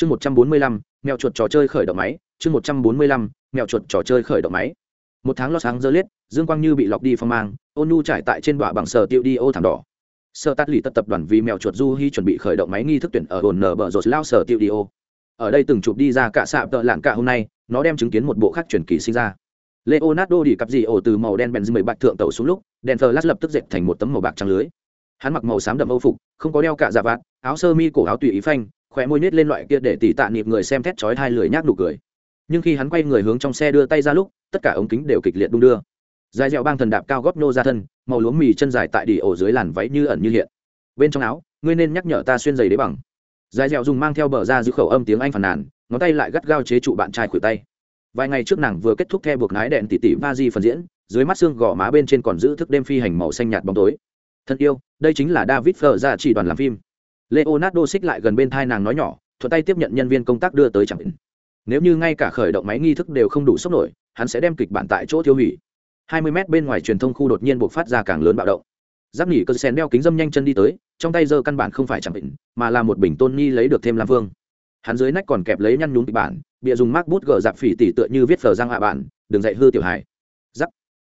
chương một trăm bốn mươi lăm, mèo chuột trò chơi khởi động máy. Chương một trăm bốn mươi lăm, mèo chuột trò chơi khởi động máy. Một tháng lo sáng dơ liết, dương quang như bị lọc đi phong mang, ôn nu trải tại trên bọa bằng sở tiêu đi ô thảm đỏ. Sơ tát lì tất tập đoàn vì mèo chuột du hy chuẩn bị khởi động máy nghi thức tuyển ở hồn nở bờ rột lao sở tiêu đi ô. Ở đây từng chụp đi ra cả sạp tợ lạng cả hôm nay, nó đem chứng kiến một bộ khác truyền kỳ sinh ra. Leonardo đi cặp gì ổ từ màu đen bèn mười bạch thượng tàu xuống lúc, đèn thờ lát lập tức dệt thành một tấm màu bạc trắng lưới. Hắn mặc màu xám đậm âu phục, không có đeo cả giả vạt, áo sơ mi cổ áo tùy ý phanh khỏe môi nít lên loại kia để tỉ tạ nịp người xem thét chói hai lười nhác nụ cười. Nhưng khi hắn quay người hướng trong xe đưa tay ra lúc, tất cả ống kính đều kịch liệt đung đưa. Dài dẻo bang thần đạp cao góp nô ra thân, màu lúa mì chân dài tại đỉ ổ dưới làn váy như ẩn như hiện. Bên trong áo, ngươi nên nhắc nhở ta xuyên giày đế bằng. Dài dẻo dùng mang theo bờ ra giữ khẩu âm tiếng anh phàn nàn, ngón tay lại gắt gao chế trụ bạn trai khuỷu tay. Vài ngày trước nàng vừa kết thúc theo buộc nái đèn tỉ tỉ va di phần diễn, dưới mắt xương gò má bên trên còn giữ thức đêm phi hành màu xanh nhạt bóng tối. Thân yêu, đây chính là david phờ ra chỉ đoàn làm phim leonardo xích lại gần bên thai nàng nói nhỏ, thuận tay tiếp nhận nhân viên công tác đưa tới chẳng nếu như ngay cả khởi động máy nghi thức đều không đủ sốc nổi, hắn sẽ đem kịch bản tại chỗ tiêu hủy. 20 mét bên ngoài truyền thông khu đột nhiên buộc phát ra càng lớn bạo động. Giáp nỉ cơ sen đeo kính dâm nhanh chân đi tới, trong tay giơ căn bản không phải chẳng định, mà là một bình tôn nhi lấy được thêm lam vương. Hắn dưới nách còn kẹp lấy nhăn nhún kịch bản, bịa dùng mác bút gờ dạp phỉ tỉ tựa như viết phờ răng hạ bản đừng dạy hư tiểu hải giáp.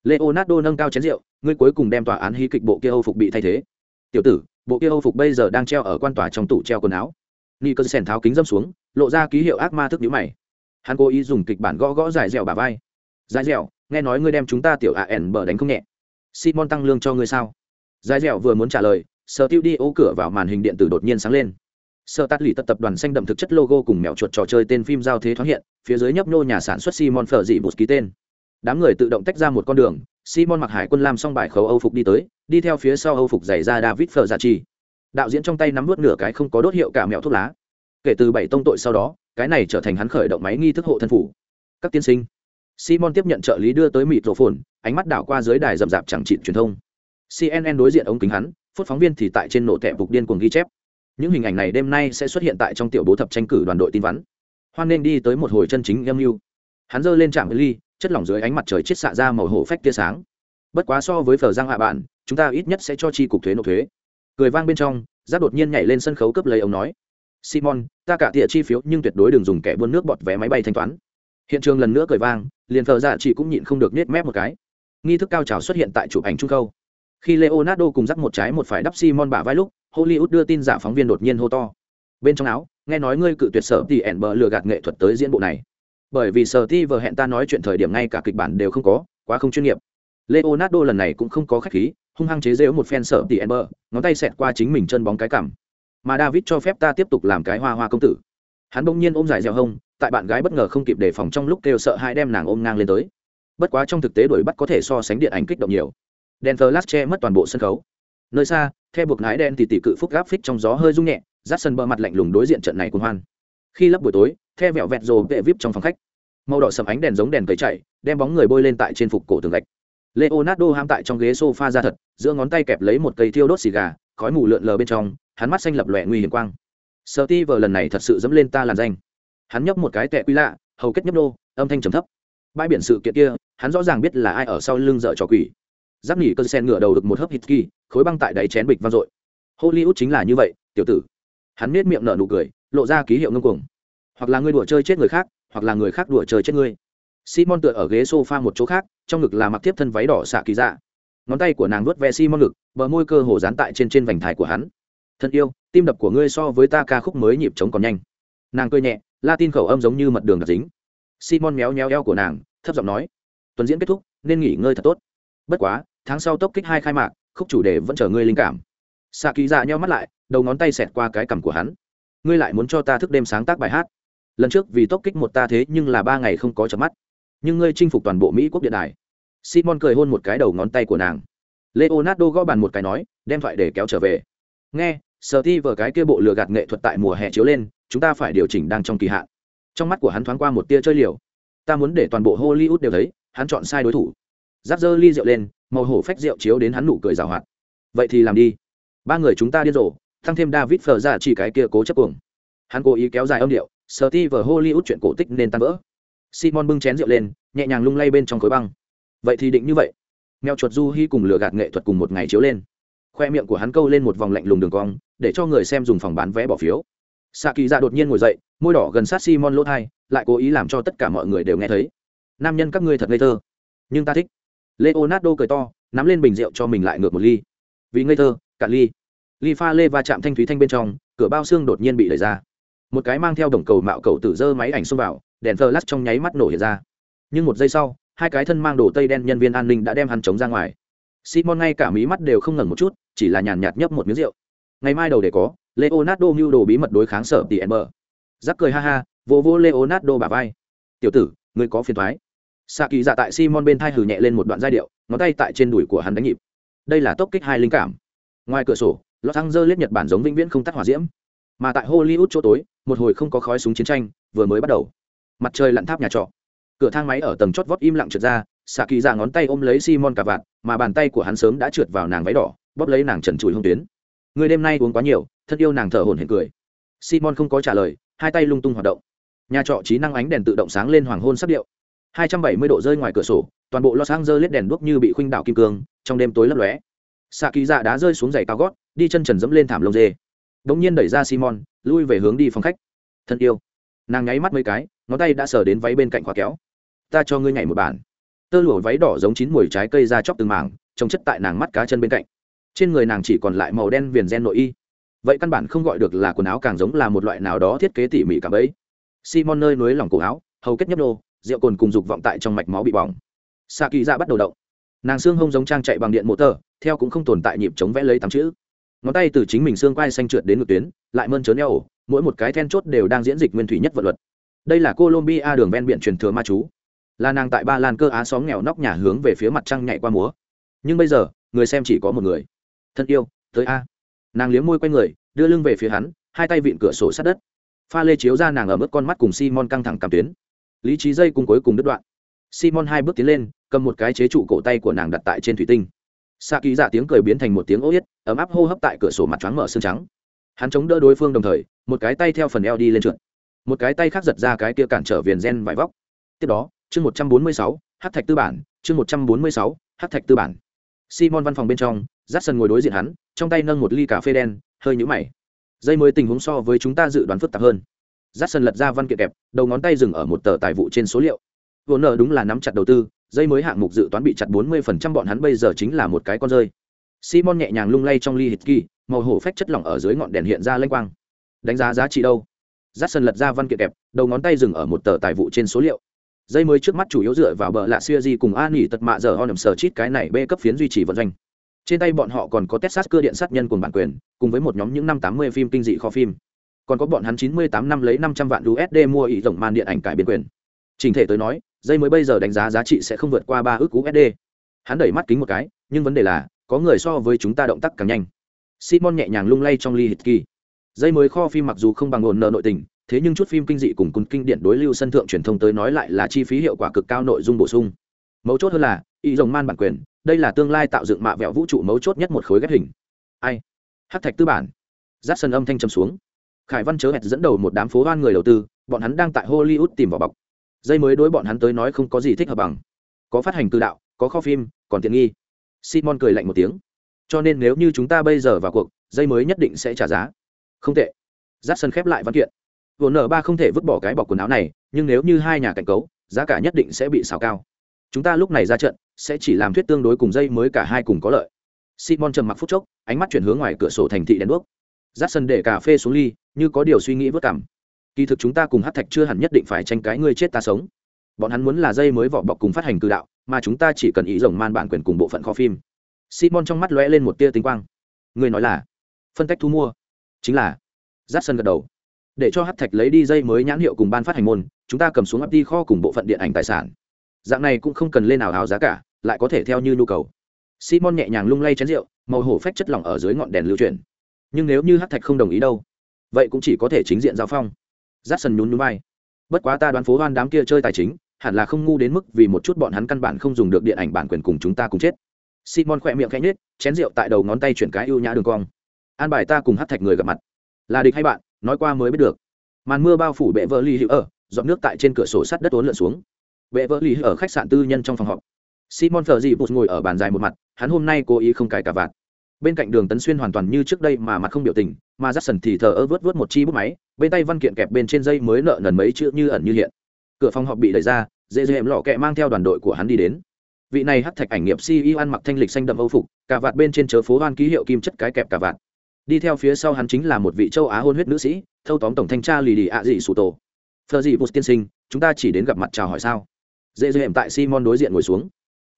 Leonardo nâng cao chén rượu, ngươi cuối cùng đem tòa án hí kịch bộ kia âu phục bị thay thế. Tiểu tử bộ kia âu phục bây giờ đang treo ở quan tòa trong tủ treo quần áo. Ni cơ sèn tháo kính dâm xuống, lộ ra ký hiệu ác ma thức nhữ mày. Hắn cố ý dùng kịch bản gõ gõ dài dẻo bà vai. Dài dẻo, nghe nói ngươi đem chúng ta tiểu ạ ẻn bờ đánh không nhẹ. Simon tăng lương cho ngươi sao? Dài dẻo vừa muốn trả lời sở tiêu đi ô cửa vào màn hình điện tử đột nhiên sáng lên. Sở tát lì tất tập đoàn xanh đậm thực chất logo cùng mèo chuột trò chơi tên phim giao thế thoáng hiện, phía dưới nhấp nô nhà sản xuất simon phở dị bụt ký tên. Đám người tự động tách ra một con đường simon mặc hải quân làm xong bài khấu âu phục đi tới, đi theo phía sau âu phục giày ra david phở giả chi đạo diễn trong tay nắm vút nửa cái không có đốt hiệu cả mèo thuốc lá. Kể từ bảy tông tội sau đó, cái này trở thành hắn khởi động máy nghi thức hộ thân phủ. Các tiên sinh. Simon tiếp nhận trợ lý đưa tới mịt rổ phồn ánh mắt đảo qua dưới đài rậm rạp chẳng trị truyền thông. Cnn đối diện ống kính hắn phút phóng viên thì tại trên nổ tẹp bục điên cuồng ghi chép. Những hình ảnh này đêm nay sẽ xuất hiện tại trong tiểu bố thập tranh cử đoàn đội tin vắn. Hoan nên đi tới một hồi chân chính âm mưu. Hắn giơ lên trạm ly chất lỏng dưới ánh mặt trời chết xạ ra màu hổ phách tia sáng. Bất quá so với phở giang hạ bạn, chúng ta ít nhất sẽ cho chi cục thuế nộp thuế. Cười vang bên trong giáp đột nhiên nhảy lên sân khấu cướp lấy ông nói. Simon, ta cả tỉa chi phiếu nhưng tuyệt đối đừng dùng kẻ buôn nước bọt vé máy bay thanh toán. Hiện trường lần nữa cười vang, liền thờ dạ chị cũng nhịn không được nết mép một cái. Nghi thức cao trào xuất hiện tại chụp ảnh trung khâu. Khi leonardo cùng dắt một trái một phải đắp simon bả vai lúc, hollywood đưa tin giả phóng viên đột nhiên hô to. Bên trong áo, nghe nói ngươi cự tuyệt sở thì ẻn bờ lừa gạt nghệ thuật tới diễn bộ này bởi vì sở ti vờ hẹn ta nói chuyện thời điểm ngay cả kịch bản đều không có, quá không chuyên nghiệp. Leonardo lần này cũng không có khách khí, hung hăng chế giễu một phen sở thì ember ngón tay xẹt qua chính mình chân bóng cái cảm mà david cho phép ta tiếp tục làm cái hoa hoa công tử. Hắn bỗng nhiên ôm dài dẻo hông, tại bạn gái bất ngờ không kịp đề phòng trong lúc kêu sợ hai đem nàng ôm ngang lên tới. Bất quá trong thực tế đuổi bắt có thể so sánh điện ảnh kích động nhiều. Đèn flash che mất toàn bộ sân khấu. Nơi xa theo buộc nái đen thì tỷ cự phúc gáp phích trong gió hơi rung nhẹ, rát sân bờ mặt lạnh lùng đối diện trận này cùng hoan. Khi lấp buổi tối theo vẹo vẹt rồ vệ vip trong phòng khách. Màu đỏ sầm ánh đèn giống đèn cấy chạy, đem bóng người bôi lên tại trên phục cổ tường gạch. Leonardo ham tại trong ghế sofa ra thật, giữa ngón tay kẹp lấy một cây thiêu đốt xì gà, khói mù lượn lờ bên trong, hắn mắt xanh lập lòe nguy hiểm quang. Sợ ti vờ lần này thật sự dẫm lên ta làn danh. Hắn nhấp một cái tệ quy lạ, hầu kết nhấp đô, âm thanh trầm thấp. Bãi biển sự kiện kia, hắn rõ ràng biết là ai ở sau lưng dợ trò quỷ. Giáp nghỉ cơn sen ngựa đầu được một hớp hít kỳ, khối băng tại đáy chén bịch vang dội. Hollywood chính là như vậy, tiểu tử. Hắn nết miệng nở nụ cười, lộ ra ký hiệu ngưng cuồng hoặc là ngươi đùa chơi chết người khác, hoặc là người khác đùa chơi chết ngươi. Simon tựa ở ghế sofa một chỗ khác, trong ngực là mặc tiếp thân váy đỏ xạ kỳ dạ. Ngón tay của nàng vuốt ve simon ngực, bờ môi cơ hồ dán tại trên trên vành thai của hắn. Thân yêu, tim đập của ngươi so với ta ca khúc mới nhịp trống còn nhanh. Nàng cười nhẹ, latin khẩu âm giống như mật đường đặc dính. Simon méo méo eo của nàng, thấp giọng nói, tuần diễn kết thúc, nên nghỉ ngơi thật tốt. Bất quá, tháng sau tốc kích hai khai mạc, khúc chủ đề vẫn chờ ngươi linh cảm. Xạ kỳ dạ nhau mắt lại, đầu ngón tay xẹt qua cái cằm của hắn. Ngươi lại muốn cho ta thức đêm sáng tác bài hát lần trước vì tốc kích một ta thế nhưng là ba ngày không có chợp mắt. Nhưng ngươi chinh phục toàn bộ mỹ quốc điện đài. Simon cười hôn một cái đầu ngón tay của nàng. Leonardo gõ bàn một cái nói, đem thoại để kéo trở về. Nghe sở ti vờ cái kia bộ lừa gạt nghệ thuật tại mùa hè chiếu lên, chúng ta phải điều chỉnh đang trong kỳ hạn. Trong mắt của hắn thoáng qua một tia chơi liều. Ta muốn để toàn bộ hollywood đều thấy, hắn chọn sai đối thủ. Giáp dơ ly rượu lên, màu hổ phách rượu chiếu đến hắn nụ cười rào hoạt. Vậy thì làm đi. Ba người chúng ta điên rồ, tăng thêm david phờ ra chỉ cái kia cố chấp cuồng. Hắn cố ý kéo dài âm điệu sở ti vở hollywood chuyện cổ tích nên tan vỡ. Simon bưng chén rượu lên, nhẹ nhàng lung lay bên trong khối băng. Vậy thì định như vậy. Mèo chuột du hy cùng lừa gạt nghệ thuật cùng một ngày chiếu lên. Khoe miệng của hắn câu lên một vòng lạnh lùng đường cong, để cho người xem dùng phòng bán vé bỏ phiếu. Xạ kỳ dạ đột nhiên ngồi dậy, môi đỏ gần sát simon lỗ thai, lại cố ý làm cho tất cả mọi người đều nghe thấy. Nam nhân các ngươi thật ngây thơ. Nhưng ta thích. Leonardo cười to, nắm lên bình rượu cho mình lại ngược một ly. Vì ngây thơ, cả ly. Ly pha lê va chạm thanh thúy thanh bên trong, cửa bao xương đột nhiên bị đẩy ra một cái mang theo đồng cầu mạo cầu tử dơ máy ảnh xông vào, đèn thờ lắc trong nháy mắt nổ hiện ra. Nhưng một giây sau, hai cái thân mang đồ tây đen nhân viên an ninh đã đem hắn chống ra ngoài. Simon ngay cả mí mắt đều không ngẩn một chút, chỉ là nhàn nhạt nhấp một miếng rượu. Ngày mai đầu để có, leonardo mưu đồ bí mật đối kháng sở tỷ ember giắc cười ha ha, vô vô leonardo bà vai. Tiểu tử, ngươi có phiền thoái xạ kỳ dạ tại simon bên thai hử nhẹ lên một đoạn giai điệu, ngón tay tại trên đùi của hắn đánh nhịp. Đây là tốc kích hai linh cảm. Ngoài cửa sổ, los angeles nhật bản giống vĩnh viễn không tắt hỏa diễm mà tại hollywood chỗ tối, một hồi không có khói súng chiến tranh, vừa mới bắt đầu. Mặt trời lặn tháp nhà trọ. Cửa thang máy ở tầng chót vót im lặng trượt ra xạ kỳ ra ngón tay ôm lấy simon cà vạt, mà bàn tay của hắn sớm đã trượt vào nàng váy đỏ, bóp lấy nàng trần trụi hông tuyến. Người đêm nay uống quá nhiều thân yêu nàng thở hổn hển cười. Simon không có trả lời, hai tay lung tung hoạt động. Nhà trọ trí năng ánh đèn tự động sáng lên hoàng hôn sắc điệu. 270 độ rơi ngoài cửa sổ, toàn bộ los angeles đèn đuốc như bị khuynh đảo kim cương, trong đêm tối lấp lóe. Xạ kỳ dạ đá rơi xuống giày cao gót, đi chân trần dẫm lên thảm lông dê đ ỗ n g nhiên đẩy ra simon, lui về hướng đi phòng khách. Thân yêu. Nàng nháy mắt mấy cái, ngón tay đã sờ đến váy bên cạnh khóa kéo. Ta cho ngươi nhảy một bản. Tơ lụa váy đỏ giống chín mùi trái cây ra chóc từng mảng, trông chất tại nàng mắt cá chân bên cạnh. Trên người nàng chỉ còn lại màu đen viền gen nội y. Vậy căn bản không gọi được là quần áo càng giống là một loại nào đó thiết kế tỉ mỉ cả bấy simon nơi núi lỏng cổ áo, hầu kết nhấp nô, rượu cồn cùng dục vọng tại trong mạch máu bị bỏng. Xạ kỳ ra bắt đầu động. Nàng xương hông giống trang chạy bằng điện mô tờ theo cũng không tồn tại nhịp chống vẽ lấy tám chữ ngón tay từ chính mình xương quai xanh trượt đến ngược tuyến, lại mơn trớn eo ổ, mỗi một cái then chốt đều đang diễn dịch nguyên thủy nhất vật luật. Đây là colombia đường ven biển truyền thừa ma chú. Là nàng tại ba lan cơ á xóm nghèo nóc nhà hướng về phía mặt trăng nhảy qua múa. Nhưng bây giờ, người xem chỉ có một người. Thân yêu, tới a. Nàng liếm môi q u a y người, đưa lưng về phía hắn, hai tay vịn cửa sổ sát đất. Pha lê chiếu ra nàng ở mức con mắt cùng simon căng thẳng cảm tuyến. Lý trí dây cùng cuối cùng đứt đoạn. Simon hai bước tiến lên, cầm một cái chế trụ cổ tay của nàng đặt tại trên thủy tinh xạ kỳ dạ tiếng cười biến thành một tiếng ô yết, ấm áp hô hấp tại cửa sổ mặt trắng mở xương trắng. Hắn chống đỡ đối phương đồng thời, một cái tay theo phần eo đi lên trượt. Một cái tay khác giật ra cái kia cản trở viền gen vải vóc. Tiếp đó, chương một trăm bốn mươi sáu, hát thạch tư bản, chương một trăm bốn mươi sáu, hát thạch tư bản. Simon văn phòng bên trong j sân ngồi đối diện hắn, trong tay nâng một ly cà phê đen, hơi nhũ mày. Dây mới tình huống so với chúng ta dự đoán phức tạp hơn. J sân lật ra văn kiện kẹp, đầu ngón tay dừng ở một tờ tài vụ trên số liệu. Vốn nợ đúng là nắm chặt đầu tư dây mới hạng mục dự toán bị chặt 40% bọn hắn bây giờ chính là một cái con rơi. Simon nhẹ nhàng lung lay trong ly hít kỳ, màu hổ phách chất lỏng ở dưới ngọn đèn hiện ra lênh quang. Đánh giá giá trị đâu? Jackson lật ra văn kiện kẹp, đầu ngón tay dừng ở một tờ tài vụ trên số liệu. Dây mới trước mắt chủ yếu dựa vào bờ lạ siêu di cùng an nghỉ tật mạ giờ on sở chít cái này b cấp phiến duy trì vận doanh. Trên tay bọn họ còn có texas cơ điện sát nhân cùng bản quyền, cùng với một nhóm những năm 80 phim kinh dị kho phim. Còn có bọn hắn 98 năm lấy 500 vạn usd mua ý rộng màn điện ảnh cải biên quyền. Trình thể tới nói dây mới bây giờ đánh giá giá trị sẽ không vượt qua ba ước usd hắn đẩy mắt kính một cái, nhưng vấn đề là, có người so với chúng ta động tác càng nhanh. Simon nhẹ nhàng lung lay trong ly hít kỳ dây mới kho phim mặc dù không bằng nguồn nợ nội tình, thế nhưng chút phim kinh dị cùng cùng kinh điển đối lưu sân thượng truyền thông tới nói lại là chi phí hiệu quả cực cao nội dung bổ sung. Mấu chốt hơn là, y rồng man bản quyền, đây là tương lai tạo dựng mạ vẹo vũ trụ mấu chốt nhất một khối ghép hình. Ai? Hát thạch tư bản. Giáp sân âm thanh trầm xuống. Khải văn chớ hẹt dẫn đầu một đám phố hoan người đầu tư, bọn hắn đang tại hollywood tìm vào bọc dây mới đối bọn hắn tới nói không có gì thích hợp bằng. Có phát hành tự đạo, có kho phim, còn tiện nghi. Simon cười lạnh một tiếng. Cho nên nếu như chúng ta bây giờ vào cuộc, dây mới nhất định sẽ trả giá. Không tệ. Giáp sân khép lại văn kiện. Vốn nở ba không thể vứt bỏ cái bọc quần áo này, nhưng nếu như hai nhà cảnh cấu, giá cả nhất định sẽ bị xào cao. Chúng ta lúc này ra trận, sẽ chỉ làm thuyết tương đối cùng dây mới cả hai cùng có lợi. Simon trầm mặc phút chốc, ánh mắt chuyển hướng ngoài cửa sổ thành thị đèn đuốc. Giáp sân để cà phê xuống ly, như có điều suy nghĩ vất cảm kỳ thực chúng ta cùng hát thạch chưa hẳn nhất định phải tranh cái ngươi chết ta sống. Bọn hắn muốn là dây mới vỏ bọc cùng phát hành cự đạo, mà chúng ta chỉ cần ý rồng man bản quyền cùng bộ phận kho phim. Simon trong mắt lóe lên một tia tinh quang. Người nói là phân tách thu mua. Chính là giáp sân gật đầu. Để cho hát thạch lấy đi dây mới nhãn hiệu cùng ban phát hành môn, chúng ta cầm xuống ấp đi kho cùng bộ phận điện ảnh tài sản. Dạng này cũng không cần lên nào hào giá cả, lại có thể theo như nhu cầu. Simon nhẹ nhàng lung lay chén rượu, màu hổ phách chất lỏng ở dưới ngọn đèn lưu truyền nhưng nếu như hát thạch không đồng ý đâu, vậy cũng chỉ có thể chính diện giao phong rát sần nhún nhún vai. Bất quá ta đoán phố hoan đám kia chơi tài chính, hẳn là không ngu đến mức vì một chút bọn hắn căn bản không dùng được điện ảnh bản quyền cùng chúng ta cùng chết. Simon khỏe miệng khẽ nhếch, chén rượu tại đầu ngón tay chuyển cái ưu nhã đường cong. An bài ta cùng hát thạch người gặp mặt. Là địch hay bạn, nói qua mới biết được. Màn mưa bao phủ bệ vợ ly hữu ở dọn nước tại trên cửa sổ sắt đất uốn lượn xuống. Bệ vợ ly ở khách sạn tư nhân trong phòng họp. Simon thờ dị bụt ngồi ở bàn dài một mặt, hắn hôm nay cố ý không cài cả vạt. Bên cạnh đường tấn xuyên hoàn toàn như trước đây mà mặt không biểu tình, mà dắt sần thì thờ ơ vớt vớt một chi bút máy bên tay văn kiện kẹp bên trên dây mới nợ nần mấy chữ như ẩn như hiện. Cửa phòng họp bị đẩy ra, dễ dễ lọ kẹ mang theo đoàn đội của hắn đi đến. Vị này hắt thạch ảnh nghiệp ceo ăn mặc thanh lịch xanh đậm âu phục, cà vạt bên trên chớ phố hoan ký hiệu kim chất cái kẹp cà vạt. Đi theo phía sau hắn chính là một vị châu á hôn huyết nữ sĩ, thâu tóm tổng thanh tra lì đi ạ dị sụ tổ. Phờ dị bút tiên sinh, chúng ta chỉ đến gặp mặt chào hỏi sao? Dễ dễ tại simon đối diện ngồi xuống.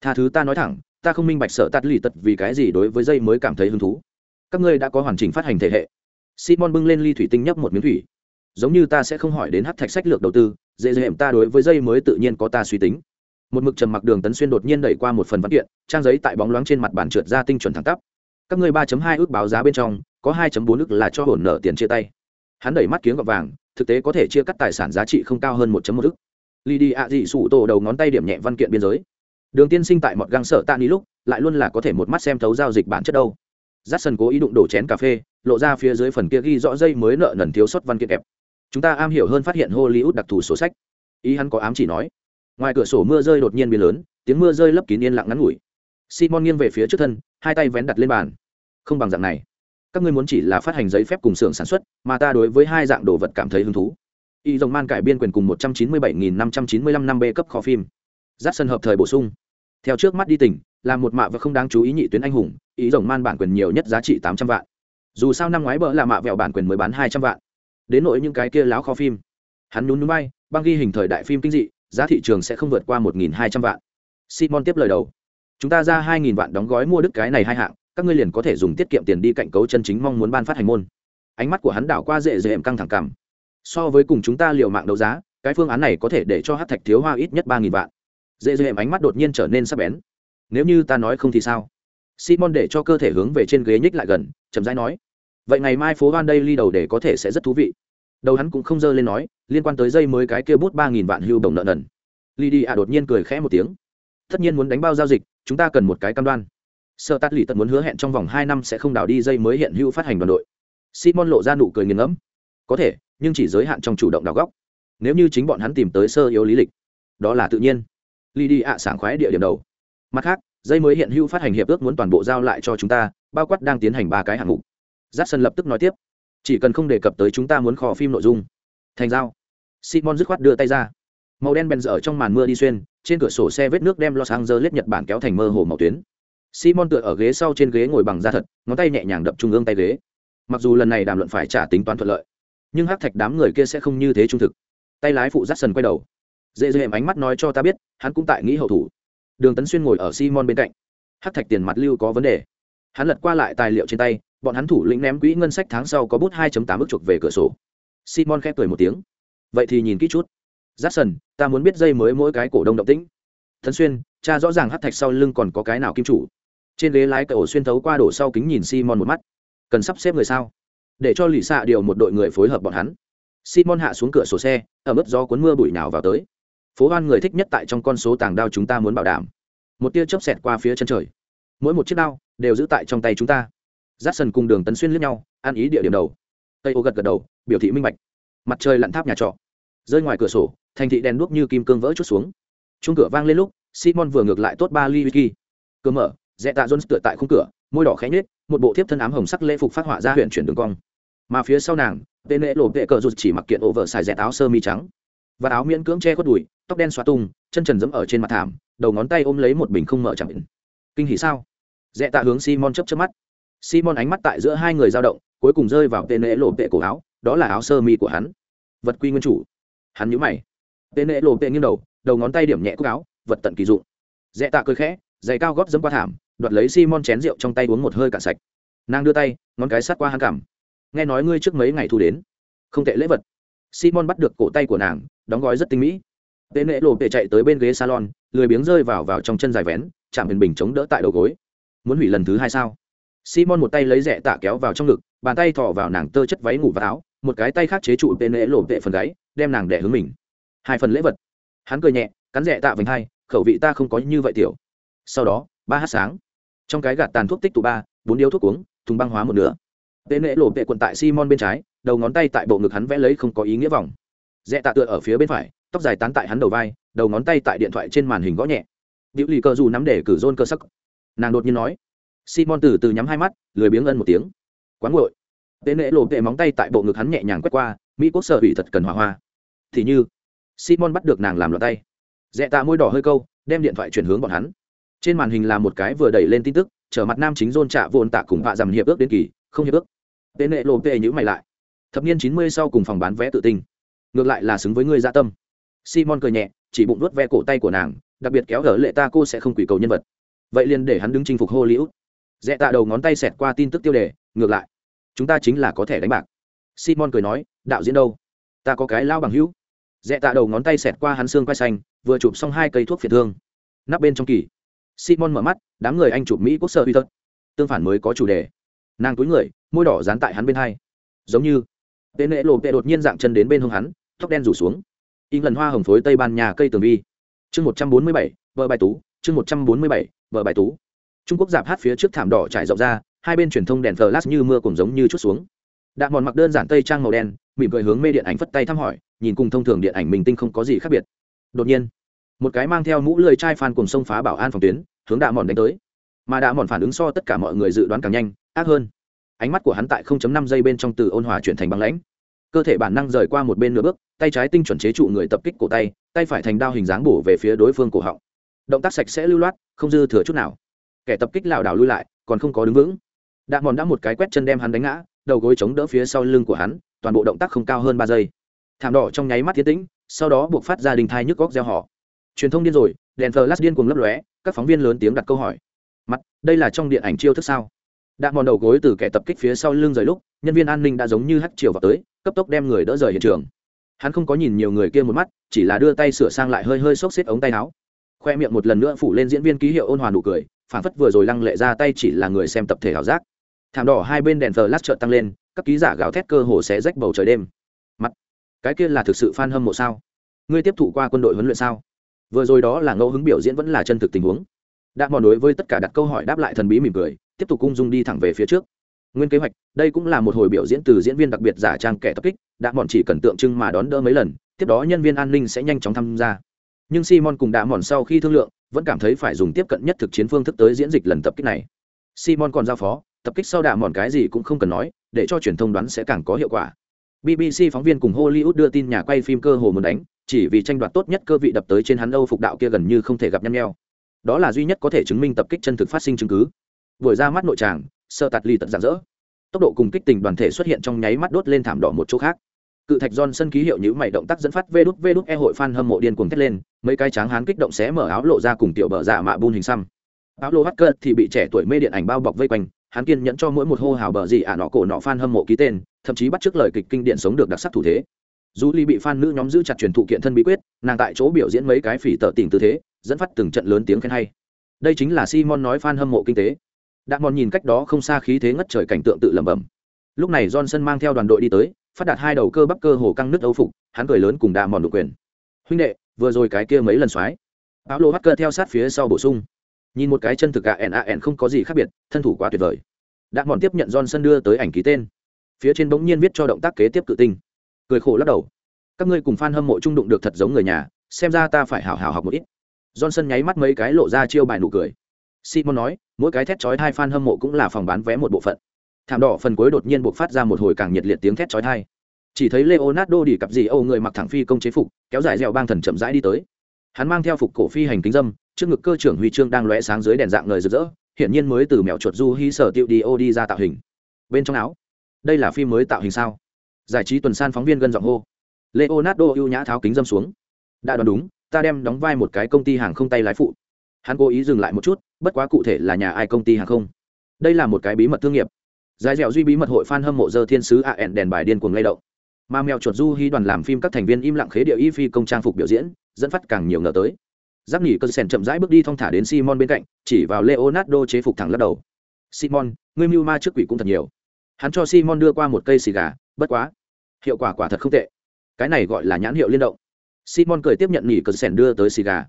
Tha thứ ta nói thẳng, ta không minh bạch sợ tắt lì tật vì cái gì đối với dây mới cảm thấy hứng thú. Các ngươi đã có hoàn chỉnh phát hành thể hệ simon bưng lên ly thủy tinh nhấp một miếng thủy. Giống như ta sẽ không hỏi đến hát thạch sách lược đầu tư, dễ dễ ta đối với dây mới tự nhiên có ta suy tính. Một mực trầm mặc đường tấn xuyên đột nhiên đẩy qua một phần văn kiện, trang giấy tại bóng loáng trên mặt bàn trượt ra tinh chuẩn thẳng tắp. Các ngươi ba hai ước báo giá bên trong, có hai bốn ước là cho hồn nợ tiền chia tay. Hắn đẩy mắt kiếng gọt vàng, thực tế có thể chia cắt tài sản giá trị không cao hơn một một ước. Lì đi ạ dị sụ tổ đầu ngón tay điểm nhẹ văn kiện biên giới. Đường tiên sinh tại một găng sợ tạ ni lúc, lại luôn là có thể một mắt xem thấu giao dịch bản chất đâu j a c k cố ý đụng đổ chén cà phê, lộ ra phía dưới phần kia ghi rõ dây mới nợ nần thiếu sót văn kiện kẹp. Chúng ta am hiểu hơn phát hiện hollywood đặc thù sổ sách. Ý hắn có ám chỉ nói. Ngoài cửa sổ mưa rơi đột nhiên biến lớn, tiếng mưa rơi lấp kín yên lặng ngắn ngủi. Simon nghiêng về phía trước thân, hai tay vén đặt lên bàn. Không bằng dạng này. Các ngươi muốn chỉ là phát hành giấy phép cùng xưởng sản xuất, mà ta đối với hai dạng đồ vật cảm thấy hứng thú. Y dòng man cải biên quyền cùng một trăm chín mươi bảy nghìn năm trăm chín mươi lăm năm b cấp kho phim. Giáp sân hợp thời bổ sung. Theo trước mắt đi tỉnh, là một mạ và không đáng chú ý nhị tuyến anh hùng ý rồng man bản quyền nhiều nhất giá trị tám trăm vạn. Dù sao năm ngoái bỡ là mạ vẹo bản quyền mới bán hai trăm vạn. Đến nỗi những cái kia láo kho phim. Hắn nhún núi bay băng ghi hình thời đại phim kinh dị, giá thị trường sẽ không vượt qua một nghìn hai trăm vạn. Simon tiếp lời đầu. Chúng ta ra hai nghìn vạn đóng gói mua đức cái này hai hạng, các ngươi liền có thể dùng tiết kiệm tiền đi cạnh cấu chân chính mong muốn ban phát hành môn. Ánh mắt của hắn đảo qua dễ dễ căng thẳng cảm. So với cùng chúng ta liều mạng đấu giá, cái phương án này có thể để cho hát thạch thiếu hoa ít nhất ba nghìn vạn. Dễ dễ ánh mắt đột nhiên trở nên sắc bén. Nếu như ta nói không thì sao? Simon để cho cơ thể hướng về trên ghế nhích lại gần, chậm rãi nói, vậy ngày mai phố van đây ly đầu để có thể sẽ rất thú vị. Đầu hắn cũng không dơ lên nói, liên quan tới dây mới cái kia bút ba nghìn vạn hưu đồng nợ nần. Ly đi ạ đột nhiên cười khẽ một tiếng. Tất nhiên muốn đánh bao giao dịch, chúng ta cần một cái cam đoan. Sợ tát lì tật muốn hứa hẹn trong vòng hai năm sẽ không đảo đi dây mới hiện hữu phát hành đoàn đội. Simon lộ ra nụ cười nghiền ngẫm. Có thể, nhưng chỉ giới hạn trong chủ động đào góc. Nếu như chính bọn hắn tìm tới sơ yếu lý lịch, đó là tự nhiên. Ly đi ạ sảng khoái địa điểm đầu. Mặt khác dây mới hiện hữu phát hành hiệp ước muốn toàn bộ giao lại cho chúng ta, bao quát đang tiến hành ba cái hạng mục. Giáp sân lập tức nói tiếp, chỉ cần không đề cập tới chúng ta muốn kho phim nội dung. Thành giao. Simon dứt khoát đưa tay ra. Màu đen bèn dở trong màn mưa đi xuyên, trên cửa sổ xe vết nước đem los angeles, nhật bản kéo thành mơ hồ màu tuyến. Simon tựa ở ghế sau trên ghế ngồi bằng da thật, ngón tay nhẹ nhàng đập trung ương tay ghế. Mặc dù lần này đàm luận phải trả tính toán thuận lợi, nhưng hắc thạch đám người kia sẽ không như thế trung thực. Tay lái phụ dắt sần quay đầu. Dễ dễ ánh mắt nói cho ta biết, hắn cũng tại nghĩ hậu thủ đường tấn xuyên ngồi ở simon bên cạnh. Hắc thạch tiền mặt lưu có vấn đề. Hắn lật qua lại tài liệu trên tay bọn hắn thủ lĩnh ném quỹ ngân sách tháng sau có bút 2 tám ức chuộc về cửa sổ. Simon khép cười một tiếng. Vậy thì nhìn kỹ chút. Jackson, ta muốn biết dây mới mỗi cái cổ đông động tĩnh. Tấn xuyên cha rõ ràng hắc thạch sau lưng còn có cái nào kim chủ. Trên ghế lái cậu xuyên thấu qua đổ sau kính nhìn simon một mắt. Cần sắp xếp người sao? Để cho lì xạ điều một đội người phối hợp bọn hắn. Simon hạ xuống cửa sổ xe ở mức gió cuốn mưa bụi nào vào tới phố hoan người thích nhất tại trong con số tàng đao chúng ta muốn bảo đảm. Một tia chớp xẹt qua phía chân trời. Mỗi một chiếc đao đều giữ tại trong tay chúng ta. Giáp sân cùng đường tấn xuyên lướt nhau, ăn ý địa điểm đầu. Tây ô gật gật đầu, biểu thị minh bạch. Mặt trời lặn tháp nhà trọ. Rơi ngoài cửa sổ, thành thị đèn đuốc như kim cương vỡ chút xuống. Chung cửa vang lên lúc, simon vừa ngược lại tốt ba ly whisky. Cửa mở dẹ tạ jones tựa tại khung cửa, môi đỏ khẽ nhết một bộ thiếp thân ám hồng sắc lễ phục phát họa ra huyện chuyển đường cong. Mà phía sau nàng, tên lễ lộ vệ cờ rụt chỉ mặc kiện ổ vợ xài dẹt áo sơ mi trắng và áo miễn cưỡng che khuất đùi, tóc đen xóa tung, chân trần dẫm ở trên mặt thảm, đầu ngón tay ôm lấy một bình không mở chẳng định kinh hỉ sao? Dẹ tạ hướng simon chấp chấp mắt. Simon ánh mắt tại giữa hai người dao động, cuối cùng rơi vào tên lễ lộ vệ cổ áo, đó là áo sơ mi của hắn. Vật quy nguyên chủ. Hắn nhíu mày. Tên lễ lộ vệ nghiêng đầu đầu ngón tay điểm nhẹ cúc áo, vật tận kỳ dụng. Dẹ tạ cười khẽ, giày cao gót dẫm qua thảm, đoạt lấy simon chén rượu trong tay uống một hơi cạn sạch. Nàng đưa tay, ngón cái sát qua hắn cảm. Nghe nói ngươi trước mấy ngày thu đến. Không tệ lễ vật simon bắt được cổ tay của nàng, đóng gói rất tinh mỹ. Tên lễ lộ tệ chạy tới bên ghế salon, lười biếng rơi vào vào trong chân dài vén, chạm bình bình chống đỡ tại đầu gối. Muốn hủy lần thứ hai sao? Simon một tay lấy rẻ tạ kéo vào trong ngực, bàn tay thọ vào nàng tơ chất váy ngủ và áo, một cái tay khác chế trụ tên lễ lộ tệ phần gáy, đem nàng đẻ hướng mình. Hai phần lễ vật. Hắn cười nhẹ, cắn rẻ tạ vành hai, khẩu vị ta không có như vậy tiểu. Sau đó, ba hát sáng. Trong cái gạt tàn thuốc tích tụ ba, bốn điếu thuốc uống, thùng băng hóa một nửa. Tên lễ lộ tệ quận tại simon bên trái đầu ngón tay tại bộ ngực hắn vẽ lấy không có ý nghĩa vòng. Dẹ tạ tựa ở phía bên phải, tóc dài tán tại hắn đầu vai, đầu ngón tay tại điện thoại trên màn hình gõ nhẹ. Điệu lì cơ dù nắm để cử rôn cơ sắc. Nàng đột nhiên nói. Simon từ từ nhắm hai mắt, lười biếng ân một tiếng. Quán ngội tên lễ lộ tệ móng tay tại bộ ngực hắn nhẹ nhàng quét qua, mỹ quốc sở hủy thật cần hỏa hoa. Thì như, simon bắt được nàng làm loạn tay. Dẹ tạ môi đỏ hơi câu, đem điện thoại chuyển hướng bọn hắn. Trên màn hình là một cái vừa đẩy lên tin tức chở mặt nam chính rôn trạ vồn tạ cùng vạ dằm hiệp ước đến kỳ, không hiệp ước. Tên nệ lộ tệ nhữ mày lại thập niên chín mươi sau cùng phòng bán vé tự tinh ngược lại là xứng với ngươi dạ tâm. Simon cười nhẹ, chỉ bụng đuốt ve cổ tay của nàng, đặc biệt kéo gỡ lệ ta cô sẽ không quỷ cầu nhân vật. Vậy liền để hắn đứng chinh phục hollywood. Dẹ tạ đầu ngón tay xẹt qua tin tức tiêu đề, ngược lại. Chúng ta chính là có thể đánh bạc. Simon cười nói, đạo diễn đâu? Ta có cái lao bằng hữu. Dẹ tạ đầu ngón tay xẹt qua hắn xương quay xanh, vừa chụp xong hai cây thuốc phiền thương. Nắp bên trong kỳ. Simon mở mắt, đám người anh chụp mỹ quốc sơ huy thật tương phản mới có chủ đề. Nàng túi người, môi đỏ dán tại hắn bên hai. Giống như tên lễ lộ tệ đột nhiên dạng chân đến bên hông hắn, tóc đen rủ xuống. In lần hoa hồng phối tây ban nha cây tường vi. Chương một trăm bốn mươi bảy, vợ bài tú. Chương một trăm bốn mươi bảy, vợ bài tú. Trung quốc giạp hát phía trước thảm đỏ trải rộng ra, hai bên truyền thông đèn flash như mưa cùng giống như chút xuống. Đạn mòn mặc đơn giản tây trang màu đen, mỉm cười hướng mê điện ảnh phất tay thăm hỏi, nhìn cùng thông thường điện ảnh mình tinh không có gì khác biệt. Đột nhiên, một cái mang theo mũ lười chai phan cùng sông phá bảo an phòng tuyến, hướng đạ mòn đánh tới. Mà đạ mòn phản ứng so tất cả mọi người dự đoán càng nhanh, ác hơn ánh mắt của hắn tại 0.5 giây bên trong từ ôn hòa chuyển thành băng lãnh. Cơ thể bản năng rời qua một bên nửa bước, tay trái tinh chuẩn chế trụ người tập kích cổ tay tay phải thành đao hình dáng bổ về phía đối phương cổ họng. Động tác sạch sẽ lưu loát, không dư thừa chút nào. Kẻ tập kích lảo đảo lui lại, còn không có đứng vững. Đạn mòn đã một cái quét chân đem hắn đánh ngã, đầu gối chống đỡ phía sau lưng của hắn, toàn bộ động tác không cao hơn ba giây. Thảm đỏ trong nháy mắt thiên tĩnh, sau đó buộc phát ra đình thai nhức góc gieo họ. Truyền thông điên rồi, đèn flash điên cuồng lấp lóe, các phóng viên lớn tiếng đặt câu hỏi. Mặt, đây là trong điện ảnh chiêu thức sao? Đạn mòn đầu gối từ kẻ tập kích phía sau lưng rời lúc, nhân viên an ninh đã giống như hắt chiều vào tới, cấp tốc đem người đỡ rời hiện trường. Hắn không có nhìn nhiều người kia một mắt, chỉ là đưa tay sửa sang lại hơi hơi xốc xếp ống tay áo. Khoe miệng một lần nữa phủ lên diễn viên ký hiệu ôn hòa nụ cười phản phất vừa rồi lăng lệ ra tay chỉ là người xem tập thể ảo giác. Thảm đỏ hai bên đèn thờ lát chợt tăng lên, các ký giả gào thét cơ hồ sẽ rách bầu trời đêm. Mặt, cái kia là thực sự f hâm mộ sao? Ngươi tiếp thụ qua quân đội huấn luyện sao? Vừa rồi đó là ngẫu hứng biểu diễn vẫn là chân thực tình huống. Đã mòn đối với tất cả đặt câu hỏi đáp lại thần bí mỉm cười tiếp tục cung dung đi thẳng về phía trước. Nguyên kế hoạch, đây cũng là một hồi biểu diễn từ diễn viên đặc biệt giả trang kẻ tập kích đã bọn chỉ cần tượng trưng mà đón đỡ mấy lần, tiếp đó nhân viên an ninh sẽ nhanh chóng tham gia. Nhưng simon cùng đã mòn sau khi thương lượng, vẫn cảm thấy phải dùng tiếp cận nhất thực chiến phương thức tới diễn dịch lần tập kích này. Simon còn giao phó, tập kích sau đạ mòn cái gì cũng không cần nói, để cho truyền thông đoán sẽ càng có hiệu quả. Bbc phóng viên cùng hollywood đưa tin nhà quay phim cơ hồ muốn đánh, chỉ vì tranh đoạt tốt nhất cơ vị đập tới trên hắn âu phục đạo kia gần như không thể gặp nhăn nheo. Đó là duy nhất có thể chứng minh tập kích chân thực phát sinh chứng cứ vừa ra mắt nội tràng sơ tạt ly tận dạng dỡ, tốc độ cùng kích tình đoàn thể xuất hiện trong nháy mắt đốt lên thảm đỏ một chỗ khác. Cự thạch don sân ký hiệu nhữ mày động tác dẫn phát vê đút vê đút e hội fan hâm mộ điên cuồng thét lên mấy cái tráng hán kích động xé mở áo lộ ra cùng tiểu bờ dạ mạ bun hình xăm. Áo lô hacker thì bị trẻ tuổi mê điện ảnh bao bọc vây quanh hắn kiên nhẫn cho mỗi một hô hào bờ gì ả nọ cổ nọ fan hâm mộ ký tên thậm chí bắt chước lời kịch kinh điển sống được đặc sắc thủ thế. Dù ly bị fan nữ nhóm giữ chặt truyền thụ kiện thân bí quyết nàng tại chỗ biểu diễn mấy cái phỉ tờ tình tư thế dẫn phát từng trận lớn tiếng khen hay. Đây chính là simon nói fan hâm mộ kinh tế đạn mòn nhìn cách đó không xa khí thế ngất trời cảnh tượng tự lẩm bẩm. Lúc này johnson mang theo đoàn đội đi tới, phát đạt hai đầu cơ bắp cơ hồ căng nứt âu phục, hắn cười lớn cùng đạ mòn đ quyền. Huynh đệ, vừa rồi cái kia mấy lần xoái. Áo lô hacker theo sát phía sau bổ sung. Nhìn một cái chân thực cả ẻn a ẻn không có gì khác biệt, thân thủ quá tuyệt vời. Đạn mòn tiếp nhận johnson đưa tới ảnh ký tên. Phía trên bỗng nhiên viết cho động tác kế tiếp cự tinh. Cười khổ lắc đầu. Các ngươi cùng f a n hâm mộ trung đụng được thật giống người nhà, xem ra ta phải hào hào học một ít. Johnson nháy mắt mấy cái lộ ra chiêu bài nụ cười simon nói, mỗi cái thét chói tai fan hâm mộ cũng là phòng bán vé một bộ phận. Thảm đỏ phần cuối đột nhiên buộc phát ra một hồi càng nhiệt liệt tiếng thét chói tai. chỉ thấy leonardo đi cặp gì âu người mặc thẳng phi công chế phục, kéo dài dẻo bang thần chậm rãi đi tới. Hắn mang theo phục cổ phi hành kính dâm, trước ngực cơ trưởng huy chương đang lóe sáng dưới đèn dạng lời rực rỡ, hiển nhiên mới từ mèo chuột du hí sở tiêu đi ô đi ra tạo hình. Bên trong áo, đây là phim mới tạo hình sao? Giải trí tuần san phóng viên gân giọng hô. Leonardo ưu nhã tháo kính dâm xuống. Đã đoán đúng, ta đem đóng vai một cái công ty hàng không tay lái phụ hắn cố ý dừng lại một chút, bất quá cụ thể là nhà ai công ty hàng không? Đây là một cái bí mật thương nghiệp. Dài dẻo duy bí mật hội f a n hâm mộ dơ thiên sứ a ẻn đèn bài điên cuồng lay động. Mà mèo chuột du hy đoàn làm phim các thành viên im lặng khế địa y phi công trang phục biểu diễn, dẫn phát càng nhiều ngờ tới. Giáp nghỉ cơ sèn chậm rãi bước đi thong thả đến simon bên cạnh, chỉ vào leonardo chế phục thẳng lắc đầu. Simon, ngươi mưu ma trước quỷ cũng thật nhiều. Hắn cho simon đưa qua một cây xì gà, bất quá, hiệu quả quả thật không tệ. Cái này gọi là nhãn hiệu liên động. Simon cười tiếp nhận nghỉ cơ sèn đưa tới xì gà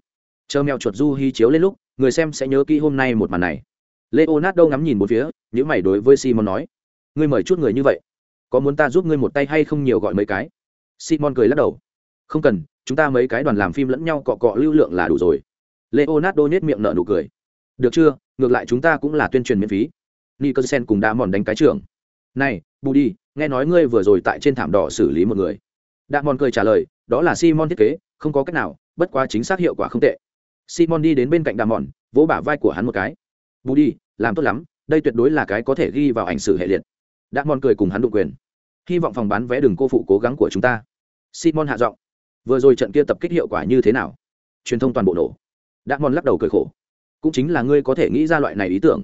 chờ mèo chuột du hy chiếu lên lúc, người xem sẽ nhớ kỹ hôm nay một màn này. Leonardo ngắm nhìn một phía những mày đối với simon nói, ngươi mời chút người như vậy, có muốn ta giúp ngươi một tay hay không nhiều gọi mấy cái? Simon cười lắc đầu, không cần, chúng ta mấy cái đoàn làm phim lẫn nhau cọ cọ lưu lượng là đủ rồi. Leonardo nhét miệng nở nụ cười, được chưa, ngược lại chúng ta cũng là tuyên truyền miễn phí. Nicholson cùng đã mòn đánh cái trưởng, này bù đi nghe nói ngươi vừa rồi tại trên thảm đỏ xử lý một người. Đã mòn cười trả lời, đó là simon thiết kế, không có cách nào, bất quá chính xác hiệu quả không tệ simon đi đến bên cạnh đạn mòn, vỗ bả vai của hắn một cái. Bù đi, làm tốt lắm, đây tuyệt đối là cái có thể ghi vào ảnh sử hệ liệt. Đạn mòn cười cùng hắn đụng quyền. Hy vọng phòng bán vé đừng cô phụ cố gắng của chúng ta. Simon hạ giọng. Vừa rồi trận kia tập kích hiệu quả như thế nào? Truyền thông toàn bộ nổ. Đạn mòn lắc đầu cười khổ. Cũng chính là ngươi có thể nghĩ ra loại này ý tưởng.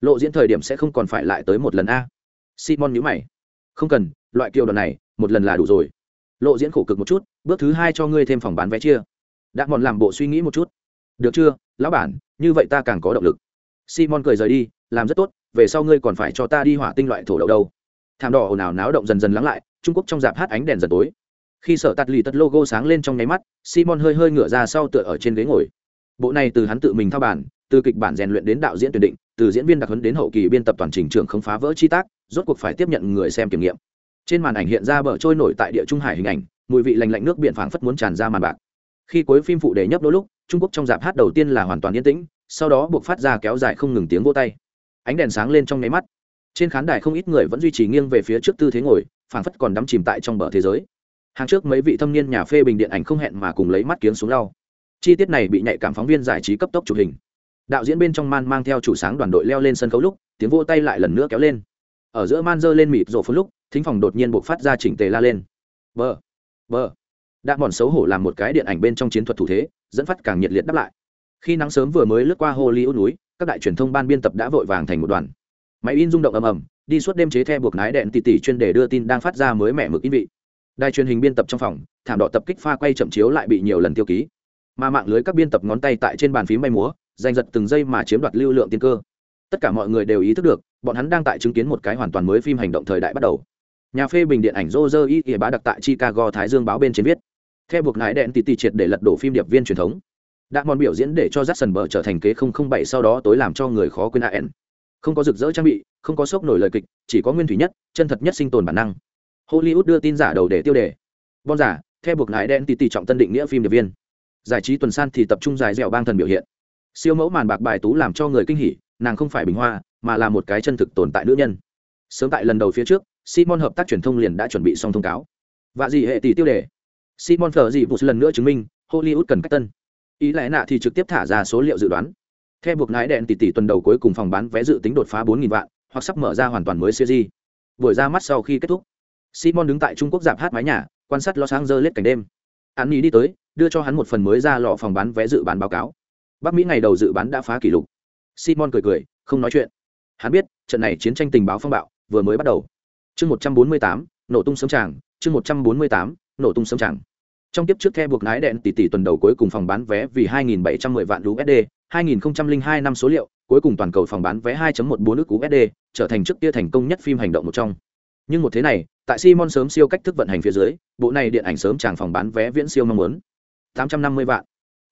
Lộ diễn thời điểm sẽ không còn phải lại tới một lần a. Simon nhữ mày. Không cần, loại kiều đoàn này, một lần là đủ rồi. Lộ diễn khổ cực một chút. Bước thứ hai cho ngươi thêm phòng bán vé chia. Đã mòn làm bộ suy nghĩ một chút được chưa, lão bản, như vậy ta càng có động lực. Simon cười rời đi, làm rất tốt, về sau ngươi còn phải cho ta đi hỏa tinh loại thổ đậu đâu. Thảm đỏ ồn ào náo động dần dần lắng lại, trung quốc trong dạp hát ánh đèn dần tối. Khi sợ tạt lì tật logo sáng lên trong nháy mắt, simon hơi hơi ngửa ra sau tựa ở trên ghế ngồi. Bộ này từ hắn tự mình thao bản, từ kịch bản rèn luyện đến đạo diễn tuyển định, từ diễn viên đặc huấn đến hậu kỳ biên tập toàn trình trường không phá vỡ chi tác, rốt cuộc phải tiếp nhận người xem kiểm nghiệm. Trên màn ảnh hiện ra bờ trôi nổi tại địa trung hải hình ảnh, mùi vị lành lạnh nước biển phảng phất muốn tràn ra màn bạc khi cuối phim phụ đề nhấp đôi lúc, trung quốc trong dạp hát đầu tiên là hoàn toàn yên tĩnh, sau đó buộc phát ra kéo dài không ngừng tiếng vô tay. Ánh đèn sáng lên trong nháy mắt. Trên khán đài không ít người vẫn duy trì nghiêng về phía trước tư thế ngồi, phảng phất còn đắm chìm tại trong bờ thế giới. Hàng trước mấy vị thâm niên nhà phê bình điện ảnh không hẹn mà cùng lấy mắt kiếng xuống lau. Chi tiết này bị nhạy cảm phóng viên giải trí cấp tốc chụp hình. Đạo diễn bên trong man mang theo chủ sáng đoàn đội leo lên sân khấu lúc, tiếng vô tay lại lần nữa kéo lên. Ở giữa man dơ lên mịt rổ phân lúc, thính phòng đột nhiên buộc phát ra chỉnh tề la lên. Bờ bờ đã mòn xấu hổ làm một cái điện ảnh bên trong chiến thuật thủ thế, dẫn phát càng nhiệt liệt đáp lại. Khi nắng sớm vừa mới lướt qua hollywood núi, các đại truyền thông ban biên tập đã vội vàng thành một đoàn. Máy in rung động ầm ầm, đi suốt đêm chế theo buộc nái đèn tỉ tỉ chuyên để đưa tin đang phát ra mới mẻ mực in vị. Đài truyền hình biên tập trong phòng, thảm đỏ tập kích pha quay chậm chiếu lại bị nhiều lần tiêu ký. Mà mạng lưới các biên tập ngón tay tại trên bàn phím bay múa, giành giật từng giây mà chiếm đoạt lưu lượng tiên cơ. Tất cả mọi người đều ý thức được, bọn hắn đang tại chứng kiến một cái hoàn toàn mới phim hành động thời đại bắt đầu. Nhà phê bình điện ảnh roger e. y ỉa bá đặc tại chicago thái dương báo bên trên viết theo buộc nái đèn tì tì triệt để lật đổ phim điệp viên truyền thống đã mòn biểu diễn để cho Jackson bờ trở thành kế 007 sau đó tối làm cho người khó quên AN. Không có rực rỡ trang bị, không có sốc nổi lời kịch, chỉ có nguyên thủy nhất, chân thật nhất sinh tồn bản năng. Hollywood đưa tin giả đầu để tiêu đề. Bon giả, theo buộc nái đen tỷ tỷ trọng tân định nghĩa phim điệp viên. Giải trí tuần san thì tập trung dài dẻo bang thần biểu hiện. Siêu mẫu màn bạc bài tú làm cho người kinh hỉ, nàng không phải bình hoa, mà là một cái chân thực tồn tại nữ nhân. Sớm tại lần đầu phía trước, Simon hợp tác truyền thông liền đã chuẩn bị xong thông cáo. Và gì hệ tỷ tiêu đề. Simon phở gì vụ lần nữa chứng minh, Hollywood cần cách tân. Ý lẽ nạ thì trực tiếp thả ra số liệu dự đoán. Theo buộc nái đèn tỷ tỷ tuần đầu cuối cùng phòng bán vé dự tính đột phá 4.000 vạn hoặc sắp mở ra hoàn toàn mới series. Buổi ra mắt sau khi kết thúc simon đứng tại trung quốc giảm hát mái nhà quan sát lo sáng dơ lết cảnh đêm. Hắn ý đi tới đưa cho hắn một phần mới ra lọ phòng bán vé dự bán báo cáo. Bắc mỹ ngày đầu dự bán đã phá kỷ lục. Simon cười cười không nói chuyện. Hắn biết trận này chiến tranh tình báo phong bạo vừa mới bắt đầu. Chương 148, nổ tung sớm tràng chương 148, nổ tung sớm chẳng trong tiếp trước the buộc lái đèn tỷ tỷ tuần đầu cuối cùng phòng bán vé vì 2.710 vạn USD, 2002 năm số liệu, cuối cùng toàn cầu phòng bán vé 2.14 nước USD, trở thành trước kia thành công nhất phim hành động một trong. Nhưng một thế này, tại Simon sớm siêu cách thức vận hành phía dưới, bộ này điện ảnh sớm chàng phòng bán vé viễn siêu mong muốn. 850 vạn.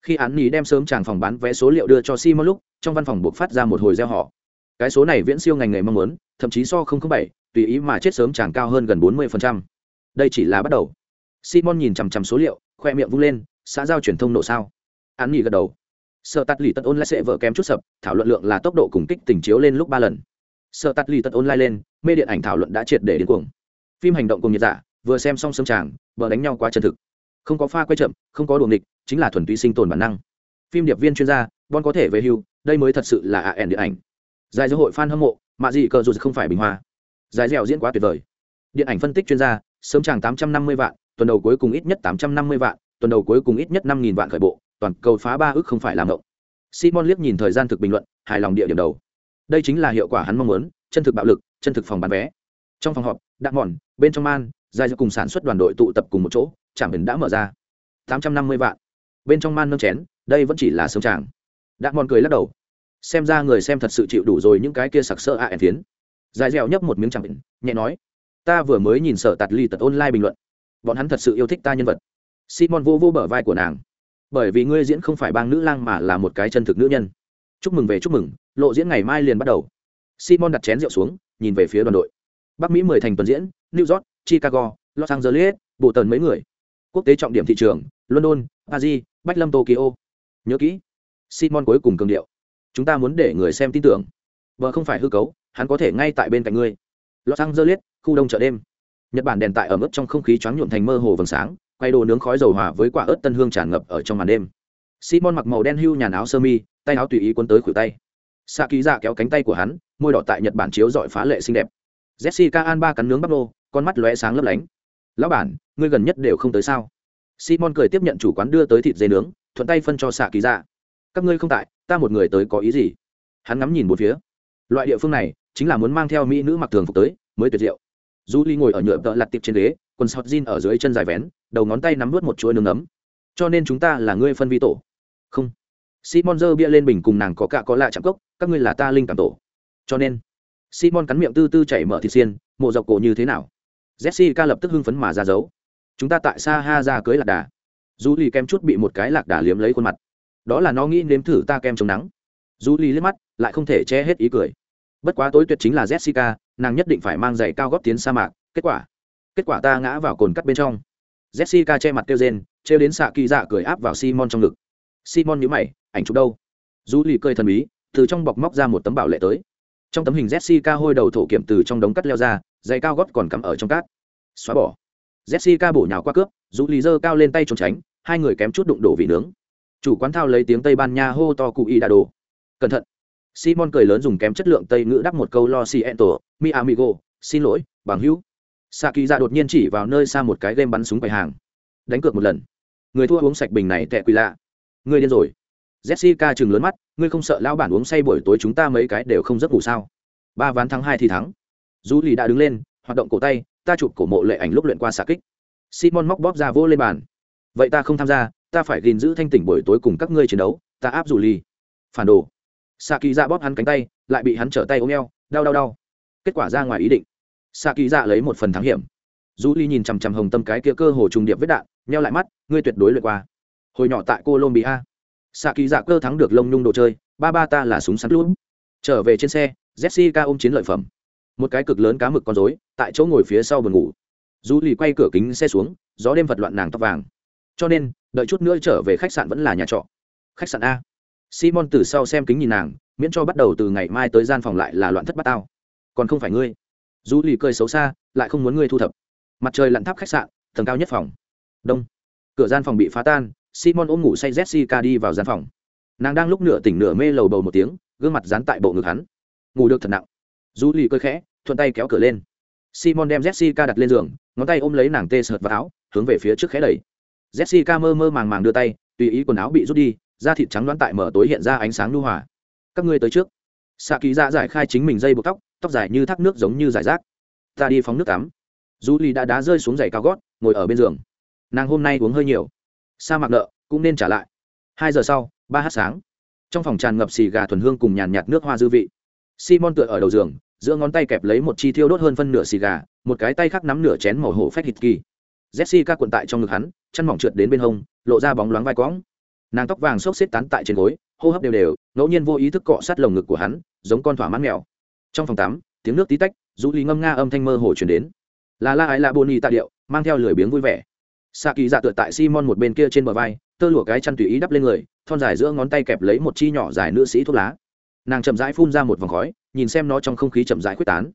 Khi án nhì đem sớm chàng phòng bán vé số liệu đưa cho Simon lúc, trong văn phòng buộc phát ra một hồi reo họ. Cái số này viễn siêu ngành nghề mong muốn, thậm chí so 007, tùy ý mà chết sớm chàng cao hơn gần 40%. Đây chỉ là bắt đầu simon nhìn chằm chằm số liệu, khoe miệng vung lên, xã giao truyền thông nổ sao? Án nghỉ gật đầu. Sợ tắt lì tật ôn lại sẽ vỡ kém chút sập, thảo luận lượng là tốc độ cùng kích tình chiếu lên lúc ba lần. Sợ tắt lì tật ôn lại lên, mê điện ảnh thảo luận đã triệt để đến cuồng. Phim hành động cùng nhiệt giả, vừa xem xong sớm tràng bờ đánh nhau quá chân thực. Không có pha quay chậm, không có đùa nghịch, chính là thuần túy sinh tồn bản năng. Phim điệp viên chuyên gia, bon có thể về hưu, đây mới thật sự là ạ ẻn điện ảnh. Giải giới hội fan hâm mộ, mạ gì cờ dù không phải bình hoa. Giải dẻo diễn quá tuyệt vời. Điện ảnh phân tích chuyên gia, sớm chàng tám trăm năm mươi vạn tuần đầu cuối cùng ít nhất tám trăm năm mươi vạn, tuần đầu cuối cùng ít nhất năm nghìn vạn khởi bộ, toàn cầu phá ba ước không phải làm động simon liếc nhìn thời gian thực bình luận, hài lòng địa điểm đầu. Đây chính là hiệu quả hắn mong muốn, chân thực bạo lực, chân thực phòng bán vé. Trong phòng họp đạn mòn, bên trong man dài cùng sản xuất đoàn đội tụ tập cùng một chỗ chẳng hình đã mở ra. tám trăm năm mươi vạn. Bên trong man nâng chén, đây vẫn chỉ là sớm tràng. Đạn mòn cười lắc đầu. Xem ra người xem thật sự chịu đủ rồi những cái kia sặc sỡ a à ẻn tiến. dài dẻo nhấp một miếng chẳng hình nhẹ nói. Ta vừa mới nhìn sở tạt ly tật online bình luận bọn hắn thật sự yêu thích ta nhân vật. Simon vô vô bờ vai của nàng. Bởi vì ngươi diễn không phải bang nữ lang mà là một cái chân thực nữ nhân. Chúc mừng về chúc mừng, lộ diễn ngày mai liền bắt đầu. Simon đặt chén rượu xuống, nhìn về phía đoàn đội. Bắc mỹ mười thành tuần diễn, new york, chicago, los angeles bộ tần mấy người. Quốc tế trọng điểm thị trường, london, paris, bách lâm, tokyo. Nhớ kỹ, simon cuối cùng cường điệu. Chúng ta muốn để người xem tin tưởng. Vợ không phải hư cấu, hắn có thể ngay tại bên cạnh ngươi. Los angeles, khu đông chợ đêm nhật bản đèn tại ở mức trong không khí choáng nhuộm thành mơ hồ vầng sáng, quay đồ nướng khói dầu hòa với quả ớt tân hương tràn ngập ở trong màn đêm. Simon mặc màu đen hưu nhà áo sơ mi, tay áo tùy ý quấn tới khuỷu tay. Xạ ký dạ kéo cánh tay của hắn, môi đỏ tại nhật bản chiếu dọi phá lệ xinh đẹp. Jessica an ba cắn nướng bắp lô con mắt lóe sáng lấp lánh. Lão bản, ngươi gần nhất đều không tới sao? Simon cười tiếp nhận chủ quán đưa tới thịt dê nướng, thuận tay phân cho xạ ký dạ các ngươi không tại, ta một người tới có ý gì? Hắn ngắm nhìn một phía. Loại địa phương này, chính là muốn mang theo mỹ nữ mặc thường phục tới, mới tuyệt diệu du ly ngồi ở nhựa tợ lặt tiệp trên ghế, quần sọt jean ở dưới chân dài vén, đầu ngón tay nắm vớt một chuỗi nướng ấm. Cho nên chúng ta là ngươi phân vi tổ. Không. Simon giơ bia lên bình cùng nàng có cả có lạ chạm cốc, các ngươi là ta linh cảm tổ. Cho nên, simon cắn miệng tư tư chảy mở thịt xiên, mộ dọc cổ như thế nào? Jessica lập tức hưng phấn mà ra giấu chúng ta tại sa ha ra cưới lạc đà. Du ly kem chút bị một cái lạc đà liếm lấy khuôn mặt. Đó là nó nghĩ nếm thử ta kem chống nắng. Du ly liếc mắt, lại không thể che hết ý cười. Bất quá tối tuyệt chính là jessica nàng nhất định phải mang giày cao góp tiến sa mạc, kết quả kết quả ta ngã vào cồn cắt bên trong. Jessica che mặt kêu rên, trêu đến xạ kỳ dạ cười áp vào simon trong ngực. Simon nhíu mày, ảnh chụp đâu? Du lì cười thần bí, từ trong bọc móc ra một tấm bảo lệ tới. Trong tấm hình jessica hôi đầu thổ kiểm từ trong đống cắt leo ra, giày cao gót còn cắm ở trong cát. Xóa bỏ. Jessica bổ nhào qua cướp du lì giơ cao lên tay trốn tránh, hai người kém chút đụng đổ vị nướng. Chủ quán thao lấy tiếng tây ban nha hô to cụ y đà đồ. Cẩn thận simon cười lớn dùng kém chất lượng tây ngữ đắp một câu lo si ento, mi amigo, xin lỗi, bằng hữu. Xạ kỳ đột nhiên chỉ vào nơi xa một cái game bắn súng quầy hàng. Đánh cược một lần. Người thua uống sạch bình này tệ quỳ lạ. Người điên rồi. Jessica chừng lớn mắt, ngươi không sợ lão bản uống say buổi tối chúng ta mấy cái đều không giấc ngủ sao? Ba ván thắng, hai thì thắng. Du lì đã đứng lên, hoạt động cổ tay, ta chụp cổ mộ lệ ảnh lúc luyện qua xạ kích. Simon móc bóp ra vô lên bàn. Vậy ta không tham gia, ta phải gìn giữ thanh tỉnh buổi tối cùng các ngươi chiến đấu, ta áp dù lì phản đồ xạ kỳ dạ bóp hắn cánh tay, lại bị hắn trở tay ôm eo, đau đau đau. Kết quả ra ngoài ý định. Xạ kỳ dạ lấy một phần thắng hiểm. Du ly nhìn chằm chằm hồng tâm cái kia cơ hồ trùng điệp vết đạn neo lại mắt, ngươi tuyệt đối lượt qua. Hồi nhỏ tại colombia. Xạ kỳ dạ cơ thắng được lông nhung đồ chơi, ba ba ta là súng sắn lún trở về trên xe, jessica ôm chiến lợi phẩm. Một cái cực lớn cá mực con rối, tại chỗ ngồi phía sau buồn ngủ. Du lì quay cửa kính xe xuống, gió đêm vật loạn nàng tóc vàng. Cho nên, đợi chút nữa trở về khách sạn vẫn là nhà trọ. Khách sạn a simon từ sau xem kính nhìn nàng, miễn cho bắt đầu từ ngày mai tới gian phòng lại là loạn thất bát tao. Còn không phải ngươi. Du lì cười xấu xa, lại không muốn ngươi thu thập. Mặt trời lặn tháp khách sạn, tầng cao nhất phòng. Đông. Cửa gian phòng bị phá tan, simon ôm ngủ say jessica đi vào gian phòng. Nàng đang lúc nửa tỉnh nửa mê lầu bầu một tiếng, gương mặt dán tại bộ ngực hắn. Ngủ được thật nặng. Du lì cơi khẽ, thuận tay kéo cửa lên. Simon đem jessica đặt lên giường, ngón tay ôm lấy nàng tê sợt vào áo, hướng về phía trước khẽ đẩy. Jessica mơ mơ màng màng đưa tay, tùy ý quần áo bị rút đi da thịt trắng đoán tại mở tối hiện ra ánh sáng nhu hòa. Các ngươi tới trước. Xạ kỳ dạ giải khai chính mình dây buộc tóc tóc dài như thác nước giống như giải rác. Ta đi phóng nước tắm. Du ly đã đá rơi xuống giày cao gót, ngồi ở bên giường. Nàng hôm nay uống hơi nhiều. Sa mạc nợ cũng nên trả lại. Hai giờ sau, ba h sáng. Trong phòng tràn ngập xì gà thuần hương cùng nhàn nhạt nước hoa dư vị. Simon tựa ở đầu giường, giữa ngón tay kẹp lấy một chi thiêu đốt hơn phân nửa xì gà, một cái tay khác nắm nửa chén màu hổ phách hít kỳ. Jessica cuộn tại trong ngực hắn chân mỏng trượt đến bên hông, lộ ra bóng loáng vai quõng nàng tóc vàng xốc xếp tán tại trên gối, hô hấp đều đều, ngẫu nhiên vô ý thức cọ sát lồng ngực của hắn, giống con thỏa mãn mèo. Trong phòng tắm, tiếng nước tí tách, rũ lý ngâm nga âm thanh mơ hồ chuyển đến. Là la ái la boni tạ điệu, mang theo lười biếng vui vẻ. Xạ kỳ dạ tựa tại simon một bên kia trên bờ vai, tơ lụa cái chăn tùy ý đắp lên người, thon dài giữa ngón tay kẹp lấy một chi nhỏ dài nữ sĩ thuốc lá. Nàng chậm rãi phun ra một vòng khói, nhìn xem nó trong không khí chậm rãi quyết tán.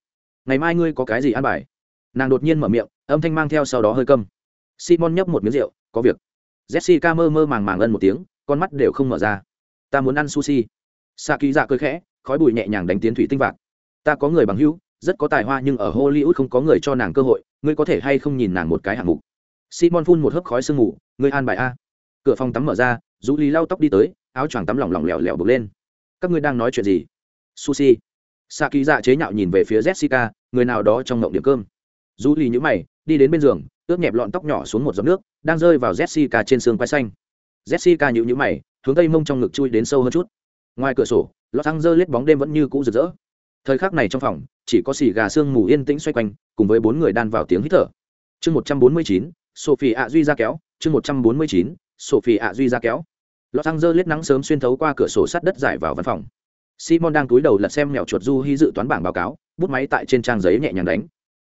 Ngày mai ngươi có cái gì ăn bài? Nàng đột nhiên mở miệng, âm thanh mang theo sau đó hơi câm. Simon nhấp một miếng rượu, có việc jessica mơ mơ màng màng ân một tiếng, con mắt đều không mở ra. Ta muốn ăn sushi. Xạ kỳ dạ cười khẽ, khói bụi nhẹ nhàng đánh tiến thủy tinh vạc. Ta có người bằng hữu, rất có tài hoa nhưng ở hollywood không có người cho nàng cơ hội, ngươi có thể hay không nhìn nàng một cái hạng mục? Simon phun một hớp khói sương mù, ngươi an bài a. Cửa phòng tắm mở ra rũ lý lau tóc đi tới, áo choàng tắm lỏng lỏng lẻo lẻo bực lên. Các ngươi đang nói chuyện gì? Sushi. Sa dạ chế nhạo nhìn về phía jessica, người nào đó trong ngộng điểm cơm. Rũ lý nhữ mày, đi đến bên giường ướt nhẹp lọn tóc nhỏ xuống một giọt nước, đang rơi vào jessica trên xương quai xanh. Jessica nhịu nhữ mày, hướng tây mông trong ngực chui đến sâu hơn chút. Ngoài cửa sổ lọt xăng dơ lết bóng đêm vẫn như cũ rực rỡ. Thời khắc này trong phòng, chỉ có xì gà sương mù yên tĩnh xoay quanh, cùng với bốn người đan vào tiếng hít thở. Chương một trăm bốn mươi chín, sophie ạ duy ra kéo. Chương một trăm bốn mươi chín, sophie ạ duy ra kéo. Lọt xăng dơ lết nắng sớm xuyên thấu qua cửa sổ sắt đất giải vào văn phòng. Simon đang cúi đầu lật xem mèo chuột du hy dự toán bảng báo cáo, bút máy tại trên trang giấy nhẹ nhàng đánh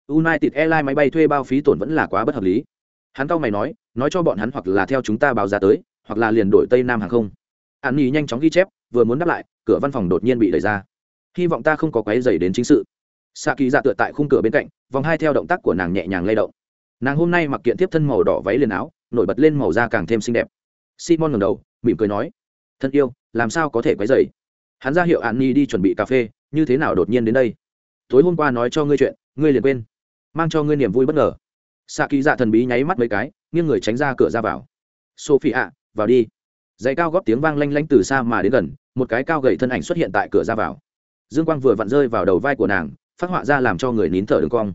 united airlines máy bay thuê bao phí tổn vẫn là quá bất hợp lý. Hắn cau mày nói nói cho bọn hắn hoặc là theo chúng ta báo giá tới, hoặc là liền đổi tây nam hàng không. An nhi nhanh chóng ghi chép, vừa muốn đáp lại, cửa văn phòng đột nhiên bị đẩy ra. Hy vọng ta không có quấy rầy đến chính sự. Sạ kỳ dạ tựa tại khung cửa bên cạnh, vòng hai theo động tác của nàng nhẹ nhàng lay động. Nàng hôm nay mặc kiện tiếp thân màu đỏ váy liền áo, nổi bật lên màu da càng thêm xinh đẹp. Simon ngẩng đầu, mỉm cười nói, thân yêu, làm sao có thể quấy rầy? hắn ra hiệu an ni đi chuẩn bị cà phê, như thế nào đột nhiên đến đây? Tối hôm qua nói cho ngươi chuyện, ngươi liền quên mang cho ngươi niềm vui bất ngờ. Xạ kỳ dạ thần bí nháy mắt mấy cái, nghiêng người tránh ra cửa ra vào. Sophie ạ, vào đi. Giày cao góp tiếng vang lanh lanh từ xa mà đến gần, một cái cao gầy thân ảnh xuất hiện tại cửa ra vào. Dương quang vừa vặn rơi vào đầu vai của nàng, phát họa ra làm cho người nín thở đường cong.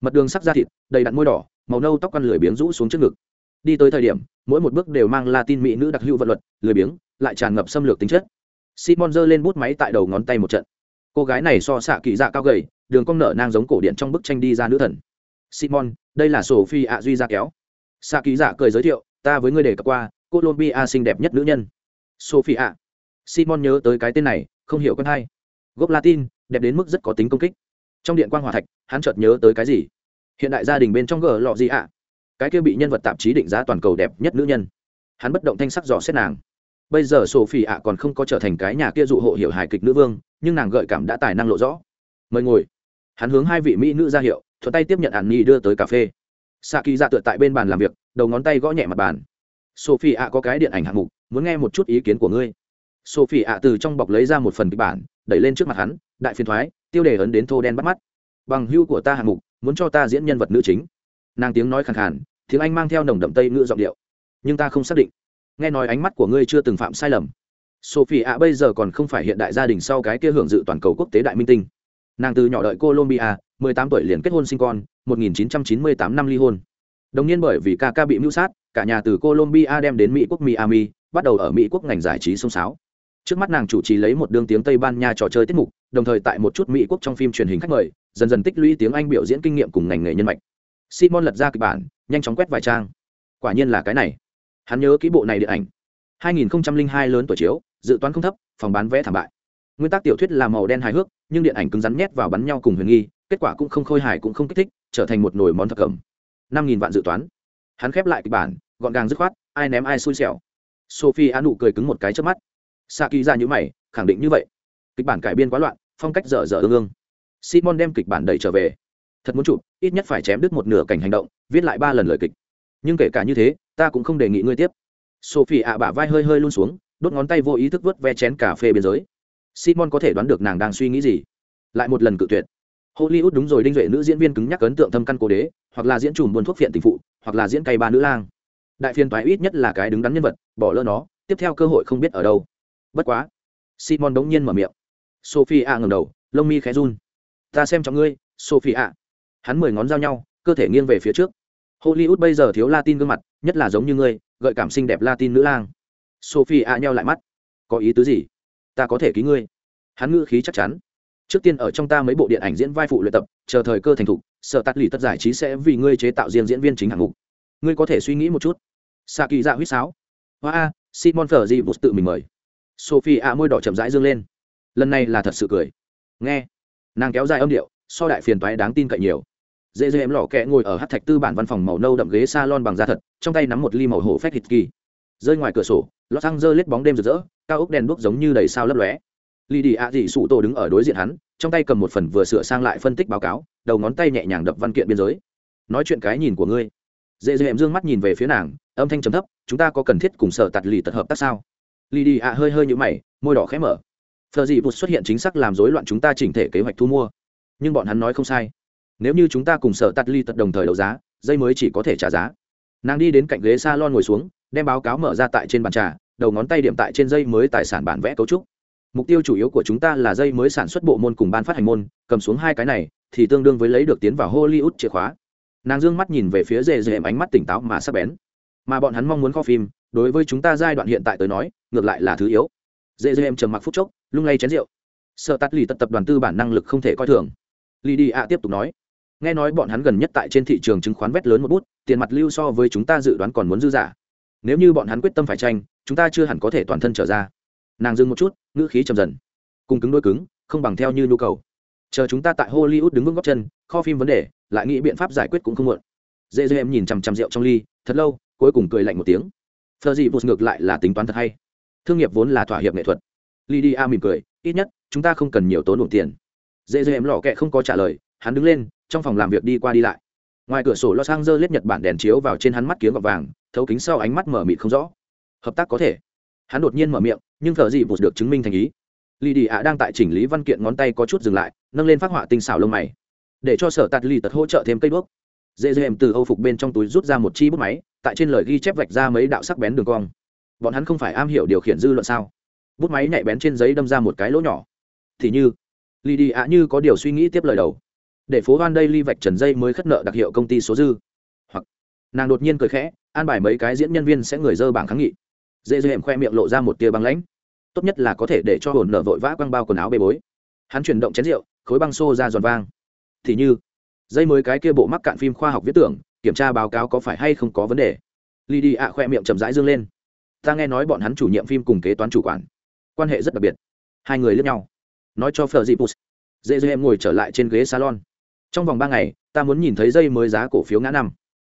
Mật đường sắc da thịt, đầy đặn môi đỏ, màu nâu tóc con lười biếng rũ xuống trước ngực. Đi tới thời điểm, mỗi một bước đều mang latin mỹ nữ đặc hữu vận luật, lười biếng, lại tràn ngập xâm lược tính chất. Simon giơ lên bút máy tại đầu ngón tay một trận cô gái này so xạ kỳ dạ cao gầy, đường cong nở nang giống cổ điện trong bức tranh đi ra nữ thần. Simon, đây là sophie ạ duy ra kéo. Xạ kỳ dạ cười giới thiệu, ta với ngươi đề cập qua, colombia xinh đẹp nhất nữ nhân. Sophie ạ. Simon nhớ tới cái tên này, không hiểu con hay. Gốc latin, đẹp đến mức rất có tính công kích. Trong điện quan hòa thạch, hắn chợt nhớ tới cái gì? Hiện đại gia đình bên trong gờ lọ gì ạ? Cái kia bị nhân vật tạp chí định giá toàn cầu đẹp nhất nữ nhân. Hắn bất động thanh sắc dò xét nàng bây giờ sophie ạ còn không có trở thành cái nhà kia dụ hộ hiểu hài kịch nữ vương, nhưng nàng gợi cảm đã tài năng lộ rõ. Mời ngồi. Hắn hướng hai vị mỹ nữ ra hiệu, thuận tay tiếp nhận ạn nhi đưa tới cà phê. Sa kỳ ra tựa tại bên bàn làm việc, đầu ngón tay gõ nhẹ mặt bàn. Sophie ạ có cái điện ảnh hạng mục, muốn nghe một chút ý kiến của ngươi. Sophie ạ từ trong bọc lấy ra một phần kịch bản, đẩy lên trước mặt hắn, đại phiên thoái, tiêu đề ấn đến thô đen bắt mắt. Bằng hưu của ta hạng mục, muốn cho ta diễn nhân vật nữ chính. Nàng tiếng nói khẳng khàn, tiếng anh mang theo nồng đậm tây ngữ giọng điệu. Nhưng ta không xác định nghe nói ánh mắt của ngươi chưa từng phạm sai lầm. Sophie ạ bây giờ còn không phải hiện đại gia đình sau cái kia hưởng dự toàn cầu quốc tế đại minh tinh. Nàng từ nhỏ đợi colombia 18 tuổi liền kết hôn sinh con 1998 năm ly hôn. Đồng nhiên bởi vì ca ca bị mưu sát, cả nhà từ colombia đem đến mỹ quốc miami, bắt đầu ở mỹ quốc ngành giải trí sông sáo. Trước mắt nàng chủ trì lấy một đương tiếng tây ban nha trò chơi tiết mục, đồng thời tại một chút mỹ quốc trong phim truyền hình khách mời, dần dần tích lũy tiếng anh biểu diễn kinh nghiệm cùng ngành nghề nhân mạch. Simon lật ra kịch bản, nhanh chóng quét vài trang. Quả nhiên là cái này hắn nhớ kỹ bộ này điện ảnh. 2002 lớn tuổi chiếu, dự toán không thấp, phòng bán vé thảm bại. Nguyên tắc tiểu thuyết là màu đen hài hước, nhưng điện ảnh cứng rắn nhét vào bắn nhau cùng huyền nghi, kết quả cũng không khôi hài cũng không kích thích, trở thành một nồi món thập cẩm. Năm nghìn vạn dự toán. Hắn khép lại kịch bản, gọn gàng dứt khoát, ai ném ai xui xẻo. Sophie a nụ cười cứng một cái trước mắt. Sa kỳ ra nhữ mày, khẳng định như vậy. Kịch bản cải biên quá loạn, phong cách dở dở ương ương. Simon đem kịch bản đẩy trở về. Thật muốn chụp, ít nhất phải chém đứt một nửa cảnh hành động, viết lại ba lần lời kịch nhưng kể cả như thế, ta cũng không đề nghị ngươi tiếp. Sophie ạ bả vai hơi hơi luôn xuống, đốt ngón tay vô ý thức vớt ve chén cà phê biên giới. Simon có thể đoán được nàng đang suy nghĩ gì? Lại một lần cự tuyệt. Hollywood đúng rồi, đinh duệ nữ diễn viên cứng nhắc ấn tượng thâm căn cố đế, hoặc là diễn trùm buôn thuốc phiện tình phụ, hoặc là diễn cay ba nữ lang. Đại phiên toái ít nhất là cái đứng đắn nhân vật, bỏ lỡ nó, tiếp theo cơ hội không biết ở đâu. Bất quá, simon đống nhiên mở miệng. Sophie a ngầm đầu, lông mi khẽ run. Ta xem cho ngươi, sophie a hắn mười ngón giao nhau, cơ thể nghiêng về phía trước hollywood bây giờ thiếu latin gương mặt, nhất là giống như ngươi, gợi cảm xinh đẹp latin nữ lang. Sophie ạ nheo lại mắt. Có ý tứ gì? Ta có thể ký ngươi. Hắn ngữ khí chắc chắn. Trước tiên ở trong ta mấy bộ điện ảnh diễn vai phụ luyện tập, chờ thời cơ thành thục, sở tắt lì tất giải trí sẽ vì ngươi chế tạo riêng diễn viên chính hạng mục. Ngươi có thể suy nghĩ một chút. Sa kỳ dạ huýt sáo. Hoa a, simon phở di bút tự mình mời. Sophie ạ môi đỏ chậm rãi dương lên. Lần này là thật sự cười. Nghe. Nàng kéo dài âm điệu, so đại phiền toái đáng tin cậy nhiều dễ dễ em lò kẽ ngồi ở hát thạch tư bản văn phòng màu nâu đậm ghế s a lon bằng da thật, trong tay nắm một ly màu hổ phép thịt kỳ. Rơi ngoài cửa sổ lót xăng rơi lết bóng đêm rực rỡ, cao ốc đèn đuốc giống như đầy sao lấp lóe. Lì đi ạ dị sụ tổ đứng ở đối diện hắn, trong tay cầm một phần vừa sửa sang lại phân tích báo cáo, đầu ngón tay nhẹ nhàng đập văn kiện biên giới. Nói chuyện cái nhìn của ngươi. Dễ dễ em dương mắt nhìn về phía nàng, âm thanh trầm thấp, chúng ta có cần thiết cùng sở tạt lì tật hợp tác sao? Lì đi ạ hơi hơi nhũ mày, môi đỏ khẽ mở. Phờ dị bụt xuất hiện chính xác làm rối loạn chúng ta chỉnh thể kế hoạch thu mua. Nhưng bọn hắn nói không sai nếu như chúng ta cùng sở tắt ly tật đồng thời đấu giá, dây mới chỉ có thể trả giá. Nàng đi đến cạnh ghế s a lon ngồi xuống, đem báo cáo mở ra tại trên bàn trà, đầu ngón tay điểm tại trên dây mới tài sản bản vẽ cấu trúc. Mục tiêu chủ yếu của chúng ta là dây mới sản xuất bộ môn cùng ban phát hành môn, cầm xuống hai cái này, thì tương đương với lấy được tiến vào hollywood chìa khóa. Nàng d ư ơ n g mắt nhìn về phía dề dề ánh mắt tỉnh táo mà sắp bén. Mà bọn hắn mong muốn kho phim, đối với chúng ta giai đoạn hiện tại tới nói, ngược lại là thứ yếu. Dễ dễ em trầm mặc phút chốc, lung lay chén rượu. Sợ tắt lì tật tập đoàn tư bản năng lực không thể coi thường. Lì đi ạ tiếp tục nói nghe nói bọn hắn gần nhất tại trên thị trường chứng khoán vét lớn một bút, tiền mặt lưu so với chúng ta dự đoán còn muốn dư giả. Nếu như bọn hắn quyết tâm phải tranh, chúng ta chưa hẳn có thể toàn thân trở ra. Nàng dừng một chút, ngữ khí chầm dần. Cùng cứng đôi cứng, không bằng theo như nhu cầu. Chờ chúng ta tại hollywood đứng vững góc chân, kho phim vấn đề, lại nghĩ biện pháp giải quyết cũng không muộn. Dễ dễ em nhìn chằm chằm rượu trong ly, thật lâu, cuối cùng cười lạnh một tiếng. Phờ dị vụt ngược lại là tính toán thật hay. Thương nghiệp vốn là thỏa hiệp nghệ thuật. Lydia mỉm cười, ít nhất, chúng ta không cần nhiều tốn đủ tiền. Dễ dễ em lỏ kệ không có trả lời hắn đứng lên, trong phòng làm việc đi qua đi lại. Ngoài cửa sổ los angeles nhật bản đèn chiếu vào trên hắn mắt kiếng gọt vàng, thấu kính sau ánh mắt mở mịt không rõ. Hợp tác có thể. Hắn đột nhiên mở miệng, nhưng thợ gì vụt được chứng minh thành ý. Lì đi ạ đang tại chỉnh lý văn kiện ngón tay có chút dừng lại, nâng lên phát họa tinh xảo lông mày. Để cho sở tạt lì tật hỗ trợ thêm cây đuốc. Dễ dễ em từ âu phục bên trong túi rút ra một chi bút máy, tại trên lời ghi chép vạch ra mấy đạo sắc bén đường cong. Bọn hắn không phải am hiểu điều khiển dư luận sao? Bút máy nhạy bén trên giấy đâm ra một cái lỗ nhỏ. Thì như lì đi ạ như có điều suy nghĩ tiếp lời đầu để phố van đây ly vạch trần dây mới khất nợ đặc hiệu công ty số dư. Hoặc, nàng đột nhiên cười khẽ, an bài mấy cái diễn nhân viên sẽ người dơ bảng kháng nghị. Dễ dư em khoe miệng lộ ra một tia băng lãnh. Tốt nhất là có thể để cho hồn nợ vội vã quăng bao quần áo bê bối. Hắn chuyển động chén rượu, khối băng xô ra giòn vang. Thì như, dây mới cái kia bộ mắc cạn phim khoa học viết tưởng, kiểm tra báo cáo có phải hay không có vấn đề. Ly đi ạ khoe miệng chậm rãi dương lên. Ta nghe nói bọn hắn chủ nhiệm phim cùng kế toán chủ quản. Quan hệ rất đặc biệt. Hai người lướt nhau. Nói cho phờ dị pus dễ dễ em ngồi trở lại trên ghế salon trong vòng ba ngày, ta muốn nhìn thấy dây mới giá cổ phiếu ngã năm.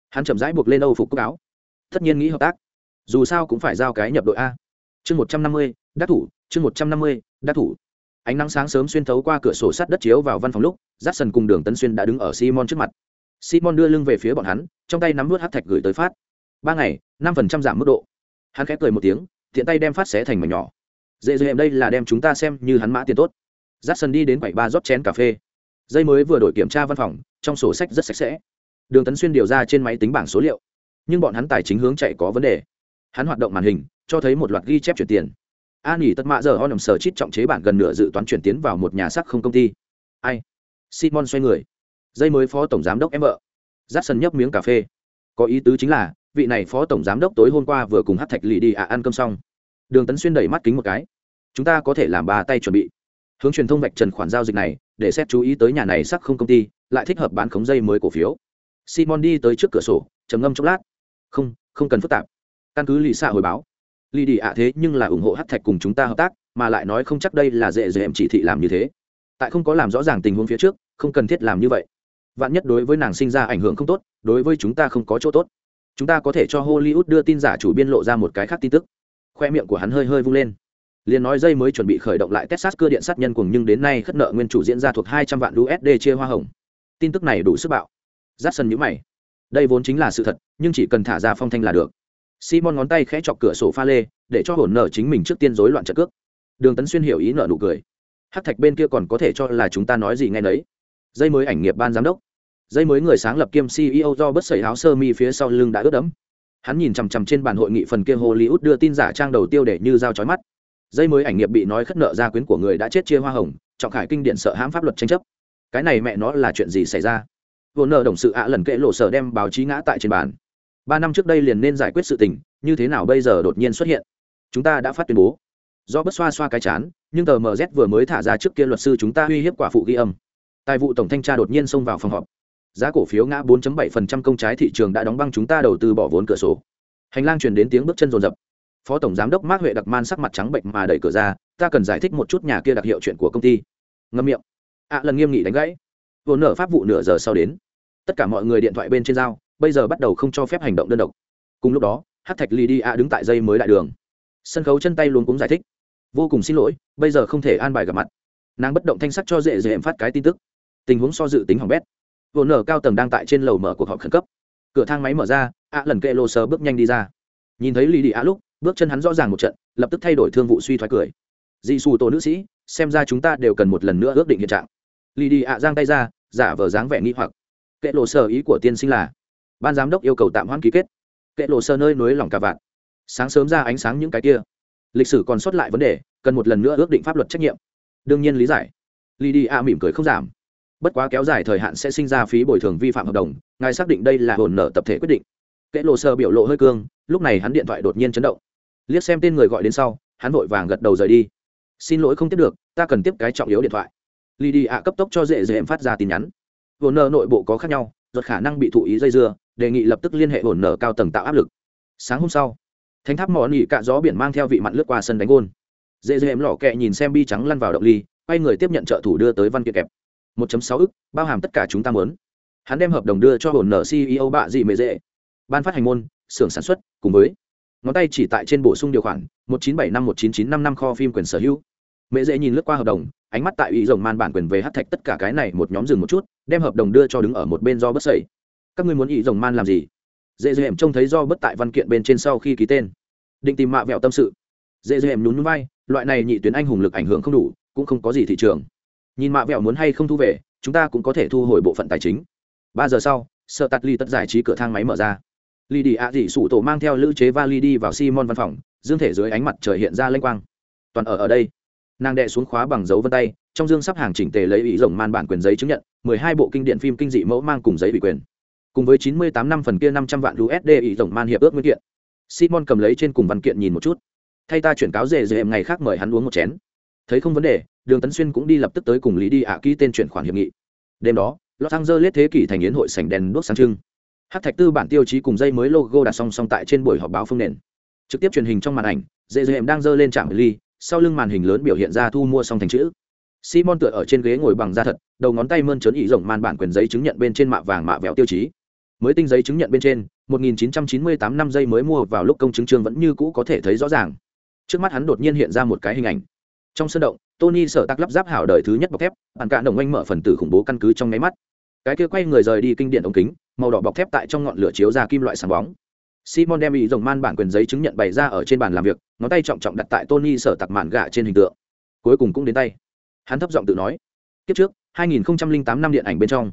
Hắn chậm rãi buộc lên âu phục cúc áo tất nhiên nghĩ hợp tác. Dù sao cũng phải giao cái nhập đội a. Chương một trăm năm mươi, đắc thủ, chương một trăm năm mươi, đắc thủ. Ánh nắng sáng sớm xuyên thấu qua cửa sổ sắt đất chiếu vào văn phòng lúc j a c k s o n cùng đường tấn xuyên đã đứng ở simon trước mặt. Simon đưa lưng về phía bọn hắn, trong tay nắm vớt hát thạch gửi tới phát. Ba ngày, năm phần trăm giảm mức độ. Hắn khép cười một tiếng, tiện tay đem phát xé thành mảnh nhỏ. Dễ dễ em đây là đem chúng ta xem như hắn mã tiền tốt. J a c k s o n đi đến quầy ba rót chén cà phê dây mới vừa đổi kiểm tra văn phòng, trong sổ sách rất sạch sẽ. Đường tấn xuyên điều ra trên máy tính bảng số liệu. Nhưng bọn hắn tài chính hướng chạy có vấn đề. Hắn hoạt động màn hình, cho thấy một loạt ghi chép chuyển tiền. An nghỉ tất mạ giờ ho nằm sở chít trọng chế bản gần nửa dự toán chuyển tiến vào một nhà sắc không công ty. Ai? Simon xoay người. Dây mới phó tổng giám đốc em vợ. Giáp sân nhấp miếng cà phê. Có ý tứ chính là, vị này phó tổng giám đốc tối hôm qua vừa cùng hát thạch lì đi ạ ăn cơm xong. Đường tấn xuyên đẩy mắt kính một cái. Chúng ta có thể làm ba tay chuẩn bị. Hướng truyền thông vạch trần khoản giao dịch này để xét chú ý tới nhà này sắc không công ty, lại thích hợp bán khống dây mới cổ phiếu. Simon đi tới trước cửa sổ, trầm ngâm chốc lát. Không không cần phức tạp. Căn cứ lì xạ hồi báo lì đi ạ thế nhưng là ủng hộ hát thạch cùng chúng ta hợp tác, mà lại nói không chắc đây là dễ dễ em chỉ thị làm như thế. Tại không có làm rõ ràng tình huống phía trước, không cần thiết làm như vậy. Vạn nhất đối với nàng sinh ra ảnh hưởng không tốt, đối với chúng ta không có chỗ tốt. Chúng ta có thể cho hollywood đưa tin giả chủ biên lộ ra một cái khác tin tức. Khoe miệng của hắn hơi hơi vung lên liền nói dây mới chuẩn bị khởi động lại texas cưa điện sát nhân cùng nhưng đến nay khất nợ nguyên chủ diễn ra thuộc hai trăm vạn usd chia hoa hồng. Tin tức này đủ sức bạo. Jackson nhíu mày. Đây vốn chính là sự thật, nhưng chỉ cần thả ra phong thanh là được. Simon ngón tay khẽ chọc cửa sổ pha lê, để cho hồn nợ chính mình trước tiên rối loạn trận cước. Đường tấn xuyên hiểu ý nợ nụ cười. Hắc thạch bên kia còn có thể cho là chúng ta nói gì nghe nấy. Dây mới ảnh nghiệp ban giám đốc. Dây mới người sáng lập kiêm ceo do bất sẩy áo sơ mi phía sau lưng đã ướt đẫm. Hắn nhìn chằm chằm trên bàn hội nghị phần kia hollywood đưa tin giả trang đầu tiêu để như dao chói mắt dây mới ảnh nghiệp bị nói khất nợ gia quyến của người đã chết chia hoa hồng, trọng khải kinh điện sợ hãm pháp luật tranh chấp. Cái này mẹ nó là chuyện gì xảy ra? Vô nợ đồng sự ạ lần kệ lộ sở đem báo chí ngã tại trên bàn. Ba năm trước đây liền nên giải quyết sự tình, như thế nào bây giờ đột nhiên xuất hiện? Chúng ta đã phát tuyên bố. Do bất xoa xoa cái chán, nhưng tờ mz vừa mới thả ra trước kia luật sư chúng ta uy hiếp quả phụ ghi âm. Tài vụ tổng thanh tra đột nhiên xông vào phòng họp. Giá cổ phiếu ngã 4.7% công trái thị trường đã đóng băng chúng ta đầu tư bỏ vốn cửa sổ. Hành lang truyền đến tiếng bước chân rồn rập phó tổng giám đốc mác huệ đặc man sắc mặt trắng bệnh mà đẩy cửa ra, ta cần giải thích một chút nhà kia đặc hiệu chuyện của công ty. Ngâm miệng. Ạ lần nghiêm nghị đánh gãy. Vốn nở pháp vụ nửa giờ sau đến. Tất cả mọi người điện thoại bên trên dao bây giờ bắt đầu không cho phép hành động đơn độc. Cùng lúc đó, hát thạch lì đi ạ đứng tại dây mới đại đường. Sân khấu chân tay luôn cũng giải thích. Vô cùng xin lỗi, bây giờ không thể an bài gặp mặt. Nàng bất động thanh sắc cho dễ dễ em phát cái tin tức. Tình huống so dự tính hỏng bét. Vồn nở cao tầng đang tại trên lầu mở cuộc họp khẩn cấp. Cửa thang máy mở ra ạ lần kệ lô sơ bước nhanh đi ra. Nhìn thấy lì đi ạ lúc bước chân hắn rõ ràng một trận, lập tức thay đổi thương vụ suy thoái cười. Dị xù tổ nữ sĩ, xem ra chúng ta đều cần một lần nữa ước định hiện trạng. Lì đi ạ giang tay ra, giả vờ dáng vẻ nghi hoặc. Kệ lộ sơ ý của tiên sinh là, ban giám đốc yêu cầu tạm hoãn ký kết. Kệ lộ sơ nơi nối lòng cả vạn. Sáng sớm ra ánh sáng những cái kia. Lịch sử còn sót lại vấn đề, cần một lần nữa ước định pháp luật trách nhiệm. Đương nhiên lý giải. Lì đi a mỉm cười không giảm. Bất quá kéo dài thời hạn sẽ sinh ra phí bồi thường vi phạm hợp đồng, ngài xác định đây là hồn nợ tập thể quyết định. Kệ lộ sơ biểu lộ hơi cương, lúc này hắn điện thoại đột nhiên chấn động liếc xem tên người gọi đến sau, hắn vội vàng gật đầu rời đi. Xin lỗi không tiếp được, ta cần tiếp cái trọng yếu điện thoại. Lì đi ạ cấp tốc cho dễ dễ em phát ra tin nhắn. Hồn nợ nội bộ có khác nhau giật khả năng bị thụ ý dây dưa, đề nghị lập tức liên hệ hồn nợ cao tầng tạo áp lực. Sáng hôm sau, thánh tháp mỏ nỉ cạ gió biển mang theo vị mặn lướt qua sân đánh gôn. Dễ dễ em lỏ kẹ nhìn xem bi trắng lăn vào động ly, quay người tiếp nhận trợ thủ đưa tới văn kiện kẹp. 1.6 ức, bao hàm tất cả chúng ta muốn. Hắn đem hợp đồng đưa cho hồn nợ ceo bạ dị mệ dễ. Ban phát hành môn, xưởng sản xuất, cùng với ngón tay chỉ tại trên bổ sung điều khoản 19751995 kho phim quyền sở hữu. Mẹ dễ nhìn lướt qua hợp đồng, ánh mắt tại ý rồng man bản quyền về hát thạch tất cả cái này một nhóm dừng một chút, đem hợp đồng đưa cho đứng ở một bên do bất sẩy. Các ngươi muốn ý rồng man làm gì? Dễ dễ em trông thấy do bất tại văn kiện bên trên sau khi ký tên. Định tìm mạ vẹo tâm sự. Dễ dễ em nhún nhún vai, loại này nhị tuyến anh hùng lực ảnh hưởng không đủ, cũng không có gì thị trường. Nhìn mạ vẹo muốn hay không thu về, chúng ta cũng có thể thu hồi bộ phận tài chính. Ba giờ sau, sợ tắt ly tất giải trí cửa thang máy mở ra ly đi ạ dị sủ tổ mang theo lữ chế vali đi vào simon văn phòng, dương thể dưới ánh mặt trời hiện ra lênh quang. Toàn ở ở đây. Nàng đệ xuống khóa bằng dấu vân tay, trong dương sắp hàng chỉnh tề lấy ý rồng man bản quyền giấy chứng nhận, mười hai bộ kinh điện phim kinh dị mẫu mang cùng giấy ủy quyền. Cùng với chín mươi tám năm phần kia năm trăm vạn usd ý rồng man hiệp ước nguyên kiện. Simon cầm lấy trên cùng văn kiện nhìn một chút. Thay ta chuyển cáo rể rể ngày khác mời hắn uống một chén. Thấy không vấn đề, đường tấn xuyên cũng đi lập tức tới cùng lý đi ạ ký tên chuyển khoản hiệp nghị. Đêm đó, los angeles thế kỷ thành yến hội sảnh đèn đuốc sáng trưng hát thạch tư bản tiêu chí cùng dây mới logo đặt song song tại trên buổi họp báo phương nền. Trực tiếp truyền hình trong màn ảnh dễ dễ em đang giơ lên trạm ly, sau lưng màn hình lớn biểu hiện ra thu mua xong thành chữ. Simon tựa ở trên ghế ngồi bằng da thật, đầu ngón tay mơn trớn ý rộng màn bản quyền giấy chứng nhận bên trên mạ vàng mạ vẹo tiêu chí. Mới tinh giấy chứng nhận bên trên 1998 năm giây mới mua vào lúc công chứng trương vẫn như cũ có thể thấy rõ ràng. Trước mắt hắn đột nhiên hiện ra một cái hình ảnh. Trong sân động, tony sở tắc lắp ráp hảo đời thứ nhất bọc thép bạn cả đồng anh mở phần tử khủng bố căn cứ trong nháy mắt. Cái kia quay người rời đi kinh điện ống kính màu đỏ bọc thép tại trong ngọn lửa chiếu ra kim loại sáng bóng. Simon đem ý rồng man bản quyền giấy chứng nhận bày ra ở trên bàn làm việc, ngón tay trọng trọng đặt tại tony sở tặc mạn gạ trên hình tượng. Cuối cùng cũng đến tay. Hắn thấp giọng tự nói, kiếp trước 2008 năm điện ảnh bên trong,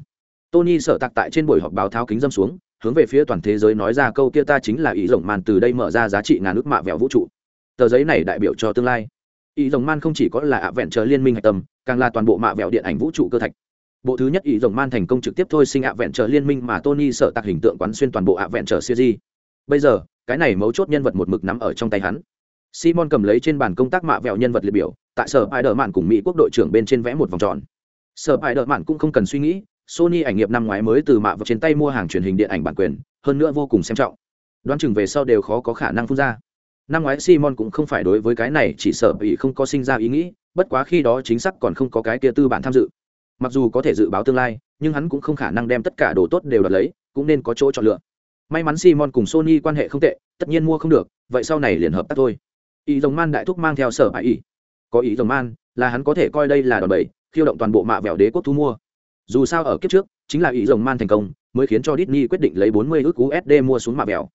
tony sở tặc tại trên buổi họp báo tháo kính dâm xuống, hướng về phía toàn thế giới nói ra câu kia ta chính là ý rồng man từ đây mở ra giá trị ngàn nước mạ vẹo vũ trụ. Tờ giấy này đại biểu cho tương lai. Ý rồng man không chỉ có là ạ vẹn chờ liên minh hạch tâm, càng là toàn bộ mạ vẹo điện ảnh vũ trụ cơ thạch bộ thứ nhất ý rồng man thành công trực tiếp thôi sinh ạ vẹn trở liên minh mà tony sợ tạc hình tượng quán xuyên toàn bộ ạ vẹn trở series. Bây giờ, cái này mấu chốt nhân vật một mực nắm ở trong tay hắn. Simon cầm lấy trên bàn công tác mạ vẹo nhân vật liệt biểu, tại sở ai đỡ mạn cùng mỹ quốc đội trưởng bên trên vẽ một vòng tròn. Sở ai đỡ mạn cũng không cần suy nghĩ, sony ảnh nghiệp năm ngoái mới từ mạ vào trên tay mua hàng truyền hình điện ảnh bản quyền, hơn nữa vô cùng xem trọng. Đoán chừng về sau đều khó có khả năng phun ra. Năm ngoái simon cũng không phải đối với cái này, chỉ sợ bị không có sinh ra ý nghĩ, bất quá khi đó chính xác còn không có cái kia tư bản tham dự mặc dù có thể dự báo tương lai, nhưng hắn cũng không khả năng đem tất cả đồ tốt đều đoạt lấy, cũng nên có chỗ chọn lựa. May mắn simon cùng sony quan hệ không tệ, tất nhiên mua không được, vậy sau này liền hợp tác thôi. Ý dòng man đại thúc mang theo sở bãi ý. Có ý dòng man, là hắn có thể coi đây là đòn bẩy, khiêu động toàn bộ mạ vẻo đế quốc thu mua. Dù sao ở kiếp trước, chính là ý dòng man thành công, mới khiến cho Disney quyết định lấy 40 ức USD mua xuống mạ vẻo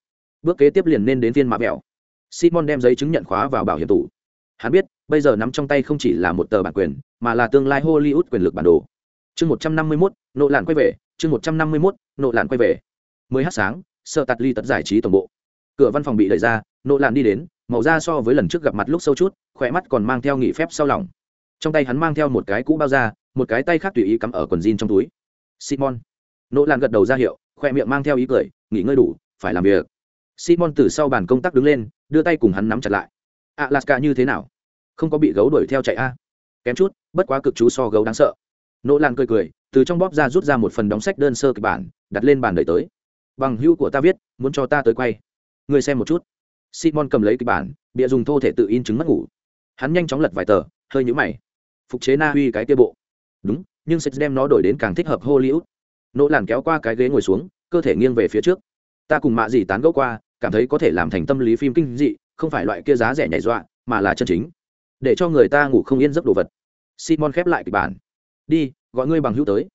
bước kế tiếp liền nên đến viên mạ vẻo simon đem giấy chứng nhận khóa vào bảo hiểm tủ. Hắn biết, bây giờ nắm trong tay không chỉ là một tờ bản quyền, mà là tương lai hollywood quyền lực bản đồ chương 151, nộ lạn quay về chương 151, nộ lạn quay về. Mới h sáng sợ tạt ly tật giải trí tổng bộ. Cửa văn phòng bị đẩy ra nộ lạn đi đến màu da so với lần trước gặp mặt lúc sâu chút khỏe mắt còn mang theo nghỉ phép sau lòng. Trong tay hắn mang theo một cái cũ bao da một cái tay khác tùy ý cắm ở quần jean trong túi. Simon. Nỗ lạn gật đầu ra hiệu khoe miệng mang theo ý cười nghỉ ngơi đủ phải làm việc. Simon từ sau bàn công tác đứng lên đưa tay cùng hắn nắm chặt lại. Alaska như thế nào? Không có bị gấu đuổi theo chạy a? À? kém chút bất quá cực chú so gấu đáng sợ nỗ lan cười cười, từ trong bóp ra rút ra một phần đóng sách đơn sơ kịch bản, đặt lên bàn đời tới. Bằng hữu của ta viết, muốn cho ta tới quay. Người xem một chút. Simon cầm lấy kịch bản, bịa dùng thô thể tự in chứng mất ngủ. Hắn nhanh chóng lật vài tờ, hơi nhũ mày. Phục chế na uy cái kia bộ. Đúng, nhưng sẽ đem nó đổi đến càng thích hợp hollywood. Nỗ làn kéo qua cái ghế ngồi xuống, cơ thể nghiêng về phía trước. Ta cùng mạ dì tán gẫu qua, cảm thấy có thể làm thành tâm lý phim kinh dị, không phải loại kia giá rẻ nhảy dọa, mà là chân chính. Để cho người ta ngủ không yên giấc đồ vật. Simon khép lại kịch bản đi, gọi ngươi bằng hữu tới.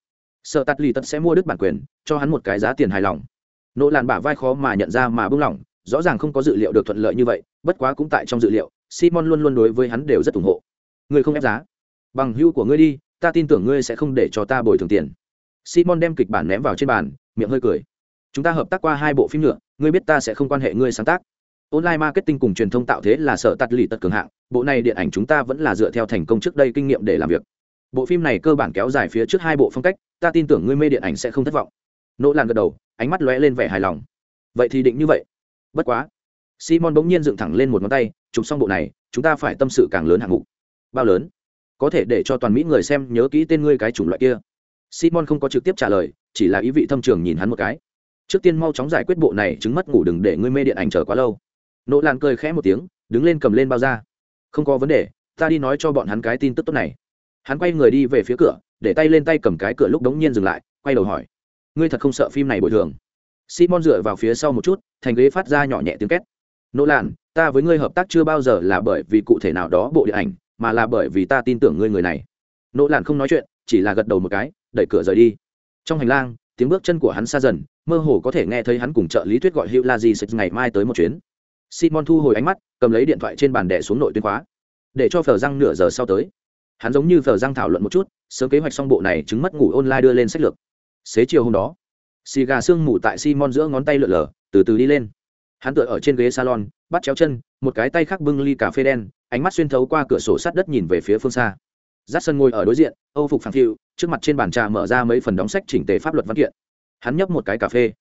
Sợ tắt lì tật sẽ mua đứt bản quyền, cho hắn một cái giá tiền hài lòng. Nỗ làn bả vai khó mà nhận ra mà bưng lỏng rõ ràng không có dự liệu được thuận lợi như vậy, bất quá cũng tại trong dự liệu, simon luôn luôn đối với hắn đều rất ủng hộ. Ngươi không ép giá. Bằng hữu của ngươi đi, ta tin tưởng ngươi sẽ không để cho ta bồi thường tiền. Simon đem kịch bản ném vào trên bàn, miệng hơi cười. Chúng ta hợp tác qua hai bộ phim nữa, ngươi biết ta sẽ không quan hệ ngươi sáng tác. Online marketing cùng truyền thông tạo thế là sợ tắt lì tật cường hạng, bộ này điện ảnh chúng ta vẫn là dựa theo thành công trước đây kinh nghiệm để làm việc bộ phim này cơ bản kéo dài phía trước hai bộ phong cách, ta tin tưởng ngươi mê điện ảnh sẽ không thất vọng. Nỗ Lan gật đầu, ánh mắt lóe lên vẻ hài lòng. Vậy thì định như vậy. Bất quá, simon bỗng nhiên dựng thẳng lên một ngón tay, chụp xong bộ này, chúng ta phải tâm sự càng lớn hạng mục. Bao lớn? Có thể để cho toàn mỹ người xem nhớ kỹ tên ngươi cái chủng loại kia. Simon không có trực tiếp trả lời, chỉ là ý vị thâm trường nhìn hắn một cái. Trước tiên mau chóng giải quyết bộ này, chứng mất ngủ đừng để ngươi mê điện ảnh chờ quá lâu. Nỗ lan cười khẽ một tiếng, đứng lên cầm lên bao da không có vấn đề, ta đi nói cho bọn hắn cái tin tức tốt này hắn quay người đi về phía cửa, để tay lên tay cầm cái cửa lúc đống nhiên dừng lại, quay đầu hỏi, ngươi thật không sợ phim này bồi thường? Simon dựa vào phía sau một chút, thành ghế phát ra nhỏ nhẹ tiếng két. Nỗ làn ta với ngươi hợp tác chưa bao giờ là bởi vì cụ thể nào đó bộ điện ảnh, mà là bởi vì ta tin tưởng ngươi người này. Nỗ lạn không nói chuyện, chỉ là gật đầu một cái, đẩy cửa rời đi. Trong hành lang, tiếng bước chân của hắn xa dần, mơ hồ có thể nghe thấy hắn cùng trợ lý thuyết gọi hữu la di sịch ngày mai tới một chuyến. Simon thu hồi ánh mắt, cầm lấy điện thoại trên bàn đẻ xuống nội tuyên khóa, để cho phờ răng nửa giờ sau tới hắn giống như phờ răng thảo luận một chút, sớm kế hoạch xong bộ này chứng mất ngủ online đưa lên sách lược. Xế chiều hôm đó, xì gà sương mù tại simon giữa ngón tay lượn lờ, từ từ đi lên. Hắn tựa ở trên ghế salon, bắt chéo chân, một cái tay khác bưng ly cà phê đen, ánh mắt xuyên thấu qua cửa sổ sát đất nhìn về phía phương xa. Giắt sân ngồi ở đối diện, âu phục phản phiu, trước mặt trên bàn trà mở ra mấy phần đóng sách chỉnh tề pháp luật văn kiện. Hắn nhấp một cái cà phê.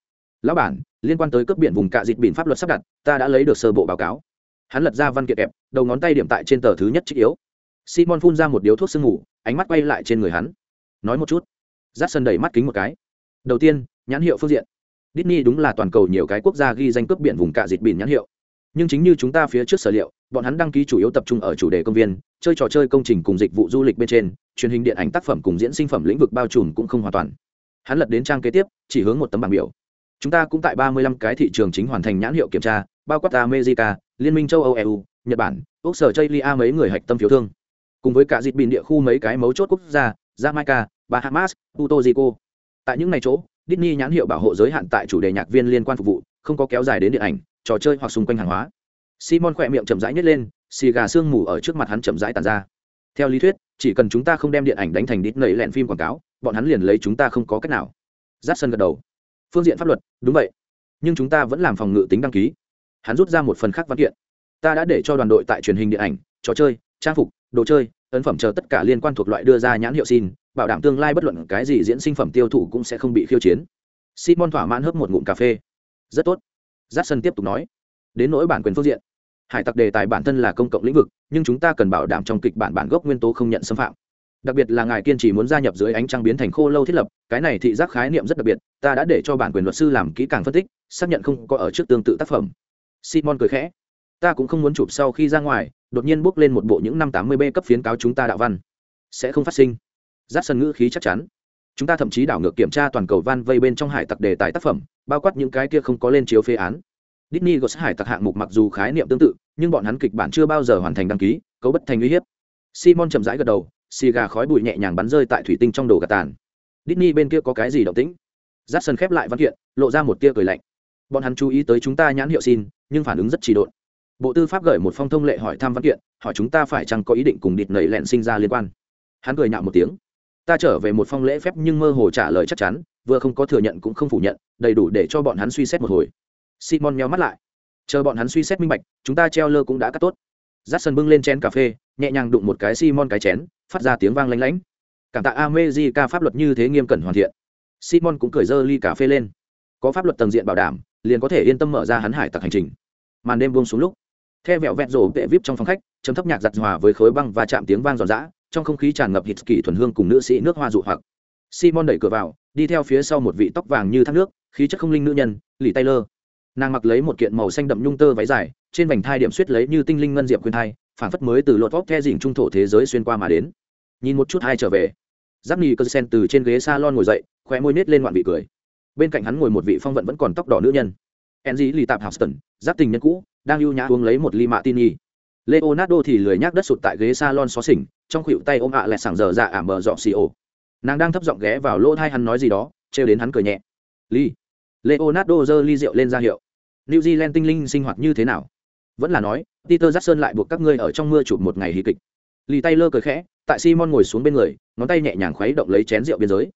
Lão bản, liên quan tới cướp biển vùng cạ dịch biển pháp luật sắp đặt, ta đã lấy được sơ bộ báo cáo. Hắn lật ra văn kiện kẹp, đầu ngón tay điểm tại trên tờ thứ nhất trích yếu simon phun ra một điếu thuốc sương ngủ ánh mắt quay lại trên người hắn. Nói một chút. Jackson sân đẩy mắt kính một cái. Đầu tiên, nhãn hiệu phương diện. Disney đúng là toàn cầu nhiều cái quốc gia ghi danh cướp biển vùng cạ dịch biển nhãn hiệu. Nhưng chính như chúng ta phía trước sở liệu, bọn hắn đăng ký chủ yếu tập trung ở chủ đề công viên, chơi trò chơi công trình cùng dịch vụ du lịch bên trên, truyền hình điện ảnh tác phẩm cùng diễn sinh phẩm lĩnh vực bao trùm cũng không hoàn toàn. Hắn lật đến trang kế tiếp, chỉ hướng một tấm bảng biểu. Chúng ta cũng tại ba mươi lăm cái thị trường chính hoàn thành nhãn hiệu kiểm tra, bao quát america, liên minh châu âu eu nhật bản, úc sở chây mấy người hạch tâm phiếu thương cùng với cả dịp bình địa khu mấy cái mấu chốt quốc gia, jamaica, bahamas, puerto rico. Tại những ngày chỗ, Disney nhãn hiệu bảo hộ giới hạn tại chủ đề nhạc viên liên quan phục vụ, không có kéo dài đến điện ảnh, trò chơi hoặc xung quanh hàng hóa. Simon khỏe miệng chậm rãi nhét lên, xì gà sương mù ở trước mặt hắn chậm rãi tàn ra. Theo lý thuyết, chỉ cần chúng ta không đem điện ảnh đánh thành đít nẩy lẹn phim quảng cáo, bọn hắn liền lấy chúng ta không có cách nào. Giáp sân gật đầu. Phương diện pháp luật, đúng vậy. Nhưng chúng ta vẫn làm phòng ngự tính đăng ký. Hắn rút ra một phần khác văn kiện. Ta đã để cho đoàn đội tại truyền hình điện ảnh, trò chơi trang phục, đồ chơi, ấn phẩm chờ tất cả liên quan thuộc loại đưa ra nhãn hiệu xin, bảo đảm tương lai bất luận cái gì diễn sinh phẩm tiêu thụ cũng sẽ không bị khiêu chiến. Simon thỏa mãn hớp một ngụm cà phê. Rất tốt. J a tiếp tục nói. Đến nỗi bản quyền phương diện. Hải tặc đề tài bản thân là công cộng lĩnh vực, nhưng chúng ta cần bảo đảm trong kịch bản bản gốc nguyên tố không nhận xâm phạm. Đặc biệt là ngài kiên trì muốn gia nhập dưới ánh trăng biến thành khô lâu thiết lập, cái này thị giác khái niệm rất đặc biệt, ta đã để cho bản quyền luật sư làm kỹ càng phân tích, xác nhận không có ở trước tương tự tác phẩm. Simon cười khẽ. Ta cũng không muốn chụp sau khi ra ngoài đột nhiên bước lên một bộ những năm tám mươi b cấp phiến cáo chúng ta đạo văn sẽ không phát sinh giáp sân ngữ khí chắc chắn chúng ta thậm chí đảo ngược kiểm tra toàn cầu van vây bên trong hải tặc đề tài tác phẩm bao quát những cái kia không có lên chiếu phê án Disney Ghost hải tặc hạng mục mặc dù khái niệm tương tự, nhưng bọn hắn kịch bản chưa bao giờ hoàn thành đăng ký, cấu bất thành uy hiếp. Simon chậm rãi gật đầu, xì gà khói bụi nhẹ nhàng bắn rơi tại thủy tinh trong đồ gạt tàn. Disney bên kia có cái gì động tĩnh? Jackson khép lại văn kiện, lộ ra một tia cười lạnh. Bọn hắn chú ý tới chúng ta nhãn hiệu xin, nhưng phản ứng rất trì độn. Bộ Tư pháp gửi một phong thông lệ hỏi thăm văn kiện, hỏi chúng ta phải chăng có ý định cùng địt nẩy lẹn sinh ra liên quan. Hắn cười nhạo một tiếng. Ta trở về một phong lễ phép nhưng mơ hồ trả lời chắc chắn, vừa không có thừa nhận cũng không phủ nhận, đầy đủ để cho bọn hắn suy xét một hồi. Simon nheo mắt lại. Chờ bọn hắn suy xét minh bạch chúng ta treo lơ cũng đã cắt tốt. J a bưng lên chén cà phê nhẹ nhàng đụng một cái simon cái chén phát ra tiếng vang lanh lánh cảm tạ amejica pháp luật như thế nghiêm cẩn hoàn thiện. Simon cũng cười dơ ly cà phê lên. Có pháp luật tầng diện bảo đảm liền có thể yên tâm mở ra hắn hải tặc hành trình. Màn đêm buông xuống lúc. Khe vẹo vẹt rổ vệ vip trong phòng khách, chấm thấp nhạc giặt hòa với khối băng và chạm tiếng vang giòn giã, trong không khí tràn ngập hít kỳ thuần hương cùng nữ sĩ nước hoa dụ hoặc. Simon đẩy cửa vào, đi theo phía sau một vị tóc vàng như thác nước, khí chất không linh nữ nhân, lì taylor. Nàng mặc lấy một kiện màu xanh đậm nhung tơ váy dài, trên vành thai điểm suýt lấy như tinh linh ngân diệp khuyên thai phản phất mới từ lột vóc the dỉnh trung thổ thế giới xuyên qua mà đến. Nhìn một chút hai trở về. Giáp ni cơ sen từ trên ghế s a lon ngồi dậy, khóe môi nết lên ngoạn vị cười. Bên cạnh hắn ngồi một vị phong vận vẫn còn tóc đỏ nữ nhân enzy lì tạp houston, giáp tình nhân cũ, đang ưu nhã uống lấy một ly mạ tin nhi. leonardo thì lười nhác đất sụt tại ghế s a lon xó xỉnh, trong khuỵu tay ôm ạ à lẹ sảng giờ dạ ảm mờ dọ xì ổ nàng đang thấp giọng ghé vào lỗ thai hắn nói gì đó, trêu đến hắn cười nhẹ. Ly. Leonardo giơ ly rượu lên ra hiệu. New zealand tinh linh sinh hoạt như thế nào? Vẫn là nói, peter jackson lại buộc các ngươi ở trong mưa chụp một ngày hí kịch. Lì tay lơ cười khẽ, tại simon ngồi xuống bên người, ngón tay nhẹ nhàng khuấy động lấy chén rượu biên giới.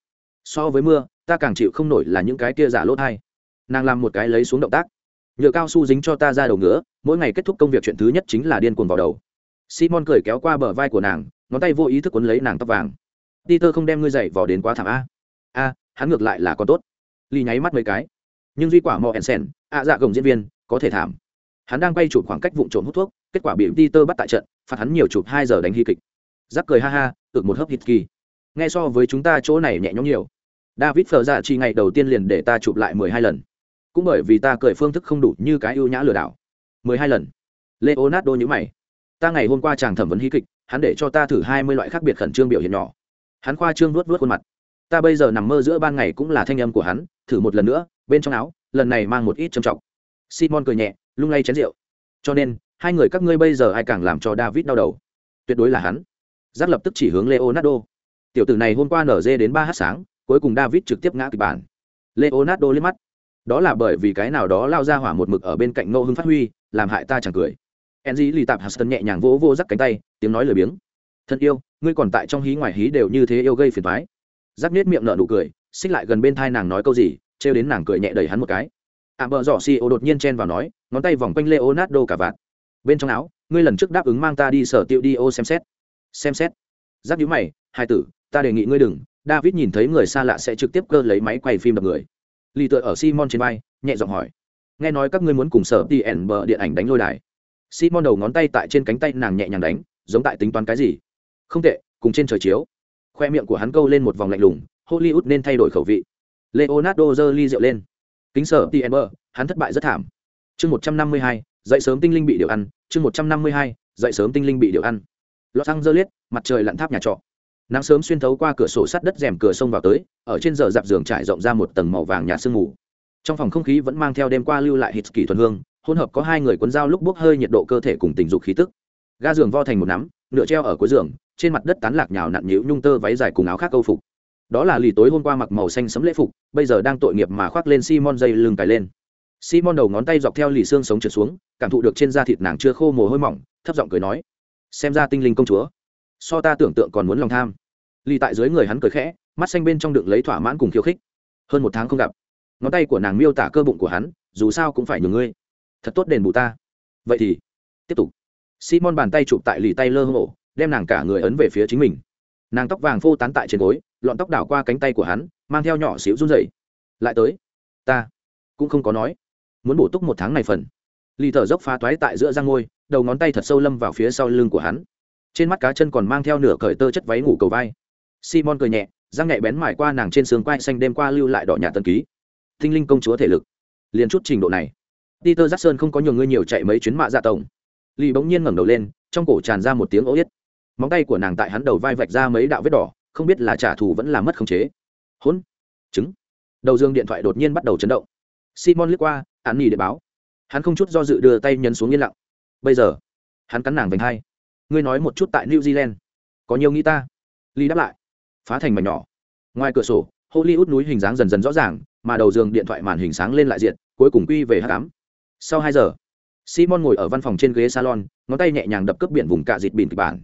So với mưa, ta càng chịu không nổi là những cái tia giả lỗ thai nàng làm một cái lấy xuống động tác. Nhựa cao su dính cho ta ra đầu ngứa, mỗi ngày kết thúc công việc chuyện thứ nhất chính là điên cuồng vào đầu. Simon cười kéo qua bờ vai của nàng, ngón tay vô ý thức quấn lấy nàng tóc vàng. Peter không đem ngươi dậy vò đến quá thảm a. A, hắn ngược lại là có tốt. Ly nháy mắt mấy cái. Nhưng duy quả mò ensen ạ dạ gồng diễn viên, có thể thảm. Hắn đang quay chụp khoảng cách vụ trộm hút thuốc, kết quả bị peter bắt tại trận, phạt hắn nhiều chụp hai giờ đánh hy kịch. Giáp cười ha ha, ực một hớp hít kỳ. Nghe so với chúng ta chỗ này nhẹ nhõm nhiều. David phờ ra chi ngày đầu tiên liền để ta chụp lại mười hai lần cũng bởi vì ta cười phương thức không đủ như cái ưu nhã lừa đảo. Mười hai lần. Leonardo nhữ mày. Ta ngày hôm qua chàng thẩm vấn hí kịch, hắn để cho ta thử hai mươi loại khác biệt khẩn trương biểu hiện nhỏ. Hắn khoa trương vuốt vuốt khuôn mặt. Ta bây giờ nằm mơ giữa ban ngày cũng là thanh âm của hắn, thử một lần nữa, bên trong áo, lần này mang một ít trầm trọng. Simon cười nhẹ, lung lay chén rượu. Cho nên, hai người các ngươi bây giờ ai càng làm cho david đau đầu? Tuyệt đối là hắn. Giác lập tức chỉ hướng leonardo. Tiểu tử này hôm qua nở dê đến ba h sáng, cuối cùng david trực tiếp ngã kịch bản. Leonardo liếc mắt đó là bởi vì cái nào đó lao ra hỏa một mực ở bên cạnh ngô hưng phát huy, làm hại ta chẳng cười. Enzy lì tạp huston nhẹ nhàng vỗ vô rắc cánh tay, tiếng nói lười biếng. Thân yêu, ngươi còn tại trong hí ngoài hí đều như thế yêu gây phiền thoái rắc nết miệng nở nụ cười, xích lại gần bên thai nàng nói câu gì, trêu đến nàng cười nhẹ đẩy hắn một cái. Ạ bờ dọ xì ô đột nhiên chen vào nói, ngón tay vòng quanh leonardo cả vạt. Bên trong áo, ngươi lần trước đáp ứng mang ta đi sở tiệu đi ô xem xét. Xem xét? Giáp nhíu mày, hai tử, ta đề nghị ngươi đừng, david nhìn thấy người xa lạ sẽ trực tiếp cơ lấy máy quay phim đập người lì tựa ở simon trên vai nhẹ giọng hỏi. Nghe nói các ngươi muốn cùng sở đi ẩn bờ điện ảnh đánh lôi đài. Simon đầu ngón tay tại trên cánh tay nàng nhẹ nhàng đánh giống tại tính toán cái gì? Không tệ cùng trên trời chiếu. Khoe miệng của hắn câu lên một vòng lạnh lùng hollywood nên thay đổi khẩu vị. Leonardo giơ ly rượu lên. Kính sở đi ẩn bờ hắn thất bại rất thảm. Chương một trăm năm mươi hai dậy sớm tinh linh bị điều ăn. Chương một trăm năm mươi hai dậy sớm tinh linh bị điều ăn. Lọt ăn dơ liết, mặt trời lặn tháp nhà trọ nắng sớm xuyên thấu qua cửa sổ sắt đất rèm cửa sông vào tới, ở trên giờ dạp giường trải rộng ra một tầng màu vàng nhạt sương mù. Trong phòng không khí vẫn mang theo đêm qua lưu lại hít kỳ thuần hương, hỗn hợp có hai người cuốn dao lúc bốc hơi nhiệt độ cơ thể cùng tình dục khí tức. Ga giường vo thành một nắm, nửa treo ở cuối giường, trên mặt đất tán lạc nhào nặn nhũ nhung tơ váy dài cùng áo khác câu phục. Đó là lì tối hôm qua mặc màu xanh sấm lễ phục, bây giờ đang tội nghiệp mà khoác lên simon dây lưng cài lên. Simon đầu ngón tay dọc theo lì xương sống trượt xuống, cảm thụ được trên da thịt nàng chưa khô mồ hôi mỏng, thấp giọng cười nói, xem ra tinh linh công chúa so ta tưởng tượng còn muốn lòng tham. Lì tại dưới người hắn cười khẽ, mắt xanh bên trong đựng lấy thỏa mãn cùng khiêu khích. Hơn một tháng không gặp, ngón tay của nàng miêu tả cơ bụng của hắn, dù sao cũng phải nhường ngươi. Thật tốt đền bù ta. Vậy thì, tiếp tục. Simon bàn tay chụp tại lì tay lơ hổ đem nàng cả người ấn về phía chính mình. Nàng tóc vàng phô tán tại trên gối, lọn tóc đảo qua cánh tay của hắn, mang theo nhỏ xíu run dậy lại tới, ta cũng không có nói. Muốn bổ túc một tháng này phần. Lì thở dốc phá toái tại giữa răng ngôi, đầu ngón tay thật sâu lâm vào phía sau lưng của hắn trên mắt cá chân còn mang theo nửa cởi tơ chất váy ngủ cầu vai. Simon cười nhẹ, răng nhẹ bén mải qua nàng trên sườn quai xanh đêm qua lưu lại đỏ nhà tân ký. Tinh linh công chúa thể lực. Liền chút trình độ này. Peter jackson không có nhiều người nhiều chạy mấy chuyến mạ dạ tổng. Lì bỗng nhiên ngẩng đầu lên, trong cổ tràn ra một tiếng ố yết. Móng tay của nàng tại hắn đầu vai vạch ra mấy đạo vết đỏ, không biết là trả thù vẫn là mất khống chế. Hỗn! Chứng đầu dương điện thoại đột nhiên bắt đầu chấn động. Simon liếc qua hắn nghỉ để báo. Hắn không chút do dự đưa tay nhấn xuống yên lặng. Bây giờ, hắn cắn nàng vành hai ngươi nói một chút tại new zealand. Có nhiều nghĩ ta? Ly đáp lại. Phá thành mảnh nhỏ. Ngoài cửa sổ, hollywood núi hình dáng dần dần rõ ràng, mà đầu giường điện thoại màn hình sáng lên lại diện cuối cùng quy về h tám sau hai giờ, simon ngồi ở văn phòng trên ghế salon, ngón tay nhẹ nhàng đập cướp biển vùng cạ dịt bìn kịch bản.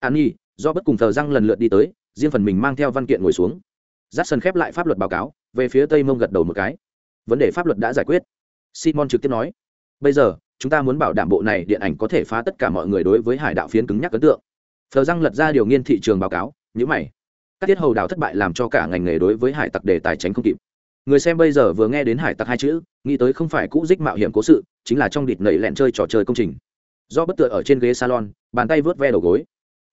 An nhi, do bất cùng thờ răng lần lượt đi tới, riêng phần mình mang theo văn kiện ngồi xuống. Jackson sân khép lại pháp luật báo cáo, về phía tây mông gật đầu một cái. Vấn đề pháp luật đã giải quyết. Simon trực tiếp nói, bây giờ chúng ta muốn bảo đảm bộ này điện ảnh có thể phá tất cả mọi người đối với hải đạo phiến cứng nhắc ấn tượng. Phờ răng lật ra điều nghiên thị trường báo cáo nhữ mày. Các tiết hầu đảo thất bại làm cho cả ngành nghề đối với hải tặc đề tài tránh không kịp. Người xem bây giờ vừa nghe đến hải tặc hai chữ, nghĩ tới không phải cũ dích mạo hiểm cố sự, chính là trong địt nẩy lẹn chơi trò chơi công trình. Do bất tựa ở trên ghế salon, bàn tay vớt ve đầu gối.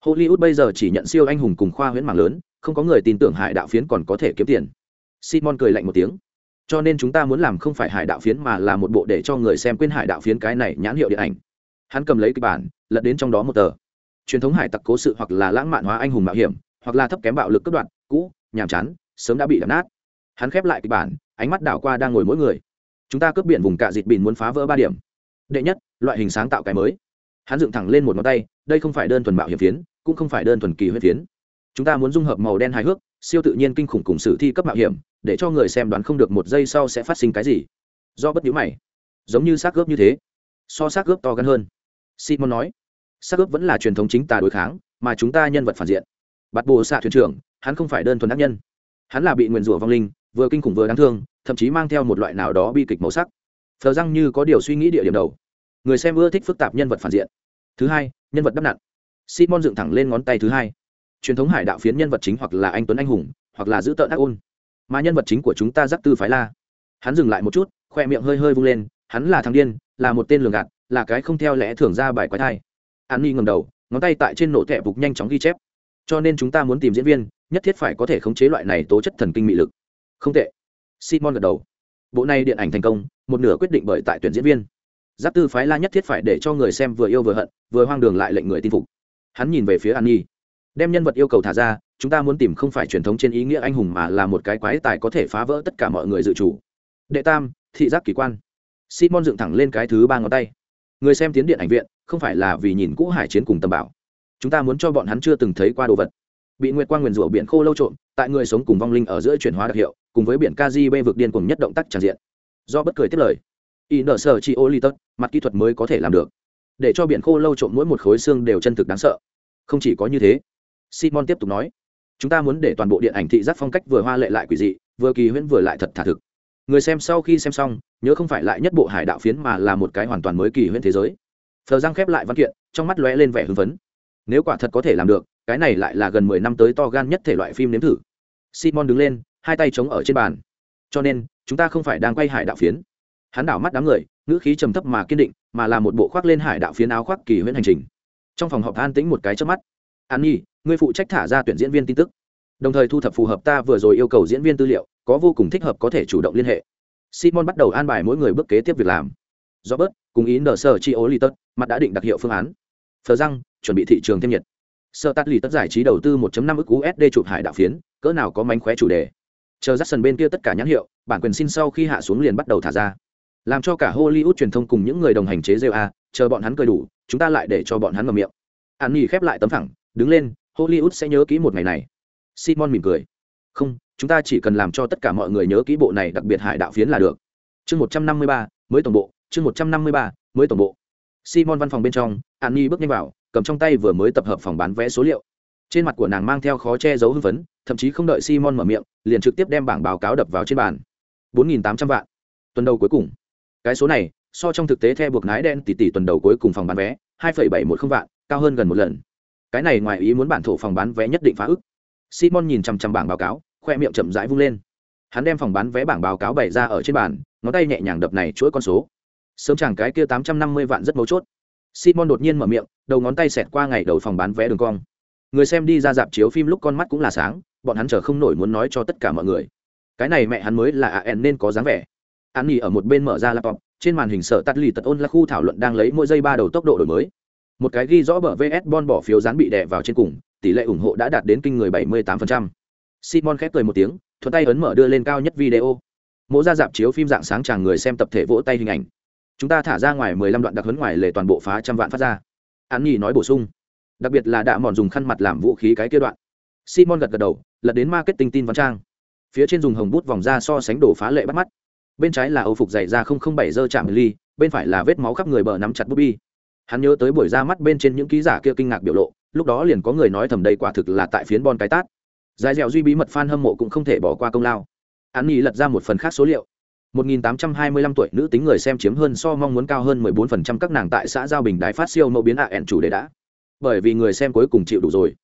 Hollywood bây giờ chỉ nhận siêu anh hùng cùng khoa huyễn mạng lớn, không có người tin tưởng hải đạo phiến còn có thể kiếm tiền. Simon cười lạnh một tiếng cho nên chúng ta muốn làm không phải hải đạo phiến mà là một bộ để cho người xem quên hải đạo phiến cái này nhãn hiệu điện ảnh. Hắn cầm lấy kịch bản, lật đến trong đó một tờ. Truyền thống hải tặc cố sự hoặc là lãng mạn hóa anh hùng mạo hiểm, hoặc là thấp kém bạo lực cướp đoạn cũ, nhàm chán, sớm đã bị đập nát. Hắn khép lại kịch bản, ánh mắt đảo qua đang ngồi mỗi người. Chúng ta cướp biển vùng cạ dịt bìn muốn phá vỡ ba điểm. Đệ nhất, loại hình sáng tạo cái mới. Hắn dựng thẳng lên một ngón tay, đây không phải đơn thuần mạo hiểm phiến, cũng không phải đơn thuần kỳ huyết phiến. Chúng ta muốn dung hợp màu đen hài hước, siêu tự nhiên kinh khủng cùng sử thi cấp mạo hiểm để cho người xem đoán không được một giây sau sẽ phát sinh cái gì. Do bất nhữ mày. Giống như xác gớp như thế. So xác gớp to gắn hơn. Simon nói, xác gớp vẫn là truyền thống chính tà đối kháng, mà chúng ta nhân vật phản diện. Bắt bồ xạ thuyền trưởng, hắn không phải đơn thuần ác nhân. Hắn là bị nguyền rủa vong linh, vừa kinh khủng vừa đáng thương, thậm chí mang theo một loại nào đó bi kịch màu sắc. Thờ răng như có điều suy nghĩ địa điểm đầu. Người xem ưa thích phức tạp nhân vật phản diện. Thứ hai, nhân vật đắp nặn. Simon dựng thẳng lên ngón tay thứ hai. Truyền thống hải đạo phiến nhân vật chính hoặc là anh tuấn anh hùng, hoặc là giữ tợn ác ôn mà nhân vật chính của chúng ta giác tư phái la. Hắn dừng lại một chút, khoe miệng hơi hơi vung lên, hắn là thằng điên, là một tên lường gạt, là cái không theo lẽ thường ra bài quái thai. An ni ngầm đầu, ngón tay tại trên nổ thẹp bục nhanh chóng ghi chép. Cho nên chúng ta muốn tìm diễn viên, nhất thiết phải có thể khống chế loại này tố chất thần kinh mị lực. Không tệ. Simon gật đầu. Bộ này điện ảnh thành công, một nửa quyết định bởi tại tuyển diễn viên. Giáp tư phái la nhất thiết phải để cho người xem vừa yêu vừa hận, vừa hoang đường lại lệnh người tin phục. Hắn nhìn về phía an nhi đem nhân vật yêu cầu thả ra chúng ta muốn tìm không phải truyền thống trên ý nghĩa anh hùng mà là một cái quái tài có thể phá vỡ tất cả mọi người dự chủ. Đệ tam, thị giác kỳ quan. Simon dựng thẳng lên cái thứ ba ngón tay. Người xem tiến điện ảnh viện, không phải là vì nhìn cũ hải chiến cùng tầm bảo. Chúng ta muốn cho bọn hắn chưa từng thấy qua đồ vật. Bị nguyệt quang nguyền rủa biển khô lâu trộm, tại người sống cùng vong linh ở giữa chuyển hóa đặc hiệu, cùng với biển kaji bê vực điên cùng nhất động tác tràn diện. Do bất cười tiếp lời. Y nợ sở chi ô li tật mặt kỹ thuật mới có thể làm được. Để cho biển khô lâu trộm mỗi một khối xương đều chân thực đáng sợ. Không chỉ có như thế, simon tiếp tục nói chúng ta muốn để toàn bộ điện ảnh thị giác phong cách vừa hoa lệ lại quỷ dị, vừa kỳ huyễn vừa lại thật thả thực. Người xem sau khi xem xong, nhớ không phải lại nhất bộ hải đạo phiến mà là một cái hoàn toàn mới kỳ huyễn thế giới. Phờ giang khép lại văn kiện, trong mắt lóe lên vẻ hưng phấn. Nếu quả thật có thể làm được, cái này lại là gần mười năm tới to gan nhất thể loại phim nếm thử. Simon đứng lên, hai tay chống ở trên bàn. Cho nên, chúng ta không phải đang quay hải đạo phiến. Hắn đảo mắt đám người, ngữ khí trầm thấp mà kiên định, mà là một bộ khoác lên hải đạo phiến áo khoác kỳ huyễn hành trình. Trong phòng họp an tĩnh một cái trước mắt. An nhi ngươi phụ trách thả ra tuyển diễn viên tin tức. Đồng thời thu thập phù hợp ta vừa rồi yêu cầu diễn viên tư liệu, có vô cùng thích hợp có thể chủ động liên hệ. Simon bắt đầu an bài mỗi người bước kế tiếp việc làm. Do bớt cùng ý nở sở chi ố lì tất, mặt đã định đặc hiệu phương án. Thờ răng, chuẩn bị thị trường thêm nhiệt. Sợ tát lì tất giải trí đầu tư 1.5 ức usd chụp hải đạo phiến, cỡ nào có mánh khóe chủ đề. Chờ dắt sân bên kia tất cả nhãn hiệu, bản quyền xin sau khi hạ xuống liền bắt đầu thả ra. Làm cho cả hollywood truyền thông cùng những người đồng hành chế rêu a, chờ bọn hắn cười đủ, chúng ta lại để cho bọn hắn ngậm miệng. An nhi khép lại tấm thẳng đứng lên hollywood sẽ nhớ kỹ một ngày này. Simon mỉm cười. Không, chúng ta chỉ cần làm cho tất cả mọi người nhớ kỹ bộ này đặc biệt hải đạo phiến là được. Chương một trăm năm mươi ba, mới tổng bộ. Chương một trăm năm mươi ba, mới tổng bộ. Simon văn phòng bên trong, an bước nhanh vào, cầm trong tay vừa mới tập hợp phòng bán vé số liệu. Trên mặt của nàng mang theo khó che giấu hưng phấn, thậm chí không đợi simon mở miệng, liền trực tiếp đem bảng báo cáo đập vào trên bàn. Bốn nghìn tám trăm vạn. Tuần đầu cuối cùng. Cái số này, so trong thực tế theo buộc nái đen tỷ tỷ tuần đầu cuối cùng phòng bán vé, hai phẩy bảy một không vạn, cao hơn gần một lần cái này ngoài ý muốn bản thổ phòng bán vé nhất định phá ức. Simon nhìn chằm chằm bảng báo cáo, khoe miệng chậm rãi vung lên. Hắn đem phòng bán vé bảng báo cáo bày ra ở trên bàn, ngón tay nhẹ nhàng đập này chuỗi con số. Sớm chẳng cái kia tám trăm năm mươi vạn rất mấu chốt. Simon đột nhiên mở miệng, đầu ngón tay xẹt qua ngày đầu phòng bán vé đường cong. Người xem đi ra dạp chiếu phim lúc con mắt cũng là sáng, bọn hắn chờ không nổi muốn nói cho tất cả mọi người. Cái này mẹ hắn mới là a n nên có dáng vẻ. An nghỉ ở một bên mở ra laptop, trên màn hình sợ tắt lì tật ôn là khu thảo luận đang lấy mỗi giây ba đầu tốc độ đổi mới một cái ghi rõ bờ vs bon bỏ phiếu dán bị đè vào trên cùng, tỷ lệ ủng hộ đã đạt đến kinh người 78%. simon khép cười một tiếng, thuận tay ấn mở đưa lên cao nhất video. Mỗi ra dạp chiếu phim dạng sáng chàng người xem tập thể vỗ tay hình ảnh. Chúng ta thả ra ngoài 15 đoạn đặc huấn ngoài lề toàn bộ phá trăm vạn phát ra. An nhi nói bổ sung. Đặc biệt là đã mòn dùng khăn mặt làm vũ khí cái kia đoạn. Simon gật gật đầu, lật đến marketing tin văn trang. Phía trên dùng hồng bút vòng ra so sánh đổ phá lệ bắt mắt. Bên trái là âu phục dày ra không không bảy dơ chạm ly, bên phải là vết máu khắp người bờ nắm chặt bút bi hắn nhớ tới buổi ra mắt bên trên những ký giả kia kinh ngạc biểu lộ, lúc đó liền có người nói thầm đây quả thực là tại phiến bon cái tát. Dài dẻo duy bí mật f a n hâm mộ cũng không thể bỏ qua công lao. Hắn nghĩ lật ra một phần khác số liệu. 1.825 tuổi nữ tính người xem chiếm hơn so mong muốn cao hơn 14% các nàng tại xã giao bình đái phát siêu mẫu biến ạ ẻn chủ đề đã. Bởi vì người xem cuối cùng chịu đủ rồi.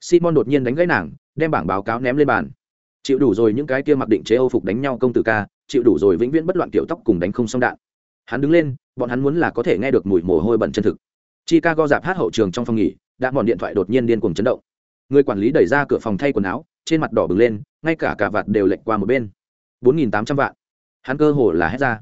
Simon đột nhiên đánh gãy nàng, đem bảng báo cáo ném lên bàn. Chịu đủ rồi những cái kia mặc định chế âu phục đánh nhau công tử ca, chịu đủ rồi vĩnh viễn bất loạn kiểu tóc cùng đánh không xong đạn. Hắn đứng lên bọn hắn muốn là có thể nghe được mùi mồ hôi bẩn chân thực. Chicago dạp hát hậu trường trong phòng nghỉ, đã mòn điện thoại đột nhiên điên cuồng chấn động. Người quản lý đẩy ra cửa phòng thay quần áo, trên mặt đỏ bừng lên, ngay cả cả vạt đều lệch qua một bên. Bốn nghìn tám trăm vạn. Hắn cơ hồ là hét ra.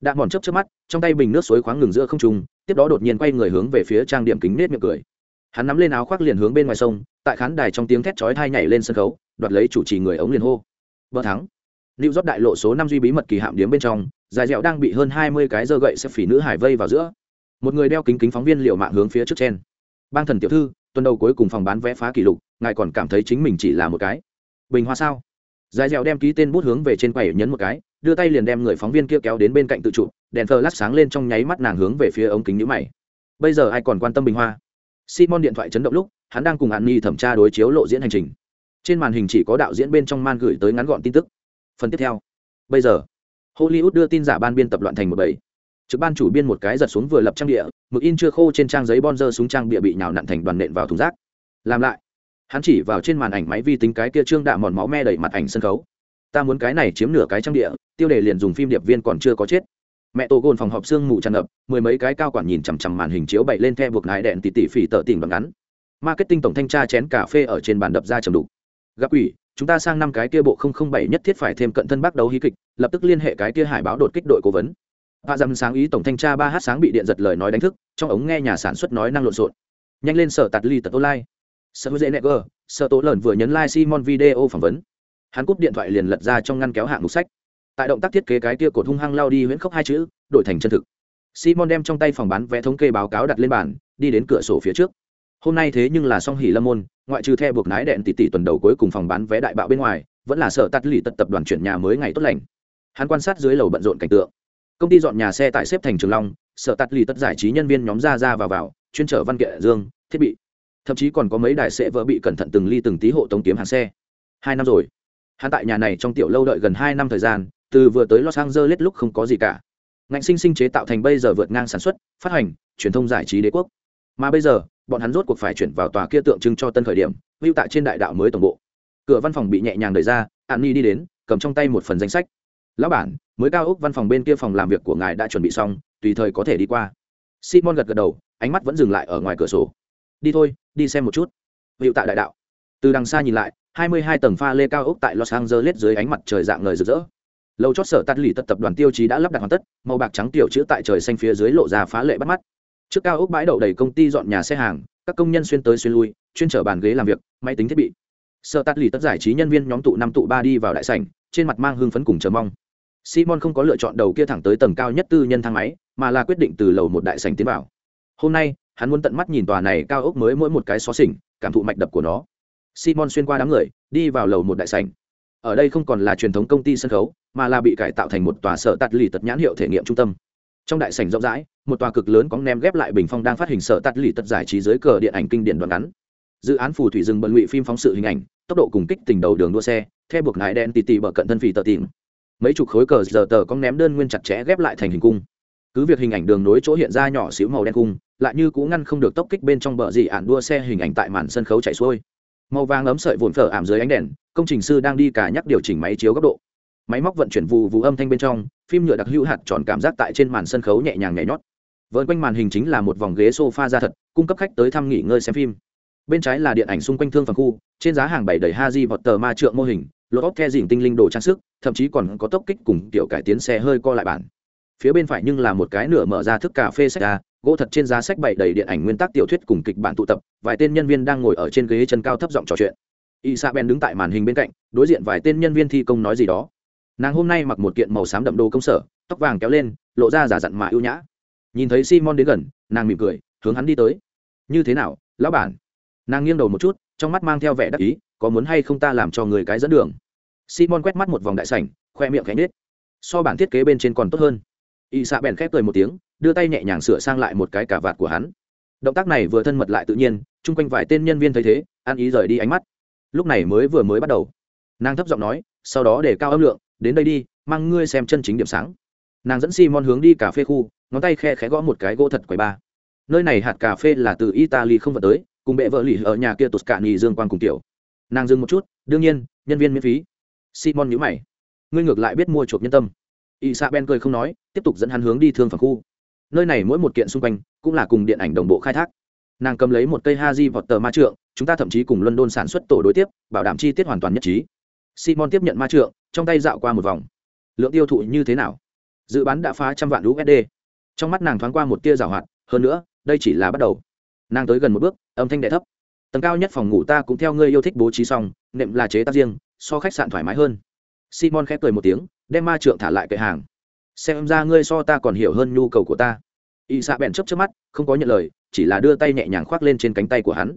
Đã mòn chớp chớp mắt, trong tay bình nước suối khoáng ngừng giữa không trung, tiếp đó đột nhiên quay người hướng về phía trang điểm kính nết miệng cười. Hắn nắm lên áo khoác liền hướng bên ngoài sông, tại khán đài trong tiếng thét chói thai nhảy lên sân khấu, đoạt lấy chủ trì người ống liền hô. Vợ thắng. Lưu rót đại lộ số năm duy bí mật kỳ hạm điếm bên trong dài dẻo đang bị hơn hai mươi cái dơ gậy xếp phỉ nữ hải vây vào giữa. Một người đeo kính kính phóng viên liệu mạng hướng phía trước trên. Bang thần tiểu thư, tuần đầu cuối cùng phòng bán vé phá kỷ lục, ngài còn cảm thấy chính mình chỉ là một cái. Bình hoa sao? Dài dẻo đem ký tên bút hướng về trên quầy nhấn một cái, đưa tay liền đem người phóng viên kia kéo đến bên cạnh tự trụ đèn thờ lát sáng lên trong nháy mắt nàng hướng về phía ống kính nhữ mày. Bây giờ ai còn quan tâm bình hoa? Simon điện thoại chấn động lúc, hắn đang cùng an nhi thẩm tra đối chiếu lộ diễn hành trình. Trên màn hình chỉ có đạo diễn bên trong man gửi tới ngắn gọn tin tức. Phần tiếp theo. Bây giờ hollywood đưa tin giả ban biên tập loạn thành một bầy. Trực ban chủ biên một cái giật xuống vừa lập trang địa mực in chưa khô trên trang giấy bon dơ súng trang địa bị nhào nặn thành đoàn nện vào thùng rác. Làm lại. Hắn chỉ vào trên màn ảnh máy vi tính cái kia trương đạ mòn máu me đẩy mặt ảnh sân khấu. Ta muốn cái này chiếm nửa cái trang địa tiêu đề liền dùng phim điệp viên còn chưa có chết. Mẹ tổ gồn phòng họp xương mù tràn ngập, mười mấy cái cao quản nhìn chằm chằm màn hình chiếu bậy lên the buộc nái đèn tỉ tỉ phỉ tợ tỉnh bằng ngắn. Marketing tổng thanh tra chén cà phê ở trên bàn đập ra trầm đục. Gặp quỷ, chúng ta sang năm cái kia bộ không không bảy nhất thiết phải thêm cận thân bắt đầu hí kịch lập tức liên hệ cái kia hải báo đột kích đội cố vấn. Và dầm sáng ý tổng thanh tra ba h sáng bị điện giật lời nói đánh thức, trong ống nghe nhà sản xuất nói năng lộn xộn. Nhanh lên sở tạt ly tật online. Sở hữu dễ neger sở tố lợn vừa nhấn like simon video phỏng vấn. Hắn cúp điện thoại liền lật ra trong ngăn kéo hạng mục sách. Tại động tác thiết kế cái kia cột hung hăng lao đi huyễn khốc hai chữ, đổi thành chân thực. Simon đem trong tay phòng bán vé thống kê báo cáo đặt lên bàn, đi đến cửa sổ phía trước. Hôm nay thế nhưng là song hỉ lâm môn, ngoại trừ the buộc nái đèn tỷ tỷ tuần đầu cuối cùng phòng bán vé đại bạo bên ngoài, vẫn là sở tắt lì tật tập đoàn chuyển nhà mới ngày tốt lành hắn quan sát dưới lầu bận rộn cảnh tượng. Công ty dọn nhà xe tại xếp thành trường long, sở tắt lì tất giải trí nhân viên nhóm ra ra vào vào, chuyên trở văn kiện, dương, thiết bị. Thậm chí còn có mấy đại sẽ vỡ bị cẩn thận từng ly từng tí hộ tống kiếm hàng xe. Hai năm rồi. Hắn tại nhà này trong tiểu lâu đợi gần hai năm thời gian, từ vừa tới los angeles lúc không có gì cả. Ngạnh sinh sinh chế tạo thành bây giờ vượt ngang sản xuất, phát hành, truyền thông giải trí đế quốc. Mà bây giờ, bọn hắn rốt cuộc phải chuyển vào tòa kia tượng trưng cho tân khởi điểm hưu tại trên đại đạo mới tổng bộ. Cửa văn phòng bị nhẹ nhàng đẩy ra an ni đi đến, cầm trong tay một phần danh sách lão bản, mới cao ốc văn phòng bên kia phòng làm việc của ngài đã chuẩn bị xong, tùy thời có thể đi qua. Simon gật gật đầu, ánh mắt vẫn dừng lại ở ngoài cửa sổ. Đi thôi, đi xem một chút. Hiệu tại đại đạo. Từ đằng xa nhìn lại, hai mươi hai tầng pha lê cao ốc tại los angeles dưới ánh mặt trời dạng ngời rực rỡ. Lâu chót sở tắt lì tất tập đoàn tiêu chí đã lắp đặt hoàn tất, màu bạc trắng tiểu chữ tại trời xanh phía dưới lộ ra phá lệ bắt mắt. Trước cao ốc bãi đậu đầy công ty dọn nhà xe hàng, các công nhân xuyên tới xuyên lui, chuyên chở bàn ghế làm việc, máy tính thiết bị sở tắt lì tất giải trí nhân viên nhóm tụ năm tụ ba đi vào đại sảnh, trên mặt mang hưng phấn cùng chờ mong. Simon không có lựa chọn đầu kia thẳng tới tầng cao nhất tư nhân thang máy, mà là quyết định từ lầu một đại sảnh tiến vào. Hôm nay, hắn muốn tận mắt nhìn tòa này cao ốc mới mỗi một cái xó xỉnh, cảm thụ mạch đập của nó. Simon xuyên qua đám người, đi vào lầu một đại sảnh. Ở đây không còn là truyền thống công ty sân khấu, mà là bị cải tạo thành một tòa sở tạt lì tật nhãn hiệu thể nghiệm trung tâm. Trong đại sảnh rộng rãi, một tòa cực lớn có nem ghép lại bình phong đang phát hình sở tạt lì tật giải trí dưới cờ điện ảnh kinh điển đoạn ngắn. Dự án phù thủy rừng bận lụy phim phóng sự hình ảnh tốc độ cùng kích tình đầu đường đua xe, theo buộc nại đen tì tì bờ cận thân phì tờ tìm mấy chục khối cờ giờ tờ có ném đơn nguyên chặt chẽ ghép lại thành hình cung. Cứ việc hình ảnh đường nối chỗ hiện ra nhỏ xíu màu đen cung, lại như cũng ngăn không được tốc kích bên trong bờ dị ản đua xe hình ảnh tại màn sân khấu chạy xuôi. Màu vàng ấm sợi vụn phở ảm dưới ánh đèn, công trình sư đang đi cả nhắc điều chỉnh máy chiếu góc độ. Máy móc vận chuyển vụ vụ âm thanh bên trong, phim nhựa đặc hữu hạt tròn cảm giác tại trên màn sân khấu nhẹ nhàng nhảy nhót. Vợn quanh màn hình chính là một vòng ghế sofa ra thật, cung cấp khách tới thăm nghỉ ngơi xem phim bên trái là điện ảnh xung quanh thương phần khu, trên giá hàng bảy đầy ha di vọt tờ ma trượng mô hình, lột óc the dỉnh tinh linh đồ trang sức, thậm chí còn có tốc kích cùng kiểu cải tiến xe hơi co lại bản. Phía bên phải nhưng là một cái nửa mở ra thức cà phê sách ra gỗ thật trên giá sách bày đầy điện ảnh nguyên tắc tiểu thuyết cùng kịch bản tụ tập, vài tên nhân viên đang ngồi ở trên ghế chân cao thấp giọng trò chuyện. Isabel đứng tại màn hình bên cạnh, đối diện vài tên nhân viên thi công nói gì đó. Nàng hôm nay mặc một kiện màu xám đậm đồ công sở, tóc vàng kéo lên, lộ ra giả dặn mà ưu nhã. Nhìn thấy simon đến gần, nàng mỉm cười, hướng hắn đi tới. Như thế nào, lão bản? Nàng nghiêng đầu một chút, trong mắt mang theo vẻ đắc ý, có muốn hay không ta làm cho người cái dẫn đường? Simon quét mắt một vòng đại sảnh, khoe miệng khẽ nết so bản thiết kế bên trên còn tốt hơn. Y xạ bèn khép cười một tiếng, đưa tay nhẹ nhàng sửa sang lại một cái cà vạt của hắn. Động tác này vừa thân mật lại tự nhiên, chung quanh vài tên nhân viên thấy thế, ăn ý rời đi ánh mắt. Lúc này mới vừa mới bắt đầu. Nàng thấp giọng nói, sau đó để cao âm lượng, đến đây đi, mang ngươi xem chân chính điểm sáng. Nàng dẫn simon hướng đi cà phê khu, ngón tay khe khẽ gõ một cái gỗ thật quầy ba. Nơi này hạt cà phê là từ italy không vận tới cùng bệ vợ lì ở nhà kia tụt cạn nhì dương quan cùng tiểu. Nàng dừng một chút, đương nhiên, nhân viên miễn phí. Simon nhữ mày. Ngươi ngược lại biết mua chuộc nhân tâm. Y sa ben cười không nói, tiếp tục dẫn hắn hướng đi thương phẩm khu. Nơi này mỗi một kiện xung quanh cũng là cùng điện ảnh đồng bộ khai thác. Nàng cầm lấy một cây ha di vọt tờ ma trượng, chúng ta thậm chí cùng london sản xuất tổ đối tiếp, bảo đảm chi tiết hoàn toàn nhất trí. Simon tiếp nhận ma trượng, trong tay dạo qua một vòng. Lượng tiêu thụ như thế nào? Dự bán đã phá trăm vạn usd trong mắt nàng thoáng qua một tia rào hoạt, hơn nữa, đây chỉ là bắt đầu nàng tới gần một bước, âm thanh đệ thấp. Tầng cao nhất phòng ngủ ta cũng theo ngươi yêu thích bố trí xong, nệm là chế tác riêng, so khách sạn thoải mái hơn. Simon khép cười một tiếng, đem ma trượng thả lại cậy hàng. Xem ra ngươi so ta còn hiểu hơn nhu cầu của ta. Y xạ bèn chấp trước mắt, không có nhận lời, chỉ là đưa tay nhẹ nhàng khoác lên trên cánh tay của hắn.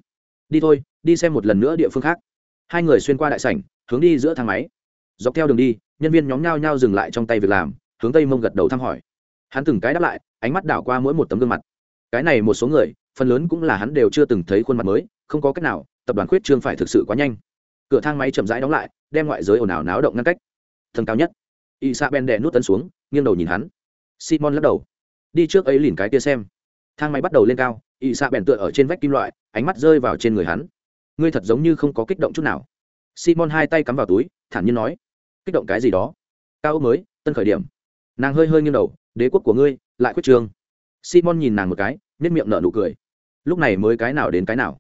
Đi thôi, đi xem một lần nữa địa phương khác. Hai người xuyên qua đại sảnh, hướng đi giữa thang máy. Dọc theo đường đi, nhân viên nhóm nhao nhao dừng lại trong tay việc làm, hướng tây mông gật đầu thăm hỏi. Hắn từng cái đáp lại, ánh mắt đảo qua mỗi một tấm gương mặt. Cái này một số người phần lớn cũng là hắn đều chưa từng thấy khuôn mặt mới, không có cách nào, tập đoàn khuyết trương phải thực sự quá nhanh. Cửa thang máy chậm rãi đóng lại, đem ngoại giới ồn ào náo động ngăn cách. Thần cao nhất. Y sa ben đè nút tấn xuống, nghiêng đầu nhìn hắn. Simon lắc đầu. Đi trước ấy lìn cái kia xem. Thang máy bắt đầu lên cao y sa bèn tựa ở trên vách kim loại, ánh mắt rơi vào trên người hắn. Ngươi thật giống như không có kích động chút nào. Simon hai tay cắm vào túi, thản nhiên nói. Kích động cái gì đó? Cao ốc mới, tân khởi điểm. Nàng hơi hơi nghiêng đầu, đế quốc của ngươi, lại quyết trường simon nhìn nàng một cái nhất miệng nở nụ cười lúc này mới cái nào đến cái nào.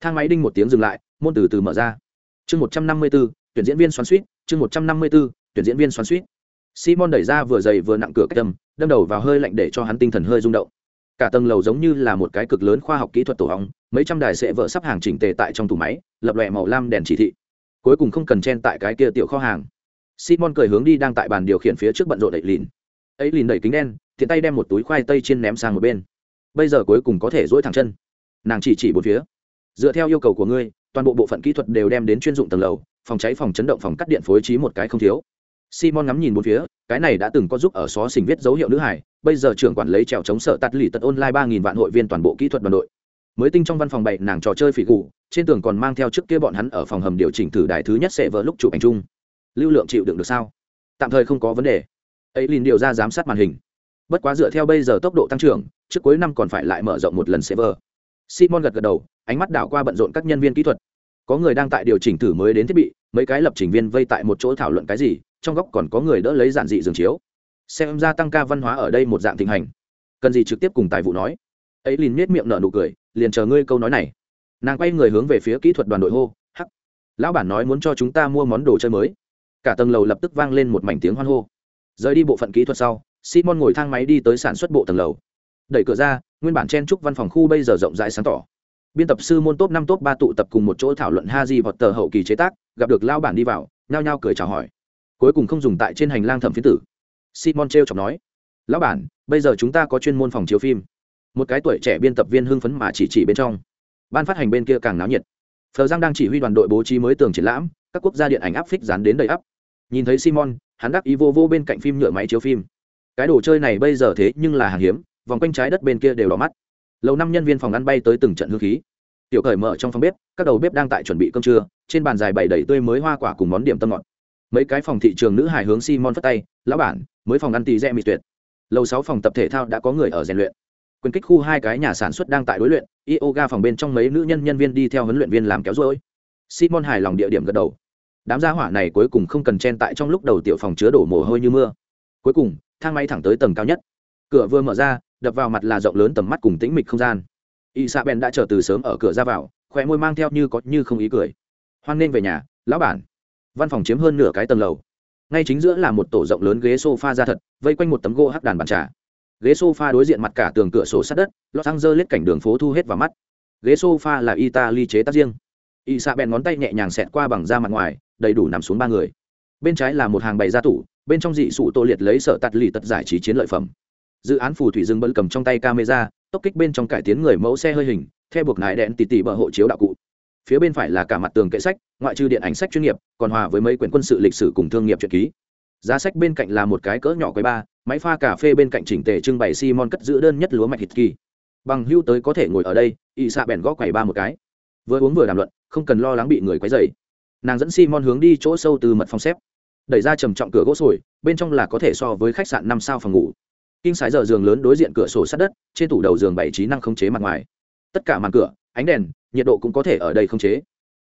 Thang máy đinh một tiếng dừng lại, môn từ từ mở ra. Chương một trăm năm mươi b ố tuyển diễn viên xoắn suýt, chương một trăm năm mươi b ố tuyển diễn viên xoắn suýt. Simon đẩy ra vừa dày vừa nặng cửa cách tâm đâm đầu vào hơi lạnh để cho hắn tinh thần hơi rung động. Cả tầng lầu giống như là một cái cực lớn khoa học kỹ thuật tổ hóng, mấy trăm đài sệ vợ sắp hàng chỉnh tề tại trong tủ máy, lập lòe màu lam đèn chỉ thị. Cuối cùng không cần chen tại cái kia tiểu kho hàng. Simon cười hướng đi đang tại bàn điều khiển phía trước bận rộn đẩy lìn. Ấy lìn đẩy kính đen, tiện tay đem một túi khoai tây trên ném sang một bên. Bây giờ cuối cùng có thể dỗi thẳng chân nàng chỉ chỉ bốn phía. Dựa theo yêu cầu của ngươi, toàn bộ bộ phận kỹ thuật đều đem đến chuyên dụng tầng lầu, phòng cháy, phòng chấn động, phòng cắt điện phối trí một cái không thiếu. Simon ngắm nhìn bốn phía, cái này đã từng có giúp ở xó xỉnh viết dấu hiệu nữ hải, bây giờ trưởng quản lấy trèo chống sợ tắt lì tật online ba nghìn vạn hội viên toàn bộ kỹ thuật đoàn đội. Mới tinh trong văn phòng bậy nàng trò chơi phỉ cụ trên tường còn mang theo trước kia bọn hắn ở phòng hầm điều chỉnh thử đài thứ nhất sẽ vỡ lúc chụp ảnh chung. Lưu lượng chịu đựng được sao? Tạm thời không có vấn đề. Ấy liền điều ra giám sát màn hình. Bất quá dựa theo bây giờ tốc độ tăng trưởng, trước cuối năm còn phải lại mở rộng một lần server simon gật gật đầu, ánh mắt đảo qua bận rộn các nhân viên kỹ thuật. Có người đang tại điều chỉnh thử mới đến thiết bị, mấy cái lập trình viên vây tại một chỗ thảo luận cái gì, trong góc còn có người đỡ lấy giản dị giường chiếu. Xem ra tăng ca văn hóa ở đây một dạng thịnh hành. Cần gì trực tiếp cùng tài vụ nói? Ấy liền miết miệng nở nụ cười, liền chờ ngươi câu nói này. Nàng quay người hướng về phía kỹ thuật đoàn đội hô, hắc. Lão bản nói muốn cho chúng ta mua món đồ chơi mới. Cả tầng lầu lập tức vang lên một mảnh tiếng hoan hô. Rời đi bộ phận kỹ thuật sau, simon ngồi thang máy đi tới sản xuất bộ tầng lầu. Đẩy cửa ra nguyên bản chen trúc văn phòng khu bây giờ rộng rãi sáng tỏ. Biên tập sư môn top năm, top ba tụ tập cùng một chỗ thảo luận ha di vọt tờ hậu kỳ chế tác, gặp được lao bản đi vào, nhao nhao cười chào hỏi. Cuối cùng không dùng tại trên hành lang thẩm phiến tử. Simon t r chọc nói, lão bản, bây giờ chúng ta có chuyên môn phòng chiếu phim. Một cái tuổi trẻ biên tập viên hưng phấn mà chỉ chỉ bên trong. Ban phát hành bên kia càng náo nhiệt. Phờ giang đang chỉ huy đoàn đội bố trí mới tường triển lãm, các quốc gia điện ảnh áp phích dán đến đầy ắp. Nhìn thấy simon, hắn đắc ý vô vô bên cạnh phim nhựa máy chiếu phim. Cái đồ chơi này bây giờ thế nhưng là hàng hiếm vòng quanh trái đất bên kia đều đỏ mắt. Lầu năm nhân viên phòng ăn bay tới từng trận hương khí. Tiểu cởi mở trong phòng bếp, các đầu bếp đang tại chuẩn bị cơm trưa, trên bàn dài bảy đầy tươi mới hoa quả cùng món điểm tâm ngọt. Mấy cái phòng thị trường nữ hài hướng simon phất tay, lão bản, mới phòng ăn tì rẽ mịt tuyệt. Lầu sáu phòng tập thể thao đã có người ở rèn luyện. Quyền kích khu hai cái nhà sản xuất đang tại đối luyện, yoga phòng bên trong mấy nữ nhân nhân viên đi theo huấn luyện viên làm kéo rối. Simon hài lòng địa điểm gật đầu. Đám gia hỏa này cuối cùng không cần chen tại trong lúc đầu tiểu phòng chứa đổ mồ hôi như mưa. Cuối cùng, thang máy thẳng tới tầng cao nhất. Cửa vừa mở ra đập vào mặt là rộng lớn tầm mắt cùng tĩnh mịch không gian. Y sa ben đã chờ từ sớm ở cửa ra vào khỏe môi mang theo như có như không ý cười. Hoan nên về nhà, lão bản. Văn phòng chiếm hơn nửa cái tầng lầu. Ngay chính giữa là một tổ rộng lớn ghế sofa ra thật, vây quanh một tấm gỗ hắc đàn bàn trà. Ghế sofa đối diện mặt cả tường cửa sổ sát đất lọt xăng dơ lết cảnh đường phố thu hết vào mắt. Ghế sofa là italy chế tác riêng. Y sa ben ngón tay nhẹ nhàng xẹt qua bằng da mặt ngoài, đầy đủ nằm xuống ba người. Bên trái là một hàng bày gia tủ, bên trong dị sụ tô liệt lấy sở tạt lì tật giải trí chiến lợi phẩm dự án phù thủy dương bận cầm trong tay camera, tốc kích bên trong cải tiến người mẫu xe hơi hình, theo buộc nải đèn tỉ tỉ bờ hộ chiếu đạo cụ. Phía bên phải là cả mặt tường kệ sách, ngoại trừ điện ảnh sách chuyên nghiệp, còn hòa với mấy quyển quân sự lịch sử cùng thương nghiệp truyện ký. Giá sách bên cạnh là một cái cỡ nhỏ quầy ba, máy pha cà phê bên cạnh chỉnh tề trưng bày simon cất giữ đơn nhất lúa mạch thịt kỳ. Bằng hưu tới có thể ngồi ở đây, y xạ bèn gõ quầy ba một cái. Vừa uống vừa đàm luận, không cần lo lắng bị người quấy dày nàng dẫn simon hướng đi chỗ sâu từ mật phòng xếp. Đẩy ra trầm trọng cửa gỗ sồi, bên trong là có thể so với khách sạn năm sao phòng ngủ kinh sái giờ giường lớn đối diện cửa sổ sát đất, trên tủ đầu giường bảy trí năng khống chế mặt ngoài. Tất cả màn cửa, ánh đèn, nhiệt độ cũng có thể ở đây khống chế.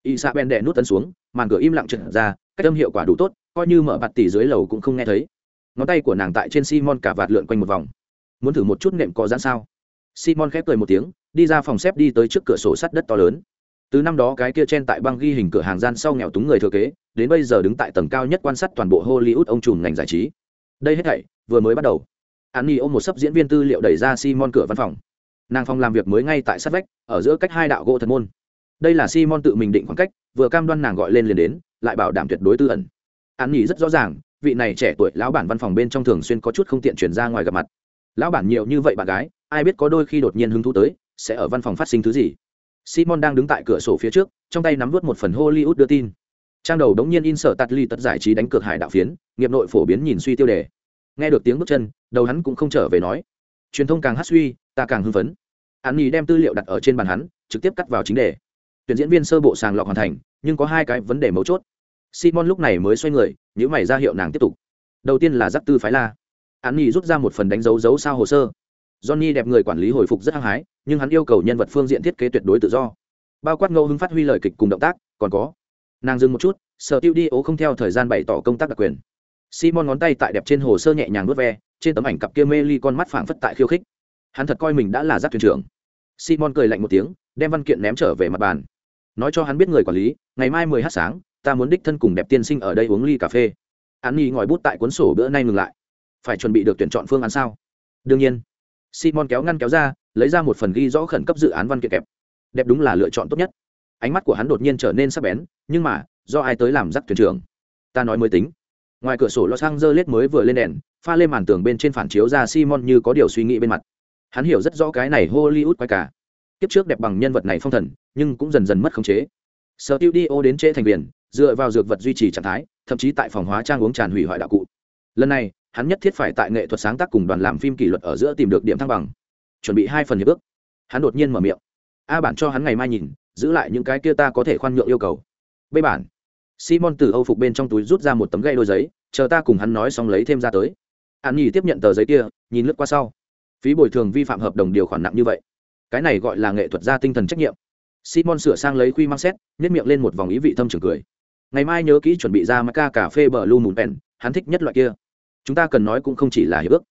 Y sa ben đè nút tấn xuống, màn cửa im lặng trượt ra, cách âm hiệu quả đủ tốt, coi như mở bạt tỉ dưới lầu cũng không nghe thấy. Ngón tay của nàng tại trên simon cả vạt lượn quanh một vòng. Muốn thử một chút nệm có dán sao? Simon khép cười một tiếng, đi ra phòng xếp đi tới trước cửa sổ sắt đất to lớn. Từ năm đó cái kia chen tại băng ghi hình cửa hàng gian sau nghèo túng người thừa kế, đến bây giờ đứng tại tầng cao nhất quan sát toàn bộ hollywood ông trùm ngành giải trí. Đây hết thảy, vừa mới bắt đầu an nhi ôm một sấp diễn viên tư liệu đẩy ra simon cửa văn phòng. Nàng phòng làm việc mới ngay tại sát vách, ở giữa cách hai đạo gỗ thần môn. Đây là simon tự mình định khoảng cách, vừa cam đoan nàng gọi lên liền đến, lại bảo đảm tuyệt đối tư ẩn. An nhi rất rõ ràng, vị này trẻ tuổi lão bản văn phòng bên trong thường xuyên có chút không tiện chuyển ra ngoài gặp mặt. Lão bản nhiều như vậy bạn gái, ai biết có đôi khi đột nhiên hứng thú tới, sẽ ở văn phòng phát sinh thứ gì. Simon đang đứng tại cửa sổ phía trước, trong tay nắm vút một phần hollywood đưa tin. Trang đầu đống nhiên in sở tạt ly tật giải trí đánh cược hải đạo phiến, nghiệp nội phổ biến nhìn suy tiêu đề nghe được tiếng bước chân, đầu hắn cũng không trở về nói. Truyền thông càng hát suy, ta càng hưng phấn. Hắn nhì đem tư liệu đặt ở trên bàn hắn, trực tiếp cắt vào chính đề. Tuyển diễn viên sơ bộ sàng lọc hoàn thành, nhưng có hai cái vấn đề mấu chốt. Simon lúc này mới xoay người nhữ mày ra hiệu nàng tiếp tục. Đầu tiên là giáp tư phái la. Hắn nhì rút ra một phần đánh dấu dấu sao hồ sơ. Johnny đẹp người quản lý hồi phục rất hăng hái, nhưng hắn yêu cầu nhân vật phương diện thiết kế tuyệt đối tự do. Bao quát ngẫu hứng phát huy lời kịch cùng động tác, còn có. Nàng dừng một chút, sở tiêu đi ố không theo thời gian bày tỏ công tác đặc quyền simon ngón tay tại đẹp trên hồ sơ nhẹ nhàng nuốt ve, trên tấm ảnh cặp kia mê ly con mắt phảng phất tại khiêu khích. Hắn thật coi mình đã là giáp thuyền trưởng. Simon cười lạnh một tiếng, đem văn kiện ném trở về mặt bàn. Nói cho hắn biết người quản lý, ngày mai mười h sáng, ta muốn đích thân cùng đẹp tiên sinh ở đây uống ly cà phê. Hắn nghi ngòi bút tại cuốn sổ bữa nay ngừng lại. Phải chuẩn bị được tuyển chọn phương án sao? Đương nhiên. Simon kéo ngăn kéo ra, lấy ra một phần ghi rõ khẩn cấp dự án văn kiện kẹp. Đẹp đúng là lựa chọn tốt nhất. Ánh mắt của hắn đột nhiên trở nên sắc bén, nhưng mà, do ai tới làm giáp thuyền trưởng? Ta nói mới tính ngoài cửa sổ los angeles mới vừa lên đèn pha lên màn tường bên trên phản chiếu ra simon như có điều suy nghĩ bên mặt. Hắn hiểu rất rõ cái này hollywood quay cả. Kiếp trước đẹp bằng nhân vật này phong thần nhưng cũng dần dần mất khống chế. Sở tiêu đi ô đến trễ thành biển, dựa vào dược vật duy trì trạng thái thậm chí tại phòng hóa trang uống tràn hủy hoại đạo cụ. Lần này hắn nhất thiết phải tại nghệ thuật sáng tác cùng đoàn làm phim kỷ luật ở giữa tìm được điểm thăng bằng. Chuẩn bị hai phần hiệp ước. Hắn đột nhiên mở miệng. A bản cho hắn ngày mai nhìn giữ lại những cái kia ta có thể khoan nhượng yêu cầu. B bản simon từ âu phục bên trong túi rút ra một tấm gây đôi giấy, chờ ta cùng hắn nói xong lấy thêm ra tới. An nhi tiếp nhận tờ giấy kia, nhìn lướt qua sau. Phí bồi thường vi phạm hợp đồng điều khoản nặng như vậy. Cái này gọi là nghệ thuật gia tinh thần trách nhiệm. Simon sửa sang lấy quy mang xét nhét miệng lên một vòng ý vị thâm trường cười. Ngày mai nhớ kỹ chuẩn bị ra maca cà phê bờ lu mùn pen hắn thích nhất loại kia. Chúng ta cần nói cũng không chỉ là hiệp ước.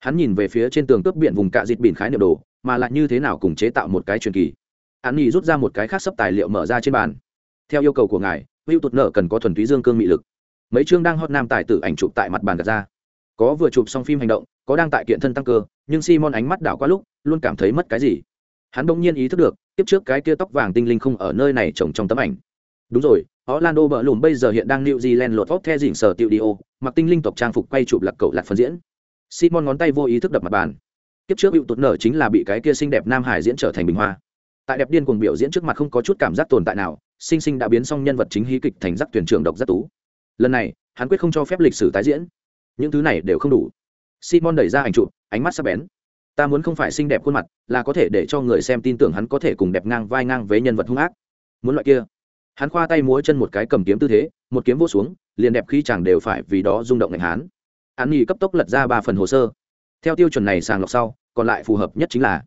Hắn nhìn về phía trên tường cướp biển vùng cạ dịt biển khái niệm đồ, mà lại như thế nào cùng chế tạo một cái truyền kỳ. Hắn nghỉ rút ra một cái khác sắp tài liệu mở ra trên bàn. Theo yêu cầu của ngài hữu tụt nợ cần có thuần túy dương cương mị lực. Mấy chương đang hot nam tài tử ảnh chụp tại mặt bàn gạt ra. Có vừa chụp xong phim hành động, có đang tại kiện thân tăng cơ, nhưng simon ánh mắt đảo qua lúc, luôn cảm thấy mất cái gì. Hắn đột nhiên ý thức được, tiếp trước cái kia tóc vàng tinh linh không ở nơi này trồng trong tấm ảnh. Đúng rồi, orlando bờ lùm bây giờ hiện đang new zealand lột vóc the dỉnh sở tiệu đi ô, mặc tinh linh tộc trang phục quay chụp lạc cậu lạc phân diễn. Simon ngón tay vô ý thức đập mặt bàn. Tiếp trước hữu tụt nở chính là bị cái kia xinh đẹp nam hải diễn trở thành bình hoa tại đẹp điên cuồng biểu diễn trước mặt không có chút cảm giác tồn tại nào, sinh sinh đã biến xong nhân vật chính hí kịch thành giác tuyển trưởng độc giác tú. Lần này, hắn quyết không cho phép lịch sử tái diễn. Những thứ này đều không đủ. Simon đẩy ra ảnh chụp, ánh mắt sắp bén. Ta muốn không phải xinh đẹp khuôn mặt, là có thể để cho người xem tin tưởng hắn có thể cùng đẹp ngang vai ngang với nhân vật hung ác. Muốn loại kia. Hắn khoa tay múa chân một cái cầm kiếm tư thế, một kiếm vô xuống, liền đẹp khi chàng đều phải vì đó rung động ngành hắn hắn nghỉ cấp tốc lật ra ba phần hồ sơ. Theo tiêu chuẩn này sàng lọc sau, còn lại phù hợp nhất chính là.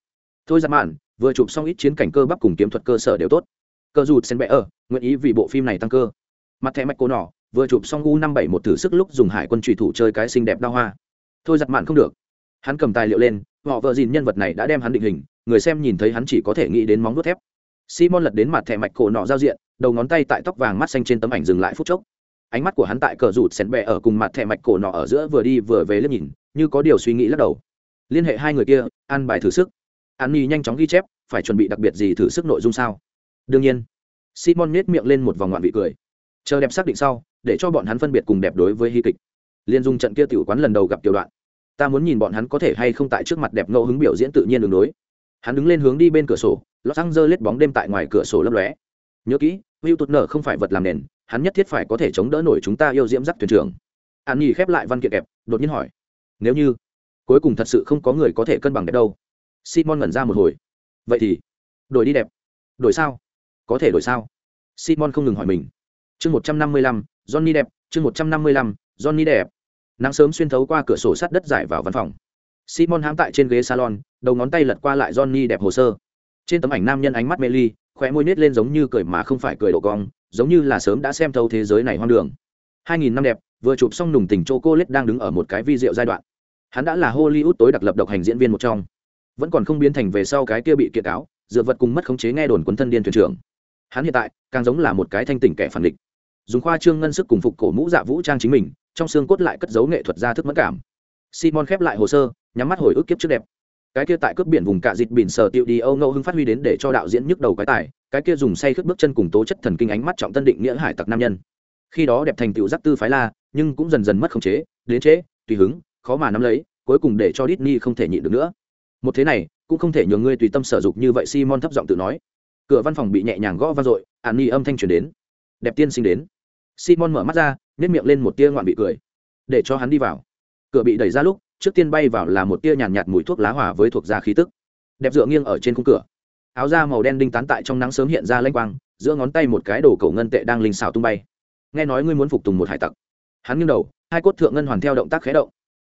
Thôi ra mạn vừa chụp xong ít chiến cảnh cơ bắp cùng kiếm thuật cơ sở đều tốt. Cơ dù sen bẽ ở, nguyện ý vì bộ phim này tăng cơ. Mặt thẻ mạch cô nỏ, vừa chụp xong u năm bảy một thử sức lúc dùng hải quân trùy thủ chơi cái xinh đẹp đao hoa. Thôi giặt mạn không được. Hắn cầm tài liệu lên, họ vợ dìn nhân vật này đã đem hắn định hình, người xem nhìn thấy hắn chỉ có thể nghĩ đến móng đốt thép. Simon lật đến mặt thẻ mạch cổ nọ giao diện, đầu ngón tay tại tóc vàng mắt xanh trên tấm ảnh dừng lại phút chốc. Ánh mắt của hắn tại cờ rụt xén bẹ ở cùng mặt thẻ mạch cổ nọ ở giữa vừa đi vừa về liếc nhìn, như có điều suy nghĩ lắc đầu. Liên hệ hai người kia, ăn bài thử sức an nhi nhanh chóng ghi chép, phải chuẩn bị đặc biệt gì thử sức nội dung sao? Đương nhiên. Simon nết miệng lên một vòng ngoạn vị cười. Chờ đẹp xác định sau, để cho bọn hắn phân biệt cùng đẹp đối với hy kịch. Liên dung trận kia tiểu quán lần đầu gặp tiểu đoạn. Ta muốn nhìn bọn hắn có thể hay không tại trước mặt đẹp ngẫu hứng biểu diễn tự nhiên đường đối. Hắn đứng lên hướng đi bên cửa sổ lót xăng dơ lết bóng đêm tại ngoài cửa sổ lấp lóe. Nhớ kỹ hữu tụt nở không phải vật làm nền, hắn nhất thiết phải có thể chống đỡ nổi chúng ta yêu diễm giắc thuyền trưởng. An nhi khép lại văn kiện đẹp đột nhiên hỏi. Nếu như cuối cùng thật sự không có người có thể cân bằng đẹp đâu? Simon ngẩn ra một hồi. Vậy thì, đổi đi đẹp. Đổi sao? Có thể đổi sao? Simon không ngừng hỏi mình. Chương một trăm năm mươi lăm, johnny đẹp. Chương một trăm năm mươi lăm, johnny đẹp. Nắng sớm xuyên thấu qua cửa sổ sắt đất giải vào văn phòng. Simon hãm tại trên ghế salon, đầu ngón tay lật qua lại johnny đẹp hồ sơ. Trên tấm ảnh nam nhân ánh mắt mê ly, khóe môi nết lên giống như cười mà không phải cười độ cong, giống như là sớm đã xem thấu thế giới này hoang đường. Hai nghìn năm đẹp, vừa chụp xong nùng tình chocolate đang đứng ở một cái vi diệu giai đoạn. Hắn đã là hollywood tối đặc lập độc hành diễn viên một trong vẫn còn không biến thành về sau cái kia bị kiện cáo dựa vật cùng mất khống chế nghe đồn quấn thân điên thuyền trưởng. Hắn hiện tại, càng giống là một cái thanh tỉnh kẻ phản địch. Dùng khoa trương ngân sức cùng phục cổ mũ dạ vũ trang chính mình, trong xương cốt lại cất giấu nghệ thuật ra thức mất cảm. Simon khép lại hồ sơ, nhắm mắt hồi ức kiếp trước đẹp. Cái kia tại cướp biển vùng cạ dịt biển sở tiệu đi âu ngẫu hưng phát huy đến để cho đạo diễn nhức đầu cái tài, cái kia dùng say khướp bước chân cùng tố chất thần kinh ánh mắt trọng tân định nghĩa hải tặc nam nhân. Khi đó đẹp thành tựu giác tư phái la, nhưng cũng dần dần mất khống chế, đến chế tùy hứng, khó mà nắm lấy, cuối cùng để cho Disney không thể nhịn được nữa một thế này cũng không thể nhường ngươi tùy tâm sở dục như vậy simon thấp giọng tự nói. Cửa văn phòng bị nhẹ nhàng gõ vang dội an ni âm thanh truyền đến. Đẹp tiên sinh đến. Simon mở mắt ra nhét miệng lên một tia ngoạn bị cười. Để cho hắn đi vào. Cửa bị đẩy ra lúc trước tiên bay vào là một tia nhàn nhạt, nhạt mùi thuốc lá hỏa với thuộc da khí tức. Đẹp dựa nghiêng ở trên khung cửa. Áo da màu đen đinh tán tại trong nắng sớm hiện ra lênh quang giữa ngón tay một cái đồ cầu ngân tệ đang linh xào tung bay. Nghe nói ngươi muốn phục tùng một hải tặc. Hắn nghiêng đầu hai cốt thượng ngân hoàn theo động tác khé động.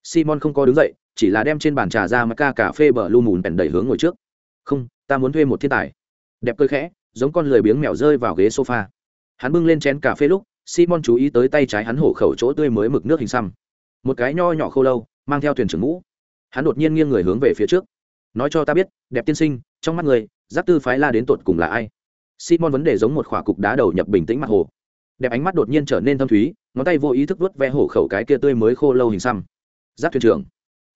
Simon không có đứng dậy chỉ là đem trên bàn trà ra mà ca cà phê bờ lu mùn bèn đẩy hướng ngồi trước. Không, ta muốn thuê một thiên tài. Đẹp cơi khẽ, giống con lười biếng mèo rơi vào ghế sofa. Hắn bưng lên chén cà phê lúc, simon chú ý tới tay trái hắn hổ khẩu chỗ tươi mới mực nước hình xăm. Một cái nho nhỏ khô lâu, mang theo thuyền trưởng mũ hắn đột nhiên nghiêng người hướng về phía trước. Nói cho ta biết, đẹp tiên sinh, trong mắt người, giáp tư phái la đến tột cùng là ai? Simon vấn đề giống một khỏa cục đá đầu nhập bình tĩnh mặt hồ. Đẹp ánh mắt đột nhiên trở nên thâm thúy, ngón tay vô ý thức vớt ve hổ khẩu cái kia tươi mới khô lâu hình xăm. Giáp thuyền trưởng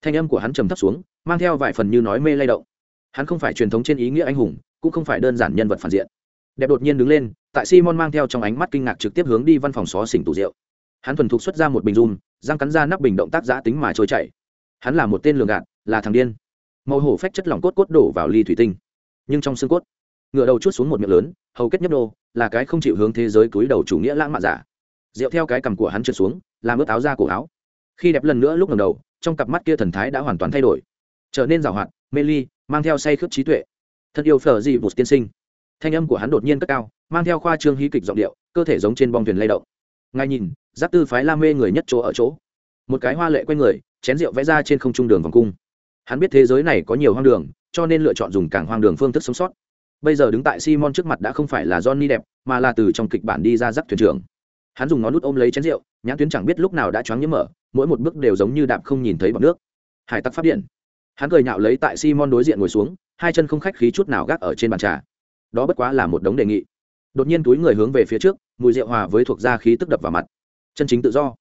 thanh âm của hắn trầm thấp xuống, mang theo vài phần như nói mê lay động. Hắn không phải truyền thống trên ý nghĩa anh hùng, cũng không phải đơn giản nhân vật phản diện. Đẹp đột nhiên đứng lên, tại simon mang theo trong ánh mắt kinh ngạc trực tiếp hướng đi văn phòng xó xỉnh tủ rượu. Hắn thuần thục xuất ra một bình run, răng cắn ra nắp bình động tác giã tính mà trôi chảy. Hắn là một tên lường gạt, là thằng điên. Màu hổ phách chất lỏng cốt cốt đổ vào ly thủy tinh. Nhưng trong xương cốt ngựa đầu chút xuống một miệng lớn, hầu kết nhấp đô là cái không chịu hướng thế giới cúi đầu chủ nghĩa lãng mạn giả. Rượu theo cái cằm của hắn trượt xuống, làm ướt áo ra cổ áo. Khi đẹp lần nữa lúc lần đầu trong cặp mắt kia thần thái đã hoàn toàn thay đổi. Trở nên rào hoạt, mê ly, mang theo say khướp trí tuệ. Thật yêu phở gì vụt tiên sinh. Thanh âm của hắn đột nhiên cất cao, mang theo khoa trương hí kịch giọng điệu, cơ thể giống trên bong thuyền lay động. Ngay nhìn, giáp tư phái la mê người nhất chỗ ở chỗ. Một cái hoa lệ q u a n người, chén rượu vẽ ra trên không trung đường vòng cung. Hắn biết thế giới này có nhiều hoang đường, cho nên lựa chọn dùng cảng hoang đường phương thức sống sót. Bây giờ đứng tại simon trước mặt đã không phải là johnny đẹp, mà là từ trong kịch bản đi ra giáp thuyền trưởng. Hắn dùng ngón nút ôm lấy chén rượu, nhãn tuyến chẳng biết lúc nào đã choáng nhiễm mở mỗi một bước đều giống như đạp không nhìn thấy bọc nước. Hải tặc phát điện. Hắn cười nhạo lấy tại simon đối diện ngồi xuống, hai chân không khách khí chút nào gác ở trên bàn trà. Đó bất quá là một đống đề nghị. Đột nhiên túi người hướng về phía trước, mùi rượu hòa với thuộc da khí tức đập vào mặt. Chân chính tự do.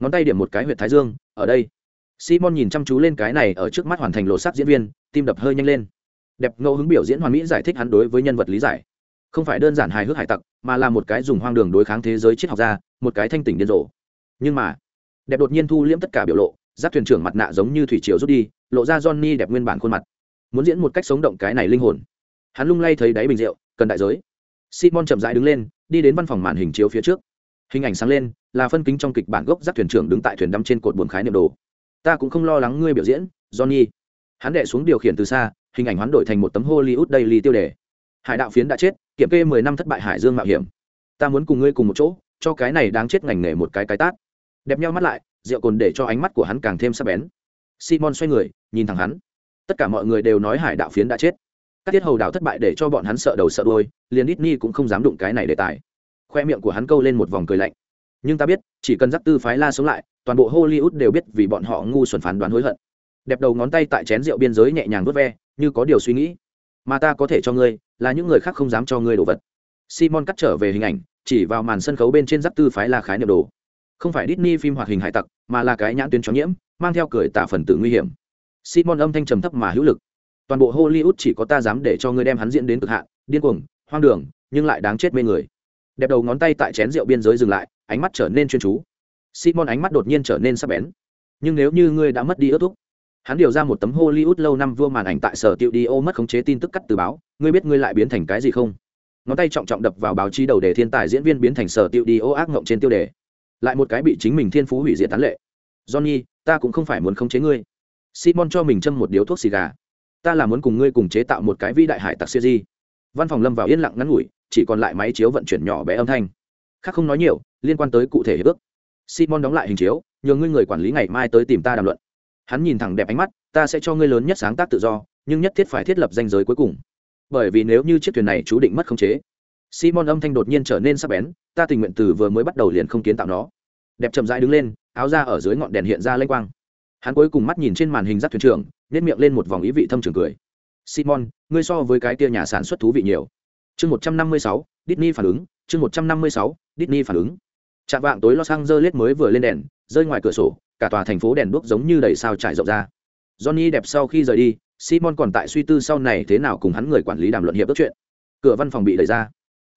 Ngón tay điểm một cái huyệt thái dương, ở đây. Simon nhìn chăm chú lên cái này ở trước mắt hoàn thành lộ sắc diễn viên, tim đập hơi nhanh lên. Đẹp ngẫu hứng biểu diễn hoàn mỹ giải thích hắn đối với nhân vật lý giải. Không phải đơn giản hài hước hải tặc, mà là một cái dùng hoang đường đối kháng thế giới triết học ra một cái thanh tỉnh điên rồ. Nhưng mà đẹp đột nhiên thu liễm tất cả biểu lộ, giáp thuyền trưởng mặt nạ giống như thủy triều rút đi, lộ ra johnny đẹp nguyên bản khuôn mặt. Muốn diễn một cách sống động cái này linh hồn. Hắn lung lay thấy đáy bình rượu, cần đại giới. Simon chậm rãi đứng lên, đi đến văn phòng màn hình chiếu phía trước. Hình ảnh sáng lên, là phân kính trong kịch bản gốc giáp thuyền trưởng đứng tại thuyền đắm trên cột buồng khái niệm đồ. Ta cũng không lo lắng ngươi biểu diễn, johnny. Hắn đệ xuống điều khiển từ xa, hình ảnh hoán đổi thành một tấm hollywood daily tiêu đề. Hải đạo phiến đã chết, kiểm kê mười năm thất bại hải dương mạo hiểm. Ta muốn cùng ngươi cùng một chỗ, cho cái này đáng chết ngành nghề một cái cái tát đẹp nhau mắt lại, rượu cồn để cho ánh mắt của hắn càng thêm sắc bén. Simon xoay người, nhìn thẳng hắn. Tất cả mọi người đều nói hải đạo phiến đã chết. Các tiết hầu đạo thất bại để cho bọn hắn sợ đầu sợ đôi liền Disney cũng không dám đụng cái này đề tài. Khoe miệng của hắn câu lên một vòng cười lạnh. Nhưng ta biết, chỉ cần Giáp tư phái la sống lại, toàn bộ hollywood đều biết vì bọn họ ngu xuẩn phán đoán hối hận. Đẹp đầu ngón tay tại chén rượu biên giới nhẹ nhàng vớt ve, như có điều suy nghĩ. Mà ta có thể cho ngươi, là những người khác không dám cho ngươi đồ vật. Simon cắt trở về hình ảnh, chỉ vào màn sân khấu bên trên giáp tư phái là khái niệm đồ không phải Disney phim hoạt hình hải tặc, mà là cái nhãn tuyến chó nhiễm, mang theo cười tả phần tử nguy hiểm. Simon âm thanh trầm thấp mà hữu lực. Toàn bộ hollywood chỉ có ta dám để cho ngươi đem hắn diễn đến cực hạn, điên cuồng, hoang đường, nhưng lại đáng chết mê người. Đẹp đầu ngón tay tại chén rượu biên giới dừng lại, ánh mắt trở nên chuyên chú. Simon ánh mắt đột nhiên trở nên sắc bén. Nhưng nếu như ngươi đã mất đi ước thúc, hắn điều ra một tấm hollywood lâu năm vua màn ảnh tại sở tiệu đi ô mất khống chế tin tức cắt từ báo, ngươi biết ngươi lại biến thành cái gì không? Ngón tay trọng trọng đập vào báo chí đầu đề thiên tài diễn viên biến thành sở tiệu đi ô ác ngộng trên tiêu đề lại một cái bị chính mình thiên phú hủy diệt tán lệ. Johnny, ta cũng không phải muốn khống chế ngươi. Simon cho mình châm một điếu thuốc xì gà. Ta là muốn cùng ngươi cùng chế tạo một cái vĩ đại hải tặc siêu di văn phòng lâm vào yên lặng ngắn ngủi, chỉ còn lại máy chiếu vận chuyển nhỏ bé âm thanh. Khác không nói nhiều, liên quan tới cụ thể hiệp ước. Simon đóng lại hình chiếu, nhờ ngươi người quản lý ngày mai tới tìm ta đàm luận. Hắn nhìn thẳng đẹp ánh mắt, ta sẽ cho ngươi lớn nhất sáng tác tự do, nhưng nhất thiết phải thiết lập danh giới cuối cùng. Bởi vì nếu như chiếc thuyền này chú định mất khống chế, simon âm thanh đột nhiên trở nên sắc bén, ta tình nguyện từ vừa mới bắt đầu liền không kiến tạo nó đẹp chậm rãi đứng lên áo ra ở dưới ngọn đèn hiện ra lênh quang hắn cuối cùng mắt nhìn trên màn hình giáp thuyền trưởng nếp miệng lên một vòng ý vị thâm trường cười simon ngươi so với cái tia nhà sản xuất thú vị nhiều chương một trăm năm mươi sáu Disney phản ứng chương một trăm năm mươi sáu Disney phản ứng chạm vạng tối Los Angeles mới vừa lên đèn, rơi ngoài cửa sổ, cả tòa thành phố đèn đuốc giống như đầy sao trải rộng ra. Johnny đẹp sau khi rời đi, Simon còn tại suy tư sau này thế nào cùng hắn người quản lý đàm luận hiệp ước chuyện. Cửa văn phòng bị đẩy ra.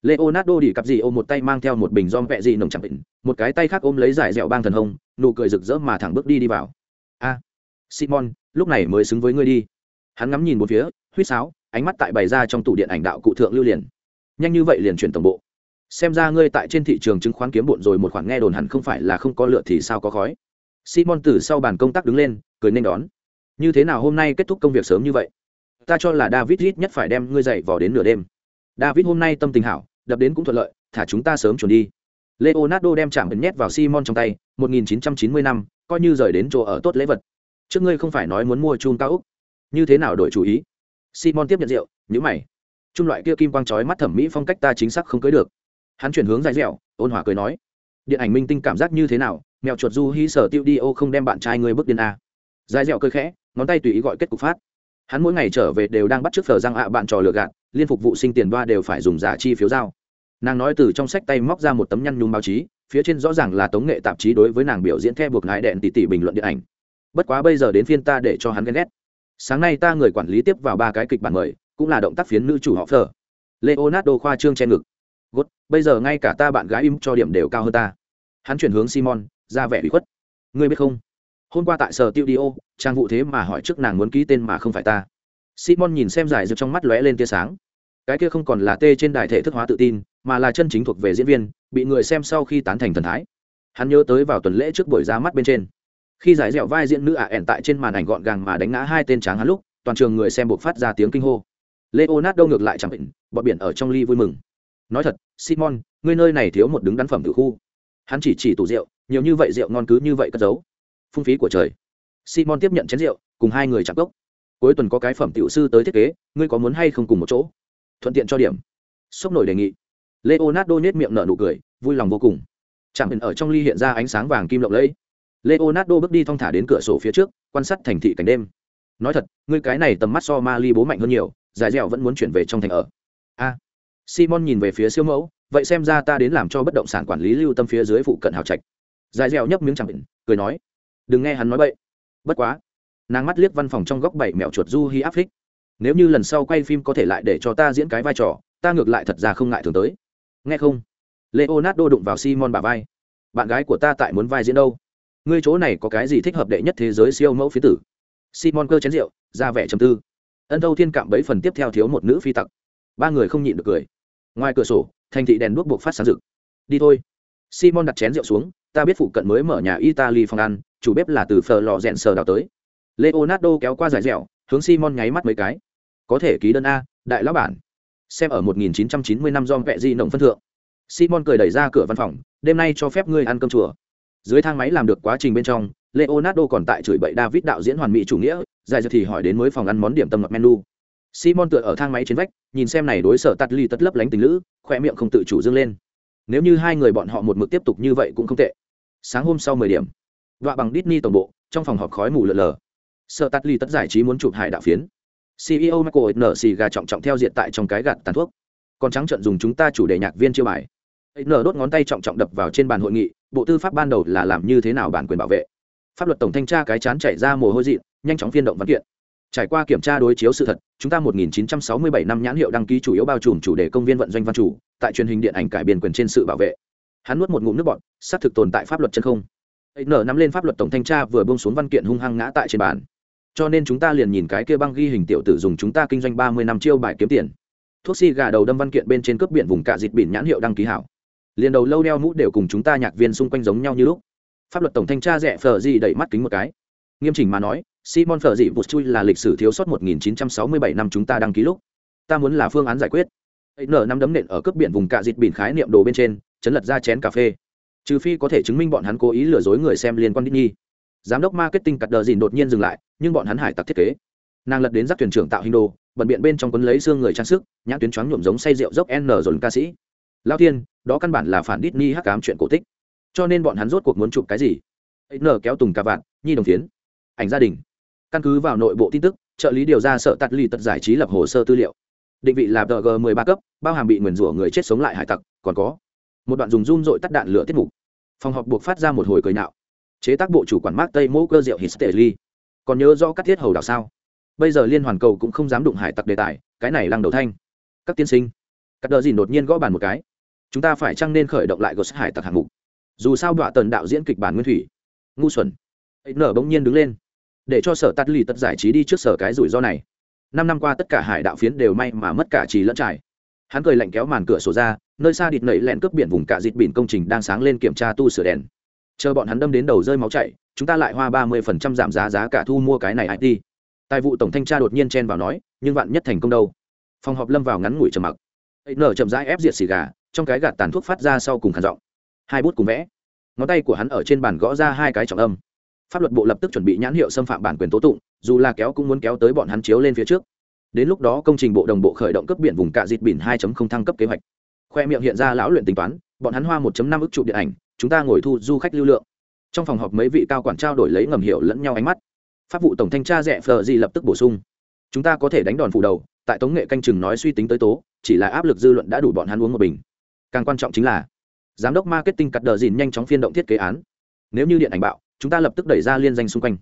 Leonardo đi cặp gì ôm một tay mang theo một bình rom vẹ gì nồng chẳng bình một cái tay khác ôm lấy giải dẻo bang thần hồng, nụ cười rực rỡ mà thẳng bước đi đi vào. A, Simon, lúc này mới xứng với ngươi đi. Hắn ngắm nhìn một phía, huýt sáo, ánh mắt tại bày ra trong tủ điện ảnh đạo cụ thượng lưu liền. Nhanh như vậy liền chuyển tổng bộ xem ra ngươi tại trên thị trường chứng khoán kiếm bộn rồi một khoản nghe đồn hẳn không phải là không có lựa thì sao có khói simon từ sau bàn công tác đứng lên cười nên đón như thế nào hôm nay kết thúc công việc sớm như vậy ta cho là david ít nhất phải đem ngươi dậy vào đến nửa đêm david hôm nay tâm tình hảo, đập đến cũng thuận lợi, thả chúng ta sớm chuẩn đi. Leonardo đem chạm nhét vào simon trong tay 1990 năm coi như rời đến chỗ ở tốt lễ vật. Trước ngươi không phải nói muốn mua chun cao úc. Như thế nào đổi chủ ý? Simon tiếp nhận rượu nhữ mày. Chung loại kia kim quang trói mắt thẩm mỹ phong cách ta chính xác không cưới được. Hắn chuyển hướng dài dẻo, ôn hòa cười nói. Điện ảnh minh tinh cảm giác như thế nào? Mèo chuột du hí sở tiêu đi ô không đem bạn trai ngươi bước điên à? dài dẻo cười khẽ, ngón tay tùy ý gọi kết cục phát. Hắn mỗi ngày trở về đều đang bắt t r ư ớ c răng ạ, bạn trò lừa gạt liên phục vụ sinh tiền đoa đều phải dùng giả chi phiếu giao. Nàng nói từ trong sách tay móc ra một tấm nhăn nhung báo chí, phía trên rõ ràng là tống nghệ tạp chí đối với nàng biểu diễn theo buộc ngại đèn tỉ tỉ bình luận điện ảnh. Bất quá bây giờ đến phiên ta để cho hắn ghen ghét. Sáng nay ta người quản lý tiếp vào ba cái kịch bản mời, cũng là động tác phiến nữ chủ họ phờ leonardo khoa trương che ngực. Gốt, bây giờ ngay cả ta bạn gái im cho điểm đều cao hơn ta. Hắn chuyển hướng simon, ra vẻ bị khuất. Ngươi biết không? Hôm qua tại sở tiêu đi ô trang vụ thế mà hỏi trước nàng muốn ký tên mà không phải ta simon nhìn xem giải dược trong mắt lóe lên tia sáng. Cái kia không còn là tê trên đài thể thức hóa tự tin mà là chân chính thuộc về diễn viên bị người xem sau khi tán thành thần thái. Hắn nhớ tới vào tuần lễ trước buổi ra mắt bên trên. Khi giải dẻo vai diễn nữ ả ẻn tại trên màn ảnh gọn gàng mà đánh ngã hai tên tráng hắn lúc toàn trường người xem buộc phát ra tiếng kinh hô. Leonardo ngược lại chẳng bệnh, bọt biển ở trong ly vui mừng. Nói thật simon ngươi nơi này thiếu một đứng đắn phẩm tử khu. Hắn chỉ chỉ tủ rượu nhiều như vậy rượu ngon cứ như vậy cất giấu. Phung phí của trời. Simon tiếp nhận chén rượu cùng hai người chạm cốc cuối tuần có cái phẩm tiểu sư tới thiết kế, ngươi có muốn hay không cùng một chỗ? Thuận tiện cho điểm. Sốc nổi đề nghị. Leonardo nhét miệng nở nụ cười, vui lòng vô cùng. Chẳng hình ở trong ly hiện ra ánh sáng vàng kim lộng lẫy. Leonardo bước đi thong thả đến cửa sổ phía trước, quan sát thành thị cảnh đêm. Nói thật, ngươi cái này tầm mắt so ma ly bố mạnh hơn nhiều dài dẻo vẫn muốn chuyển về trong thành ở. A. Simon nhìn về phía siêu mẫu, vậy xem ra ta đến làm cho bất động sản quản lý lưu tâm phía dưới phụ cận hào trạch. Dài dẻo nhấp miếng chẳng hình, cười nói. Đừng nghe hắn nói vậy bất quá nàng mắt liếc văn phòng trong góc bảy mẹo chuột du hi áp phích. Nếu như lần sau quay phim có thể lại để cho ta diễn cái vai trò, ta ngược lại thật ra không ngại thường tới. Nghe không? Leonardo đụng vào simon bà vai. Bạn gái của ta tại muốn vai diễn đâu? Ngươi chỗ này có cái gì thích hợp đệ nhất thế giới siêu mẫu phía tử? Simon cơ chén rượu, ra vẻ trầm tư. Ân thâu thiên cạm bấy phần tiếp theo thiếu một nữ phi tặc. Ba người không nhịn được cười. Ngoài cửa sổ, thành thị đèn đuốc buộc phát sáng rực. Đi thôi. Simon đặt chén rượu xuống, ta biết phụ cận mới mở nhà italy phòng ăn, chủ bếp là từ phờ lò rèn sờ đào tới leonardo kéo qua giải dẻo, hướng simon nháy mắt mấy cái. Có thể ký đơn a, đại lão bản. Xem ở 1990 năm dom vẹ di nồng phân thượng. Simon cười đẩy ra cửa văn phòng, đêm nay cho phép ngươi ăn cơm chùa. Dưới thang máy làm được quá trình bên trong, leonardo còn tại chửi bậy david đạo diễn hoàn mỹ chủ nghĩa dài giờ thì hỏi đến mới phòng ăn món điểm tâm ngập menu. Simon tựa ở thang máy trên vách, nhìn xem này đối sở tắt ly tất lấp lánh tình lữ khoe miệng không tự chủ dâng lên. Nếu như hai người bọn họ một mực tiếp tục như vậy cũng không tệ. Sáng hôm sau mười điểm. Đọa bằng Disney tổng bộ, trong phòng họp khói mù lờ lờ sợ tắt ly tất giải trí muốn chụp hải đạo phiến. Ceo michael nở xì gà trọng trọng theo diện tại trong cái gạt tàn thuốc. Còn trắng trận dùng chúng ta chủ đề nhạc viên chiêu bài. Nở đốt ngón tay trọng trọng đập vào trên bàn hội nghị, bộ tư pháp ban đầu là làm như thế nào bản quyền bảo vệ? Pháp luật tổng thanh tra cái chán chảy ra mồ hôi dị nhanh chóng phiên động văn kiện. Trải qua kiểm tra đối chiếu sự thật, chúng ta 1967 năm nhãn hiệu đăng ký chủ yếu bao trùm chủ đề công viên vận doanh văn chủ, tại truyền hình điện ảnh cải biên quyền trên sự bảo vệ. Hắn nuốt một ngụm nước bọt, xác thực tồn tại pháp luật chân không. Nở nắm lên pháp luật tổng thanh tra vừa buông xuống văn kiện hung hăng ngã tại trên bàn cho nên chúng ta liền nhìn cái kia băng ghi hình tiểu tử dùng chúng ta kinh doanh ba mươi năm chiêu bài kiếm tiền. Thuốc Si gà đầu đâm văn kiện bên trên cướp biển vùng cạ dịt biển nhãn hiệu đăng ký hảo. Liền đầu lâu đeo mũ đều cùng chúng ta nhạc viên xung quanh giống nhau như lúc. Pháp luật tổng thanh tra rẻ phở gì đẩy mắt kính một cái. Nghiêm chỉnh mà nói, simon phở dị vụt chui là lịch sử thiếu sót 1967 năm chúng ta đăng ký lúc. Ta muốn là phương án giải quyết. Nở năm đấm nện ở cướp biển vùng cạ dịt biển khái niệm đồ bên trên, chấn lật ra chén cà phê. Trừ phi có thể chứng minh bọn hắn cố ý lừa dối người xem liên quan Disney. Giám đốc marketing cắt đờ dìn đột nhiên dừng lại, nhưng bọn hắn hải tặc thiết kế. Nàng lật đến giác thuyền trưởng tạo hình đồ, bận biện bên trong quấn lấy xương người trang sức, nhãn tuyến choáng nhuộm giống say rượu dốc N dồn ca sĩ. Lao Thiên, đó căn bản là phản Disney hắc cám chuyện cổ tích. Cho nên bọn hắn rốt cuộc muốn chụp cái gì? N kéo tùng cả vạn, nhi đồng tiến. Ảnh gia đình. Căn cứ vào nội bộ tin tức, trợ lý điều ra sợ tạt lì tật giải trí lập hồ sơ tư liệu. Định vị là DG 13 cấp, bao hàm bị nguyền rủa người chết sống lại hải tặc, còn có một đoạn dùng run dội tắt đạn lửa tiết mục phòng họp buộc phát ra một hồi cười nạo chế tác bộ chủ quản mát tây mẫu cơ rượu histeri còn nhớ rõ các thiết hầu đảo sao? Bây giờ liên hoàn cầu cũng không dám đụng hải tặc đề tài, cái này lăng đầu thanh. Các tiên sinh, các đợt gì đột nhiên gõ bàn một cái. Chúng ta phải chăng nên khởi động lại gos hải tặc hạng mục? Dù sao đọa tần đạo diễn kịch bản nguyên thủy. Ngu xuẩn. Ấy nở bỗng nhiên đứng lên. Để cho sở tắt lì tất giải trí đi trước sở cái rủi ro này. Năm năm qua tất cả hải đạo phiến đều may mà mất cả trì lẫn trải. Hắn cười lạnh kéo màn cửa sổ ra, nơi xa địt nẩy lẹn cướp biển vùng cả dịt biển công trình đang sáng lên kiểm tra tu sửa đèn chờ bọn hắn đâm đến đầu rơi máu chảy, chúng ta lại hoa ba mươi phần trăm giảm giá giá cả thu mua cái này it tài vụ tổng thanh tra đột nhiên chen vào nói, nhưng vạn nhất thành công đâu? Phòng họp lâm vào ngắn ngủi trầm mặc. Nở chậm rãi ép diệt xì gà, trong cái gạt tàn thuốc phát ra sau cùng khản giọng. Hai bút cùng vẽ. Ngón tay của hắn ở trên bàn gõ ra hai cái trọng âm. Pháp luật bộ lập tức chuẩn bị nhãn hiệu xâm phạm bản quyền tố tụng, dù là kéo cũng muốn kéo tới bọn hắn chiếu lên phía trước. Đến lúc đó công trình bộ đồng bộ khởi động cấp biển vùng cạ dịt biển 2.0 thăng cấp kế hoạch. Khoe miệng hiện ra lão luyện tính toán bọn hắn hoa 1.5 ức chụp điện ảnh, chúng ta ngồi thu du khách lưu lượng. Trong phòng họp mấy vị cao quản trao đổi lấy ngầm hiểu lẫn nhau ánh mắt. Pháp vụ tổng thanh tra rẻ phờ gì lập tức bổ sung. Chúng ta có thể đánh đòn phủ đầu, tại tống nghệ canh chừng nói suy tính tới tố, chỉ là áp lực dư luận đã đủ bọn hắn uống một bình. Càng quan trọng chính là, giám đốc marketing cắt đờ dìn nhanh chóng phiên động thiết kế án. Nếu như điện ảnh bạo, chúng ta lập tức đẩy ra liên danh xung quanh.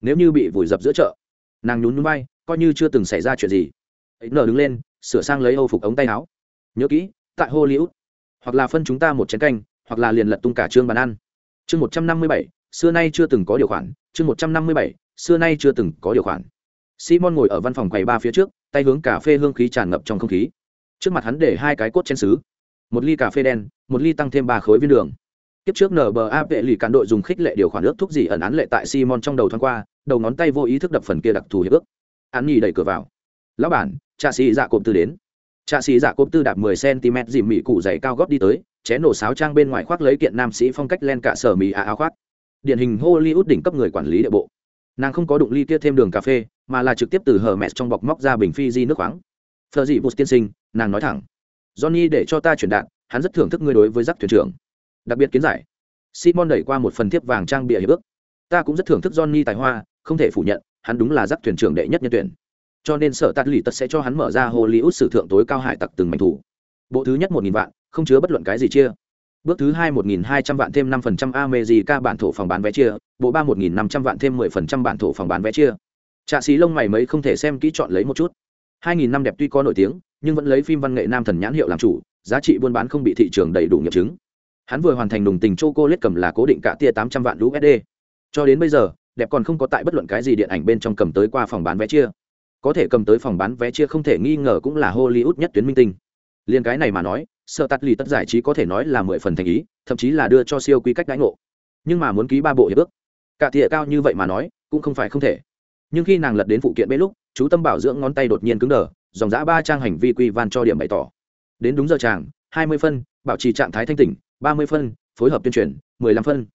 Nếu như bị vùi dập giữa chợ, nàng nhún núi bay coi như chưa từng xảy ra chuyện gì. Ấy, nở đứng lên, sửa sang lấy âu phục ống tay áo. Nhớ kỹ, tại hollywood hoặc là phân chúng ta một chén canh, hoặc là liền lật tung cả trương bàn ăn. Chương một trăm năm mươi bảy, xưa nay chưa từng có điều khoản. Chương một trăm năm mươi bảy, xưa nay chưa từng có điều khoản. Simon ngồi ở văn phòng quầy ba phía trước, tay hướng cà phê hương khí tràn ngập trong không khí. Trước mặt hắn để hai cái cốt trên xứ một ly cà phê đen, một ly tăng thêm ba khối viên đường. Kiếp trước nở bờ áp vệ lì cản đội dùng khích lệ điều khoản ước thúc gì ẩn án lệ tại simon trong đầu thoáng qua, đầu ngón tay vô ý thức đập phần kia đặc thù hiệp ước. Án nhi đẩy cửa vào. Lão bản trà sĩ dạ cộm tư đến trạ sĩ giả cộp tư đạp mười cm dìm mỹ cụ dày cao góp đi tới, ché nổ sáo trang bên ngoài khoác lấy kiện nam sĩ phong cách len cả sở mì à áo khoác. Điển hình hollywood đỉnh cấp người quản lý địa bộ. Nàng không có đụng ly kia thêm đường cà phê, mà là trực tiếp từ hờ mẹ trong bọc móc ra bình phi di nước khoáng. Thờ dị bụt tiên sinh, nàng nói thẳng. Johnny để cho ta chuyển đạn, hắn rất thưởng thức ngươi đối với giác thuyền trưởng. Đặc biệt kiến giải. Simon đẩy qua một phần thiếp vàng trang bịa hiệp ước. Ta cũng rất thưởng thức johnny tài hoa, không thể phủ nhận, hắn đúng là giác thuyền trưởng đệ nhất nhân tuyển cho nên sở tạt lì tật sẽ cho hắn mở ra hollywood sử thượng tối cao hải tặc từng mảnh thủ. Bộ thứ nhất một nghìn vạn, không chứa bất luận cái gì chia. Bước thứ hai một nghìn hai trăm vạn thêm năm phần trăm amejica bản thổ phòng bán vé chia. Bộ ba một nghìn năm trăm vạn thêm mười phần trăm bản thổ phòng bán vé chia. Trạ xí lông mày mấy không thể xem kỹ chọn lấy một chút. hai nghìn năm đẹp tuy có nổi tiếng, nhưng vẫn lấy phim văn nghệ nam thần nhãn hiệu làm chủ, giá trị buôn bán không bị thị trường đầy đủ nghiệm chứng. Hắn vừa hoàn thành đồng tình chô cô lết cầm là cố định cả tia tám trăm vạn usd cho đến bây giờ, đẹp còn không có tại bất luận cái gì điện ảnh bên trong cầm tới qua phòng bán vé chia có thể cầm tới phòng bán vé chia không thể nghi ngờ cũng là hollywood nhất tuyến minh tinh. Liên cái này mà nói, sợ tắt lì tất giải trí có thể nói là mười phần thành ý, thậm chí là đưa cho siêu quy cách đãi ngộ. Nhưng mà muốn ký ba bộ hiệp ước, cả thịa cao như vậy mà nói, cũng không phải không thể. Nhưng khi nàng lật đến phụ kiện bấy lúc, chú tâm bảo dưỡng ngón tay đột nhiên cứng đờ, dòng giã ba trang hành vi quy van cho điểm bày tỏ. Đến đúng giờ chàng, hai mươi phân, bảo trì trạng thái thanh tỉnh, ba mươi phân, phối hợp tuyên truyền, mười lăm phân.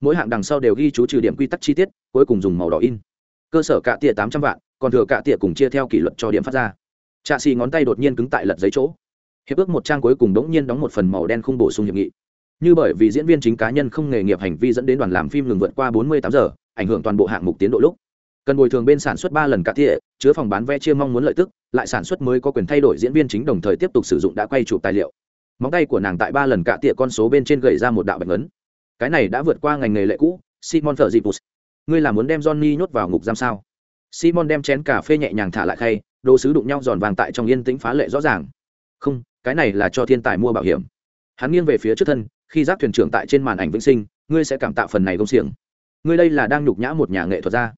Mỗi hạng đằng sau đều ghi chú trừ điểm quy tắc chi tiết, cuối cùng dùng màu đỏ in. Cơ sở cạ tỉa tám trăm vạn còn thừa cả tỉa cùng chia theo kỷ luật cho điểm phát ra. Trạ xì ngón tay đột nhiên cứng tại lật giấy chỗ. Hiệp ước một trang cuối cùng đống nhiên đóng một phần màu đen không bổ sung hiệp nghị. Như bởi vì diễn viên chính cá nhân không nghề nghiệp hành vi dẫn đến đoàn làm phim ngừng vượt qua 48 giờ, ảnh hưởng toàn bộ hạng mục tiến độ lúc. Cần bồi thường bên sản xuất ba lần cả thiệ chứa phòng bán vé chia mong muốn lợi tức, lại sản xuất mới có quyền thay đổi diễn viên chính đồng thời tiếp tục sử dụng đã quay chụp tài liệu. Móng tay của nàng tại ba lần cả tiệ con số bên trên gầy ra một đạo bạch ấn cái này đã vượt qua ngành nghề lệ cũ, simon thợ dịp ngươi là muốn đem johnny nhốt vào ngục giam sao? Simon đem chén cà phê nhẹ nhàng thả lại khay, đồ sứ đụng nhau giòn vàng tại trong yên tĩnh phá lệ rõ ràng. Không, cái này là cho thiên tài mua bảo hiểm. Hắn nghiêng về phía trước thân, khi giác thuyền trưởng tại trên màn ảnh vĩnh sinh, ngươi sẽ cảm tạo phần này công xiềng. Ngươi đây là đang nhục nhã một nhà nghệ thuật gia.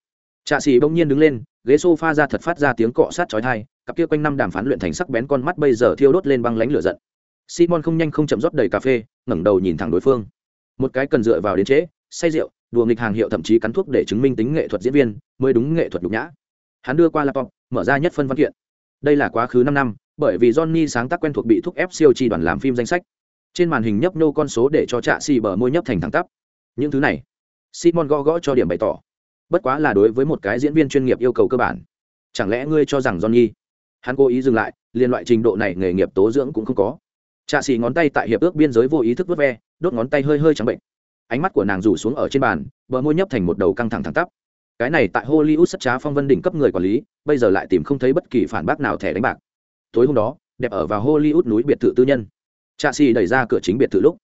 Trạ xì bỗng nhiên đứng lên, ghế s o f a ra thật phát ra tiếng cọ sát chói thai cặp kia quanh năm đàm phán luyện thành sắc bén con mắt bây giờ thiêu đốt lên băng lánh lửa giận. Simon không nhanh không chậm rót đầy cà phê, ngẩng đầu nhìn thẳng đối phương. Một cái cần dựa vào đến trễ say rượu đùa nghịch hàng hiệu thậm chí cắn thuốc để chứng minh tính nghệ thuật diễn viên mới đúng nghệ thuật nhục nhã hắn đưa qua laptop mở ra nhất phân văn kiện đây là quá khứ năm năm bởi vì Johnny sáng tác quen thuộc bị thúc ép siêu chi đoàn làm phim danh sách. Trên màn hình nhấp nhô con số để cho trạ xì bờ môi nhấp thành thẳng tắp. Những thứ này, Simon gõ gõ cho điểm bày tỏ. Bất quá là đối với một cái diễn viên chuyên nghiệp yêu cầu cơ bản. Chẳng lẽ ngươi cho rằng Johnny? Hắn cố ý dừng lại, liên loại trình độ này nghề nghiệp tố dưỡng cũng không có. Trạ xì ngón tay tại hiệp ước biên giới vô ý thức vớt ve, đốt ngón tay hơi hơi trắng bệnh. Ánh mắt của nàng rủ xuống ở trên bàn, bờ môi nhấp thành một đầu căng thẳng thẳng tắp. Cái này tại Hollywood sắt trá phong vân đỉnh cấp người quản lý, bây giờ lại tìm không thấy bất kỳ phản bác nào thẻ đánh bạc. Tối hôm đó đẹp ở vào hollywood núi biệt thự tư nhân. Trạ xì đẩy ra cửa chính biệt thự lúc.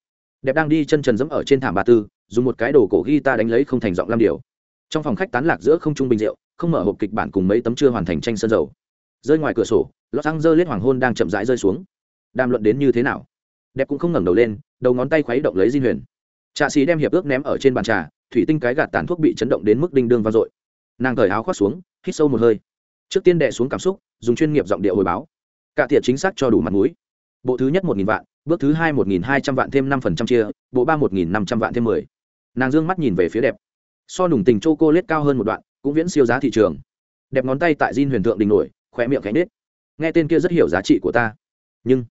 Đẹp đang đi chân trần dẫm ở trên thảm ba tư dùng một cái đồ cổ ghi ta đánh lấy không thành giọng lam điều. Trong phòng khách tán lạc giữa không trung bình rượu không mở hộp kịch bản cùng mấy tấm chưa hoàn thành tranh sơn dầu. Rơi ngoài cửa sổ lót xăng dơ lết hoàng hôn đang chậm rãi rơi xuống. Đàm luận đến như thế nào? Đẹp cũng không ngẩng đầu lên đầu ngón tay khuấy động lấy di huyền trạ xì đem hiệp ước ném ở trên bàn trà, thủy tinh cái gạt tàn thuốc bị chấn động đến mức đinh đương vang dội. Nàng thời áo khoác xuống, hít sâu một hơi. Trước tiên đệ xuống cảm xúc, dùng chuyên nghiệp giọng điệu hồi báo. Cả tiệt chính xác cho đủ mặt mũi. Bộ thứ nhất một nghìn vạn, bước thứ hai một nghìn hai trăm vạn thêm năm phần trăm chia, bộ ba một nghìn năm trăm vạn thêm mười. Nàng dương mắt nhìn về phía đẹp. So nùng tình châu cô lết cao hơn một đoạn, cũng viễn siêu giá thị trường. Đẹp ngón tay tại diên huyền thượng đình nổi khỏe miệng cánh nết nghe tên kia rất hiểu giá trị của ta. Nhưng,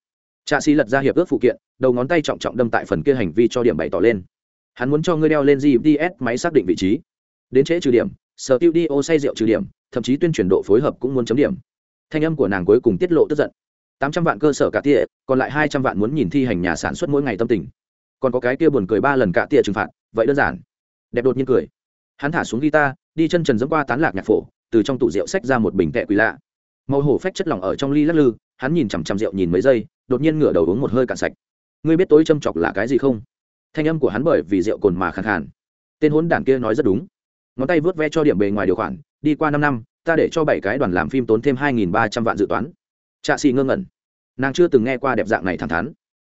trạ sĩ lật ra hiệp ước phụ kiện, đầu ngón tay trọng trọng đâm tại phần kia hành vi cho điểm bày tỏ lên hắn muốn cho ngươi đeo lên gps máy xác định vị trí. Đến trễ trừ điểm sở tiêu đi ô say rượu trừ điểm, thậm chí tuyên truyền độ phối hợp cũng muốn chấm điểm. Thanh âm của nàng cuối cùng tiết lộ tức giận. Tám trăm vạn cơ sở cả tỉa còn lại hai trăm vạn muốn nhìn thi hành nhà sản xuất mỗi ngày tâm tình. Còn có cái kia buồn cười ba lần cả tỉa trừng phạt, vậy đơn giản. Đẹp đột nhiên cười. Hắn thả xuống guitar, đi chân trần dẫm qua tán lạc nhạc phổ, từ trong tủ rượu xách ra một bình tệ quỳ lạ. Màu hổ phách chất lỏng ở trong ly lắc lư, hắn nhìn chằm chằm rượu nhìn mấy giây, đột nhiên ngửa đầu uống một hơi cạn sạch. Ngươi biết tối châm chọc là cái gì không? Thanh âm của hắn bởi vì rượu cồn mà khàn khàn. Tên hốn đản kia nói rất đúng. Ngón tay vớt ve cho điểm bề ngoài điều khoản, đi qua năm năm, ta để cho bảy cái đoàn làm phim tốn thêm hai nghìn ba trăm vạn dự toán. Trạ xì ngơ ngẩn. Nàng chưa từng nghe qua đẹp dạng này thẳng thắn.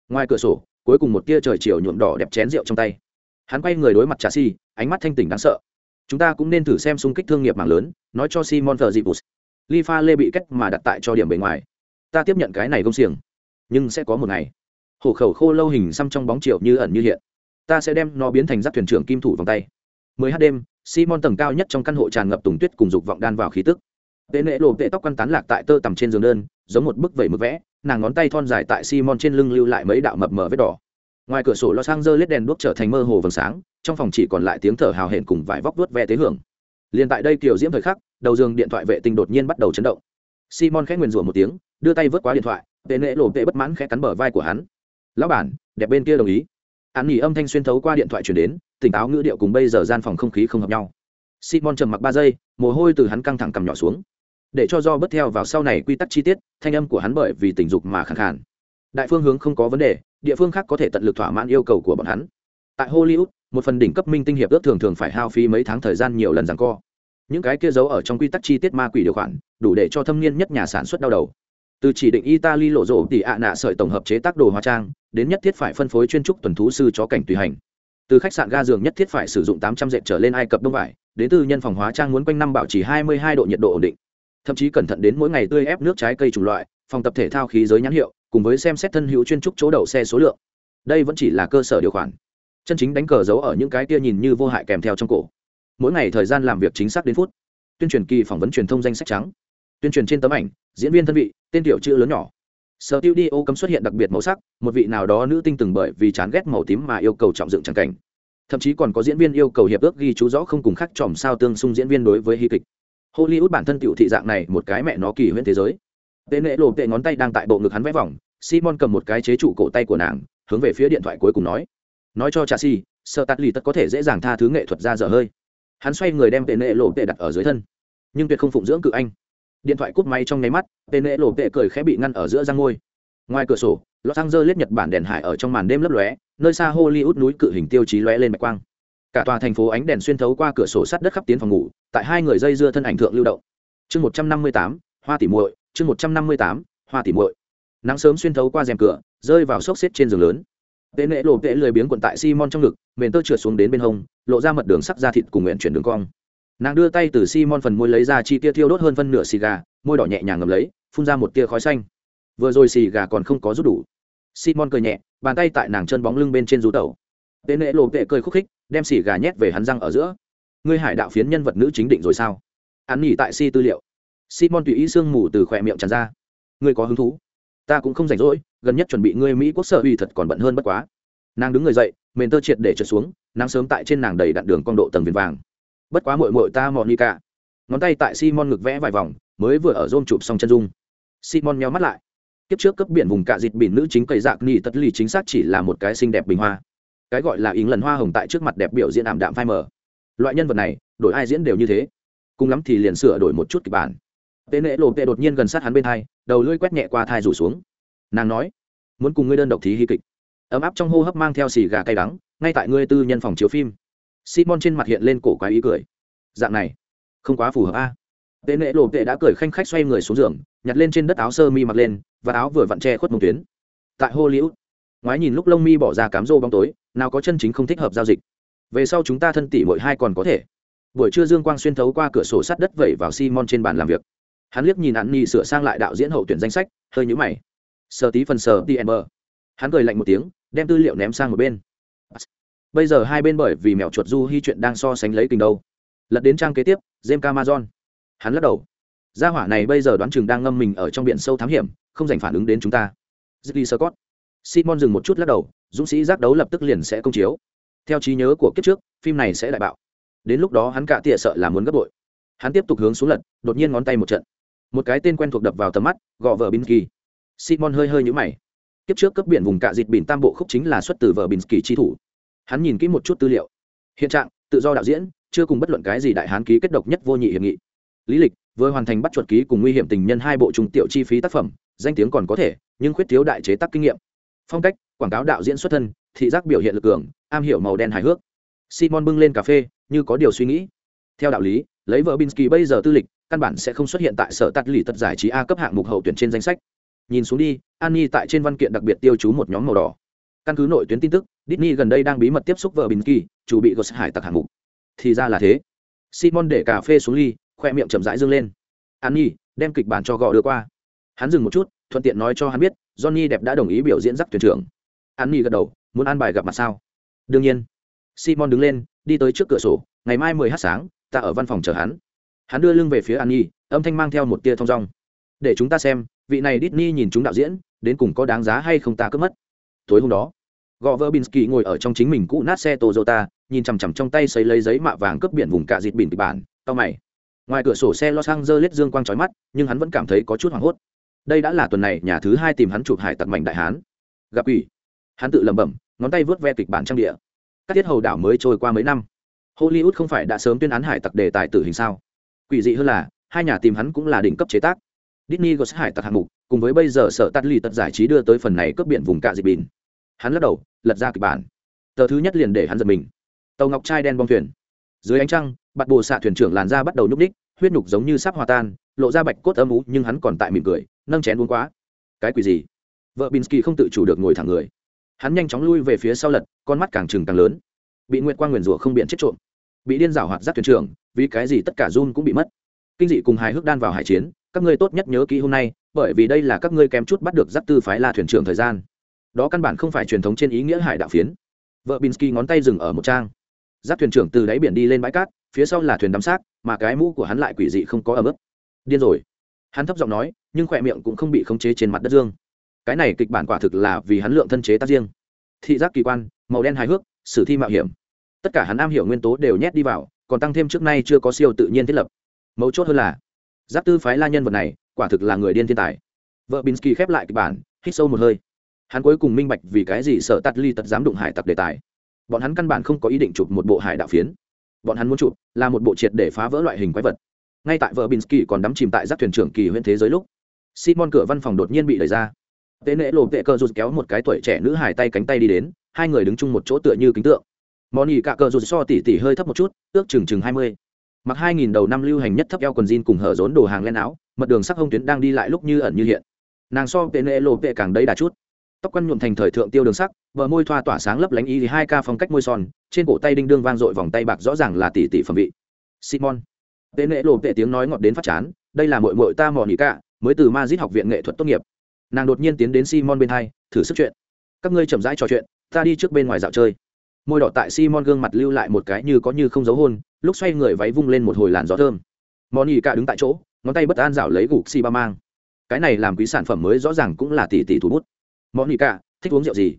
Ngoài cửa sổ, cuối cùng một tia trời chiều nhuộm đỏ đẹp chén rượu trong tay. Hắn quay người đối mặt trà xì ánh mắt thanh tỉnh đáng sợ. Chúng ta cũng nên thử xem xung kích thương nghiệp mạng lớn, nói cho simon thờ dịp ly pha lê bị cách mà đặt tại cho điểm bề ngoài. Ta tiếp nhận cái này công xiềng, nhưng sẽ có một ngày. Hổ khẩu khô lâu hình xăm trong bóng chiều như ẩn như hiện ta sẽ đem nó biến thành giáp thuyền trưởng kim thủ vòng tay. Mười h đêm, simon tầng cao nhất trong căn hộ tràn ngập tùng tuyết cùng dục vọng đan vào khí tức. Tệ nệ lộ tệ tóc quăn tán lạc tại tơ tằm trên giường đơn, giống một bức vẩy mực vẽ, nàng ngón tay thon dài tại simon trên lưng lưu lại mấy đạo mập mờ vết đỏ. Ngoài cửa sổ lo sang dơ lết đèn đuốc trở thành mơ hồ vầng sáng, trong phòng chỉ còn lại tiếng thở hào hển cùng vải vóc đuốt ve tế hưởng. Liền tại đây kiểu diễm thời khắc, đầu giường điện thoại vệ tinh đột nhiên bắt đầu chấn động. Simon khẽ nguyền rủa một tiếng, đưa tay vớt qua điện thoại tệ nệ lộ tệ bất mãn khẽ cắn bờ vai của hắn. Lão bản, đẹp bên kia đồng ý hắn nghỉ âm thanh xuyên thấu qua điện thoại chuyển đến, tỉnh táo ngữ điệu cùng bây giờ gian phòng không khí không hợp nhau. Simon trầm mặc ba giây, mồ hôi từ hắn căng thẳng cầm nhỏ xuống. Để cho do bất theo vào sau này quy tắc chi tiết, thanh âm của hắn bởi vì tình dục mà khẳng khàn. Đại phương hướng không có vấn đề, địa phương khác có thể tận lực thỏa mãn yêu cầu của bọn hắn. Tại hollywood, một phần đỉnh cấp minh tinh hiệp ước thường thường phải hao phí mấy tháng thời gian nhiều lần rằng co. Những cái kia giấu ở trong quy tắc chi tiết ma quỷ điều khoản, đủ để cho thâm niên nhất nhà sản xuất đau đầu từ chỉ định italy lộ rộ tỉ ạ nạ sợi tổng hợp chế tác đồ hóa trang, đến nhất thiết phải phân phối chuyên trúc tuần thú sư cho cảnh tùy hành. Từ khách sạn ga giường nhất thiết phải sử dụng tám trăm dệt trở lên ai cập đông vải, đến từ nhân phòng hóa trang muốn quanh năm bảo trì hai mươi hai độ nhiệt độ ổn định. Thậm chí cẩn thận đến mỗi ngày tươi ép nước trái cây chủng loại, phòng tập thể thao khí giới nhãn hiệu, cùng với xem xét thân hữu chuyên trúc chỗ đậu xe số lượng. Đây vẫn chỉ là cơ sở điều khoản. Chân chính đánh cờ giấu ở những cái kia nhìn như vô hại kèm theo trong cổ. Mỗi ngày thời gian làm việc chính xác đến phút. Tuyên truyền kỳ phỏng vấn truyền thông danh sách trắng. Tuyên truyền trên tấm ảnh, diễn viên thân vị tên tiểu chữ lớn nhỏ. Sở tiêu đi ô cấm xuất hiện đặc biệt màu sắc, một vị nào đó nữ tinh từng bởi vì chán ghét màu tím mà yêu cầu trọng dựng tràng cảnh. Thậm chí còn có diễn viên yêu cầu hiệp ước ghi chú rõ không cùng khắc tròm sao tương xung diễn viên đối với hy kịch. Hollywood bản thân tiểu thị dạng này một cái mẹ nó kỳ huyễn thế giới. Tên nệ lộ tệ ngón tay đang tại bộ ngực hắn vẽ vòng, simon cầm một cái chế trụ cổ tay của nàng, hướng về phía điện thoại cuối cùng nói. Nói cho cha si sợ tắt lì tất có thể dễ dàng tha thứ nghệ thuật ra dở hơi. Hắn xoay người đem tệ nệ lộ tệ đặt ở dưới thân. Nhưng tuyệt không phụng dưỡng cự anh điện thoại cút máy trong nháy mắt, tên lễ lộ tệ cười khẽ bị ngăn ở giữa răng ngôi. Ngoài cửa sổ, los angeles, nhật bản đèn hải ở trong màn đêm lấp lóe, nơi xa hollywood núi cự hình tiêu chí lóe lên bạch quang. Cả tòa thành phố ánh đèn xuyên thấu qua cửa sổ sắt đất khắp tiến phòng ngủ, tại hai người dây dưa thân ảnh thượng lưu động. Chương một trăm năm mươi tám, hoa tỉ muội, chương một trăm năm mươi tám, hoa tỉ muội. Nắng sớm xuyên thấu qua rèm cửa, rơi vào xốc xếp trên giường lớn. Tên nệ lộ tệ lười biếng quận tại simon trong ngực, mền tơ trượt xuống đến bên hông, lộ ra mật đường sắc da thịt cùng nguyện chuyển đường cong nàng đưa tay từ simon phần môi lấy ra chi tia thiêu đốt hơn phân nửa xì gà, môi đỏ nhẹ nhàng ngầm lấy, phun ra một tia khói xanh. Vừa rồi xì gà còn không có rút đủ. Simon cười nhẹ, bàn tay tại nàng chân bóng lưng bên trên rú tẩu. Tệ nệ lộ tệ cười khúc khích, đem xì gà nhét về hắn răng ở giữa. Ngươi hải đạo phiến nhân vật nữ chính định rồi sao? Hắn nghỉ tại si tư liệu. Simon tùy ý sương mù từ khỏe miệng tràn ra. Ngươi có hứng thú? Ta cũng không rảnh rỗi, gần nhất chuẩn bị ngươi mỹ quốc sở uy thật còn bận hơn bất quá. Nàng đứng người dậy, mền tơ triệt để trượt xuống, nắng sớm tại trên nàng đầy đặn đường con độ tầng viền vàng bất quá mội mội ta mò ni cả ngón tay tại simon ngực vẽ vài vòng, mới vừa ở rôm chụp xong chân dung. Simon nheo mắt lại. Kiếp trước cấp biển vùng cạ dịt biển nữ chính cây dạc ni tất lì chính xác chỉ là một cái xinh đẹp bình hoa. Cái gọi là ý lần hoa hồng tại trước mặt đẹp biểu diễn ảm đạm phai mờ. Loại nhân vật này, đổi ai diễn đều như thế. Cùng lắm thì liền sửa đổi một chút kịch bản. Tệ nệ lộ tệ đột nhiên gần sát hắn bên thai đầu lưỡi quét nhẹ qua thai rủ xuống. Nàng nói, muốn cùng ngươi đơn độc thí hy kịch. Ấm áp trong hô hấp mang theo xì gà cay đắng, ngay tại ngươi tư nhân phòng chiếu phim simon trên mặt hiện lên cổ quái ý cười. Dạng này, không quá phù hợp a. À. tệ nệ lộ tệ đã cười khanh khách xoay người xuống giường, nhặt lên trên đất áo sơ mi mặc lên, và áo vừa vặn che khuất mông tuyến. Tại hollywood, ngoái nhìn lúc lông mi bỏ ra cám rô bóng tối, nào có chân chính không thích hợp giao dịch. Về sau chúng ta thân tỷ mỗi hai còn có thể. Buổi trưa dương quang xuyên thấu qua cửa sổ sắt đất vẩy vào simon trên bàn làm việc. Hắn liếc nhìn hắn nhi sửa sang lại đạo diễn hậu tuyển danh sách, hơi nhũ mày. Sờ tí phần sờ tm hắn cười lạnh một tiếng, đem tư liệu ném sang một bên bây giờ hai bên bởi vì mèo chuột du hy chuyện đang so sánh lấy tình đâu lật đến trang kế tiếp james camazon hắn lắc đầu gia hỏa này bây giờ đoán chừng đang ngâm mình ở trong biển sâu thám hiểm không dành phản ứng đến chúng ta Ridley Scott. Simon dừng một chút lắc đầu, dũng sĩ giác đấu lập tức liền sẽ công chiếu. Theo trí nhớ của kiếp trước, phim này sẽ đại bạo. Đến lúc đó hắn cả tỉa sợ là muốn gấp bội. Hắn tiếp tục hướng xuống lật, đột nhiên ngón tay một trận. Một cái tên quen thuộc đập vào tầm mắt, gọ vợ Binsky. Simon hơi hơi nhíu mày. Kiếp trước cấp biển vùng cạ dịt biển tam bộ khúc chính là xuất từ vợ Binsky chi thủ. Hắn nhìn kỹ một chút tư liệu. Hiện trạng, tự do đạo diễn, chưa cùng bất luận cái gì đại hán ký kết độc nhất vô nhị hiệp nghị. Lý lịch, vừa hoàn thành bắt chuột ký cùng nguy hiểm tình nhân hai bộ trung tiểu chi phí tác phẩm, danh tiếng còn có thể, nhưng khuyết thiếu đại chế tác kinh nghiệm. Phong cách quảng cáo đạo diễn xuất thân thị giác biểu hiện lực cường am hiểu màu đen hài hước. Simon bưng lên cà phê như có điều suy nghĩ. Theo đạo lý lấy vợ binsky bây giờ tư lịch căn bản sẽ không xuất hiện tại sở tắt lì tật giải trí a cấp hạng mục hậu tuyển trên danh sách. Nhìn xuống đi an nhi tại trên văn kiện đặc biệt tiêu chú một nhóm màu đỏ căn cứ nội tuyến tin tức Disney gần đây đang bí mật tiếp xúc vợ Binsky, chủ bị Ghost hải tặc hạng mục. Thì ra là thế. Simon để cà phê xuống ly, khoe miệng chậm rãi dương lên. An Nhi, đem kịch bản cho gò đưa qua. Hắn dừng một chút thuận tiện nói cho hắn biết johnny đẹp đã đồng ý biểu diễn dắt thuyền trưởng. An nhi gật đầu muốn ăn bài gặp mặt sao? Đương nhiên. Simon đứng lên đi tới trước cửa sổ ngày mai mười h sáng ta ở văn phòng chờ hắn. Hắn đưa lưng về phía an nhi âm thanh mang theo một tia thong dong. Để chúng ta xem vị này Disney nhìn chúng đạo diễn đến cùng có đáng giá hay không ta cướp mất tối hôm đó gò vơ binsky ngồi ở trong chính mình cũ nát xe toyota, nhìn chằm chằm trong tay xấy lấy giấy mạ vàng cướp biển vùng cạ dịt biển kịch bản tao mày. Ngoài cửa sổ xe los angeles dương quang trói mắt, nhưng hắn vẫn cảm thấy có chút hoảng hốt. Đây đã là tuần này nhà thứ hai tìm hắn chụp hải tặc mạnh đại hán. Gặp ủy hắn tự lẩm bẩm, ngón tay vớt ve kịch bản trang địa. Các tiết hầu đảo mới trôi qua mấy năm. Hollywood không phải đã sớm tuyên án hải tặc đề tài tử hình sao? Quỷ dị hơn là, hai nhà tìm hắn cũng là đỉnh cấp chế tác. Disney có hải tặc hạng mục, cùng với bây giờ sở tắt lì tật giải trí đưa tới phần này cướp biển vùng cạ dịp bìn hắn lắc đầu, lật ra kịch bản. Tờ thứ nhất liền để hắn giật mình. Tàu ngọc trai đen bong thuyền. Dưới ánh trăng, bạt bồ xạ thuyền trưởng làn da bắt đầu nhúc ních huyết nhục giống như sắp hòa tan, lộ ra bạch cốt âm ú nhưng hắn còn tại mỉm cười, nâng chén uống quá. Cái quỷ gì? Vợ binsky không tự chủ được ngồi thẳng người. Hắn nhanh chóng lui về phía sau lật, con mắt càng trừng càng lớn. Bị nguyện quang nguyền rủa không biện chết trộm. Bị điên rảo hoạt giác thuyền trưởng, vì cái gì tất cả run cũng bị mất. Kinh dị cùng hài hước đan vào hải chiến, các ngươi tốt nhất nhớ kỹ hôm nay, bởi vì đây là các ngươi kém chút bắt được giáp tư phái la thuyền trưởng thời gian đó căn bản không phải truyền thống trên ý nghĩa hải đạo phiến. Vợ binsky ngón tay dừng ở một trang. Giáp thuyền trưởng từ đáy biển đi lên bãi cát, phía sau là thuyền đắm xác, mà cái mũ của hắn lại quỷ dị không có ấm ức điên rồi. Hắn thấp giọng nói, nhưng khỏe miệng cũng không bị khống chế trên mặt đất dương. Cái này kịch bản quả thực là vì hắn lượng thân chế tác riêng. Thị giác kỳ quan, màu đen hài hước, sử thi mạo hiểm. Tất cả hắn am hiểu nguyên tố đều nhét đi vào, còn tăng thêm trước nay chưa có siêu tự nhiên thiết lập. Mấu chốt hơn là, giáp tư phái la nhân vật này quả thực là người điên thiên tài. Vợ binsky khép lại kịch bản, hít sâu một hơi hắn cuối cùng minh bạch vì cái gì sợ tắt ly tật dám đụng hải tặc đề tài. Bọn hắn căn bản không có ý định chụp một bộ hải đạo phiến. Bọn hắn muốn chụp là một bộ triệt để phá vỡ loại hình quái vật. Ngay tại vợ binsky còn đắm chìm tại giáp thuyền trưởng kỳ huyện thế giới lúc, simon cửa văn phòng đột nhiên bị đẩy ra. Tế nễ lộ tệ cơ rụt kéo một cái tuổi trẻ nữ hài tay cánh tay đi đến, hai người đứng chung một chỗ tựa như kính tượng. Món ỉ cạ cờ rụt so tỉ tỉ hơi thấp một chút, ước chừng chừng hai mươi. Mặc hai nghìn đầu năm lưu hành nhất thấp eo quần jean cùng hở rốn đồ hàng len áo, mật đường sắc hông tuyến đang đi lại lúc như ẩn như hiện. Nàng so tệ nệ lộ tệ càng đấy đà chút tóc quăn nhuộm thành thời thượng tiêu đường sắc, bờ môi thoa tỏa sáng lấp lánh y hai ca phong cách môi son, trên cổ tay đinh đương vang dội vòng tay bạc rõ ràng là tỷ tỷ phẩm vị. Simon. Tên lễ lộ tệ tiếng nói ngọt đến phát chán, đây là mội mội ta mò nhị cả, mới từ mazit học viện nghệ thuật tốt nghiệp. Nàng đột nhiên tiến đến simon bên hai, thử sức chuyện. Các ngươi chậm rãi trò chuyện, ta đi trước bên ngoài dạo chơi. Môi đỏ tại simon gương mặt lưu lại một cái như có như không dấu hôn, lúc xoay người váy vung lên một hồi làn gió thơm. Mò nhị cả đứng tại chỗ, ngón tay bất an rảo lấy gục xi ba mang. Cái này làm quý sản phẩm mới rõ ràng cũng là tỷ tỷ thủ bút monica thích uống rượu gì?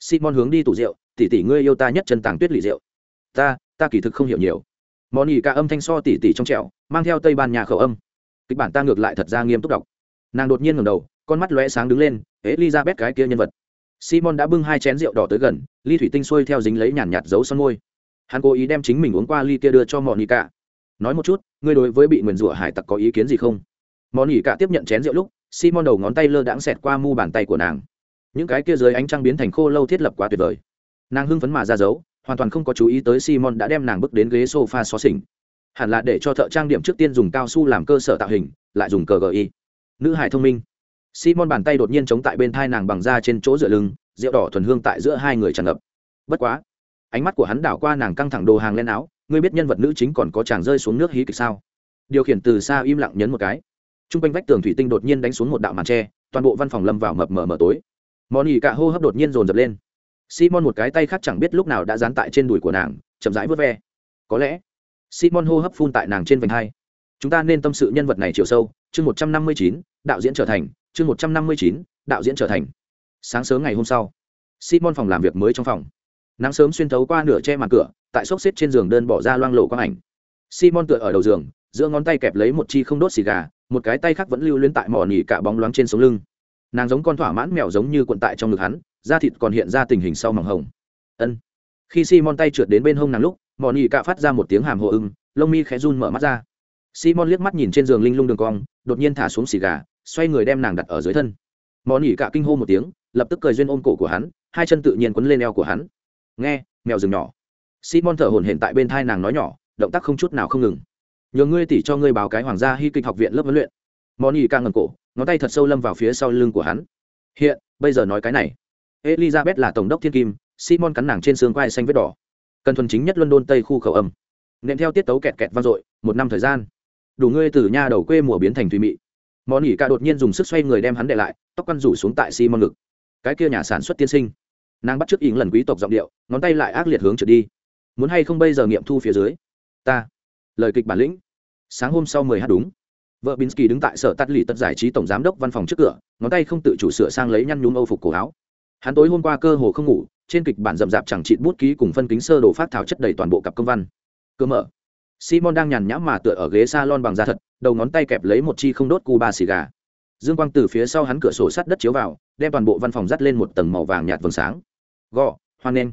Simon hướng đi tủ rượu, tỷ tỷ ngươi yêu ta nhất chân tàng tuyết lì rượu. Ta ta kỳ thực không hiểu nhiều. Monica âm thanh so tỷ tỷ trong trẹo mang theo tây ban nhà khẩu âm. Kịch bản ta ngược lại thật ra nghiêm túc đọc. Nàng đột nhiên ngẩng đầu, con mắt lóe sáng đứng lên, elizabeth cái kia nhân vật. Simon đã bưng hai chén rượu đỏ tới gần, ly thủy tinh xuôi theo dính lấy nhàn nhạt dấu son môi. Hắn cố ý đem chính mình uống qua ly kia đưa cho monica nói một chút, ngươi đối với bị nguyền rủa hải tặc có ý kiến gì không? Monica tiếp nhận chén rượu lúc, simon đầu ngón tay lơ đãng xẹt qua mu bàn tay của nàng những cái kia dưới ánh trăng biến thành khô lâu thiết lập quá tuyệt vời. Nàng hưng phấn mà ra dấu, hoàn toàn không có chú ý tới simon đã đem nàng bước đến ghế sofa xó xỉnh. Hẳn là để cho thợ trang điểm trước tiên dùng cao su làm cơ sở tạo hình, lại dùng cờ gi. Nữ hải thông minh. Simon bàn tay đột nhiên chống tại bên thai nàng bằng da trên chỗ dựa lưng, rượu đỏ thuần hương tại giữa hai người tràn ngập. Bất quá, ánh mắt của hắn đảo qua nàng căng thẳng đồ hàng lên áo, ngươi biết nhân vật nữ chính còn có chàng rơi xuống nước hí kịch sao? Điều khiển từ xa im lặng nhấn một cái. T r u n g quanh vách tường thủy tinh đột nhiên đánh xuống một đạo màn tre, toàn bộ văn phòng lâm vào mập mờ mờ tối mòn ỉ cả hô hấp đột nhiên dồn dập lên. Simon một cái tay khác chẳng biết lúc nào đã dán tại trên đùi của nàng, chậm rãi vớt ve. Có lẽ, simon hô hấp phun tại nàng trên vành hai. Chúng ta nên tâm sự nhân vật này chiều sâu, chương một trăm năm mươi chín, đạo diễn trở thành, chương một trăm năm mươi chín, đạo diễn trở thành. Sáng sớm ngày hôm sau, simon phòng làm việc mới trong phòng. Nắng sớm xuyên thấu qua nửa che màn cửa, tại xốc xếp trên giường đơn bỏ ra loang lộ quang ảnh. Simon tựa ở đầu giường, giữa ngón tay kẹp lấy một chi không đốt xì gà, một cái tay khác vẫn lưu luyến tại mỏ nỉ cả bóng loáng trên sống lưng nàng giống con thỏa mãn mèo giống như cuộn tại trong ngực hắn, da thịt còn hiện ra tình hình sau mỏng hồng. Ân. Khi simon tay trượt đến bên hông nàng lúc mỏ nỉ cạ phát ra một tiếng hàm hồ ưng, lông mi khẽ run mở mắt ra. Simon liếc mắt nhìn trên giường linh lung đường cong, đột nhiên thả xuống xì gà, xoay người đem nàng đặt ở dưới thân. Mỏ nỉ cạ kinh hô một tiếng, lập tức cười duyên ôm cổ của hắn, hai chân tự nhiên quấn lên eo của hắn. Nghe, mèo rừng nhỏ. Simon thở hổn hển tại bên thai nàng nói nhỏ, động tác không chút nào không ngừng. Nhờ ngươi tỉ cho ngươi báo cái hoàng gia hy kịch học viện lớp huấn luyện. Moni cạ ngầm cổ ngón tay thật sâu lâm vào phía sau lưng của hắn. Hiện, bây giờ nói cái này. Elizabeth là tổng đốc thiên kim, simon cắn nàng trên xương quai xanh vết đỏ. Cần thuần chính nhất london tây khu khẩu âm. Nệm theo tiết tấu kẹt kẹt vang dội, một năm thời gian. Đủ ngươi từ nha đầu quê mùa biến thành thùy mị. Món ỉ ca đột nhiên dùng sức xoay người đem hắn để lại, tóc quăn rủ xuống tại simon ngực. Cái kia nhà sản xuất tiên sinh. Nàng bắt trước ý lần quý tộc giọng điệu, ngón tay lại ác liệt hướng trượt đi. Muốn hay không bây giờ nghiệm thu phía dưới? Ta. Lời kịch bản lĩnh. Sáng hôm sau mười h đúng vợ binsky đứng tại sở tắt lì tất giải trí tổng giám đốc văn phòng trước cửa, ngón tay không tự chủ sửa sang lấy nhăn nhúm âu phục cổ áo. Hắn tối hôm qua cơ hồ không ngủ, trên kịch bản rậm rạp chẳng trị bút ký cùng phân kính sơ đồ phát thảo chất đầy toàn bộ cặp công văn. Cơ mở. Simon đang nhàn nhãm mà tựa ở ghế salon bằng da thật, đầu ngón tay kẹp lấy một chi không đốt cu ba xì gà. Dương quang từ phía sau hắn cửa sổ sắt đất chiếu vào, đem toàn bộ văn phòng dắt lên một tầng màu vàng nhạt vầng sáng. Gò hoan nghênh.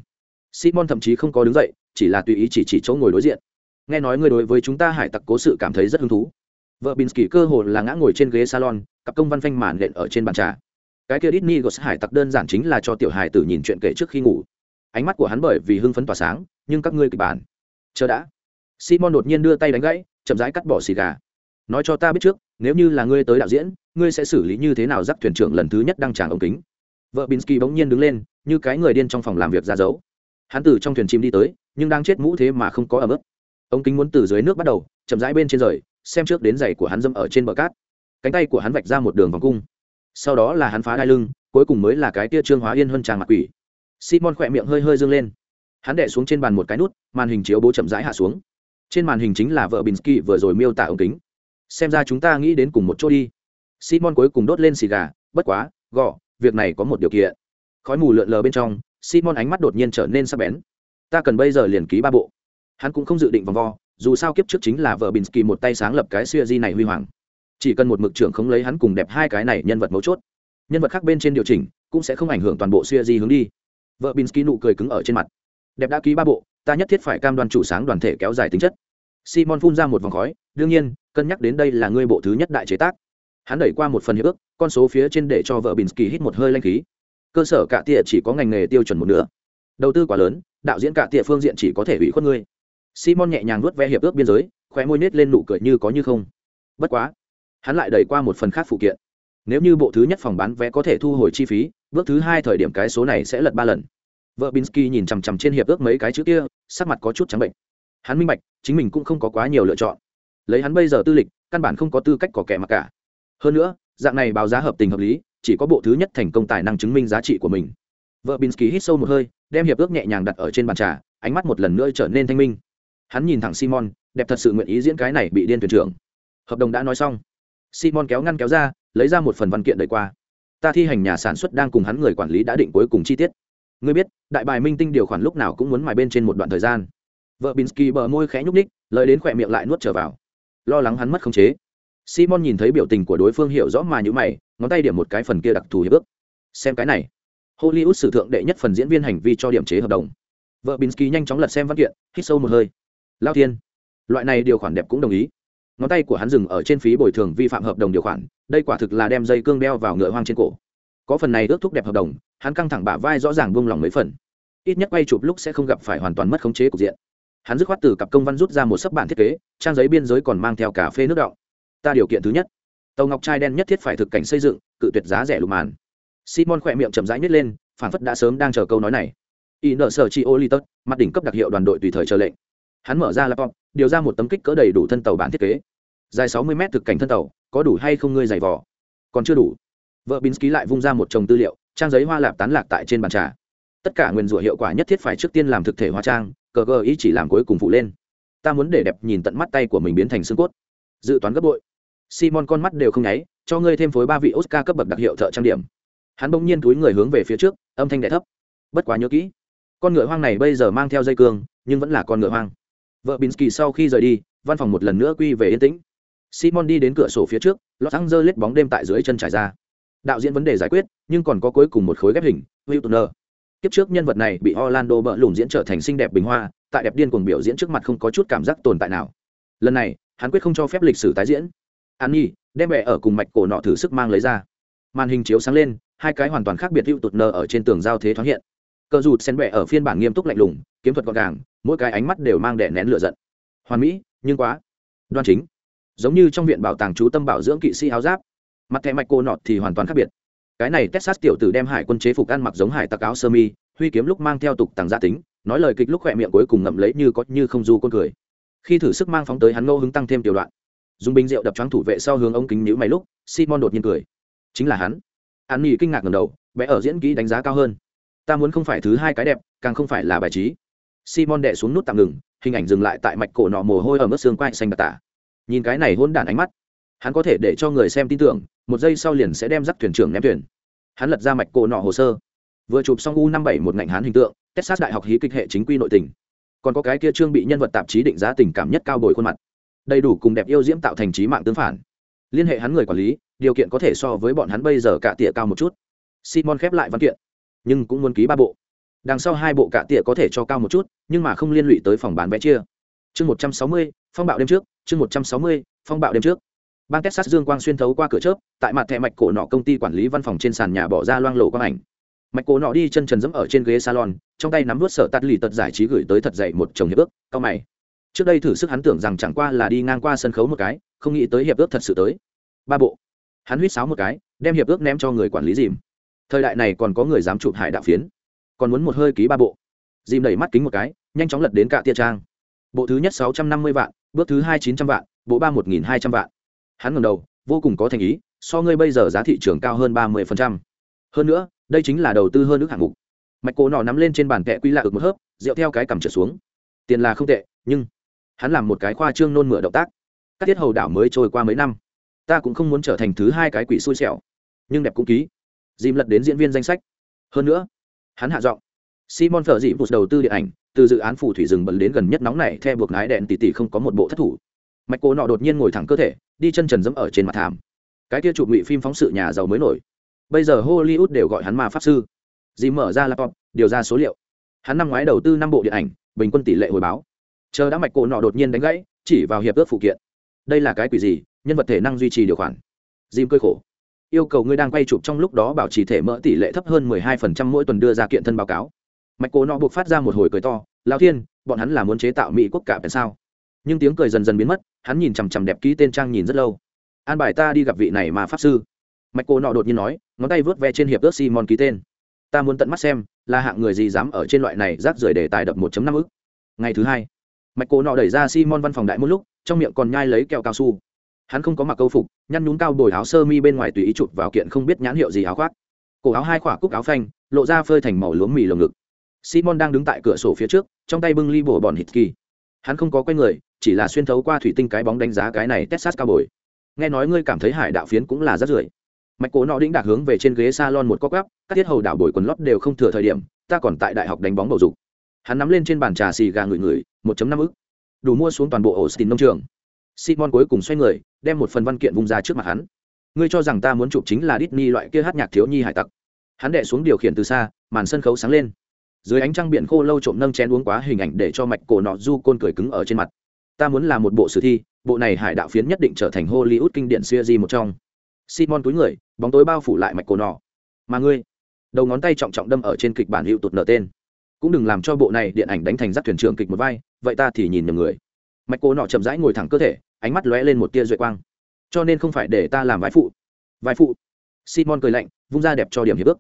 Simon thậm chí không có đứng dậy, chỉ là tùy ý chỉ chỉ chỗ ngồi đối diện. Nghe nói người đối với chúng ta hải tặc cố sự cảm thấy rất hứng thú vợ binsky cơ hồ là ngã ngồi trên ghế salon, cặp công văn phanh màn nện ở trên bàn trà. Cái kia Disney Ghost hải tặc đơn giản chính là cho tiểu Hải tử nhìn chuyện kể trước khi ngủ. Ánh mắt của hắn bởi vì hưng phấn tỏa sáng, nhưng các ngươi kịch bản. Chờ đã. Simon đột nhiên đưa tay đánh gãy, chậm rãi cắt bỏ xì gà. Nói cho ta biết trước, nếu như là ngươi tới đạo diễn, ngươi sẽ xử lý như thế nào giáp thuyền trưởng lần thứ nhất đăng tràng ống kính? Vợ binsky bỗng nhiên đứng lên, như cái người điên trong phòng làm việc ra dấu. Hắn từ trong thuyền chim đi tới, nhưng đang chết mũ thế mà không có ở mức ống kính muốn từ dưới nước bắt đầu, chậm rãi bên trên rời xem trước đến giày của hắn dâm ở trên bờ cát. Cánh tay của hắn vạch ra một đường vòng cung. Sau đó là hắn phá đai lưng, cuối cùng mới là cái tia trương hóa yên hơn tràng mặt quỷ. Simon khỏe miệng hơi hơi dâng lên. Hắn đẻ xuống trên bàn một cái nút, màn hình chiếu bố chậm rãi hạ xuống. Trên màn hình chính là vợ binsky vừa rồi miêu tả ống kính. Xem ra chúng ta nghĩ đến cùng một chỗ đi. Simon cuối cùng đốt lên xì gà, bất quá gõ việc này có một điều kiện. Khói mù lượn lờ bên trong, simon ánh mắt đột nhiên trở nên sắc bén. Ta cần bây giờ liền ký ba bộ. Hắn cũng không dự định vòng vo dù sao kiếp trước chính là vợ binsky một tay sáng lập cái siêu di này huy hoàng. Chỉ cần một mực trưởng không lấy hắn cùng đẹp hai cái này nhân vật mấu chốt. Nhân vật khác bên trên điều chỉnh, cũng sẽ không ảnh hưởng toàn bộ siêu di hướng đi. Vợ binsky nụ cười cứng ở trên mặt. Đẹp đã ký ba bộ, ta nhất thiết phải cam đoan chủ sáng đoàn thể kéo dài tính chất. Simon phun ra một vòng khói, đương nhiên, cân nhắc đến đây là ngươi bộ thứ nhất đại chế tác. Hắn đẩy qua một phần hiệp ước, con số phía trên để cho vợ binsky hít một hơi lanh khí. Cơ sở cả tỉa chỉ có ngành nghề tiêu chuẩn một nửa. Đầu tư quá lớn, đạo diễn cả tỉa phương diện chỉ có thể ủy khuất ngươi simon nhẹ nhàng nuốt ve hiệp ước biên giới, khóe môi nết lên nụ cười như có như không. Bất quá, hắn lại đẩy qua một phần khác phụ kiện. Nếu như bộ thứ nhất phòng bán vé có thể thu hồi chi phí, bước thứ hai thời điểm cái số này sẽ lật ba lần. Vợ binsky nhìn chằm chằm trên hiệp ước mấy cái chữ kia, sắc mặt có chút trắng bệnh. Hắn minh bạch, chính mình cũng không có quá nhiều lựa chọn. Lấy hắn bây giờ tư lịch, căn bản không có tư cách có kẻ mặc cả. Hơn nữa, dạng này báo giá hợp tình hợp lý, chỉ có bộ thứ nhất thành công tài năng chứng minh giá trị của mình. Vợ binsky hít sâu một hơi, đem hiệp ước nhẹ nhàng đặt ở trên bàn trà, ánh mắt một lần nữa trở nên thanh minh hắn nhìn thẳng simon, đẹp thật sự nguyện ý diễn cái này bị điên thuyền trưởng. Hợp đồng đã nói xong. Simon kéo ngăn kéo ra, lấy ra một phần văn kiện đợi qua. Ta thi hành nhà sản xuất đang cùng hắn người quản lý đã định cuối cùng chi tiết. Ngươi biết, đại bài minh tinh điều khoản lúc nào cũng muốn mài bên trên một đoạn thời gian. Vợ binsky bờ môi khẽ nhúc ních lời đến khỏe miệng lại nuốt trở vào. Lo lắng hắn mất khống chế. Simon nhìn thấy biểu tình của đối phương hiểu rõ mà như mày, ngón tay điểm một cái phần kia đặc thù hiệp ước. Xem cái này. Hollywood sử thượng đệ nhất phần diễn viên hành vi cho điểm chế hợp đồng. Vợ binsky nhanh chóng lật xem văn kiện, hít sâu một hơi lao thiên. Loại này điều khoản đẹp cũng đồng ý. Ngón tay của hắn dừng ở trên phí bồi thường vi phạm hợp đồng điều khoản, đây quả thực là đem dây cương đeo vào ngựa hoang trên cổ. Có phần này ước thúc đẹp hợp đồng, hắn căng thẳng bả vai rõ ràng buông lỏng mấy phần. Ít nhất quay chụp lúc sẽ không gặp phải hoàn toàn mất khống chế cục diện. Hắn dứt khoát từ cặp công văn rút ra một sấp bản thiết kế, trang giấy biên giới còn mang theo cà phê nước đọng. Ta điều kiện thứ nhất. Tàu ngọc trai đen nhất thiết phải thực cảnh xây dựng, cự tuyệt giá rẻ lục màn. Simon khỏe miệng chậm rãi nhét lên phản phất đã sớm đang chờ câu nói này. Y nợ sở chi ô li tớt mặt đỉnh cấp đặc hiệu đoàn đội tùy thời chờ lệnh hắn mở ra laptop, điều ra một tấm kích cỡ đầy đủ thân tàu bản thiết kế. Dài sáu mươi mét thực cảnh thân tàu, có đủ hay không ngươi giày vò? Còn chưa đủ. Vợ binsky lại vung ra một chồng tư liệu, trang giấy hoa lạp tán lạc tại trên bàn trà. Tất cả nguyên rủa hiệu quả nhất thiết phải trước tiên làm thực thể hóa trang, cờ gờ ý chỉ làm cuối cùng phụ lên. Ta muốn để đẹp nhìn tận mắt tay của mình biến thành xương cốt. Dự toán gấp bội. Simon con mắt đều không nháy, cho ngươi thêm phối ba vị oscar cấp bậc đặc hiệu thợ trang điểm. Hắn bỗng nhiên túi người hướng về phía trước, âm thanh đ thấp. Bất quá nhớ kỹ, con ngựa hoang này bây giờ mang theo dây cương, nhưng vẫn là con ngựa hoang vợ binsky sau khi rời đi, văn phòng một lần nữa quy về yên tĩnh. Simon đi đến cửa sổ phía trước, los angeles bóng đêm tại dưới chân trải ra. Đạo diễn vấn đề giải quyết, nhưng còn có cuối cùng một khối ghép hình Wiltoner. kiếp trước nhân vật này bị orlando bỡ lùn diễn trở thành xinh đẹp bình hoa, tại đẹp điên cuồng biểu diễn trước mặt không có chút cảm giác tồn tại nào. Lần này, hắn quyết không cho phép lịch sử tái diễn. An nhi đem mẹ ở cùng mạch cổ nọ thử sức mang lấy ra. Màn hình chiếu sáng lên, hai cái hoàn toàn khác biệt hữu tụt nơ ở trên tường giao thế thoáng hiện cờ rụt xen bẹ ở phiên bản nghiêm túc lạnh lùng, kiếm thuật gọn gàng, mỗi cái ánh mắt đều mang đẻ nén lửa giận. Hoàn mỹ, nhưng quá đoan chính. Giống như trong viện bảo tàng chú tâm bảo dưỡng kỵ sĩ áo giáp. Mặt thẻ mạch cô nọt thì hoàn toàn khác biệt. Cái này texas tiểu tử đem hải quân chế phục ăn mặc giống hải tặc áo sơ mi, huy kiếm lúc mang theo tục tàng gia tính, nói lời kịch lúc khỏe miệng cuối cùng ngậm lấy như có như không du con cười. Khi thử sức mang phóng tới hắn ngô hứng tăng thêm tiểu đoạn. Dùng bình rượu đập choáng thủ vệ sau hướng ống kính nhữ mày lúc, simon đột nhiên cười. Chính là hắn. An nghỉ kinh ngạc ngầm đầu vẽ ở diễn kỹ đánh giá cao hơn ta muốn không phải thứ hai cái đẹp, càng không phải là bài trí. Simon đệ xuống nút tạm ngừng, hình ảnh dừng lại tại mạch cổ nọ mồ hôi ở mức xương quai xanh đặc tả. Nhìn cái này hôn đản ánh mắt, hắn có thể để cho người xem tin tưởng, một giây sau liền sẽ đem dắt thuyền trưởng ném thuyền. Hắn lật ra mạch cổ nọ hồ sơ. Vừa chụp xong u năm bảy một ngành hán hình tượng, texas đại học hí kịch hệ chính quy nội tình. Còn có cái kia trương bị nhân vật tạp chí định giá tình cảm nhất cao bồi khuôn mặt. Đầy đủ cùng đẹp yêu diễm tạo thành trí mạng tương phản. Liên hệ hắn người quản lý, điều kiện có thể so với bọn hắn bây giờ cả tỉa cao một chút. Simon khép lại văn kiện nhưng cũng muốn ký ba bộ. Đằng sau hai bộ cả tỉa có thể cho cao một chút, nhưng mà không liên lụy tới phòng bán vé chia. Chương một trăm sáu mươi, phong bạo đêm trước, chương một trăm sáu mươi, phong bạo đêm trước. Bang texas dương quang xuyên thấu qua cửa chớp, tại mặt thẻ mạch cổ nọ công ty quản lý văn phòng trên sàn nhà bỏ ra loang lộ quang ảnh. Mạch cổ nọ đi chân trần dẫm ở trên ghế salon, trong tay nắm vớt sở tắt lì tật giải trí gửi tới thật dậy một chồng hiệp ước, cao mày. Trước đây thử sức hắn tưởng rằng chẳng qua là đi ngang qua sân khấu một cái, không nghĩ tới hiệp ước thật sự tới. Ba bộ. Hắn huýt sáo một cái, đem hiệp ước ném cho người quản lý dìm thời đại này còn có người dám chụp hải đạo phiến. Còn muốn một hơi ký ba bộ. Dìm đẩy mắt kính một cái, nhanh chóng lật đến cả tia trang. Bộ thứ nhất sáu trăm năm mươi vạn, bước thứ hai chín trăm vạn, bộ ba một nghìn hai trăm vạn. Hắn ngầm đầu, vô cùng có thành ý, so ngươi bây giờ giá thị trường cao hơn ba mươi hơn nữa, đây chính là đầu tư hơn nước hạng mục. Mạch cổ nọ nắm lên trên bàn kẹ quy lạ ực một hớp, rượu theo cái cầm trở xuống. Tiền là không tệ, nhưng hắn làm một cái khoa trương nôn mửa động tác. Các tiết hầu đảo mới trôi qua mấy năm. Ta cũng không muốn trở thành thứ hai cái quỷ xui xẻo, nhưng đẹp cũng ký dìm lật đến diễn viên danh sách. Hơn nữa, hắn hạ giọng, simon phở dị vụt đầu tư điện ảnh, từ dự án phù thủy rừng bẩn đến gần nhất nóng này theo buộc ngái đèn tỉ tỉ không có một bộ thất thủ. Mạch cô nọ đột nhiên ngồi thẳng cơ thể, đi chân trần dẫm ở trên mặt thảm. Cái kia chụp ngụy phim phóng sự nhà giàu mới nổi. Bây giờ hollywood đều gọi hắn ma pháp sư. Dì mở ra laptop, điều ra số liệu. Hắn năm ngoái đầu tư năm bộ điện ảnh, bình quân tỷ lệ hồi báo. Chờ đã mạch cổ nọ đột nhiên đánh gãy, chỉ vào hiệp ước phụ kiện. Đây là cái quỷ gì? Nhân vật thể năng duy trì điều khoản. Dìm cơi khổ yêu cầu ngươi đang quay chụp trong lúc đó bảo trì thể mỡ tỷ lệ thấp hơn 12% mỗi tuần đưa ra kiện thân báo cáo. Mạch cố nọ buộc phát ra một hồi cười to, Lão thiên, bọn hắn là muốn chế tạo mỹ quốc cả phải sao? Nhưng tiếng cười dần dần biến mất, hắn nhìn chằm chằm đẹp ký tên trang nhìn rất lâu. An bài ta đi gặp vị này mà pháp sư. Mạch cố nọ đột nhiên nói, ngón tay vớt ve trên hiệp ước simon ký tên. Ta muốn tận mắt xem, là hạng người gì dám ở trên loại này rác rưởi để tài đập 1.5 ức. Ngày thứ hai, mạch cố nọ đẩy ra simon văn phòng đại một lúc, trong miệng còn nhai lấy kẹo cao su hắn không có mặc câu phục, nhăn nhún cao bồi áo sơ mi bên ngoài tùy ý chụp vào kiện không biết nhãn hiệu gì áo khoác. Cổ áo hai khỏa cúc áo phanh, lộ ra phơi thành màu lúa mì lồng ngực. Simon đang đứng tại cửa sổ phía trước, trong tay bưng ly bổ bòn hít kỳ. Hắn không có quay người, chỉ là xuyên thấu qua thủy tinh cái bóng đánh giá cái này texas cao bồi nghe nói ngươi cảm thấy hải đạo phiến cũng là rất rưởi. Mạch cổ nọ đĩnh đạc hướng về trên ghế salon một cóc gắp, các tiết hầu đảo bồi quần lót đều không thừa thời điểm, ta còn tại đại học đánh bóng bầu dục. Hắn nắm lên trên bàn trà xì gà ngửi ngửi, một năm ức. Đủ mua xuống toàn bộ ổ xin nông trường simon cuối cùng xoay người, đem một phần văn kiện vung ra trước mặt hắn. Ngươi cho rằng ta muốn chụp chính là Disney loại kia hát nhạc thiếu nhi hải tặc. Hắn đệ xuống điều khiển từ xa, màn sân khấu sáng lên. Dưới ánh trăng biển khô lâu trộm nâng chén uống quá hình ảnh để cho mạch cổ nọ du côn cười cứng ở trên mặt. Ta muốn làm một bộ sử thi, bộ này hải đạo phiến nhất định trở thành hollywood kinh điển series một trong. Simon túi người, bóng tối bao phủ lại mạch cổ nọ. Mà ngươi, đầu ngón tay trọng trọng đâm ở trên kịch bản hữu tụt nợ tên. Cũng đừng làm cho bộ này điện ảnh đánh thành giáp thuyền trưởng kịch một vai, vậy ta thì nhìn nhầm người mạch cô nọ chậm rãi ngồi thẳng cơ thể, ánh mắt lóe lên một tia duệ quang. Cho nên không phải để ta làm vai phụ. Vai phụ. Simon cười lạnh, vung ra đẹp cho điểm hiệp ước.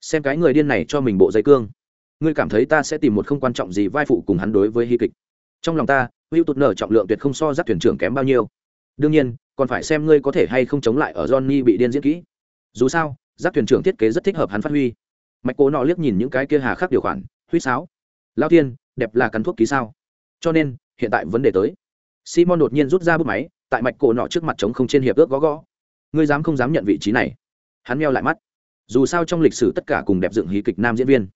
Xem cái người điên này cho mình bộ dây cương. Ngươi cảm thấy ta sẽ tìm một không quan trọng gì vai phụ cùng hắn đối với hy kịch. Trong lòng ta hữu tụt nở trọng lượng tuyệt không so giác thuyền trưởng kém bao nhiêu. Đương nhiên, còn phải xem ngươi có thể hay không chống lại ở johnny bị điên diễn kỹ. Dù sao, giác thuyền trưởng thiết kế rất thích hợp hắn phát huy. Mạch cố nọ liếc nhìn những cái kia hà khắc điều khoản huýt sáo. Lao tiên, đẹp là cắn thuốc ký sao? Cho nên hiện tại vấn đề tới. Simon đột nhiên rút ra bút máy, tại mạch cổ nọ trước mặt trống không trên hiệp ước gõ gõ. Ngươi dám không dám nhận vị trí này? Hắn meo lại mắt. Dù sao trong lịch sử tất cả cùng đẹp dựng hí kịch nam diễn viên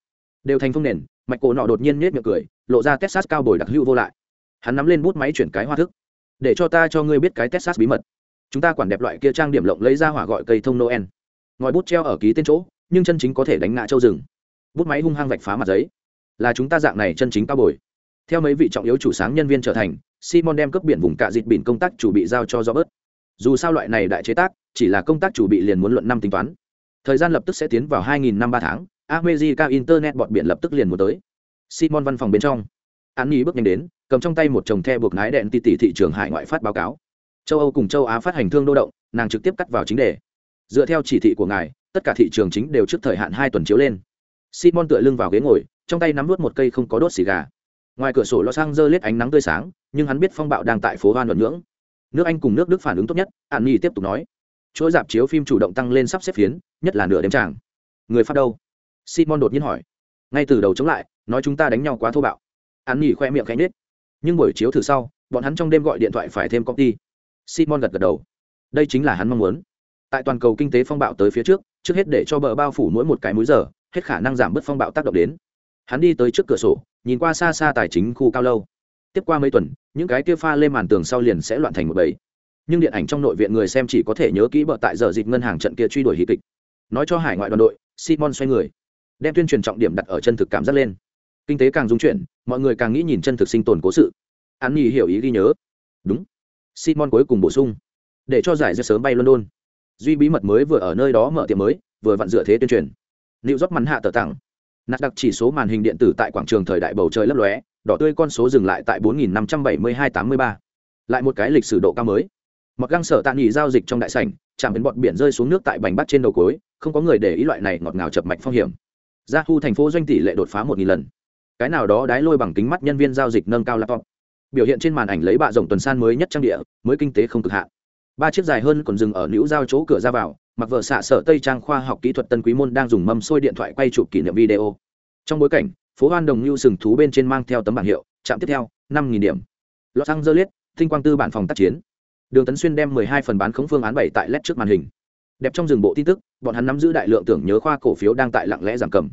đều thành phong nền, mạch cổ nọ đột nhiên nhếch miệng cười, lộ ra texas cao bồi đặc hữu vô lại. Hắn nắm lên bút máy chuyển cái hoa thức. Để cho ta cho ngươi biết cái texas bí mật. Chúng ta quản đẹp loại kia trang điểm lộng lấy ra hỏa gọi cây thông noel. Ngòi bút treo ở ký tên chỗ, nhưng chân chính có thể đánh ngã châu rừng. Bút máy hung hăng vạch phá mặt giấy. Là chúng ta dạng này chân chính cao bồi theo mấy vị trọng yếu chủ sáng nhân viên trở thành, simon đem cấp biển vùng cạ dịt biển công tác chủ bị giao cho robert. Dù sao loại này đại chế tác, chỉ là công tác chủ bị liền muốn luận năm tính toán. Thời gian lập tức sẽ tiến vào 2000 năm ba tháng, america internet bọn biển lập tức liền muốn tới. Simon văn phòng bên trong. An nhi bước nhanh đến, cầm trong tay một chồng the buộc nái đèn tỷ tỷ thị trường hải ngoại phát báo cáo. Châu âu cùng châu á phát hành thương đô động, nàng trực tiếp cắt vào chính đề. Dựa theo chỉ thị của ngài, tất cả thị trường chính đều trước thời hạn hai tuần chiếu lên. Simon tựa lưng vào ghế ngồi, trong tay nắm nuốt một cây không có đốt xì gà ngoài cửa sổ lo sang dơ lết ánh nắng tươi sáng, nhưng hắn biết phong bạo đang tại phố hoan luận ngưỡng nước anh cùng nước đức phản ứng tốt nhất hạn nhi tiếp tục nói. Chuỗi dạp chiếu phim chủ động tăng lên sắp xếp phiến, nhất là nửa đêm tràng. Người phát đâu? Simon đột nhiên hỏi. Ngay từ đầu chống lại, nói chúng ta đánh nhau quá thô bạo. Hắn nghỉ khoe miệng khẽ nết nhưng buổi chiếu thử sau, bọn hắn trong đêm gọi điện thoại phải thêm công ty. Simon gật gật đầu. Đây chính là hắn mong muốn. Tại toàn cầu kinh tế phong bạo tới phía trước trước hết để cho bờ bao phủ mỗi một cái múi giờ, hết khả năng giảm bớt phong bạo tác động đến hắn đi tới trước cửa sổ, nhìn qua xa xa tài chính khu cao lâu. Tiếp qua mấy tuần, những cái kia pha lên màn tường sau liền sẽ loạn thành một bầy. Nhưng điện ảnh trong nội viện người xem chỉ có thể nhớ kỹ bợ tại giờ dịp ngân hàng trận kia truy đuổi hì kịch. Nói cho hải ngoại đoàn đội, simon xoay người. Đem tuyên truyền trọng điểm đặt ở chân thực cảm giác lên. Kinh tế càng dung chuyển, mọi người càng nghĩ nhìn chân thực sinh tồn cố sự. An nhi hiểu ý ghi nhớ. Đúng. Simon cuối cùng bổ sung. Để cho giải ra sớm bay london. Duy bí mật mới vừa ở nơi đó mở tiệm mới, vừa vặn dựa thế tuyên truyền. Liệu rót mắn hạ tờ tặng nạt đặc chỉ số màn hình điện tử tại quảng trường thời đại bầu trời lấp lóe, đỏ tươi con số dừng lại tại 4.572-83. lại một cái lịch sử độ cao mới. Mặc găng sở tạ nghỉ giao dịch trong đại sảnh, chạm đến bọn biển rơi xuống nước tại bành bắt trên đầu cối, không có người để ý loại này ngọt ngào chập mạch phong hiểm. Gia thu thành phố doanh tỷ lệ đột phá một nghìn lần. Cái nào đó đái lôi bằng kính mắt nhân viên giao dịch nâng cao laptop. Biểu hiện trên màn ảnh lấy bạ rộng tuần san mới nhất trang địa, mới kinh tế không cực hạn ba chiếc dài hơn còn dừng ở nữ giao chỗ cửa ra vào, mặc vợ xạ sở tây trang khoa học kỹ thuật tân quý môn đang dùng mâm xôi điện thoại quay chụp kỷ niệm video. Trong bối cảnh, phố hoan đồng lưu sừng thú bên trên mang theo tấm bảng hiệu, trạm tiếp theo, năm nghìn điểm. Los angeles, tinh quang tư bản phòng tác chiến. Đường tấn xuyên đem mười hai phần bán khống phương án bảy tại led trước màn hình. Đẹp trong rừng bộ tin tức, bọn hắn nắm giữ đại lượng tưởng nhớ khoa cổ phiếu đang tại lặng lẽ giảm cầm.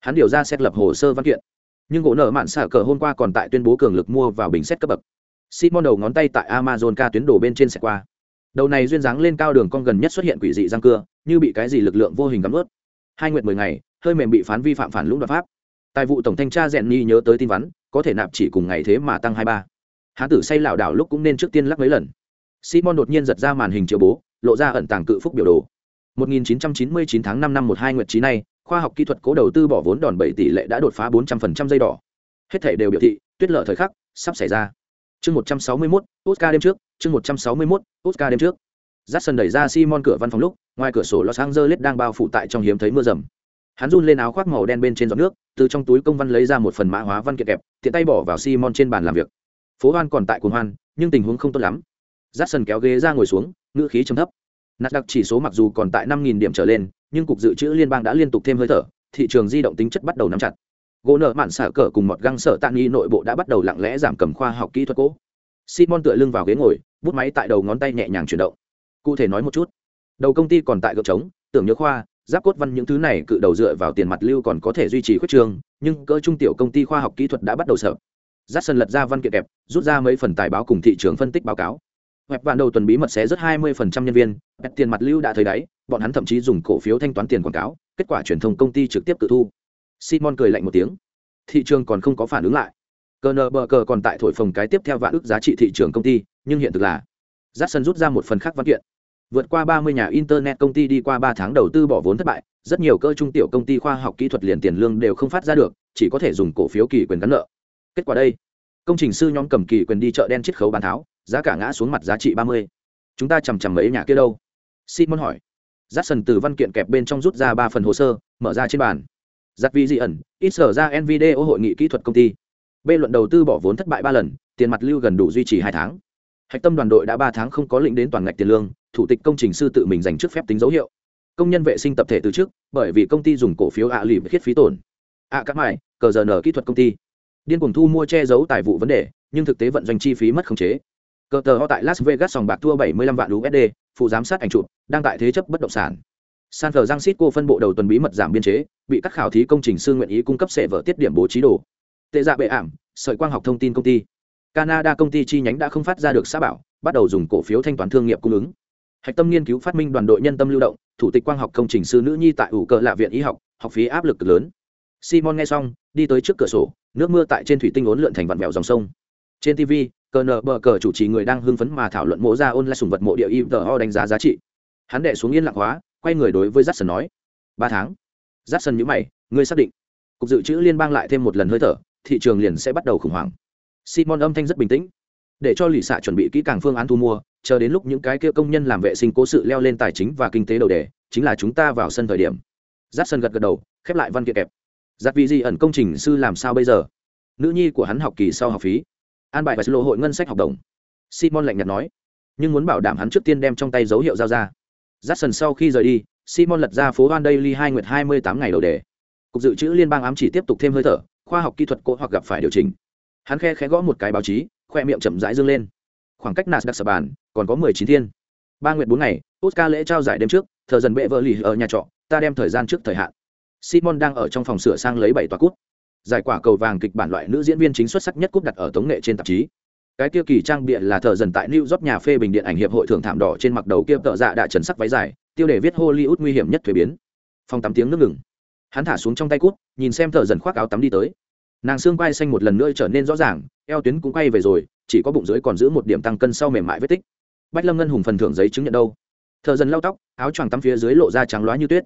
Hắn điều ra xét lập hồ sơ văn kiện. Nhưng gỗ nợ mạn xả cờ hôm qua còn tại tuyên bố cường lực mua vào bình xét cấp bậc. Simon đầu ngón tay tại amazon ca tuyến đồ bên trên xe qua đầu này duyên dáng lên cao đường con gần nhất xuất hiện quỷ dị răng cưa, như bị cái gì lực lượng vô hình gắm ướt hai nguyện mười ngày, hơi mềm bị phán vi phạm phản lũng đoạt pháp. Tài vụ tổng thanh tra rèn nhi nhớ tới tin vắn, có thể nạp chỉ cùng ngày thế mà tăng hai ba. Hán tử say lảo đảo lúc cũng nên trước tiên lắc mấy lần. Simon đột nhiên giật ra màn hình chiếu bố, lộ ra ẩn tàng cự phúc biểu đồ. 1999 tháng 5 năm 12 nguyệt trí này khoa học kỹ thuật cố đầu tư bỏ vốn đòn bẩy tỷ lệ đã đột phá 400% dây đỏ. Hết thể đều biểu thị, tuyết lợi thời khắc sắp xảy ra chương 161, Oscar đêm trước chương 161, Oscar đêm trước. Jackson đẩy ra Simon cửa văn phòng lúc ngoài cửa sổ Los Angeles đang bao phủ tại trong hiếm thấy mưa rầm hắn run lên áo khoác màu đen bên trên giọt nước từ trong túi công văn lấy ra một phần mã hóa văn kiện kẹp tiện tay bỏ vào Simon trên bàn làm việc. Phố hoan còn tại cuồng hoan nhưng tình huống không tốt lắm. Jackson kéo ghế ra ngồi xuống ngữ khí trầm thấp. Nạt đặc chỉ số mặc dù còn tại năm nghìn điểm trở lên nhưng cục dự trữ liên bang đã liên tục thêm hơi thở thị trường di động tính chất bắt đầu nắm chặt gỗ nợ mạn xả cờ cùng một găng sở tạ nghi nội bộ đã bắt đầu lặng lẽ giảm cầm khoa học kỹ thuật cố simon tựa lưng vào ghế ngồi, bút máy tại đầu ngón tay nhẹ nhàng chuyển động. Cụ thể nói một chút. Đầu công ty còn tại gợp trống, tưởng nhớ khoa, giáp cốt văn những thứ này cự đầu dựa vào tiền mặt lưu còn có thể duy trì khuyết trường, nhưng cỡ trung tiểu công ty khoa học kỹ thuật đã bắt đầu sợ. Giáp sân lật ra văn kiện kẹp rút ra mấy phần tài báo cùng thị trường phân tích báo cáo. Web vạn đầu tuần bí mật sẽ rất 20% nhân viên, tiền mặt lưu đã thấy đáy, bọn hắn thậm chí dùng cổ phiếu thanh toán tiền quảng cáo, kết quả truyền thông công ty trực tiếp tự thu simon cười lạnh một tiếng. Thị trường còn không có phản ứng lại. Cờ nờ bờ cờ còn tại thổi phồng cái tiếp theo vạn ước giá trị thị trường công ty, nhưng hiện thực là, Jackson rút ra một phần khác văn kiện. Vượt qua 30 nhà internet công ty đi qua 3 tháng đầu tư bỏ vốn thất bại, rất nhiều cơ trung tiểu công ty khoa học kỹ thuật liền tiền lương đều không phát ra được, chỉ có thể dùng cổ phiếu kỳ quyền gắn nợ. Kết quả đây, công trình sư nhóm cầm kỳ quyền đi chợ đen chiết khấu bán tháo, giá cả ngã xuống mặt giá trị 30. chúng ta chằm chằm mấy nhà kia đâu? Simon hỏi. Jackson từ văn kiện kẹp bên trong rút ra ba phần hồ sơ, mở ra trên bàn giặc vi di ẩn, ít sở ra nvidio hội nghị kỹ thuật công ty. B luận đầu tư bỏ vốn thất bại ba lần, tiền mặt lưu gần đủ duy trì hai tháng. Hạch tâm đoàn đội đã ba tháng không có lĩnh đến toàn ngạch tiền lương, thủ tịch công trình sư tự mình dành trước phép tính dấu hiệu. Công nhân vệ sinh tập thể từ trước, bởi vì công ty dùng cổ phiếu ạ à lì khiết phí tổn. Ạ các mải cờ giờ nở kỹ thuật công ty. Điên cuồng thu mua che giấu tài vụ vấn đề, nhưng thực tế vận doanh chi phí mất khống chế. Cờ tờ ho tại las vegas sòng bạc thua 75 vạn usd phụ giám sát ảnh chụp, đang tại thế chấp bất động sản san thờ giang xít cô phân bộ đầu tuần bí mật giảm biên chế, bị các khảo thí công trình sư nguyện ý cung cấp sệ vở tiết điểm bố trí đồ. Tệ dạ bệ ảm, sợi quang học thông tin công ty. Canada công ty chi nhánh đã không phát ra được xã bảo, bắt đầu dùng cổ phiếu thanh toán thương nghiệp cung ứng. Hạch tâm nghiên cứu phát minh đoàn đội nhân tâm lưu động, thủ tịch quang học công trình sư nữ nhi tại ủ cờ lạ viện y học học phí áp lực lớn. Simon nghe xong, đi tới trước cửa sổ, nước mưa tại trên thủy tinh ốn lượn thành vặn vẹo dòng sông. Trên tv cờ nờ bờ cờ chủ trì người đang hưng phấn mà thảo luận mộ ra ôn lại sùng vật mộ địa y tờ ho đánh giá giá trị. Hắn đệ xuống yên lặng hóa quay người đối với Jackson nói, ba tháng. Jackson nhíu mày, ngươi xác định? Cục dự trữ liên bang lại thêm một lần hơi thở, thị trường liền sẽ bắt đầu khủng hoảng. Simon âm thanh rất bình tĩnh. Để cho lì xạ chuẩn bị kỹ càng phương án thu mua, chờ đến lúc những cái kia công nhân làm vệ sinh cố sự leo lên tài chính và kinh tế đầu đề, chính là chúng ta vào sân thời điểm. Jackson gật gật đầu, khép lại văn kiện kẹp. Giặc vị gì ẩn công trình sư làm sao bây giờ? Nữ nhi của hắn học kỳ sau học phí. An bài và lộ hội ngân sách học đồng. Simon lạnh nhạt nói, nhưng muốn bảo đảm hắn trước tiên đem trong tay dấu hiệu giao ra j sau khi rời đi, simon lật ra phố van daily hai nguyệt hai mươi tám ngày đầu đề. Cục dự trữ liên bang ám chỉ tiếp tục thêm hơi thở, khoa học kỹ thuật cỗ hoặc gặp phải điều chỉnh. Hắn khe khẽ gõ một cái báo chí, khoe miệng chậm rãi dương lên. Khoảng cách Nasdaq sập bàn, còn có mười chín thiên. Ba nguyệt bốn ngày, oscar lễ trao giải đêm trước, thờ dần bệ vợ lì ở nhà trọ, ta đem thời gian trước thời hạn. Simon đang ở trong phòng sửa sang lấy bảy tòa cút giải quả cầu vàng kịch bản loại nữ diễn viên chính xuất sắc nhất cúp đặt ở tống nghệ trên tạp chí cái kia kỳ trang bịa là thợ dần tại new york nhà phê bình điện ảnh hiệp hội thưởng thảm đỏ trên mặt đầu kia tợ dạ đã trần sắc váy dài, tiêu đề viết hollywood nguy hiểm nhất thuế biến. Phòng tắm tiếng nước ngừng. Hắn thả xuống trong tay cút, nhìn xem thợ dần khoác áo tắm đi tới. Nàng xương quai xanh một lần nữa trở nên rõ ràng, eo tuyến cũng quay về rồi, chỉ có bụng dưới còn giữ một điểm tăng cân sau mềm mại vết tích. Bách lâm ngân hùng phần thưởng giấy chứng nhận đâu? Thợ dần lau tóc, áo choàng tắm phía dưới lộ ra trắng loá như tuyết.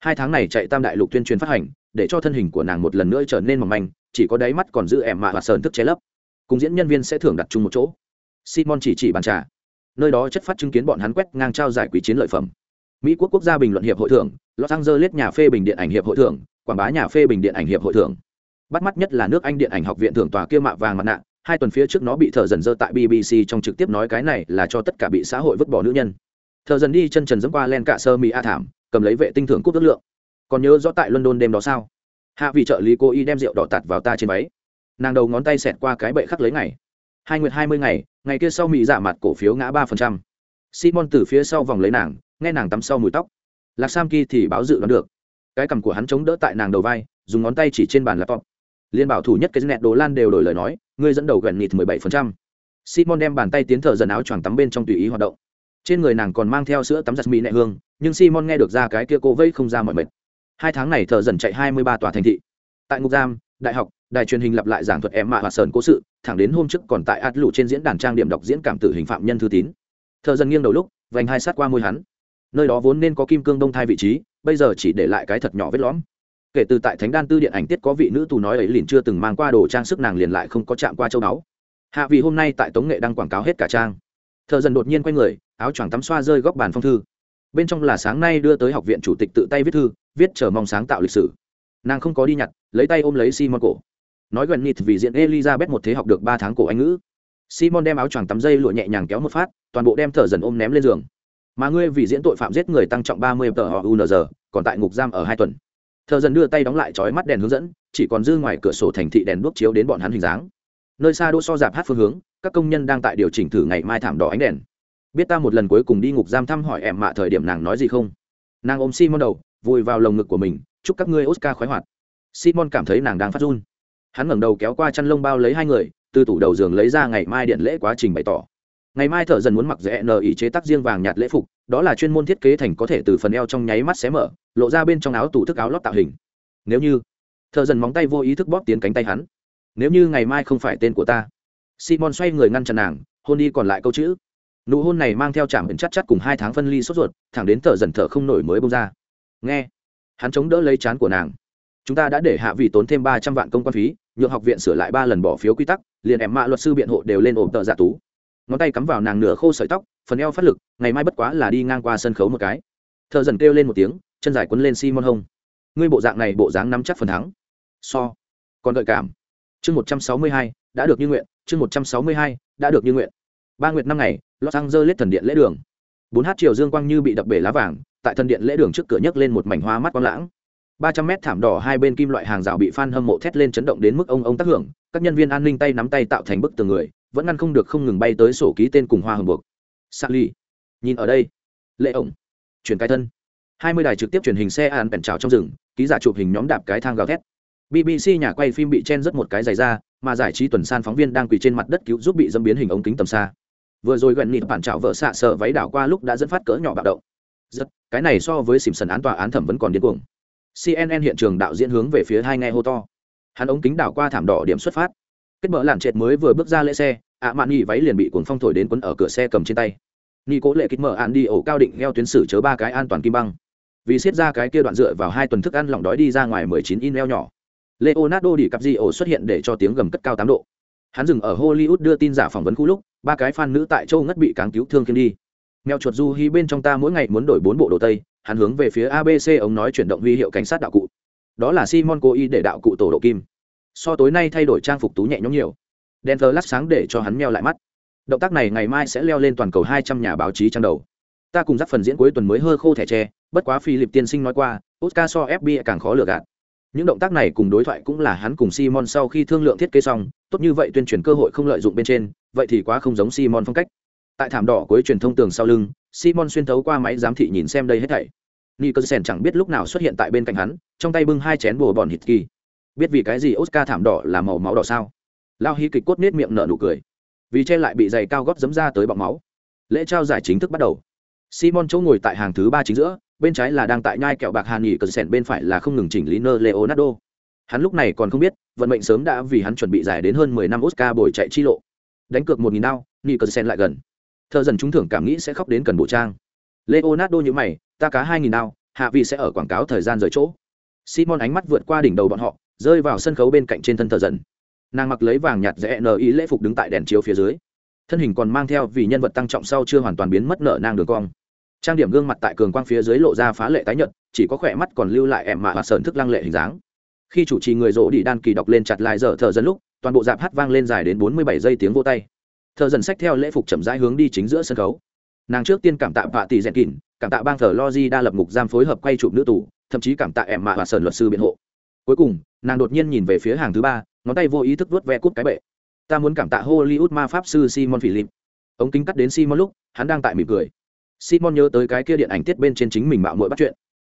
Hai tháng này chạy tam đại lục tuyên truyền phát hành, để cho thân hình của nàng một lần nữa trở nên mỏng manh, chỉ có đáy mắt còn giữ ẻm mạ và sờn thức che lấp cùng diễn nhân viên sẽ thưởng đặt chung một chỗ. Simon chỉ chỉ bàn trà. Nơi đó chất phát chứng kiến bọn hắn quét ngang trao giải quý chiến lợi phẩm. Mỹ quốc quốc gia bình luận hiệp hội thưởng, los angeles nhà phê bình điện ảnh hiệp hội thưởng, quảng bá nhà phê bình điện ảnh hiệp hội thưởng. Bắt mắt nhất là nước anh điện ảnh học viện thưởng tòa kia mạ vàng mặt nạ, hai tuần phía trước nó bị thợ dần dơ tại bbc trong trực tiếp nói cái này là cho tất cả bị xã hội vứt bỏ nữ nhân. Thợ dần đi chân trần dẫm qua len cạ sơ mỹ a thảm, cầm lấy vệ tinh thưởng cúp ước lượng. Còn nhớ rõ tại london đêm đó sao? Hạ vị trợ lý cô y đem rượu đỏ tạt vào ta trên máy nàng đầu ngón tay xẹt qua cái bệ khắc lấy ngày. Hai nguyệt hai mươi ngày ngày kia sau mỹ giả dạ mặt cổ phiếu ngã ba phần trăm. Simon từ phía sau vòng lấy nàng, nghe nàng tắm sau mùi tóc. Lạc sam kỳ thì báo dự đoán được. Cái cằm của hắn chống đỡ tại nàng đầu vai, dùng ngón tay chỉ trên bàn laptop. Liên bảo thủ nhất cái nẹt đồ lan đều đổi lời nói, ngươi dẫn đầu gần nịt mười bảy phần trăm. Simon đem bàn tay tiến thở dần áo choàng tắm bên trong tùy ý hoạt động. Trên người nàng còn mang theo sữa tắm giặt mỹ nẹ hương, nhưng simon nghe được ra cái kia cô vây không ra mọi mệt. Hai tháng này thợ dần chạy hai mươi ba tòa thành thị. Tại ngục giam, đại học đài truyền hình lặp lại giảng thuật em mạ và sơn cố sự, thẳng đến hôm trước còn tại át lụ trên diễn đàn trang điểm đọc diễn cảm tử hình phạm nhân thư tín. Thợ dân nghiêng đầu lúc, vành hai sát qua môi hắn. Nơi đó vốn nên có kim cương đông thai vị trí, bây giờ chỉ để lại cái thật nhỏ vết lõm. Kể từ tại thánh đan tư điện ảnh tiết có vị nữ tù nói ấy liền chưa từng mang qua đồ trang sức nàng liền lại không có chạm qua châu báu. Hạ vì hôm nay tại tống nghệ đang quảng cáo hết cả trang. Thợ dần đột nhiên quay người, áo choàng tắm xoa rơi góc bàn phong thư. Bên trong là sáng nay đưa tới học viện chủ tịch tự tay viết thư, viết chờ mong sáng tạo lịch sử. Nàng không có đi nhặt, lấy tay ôm lấy simon cổ nói gần nịt vì diện elizabeth một thế học được ba tháng cổ anh ngữ. Simon đem áo choàng tắm dây lụa nhẹ nhàng kéo một phát, toàn bộ đem thở dần ôm ném lên giường. Mà ngươi vì diễn tội phạm giết người tăng trọng ba mươi tờ họ unz còn tại ngục giam ở hai tuần. Thợ dần đưa tay đóng lại chói mắt đèn hướng dẫn, chỉ còn dư ngoài cửa sổ thành thị đèn đuốc chiếu đến bọn hắn hình dáng. Nơi xa đỗ so dạp hát phương hướng, các công nhân đang tại điều chỉnh thử ngày mai thảm đỏ ánh đèn. Biết ta một lần cuối cùng đi ngục giam thăm hỏi em mạ thời điểm nàng nói gì không? Nàng ôm simon đầu, vùi vào lồng ngực của mình, chúc các ngươi oscar khoái hoạt. Simon cảm thấy nàng đang phát run hắn ngẩng đầu kéo qua chăn lông bao lấy hai người, từ tủ đầu giường lấy ra ngày mai điện lễ quá trình bày tỏ. Ngày mai thợ dần muốn mặc rẽ nờ ý chế tác riêng vàng nhạt lễ phục, đó là chuyên môn thiết kế thành có thể từ phần eo trong nháy mắt xé mở, lộ ra bên trong áo tủ thức áo lót tạo hình. Nếu như, thợ dần móng tay vô ý thức bóp tiến cánh tay hắn. Nếu như ngày mai không phải tên của ta. Simon xoay người ngăn chặn nàng, hôn đi còn lại câu chữ. Nụ hôn này mang theo chạm ẩn chắc chắc cùng hai tháng phân ly sốt ruột, thẳng đến thở dần thở không nổi mới bông ra. Nghe, hắn chống đỡ lấy chán của nàng. Chúng ta đã để hạ vị tốn thêm ba trăm vạn công quan phí nhượng học viện sửa lại ba lần bỏ phiếu quy tắc, liền em mạ luật sư biện hộ đều lên ổn tợ giả tú. Ngón tay cắm vào nàng nửa khô sợi tóc, phần eo phát lực, ngày mai bất quá là đi ngang qua sân khấu một cái. Thợ dần kêu lên một tiếng, chân dài quấn lên simon hông ngươi bộ dạng này bộ dáng nắm chắc phần thắng. So. Còn gợi cảm. Chương một trăm sáu mươi hai, đã được như nguyện. Chương một trăm sáu mươi hai, đã được như nguyện. Ba nguyệt năm ngày, los angeles thần điện lễ đường. Bốn h chiều dương quang như bị đập bể lá vàng, tại thần điện lễ đường trước cửa nhấc lên một mảnh hoa mắt quang lãng ba trăm mét thảm đỏ hai bên kim loại hàng rào bị phan hâm mộ thét lên chấn động đến mức ông ông tác hưởng các nhân viên an ninh tay nắm tay tạo thành bức tường người vẫn ngăn không được không ngừng bay tới sổ ký tên cùng hoa hồng buộc. Sally, nhìn ở đây. Lệ ổng chuyển cái thân. Hai mươi đài trực tiếp truyền hình xe an bèn trào trong rừng ký giả chụp hình nhóm đạp cái thang gào thét. Bbc nhà quay phim bị chen rất một cái giày ra mà giải trí tuần san phóng viên đang quỳ trên mặt đất cứu giúp bị dâm biến hình ống kính tầm xa. Vừa rồi gần nịt bản trào vợ xạ sợ váy đảo qua lúc đã dẫn phát cỡ nhỏ bạo động. Rất cái này so với xìm sần án tòa án thẩm vẫn còn điên cuồng cnn hiện trường đạo diễn hướng về phía hai nghe hô to. Hắn ống kính đảo qua thảm đỏ điểm xuất phát. Kết mở làn trệt mới vừa bước ra lễ xe, ạ mạn nghỉ váy liền bị cuồng phong thổi đến quấn ở cửa xe cầm trên tay. Nghi cố lệ kích mở ạn đi ổ cao định theo tuyến sử chớ ba cái an toàn kim băng. Vì siết ra cái kia đoạn dựa vào hai tuần thức ăn lỏng đói đi ra ngoài mười chín in leo nhỏ. Leonardo đi cặp di ổ xuất hiện để cho tiếng gầm cất cao tám độ. Hắn dừng ở hollywood đưa tin giả phỏng vấn khu lúc, ba cái fan nữ tại châu ngất bị cáng cứu thương khiêng đi. Mèo chuột du hi bên trong ta mỗi ngày muốn đổi bốn bộ đồ tây hắn hướng về phía abc ông nói chuyển động huy hiệu cảnh sát đạo cụ. Đó là simon cố ý để đạo cụ tổ độ kim. So tối nay thay đổi trang phục tú nhẹ nhõm nhiều. Đèn thờ lát sáng để cho hắn meo lại mắt. Động tác này ngày mai sẽ leo lên toàn cầu hai trăm nhà báo chí trang đầu. Ta cùng dắt phần diễn cuối tuần mới hơ khô thẻ tre, bất quá philip tiên sinh nói qua, oscar so fbi càng khó lừa gạt. Những động tác này cùng đối thoại cũng là hắn cùng simon sau khi thương lượng thiết kế xong, tốt như vậy tuyên truyền cơ hội không lợi dụng bên trên, vậy thì quá không giống simon phong cách. Tại thảm đỏ cuối truyền thông tường sau lưng simon xuyên thấu qua máy giám thị nhìn xem đây hết thảy. Nicholson chẳng biết lúc nào xuất hiện tại bên cạnh hắn, trong tay bưng hai chén bồ bòn hít kỳ biết vì cái gì oscar thảm đỏ là màu máu đỏ sao? Lao hy kịch cốt nết miệng nở nụ cười. Vì che lại bị giày cao góp dấm ra tới bọng máu. Lễ trao giải chính thức bắt đầu. Simon chỗ ngồi tại hàng thứ ba chính giữa, bên trái là đang tại nhai kẹo bạc hàn nghỉ cờ bên phải là không ngừng chỉnh lý nơ leonardo. Hắn lúc này còn không biết, vận mệnh sớm đã vì hắn chuẩn bị giải đến hơn mười năm oscar bồi chạy chi lộ. Đánh cược một nghìn đao nghỉ cờ lại gần thợ dần trúng thưởng cảm nghĩ sẽ khóc đến cần bộ trang. Leonardo như mày, ta cá hai nghìn đao, hạ vị sẽ ở quảng cáo thời gian rời chỗ. Simon ánh mắt vượt qua đỉnh đầu bọn họ, rơi vào sân khấu bên cạnh trên thân thợ dần. Nàng mặc lấy vàng nhạt rẽ nờ ý lễ phục đứng tại đèn chiếu phía dưới. Thân hình còn mang theo vì nhân vật tăng trọng sau chưa hoàn toàn biến mất nợ nang đường cong. Trang điểm gương mặt tại cường quang phía dưới lộ ra phá lệ tái nhợt, chỉ có khỏe mắt còn lưu lại ẻm mạ và sờn thức lăng lệ hình dáng. Khi chủ trì người rỗ đi đan kỳ đọc lên chặt lại giờ thợ dần lúc, toàn bộ dạp hát vang lên dài đến bốn mươi bảy giây tiếng vô tay thợ dần sách theo lễ phục chậm rãi hướng đi chính giữa sân khấu. Nàng trước tiên cảm tạ vạ tỷ dẹn kỳn cảm tạ bang thờ logi đa lập ngục giam phối hợp quay chụp nữ tù, thậm chí cảm tạ em mạ và sờn luật sư biện hộ. Cuối cùng, nàng đột nhiên nhìn về phía hàng thứ ba, ngón tay vô ý thức vuốt ve cút cái bệ. Ta muốn cảm tạ hollywood ma pháp sư simon philip. Ống kính cắt đến simon lúc, hắn đang tại mỉm cười. Simon nhớ tới cái kia điện ảnh tiết bên trên chính mình mạo muội bắt chuyện.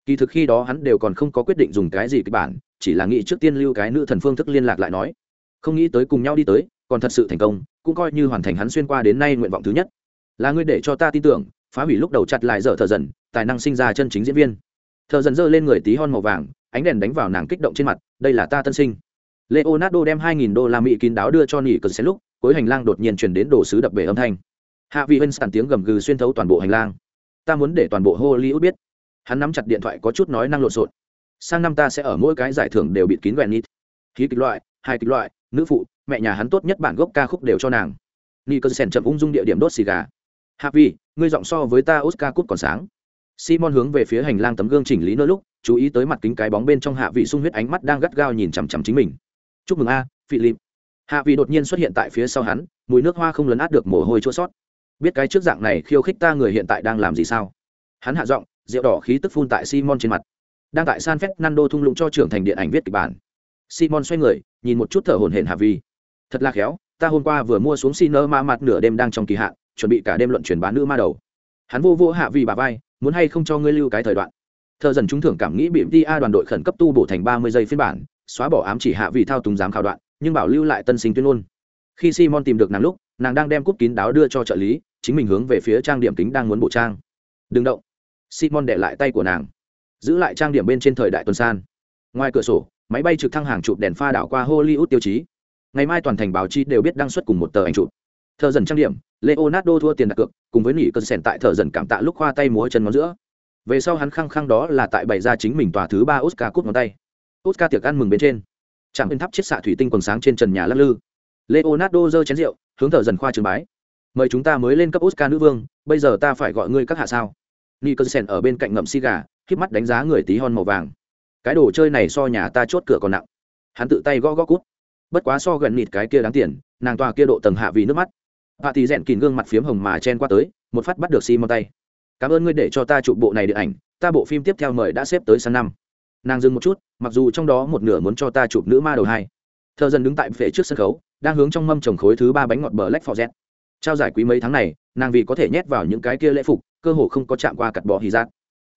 Kỳ thực khi đó hắn đều còn không có quyết định dùng cái gì kịch bản, chỉ là nghĩ trước tiên lưu cái nữ thần phương thức liên lạc lại nói. Không nghĩ tới cùng nhau đi tới còn thật sự thành công, cũng coi như hoàn thành hắn xuyên qua đến nay nguyện vọng thứ nhất. Là ngươi để cho ta tin tưởng, phá hủy lúc đầu chặt lại dở thợ dần, tài năng sinh ra chân chính diễn viên. Thợ dần dơ lên người tí hon màu vàng, ánh đèn đánh vào nàng kích động trên mặt, đây là ta tân sinh. Leonardo đem 2.000 đô la mỹ kín đáo đưa cho nỉ cờ xe lúc, cuối hành lang đột nhiên chuyển đến đồ sứ đập bể âm thanh. Hạ vị hân sàn tiếng gầm gừ xuyên thấu toàn bộ hành lang. Ta muốn để toàn bộ hollywood biết. Hắn nắm chặt điện thoại có chút nói năng lộn xộn. Sang năm ta sẽ ở mỗi cái giải thưởng đều bị kín vẹn nít. Khí kịch loại hai kịch loại, nữ phụ mẹ nhà hắn tốt nhất bản gốc ca khúc đều cho nàng. Nicholson chậm ung dung địa điểm đốt xì gà. Hạ vị ngươi giọng so với ta oscar cút còn sáng. Simon hướng về phía hành lang tấm gương chỉnh lý nơi lúc, chú ý tới mặt kính cái bóng bên trong hạ vị sung huyết ánh mắt đang gắt gao nhìn chằm chằm chính mình. Chúc mừng a, philip. Hạ vị đột nhiên xuất hiện tại phía sau hắn, mùi nước hoa không lấn át được mồ hôi chua sót biết cái trước dạng này khiêu khích ta người hiện tại đang làm gì sao? Hắn hạ giọng, rượu đỏ khí tức phun tại simon trên mặt. Đang tại san Nando thung lũng cho trưởng thành điện ảnh viết kịch bản. Simon xoay người, nhìn một chút thở hổn hển hạ vi thật là khéo, ta hôm qua vừa mua xuống xin nơ ma mặt nửa đêm đang trong kỳ hạn, chuẩn bị cả đêm luận truyền bán nữ ma đầu. Hắn vô vô hạ vì bà vai, muốn hay không cho ngươi lưu cái thời đoạn. Thợ dần chúng thưởng cảm nghĩ bị ti a đoàn đội khẩn cấp tu bổ thành ba mươi giây phiên bản, xóa bỏ ám chỉ hạ vì thao túng giám khảo đoạn, nhưng bảo lưu lại tân sinh tuyên ngôn. Khi simon tìm được nàng lúc, nàng đang đem cúp kín đáo đưa cho trợ lý, chính mình hướng về phía trang điểm kính đang muốn bộ trang. Đừng động. Simon để lại tay của nàng. Giữ lại trang điểm bên trên thời đại tuần san. Ngoài cửa sổ, máy bay trực thăng hàng chụp đèn pha đảo qua hollywood tiêu chí ngày mai toàn thành báo chí đều biết đăng xuất cùng một tờ ảnh chụp. Thợ dần trang điểm, leonardo thua tiền đặt cược, cùng với nỉ cơn sèn tại thợ dần cảm tạ lúc khoa tay múa chân ngón giữa. Về sau hắn khăng khăng đó là tại bày ra chính mình tòa thứ ba oscar cút ngón tay. Oscar tiệc ăn mừng bên trên chạm bên tháp chiết xạ thủy tinh quần sáng trên trần nhà lắc lư. Leonardo giơ chén rượu, hướng thợ dần khoa trường bái. Mời chúng ta mới lên cấp oscar nữ vương, bây giờ ta phải gọi ngươi các hạ sao? Nicholson ở bên cạnh ngậm xi gà khiếp mắt đánh giá người tí hon màu vàng. Cái đồ chơi này so nhà ta chốt cửa còn nặng. Hắn tự tay gõ gõ cút bất quá so gần nịt cái kia đáng tiền, nàng tòa kia độ tầng hạ vì nước mắt. Hạ thì rèn kìn gương mặt phiếm hồng mà chen qua tới, một phát bắt được simon tay. Cảm ơn ngươi để cho ta chụp bộ này điện ảnh, ta bộ phim tiếp theo mời đã xếp tới sang năm. Nàng dừng một chút, mặc dù trong đó một nửa muốn cho ta chụp nữ ma đầu hai. Thợ dần đứng tại phệ trước sân khấu, đang hướng trong mâm trồng khối thứ ba bánh ngọt bờ lách phò z trao giải quý mấy tháng này, nàng vì có thể nhét vào những cái kia lễ phục, cơ hồ không có chạm qua cặt bỏ hì giác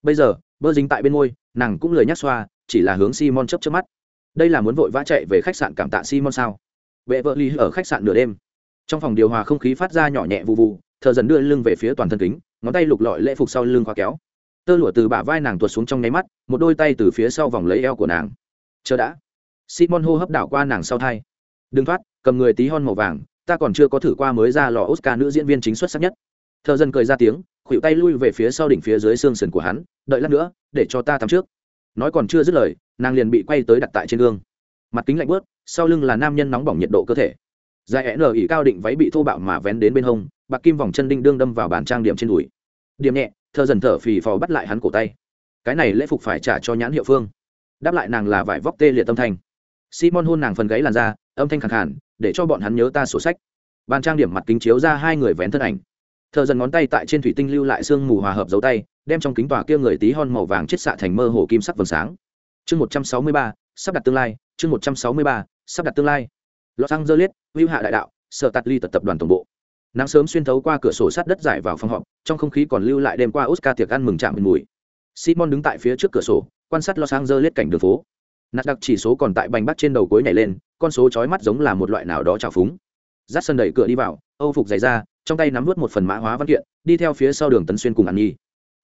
bây giờ, bơ dính tại bên môi, nàng cũng lời nhắc xoa, chỉ là hướng simon chấp chấp mắt đây là muốn vội vã chạy về khách sạn cảm tạ simon sao? Vệ vợ ly ở khách sạn nửa đêm. Trong phòng điều hòa không khí phát ra nhỏ nhẹ vụ vụ thợ dần đưa lưng về phía toàn thân kính, ngón tay lục lọi lễ phục sau lưng khóa kéo. Tơ lụa từ bả vai nàng tuột xuống trong nháy mắt, một đôi tay từ phía sau vòng lấy eo của nàng. Chờ đã. Simon hô hấp đảo qua nàng sau thai. Đừng thoát, cầm người tí hon màu vàng, ta còn chưa có thử qua mới ra lò oscar nữ diễn viên chính xuất sắc nhất. Thợ dân cười ra tiếng khuỵu tay lui về phía sau đỉnh phía dưới xương sườn của hắn, đợi lát nữa, để cho ta tắm trước nói còn chưa dứt lời, nàng liền bị quay tới đặt tại trên gương. Mặt kính lạnh bớt sau lưng là nam nhân nóng bỏng nhiệt độ cơ thể. Dài ẽ nở ỉ cao định váy bị thô bạo mà vén đến bên hông, bạc kim vòng chân đinh đương đâm vào bàn trang điểm trên đùi. Điểm nhẹ thơ dần thở phì phò bắt lại hắn cổ tay. Cái này lễ phục phải trả cho nhãn hiệu phương. Đáp lại nàng là vải vóc tê liệt tâm thanh. Simon hôn nàng phần gáy làn ra âm thanh khẳng hẳn để cho bọn hắn nhớ ta sổ sách. Bàn trang điểm mặt kính chiếu ra hai người vén thân ảnh. Thợ dần ngón tay tại trên thủy tinh lưu lại sương mù hòa hợp dấu tay đem trong kính tòa kia người tí hon màu vàng chết xạ thành mơ hồ kim sắc vầng sáng. Chương một trăm sáu mươi ba, sắp đặt tương lai. Chương một trăm sáu mươi ba, sắp đặt tương lai. Los angeles hữu hạ đại đạo, sở tạt ly tật tập đoàn tổng bộ. Nắng sớm xuyên thấu qua cửa sổ sắt đất giải vào phòng họp, trong không khí còn lưu lại đêm qua oscar tiệc ăn mừng chạm mùi mùi. Simon đứng tại phía trước cửa sổ, quan sát los angeles cảnh đường phố. Nạt đặc chỉ số còn tại bành bắt trên đầu cuối nhảy lên, con số chói mắt giống là một loại nào đó trào phúng. Dắt sân đẩy cửa đi vào, âu phục giày ra trong tay nắm vút một phần mã hóa văn kiện, đi theo phía sau đường tấn xuyên cùng ăn nhi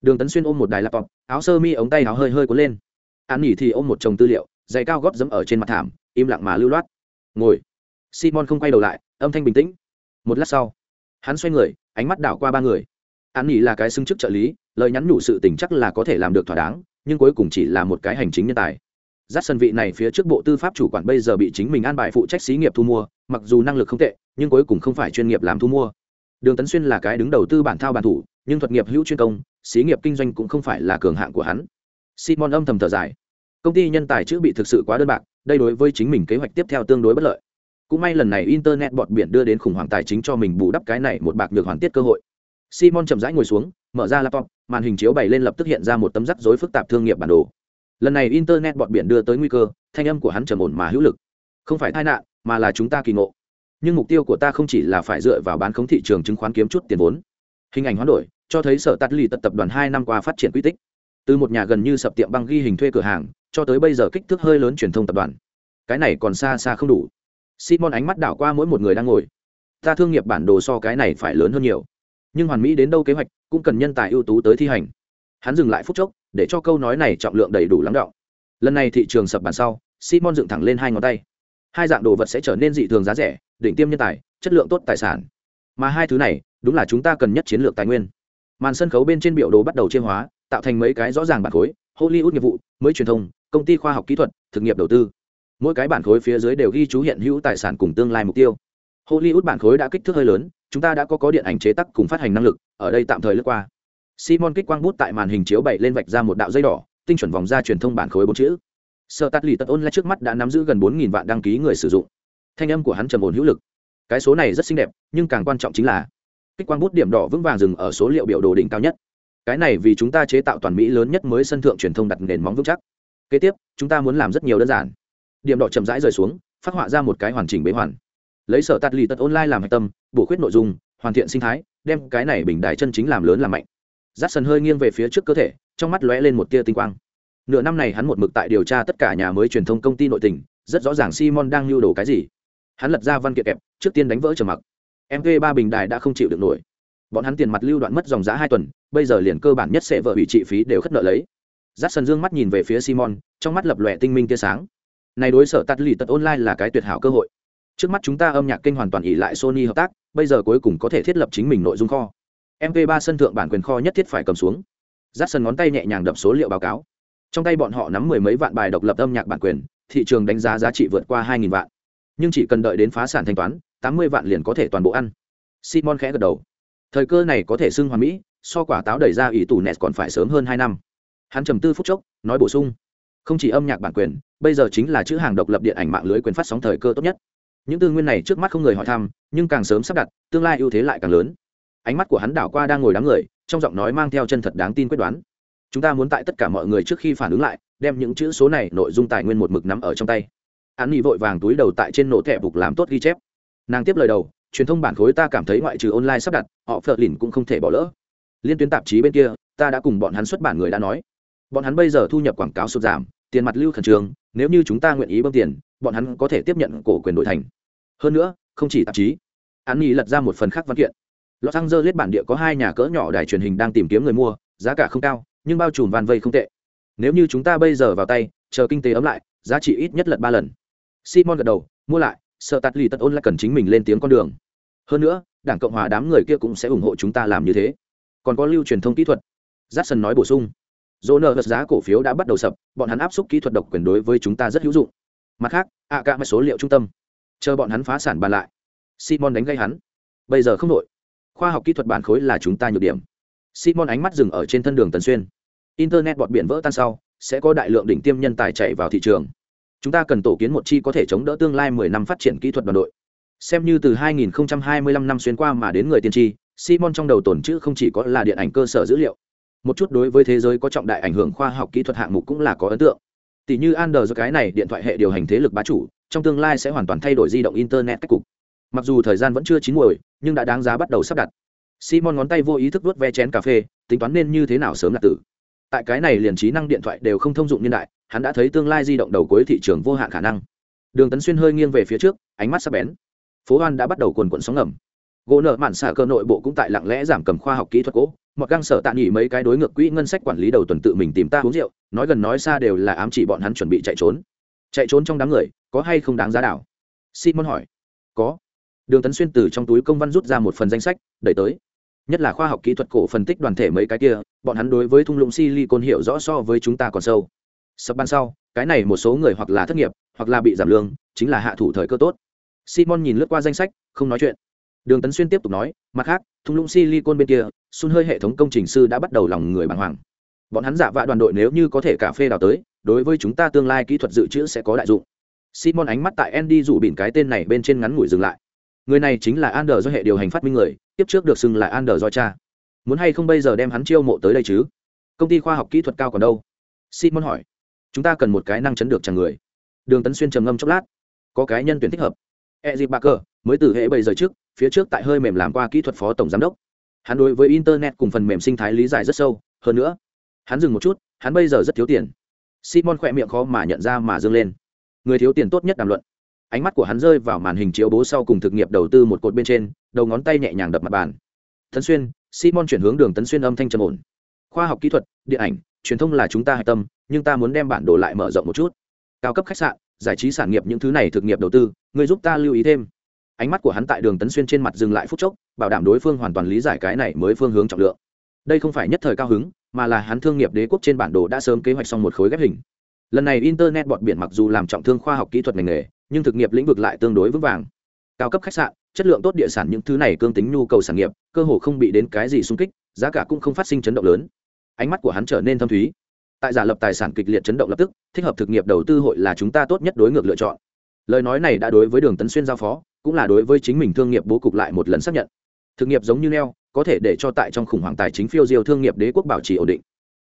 đường tấn xuyên ôm một đài laptop áo sơ mi ống tay áo hơi hơi cuốn lên. An nghỉ thì ôm một chồng tư liệu giày cao gót dẫm ở trên mặt thảm im lặng mà lưu loát. Ngồi. Simon không quay đầu lại âm thanh bình tĩnh. Một lát sau hắn xoay người ánh mắt đảo qua ba người. An nghỉ là cái xưng chức trợ lý lời nhắn nhủ sự tình chắc là có thể làm được thỏa đáng nhưng cuối cùng chỉ là một cái hành chính nhân tài. Giác sân vị này phía trước bộ tư pháp chủ quản bây giờ bị chính mình an bài phụ trách xí nghiệp thu mua, mặc dù năng lực không tệ, nhưng cuối cùng không phải chuyên nghiệp làm thu mua. Đường Tấn Xuyên là cái đứng đầu tư bản thao bản thủ, nhưng thuật nghiệp hữu chuyên công, xí nghiệp kinh doanh cũng không phải là cường hạng của hắn. Simon âm thầm thở dài. Công ty nhân tài chữ bị thực sự quá đơn bạc, đây đối với chính mình kế hoạch tiếp theo tương đối bất lợi. Cũng may lần này internet bọt biển đưa đến khủng hoảng tài chính cho mình bù đắp cái này một bạc được hoàn tiết cơ hội. Simon chậm rãi ngồi xuống, mở ra laptop, màn hình chiếu bày lên lập tức hiện ra một tấm rắc rối phức tạp thương nghiệp bản đồ lần này internet bọt biển đưa tới nguy cơ thanh âm của hắn trầm ổn mà hữu lực không phải tai nạn mà là chúng ta kỳ ngộ nhưng mục tiêu của ta không chỉ là phải dựa vào bán khống thị trường chứng khoán kiếm chút tiền vốn hình ảnh hoán đổi cho thấy sở tắt lì tật tập đoàn hai năm qua phát triển quy tích. Từ một nhà gần như sập tiệm băng ghi hình thuê cửa hàng, cho tới bây giờ kích thước hơi lớn truyền thông tập đoàn. Cái này còn xa xa không đủ. Simon ánh mắt đảo qua mỗi một người đang ngồi. Ta thương nghiệp bản đồ so cái này phải lớn hơn nhiều. Nhưng hoàn mỹ đến đâu kế hoạch, cũng cần nhân tài ưu tú tới thi hành. Hắn dừng lại phút chốc, để cho câu nói này trọng lượng đầy đủ lắng động lần này thị trường sập bàn sau, simon dựng thẳng lên hai ngón tay. Hai dạng đồ vật sẽ trở nên dị thường giá rẻ định tiêm nhân tài, chất lượng tốt tài sản. Mà hai thứ này, đúng là chúng ta cần nhất chiến lược tài nguyên màn sân khấu bên trên biểu đồ bắt đầu chiêm hóa, tạo thành mấy cái rõ ràng bản khối, hollywood nghiệp vụ, mới truyền thông, công ty khoa học kỹ thuật, thực nghiệp đầu tư. Mỗi cái bản khối phía dưới đều ghi chú hiện hữu tài sản cùng tương lai mục tiêu. Hollywood bản khối đã kích thước hơi lớn, chúng ta đã có có điện ảnh chế tác cùng phát hành năng lực, ở đây tạm thời lướt qua. Simon kích quang bút tại màn hình chiếu bảy lên vạch ra một đạo dây đỏ, tinh chuẩn vòng ra truyền thông bản khối bốn chữ. Sợ tắt lì tật ôn lại trước mắt đã nắm giữ gần bốn nghìn vạn đăng ký người sử dụng. Thanh âm của hắn trầm ổn hữu lực. Cái số này rất xinh đẹp, nhưng càng quan trọng chính là kích quang bút điểm đỏ vững vàng dừng ở số liệu biểu đồ đỉnh cao nhất. Cái này vì chúng ta chế tạo toàn mỹ lớn nhất mới sân thượng truyền thông đặt nền móng vững chắc. Kế tiếp, chúng ta muốn làm rất nhiều đơn giản. Điểm đỏ chậm rãi rời xuống, phát họa ra một cái hoàn chỉnh bế hoàn. Lấy sở tắt lì tật online làm hạch tâm, bổ khuyết nội dung, hoàn thiện sinh thái, đem cái này bình đài chân chính làm lớn làm mạnh. Giáp sân hơi nghiêng về phía trước cơ thể, trong mắt lóe lên một tia tinh quang. Nửa năm này hắn một mực tại điều tra tất cả nhà mới truyền thông công ty nội tình, rất rõ ràng simon đang lưu đồ cái gì. Hắn lật ra văn kiện kẹp, trước tiên đánh vỡ trầm mặc mv ba bình đài đã không chịu được nổi. Bọn hắn tiền mặt lưu đoạn mất dòng giá hai tuần, bây giờ liền cơ bản nhất sẽ vợ hủy trị phí đều khất nợ lấy. Dát sần dương mắt nhìn về phía simon, trong mắt lập lòe tinh minh tia sáng. Này đối sở tắt lì tật online là cái tuyệt hảo cơ hội. Trước mắt chúng ta âm nhạc kênh hoàn toàn ỉ lại sony hợp tác, bây giờ cuối cùng có thể thiết lập chính mình nội dung kho. Mp 3 sân thượng bản quyền kho nhất thiết phải cầm xuống. Dát sần ngón tay nhẹ nhàng đập số liệu báo cáo. Trong tay bọn họ nắm mười mấy vạn bài độc lập âm nhạc bản quyền, thị trường đánh giá giá trị vượt qua hai nghìn vạn nhưng chỉ cần đợi đến phá sản thanh toán, tám mươi vạn liền có thể toàn bộ ăn. Simon khẽ gật đầu. Thời cơ này có thể xưng hoàn mỹ, so quả táo đẩy ra ý tủ nẹt còn phải sớm hơn hai năm. Hắn trầm tư phút chốc, nói bổ sung. Không chỉ âm nhạc bản quyền, bây giờ chính là chữ hàng độc lập điện ảnh mạng lưới quyền phát sóng thời cơ tốt nhất. Những tư nguyên này trước mắt không người hỏi thăm, nhưng càng sớm sắp đặt, tương lai ưu thế lại càng lớn. Ánh mắt của hắn đảo qua đang ngồi đám người, trong giọng nói mang theo chân thật đáng tin quyết đoán. Chúng ta muốn tại tất cả mọi người trước khi phản ứng lại, đem những chữ số này nội dung tài nguyên một mực nắm ở trong tay. An Nhi vội vàng túi đầu tại trên nổ thẻ bục làm tốt ghi chép. Nàng tiếp lời đầu truyền thông bản khối ta cảm thấy ngoại trừ online sắp đặt họ phật lìn cũng không thể bỏ lỡ. Liên tuyến tạp chí bên kia ta đã cùng bọn hắn xuất bản người đã nói. Bọn hắn bây giờ thu nhập quảng cáo sụt giảm tiền mặt lưu khẩn trương nếu như chúng ta nguyện ý bơm tiền bọn hắn có thể tiếp nhận cổ quyền đổi thành. Hơn nữa không chỉ tạp chí An Nhi lật ra một phần khác văn kiện. Los Angeles bản địa có hai nhà cỡ nhỏ đài truyền hình đang tìm kiếm người mua, giá cả không cao, nhưng bao trùm van vây không tệ. Nếu như chúng ta bây giờ vào tay, chờ kinh tế ấm lại, giá trị ít nhất lật ba lần. Simon gật đầu, mua lại, sợ tạt lì tật ôn lại cần chính mình lên tiếng con đường. Hơn nữa, đảng cộng hòa đám người kia cũng sẽ ủng hộ chúng ta làm như thế. Còn có lưu truyền thông kỹ thuật. Jackson nói bổ sung. Joner giá cổ phiếu đã bắt đầu sập, bọn hắn áp suất kỹ thuật độc quyền đối với chúng ta rất hữu dụng. Mặt khác, ạ cả mấy số liệu trung tâm, chờ bọn hắn phá sản bàn lại. Simon đánh gây hắn. Bây giờ không đội khoa học kỹ thuật bản khối là chúng ta nhược điểm simon ánh mắt dừng ở trên thân đường tần xuyên internet bọt biển vỡ tan sau sẽ có đại lượng đỉnh tiêm nhân tài chạy vào thị trường chúng ta cần tổ kiến một chi có thể chống đỡ tương lai mười năm phát triển kỹ thuật đoàn đội. Xem như từ 2025 năm xuyên qua mà đến người tiên tri, simon trong đầu tổn chữ không chỉ có là điện ảnh cơ sở dữ liệu, một chút đối với thế giới có trọng đại ảnh hưởng khoa học kỹ thuật hạng mục cũng là có ấn tượng. Tỷ như Android cái này điện thoại hệ điều hành thế lực bá chủ, trong tương lai sẽ hoàn toàn thay đổi di động internet cách cục. Mặc dù thời gian vẫn chưa chín muồi, nhưng đã đáng giá bắt đầu sắp đặt. Simon ngón tay vô ý thức vuốt ve chén cà phê, tính toán nên như thế nào sớm là tử. Tại cái này liền trí năng điện thoại đều không thông dụng niên đại hắn đã thấy tương lai di động đầu cuối thị trường vô hạn khả năng. Đường tấn xuyên hơi nghiêng về phía trước, ánh mắt sắc bén. Phố hoan đã bắt đầu cuồn cuộn sóng ngầm. Gỗ nợ mạn xạ cơ nội bộ cũng tại lặng lẽ giảm cầm khoa học kỹ thuật cỗ mặc găng sở tạ nghỉ mấy cái đối ngược quỹ ngân sách quản lý đầu tuần tự mình tìm ta uống rượu, nói gần nói xa đều là ám chỉ bọn hắn chuẩn bị chạy trốn. Chạy trốn trong đám người, có hay không đáng giá đảo? Simon hỏi. Có. Đường tấn xuyên từ trong túi công văn rút ra một phần danh sách, đẩy tới. Nhất là khoa học kỹ thuật cổ phân tích đoàn thể mấy cái kia, bọn hắn đối với thung lũng silicon hiểu rõ so với chúng ta còn sâu sập ban sau, cái này một số người hoặc là thất nghiệp, hoặc là bị giảm lương, chính là hạ thủ thời cơ tốt. Simon nhìn lướt qua danh sách, không nói chuyện. Đường tấn xuyên tiếp tục nói, mặt khác, thung lũng silicon bên kia xuân hơi hệ thống công trình sư đã bắt đầu lòng người bàng hoàng. Bọn hắn giả vạ đoàn đội nếu như có thể cà phê đào tới, đối với chúng ta tương lai kỹ thuật dự trữ sẽ có đại dụng. Simon ánh mắt tại andy rủ bỉn cái tên này bên trên ngắn ngủi dừng lại. Người này chính là Ander do hệ điều hành phát minh người, tiếp trước được xưng là Ander do cha. Muốn hay không bây giờ đem hắn chiêu mộ tới đây chứ? Công ty khoa học kỹ thuật cao còn đâu? Simon hỏi chúng ta cần một cái năng chấn được chẳng người. Đường tấn xuyên trầm ngâm chốc lát. Có cái nhân tuyển thích hợp. E dịp Barker mới từ hệ bảy giờ trước, phía trước tại hơi mềm làm qua kỹ thuật phó tổng giám đốc. Hắn đối với internet cùng phần mềm sinh thái lý giải rất sâu, hơn nữa, hắn dừng một chút, hắn bây giờ rất thiếu tiền. Simon khỏe miệng khó mà nhận ra mà dâng lên. Người thiếu tiền tốt nhất đàm luận. Ánh mắt của hắn rơi vào màn hình chiếu bố sau cùng thực nghiệp đầu tư một cột bên trên, đầu ngón tay nhẹ nhàng đập mặt bàn. Tấn xuyên, simon chuyển hướng đường tấn xuyên âm thanh trầm ổn. Khoa học kỹ thuật, điện ảnh, truyền thông là chúng ta hạch tâm nhưng ta muốn đem bản đồ lại mở rộng một chút. Cao cấp khách sạn, giải trí sản nghiệp những thứ này thực nghiệp đầu tư người giúp ta lưu ý thêm. Ánh mắt của hắn tại đường tấn xuyên trên mặt dừng lại phút chốc, bảo đảm đối phương hoàn toàn lý giải cái này mới phương hướng trọng lượng. Đây không phải nhất thời cao hứng, mà là hắn thương nghiệp đế quốc trên bản đồ đã sớm kế hoạch xong một khối ghép hình. Lần này internet bọt biển mặc dù làm trọng thương khoa học kỹ thuật ngành nghề, nhưng thực nghiệp lĩnh vực lại tương đối vững vàng. Cao cấp khách sạn, chất lượng tốt địa sản những thứ này cương tính nhu cầu sản nghiệp, cơ hồ không bị đến cái gì xung kích, giá cả cũng không phát sinh chấn động lớn. Ánh mắt của hắn trở nên thâm thúy tại giả lập tài sản kịch liệt chấn động lập tức, thích hợp thực nghiệp đầu tư hội là chúng ta tốt nhất đối ngược lựa chọn. Lời nói này đã đối với đường tấn xuyên giao phó, cũng là đối với chính mình thương nghiệp bố cục lại một lần xác nhận. Thực nghiệp giống như neo, có thể để cho tại trong khủng hoảng tài chính phiêu diêu thương nghiệp đế quốc bảo trì ổn định.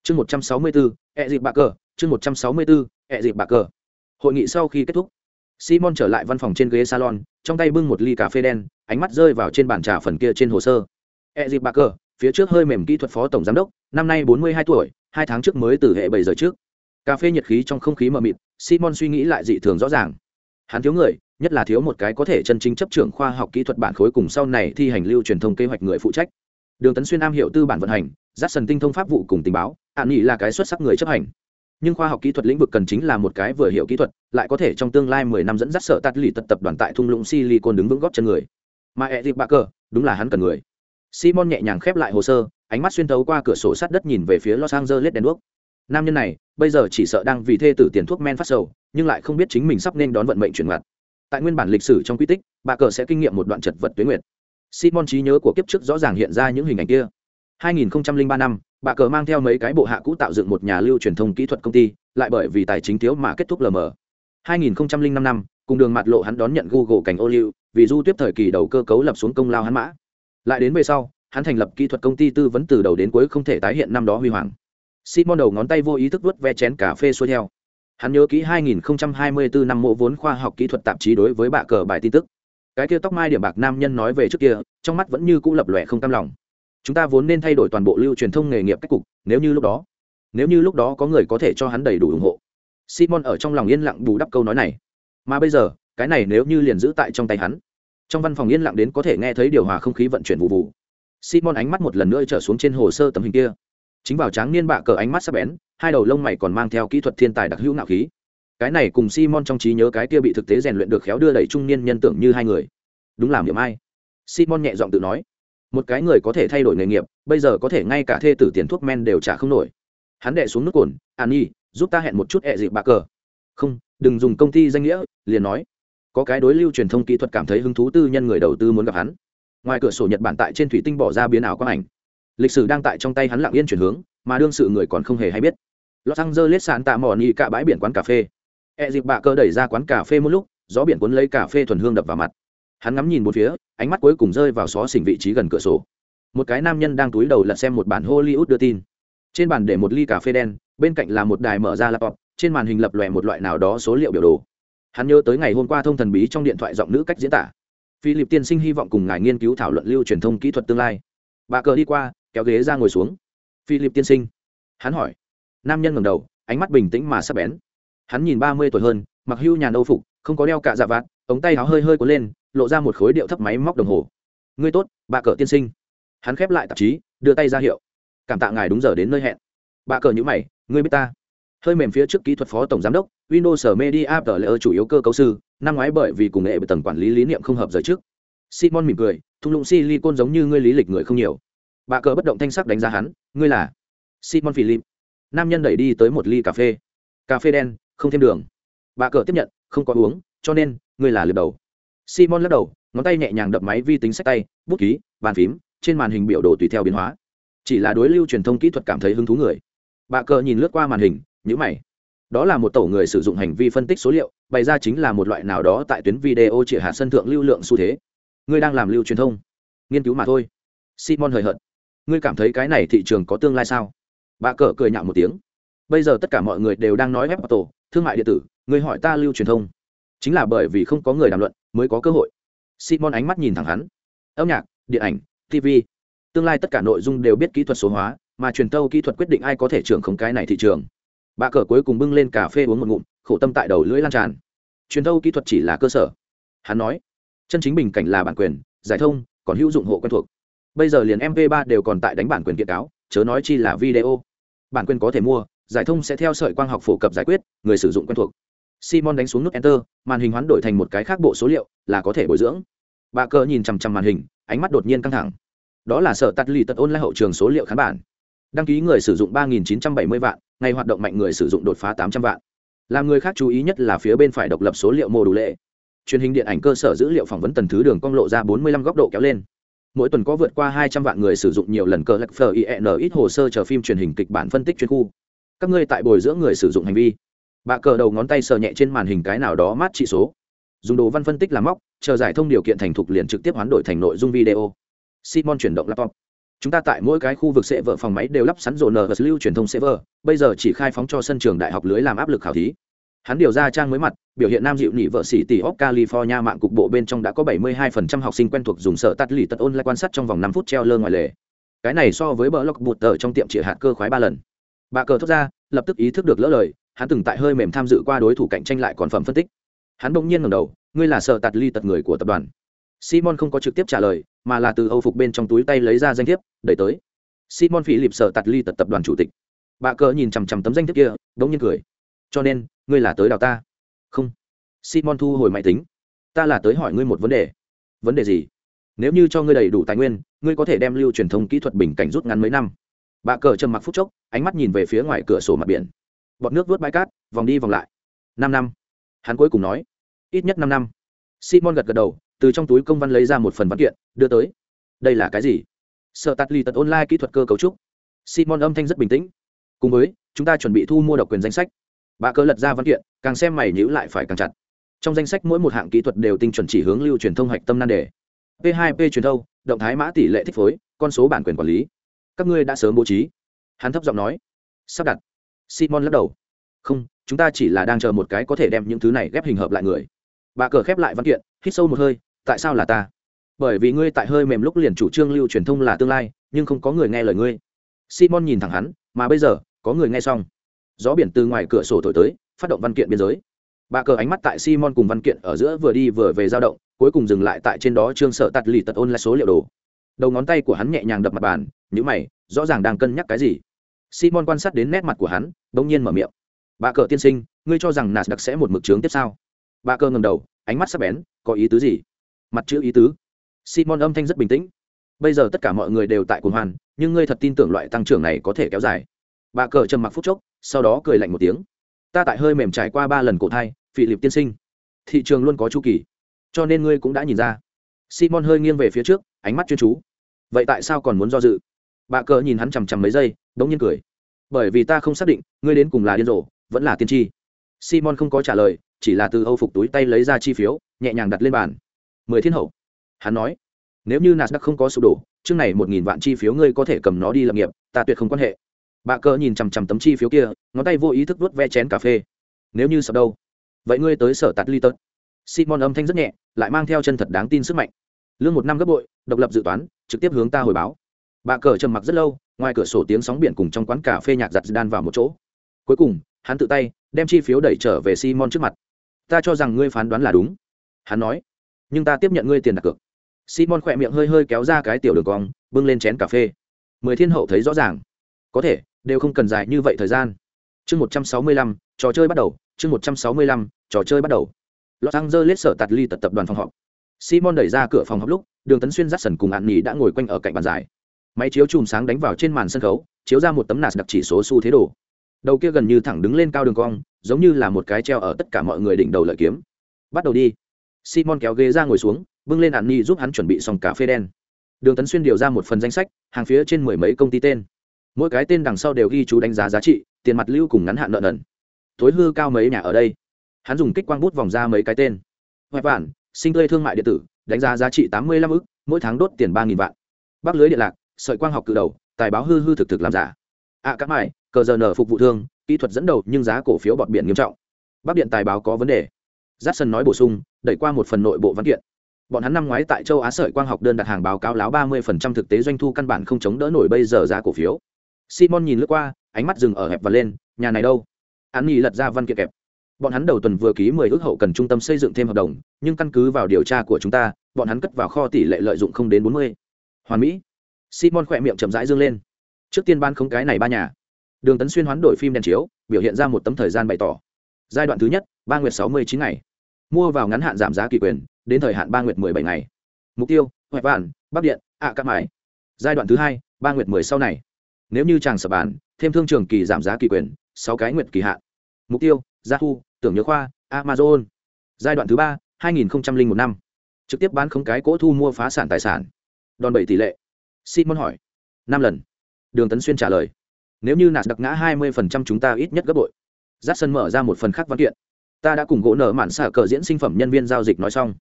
Chương một trăm sáu mươi bốn ẹ dịp bạc cờ, chương một trăm sáu mươi bốn ẹ dịp bạc cờ. Hội nghị sau khi kết thúc, simon trở lại văn phòng trên ghế salon, trong tay bưng một ly cà phê đen, ánh mắt rơi vào trên bàn trà phần kia trên hồ sơ. Ẹ dịp bạc cờ, phía trước hơi mềm kỹ thuật phó tổng giám đốc, năm nay bốn mươi hai tuổi hai tháng trước mới từ hệ bảy giờ trước. Cà phê nhiệt khí trong không khí mờ mịt, simon suy nghĩ lại dị thường rõ ràng. Hắn thiếu người, nhất là thiếu một cái có thể chân chính chấp trưởng khoa học kỹ thuật bản khối cùng sau này thi hành lưu truyền thông kế hoạch người phụ trách. Đường tấn xuyên am hiệu tư bản vận hành giáp sần tinh thông pháp vụ cùng tình báo hạn nghị là cái xuất sắc người chấp hành. Nhưng khoa học kỹ thuật lĩnh vực cần chính là một cái vừa hiểu kỹ thuật, lại có thể trong tương lai mười năm dẫn dắt sở tắt lì tật tập đoàn tại thung lũng silicon đứng vững góp chân người. Mà e dịp bạ cờ đúng là hắn cần người. Simon nhẹ nhàng khép lại hồ sơ ánh mắt xuyên thấu qua cửa sổ sát đất nhìn về phía los angeles đèn đuốc. Nam nhân này, bây giờ chỉ sợ đang vì thê tử tiền thuốc men phát sầu, nhưng lại không biết chính mình sắp nên đón vận mệnh chuyển ngặt. Tại nguyên bản lịch sử trong quy tích, bà cờ sẽ kinh nghiệm một đoạn chật vật tuyến nguyệt. Simon trí nhớ của kiếp trước rõ ràng hiện ra những hình ảnh kia. 2003 năm, bà cờ mang theo mấy cái bộ hạ cũ tạo dựng một nhà lưu truyền thông kỹ thuật công ty, lại bởi vì tài chính thiếu mà kết thúc lờ mờ. 2005 năm, cùng đường mặt lộ hắn đón nhận google cảnh ô liu, vì du tiếp thời kỳ đầu cơ cấu lập xuống công lao hắn mã. Lại đến về sau hắn thành lập kỹ thuật công ty tư vấn từ đầu đến cuối không thể tái hiện năm đó huy hoàng. Simon đầu ngón tay vô ý thức vớt ve chén cà phê xuôi theo. Hắn nhớ kỹ 2024 năm mộ vốn khoa học kỹ thuật tạp chí đối với bạ cờ bài tin tức. Cái kia tóc mai điểm bạc nam nhân nói về trước kia, trong mắt vẫn như cũ lập lòe không cam lòng. Chúng ta vốn nên thay đổi toàn bộ lưu truyền thông nghề nghiệp cách cục, nếu như lúc đó, nếu như lúc đó có người có thể cho hắn đầy đủ ủng hộ. Simon ở trong lòng yên lặng bù đắp câu nói này. Mà bây giờ, cái này nếu như liền giữ tại trong tay hắn, trong văn phòng yên lặng đến có thể nghe thấy điều hòa không khí vận chuyển vụ vụ simon ánh mắt một lần nữa trở xuống trên hồ sơ tấm hình kia. Chính vào tráng niên bạ cờ ánh mắt sắp bén, hai đầu lông mày còn mang theo kỹ thuật thiên tài đặc hữu nạo khí. Cái này cùng simon trong trí nhớ cái kia bị thực tế rèn luyện được khéo đưa đẩy trung niên nhân tưởng như hai người. Đúng làm điểm ai? Simon nhẹ giọng tự nói. Một cái người có thể thay đổi nghề nghiệp, bây giờ có thể ngay cả thê tử tiền thuốc men đều trả không nổi. Hắn đệ xuống nước cồn, an nhi, giúp ta hẹn một chút ẹ dịp bạ cờ. Không, đừng dùng công ty danh nghĩa, liền nói. Có cái đối lưu truyền thông kỹ thuật cảm thấy hứng thú tư nhân người đầu tư muốn gặp hắn ngoài cửa sổ nhật bản tại trên thủy tinh bỏ ra biến ảo quang ảnh lịch sử đang tại trong tay hắn lặng yên chuyển hướng mà đương sự người còn không hề hay biết los angeles sạn tạ mò nhị cả bãi biển quán cà phê. E dịp bạ cơ đẩy ra quán cà phê một lúc, gió biển cuốn lấy cà phê thuần hương đập vào mặt. Hắn ngắm nhìn một phía, ánh mắt cuối cùng rơi vào xó xỉnh vị trí gần cửa sổ. Một cái nam nhân đang túi đầu lật xem một bản hollywood đưa tin. Trên bàn để một ly cà phê đen, bên cạnh là một đài mở ra laptop, trên màn hình lập lòe một loại nào đó số liệu biểu đồ. Hắn nhớ tới ngày hôm qua thông thần bí trong điện thoại giọng nữ cách diễn tả philip tiên sinh hy vọng cùng ngài nghiên cứu thảo luận lưu truyền thông kỹ thuật tương lai. Bà cờ đi qua, kéo ghế ra ngồi xuống. Philip tiên sinh. Hắn hỏi. Nam nhân ngầm đầu, ánh mắt bình tĩnh mà sắp bén. Hắn nhìn ba mươi tuổi hơn, mặc hưu nhàn âu phục, không có đeo cả dạ vạt, ống tay áo hơi hơi cuốn lên, lộ ra một khối điệu thấp máy móc đồng hồ. Ngươi tốt, bà cờ tiên sinh. Hắn khép lại tạp chí, đưa tay ra hiệu. Cảm tạ ngài đúng giờ đến nơi hẹn. Bà cờ nhữ mày, ngươi biết ta. Hơi mềm phía trước kỹ thuật phó tổng giám đốc, windows media player chủ yếu cơ cấu sư năm ngoái bởi vì cùng nghệ bởi tầng quản lý lý niệm không hợp giới trước. Simon mỉm cười, thung lũng silicon giống như ngươi lý lịch người không nhiều. Bà cờ bất động thanh sắc đánh giá hắn, ngươi là? Simon philip. Nam nhân đẩy đi tới một ly cà phê. Cà phê đen, không thêm đường. Bà cờ tiếp nhận, không có uống, cho nên, ngươi là lượt đầu. Simon lắc đầu, ngón tay nhẹ nhàng đập máy vi tính sách tay, bút ký, bàn phím, trên màn hình biểu đồ tùy theo biến hóa. Chỉ là đối lưu truyền thông kỹ thuật cảm thấy hứng thú người. Bà cờ nhìn lướt qua màn hình nhữ mày đó là một tổ người sử dụng hành vi phân tích số liệu, bày ra chính là một loại nào đó tại tuyến video chỉ hạ sân thượng lưu lượng xu thế. Ngươi đang làm lưu truyền thông. Nghiên cứu mà thôi. Simon hời hợt. Ngươi cảm thấy cái này thị trường có tương lai sao? Bà cờ cười nhạo một tiếng. Bây giờ tất cả mọi người đều đang nói web tổ thương mại điện tử, ngươi hỏi ta lưu truyền thông. Chính là bởi vì không có người đàm luận mới có cơ hội. Simon ánh mắt nhìn thẳng hắn. Âm nhạc, điện ảnh tv tương lai tất cả nội dung đều biết kỹ thuật số hóa, mà truyền tâu kỹ thuật quyết định ai có thể trưởng không cái này thị trường bà cờ cuối cùng bưng lên cà phê uống một ngụm, khổ tâm tại đầu lưỡi lan tràn. Truyền thâu kỹ thuật chỉ là cơ sở. Hắn nói, chân chính bình cảnh là bản quyền, giải thông, còn hữu dụng hộ quen thuộc. Bây giờ liền mp 3 đều còn tại đánh bản quyền kiện cáo, chớ nói chi là video. Bản quyền có thể mua, giải thông sẽ theo sợi quang học phổ cập giải quyết, người sử dụng quen thuộc. Simon đánh xuống nút enter, màn hình hoán đổi thành một cái khác bộ số liệu, là có thể bồi dưỡng. Bà cờ nhìn chằm chằm màn hình, ánh mắt đột nhiên căng thẳng. Đó là sở tắt lì tật ôn lại hậu trường số liệu khán bản đăng ký người sử dụng ba nghìn chín trăm bảy mươi vạn, ngày hoạt động mạnh người sử dụng đột phá tám trăm vạn. Làm người khác chú ý nhất là phía bên phải độc lập số liệu mô đủ lệ. Truyền hình điện ảnh cơ sở dữ liệu phỏng vấn tần thứ đường cong lộ ra bốn mươi lăm góc độ kéo lên. Mỗi tuần có vượt qua hai trăm vạn người sử dụng nhiều lần cờ lạch phờ ien ít hồ sơ chờ phim truyền hình kịch bản phân tích chuyên khu. Các ngươi tại bồi dưỡng người sử dụng hành vi. Bà cờ đầu ngón tay sờ nhẹ trên màn hình cái nào đó mát trị số. Dùng đồ văn phân tích làm móc, chờ giải thông điều kiện thành thục liền trực tiếp hoán đổi thành nội dung video. Simon chuyển động laptop chúng ta tại mỗi cái khu vực sẽ vợ phòng máy đều lắp sẵn rổ nờ và lưu truyền thông server, bây giờ chỉ khai phóng cho sân trường đại học lưới làm áp lực khảo thí. Hắn điều ra trang mới mặt, biểu hiện nam dịu nhị vợ sĩ tỷ ốc california mạng cục bộ bên trong đã có 72% học sinh quen thuộc dùng sở tắt lì tật ôn lại quan sát trong vòng 5 phút treo lơ ngoài lề. Cái này so với bờ lọc bụt tờ trong tiệm trịa hạt cơ khoái ba lần. Bà cờ thốt ra, lập tức ý thức được lỡ lời, hắn từng tại hơi mềm tham dự qua đối thủ cạnh tranh lại còn phẩm phân tích. Hắn bỗng nhiên ngẩng đầu, ngươi là sở tạt ly tật người của tập đoàn. Simon không có trực tiếp trả lời mà là từ âu phục bên trong túi tay lấy ra danh thiếp, đẩy tới. Simon philip lịp sở tạt ly tật tập đoàn chủ tịch. Bà cờ nhìn chằm chằm tấm danh thiếp kia, bỗng nhiên cười. Cho nên, ngươi là tới đào ta? Không. Simon thu hồi máy tính. Ta là tới hỏi ngươi một vấn đề. Vấn đề gì? Nếu như cho ngươi đầy đủ tài nguyên, ngươi có thể đem lưu truyền thông kỹ thuật bình cảnh rút ngắn mấy năm. Bà cờ trầm mặc phút chốc, ánh mắt nhìn về phía ngoài cửa sổ mặt biển. Bọt nước vớt bãi cát, vòng đi vòng lại. Năm năm. Hắn cuối cùng nói. Ít nhất năm năm. Simon gật gật đầu từ trong túi công văn lấy ra một phần văn kiện, đưa tới. Đây là cái gì? Sợ tắt ly tật online kỹ thuật cơ cấu trúc. Simon âm thanh rất bình tĩnh. Cùng với, chúng ta chuẩn bị thu mua độc quyền danh sách. Bà cờ lật ra văn kiện, càng xem mày nhữ lại phải càng chặt. Trong danh sách mỗi một hạng kỹ thuật đều tinh chuẩn chỉ hướng lưu truyền thông hạch tâm nan đề. P 2 p truyền thâu động thái mã tỷ lệ thích phối, con số bản quyền quản lý. Các ngươi đã sớm bố trí. Hắn thấp giọng nói. Sắp đặt. Simon lắc đầu. Không, chúng ta chỉ là đang chờ một cái có thể đem những thứ này ghép hình hợp lại người. Bà cờ khép lại văn kiện, hít sâu một hơi tại sao là ta? Bởi vì ngươi tại hơi mềm lúc liền chủ trương lưu truyền thông là tương lai, nhưng không có người nghe lời ngươi. Simon nhìn thẳng hắn, mà bây giờ, có người nghe xong. Gió biển từ ngoài cửa sổ thổi tới, phát động văn kiện biên giới. Bà cờ ánh mắt tại simon cùng văn kiện ở giữa vừa đi vừa về dao động, cuối cùng dừng lại tại trên đó trương sợ tạt lì tật ôn lại số liệu đồ. Đầu ngón tay của hắn nhẹ nhàng đập mặt bàn nhữ mày, rõ ràng đang cân nhắc cái gì. Simon quan sát đến nét mặt của hắn bỗng nhiên mở miệng. Bà cờ tiên sinh, ngươi cho rằng nạt đặc sẽ một mực trướng tiếp sau bà cờ ngầm đầu, ánh mắt sắc bén, có ý tứ gì? Mặt chữ ý tứ. Simon âm thanh rất bình tĩnh. Bây giờ tất cả mọi người đều tại cuồng hoàn nhưng ngươi thật tin tưởng loại tăng trưởng này có thể kéo dài. Bà cờ trầm mặc phút chốc, sau đó cười lạnh một tiếng. Ta tại hơi mềm trải qua ba lần cổ thai phỉ liệp tiên sinh. Thị trường luôn có chu kỳ. Cho nên ngươi cũng đã nhìn ra. Simon hơi nghiêng về phía trước, ánh mắt chuyên chú. Vậy tại sao còn muốn do dự? Bà cờ nhìn hắn chằm chằm mấy giây đ n g nhiên cười. Bởi vì ta không xác định, ngươi đến cùng là điên rồ, vẫn là tiên tri. Simon không có trả lời, chỉ là từ âu phục túi tay lấy ra chi phiếu, nhẹ nhàng đặt lên bàn mười thiên hậu. Hắn nói, nếu như nasdaq không có sụp đổ, chương này một nghìn vạn chi phiếu ngươi có thể cầm nó đi lập nghiệp, ta tuyệt không quan hệ. Bà cờ nhìn chằm chằm tấm chi phiếu kia, ngón tay vô ý thức vuốt ve chén cà phê. Nếu như sập đâu? Vậy ngươi tới sở tạt ly tớt. Simon âm thanh rất nhẹ, lại mang theo chân thật đáng tin sức mạnh. Lương một năm gấp bội, độc lập dự toán, trực tiếp hướng ta hồi báo. Bà cờ trầm mặc rất lâu, ngoài cửa sổ tiếng sóng biển cùng trong quán cà phê nhạc giặt đan vào một chỗ. Cuối cùng, hắn tự tay, đem chi phiếu đẩy trở về simon trước mặt. Ta cho rằng ngươi phán đoán là đúng. Hắn nói nhưng ta tiếp nhận ngươi tiền đặt cược. Simon khỏe miệng hơi hơi kéo ra cái tiểu đường cong, bưng lên chén cà phê. Mười thiên hậu thấy rõ ràng. Có thể, đều không cần dài như vậy thời gian. Chương một trăm sáu mươi lăm, trò chơi bắt đầu. Chương một trăm sáu mươi lăm, trò chơi bắt đầu. Los angeles sở tạt ly tật tập đoàn phòng họp. Simon đẩy ra cửa phòng họp lúc, đường tấn xuyên dắt sần cùng ạn nhì đã ngồi quanh ở cạnh bàn giải máy chiếu chùm sáng đánh vào trên màn sân khấu, chiếu ra một tấm nạt đặc chỉ số xu thế đồ. Đầu kia gần như thẳng đứng lên cao đường cong, giống như là một cái treo ở tất cả mọi người đỉnh đầu lợi kiếm. Bắt đầu đi simon kéo ghế ra ngồi xuống bưng lên ạn giúp hắn chuẩn bị xong cà phê đen. Đường tấn xuyên điều ra một phần danh sách hàng phía trên mười mấy công ty tên. Mỗi cái tên đằng sau đều ghi chú đánh giá giá trị tiền mặt lưu cùng ngắn hạn nợ nần. Tối hư cao mấy nhà ở đây. Hắn dùng kích quang bút vòng ra mấy cái tên. Hoài vạn sinh tươi thương mại điện tử đánh giá giá trị tám mươi lăm ức mỗi tháng đốt tiền ba nghìn vạn. Bắc lưới điện lạc sợi quang học cự đầu tài báo hư hư thực thực làm giả. Ạ à, các mải cờ giờ nở phục vụ thương kỹ thuật dẫn đầu nhưng giá cổ phiếu bọt biển nghiêm trọng. Bắc điện tài báo có vấn đề. Jackson nói bổ sung, đẩy qua một phần nội bộ văn kiện. Bọn hắn năm ngoái tại châu á sợi quang học đơn đặt hàng báo cáo láo ba mươi phần trăm thực tế doanh thu căn bản không chống đỡ nổi bây giờ giá cổ phiếu. Simon nhìn lướt qua, ánh mắt dừng ở hẹp và lên, nhà này đâu? Hắn nghỉ lật ra văn kiện kẹp. Bọn hắn đầu tuần vừa ký mười ước hậu cần trung tâm xây dựng thêm hợp đồng, nhưng căn cứ vào điều tra của chúng ta, bọn hắn cất vào kho tỷ lệ lợi dụng không đến bốn mươi. Hoàn mỹ. Simon khỏe miệng chậm rãi dương lên. Trước tiên ban không cái này ba nhà. Đường tấn xuyên hoán đổi phim đèn chiếu, biểu hiện ra một tấm thời gian bày tỏ. Giai đoạn thứ nhất, ba nguyệt sáu mươi chín ngày mua vào ngắn hạn giảm giá kỳ quyền đến thời hạn ba nguyệt mười bảy ngày. Mục tiêu hoại vạn bắc điện ạ à, các mải. Giai đoạn thứ hai ba nguyệt mười sau này. Nếu như chàng sập bàn thêm thương trường kỳ giảm giá kỳ quyền sáu cái nguyệt kỳ hạn. Mục tiêu gia thu tưởng nhớ khoa amazon. Giai đoạn thứ ba hai nghìn một năm. Trực tiếp bán không cái cỗ thu mua phá sản tài sản. Đòn bẩy tỷ lệ. Simon hỏi. Năm lần. Đường tấn xuyên trả lời. Nếu như nạt đặc ngã hai mươi chúng ta ít nhất gấp bội. Giáp sân mở ra một phần khác văn kiện ta đã cùng gỗ nợ mạn xả cờ diễn sinh phẩm nhân viên giao dịch nói xong.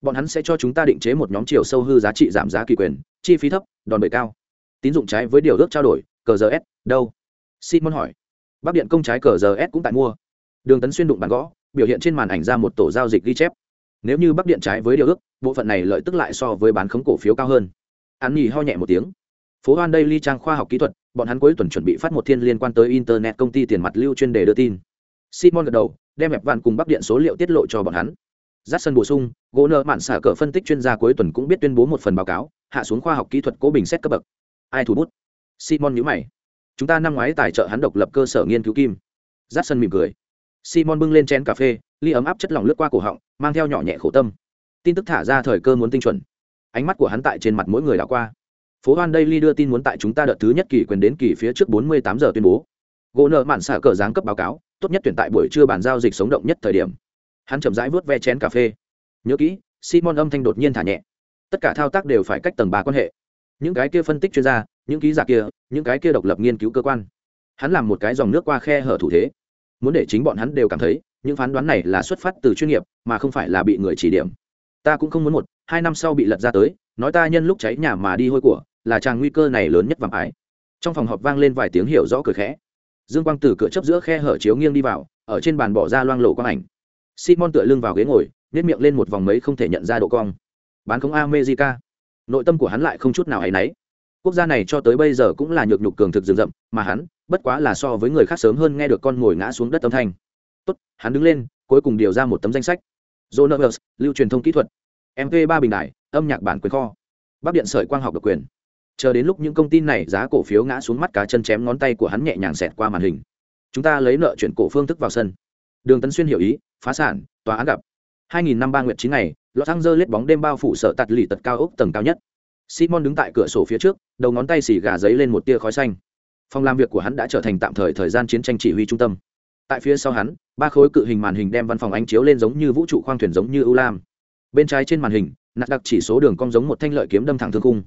Bọn hắn sẽ cho chúng ta định chế một nhóm chiều sâu hư giá trị giảm giá kỳ quyền, chi phí thấp, đòn bẩy cao. Tín dụng trái với điều ước trao đổi, cờ giờ s đâu? Simon hỏi. Bắc điện công trái cờ giờ s cũng tại mua. Đường tấn xuyên đụng bàn gõ, biểu hiện trên màn ảnh ra một tổ giao dịch ghi chép. Nếu như bắc điện trái với điều ước, bộ phận này lợi tức lại so với bán khống cổ phiếu cao hơn. Hắn nhì ho nhẹ một tiếng. Phố hoan đây ly trang khoa học kỹ thuật, bọn hắn cuối tuần chuẩn bị phát một thiên liên quan tới internet công ty tiền mặt lưu chuyên đề đưa tin. Simon gật đầu đem hẹp vạn cùng bắc điện số liệu tiết lộ cho bọn hắn. Giắt sân bổ sung, gỗ nợ mạn xả cờ phân tích chuyên gia cuối tuần cũng biết tuyên bố một phần báo cáo, hạ xuống khoa học kỹ thuật cố bình xét cấp bậc. Ai thủ bút? Simon nhữ mày. Chúng ta năm ngoái tài trợ hắn độc lập cơ sở nghiên cứu kim. Giắt sân mỉm cười. Simon bưng lên chén cà phê, ly ấm áp chất lỏng lướt qua cổ họng, mang theo nhỏ nhẹ khổ tâm. Tin tức thả ra thời cơ muốn tinh chuẩn. Ánh mắt của hắn tại trên mặt mỗi người đã qua. Phố hoan đây ly đưa tin muốn tại chúng ta đợt thứ nhất kỳ quyền đến kỳ phía trước 48 giờ tuyên bố. Gỗ nợ mạn xả cờ giáng cấp báo cáo tốt nhất tuyển tại buổi trưa bàn giao dịch sống động nhất thời điểm. Hắn chậm rãi vớt ve chén cà phê. Nhớ kỹ, simon âm thanh đột nhiên thả nhẹ. Tất cả thao tác đều phải cách tầng ba quan hệ. Những cái kia phân tích chuyên gia, những ký giả kia, những cái kia độc lập nghiên cứu cơ quan. Hắn làm một cái dòng nước qua khe hở thủ thế. Muốn để chính bọn hắn đều cảm thấy, những phán đoán này là xuất phát từ chuyên nghiệp, mà không phải là bị người chỉ điểm. Ta cũng không muốn một, hai năm sau bị lật ra tới, nói ta nhân lúc cháy nhà mà đi hôi của, là chàng nguy cơ này lớn nhất vàng ái. Trong phòng họp vang lên vài tiếng hiểu rõ cười khẽ dương quang từ cửa chấp giữa khe hở chiếu nghiêng đi vào, ở trên bàn bỏ ra loang lộ quang ảnh. Simon tựa lưng vào ghế ngồi nhét miệng lên một vòng mấy không thể nhận ra độ cong. Bán không america. Nội tâm của hắn lại không chút nào hay náy. Quốc gia này cho tới bây giờ cũng là nhược nhục cường thực rừng rậm, mà hắn, bất quá là so với người khác sớm hơn nghe được con ngồi ngã xuống đất âm thanh. Tốt, hắn đứng lên, cuối cùng điều ra một tấm danh sách. Jonas lưu truyền thông kỹ thuật. Mp ba bình đại âm nhạc bản quyền kho. Bắc điện sợi quang học độc quyền chờ đến lúc những công ty này giá cổ phiếu ngã xuống mắt cá chân chém ngón tay của hắn nhẹ nhàng xẹt qua màn hình. Chúng ta lấy nợ chuyển cổ phương thức vào sân. Đường tấn xuyên hiểu ý, phá sản, tòa án gặp. 2000 năm ba nguyệt chín ngày rơi lết bóng đêm bao phủ sợ tạt lì tật cao ốc tầng cao nhất. Simon đứng tại cửa sổ phía trước, đầu ngón tay xì gà giấy lên một tia khói xanh. Phòng làm việc của hắn đã trở thành tạm thời thời gian chiến tranh chỉ huy trung tâm. Tại phía sau hắn, ba khối cự hình màn hình đem văn phòng ánh chiếu lên giống như vũ trụ khoang thuyền giống như ưu lam. Bên trái trên màn hình nạt đặc chỉ số đường cong giống một thanh lợi kiếm đâm thẳng thương cung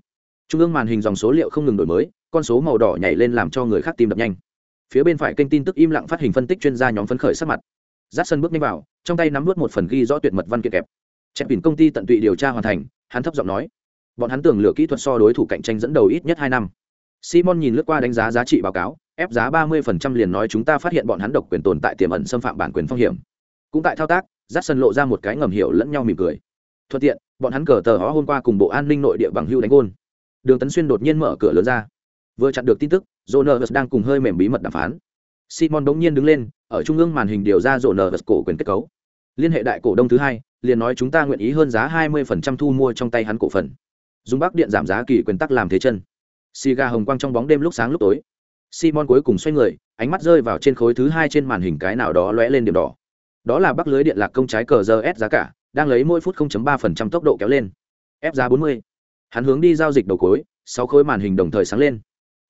trung ương màn hình dòng số liệu không ngừng đổi mới, con số màu đỏ nhảy lên làm cho người khác tim đập nhanh. Phía bên phải kênh tin tức im lặng phát hình phân tích chuyên gia nhóm phấn khởi sắc mặt. Giắt sân bước nhanh vào, trong tay nắm vớt một phần ghi rõ tuyệt mật văn kiện kẹp. Chẹp biển công ty tận tụy điều tra hoàn thành, hắn thấp giọng nói. Bọn hắn tưởng lựa kỹ thuật so đối thủ cạnh tranh dẫn đầu ít nhất hai năm. Simon nhìn lướt qua đánh giá giá trị báo cáo, ép giá ba mươi liền nói chúng ta phát hiện bọn hắn độc quyền tồn tại tiềm ẩn xâm phạm bản quyền phong hiểm. Cũng tại thao tác dắt sân lộ ra một cái ngầm hiểu lẫn nhau mỉm cười. Thuận tiện, bọn hắn cờ tờ hó hôm qua cùng bộ an ninh nội địa bằng hưu đánh gôn đường tấn xuyên đột nhiên mở cửa lớn ra. Vừa chặn được tin tức jonas đang cùng hơi mềm bí mật đàm phán. Simon bỗng nhiên đứng lên, ở trung ương màn hình điều ra jonas cổ quyền kết cấu. Liên hệ đại cổ đông thứ hai, liền nói chúng ta nguyện ý hơn giá 20% thu mua trong tay hắn cổ phần. Dùng bắc điện giảm giá kỳ quyền tắc làm thế chân. Xì gà hồng quang trong bóng đêm lúc sáng lúc tối. Simon cuối cùng xoay người, ánh mắt rơi vào trên khối thứ hai trên màn hình cái nào đó lóe lên điểm đỏ. Đó là bắc lưới điện lạc công trái cờ giờ s giá cả, đang lấy mỗi phút 0.3% tốc độ kéo lên. Ép giá 40 hắn hướng đi giao dịch đầu cuối sáu khối màn hình đồng thời sáng lên.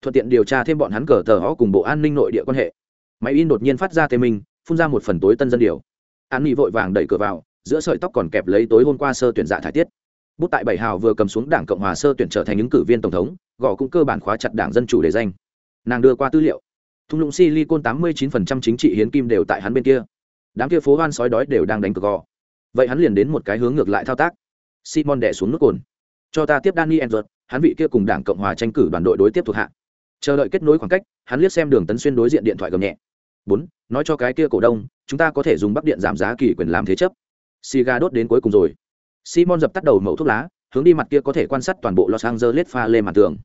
Thuận tiện điều tra thêm bọn hắn cờ tờ họ cùng bộ an ninh nội địa quan hệ. Máy in đột nhiên phát ra tê minh, phun ra một phần tối tân dân điều. An nghị vội vàng đẩy cửa vào, giữa sợi tóc còn kẹp lấy tối hôm qua sơ tuyển dạ thải tiết. Bút tại bảy hào vừa cầm xuống đảng cộng hòa sơ tuyển trở thành ứng cử viên tổng thống, gõ cũng cơ bản khóa chặt đảng dân chủ để danh. Nàng đưa qua tư liệu. Thung lũng silicon tám mươi chín phần trăm chính trị hiến kim đều tại hắn bên kia. Đám kia phố hoan sói đói đều đang đánh cờ gò vậy hắn liền đến một cái hướng ngược lại thao tác. Simon đẻ xuống nước cồn cho ta tiếp danny Enzo, hắn vị kia cùng đảng cộng hòa tranh cử đoàn đội đối tiếp thuộc hạ. Chờ đợi kết nối khoảng cách hắn liếc xem đường tấn xuyên đối diện điện thoại gầm nhẹ. Bốn nói cho cái kia cổ đông chúng ta có thể dùng bắc điện giảm giá kỳ quyền làm thế chấp. Xì đốt đến cuối cùng rồi. Simon dập tắt đầu mẫu thuốc lá hướng đi mặt kia có thể quan sát toàn bộ los angeles pha lê mặt tường.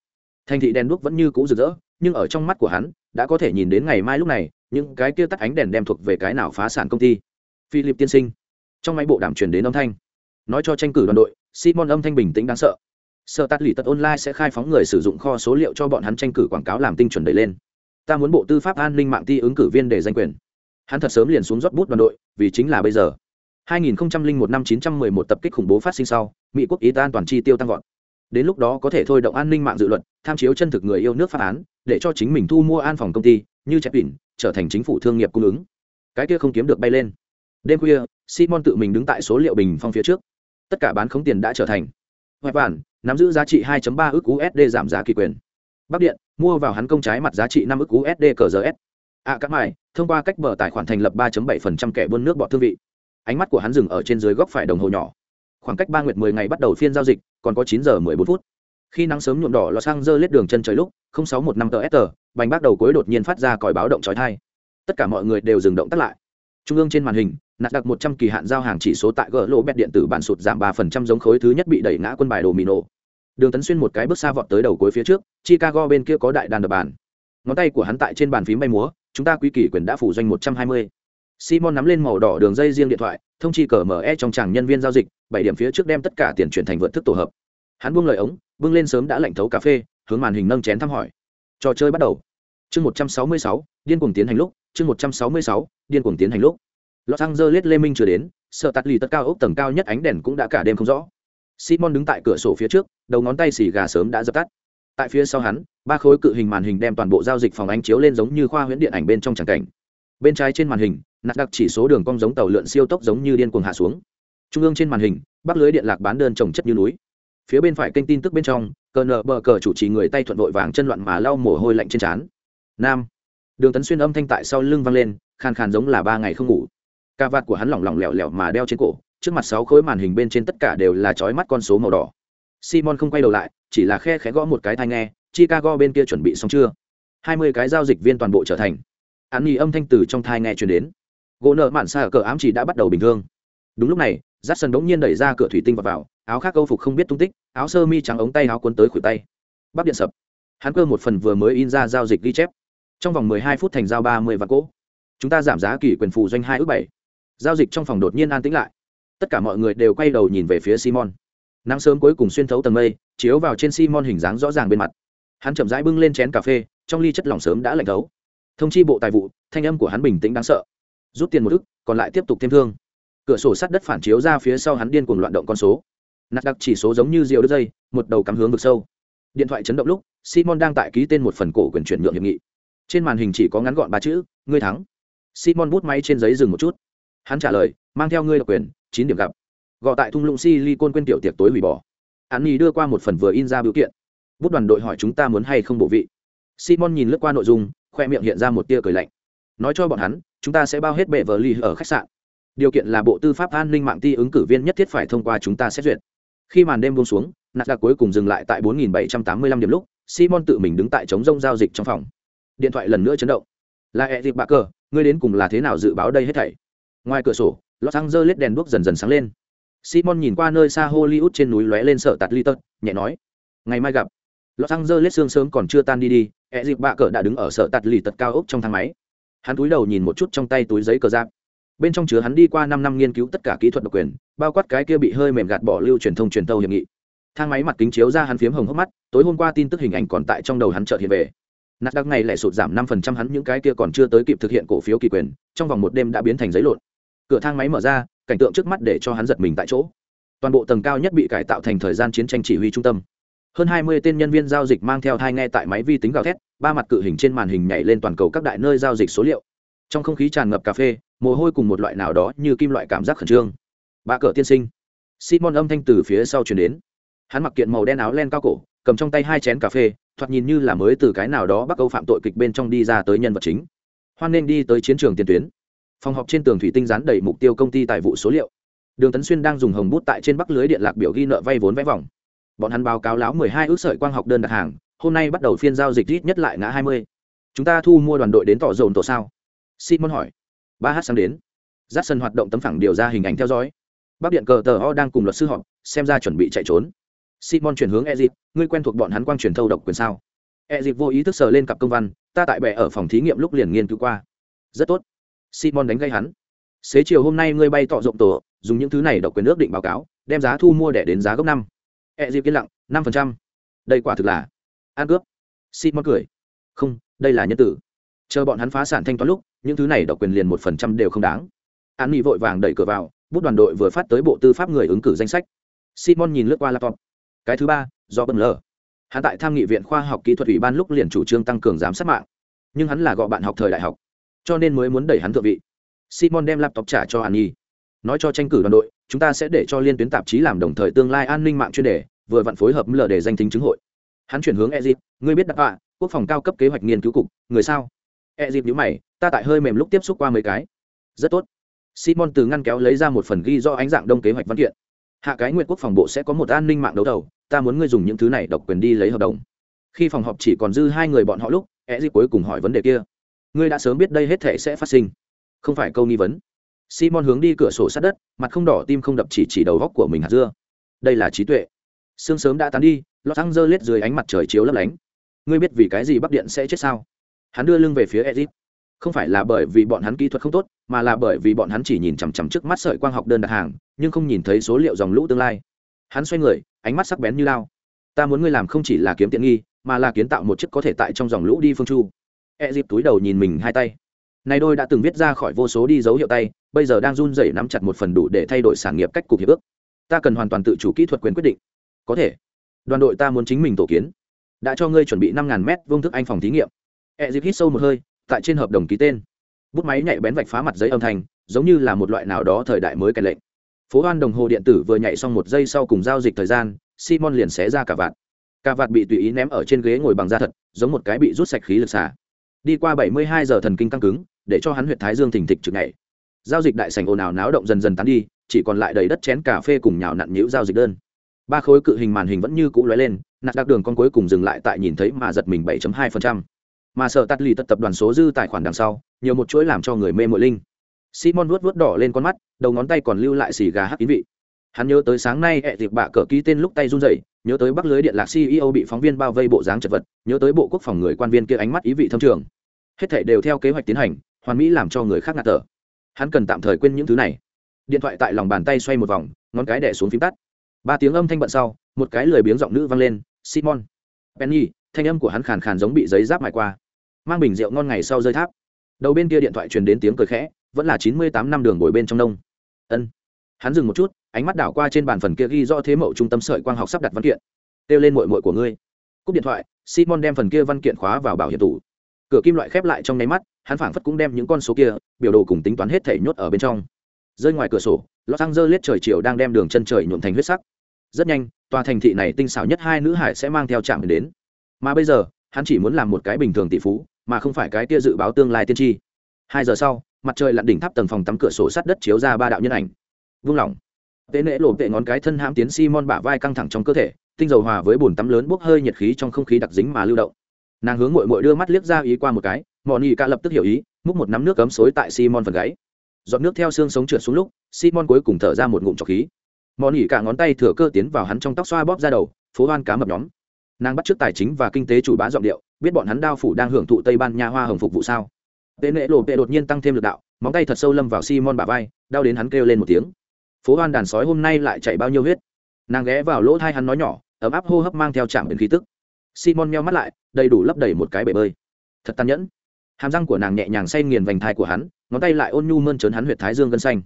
Thành thị đèn đuốc vẫn như cũ rực rỡ nhưng ở trong mắt của hắn đã có thể nhìn đến ngày mai lúc này những cái kia tắt ánh đèn đem thuộc về cái nào phá sản công ty. Philip tiên sinh. Trong máy bộ đàm truyền đến âm thanh nói cho tranh cử đoàn đội, simon âm thanh bình tĩnh đáng sợ. Sợ tắt lì tật online sẽ khai phóng người sử dụng kho số liệu cho bọn hắn tranh cử quảng cáo làm tinh chuẩn đẩy lên. Ta muốn bộ tư pháp an ninh mạng ti ứng cử viên để danh quyền. Hắn thật sớm liền xuống rót bút đoàn đội, vì chính là bây giờ. 2001 năm 911 tập kích khủng bố phát sinh sau, mỹ quốc ý tan toàn chi tiêu tăng vọt. Đến lúc đó có thể thôi động an ninh mạng dự luật, tham chiếu chân thực người yêu nước pháp án, để cho chính mình thu mua an phòng công ty, như chép ỉn trở thành chính phủ thương nghiệp cung ứng. Cái kia không kiếm được bay lên. Đêm khuya, simon tự mình đứng tại số liệu bình phong phía trước tất cả bán khống tiền đã trở thành. Hoài bản nắm giữ giá trị 2.3 ức usd giảm giá kỳ quyền. Bắc điện, mua vào hắn công trái mặt giá trị 5 ức usd cờ rs à các mày, thông qua cách mở tài khoản thành lập 3.7% kẻ buôn nước bọt thương vị. Ánh mắt của hắn dừng ở trên dưới góc phải đồng hồ nhỏ. Khoảng cách ba nguyệt mười ngày bắt đầu phiên giao dịch, còn có chín giờ mười bốn phút. Khi nắng sớm nhuộm đỏ lò sang dơ lết đường chân trời lúc, không sáu một năm tờ s bành bắt đầu cuối đột nhiên phát ra còi báo động trói thai tất cả mọi người đều dừng động tắt lại. Trung ương trên màn hình nạt đặc một trăm kỳ hạn giao hàng chỉ số tại gỡ lỗ bẹt điện tử bản sụt giảm ba phần trăm giống khối thứ nhất bị đẩy ngã quân bài domino. Đường tấn xuyên một cái bước xa vọt tới đầu cuối phía trước, chicago bên kia có đại đàn đập bàn. Ngón tay của hắn tại trên bàn phím bay múa, chúng ta quý kỷ quyền đã phủ doanh một trăm hai mươi. Simon nắm lên màu đỏ đường dây riêng điện thoại, thông chi cờ mở e trong tràng nhân viên giao dịch, bảy điểm phía trước đem tất cả tiền chuyển thành vượt thức tổ hợp. Hắn buông lời ống, bưng lên sớm đã lạnh thấu cà phê, hướng màn hình nâng chén thăm hỏi. Trò chơi bắt đầu. Chương một trăm sáu mươi sáu, điên cuồng tiến hành lúc, chương một trăm sáu mươi sáu, điên cuồng tiến hành lúc los angeles lê minh chưa đến, sợ tắt lì tất cao ốc tầng cao nhất ánh đèn cũng đã cả đêm không rõ. Simon đứng tại cửa sổ phía trước, đầu ngón tay xì gà sớm đã dập tắt. Tại phía sau hắn, ba khối cự hình màn hình đem toàn bộ giao dịch phòng ánh chiếu lên giống như khoa huyễn điện ảnh bên trong tràng cảnh. Bên trái trên màn hình nạt đặc chỉ số đường cong giống tàu lượn siêu tốc giống như điên cuồng hạ xuống. Trung ương trên màn hình bắc lưới điện lạc bán đơn trồng chất như núi. Phía bên phải kênh tin tức bên trong, cờ nở bờ cờ chủ trì người tay thuận vội vàng chân loạn mà lau mồ hôi lạnh trên trán. Nam. Đường tấn xuyên âm thanh tại sau lưng vang lên, khàn khàn giống là ba ngày không ngủ ca vạt của hắn lỏng lỏng lẻo lẻo mà đeo trên cổ, trước mặt sáu khối màn hình bên trên tất cả đều là chói mắt con số màu đỏ. Simon không quay đầu lại, chỉ là khe khẽ gõ một cái thai nghe, chicago bên kia chuẩn bị xong chưa? Hai mươi cái giao dịch viên toàn bộ trở thành. Hắn nghỉ âm thanh từ trong thai nghe truyền đến. Gỗ nợ mạn xa ở cờ ám chỉ đã bắt đầu bình thường. Đúng lúc này j a c k s o n bỗng nhiên đẩy ra cửa thủy tinh và vào, áo khác câu phục không biết tung tích, áo sơ mi trắng ống tay áo cuốn tới khuỷu tay. Bắp điện sập. Hắn cơ một phần vừa mới in ra giao dịch ghi chép. Trong vòng mười hai phút thành giao ba mươi vạn cỗ chúng ta giảm giá kỷ quyền phụ doanh hai ước bảy giao dịch trong phòng đột nhiên an tĩnh lại. Tất cả mọi người đều quay đầu nhìn về phía simon. Nắng sớm cuối cùng xuyên thấu tầng mây, chiếu vào trên simon hình dáng rõ ràng bên mặt. Hắn chậm rãi bưng lên chén cà phê, trong ly chất lỏng sớm đã lạnh thấu. Thông chi bộ tài vụ, thanh âm của hắn bình tĩnh đáng sợ. Rút tiền một ức, còn lại tiếp tục thêm thương. Cửa sổ sắt đất phản chiếu ra phía sau hắn điên cuồng loạn động con số. Nạt đặc chỉ số giống như rượu đứt dây, một đầu cắm hướng vực sâu. Điện thoại chấn động lúc, simon đang tại ký tên một phần cổ quyền chuyển nhượng hiệp nghị. Trên màn hình chỉ có ngắn gọn ba chữ, ngươi thắng. Simon bút máy trên giấy dừng một chút hắn trả lời, mang theo ngươi độc quyền, chín điểm gặp. Gọi tại thung lũng silicon quên tiểu tiệc tối hủy bỏ. Hắn Nhi đưa qua một phần vừa in ra biểu kiện. Bút đoàn đội hỏi chúng ta muốn hay không bổ vị. Simon nhìn lướt qua nội dung, khoe miệng hiện ra một tia cười lạnh. Nói cho bọn hắn, chúng ta sẽ bao hết bệ vờ ly ở khách sạn. Điều kiện là bộ tư pháp an ninh mạng ti ứng cử viên nhất thiết phải thông qua chúng ta xét duyệt. Khi màn đêm buông xuống nạt đặc cuối cùng dừng lại tại 4.785 điểm lúc, simon tự mình đứng tại chống rông giao dịch trong phòng. Điện thoại lần nữa chấn động. Là e dịp bạc cờ ngươi đến cùng là thế nào dự báo đây hết thảy? Ngoài cửa sổ, los angeles đèn đuốc dần dần sáng lên. Simon nhìn qua nơi xa hollywood trên núi lóe lên sợ tạt ly tật nhẹ nói, ngày mai gặp. Los angeles sương sớm còn chưa tan đi đi e dịp bạ cờ đã đứng ở sợ tạt lì tật cao ốc trong thang máy. Hắn túi đầu nhìn một chút trong tay túi giấy cờ giáp. Bên trong chứa hắn đi qua năm năm nghiên cứu tất cả kỹ thuật độc quyền, bao quát cái kia bị hơi mềm gạt bỏ lưu truyền thông truyền tâu hiệp nghị. Thang máy mặt kính chiếu ra hắn phiếm hồng hốc mắt, tối hôm qua tin tức hình ảnh còn tại trong đầu hắn chợt hiện về. Nạt đắc ngày lại sụt giảm năm phần trăm hắn những cái kia còn chưa tới kịp thực hiện cổ phiếu kỳ quyền, trong vòng một đêm đã biến thành giấy lộn cửa thang máy mở ra, cảnh tượng trước mắt để cho hắn giật mình tại chỗ. Toàn bộ tầng cao nhất bị cải tạo thành thời gian chiến tranh chỉ huy trung tâm. Hơn hai mươi tên nhân viên giao dịch mang theo thai nghe tại máy vi tính gào thét, ba mặt cự hình trên màn hình nhảy lên toàn cầu các đại nơi giao dịch số liệu. Trong không khí tràn ngập cà phê, mồ hôi cùng một loại nào đó như kim loại cảm giác khẩn trương. Ba cờ tiên sinh. Simon âm thanh từ phía sau chuyển đến. Hắn mặc kiện màu đen áo len cao cổ, cầm trong tay hai chén cà phê, thoạt nhìn như là mới từ cái nào đó bắc âu phạm tội kịch bên trong đi ra tới nhân vật chính. Hoan nên đi tới chiến trường tiền tuyến phòng họp trên tường thủy tinh dán đầy mục tiêu công ty tài vụ số liệu. Đường tấn xuyên đang dùng hồng bút tại trên bắc lưới điện lạc biểu ghi nợ vay vốn vẽ vòng. Bọn hắn báo cáo láo mười hai ước sợi quang học đơn đặt hàng, hôm nay bắt đầu phiên giao dịch ít nhất lại ngã hai mươi. Chúng ta thu mua đoàn đội đến tỏ dồn tổ sao? Simon hỏi. Ba h sáng đến. Giắt sân hoạt động tấm phẳng điều ra hình ảnh theo dõi. Bắc điện cờ tờ o đang cùng luật sư họp, xem ra chuẩn bị chạy trốn. Simon chuyển hướng ezip, ngươi quen thuộc bọn hắn quang truyền thâu độc quyền sao? Ezip vô ý thức sờ lên cặp công văn, ta tại bệ ở phòng thí nghiệm lúc liền nghiên cứu qua. Rất tốt simon đánh gây hắn. Xế chiều hôm nay ngươi bay tọ rộng tổ, dùng những thứ này độc quyền ước định báo cáo, đem giá thu mua để đến giá gốc năm. Ezip yên lặng, năm phần trăm. Đây quả thực là ăn cướp. Simon cười. Không, đây là nhân tử. Chờ bọn hắn phá sản thanh toán lúc, những thứ này độc quyền liền một phần trăm đều không đáng. An nghị vội vàng đẩy cửa vào, bút đoàn đội vừa phát tới bộ tư pháp người ứng cử danh sách. Simon nhìn lướt qua laptop. Cái thứ ba, do bận lờ. Hắn tại tham nghị viện khoa học kỹ thuật ủy ban lúc liền chủ trương tăng cường giám sát mạng. Nhưng hắn là gọi bạn học thời đại học cho nên mới muốn đẩy hắn thượng vị. Simon đem laptop trả cho an nhi nói cho tranh cử đoàn đội, chúng ta sẽ để cho liên tuyến tạp chí làm đồng thời tương lai an ninh mạng chuyên đề, vừa vặn phối hợp lờ để danh tính chứng hội. Hắn chuyển hướng ezip ngươi biết đặc họa, quốc phòng cao cấp kế hoạch nghiên cứu cục, người sao? Ezip nhữ mày, ta tại hơi mềm lúc tiếp xúc qua mấy cái. Rất tốt. Simon từ ngăn kéo lấy ra một phần ghi do ánh dạng đông kế hoạch văn kiện. Hạ cái nguyện quốc phòng bộ sẽ có một an ninh mạng đấu đầu ta muốn ngươi dùng những thứ này độc quyền đi lấy hợp đồng. Khi phòng họp chỉ còn dư hai người bọn họ lúc e cuối cùng hỏi vấn đề kia ngươi đã sớm biết đây hết thể sẽ phát sinh. Không phải câu nghi vấn. Simon hướng đi cửa sổ sát đất, mặt không đỏ tim không đập chỉ chỉ đầu góc của mình hạt dưa. Đây là trí tuệ. Sương sớm đã tán đi lọt thăng dơ lết dưới ánh mặt trời chiếu lấp lánh. Ngươi biết vì cái gì bắc điện sẽ chết sao? Hắn đưa lưng về phía edit không phải là bởi vì bọn hắn kỹ thuật không tốt, mà là bởi vì bọn hắn chỉ nhìn chằm chằm trước mắt sợi quang học đơn đặt hàng, nhưng không nhìn thấy số liệu dòng lũ tương lai. Hắn xoay người, ánh mắt sắc bén như lao. Ta muốn ngươi làm không chỉ là kiếm tiện nghi, mà là kiến tạo một chiếc có thể tại trong dòng lũ đi phương chu e dịp túi đầu nhìn mình hai tay. Này đôi đã từng viết ra khỏi vô số đi dấu hiệu tay, bây giờ đang run rẩy nắm chặt một phần đủ để thay đổi sản nghiệp cách cục hiệp ước. Ta cần hoàn toàn tự chủ kỹ thuật quyền quyết định. Có thể. Đoàn đội ta muốn chính mình tổ kiến. Đã cho ngươi chuẩn bị năm ngàn mét vương thức anh phòng thí nghiệm. E dịp hít sâu một hơi, tại trên hợp đồng ký tên. Bút máy nhạy bén vạch phá mặt giấy âm thanh, giống như là một loại nào đó thời đại mới kèn lệnh. Phố hoan đồng hồ điện tử vừa nhảy xong một giây sau cùng giao dịch thời gian, simon liền xé ra cả vạt. Cả vạt bị tùy ý ném ở trên ghế ngồi bằng da thật, giống một cái bị rút sạch khí lực xả đi qua bảy mươi hai giờ thần kinh căng cứng, để cho hắn huyện thái dương thình thịch trực ngày. Giao dịch đại sành ồn ào náo động dần dần tán đi, chỉ còn lại đầy đất chén cà phê cùng nhào nặn nhũ giao dịch đơn. Ba khối cự hình màn hình vẫn như cũ lóe lên nạt đặc đường con cuối cùng dừng lại tại nhìn thấy mà giật mình 7.2% mà sợ tắt lì tật tập đoàn số dư tài khoản đằng sau, nhiều một chuỗi làm cho người mê mội linh. Simon vuốt vuốt đỏ lên con mắt, đầu ngón tay còn lưu lại xì gà hắc kín vị hắn nhớ tới sáng nay hẹ tiệp bạ cờ ký tên lúc tay run rẩy, nhớ tới bắc lưới điện lạc ceo bị phóng viên bao vây bộ dáng chật vật, nhớ tới bộ quốc phòng người quan viên kia ánh mắt ý vị thâm trường. Hết thể đều theo kế hoạch tiến hành, hoàn mỹ làm cho người khác ngạt thở. Hắn cần tạm thời quên những thứ này. Điện thoại tại lòng bàn tay xoay một vòng, ngón cái đẻ xuống phím tắt. Ba tiếng âm thanh bận sau, một cái lười biếng giọng nữ vang lên, simon. Penny, thanh âm của hắn khàn khàn giống bị giấy giáp mài qua. Mang bình rượu ngon ngày sau rơi tháp. Đầu bên kia điện thoại truyền đến tiếng cười khẽ, vẫn là chín mươi tám năm đường bồi bên trong nông. Ân hắn dừng một chút, ánh mắt đảo qua trên bàn phần kia ghi do thế mậu trung tâm sợi quang học sắp đặt văn kiện. Kêu lên mội mội của ngươi. Cúp điện thoại, simon đem phần kia văn kiện khóa vào bảo hiểm tủ. Cửa kim loại khép lại trong nháy mắt, hắn phảng phất cũng đem những con số kia, biểu đồ cùng tính toán hết thể nhốt ở bên trong. Rơi ngoài cửa sổ lọt xăng dơ lết trời chiều đang đem đường chân trời nhuộm thành huyết sắc. Rất nhanh, tòa thành thị này tinh xảo nhất hai nữ hải sẽ mang theo trạm đến mà bây giờ, hắn chỉ muốn làm một cái bình thường tỷ phú, mà không phải cái kia dự báo tương lai tiên tri. Hai giờ sau, mặt trời lặn đỉnh tháp tầng phòng tắm cửa sổ sát đất chiếu ra ba đạo nhân ảnh vung lỏng tế nệ lộ tệ ngón cái thân hãm tiến simon bả vai căng thẳng trong cơ thể, tinh dầu hòa với bùn tắm lớn bốc hơi nhiệt khí trong không khí đặc dính mà lưu động. Nàng hướng mội mội đưa mắt liếc ra ý qua một cái mọn nhị ca lập tức hiểu ý, múc một nắm nước cấm xối tại simon phần gáy. Giọt nước theo xương sống trượt xuống lúc, simon cuối cùng thở ra một ngụm trọc khí. Mọn nhị cả ngón tay thừa cơ tiến vào hắn trong tóc xoa bóp ra đầu, phố hoan cá mập nhóm. Nàng bắt t tài chính và kinh tế chủ bá giọng điệu, biết bọn hắn đao phủ đang hưởng thụ tây ban nha hoa hồng phục vụ sao. Tệ nệ lộ tệ đột nhiên tăng thêm lực đạo, móng tay thật sâu lâm vào simon bả vai, đau đến hắn kêu lên một tiếng phố hoan đàn sói hôm nay lại chạy bao nhiêu huyết? Nàng ghé vào lỗ thai hắn nói nhỏ, ấm áp hô hấp mang theo trạm biển khí tức. Simon meo mắt lại, đầy đủ lấp đầy một cái bể bơi. Thật tàn nhẫn. Hàm răng của nàng nhẹ nhàng say nghiền vành thai của hắn, ngón tay lại ôn nhu mơn trớn hắn huyệt thái dương gân xanh.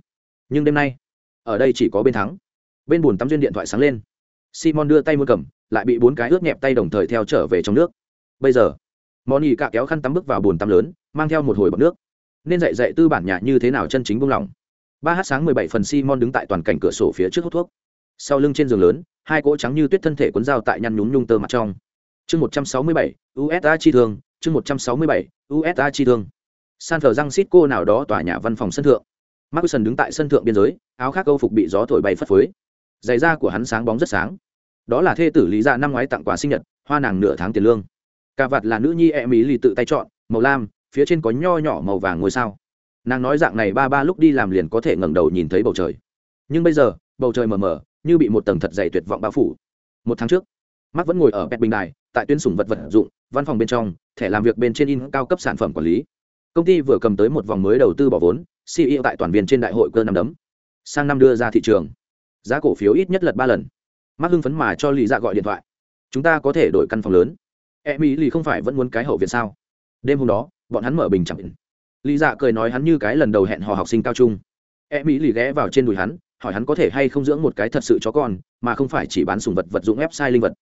Nhưng đêm nay, ở đây chỉ có bên thắng. Bên bùn tắm duyên điện thoại sáng lên. Simon đưa tay mua cầm, lại bị bốn cái ướt nhẹp tay đồng thời theo trở về trong nước. Bây giờ món ỉ cạ kéo khăn tắm bước vào bùn tắm lớn, mang theo một hồi bọc nước. Nên dạy dạy tư bản nhà như thế nào chân chính buông lỏng ba h sáng mười bảy phần simon đứng tại toàn cảnh cửa sổ phía trước hút thuốc. Sau lưng trên giường lớn, hai cỗ trắng như tuyết thân thể cuốn dao tại nhăn nhúm nhung tơ mặt trong. Chương một trăm sáu mươi bảy usa chi thương, chương một trăm sáu mươi bảy usa chi thương. San thờ răng xít cô nào đó tòa nhà văn phòng sân thượng. Markuson đứng tại sân thượng biên giới, áo khác câu phục bị gió thổi bay phất phới. Giày da của hắn sáng bóng rất sáng. Đó là thê tử lý gia năm ngoái tặng quà sinh nhật, hoa nàng nửa tháng tiền lương. Cà vạt là nữ nhi e mỹ lì tự tay chọn, màu lam, phía trên có nho nhỏ màu vàng ngôi sao nàng nói dạng này ba ba lúc đi làm liền có thể ngẩng đầu nhìn thấy bầu trời. Nhưng bây giờ, bầu trời mờ mờ, như bị một tầng thật dày tuyệt vọng bao phủ. Một tháng trước mắt vẫn ngồi ở pet bình đài, tại tuyến sủng vật vật dụng, văn phòng bên trong, thẻ làm việc bên trên in cao cấp sản phẩm quản lý. Công ty vừa cầm tới một vòng mới đầu tư bỏ vốn ceo tại toàn viên trên đại hội cơ năm đấm. Sang năm đưa ra thị trường. Giá cổ phiếu ít nhất lật ba lần. Mắt hưng phấn mà cho lì dạ gọi điện thoại. Chúng ta có thể đổi căn phòng lớn. Em ý lì không phải vẫn muốn cái hậu viện sao? Đêm hôm đó, bọn hắn mở bình chẳng lý dạ cười nói hắn như cái lần đầu hẹn hò học sinh cao trung. E mỹ lì ghé vào trên đùi hắn, hỏi hắn có thể hay không dưỡng một cái thật sự chó con, mà không phải chỉ bán sùng vật vật dụng ép sai linh vật.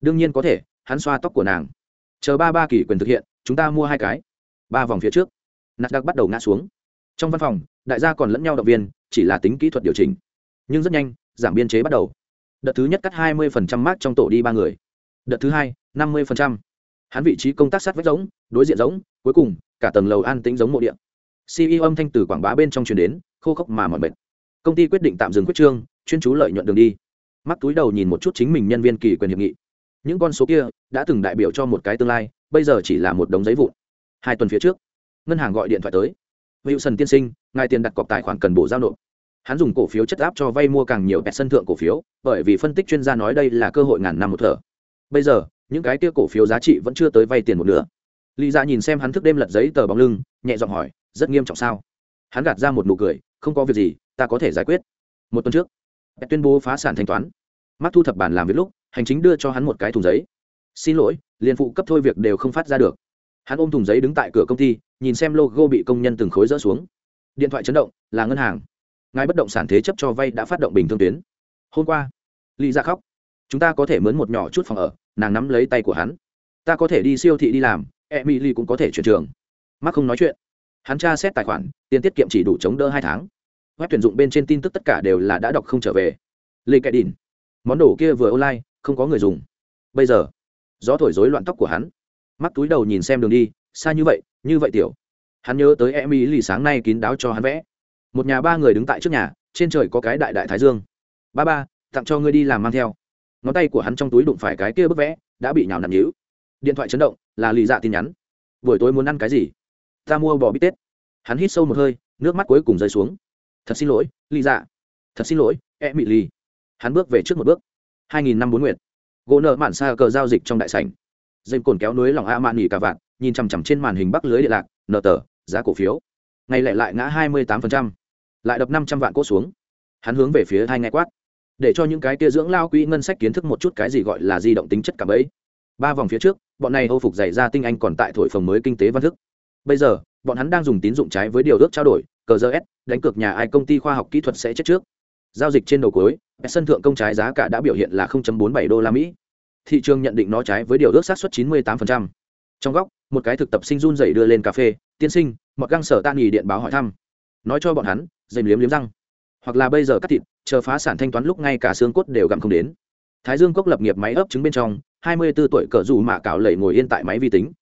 Đương nhiên có thể, hắn xoa tóc của nàng. Chờ ba ba kỳ quyền thực hiện, chúng ta mua hai cái. Ba vòng phía trước. Nạt đặc bắt đầu ngã xuống. Trong văn phòng, đại gia còn lẫn nhau động viên, chỉ là tính kỹ thuật điều chỉnh. Nhưng rất nhanh, giảm biên chế bắt đầu. Đợt thứ nhất cắt hai mươi mát trong tổ đi ba người. Đợt thứ hai, năm mươi hắn vị trí công tác sát vách giống đối diện giống cuối cùng cả tầng lầu an tĩnh giống mộ điện ceo âm thanh từ quảng bá bên trong truyền đến, khô khốc mà mỏi mệt. Công ty quyết định tạm dừng quyết trương, chuyên chú lợi nhuận đường đi. Mắt túi đầu nhìn một chút chính mình nhân viên kỳ quyền hiệp nghị. Những con số kia đã từng đại biểu cho một cái tương lai, bây giờ chỉ là một đống giấy vụn. Hai tuần phía trước, ngân hàng gọi điện thoại tới. Wilson tiên sinh, ngài tiền đặt cọc tài khoản cần bổ giao nộp. Hắn dùng cổ phiếu chất áp cho vay mua càng nhiều bẹt sân thượng cổ phiếu, bởi vì phân tích chuyên gia nói đây là cơ hội ngàn năm một thở. Bây giờ, những cái kia cổ phiếu giá trị vẫn chưa tới vay tiền một nửa lý ra nhìn xem hắn thức đêm lật giấy tờ bóng lưng, nhẹ giọng hỏi, rất nghiêm trọng sao? Hắn gạt ra một nụ cười, không có việc gì, ta có thể giải quyết. Một tuần trước pet tuyên bố phá sản thanh toán. Mắt thu thập bản làm việc lúc, hành chính đưa cho hắn một cái thùng giấy. Xin lỗi, liền phụ cấp thôi việc đều không phát ra được. Hắn ôm thùng giấy đứng tại cửa công ty, nhìn xem logo bị công nhân từng khối rỡ xuống. Điện thoại chấn động, là ngân hàng. Ngài bất động sản thế chấp cho vay đã phát động bình thường tuyến. Hôm qua, lý ra khóc. Chúng ta có thể mướn một nhỏ chút phòng ở, nàng nắm lấy tay của hắn. Ta có thể đi siêu thị đi làm emily cũng có thể chuyển trường. Mark không nói chuyện. Hắn tra xét tài khoản, tiền tiết kiệm chỉ đủ chống đỡ hai tháng. Web tuyển dụng bên trên tin tức tất cả đều là đã đọc không trở về. Lê kệ đỉnh. món đồ kia vừa online, không có người dùng. Bây giờ, gió thổi rối loạn tóc của hắn. Mắc túi đầu nhìn xem đường đi, xa như vậy như vậy tiểu. Hắn nhớ tới Emily sáng nay kín đáo cho hắn vẽ. Một nhà ba người đứng tại trước nhà, trên trời có cái đại đại thái dương. Ba ba, tặng cho ngươi đi làm mang theo. Ngón tay của hắn trong túi đụng phải cái kia bức vẽ, đã bị nhào nặn nhũ điện thoại chấn động, là lì dạ tin nhắn. Buổi tối muốn ăn cái gì? Ta mua bò bít tết. Hắn hít sâu một hơi, nước mắt cuối cùng rơi xuống. Thật xin lỗi, lì dạ. Thật xin lỗi e mị lì. Hắn bước về trước một bước. hai nghìn năm bốn nguyện gỗ nợ mạn xa cờ giao dịch trong đại sảnh. Dây cồn kéo núi lòng a mạn nghỉ cả vạn nhìn chằm chằm trên màn hình bắc lưới địa lạc nợ tờ, giá cổ phiếu. Ngày lại lại ngã hai mươi tám lại đập năm trăm vạn cỗ xuống. Hắn hướng về phía hai ngay quát. Để cho những cái kia dưỡng lao quỹ ngân sách kiến thức một chút cái gì gọi là di động tính chất cả bấy ba vòng phía trước, bọn này hô phục dày ra tinh anh còn tại thổi phồng mới kinh tế văn thức. Bây giờ, bọn hắn đang dùng tín dụng trái với điều ước trao đổi, cờ giờ s, đánh cược nhà ai công ty khoa học kỹ thuật sẽ chết trước. Giao dịch trên đầu cuối sân thượng công trái giá cả đã biểu hiện là 0.47 đô la mỹ. Thị trường nhận định nó trái với điều ước sát suất 98%. trong góc, một cái thực tập sinh run rẩy đưa lên cà phê, tiên sinh, mặc găng sở tan nghỉ điện báo hỏi thăm. Nói cho bọn hắn dành liếm liếm răng. Hoặc là bây giờ cắt thịt, chờ phá sản thanh toán lúc ngay cả xương cốt đều gặm không đến. Thái dương cốc lập nghiệp máy ấp trứng bên trong 24 tuổi cờ dù mạ cạo lầy ngồi yên tại máy vi tính.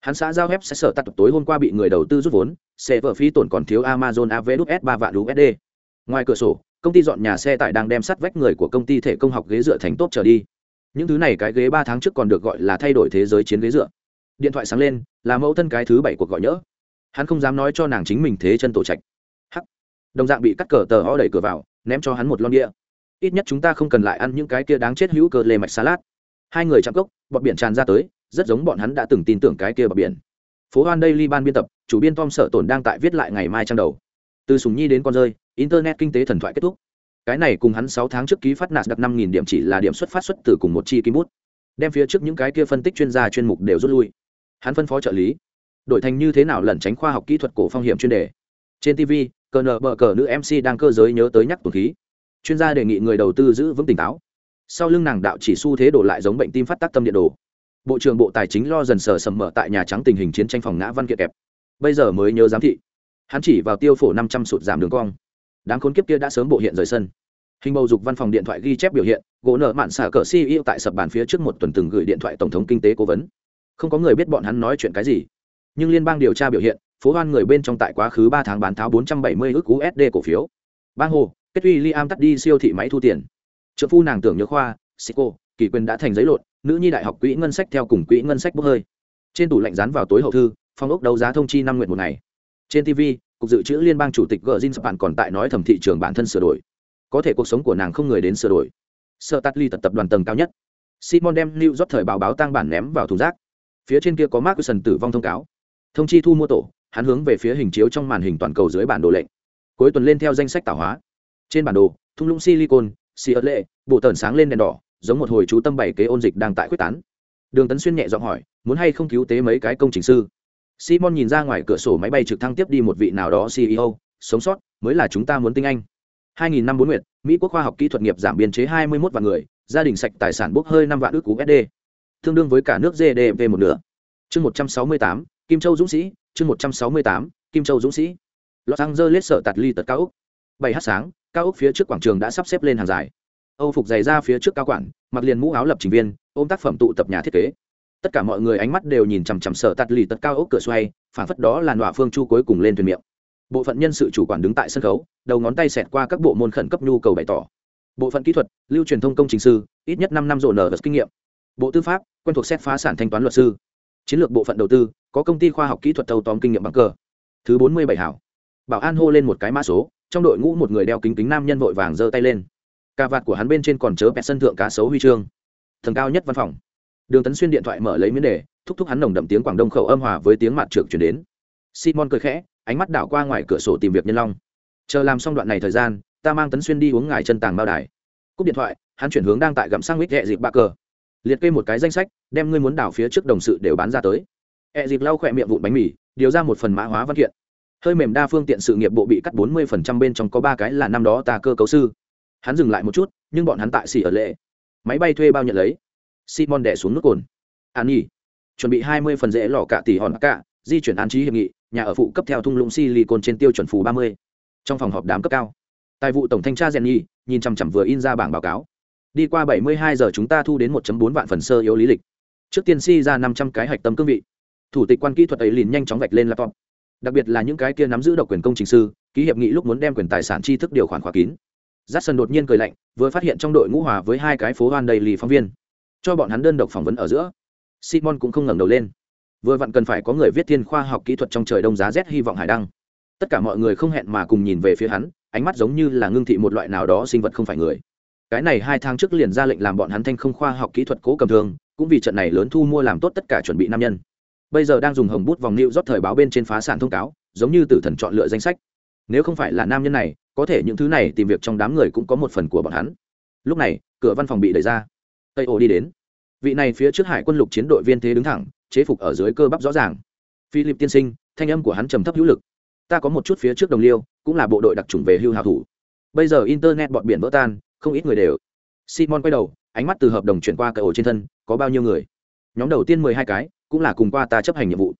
Hắn xã giao web sẽ sở tắt tối hôm qua bị người đầu tư rút vốn, xe vợ phí tổn còn thiếu amazon avs ba vạn usd ngoài cửa sổ, công ty dọn nhà xe tải đang đem sắt vách người của công ty thể công học ghế dựa thành tốt trở đi. Những thứ này cái ghế ba tháng trước còn được gọi là thay đổi thế giới chiến ghế dựa. Điện thoại sáng lên, là mẫu thân cái thứ bảy cuộc gọi nhỡ. Hắn không dám nói cho nàng chính mình thế chân tổ trạch. Hắc. Đồng dạng bị cắt cờ tờ ho đẩy cửa vào, ném cho hắn một lon đĩa. Ít nhất chúng ta không cần lại ăn những cái kia đáng chết hữu cơ lê mạch salad hai người chạm cốc, bọt biển tràn ra tới, rất giống bọn hắn đã từng tin tưởng cái kia bọt biển. Phố hoan đây ban biên tập, chủ biên tom sở tổn đang tại viết lại ngày mai trang đầu. Từ sùng nhi đến con rơi, internet kinh tế thần thoại kết thúc. Cái này cùng hắn sáu tháng trước ký phát nạt đặt năm nghìn điểm chỉ là điểm xuất phát xuất từ cùng một chi ký bút. Đem phía trước những cái kia phân tích chuyên gia chuyên mục đều rút lui. Hắn phân phó trợ lý. Đổi thành như thế nào lẩn tránh khoa học kỹ thuật cổ phong hiểm chuyên đề. Trên tv cờ nờ bờ cờ nữ mc đang cơ giới nhớ tới nhắc tuần khí. Chuyên gia đề nghị người đầu tư giữ vững tỉnh táo sau lưng nàng đạo chỉ xu thế đổ lại giống bệnh tim phát tác tâm điện đồ. Bộ trưởng bộ tài chính lo dần sờ sầm mở tại nhà trắng tình hình chiến tranh phòng ngã văn kiện kẹp. Bây giờ mới nhớ giám thị. Hắn chỉ vào tiêu phổ năm trăm sụt giảm đường cong. Đáng khốn kiếp kia đã sớm bộ hiện rời sân. Hình bầu dục văn phòng điện thoại ghi chép biểu hiện, gỗ nợ mạn xả cờ ceo tại sập bàn phía trước một tuần từng gửi điện thoại tổng thống kinh tế cố vấn. Không có người biết bọn hắn nói chuyện cái gì. Nhưng liên bang điều tra biểu hiện, phố hoan người bên trong tại quá khứ ba tháng bán tháo bốn trăm bảy mươi ước usd cổ phiếu. Bang hồ, kết uy liam tắt đi siêu thị máy thu tiền trợ phu nàng tưởng nhớ khoa sico kỳ quyền đã thành giấy lộn nữ nhi đại học quỹ ngân sách theo cùng quỹ ngân sách bốc hơi. Trên tủ lạnh rán vào tối hậu thư, phong ốc đấu giá thông chi năm nguyện một ngày. Trên tv cục dự trữ liên bang chủ tịch gờ jin bạn còn tại nói thẩm thị trường bản thân sửa đổi. Có thể cuộc sống của nàng không người đến sửa đổi. Sợ tắt ly tập tập đoàn tầng cao nhất. Simon đem lưu rót thời báo báo tăng bản ném vào thùng rác. Phía trên kia có mark wilson tử vong thông cáo. Thông chi thu mua tổ, hắn hướng về phía hình chiếu trong màn hình toàn cầu dưới bản đồ lệnh. Cuối tuần lên theo danh sách tạo hóa. Trên bản đồ, thung lũng silicon xì ớt lệ bộ tần sáng lên đèn đỏ giống một hồi chú tâm bảy kế ôn dịch đang tại quyết tán. Đường tấn xuyên nhẹ giọng hỏi muốn hay không cứu tế mấy cái công trình sư? Simon nhìn ra ngoài cửa sổ máy bay trực thăng tiếp đi một vị nào đó ceo sống sót mới là chúng ta muốn tinh anh. 2000 năm bốn nguyệt mỹ quốc khoa học kỹ thuật nghiệp giảm biên chế 21 vạn người gia đình sạch tài sản bốc hơi 5 vạn ước usd tương đương với cả nước gdp một nửa. Chương 168, kim châu dũng sĩ chương 168, kim châu dũng sĩ. Los angeles sở tạt ly tật cao úc bảy h sáng, cao úc phía trước quảng trường đã sắp xếp lên hàng dài. Âu phục dày ra phía trước cao quản, mặc liền mũ áo lập trình viên, ôm tác phẩm tụ tập nhà thiết kế. Tất cả mọi người ánh mắt đều nhìn chằm chằm sở tạt lì tật cao ốc cửa xoay phản phất đó là nọa phương chu cuối cùng lên thuyền miệng. Bộ phận nhân sự chủ quản đứng tại sân khấu, đầu ngón tay xẹt qua các bộ môn khẩn cấp nhu cầu bày tỏ. Bộ phận kỹ thuật, lưu truyền thông công trình sư, ít nhất năm năm rộ nở kinh nghiệm. Bộ tư pháp, quen thuộc xét phá sản thanh toán luật sư. Chiến lược bộ phận đầu tư, có công ty khoa học kỹ thuật thâu tóm kinh nghiệm bằng cờ. Thứ bốn mươi bảy hảo. Bảo an hô lên một cái mã số trong đội ngũ một người đeo kính kính nam nhân vội vàng giơ tay lên. Cà vạt của hắn bên trên còn chớ bẹt sân thượng cá sấu huy chương. Thần cao nhất văn phòng. Đường tấn xuyên điện thoại mở lấy miếng đề, thúc thúc hắn nồng đậm tiếng quảng đông khẩu âm hòa với tiếng mặt trượt chuyển đến. Simon cười khẽ, ánh mắt đảo qua ngoài cửa sổ tìm việc nhân long. Chờ làm xong đoạn này thời gian, ta mang tấn xuyên đi uống ngài chân tàng bao đài. Cúp điện thoại, hắn chuyển hướng đang tại gặm sang mít hẹ dịp bạc cờ. Liệt kê một cái danh sách, đem ngươi muốn đảo phía trước đồng sự đều bán ra tới. Hẹ dịp lau khỏe miệng vụn bánh mì, điều ra một phần mã hóa văn kiện hơi mềm đa phương tiện sự nghiệp bộ bị cắt bốn mươi phần trăm bên trong có ba cái là năm đó ta cơ cấu sư. Hắn dừng lại một chút, nhưng bọn hắn tại xỉ ở lệ. Máy bay thuê bao nhận lấy. Simon đẻ xuống nước cồn. An nhi. Chuẩn bị hai mươi phần dễ lò cả tỷ hòn cả, di chuyển an trí hiệp nghị, nhà ở phụ cấp theo thung lũng silicon trên tiêu chuẩn phù ba mươi. Trong phòng họp đám cấp cao. Tài vụ tổng thanh tra jenny nhìn chằm chằm vừa in ra bảng báo cáo. Đi qua bảy mươi hai giờ chúng ta thu đến 1 bốn vạn phần sơ yếu lý lịch. Trước tiên si ra năm trăm cái hạch tâm cương vị. Thủ tịch quan kỹ thuật ấy liền nhanh chóng vạch lên laptop đặc biệt là những cái kia nắm giữ độc quyền công trình sư, ký hiệp nghị lúc muốn đem quyền tài sản tri thức điều khoản khóa kín. J a đột nhiên cười lạnh, vừa phát hiện trong đội ngũ hòa với hai cái phố hoan đầy lì phóng viên. Cho bọn hắn đơn độc phỏng vấn ở giữa, simon cũng không ngẩng đầu lên. Vừa vặn cần phải có người viết thiên khoa học kỹ thuật trong trời đông giá rét hy vọng hải đăng. Tất cả mọi người không hẹn mà cùng nhìn về phía hắn, ánh mắt giống như là ngưng thị một loại nào đó sinh vật không phải người. Cái này hai tháng trước liền ra lệnh làm bọn hắn thanh không khoa học kỹ thuật cố cầm thường, cũng vì trận này lớn thu mua làm tốt tất cả chuẩn bị nam nhân bây giờ đang dùng hồng bút vòng nịu rót thời báo bên trên phá sản thông cáo, giống như tử thần chọn lựa danh sách. Nếu không phải là nam nhân này, có thể những thứ này tìm việc trong đám người cũng có một phần của bọn hắn. Lúc này, cửa văn phòng bị đẩy ra. Tây ô đi đến. Vị này phía trước hải quân lục chiến đội viên thế đứng thẳng, chế phục ở dưới cơ bắp rõ ràng. Philip tiên sinh, thanh âm của hắn trầm thấp hữu lực. Ta có một chút phía trước đồng liêu, cũng là bộ đội đặc trùng về hưu hào thủ. Bây giờ internet bọn biển vỡ tan, không ít người đều. Simon quay đầu, ánh mắt từ hợp đồng chuyển qua cậy ổ trên thân, có bao nhiêu người? Nhóm đầu tiên mười hai cái cũng là cùng qua ta chấp hành nhiệm vụ.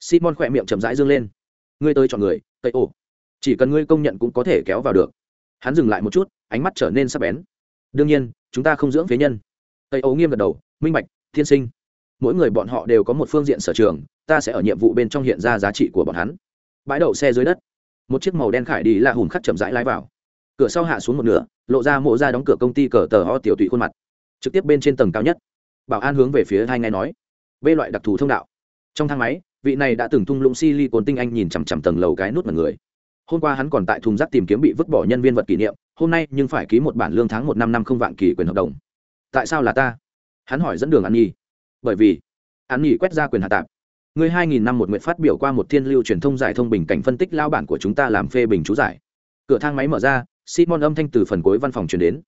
Simon khỏe miệng chậm rãi dương lên. Ngươi tới chọn người tây ô chỉ cần ngươi công nhận cũng có thể kéo vào được. Hắn dừng lại một chút, ánh mắt trở nên sắc bén. Đương nhiên, chúng ta không dưỡng phế nhân. Tây ô nghiêm gật đầu, minh bạch, thiên sinh. Mỗi người bọn họ đều có một phương diện sở trường, ta sẽ ở nhiệm vụ bên trong hiện ra giá trị của bọn hắn. Bãi đậu xe dưới đất. Một chiếc màu đen khải đi là hùng khắc chậm rãi lái vào. Cửa sau hạ xuống một nửa, lộ ra mộ ra đóng cửa công ty cờ tờ ho tiểu tụy khuôn mặt. Trực tiếp bên trên tầng cao nhất. Bảo an hướng về phía hai ngay nói b loại đặc thù thông đạo. Trong thang máy, vị này đã từng thung lũng si cồn tinh anh nhìn chằm chằm tầng lầu cái nút mật người. Hôm qua hắn còn tại thùng rác tìm kiếm bị vứt bỏ nhân viên vật kỷ niệm, hôm nay nhưng phải ký một bản lương tháng một năm năm không vạn kỳ quyền hợp đồng. Tại sao là ta? Hắn hỏi dẫn đường an nhi. Bởi vì, an nhi quét ra quyền hạ tạp. Người hai nghìn năm một nguyện phát biểu qua một thiên lưu truyền thông giải thông bình cảnh phân tích lao bản của chúng ta làm phê bình chú giải. Cửa thang máy mở ra, simon âm thanh từ phần cuối văn phòng chuyển đến.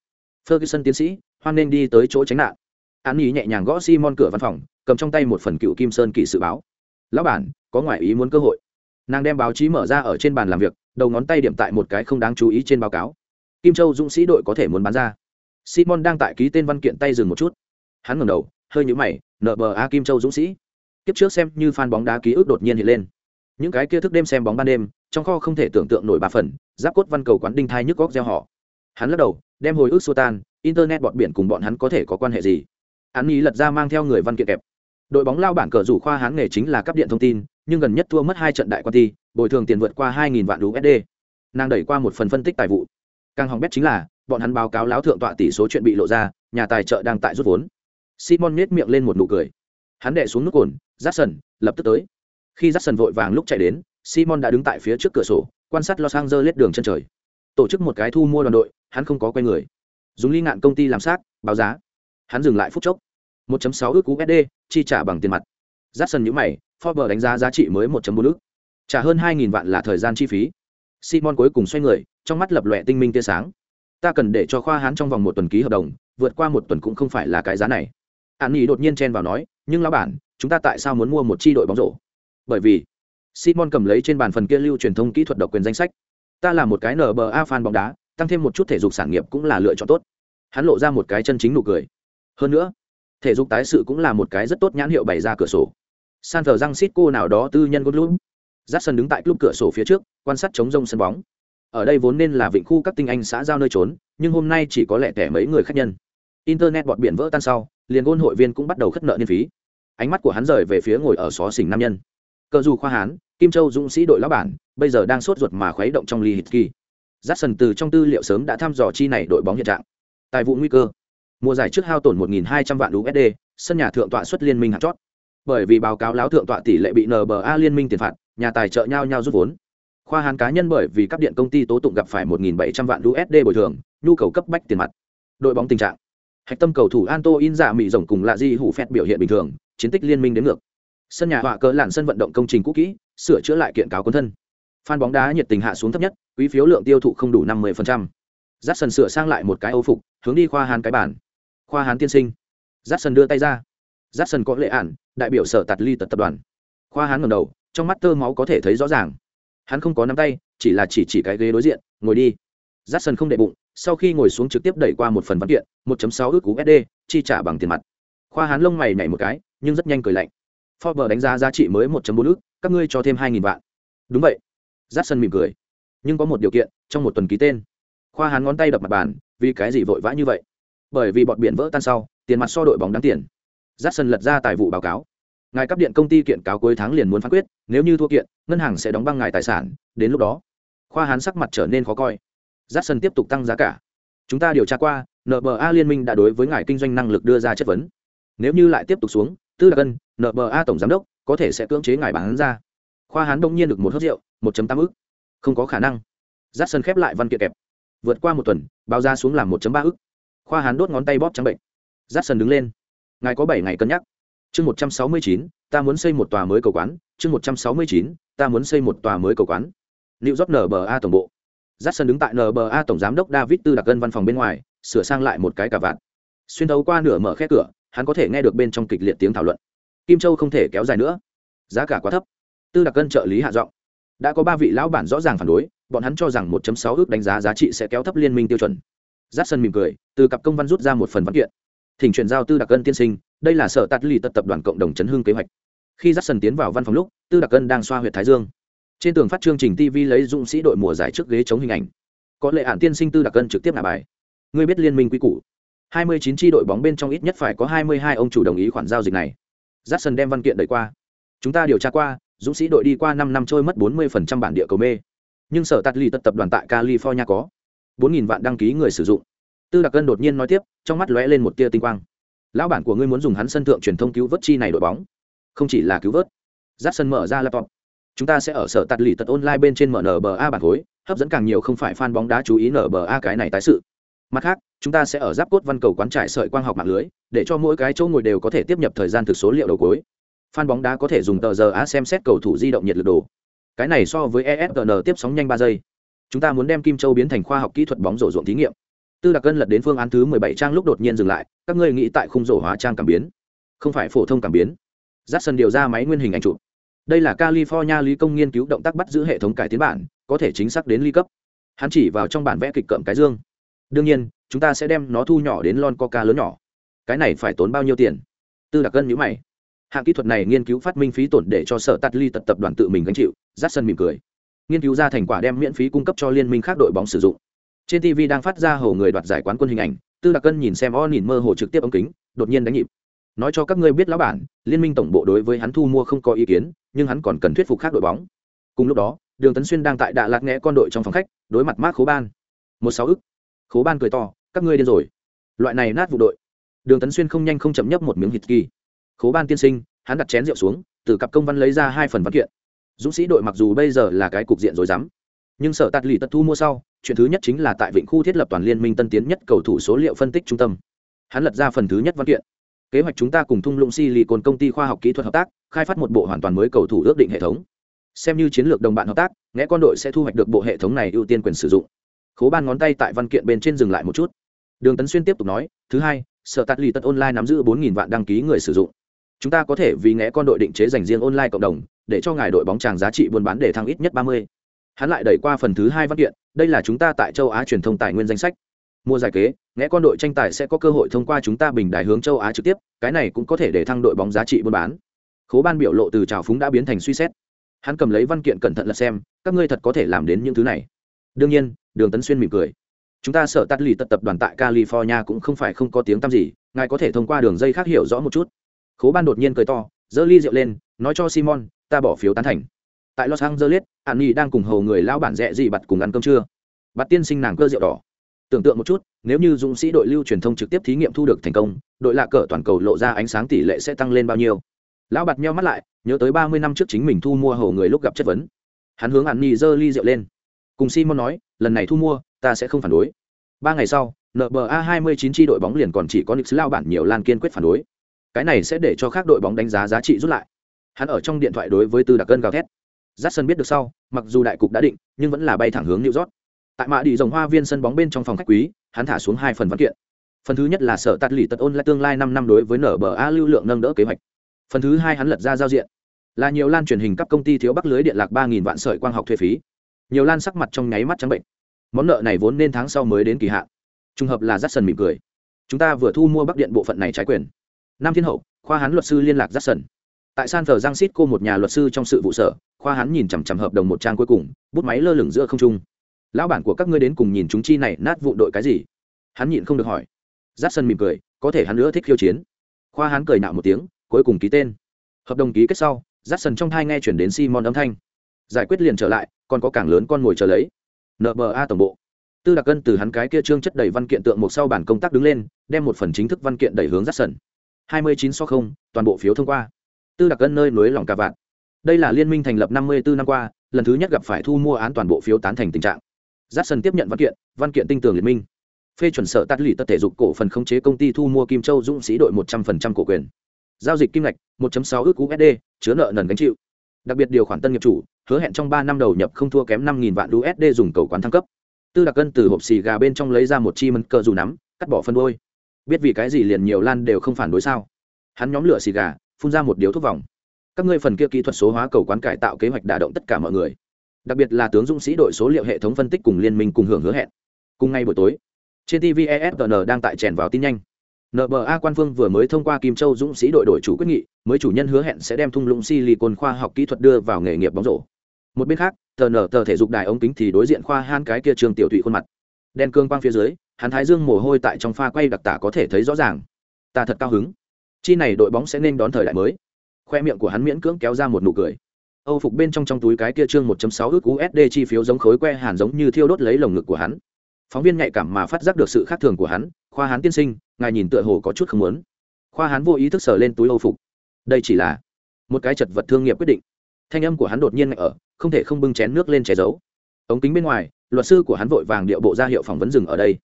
Ferguson tiến sĩ, hoan nên đi tới chỗ tránh nạn an nhi nhẹ nhàng gõ simon cửa văn phòng, cầm trong tay một phần cựu kim sơn kỳ sự báo. Lão bản, có ngoại ý muốn cơ hội. Nàng đem báo chí mở ra ở trên bàn làm việc, đầu ngón tay điểm tại một cái không đáng chú ý trên báo cáo. Kim châu dũng sĩ đội có thể muốn bán ra. Simon đang tại ký tên văn kiện tay dừng một chút. Hắn ngẩng đầu, hơi nhũ mày, nợ bờ a kim châu dũng sĩ. Kiếp trước xem như fan bóng đá ký ức đột nhiên hiện lên. Những cái kia thức đêm xem bóng ban đêm, trong kho không thể tưởng tượng nổi ba phần, giáp cốt văn cầu quán đinh thai nhức góc gieo họ. Hắn lắc đầu, đem hồi ức xô tan, internet bọn biển cùng bọn hắn có thể có quan hệ gì? Án nghĩ lật ra mang theo người văn kiện kẹp. Đội bóng lao bản cờ rủ khoa hán nghề chính là cấp điện thông tin, nhưng gần nhất thua mất hai trận đại quan ti bồi thường tiền vượt qua hai nghìn vạn usd nàng đẩy qua một phần phân tích tài vụ. Càng hỏng bét chính là, bọn hắn báo cáo láo thượng tọa tỷ số chuyện bị lộ ra, nhà tài trợ đang tại rút vốn. Simon nhét miệng lên một nụ cười. Hắn đệ xuống nước cồn, Jackson, lập tức tới. Khi Jackson vội vàng lúc chạy đến, simon đã đứng tại phía trước cửa sổ, quan sát los angeles đường chân trời. Tổ chức một cái thu mua đoàn đội, hắn không có quay người. Dùng ly ngạn công ty làm xác, báo giá hắn dừng lại phút chốc 1.6 ước USD, chi trả bằng tiền mặt. Jackson nhíu mày, Forbes đánh giá giá trị mới 1.4 ước. Trả hơn 2000 vạn là thời gian chi phí. Simon cuối cùng xoay người, trong mắt lập lòe tinh minh tia sáng. Ta cần để cho khoa hán trong vòng một tuần ký hợp đồng, vượt qua một tuần cũng không phải là cái giá này. an Nghị đột nhiên chen vào nói, nhưng lão bản, chúng ta tại sao muốn mua một chi đội bóng rổ? Bởi vì Simon cầm lấy trên bàn phần kia lưu truyền thông kỹ thuật độc quyền danh sách. Ta là một cái NBA fan bóng đá, tăng thêm một chút thể dục sản nghiệp cũng là lựa chọn tốt. Hắn lộ ra một cái chân chính nụ cười. Hơn nữa, thể dục tái sự cũng là một cái rất tốt nhãn hiệu bày ra cửa sổ. San thờ răng xít cô nào đó tư nhân gôn lũng giáp sân đứng tại club cửa sổ phía trước quan sát chống rông sân bóng. Ở đây vốn nên là vịnh khu các tinh anh xã giao nơi trốn nhưng hôm nay chỉ có lẻ tẻ mấy người khách nhân. Internet bọt biển vỡ tan sau liền gôn hội viên cũng bắt đầu khất nợ niên phí. Ánh mắt của hắn rời về phía ngồi ở xó xỉnh nam nhân. Cờ dù khoa hán kim châu dũng sĩ đội lão bản bây giờ đang sốt ruột mà khuấy động trong ly hít kỳ giáp sân từ trong tư liệu sớm đã thăm dò chi này đội bóng hiện trạng. Tài vụ nguy cơ mùa giải trước hao tổn 1.200 vạn USD, sân nhà thượng tọa xuất liên minh hạt chót. Bởi vì báo cáo láo thượng tọa tỷ lệ bị NBA liên minh tiền phạt, nhà tài trợ nhau nhau rút vốn. Khoa Hàn cá nhân bởi vì các điện công ty tố tụng gặp phải 1.700 vạn USD bồi thường, nhu cầu cấp bách tiền mặt. Đội bóng tình trạng. Hạch tâm cầu thủ Anto In giả dạ mị rồng cùng lạ di hủ phét biểu hiện bình thường, chiến tích liên minh đến ngược. Sân nhà họa cỡ lạn sân vận động công trình cũ kỹ, sửa chữa lại kiện cáo quân thân. Fan bóng đá nhiệt tình hạ xuống thấp nhất, quý phiếu lượng tiêu thụ không đủ 50%. Jackson sửa sang lại một cái âu phục, hướng đi khoa Hàn cái bản khoa hán tiên sinh. Giáp sân đưa tay ra. Giáp sân có lệ ản, đại biểu sở tạt ly tật tập đoàn. Khoa hán ngầm đầu, trong mắt tơ máu có thể thấy rõ ràng. Hắn không có nắm tay, chỉ là chỉ chỉ cái ghế đối diện, ngồi đi. Giáp sân không đệ bụng, sau khi ngồi xuống trực tiếp đẩy qua một phần văn kiện 1.6 ước cú sd chi trả bằng tiền mặt. Khoa hán lông mày nhảy một cái, nhưng rất nhanh cười lạnh. Forbes đánh giá giá trị mới 1.4 ước, các ngươi cho thêm 2.000 vạn. Đúng vậy. Giáp sân mỉm cười. Nhưng có một điều kiện, trong một tuần ký tên. Khoa hán ngón tay đập mặt bàn, vì cái gì vội vã như vậy? Bởi vì bọn biển vỡ tan sau, tiền mặt so đội bóng đáng tiền. Giáp sân lật ra tài vụ báo cáo. Ngài cấp điện công ty kiện cáo cuối tháng liền muốn phán quyết, nếu như thua kiện, ngân hàng sẽ đóng băng ngài tài sản. Đến lúc đó, khoa hán sắc mặt trở nên khó coi. Giáp sân tiếp tục tăng giá cả. Chúng ta điều tra qua nba liên minh đã đối với ngài kinh doanh năng lực đưa ra chất vấn. Nếu như lại tiếp tục xuống, tư đặc cân nba tổng giám đốc, có thể sẽ cưỡng chế ngài bán ra. Khoa hán đông nhiên được một hớt rượu, một tám ức. Không có khả năng. Giáp sân khép lại văn kiện kẹp. Vượt qua một tuần, báo ra xuống làm một ba ức khoa hán đốt ngón tay bóp trắng bệnh. Giáp sần đứng lên. Ngài có bảy ngày cân nhắc. Chương một trăm sáu mươi chín, ta muốn xây một tòa mới cầu quán. Chương một trăm sáu mươi chín, ta muốn xây một tòa mới cầu quán. Liệu dốc nba tổng bộ. Giáp sần đứng tại nba tổng giám đốc david tư đặc cân văn phòng bên ngoài, sửa sang lại một cái cả vạn xuyên thấu qua nửa mở khe cửa, hắn có thể nghe được bên trong kịch liệt tiếng thảo luận. Kim châu không thể kéo dài nữa. Giá cả quá thấp. Tư đặc cân trợ lý hạ giọng. Đã có ba vị lão bản rõ ràng phản đối, bọn hắn cho rằng 1.6 ước đánh giá giá trị sẽ kéo thấp liên minh tiêu chuẩn giáp sân mỉm cười từ cặp công văn rút ra một phần văn kiện. Thỉnh chuyển giao tư đặc ân tiên sinh đây là sở tạt lì tật tập đoàn cộng đồng chấn hương kế hoạch. Khi giáp sân tiến vào văn phòng lúc tư đặc ân đang xoa huyện thái dương. Trên tường phát chương trình tv lấy dũng sĩ đội mùa giải trước ghế chống hình ảnh. Có lệ hạn tiên sinh tư đặc ân trực tiếp nạp bài. Ngươi biết liên minh quy củ. 29 chi đội bóng bên trong ít nhất phải có 22 ông chủ đồng ý khoản giao dịch này. Jackson đem văn kiện đẩy qua. Chúng ta điều tra qua, dũng sĩ đội đi qua năm năm trôi mất 40% bản địa cầu mê. Nhưng sở tạt lì tật tập đoàn tại california có. 4.000 vạn đăng ký người sử dụng. Tư đặc cân đột nhiên nói tiếp, trong mắt lóe lên một tia tinh quang. Lão bản của ngươi muốn dùng hắn sân thượng truyền thông cứu vớt chi này đội bóng. Không chỉ là cứu vớt giáp sân mở ra laptop. Chúng ta sẽ ở sở tạt lì tật online bên trên mở nba bản khối, hấp dẫn càng nhiều không phải fan bóng đá chú ý nba cái này tái sự. Mặt khác, chúng ta sẽ ở giáp cốt văn cầu quán trải sợi quang học mạng lưới, để cho mỗi cái chỗ ngồi đều có thể tiếp nhập thời gian thực số liệu đầu cuối. Fan bóng đá có thể dùng tờ giờ á xem xét cầu thủ di động nhiệt lực đồ. Cái này so với esgn tiếp sóng nhanh ba giây chúng ta muốn đem kim châu biến thành khoa học kỹ thuật bóng rổ ruộng thí nghiệm. Tư đặc cân lật đến phương án thứ mười bảy trang lúc đột nhiên dừng lại, các ngươi nghĩ tại khung rổ hóa trang cảm biến? Không phải phổ thông cảm biến. Giắt sân điều ra máy nguyên hình ảnh chụp. Đây là california lý công nghiên cứu động tác bắt giữ hệ thống cải tiến bản, có thể chính xác đến ly cấp. Hắn chỉ vào trong bản vẽ kịch cợm cái dương. Đương nhiên, chúng ta sẽ đem nó thu nhỏ đến lon coca lớn nhỏ. Cái này phải tốn bao nhiêu tiền? Tư đặc cân nhữ mày. Hạng kỹ thuật này nghiên cứu phát minh phí tổn để cho sở tắt ly tật tập đoàn tự mình gánh chịu giắt sân mỉm cười nghiên cứu ra thành quả đem miễn phí cung cấp cho liên minh khác đội bóng sử dụng. Trên tv đang phát ra hầu người đoạt giải quán quân hình ảnh, tư đặc cân nhìn xem o nhìn mơ hồ trực tiếp ống kính, đột nhiên đánh nhịp. Nói cho các ngươi biết lão bản, liên minh tổng bộ đối với hắn thu mua không có ý kiến, nhưng hắn còn cần thuyết phục khác đội bóng. Cùng lúc đó, đường tấn xuyên đang tại đà lạt nghe con đội trong phòng khách, đối mặt mát khố ban. Một sáu ức. Khố ban cười to, các ngươi điên rồi. Loại này nát vụ đội. Đường tấn xuyên không nhanh không chậm nhấp một miếng thịt kỳ. Khố ban tiên sinh, hắn đặt chén rượu xuống, từ cặp công văn lấy ra hai phần văn kiện dũng sĩ đội mặc dù bây giờ là cái cục diện rồi dám, nhưng sở tạt lì tật thu mua sau, chuyện thứ nhất chính là tại vịnh khu thiết lập toàn liên minh tân tiến nhất cầu thủ số liệu phân tích trung tâm. Hắn lật ra phần thứ nhất văn kiện. Kế hoạch chúng ta cùng thung lũng silicon công ty khoa học kỹ thuật hợp tác, khai phát một bộ hoàn toàn mới cầu thủ ước định hệ thống. Xem như chiến lược đồng bạn hợp tác nghe con đội sẽ thu hoạch được bộ hệ thống này ưu tiên quyền sử dụng. Khố ban ngón tay tại văn kiện bên trên dừng lại một chút. Đường tấn xuyên tiếp tục nói, thứ hai, sở tạt lì tật online nắm giữ bốn vạn đăng ký người sử dụng. Chúng ta có thể vì nghe con đội định chế dành riêng online cộng đồng để cho ngài đội bóng tràng giá trị buôn bán để thăng ít nhất ba mươi. Hắn lại đẩy qua phần thứ hai văn kiện, đây là chúng ta tại châu á truyền thông tài nguyên danh sách. Mua giải kế, nghe con đội tranh tài sẽ có cơ hội thông qua chúng ta bình đại hướng châu á trực tiếp, cái này cũng có thể để thăng đội bóng giá trị buôn bán. Khố ban biểu lộ từ trào phúng đã biến thành suy xét. Hắn cầm lấy văn kiện cẩn thận là xem, các ngươi thật có thể làm đến những thứ này. Đương nhiên, đường tấn xuyên mỉm cười. Chúng ta sở tắt lì tật tập đoàn tại california cũng không phải không có tiếng tăm gì, ngài có thể thông qua đường dây khác hiểu rõ một chút. Khố ban đột nhiên cười to, giơ ly rượu lên, nói cho simon ta bỏ phiếu tán thành. Tại los angeles an nhi đang cùng hầu người lao bản rẽ gì bặt cùng ăn cơm trưa. Bặt tiên sinh nàng cơ rượu đỏ. Tưởng tượng một chút, nếu như dũng sĩ đội lưu truyền thông trực tiếp thí nghiệm thu được thành công, đội lạ cờ toàn cầu lộ ra ánh sáng tỷ lệ sẽ tăng lên bao nhiêu? Lão bặt meo mắt lại, nhớ tới ba mươi năm trước chính mình thu mua hầu người lúc gặp chất vấn. Hắn hướng an nhi giơ ly rượu lên. Cùng simon nói, lần này thu mua, ta sẽ không phản đối. Ba ngày sau nba 29 chi đội bóng liền còn chỉ có nix lao bản nhiều lan kiên quyết phản đối. Cái này sẽ để cho các đội bóng đánh giá giá trị rút lại hắn ở trong điện thoại đối với tư đặc cân gào thét. Giắt sân biết được sau, mặc dù đại cục đã định, nhưng vẫn là bay thẳng hướng new york. Tại mạ đi dòng hoa viên sân bóng bên trong phòng khách quý, hắn thả xuống hai phần văn kiện. Phần thứ nhất là sở tạt lì tật ôn lại tương lai năm năm đối với nở bờ a lưu lượng nâng đỡ kế hoạch. Phần thứ hai hắn lật ra giao diện. Là nhiều lan truyền hình các công ty thiếu bắc lưới điện lạc ba nghìn vạn sợi quang học thuê phí. Nhiều lan sắc mặt trong nháy mắt trắng bệnh. Món nợ này vốn nên tháng sau mới đến kỳ hạn. Trùng hợp là rắt sần mỉm cười. Chúng ta vừa thu mua bắc điện bộ phận này trái quyền. Năm thiên hậu, khoa hán luật sư liên lạc rắt sần tại san thờ giang xít cô một nhà luật sư trong sự vụ sở, khoa hắn nhìn chằm chằm hợp đồng một trang cuối cùng, bút máy lơ lửng giữa không trung. Lão bản của các ngươi đến cùng nhìn chúng chi này, nát vụ đội cái gì? Hắn nhịn không được hỏi. Giáp sân mỉm cười, có thể hắn nữa thích khiêu chiến. Khoa hắn cười nạo một tiếng, cuối cùng ký tên. Hợp đồng ký kết sau giáp sân trong thai nghe chuyển đến simon âm thanh. Giải quyết liền trở lại, còn có càng lớn con ngồi chờ lấy. Nba tổng bộ. Tư đặc cân từ hắn cái kia trương chất đầy văn kiện tượng một sau bản công tác đứng lên, đem một phần chính thức văn kiện đẩy hướng giáp sân hai mươi chín so không, toàn bộ phiếu thông qua tư đặc cân nơi núi lòng cà vạn đây là liên minh thành lập năm mươi bốn năm qua lần thứ nhất gặp phải thu mua án toàn bộ phiếu tán thành tình trạng giáp sân tiếp nhận văn kiện văn kiện tinh tường liên minh phê chuẩn sở tắt lì tất thể dục cổ phần khống chế công ty thu mua kim châu dũng sĩ đội một trăm phần trăm cổ quyền giao dịch kim ngạch 1.6 ước USD, chứa nợ nần gánh chịu. Đặc biệt điều khoản tân nghiệp chủ, hứa hẹn trong ba năm đầu nhập không thua kém 5000 vạn USD dùng cầu quán thăng cấp. Tư Đặc Cân từ hộp xì gà bên trong lấy ra một chi mân cờ dù nắm, cắt bỏ phân đôi. Biết vì cái gì liền nhiều lan đều không phản đối sao? Hắn nhóm lửa xì gà, phun ra một điếu thuốc vòng. Các ngươi phần kia kỹ thuật số hóa cầu quán cải tạo kế hoạch đả động tất cả mọi người. Đặc biệt là tướng dũng sĩ đội số liệu hệ thống phân tích cùng liên minh cùng hưởng hứa hẹn. Cùng ngay buổi tối, trên TV efn đang tại chèn vào tin nhanh nba quan phương vừa mới thông qua kim châu dũng sĩ đội đổi chủ quyết nghị mới chủ nhân hứa hẹn sẽ đem thung lũng silicon khoa học kỹ thuật đưa vào nghề nghiệp bóng rổ một bên khác tờ nở tờ thể dục đài ống kính thì đối diện khoa han cái kia trường tiểu thụy khuôn mặt đen cương quang phía dưới hắn thái dương mồ hôi tại trong pha quay đặc tả có thể thấy rõ ràng ta thật cao hứng chi này đội bóng sẽ nên đón thời đại mới. Khoe miệng của hắn miễn cưỡng kéo ra một nụ cười. Âu phục bên trong trong túi cái kia trương 1.6 ước usd chi phiếu giống khối que hàn giống như thiêu đốt lấy lồng ngực của hắn. Phóng viên nhạy cảm mà phát giác được sự khác thường của hắn, khoa hán tiên sinh, ngài nhìn tựa hồ có chút không muốn. Khoa hán vô ý thức sờ lên túi âu phục. Đây chỉ là một cái chật vật thương nghiệp quyết định. Thanh âm của hắn đột nhiên ngại ở, không thể không bưng chén nước lên che giấu. Ống kính bên ngoài, luật sư của hắn vội vàng điệu bộ ra hiệu phỏng vấn dừng ở đây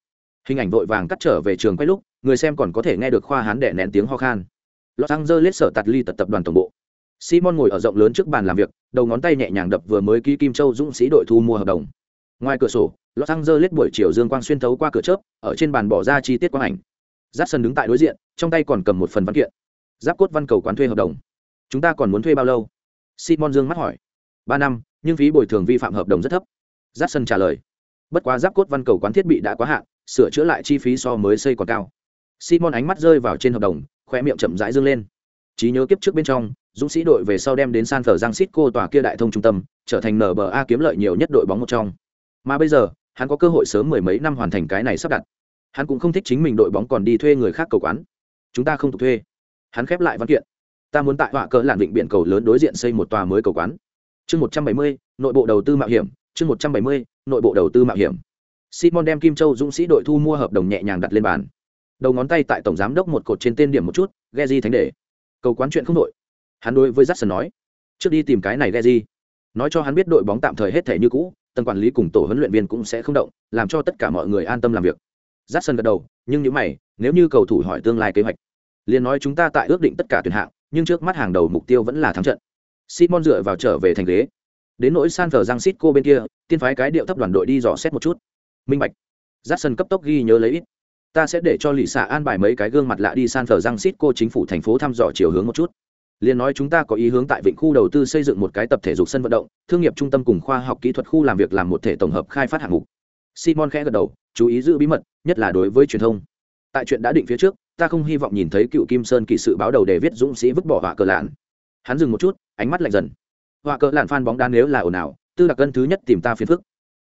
hình ảnh vội vàng cắt trở về trường quay lúc, người xem còn có thể nghe được khoa hán đẻ nén tiếng ho khan. Los angeles sở tạt ly tật tập đoàn tổng bộ. Simon ngồi ở rộng lớn trước bàn làm việc, đầu ngón tay nhẹ nhàng đập vừa mới ký kim châu dũng sĩ đội thu mua hợp đồng. Ngoài cửa sổ, los angeles buổi chiều dương quang xuyên thấu qua cửa chớp, ở trên bàn bỏ ra chi tiết quang ảnh. Giáp sân đứng tại đối diện, trong tay còn cầm một phần văn kiện. Giáp cốt văn cầu quán thuê hợp đồng. Chúng ta còn muốn thuê bao lâu? Simon dương mắt hỏi. Ba năm, nhưng phí bồi thường vi phạm hợp đồng rất thấp. Giáp sân trả lời. Bất quá giáp cốt văn cầu quán thiết bị đã quá hạn sửa chữa lại chi phí so mới xây còn cao. Simon ánh mắt rơi vào trên hợp đồng khoe miệng chậm rãi dương lên. Trí nhớ kiếp trước bên trong, dũng sĩ đội về sau đem đến san phở giang xít cô tòa kia đại thông trung tâm, trở thành nba kiếm lợi nhiều nhất đội bóng một trong. Mà bây giờ, hắn có cơ hội sớm mười mấy năm hoàn thành cái này sắp đặt. Hắn cũng không thích chính mình đội bóng còn đi thuê người khác cầu quán. Chúng ta không tục thuê. Hắn khép lại văn kiện. Ta muốn tại họa cỡ làn vịnh biển cầu lớn đối diện xây một tòa mới cầu quán. Chương một trăm bảy mươi, nội bộ đầu tư mạo hiểm. Chương một trăm bảy mươi, nội bộ đầu tư mạo hiểm simon đem kim châu dũng sĩ đội thu mua hợp đồng nhẹ nhàng đặt lên bàn. Đầu ngón tay tại tổng giám đốc một cột trên tên điểm một chút ghe di thánh đề cầu quán chuyện không đội hắn đối với jackson nói, trước đi tìm cái này ghe di nói cho hắn biết đội bóng tạm thời hết thể như cũ, tầng quản lý cùng tổ huấn luyện viên cũng sẽ không động, làm cho tất cả mọi người an tâm làm việc. Jackson gật đầu, nhưng nếu mày, nếu như cầu thủ hỏi tương lai kế hoạch, liền nói chúng ta tại ước định tất cả tuyển hạng, nhưng trước mắt hàng đầu mục tiêu vẫn là thắng trận. Simon dựa vào trở về thành ghế. Đến nỗi san phờ giang xít cô bên kia, tiên phái cái điệu thấp đoàn đội đi dò xét một chút minh bạch. J cấp tốc ghi nhớ lấy ít. Ta sẽ để cho lì xạ an bài mấy cái gương mặt lạ đi san phờ giang xít cô chính phủ thành phố thăm dò chiều hướng một chút. Liền nói chúng ta có ý hướng tại vịnh khu đầu tư xây dựng một cái tập thể dục sân vận động, thương nghiệp trung tâm cùng khoa học kỹ thuật khu làm việc làm một thể tổng hợp khai phát hạng mục. Simon khẽ gật đầu, chú ý giữ bí mật, nhất là đối với truyền thông. Tại chuyện đã định phía trước, ta không hy vọng nhìn thấy cựu kim sơn kỳ sự báo đầu để viết dũng sĩ vứt bỏ họa cờ lạn. Hắn dừng một chút, ánh mắt lạnh dần. Họa cờ lạn phan bóng đá nếu là ồn ào, tư đặc cân thứ nhất tìm ta phiền phức.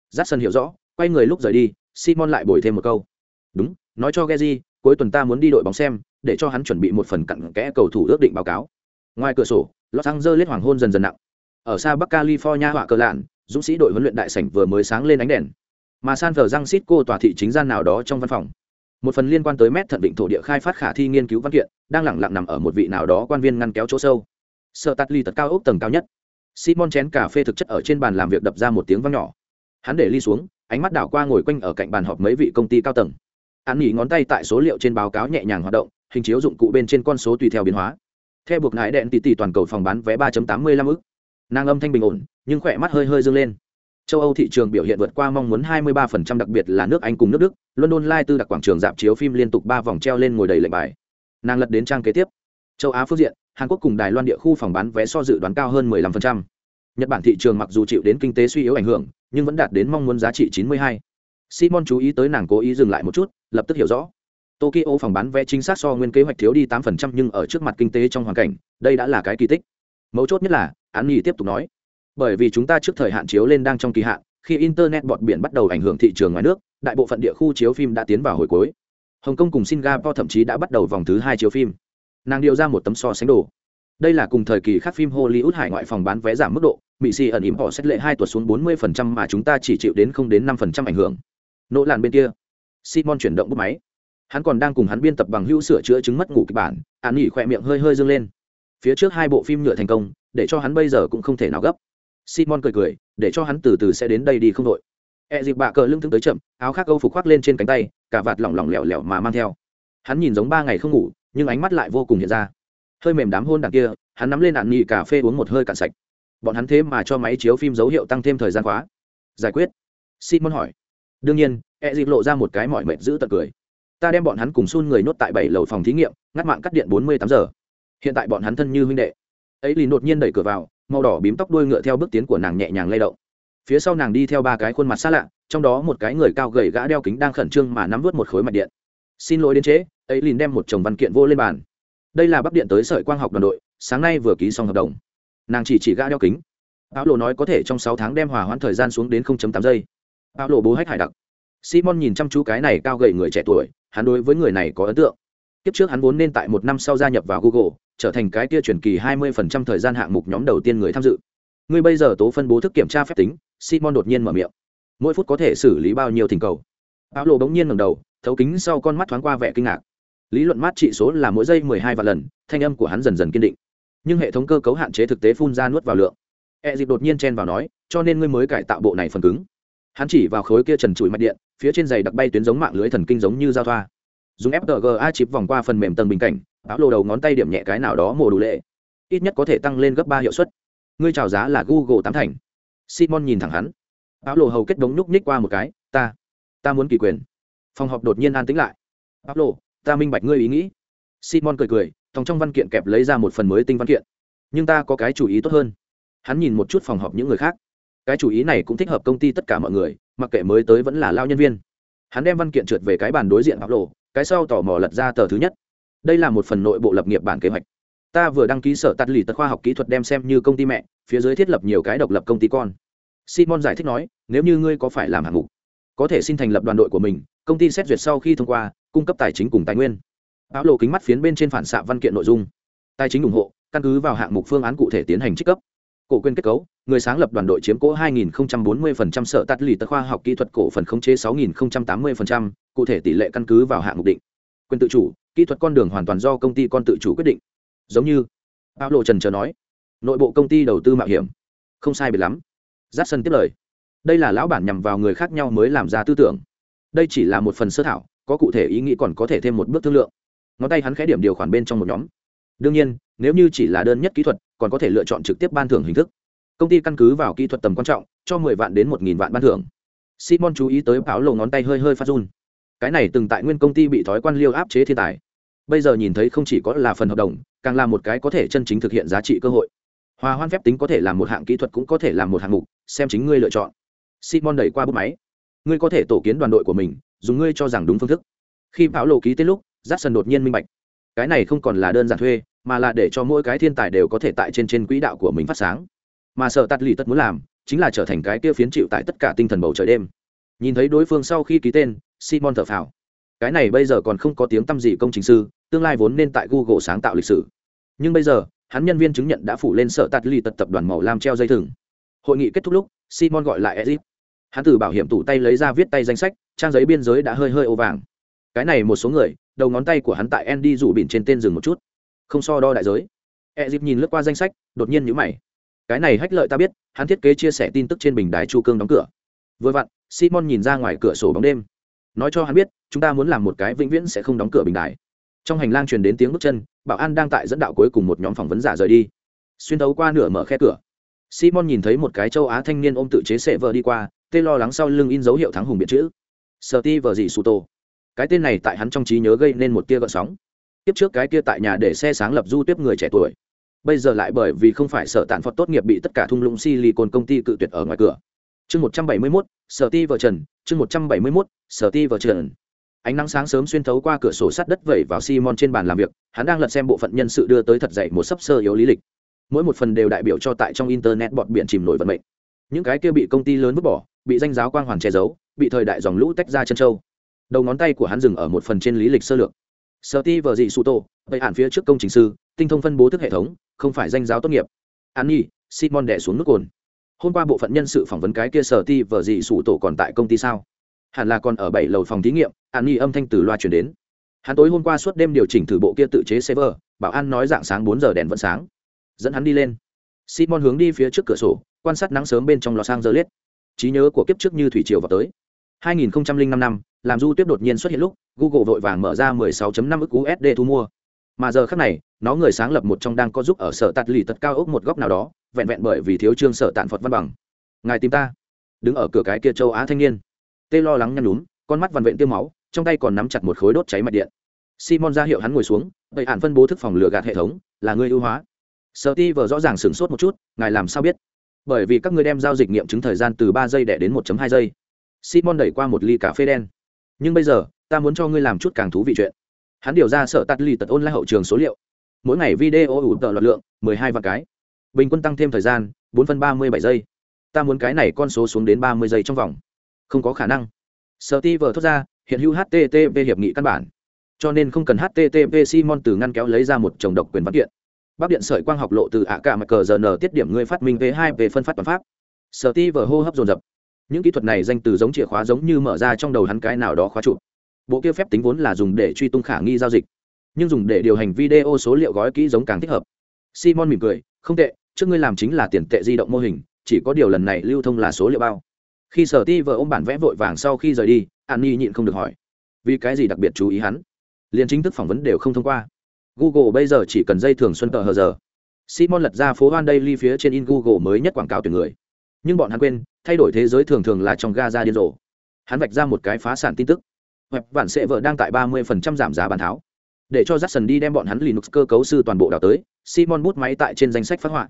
Giáp sân hiểu rõ quay người lúc rời đi simon lại bồi thêm một câu. Đúng nói cho Geji, cuối tuần ta muốn đi đội bóng xem để cho hắn chuẩn bị một phần cặn kẽ cầu thủ ước định báo cáo. Ngoài cửa sổ los angeles hoàng hôn dần dần nặng. Ở xa bắc california họa cờ lạn dũng sĩ đội huấn luyện đại sảnh vừa mới sáng lên ánh đèn. Mà san phờ răng xít cô tòa thị chính gian nào đó trong văn phòng. Một phần liên quan tới mét thận định thổ địa khai phát khả thi nghiên cứu văn kiện đang lẳng lặng nằm ở một vị nào đó quan viên ngăn kéo chỗ sâu. Sợ tắt ly tật cao ốc tầng cao nhất. Simon chén cà phê thực chất ở trên bàn làm việc đập ra một tiếng vang nhỏ. Hắn để ly xuống ánh mắt đảo qua ngồi quanh ở cạnh bàn họp mấy vị công ty cao tầng. An nghỉ ngón tay tại số liệu trên báo cáo nhẹ nhàng hoạt động, hình chiếu dụng cụ bên trên con số tùy theo biến hóa. Theo buộc ngại đèn tỷ tỷ toàn cầu phòng bán vé 3.85 ức. Nàng âm thanh bình ổn, nhưng khỏe mắt hơi hơi dâng lên. Châu âu thị trường biểu hiện vượt qua mong muốn 23% đặc biệt là nước anh cùng nước đức. London lai tư đặc quảng trường dạp chiếu phim liên tục ba vòng treo lên ngồi đầy lệnh bài. Nàng lật đến trang kế tiếp. Châu á phương diện, hàn quốc cùng đài loan địa khu phòng bán vé so dự đoán cao hơn 15%. nhật bản thị trường mặc dù chịu đến kinh tế suy yếu ảnh hưởng nhưng vẫn đạt đến mong muốn giá trị 92. simon chú ý tới nàng cố ý dừng lại một chút, lập tức hiểu rõ. Tokyo phòng bán vé chính xác so nguyên kế hoạch thiếu đi 8% nhưng ở trước mặt kinh tế trong hoàn cảnh, đây đã là cái kỳ tích. Mấu chốt nhất là, án nghỉ tiếp tục nói. Bởi vì chúng ta trước thời hạn chiếu lên đang trong kỳ hạn, khi internet bọt biển bắt đầu ảnh hưởng thị trường ngoài nước, đại bộ phận địa khu chiếu phim đã tiến vào hồi cuối. Hồng kông cùng singapore thậm chí đã bắt đầu vòng thứ hai chiếu phim. Nàng điều ra một tấm so sánh đồ. Đây là cùng thời kỳ khác phim hollywood hải ngoại phòng bán vé giảm mức độ mỹ xì ẩn ỉm họ xét lệ hai tuột xuống bốn mươi mà chúng ta chỉ chịu đến không đến năm ảnh hưởng. Nỗ làn bên kia. Simon chuyển động bút máy. Hắn còn đang cùng hắn biên tập bằng hữu sửa chữa chứng mất ngủ kịch bản. An nghỉ khỏe miệng hơi hơi dâng lên. Phía trước hai bộ phim nhựa thành công, để cho hắn bây giờ cũng không thể nào gấp. Simon cười cười, để cho hắn từ từ sẽ đến đây đi không đội. E dịp bạ cờ lưng thương tới chậm, áo khác âu phục khoác lên trên cánh tay, cả vạt lỏng lỏng lẻo lẻo mà mang theo. Hắn nhìn giống ba ngày không ngủ, nhưng ánh mắt lại vô cùng hiện ra. Hơi mềm đám hôn đằng kia, hắn nắm lên nạn nghị cà phê uống một hơi cạn sạch bọn hắn thế mà cho máy chiếu phim dấu hiệu tăng thêm thời gian khóa. Giải quyết. Simon hỏi. Đương nhiên e dịp lộ ra một cái mọi mệt giữ tật cười. Ta đem bọn hắn cùng xun người nhốt tại bảy lầu phòng thí nghiệm, ngắt mạng cắt điện bốn mươi tám giờ. Hiện tại bọn hắn thân như huynh đệ. Ấy lì đột nhiên đẩy cửa vào, màu đỏ bím tóc đuôi ngựa theo bước tiến của nàng nhẹ nhàng lay động. Phía sau nàng đi theo ba cái khuôn mặt xa lạ, trong đó một cái người cao gầy gã đeo kính đang khẩn trương mà nắm vớt một khối mạch điện. Xin lỗi đến trễ ấy liền đem một chồng văn kiện vô lên bàn. Đây là bắc điện tới sợi quang học đoàn đội, sáng nay vừa ký xong hợp đồng nàng chỉ chỉ gã đeo kính. Áo lộ nói có thể trong sáu tháng đem hòa hoãn thời gian xuống đến 0.8 giây. Áo lộ bố hách hải đặc. Simon nhìn chăm chú cái này cao gầy người trẻ tuổi, hắn đối với người này có ấn tượng. Kiếp trước hắn vốn nên tại một năm sau gia nhập vào google, trở thành cái kia truyền kỳ 20% thời gian hạng mục nhóm đầu tiên người tham dự. Ngươi bây giờ tố phân bố thức kiểm tra phép tính, simon đột nhiên mở miệng. Mỗi phút có thể xử lý bao nhiêu thỉnh cầu? Áo lộ bỗng nhiên ngầm đầu, thấu kính sau con mắt thoáng qua vẻ kinh ngạc. Lý luận mát trị số là mỗi giây mười hai vạn lần, thanh âm của hắn dần dần kiên định nhưng hệ thống cơ cấu hạn chế thực tế phun ra nuốt vào lượng. E dịp đột nhiên chen vào nói, cho nên ngươi mới cải tạo bộ này phần cứng. Hắn chỉ vào khối kia trần trụi mạch điện, phía trên giày đặc bay tuyến giống mạng lưới thần kinh giống như giao thoa. Dùng fga chip vòng qua phần mềm tầng bình cảnh áo lộ đầu ngón tay điểm nhẹ cái nào đó mổ đủ lệ. Ít nhất có thể tăng lên gấp ba hiệu suất. Ngươi chào giá là google tám thành. Simon nhìn thẳng hắn. Áo lộ hầu kết đống nhúc nhích qua một cái, ta ta muốn kỳ quyền. Phòng họp đột nhiên an tĩnh lại. Áo lộ ta minh bạch ngươi ý nghĩ. Simon cười cười tòng trong văn kiện kẹp lấy ra một phần mới tinh văn kiện. Nhưng ta có cái chủ ý tốt hơn. Hắn nhìn một chút phòng họp những người khác. Cái chủ ý này cũng thích hợp công ty tất cả mọi người, mặc kệ mới tới vẫn là lao nhân viên. Hắn đem văn kiện trượt về cái bàn đối diện áo lộ cái sau tò mò lật ra tờ thứ nhất. Đây là một phần nội bộ lập nghiệp bản kế hoạch. Ta vừa đăng ký sở tắt lì tật khoa học kỹ thuật đem xem như công ty mẹ, phía dưới thiết lập nhiều cái độc lập công ty con. Simon giải thích nói, nếu như ngươi có phải làm hạng mục, có thể xin thành lập đoàn đội của mình, công ty xét duyệt sau khi thông qua, cung cấp tài chính cùng tài nguyên áo lộ kính mắt phiến bên trên phản xạ văn kiện nội dung. Tài chính ủng hộ căn cứ vào hạng mục phương án cụ thể tiến hành trích cấp. Cổ quyền kết cấu người sáng lập đoàn đội chiếm cố 2040% sở tắt lì tật khoa học kỹ thuật cổ phần khống chế 6080%, cụ thể tỷ lệ căn cứ vào hạng mục định. Quyền tự chủ kỹ thuật con đường hoàn toàn do công ty con tự chủ quyết định. Giống như áo lộ trần chờ nói nội bộ công ty đầu tư mạo hiểm. Không sai biệt lắm. Giáp sân tiếp lời. Đây là lão bản nhằm vào người khác nhau mới làm ra tư tưởng. Đây chỉ là một phần sơ thảo có cụ thể ý nghĩ còn có thể thêm một bước thương lượng ngón tay hắn khẽ điểm điều khoản bên trong một nhóm. Đương nhiên, nếu như chỉ là đơn nhất kỹ thuật, còn có thể lựa chọn trực tiếp ban thưởng hình thức. Công ty căn cứ vào kỹ thuật tầm quan trọng, cho mười vạn đến một nghìn vạn ban thưởng. Simon chú ý tới báo lầu ngón tay hơi hơi phát run. Cái này từng tại nguyên công ty bị thói quan liêu áp chế thiên tài. Bây giờ nhìn thấy không chỉ có là phần hợp đồng, càng là một cái có thể chân chính thực hiện giá trị cơ hội. Hòa hoan phép tính có thể làm một hạng kỹ thuật cũng có thể làm một hạng mục, xem chính ngươi lựa chọn. Simon đẩy qua bút máy. Ngươi có thể tổ kiến đoàn đội của mình, dùng ngươi cho rằng đúng phương thức. Khi bảo lộ ký tên lúc giáp sân đột nhiên minh bạch. Cái này không còn là đơn giản thuê, mà là để cho mỗi cái thiên tài đều có thể tại trên trên quỹ đạo của mình phát sáng. Mà sợ tắt lì tất muốn làm, chính là trở thành cái kia phiến chịu tại tất cả tinh thần bầu trời đêm. Nhìn thấy đối phương sau khi ký tên, simon thở phào. Cái này bây giờ còn không có tiếng tăm gì công trình sư, tương lai vốn nên tại google sáng tạo lịch sử. Nhưng bây giờ, hắn nhân viên chứng nhận đã phủ lên sợ tạt lì tật tập đoàn màu lam treo dây thừng. Hội nghị kết thúc lúc, simon gọi lại ezip. Hắn từ bảo hiểm tủ tay lấy ra viết tay danh sách, trang giấy biên giới đã hơi hơi ô vàng. Cái này một số người đầu ngón tay của hắn tại andy rủ bỉn trên tên dừng một chút. Không so đo đại giới. Ezip nhìn lướt qua danh sách, đột nhiên nhíu mày. Cái này hách lợi ta biết, hắn thiết kế chia sẻ tin tức trên bình đài chu cương đóng cửa. Vừa vặn, simon nhìn ra ngoài cửa sổ bóng đêm. Nói cho hắn biết, chúng ta muốn làm một cái vĩnh viễn sẽ không đóng cửa bình đài. Trong hành lang truyền đến tiếng bước chân, bảo an đang tại dẫn đạo cuối cùng một nhóm phỏng vấn giả rời đi. Xuyên thấu qua nửa mở khe cửa. Simon nhìn thấy một cái châu á thanh niên ôm tự chế sệ vợ đi qua, tê lo lắng sau lưng in dấu hiệu thắng hùng biện chữ. Sợ ti vợ gì su cái tên này tại hắn trong trí nhớ gây nên một tia gợn sóng. Tiếp trước cái kia tại nhà để xe sáng lập du tiếp người trẻ tuổi. Bây giờ lại bởi vì không phải sở tàn phật tốt nghiệp bị tất cả thung lũng silicon công ty cự tuyệt ở ngoài cửa. Chương một trăm bảy mươi mốt, sở ti vợ trần. Chương một trăm bảy mươi mốt, sở ti vợ trần. Ánh nắng sáng sớm xuyên thấu qua cửa sổ sắt đất vẩy vào simon trên bàn làm việc, hắn đang lật xem bộ phận nhân sự đưa tới thật dậy một sấp sơ yếu lý lịch. Mỗi một phần đều đại biểu cho tại trong internet bọt biển chìm nổi vận mệnh. Những cái kia bị công ty lớn vứt bỏ, bị danh giáo quang hoàn che giấu, bị thời đại dòng lũ tách ra chân châu đầu ngón tay của hắn dừng ở một phần trên lý lịch sơ lược. Sở ti vợ dị sụ tổ vậy hạn phía trước công trình sư, tinh thông phân bố thức hệ thống, không phải danh giáo tốt nghiệp. An nhi, simon đẻ xuống nước cồn. Hôm qua bộ phận nhân sự phỏng vấn cái kia sở ti vợ dị sụ tổ còn tại công ty sao? Hẳn là còn ở bảy lầu phòng thí nghiệm, an nhi âm thanh từ loa chuyển đến. Hắn tối hôm qua suốt đêm điều chỉnh thử bộ kia tự chế server, bảo an nói dạng sáng bốn giờ đèn vẫn sáng. Dẫn hắn đi lên. Simon hướng đi phía trước cửa sổ, quan sát nắng sớm bên trong lò sang giờ liết trí nhớ của kiếp trước như thủy triều vào tới. 2005 năm làm du tiếp đột nhiên xuất hiện lúc, google vội vàng mở ra 16.5 ức usd thu mua. Mà giờ khắc này, nó người sáng lập một trong đang có giúp ở sở tạt lì tật cao ốc một góc nào đó, vẹn vẹn bởi vì thiếu trương sở tạn phật văn bằng. Ngài tìm ta. Đứng ở cửa cái kia châu á thanh niên. Tê lo lắng nhăn nhúm, con mắt vằn vện tiêu máu, trong tay còn nắm chặt một khối đốt cháy mạch điện. Simon ra hiệu hắn ngồi xuống, vậy hạn phân bố thức phòng lửa gạt hệ thống, là người ưu hóa. Sở ti vừa rõ ràng sửng sốt một chút, ngài làm sao biết? Bởi vì các người đem giao dịch nghiệm chứng thời gian từ ba giây đẻ đến 1.2 giây simon đẩy qua một ly cà phê đen. Nhưng bây giờ, ta muốn cho ngươi làm chút càng thú vị chuyện. Hắn điều ra sở tắt lì tật ôn lại hậu trường số liệu. Mỗi ngày video ủ tợ loạt lượng, mười hai vạn cái. Bình quân tăng thêm thời gian 4 phân ba mươi bảy giây. Ta muốn cái này con số xuống đến ba mươi giây trong vòng. Không có khả năng. Sở ti vờ thốt ra, hiện hữu http hiệp nghị căn bản. Cho nên không cần http simon từ ngăn kéo lấy ra một chồng độc quyền văn kiện. Bác điện sợi quang học lộ từ ạ cả mặt cờ giờ n tiết điểm ngươi phát minh v hai về phân phát toàn pháp. Sở ti vờ hô hấp dồn dập những kỹ thuật này danh từ giống chìa khóa giống như mở ra trong đầu hắn cái nào đó khóa trụ. Bộ kia phép tính vốn là dùng để truy tung khả nghi giao dịch, nhưng dùng để điều hành video số liệu gói kỹ giống càng thích hợp. Simon mỉm cười, không tệ, trước ngươi làm chính là tiền tệ di động mô hình, chỉ có điều lần này lưu thông là số liệu bao. Khi sở ti vợ ôm bản vẽ vội vàng sau khi rời đi, an ni nhịn không được hỏi, vì cái gì đặc biệt chú ý hắn? Liền chính thức phỏng vấn đều không thông qua. Google bây giờ chỉ cần dây thường xuân tờ hờ giờ. Simon lật ra phố hoan daily phía trên in google mới nhất quảng cáo tuyển người nhưng bọn hắn quên thay đổi thế giới thường thường là trong Gaza điên rồ hắn vạch ra một cái phá sản tin tức web bản sẽ vợ đang tại ba 30% giảm giá bán tháo để cho Jackson đi đem bọn hắn Linux cơ cấu sư toàn bộ đào tới, Simon bút máy tại trên danh sách phát họa.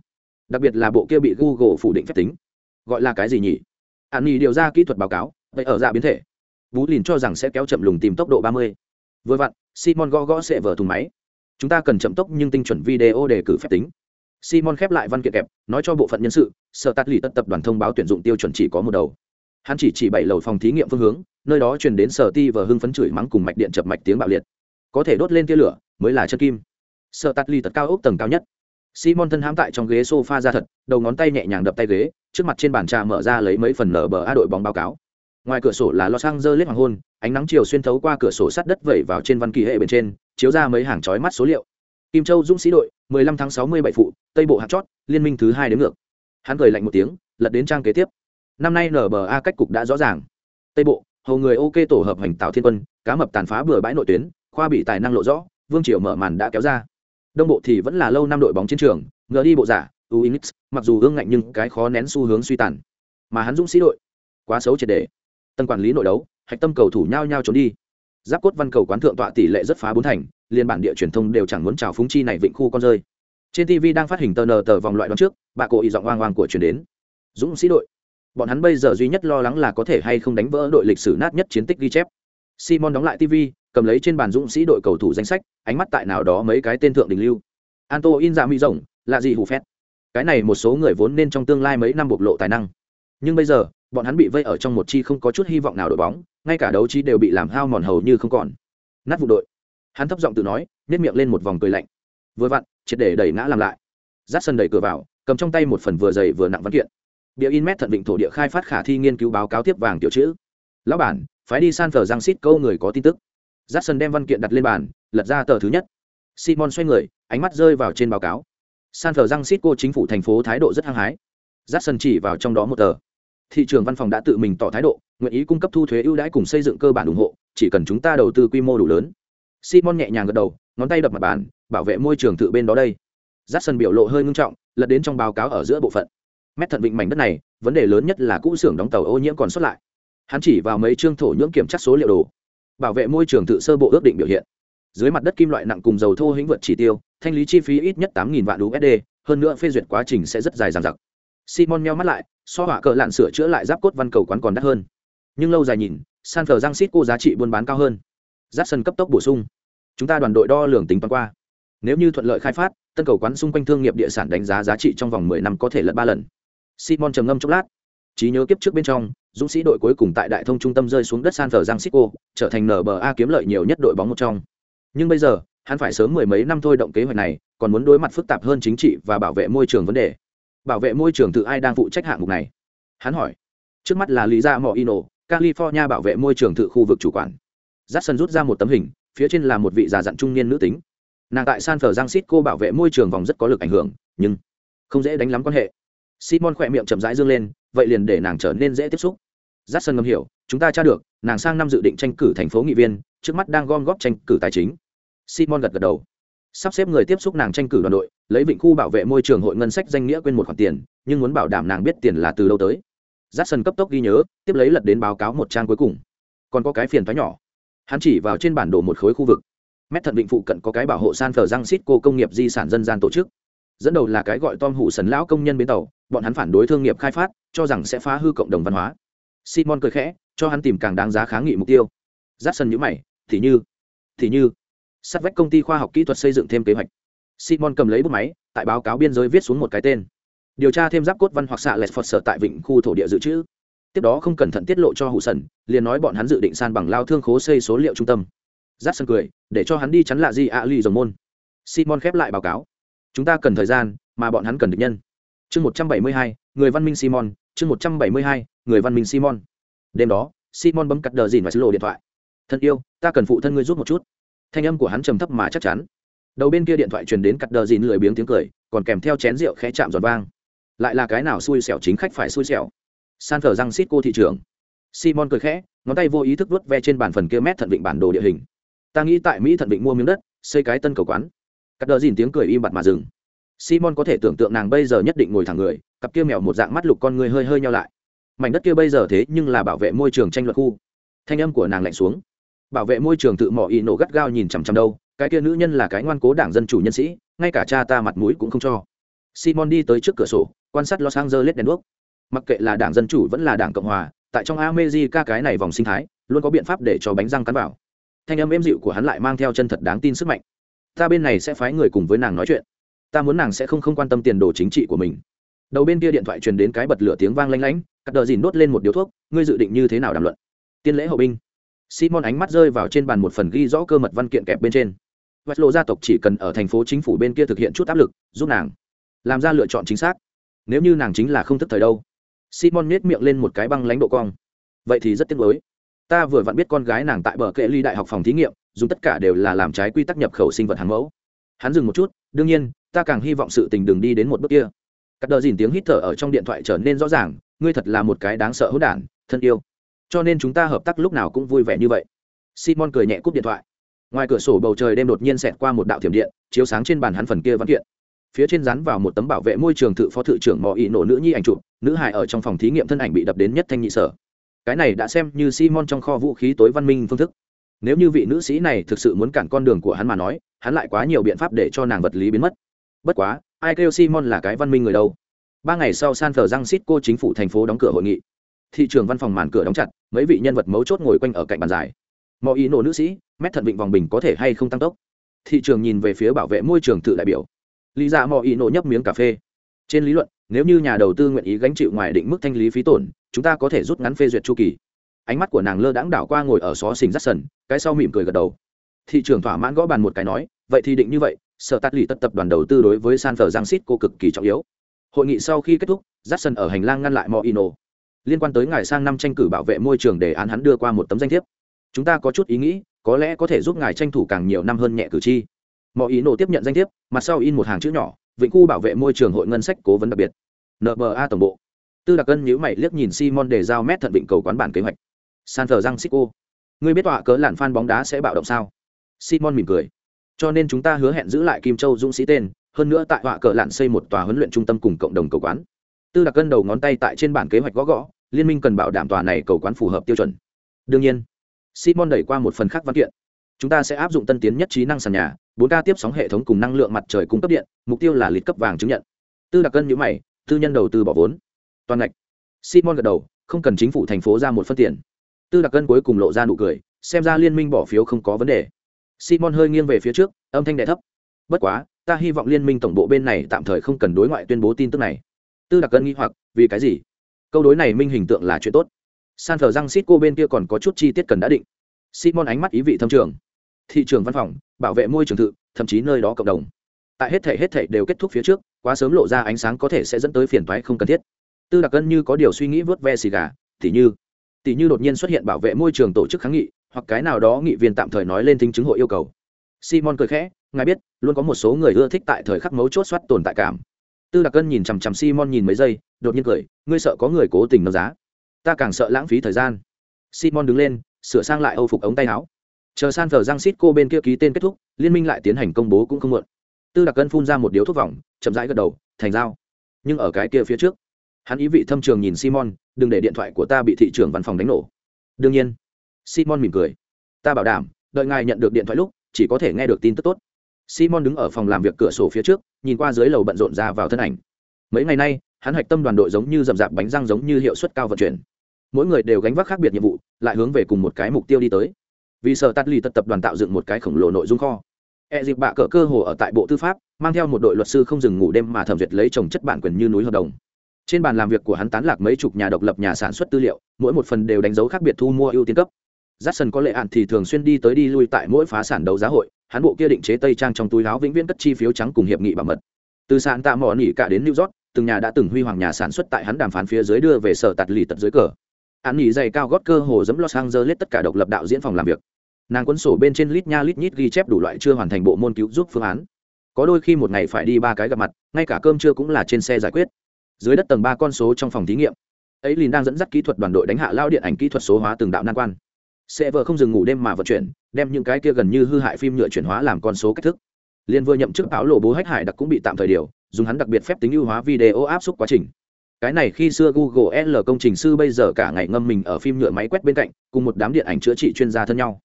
Đặc biệt là bộ kia bị Google phủ định phép tính. Gọi là cái gì nhỉ? An điều ra kỹ thuật báo cáo, vậy ở dạ biến thể. Bú lìn cho rằng sẽ kéo chậm lùng tìm tốc độ 30. Vừa vặn, Simon gõ gõ sẽ vợ thùng máy. Chúng ta cần chậm tốc nhưng tinh chuẩn video để cử phép tính. Simon khép lại văn kiện kẹp, nói cho bộ phận nhân sự, sở tát lì tất tập đoàn thông báo tuyển dụng tiêu chuẩn chỉ có một đầu. Hắn chỉ chỉ bảy lầu phòng thí nghiệm phương hướng, nơi đó truyền đến sở ti và hưng phấn chửi mắng cùng mạch điện chập mạch tiếng bạo liệt. Có thể đốt lên tia lửa mới là chân kim. Sở tắt lì tật cao ốc tầng cao nhất. Simon thân hãm tại trong ghế sofa ra thật đầu ngón tay nhẹ nhàng đập tay ghế trước mặt trên bàn trà mở ra lấy mấy phần nở bờ a đội bóng báo cáo. Ngoài cửa sổ là los angeles hoàng hôn ánh nắng chiều xuyên thấu qua cửa sổ sắt đất vẩy vào trên văn kỳ hệ bên trên chiếu ra mấy hàng chói mắt số liệu kim châu dũng sĩ đội 15 tháng 67 phụ, tây bộ hạt chót, liên minh thứ hai đến ngược. Hắn cười lạnh một tiếng, lật đến trang kế tiếp. Năm nay nba cách cục đã rõ ràng. Tây bộ, hầu người ok tổ hợp hành tạo thiên quân, cá mập tàn phá bừa bãi nội tuyến, khoa bị tài năng lộ rõ, vương triều mở màn đã kéo ra. Đông bộ thì vẫn là lâu năm đội bóng chiến trường, ngờ đi bộ giả, uinix, mặc dù ương ngạnh nhưng cái khó nén xu hướng suy tàn. Mà hắn dũng sĩ đội, quá xấu triệt đề tân quản lý nội đấu, hạch tâm cầu thủ nhau nhau trốn đi. Giáp cốt văn cầu quán thượng tọa tỷ lệ rất phá bốn thành liên bản địa truyền thông đều chẳng muốn chào phúng chi này vịnh khu con rơi. Trên tv đang phát hình tờ nờ tờ vòng loại đoạn trước, bà cổ ý giọng oang oang của truyền đến. Dũng sĩ đội, bọn hắn bây giờ duy nhất lo lắng là có thể hay không đánh vỡ đội lịch sử nát nhất chiến tích ghi chép. Simon đóng lại tv cầm lấy trên bàn dũng sĩ đội cầu thủ danh sách, ánh mắt tại nào đó mấy cái tên thượng đình lưu. Anto in ra mỹ rồng, là gì hù phét? Cái này một số người vốn nên trong tương lai mấy năm bộc lộ tài năng. Nhưng bây giờ, bọn hắn bị vây ở trong một chi không có chút hy vọng nào đội bóng, ngay cả đấu trí đều bị làm hao mòn hầu như không còn. Nát vụ đội hắn thấp giọng tự nói nếp miệng lên một vòng cười lạnh. Vừa vặn, triệt để đẩy ngã làm lại. Dắt sân đẩy cửa vào, cầm trong tay một phần vừa dày vừa nặng văn kiện. Bịa in mét thận vịnh thổ địa khai phát khả thi nghiên cứu báo cáo tiếp vàng tiểu chữ. Lão bản, phái đi san phờ giang xít câu người có tin tức. J sân đem văn kiện đặt lên bàn, lật ra tờ thứ nhất. Simon xoay người, ánh mắt rơi vào trên báo cáo. San phờ giang xít cô chính phủ thành phố thái độ rất hăng hái. J sân chỉ vào trong đó một tờ. Thị trường văn phòng đã tự mình tỏ thái độ, nguyện ý cung cấp thu thuế ưu đãi cùng xây dựng cơ bản ủng hộ, chỉ cần chúng ta đầu tư quy mô đủ lớn simon nhẹ nhàng gật đầu, ngón tay đập mặt bàn, bảo vệ môi trường tự bên đó đây. J a c k s o n biểu lộ hơi ngưng trọng, lật đến trong báo cáo ở giữa bộ phận. Mét thận vịnh mảnh đất này, vấn đề lớn nhất là cũ xưởng đóng tàu ô nhiễm còn xuất lại. Hắn chỉ vào mấy chương thổ nhưỡng kiểm tra số liệu đồ, bảo vệ môi trường tự sơ bộ ước định biểu hiện. Dưới mặt đất kim loại nặng cùng dầu thô hĩnh vượt chỉ tiêu, thanh lý chi phí ít nhất tám vạn usd hơn nữa phê duyệt quá trình sẽ rất dài dằng dặc. Simon meo mắt lại, so hỏa cỡ lạn sửa chữa lại giáp cốt văn cầu quán còn đắt hơn. Nhưng lâu dài nhìn, san phờ giang xít cô giá trị buôn bán cao hơn. Jackson cấp tốc bổ sung chúng ta đoàn đội đo lường tính toán qua. Nếu như thuận lợi khai phát, tân cầu quán xung quanh thương nghiệp địa sản đánh giá giá trị trong vòng mười năm có thể lật ba lần. Simon trầm ngâm chốc lát. Trí nhớ kiếp trước bên trong, dũng sĩ đội cuối cùng tại đại thông trung tâm rơi xuống đất san thờ giang xích trở thành nba kiếm lợi nhiều nhất đội bóng một trong. Nhưng bây giờ, hắn phải sớm mười mấy năm thôi động kế hoạch này, còn muốn đối mặt phức tạp hơn chính trị và bảo vệ môi trường vấn đề. Bảo vệ môi trường từ ai đang phụ trách hạng mục này? Hắn hỏi. Trước mắt là lý gia mỏ ino california bảo vệ môi trường tự khu vực chủ quản. J rút ra một tấm hình phía trên là một vị già dặn trung niên nữ tính. Nàng tại san cô bảo vệ môi trường vòng rất có lực ảnh hưởng, nhưng không dễ đánh lắm quan hệ. Simon khỏe miệng chậm rãi dương lên, vậy liền để nàng trở nên dễ tiếp xúc. J a ngầm hiểu, chúng ta tra được, nàng sang năm dự định tranh cử thành phố nghị viên, trước mắt đang gom góp tranh cử tài chính. Simon gật gật đầu. Sắp xếp người tiếp xúc nàng tranh cử đoàn đội, lấy vịnh khu bảo vệ môi trường hội ngân sách danh nghĩa quên một khoản tiền, nhưng muốn bảo đảm nàng biết tiền là từ đâu tới. J a cấp tốc ghi nhớ, tiếp lấy lật đến báo cáo một trang cuối cùng. Còn có cái phiền thoái nhỏ hắn chỉ vào trên bản đồ một khối khu vực. Mét thận định phụ cận có cái bảo hộ san phờ răng xít cô công nghiệp di sản dân gian tổ chức. Dẫn đầu là cái gọi tom hủ sần lão công nhân bến tàu, bọn hắn phản đối thương nghiệp khai phát, cho rằng sẽ phá hư cộng đồng văn hóa. Simon cười khẽ, cho hắn tìm càng đáng giá kháng nghị mục tiêu. Giáp sân nhữ mày, thì như thì như. Sát vách công ty khoa học kỹ thuật xây dựng thêm kế hoạch. Simon cầm lấy bút máy, tại báo cáo biên giới viết xuống một cái tên. Điều tra thêm giáp cốt văn hoặc xạ lệch phật sở tại vịnh khu thổ địa dự trữ tiếp đó không cẩn thận tiết lộ cho hủ sần, liền nói bọn hắn dự định san bằng lao thương khố xây số liệu trung tâm. Giáp sân cười, để cho hắn đi chắn lạ gì ạ, lì ly dòng môn. Simon khép lại báo cáo. Chúng ta cần thời gian, mà bọn hắn cần được nhân. Chương một trăm bảy mươi hai, người văn minh simon, chương một trăm bảy mươi hai, người văn minh simon. Đêm đó, simon bấm cắt đờ dìn và xứ lộ điện thoại. Thân yêu, ta cần phụ thân ngươi giúp một chút. Thanh âm của hắn trầm thấp mà chắc chắn. Đầu bên kia điện thoại truyền đến cắt đờ dìn lười biếng tiếng cười, còn kèm theo chén rượu khẽ chạm giọt vang. Lại là cái nào xui xẻo chính khách phải xui xẻo san thờ răng xít cô thị trường simon cười khẽ, ngón tay vô ý thức vớt ve trên bàn phần kia mét thận vịnh bản đồ địa hình. Ta nghĩ tại mỹ thận vịnh mua miếng đất, xây cái tân cầu quán. Cắt đờ dìn tiếng cười im bặt mà dừng. Simon có thể tưởng tượng nàng bây giờ nhất định ngồi thẳng người, cặp kia mèo một dạng mắt lục con người hơi hơi nhau lại. Mảnh đất kia bây giờ thế nhưng là bảo vệ môi trường tranh luận khu. Thanh âm của nàng lạnh xuống. Bảo vệ môi trường tự mỏ ý nổ gắt gao nhìn chằm chằm đâu, cái kia nữ nhân là cái ngoan cố đảng dân chủ nhân sĩ, ngay cả cha ta mặt mũi cũng không cho. Simon đi tới trước cửa sổ, quan sát los angeles đèn đuốc mặc kệ là đảng dân chủ vẫn là đảng cộng hòa, tại trong america cái này vòng sinh thái, luôn có biện pháp để cho bánh răng cắn vào. Thanh âm êm dịu của hắn lại mang theo chân thật đáng tin sức mạnh. Ta bên này sẽ phái người cùng với nàng nói chuyện. Ta muốn nàng sẽ không không quan tâm tiền đồ chính trị của mình. Đầu bên kia điện thoại truyền đến cái bật lửa tiếng vang lanh lánh cắt đờ dìn đốt lên một điếu thuốc, ngươi dự định như thế nào đàm luận? Tiên lễ hậu binh. Simon ánh mắt rơi vào trên bàn một phần ghi rõ cơ mật văn kiện kẹp bên trên. Vạch lộ gia tộc chỉ cần ở thành phố chính phủ bên kia thực hiện chút áp lực, giúp nàng làm ra lựa chọn chính xác. Nếu như nàng chính là không thức thời đâu simon nhét miệng lên một cái băng lãnh độ cong. Vậy thì rất tiếc nuối. Ta vừa vặn biết con gái nàng tại bờ kệ ly đại học phòng thí nghiệm, dùng tất cả đều là làm trái quy tắc nhập khẩu sinh vật hàng mẫu. Hắn dừng một chút, đương nhiên, ta càng hy vọng sự tình đường đi đến một bước kia. Cắt đờ dìn tiếng hít thở ở trong điện thoại trở nên rõ ràng, ngươi thật là một cái đáng sợ hỗn đản, thân yêu. Cho nên chúng ta hợp tác lúc nào cũng vui vẻ như vậy. Simon cười nhẹ cúp điện thoại. Ngoài cửa sổ bầu trời đêm đột nhiên xẹt qua một đạo thiểm điện, chiếu sáng trên bàn hắn phần kia văn kiện phía trên dán vào một tấm bảo vệ môi trường tự phó thự trưởng mò ý nổ nữ nhi ảnh chụp, nữ hải ở trong phòng thí nghiệm thân ảnh bị đập đến nhất thanh nhị sở. Cái này đã xem như simon trong kho vũ khí tối văn minh phương thức. Nếu như vị nữ sĩ này thực sự muốn cản con đường của hắn mà nói, hắn lại quá nhiều biện pháp để cho nàng vật lý biến mất. Bất quá, ai kêu simon là cái văn minh người đâu? Ba ngày sau san thờ răng xít cô chính phủ thành phố đóng cửa hội nghị. Thị trường văn phòng màn cửa đóng chặt, mấy vị nhân vật mấu chốt ngồi quanh ở cạnh bàn dài. Mọi ý nổ nữ sĩ, mét thận vịnh vòng bình có thể hay không tăng tốc? Thị trường nhìn về phía bảo vệ môi trường tự đại biểu lý Dạ mọi ý nổ nhấp miếng cà phê. Trên lý luận, nếu như nhà đầu tư nguyện ý gánh chịu ngoài định mức thanh lý phí tổn, chúng ta có thể rút ngắn phê duyệt chu kỳ. Ánh mắt của nàng lơ đãng đảo qua ngồi ở xó xình rắt sần, cái sau mỉm cười gật đầu. Thị trường thỏa mãn gõ bàn một cái nói, vậy thì định như vậy, sở tát lì tất tập đoàn đầu tư đối với san phờ giang xít cô cực kỳ trọng yếu. Hội nghị sau khi kết thúc, rắt sần ở hành lang ngăn lại mọi ino liên quan tới ngài sang năm tranh cử bảo vệ môi trường để án hắn đưa qua một tấm danh thiếp. Chúng ta có chút ý nghĩ, có lẽ có thể giúp ngài tranh thủ càng nhiều năm hơn nhẹ cử tri mọi ý nổ tiếp nhận danh thiếp, mặt sau in một hàng chữ nhỏ, vịnh khu bảo vệ môi trường hội ngân sách cố vấn đặc biệt. Nba tổng bộ. Tư đặc cân nhữ mày liếc nhìn simon để giao mét thận vịnh cầu quán bản kế hoạch. San thờ răng xích ô. ngươi biết tọa cớ làn phan bóng đá sẽ bạo động sao? Simon mỉm cười. Cho nên chúng ta hứa hẹn giữ lại kim châu dũng sĩ tên, hơn nữa tại họa cờ lạn xây một tòa huấn luyện trung tâm cùng cộng đồng cầu quán. Tư đặc cân đầu ngón tay tại trên bản kế hoạch gõ gõ, liên minh cần bảo đảm tòa này cầu quán phù hợp tiêu chuẩn. Đương nhiên, simon đẩy qua một phần khác văn kiện chúng ta sẽ áp dụng tân tiến nhất trí năng sàn nhà, bốn k tiếp sóng hệ thống cùng năng lượng mặt trời cung cấp điện, mục tiêu là lịch cấp vàng chứng nhận. Tư đặc cân nhữ mày, tư nhân đầu tư bỏ vốn. Toàn ngạch. Simon gật đầu, không cần chính phủ thành phố ra một phân tiền. Tư đặc cân cuối cùng lộ ra nụ cười, xem ra liên minh bỏ phiếu không có vấn đề. Simon hơi nghiêng về phía trước, âm thanh đẻ thấp. Bất quá, ta hy vọng liên minh tổng bộ bên này tạm thời không cần đối ngoại tuyên bố tin tức này. Tư đặc cân nghĩ hoặc, vì cái gì? Câu đối này minh hình tượng là chuyện tốt. San thờ răng xít cô bên kia còn có chút chi tiết cần đã định simon ánh mắt ý vị thâm trường. Thị trường văn phòng bảo vệ môi trường tự, thậm chí nơi đó cộng đồng. Tại hết thể hết thể đều kết thúc phía trước quá sớm lộ ra ánh sáng có thể sẽ dẫn tới phiền toái không cần thiết. Tư đặc cân như có điều suy nghĩ vớt ve xì gà tỉ như tỷ như đột nhiên xuất hiện bảo vệ môi trường tổ chức kháng nghị hoặc cái nào đó nghị viên tạm thời nói lên tính chứng hội yêu cầu. Simon cười khẽ ngài biết luôn có một số người ưa thích tại thời khắc mấu chốt soát tồn tại cảm. Tư đặc cân nhìn chằm chằm simon nhìn mấy giây đột nhiên cười ngươi sợ có người cố tình nâng giá. Ta càng sợ lãng phí thời gian. Simon đứng lên sửa sang lại âu phục ống tay áo. Chờ san thờ giang xít cô bên kia ký tên kết thúc, liên minh lại tiến hành công bố cũng không muộn. Tư đặc cân phun ra một điếu thuốc vòng, chậm rãi gật đầu, thành dao nhưng ở cái kia phía trước, hắn ý vị thâm trường nhìn simon, đừng để điện thoại của ta bị thị trường văn phòng đánh nổ. Đương nhiên. Simon mỉm cười. Ta bảo đảm, đợi ngài nhận được điện thoại lúc, chỉ có thể nghe được tin tức tốt. Simon đứng ở phòng làm việc cửa sổ phía trước, nhìn qua dưới lầu bận rộn ra vào thân ảnh. Mấy ngày nay, hắn hạch tâm đoàn đội giống như dầm dạp bánh răng giống như hiệu suất cao vận chuyển mỗi người đều gánh vác khác biệt nhiệm vụ, lại hướng về cùng một cái mục tiêu đi tới. Vì sở tắt lì tật tập đoàn tạo dựng một cái khổng lồ nội dung kho. E dịp bạ cỡ cơ hồ ở tại bộ tư pháp, mang theo một đội luật sư không dừng ngủ đêm mà thẩm duyệt lấy trồng chất bản quyền như núi hợp đồng. Trên bàn làm việc của hắn tán lạc mấy chục nhà độc lập nhà sản xuất tư liệu, mỗi một phần đều đánh dấu khác biệt thu mua ưu tiên cấp. Jackson có lệ ạn thì thường xuyên đi tới đi lui tại mỗi phá sản đấu giá hội, hắn bộ kia định chế tây trang trong túi áo vĩnh viễn cất chi phiếu trắng cùng hiệp nghị bảo mật. Từ sàn tạ mỏ nỉ cả đến new york, từng nhà đã từng huy hoàng nhà sản xuất tại hắn đàm phán phía dưới đưa về sở tạt lì tật dưới cờ hắn nghỉ dày cao gót cơ hồ dẫm los angeles tất cả độc lập đạo diễn phòng làm việc. Nàng cuốn sổ bên trên lít nha lít nhít ghi chép đủ loại chưa hoàn thành bộ môn cứu giúp phương án. Có đôi khi một ngày phải đi ba cái gặp mặt, ngay cả cơm trưa cũng là trên xe giải quyết. Dưới đất tầng ba con số trong phòng thí nghiệm. Ấy lìn đang dẫn dắt kỹ thuật đoàn đội đánh hạ lao điện ảnh kỹ thuật số hóa từng đạo nan quan. Sẽ vợ không dừng ngủ đêm mà vận chuyển, đem những cái kia gần như hư hại phim nhựa chuyển hóa làm con số cách thức. Liên vừa nhậm chức báo lộ bố hách hải đặc cũng bị tạm thời điều, dùng hắn đặc biệt phép tính ưu hóa video áp suất quá trình cái này khi xưa google l công trình sư bây giờ cả ngày ngâm mình ở phim nhựa máy quét bên cạnh, cùng một đám điện ảnh chữa trị chuyên gia thân nhau.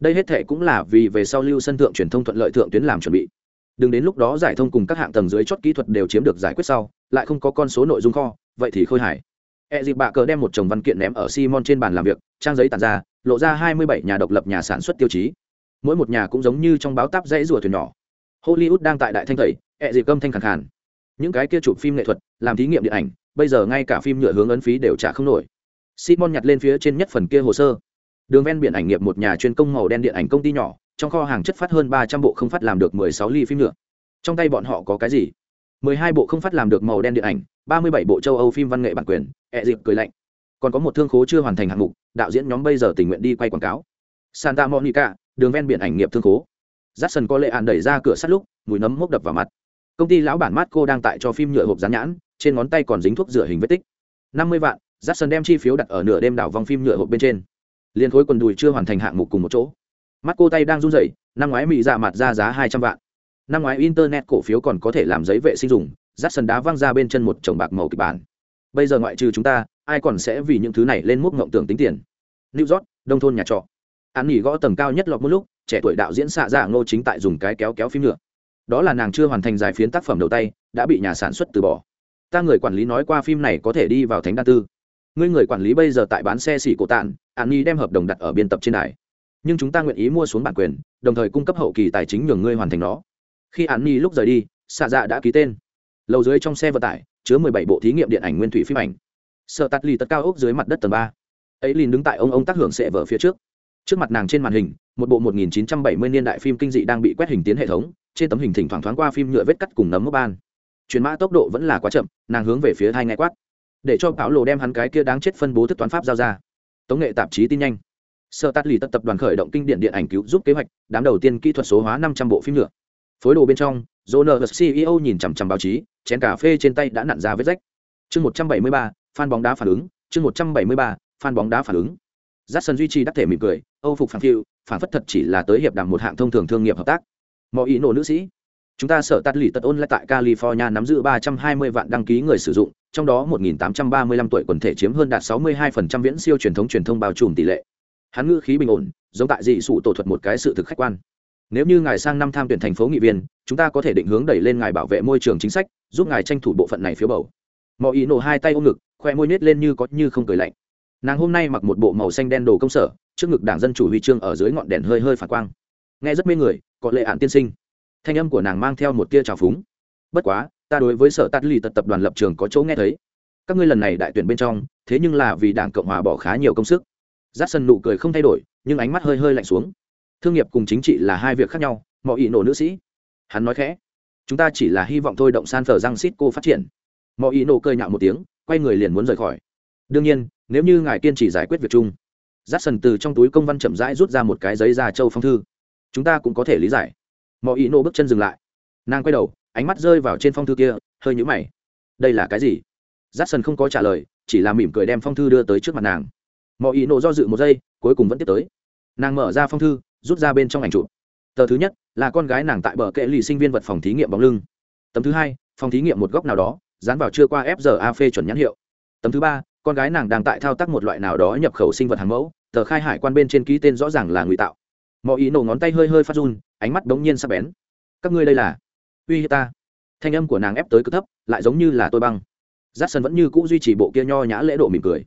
Đây hết thệ cũng là vì về sau lưu sân thượng truyền thông thuận lợi thượng tuyến làm chuẩn bị. Đừng đến lúc đó giải thông cùng các hạng tầng dưới chót kỹ thuật đều chiếm được giải quyết sau, lại không có con số nội dung kho, vậy thì khôi hài. E dịp bạ cờ đem một chồng văn kiện ném ở simon trên bàn làm việc, trang giấy tàn ra, lộ ra hai mươi bảy nhà độc lập nhà sản xuất tiêu chí. Mỗi một nhà cũng giống như trong báo táp dãy rùa thuyền nhỏ. Hollywood đang tại đại thanh thầy e dịp cơm thanh khẳng khàn. Những cái kia chụp phim nghệ thuật, làm thí nghiệm điện ảnh bây giờ ngay cả phim nhựa hướng ấn phí đều trả không nổi. Simon nhặt lên phía trên nhất phần kia hồ sơ. Đường ven biển ảnh nghiệp một nhà chuyên công màu đen điện ảnh công ty nhỏ, trong kho hàng chất phát hơn ba trăm bộ không phát làm được mười sáu ly phim nhựa. Trong tay bọn họ có cái gì? mười hai bộ không phát làm được màu đen điện ảnh, ba mươi bảy bộ châu âu phim văn nghệ bản quyền, ẹ dịp cười lạnh. Còn có một thương khố chưa hoàn thành hạng mục, đạo diễn nhóm bây giờ tình nguyện đi quay quảng cáo. Santa monica, đường ven biển ảnh nghiệp thương khố. J a có lệ ạn đẩy ra cửa sắt lúc, mùi nấm mốc đập vào mặt. Công ty lão bản mát cô đang tại cho phim nhựa hộp rán nhãn trên ngón tay còn dính thuốc rửa hình vết tích. Năm mươi vạn, jackson đem chi phiếu đặt ở nửa đêm đảo vòng phim nhựa hộp bên trên. Liền khối quần đùi chưa hoàn thành hạng mục cùng một chỗ. Mắt cô tay đang run rẩy, năm ngoái mỹ dạ mặt ra giá hai trăm vạn. Năm ngoái internet cổ phiếu còn có thể làm giấy vệ sinh dùng, jackson sân đá văng ra bên chân một chồng bạc màu kịch bản. Bây giờ ngoại trừ chúng ta, ai còn sẽ vì những thứ này lên mốc ngộng tưởng tính tiền? New york đông thôn nhà trọ. An nghỉ gõ tầng cao nhất lọt một lúc, trẻ tuổi đạo diễn xạ dạ ngô chính tại dùng cái kéo kéo phim nhựa. Đó là nàng chưa hoàn thành giải phiến tác phẩm đầu tay, đã bị nhà sản xuất từ bỏ ta người quản lý nói qua phim này có thể đi vào thánh đa tư. Ngươi người quản lý bây giờ tại bán xe xỉ cổ tạn an nhi đem hợp đồng đặt ở biên tập trên đài. Nhưng chúng ta nguyện ý mua xuống bản quyền, đồng thời cung cấp hậu kỳ tài chính nhường ngươi hoàn thành nó. Khi an nhi lúc rời đi xạ dạ đã ký tên. Lầu dưới trong xe vận tải, chứa mười bảy bộ thí nghiệm điện ảnh nguyên thủy phim ảnh. Sợ tắt ly tất cao ốc dưới mặt đất tầng ba. Ấy liền đứng tại ông ông tác hưởng sệ vở phía trước. Trước mặt nàng trên màn hình, một bộ 1970 niên đại phim kinh dị đang bị quét hình tiến hệ thống, trên tấm hình thỉnh thoảng thoáng qua phim nhựa vết cắt cùng nấm mốc ban chuyển mã tốc độ vẫn là quá chậm nàng hướng về phía hai ngay quát để cho bảo lộ đem hắn cái kia đáng chết phân bố thức toán pháp giao ra tống nghệ tạp chí tin nhanh sợ tắt lì tất tập đoàn khởi động kinh điện điện ảnh cứu giúp kế hoạch đám đầu tiên kỹ thuật số hóa năm trăm bộ phim nhựa phối đồ bên trong Joner CEO nhìn chằm chằm báo chí, chén cà phê trên tay đã nặn ra vết rách. Chương 173, fan bóng đá phản ứng, chương 173, fan bóng đá phản ứng. Jackson duy trì đắc thể mỉm cười, Âu phục phản phiêu phản phất thật chỉ là tới hiệp đàm một hạng thông thường thương nghiệp hợp tác. Mọi ý nổ nữ sĩ. Chúng ta sở tắt lì tật ôn lại tại California nắm giữ 320 vạn đăng ký người sử dụng, trong đó 1835 tuổi quần thể chiếm hơn đạt 62% viễn siêu truyền thống truyền thông bao trùm tỷ lệ. Hắn ngữ khí bình ổn, giống tại dị sụ tổ thuật một cái sự thực khách quan. Nếu như ngài sang năm tham tuyển thành phố nghị viên chúng ta có thể định hướng đẩy lên ngài bảo vệ môi trường chính sách giúp ngài tranh thủ bộ phận này phiếu bầu. Mọi ý nổ hai tay ôm ngực khoe môi nết lên như có như không cười lạnh. Nàng hôm nay mặc một bộ màu xanh đen đồ công sở trước ngực đảng dân chủ huy chương ở dưới ngọn đèn hơi hơi phản quang. Nghe rất mê người có lệ ạn tiên sinh thanh âm của nàng mang theo một tia trào phúng. Bất quá, ta đối với sở tát lì tật tập đoàn lập trường có chỗ nghe thấy. Các ngươi lần này đại tuyển bên trong, thế nhưng là vì đảng cộng hòa bỏ khá nhiều công sức. Giáp sân nụ cười không thay đổi, nhưng ánh mắt hơi hơi lạnh xuống. Thương nghiệp cùng chính trị là hai việc khác nhau, mọi ý nổ nữ sĩ. Hắn nói khẽ, chúng ta chỉ là hy vọng thôi động san phờ răng xít cô phát triển. Mọi ý nổ cười nhạo một tiếng, quay người liền muốn rời khỏi. Đương nhiên, nếu như ngài kiên trì giải quyết việc chung. J sần từ trong túi công văn chậm rãi rút ra một cái giấy ra châu phong thư. Chúng ta cũng có thể lý giải mọi ý nổ bước chân dừng lại. Nàng quay đầu, ánh mắt rơi vào trên phong thư kia, hơi nhũ mày. Đây là cái gì? J sần không có trả lời, chỉ là mỉm cười đem phong thư đưa tới trước mặt nàng. Mọi ý nổ do dự một giây, cuối cùng vẫn tiếp tới. Nàng mở ra phong thư, rút ra bên trong ảnh chụp. Tờ thứ nhất, là con gái nàng tại bờ kệ lì sinh viên vật phòng thí nghiệm bóng lưng. Tấm thứ hai, phòng thí nghiệm một góc nào đó, dán vào chưa qua fza phê chuẩn nhãn hiệu. Tấm thứ ba, con gái nàng đang tại thao tác một loại nào đó nhập khẩu sinh vật hàng mẫu, tờ khai hải quan bên trên ký tên rõ ràng là ngụy tạo mọi ý nổ ngón tay hơi hơi phát run, ánh mắt đống nhiên sắp bén. Các ngươi đây là? Uy hiếp ta. Thanh âm của nàng ép tới cực thấp, lại giống như là tôi băng. Giáp sân vẫn như cũ duy trì bộ kia nho nhã lễ độ mỉm cười.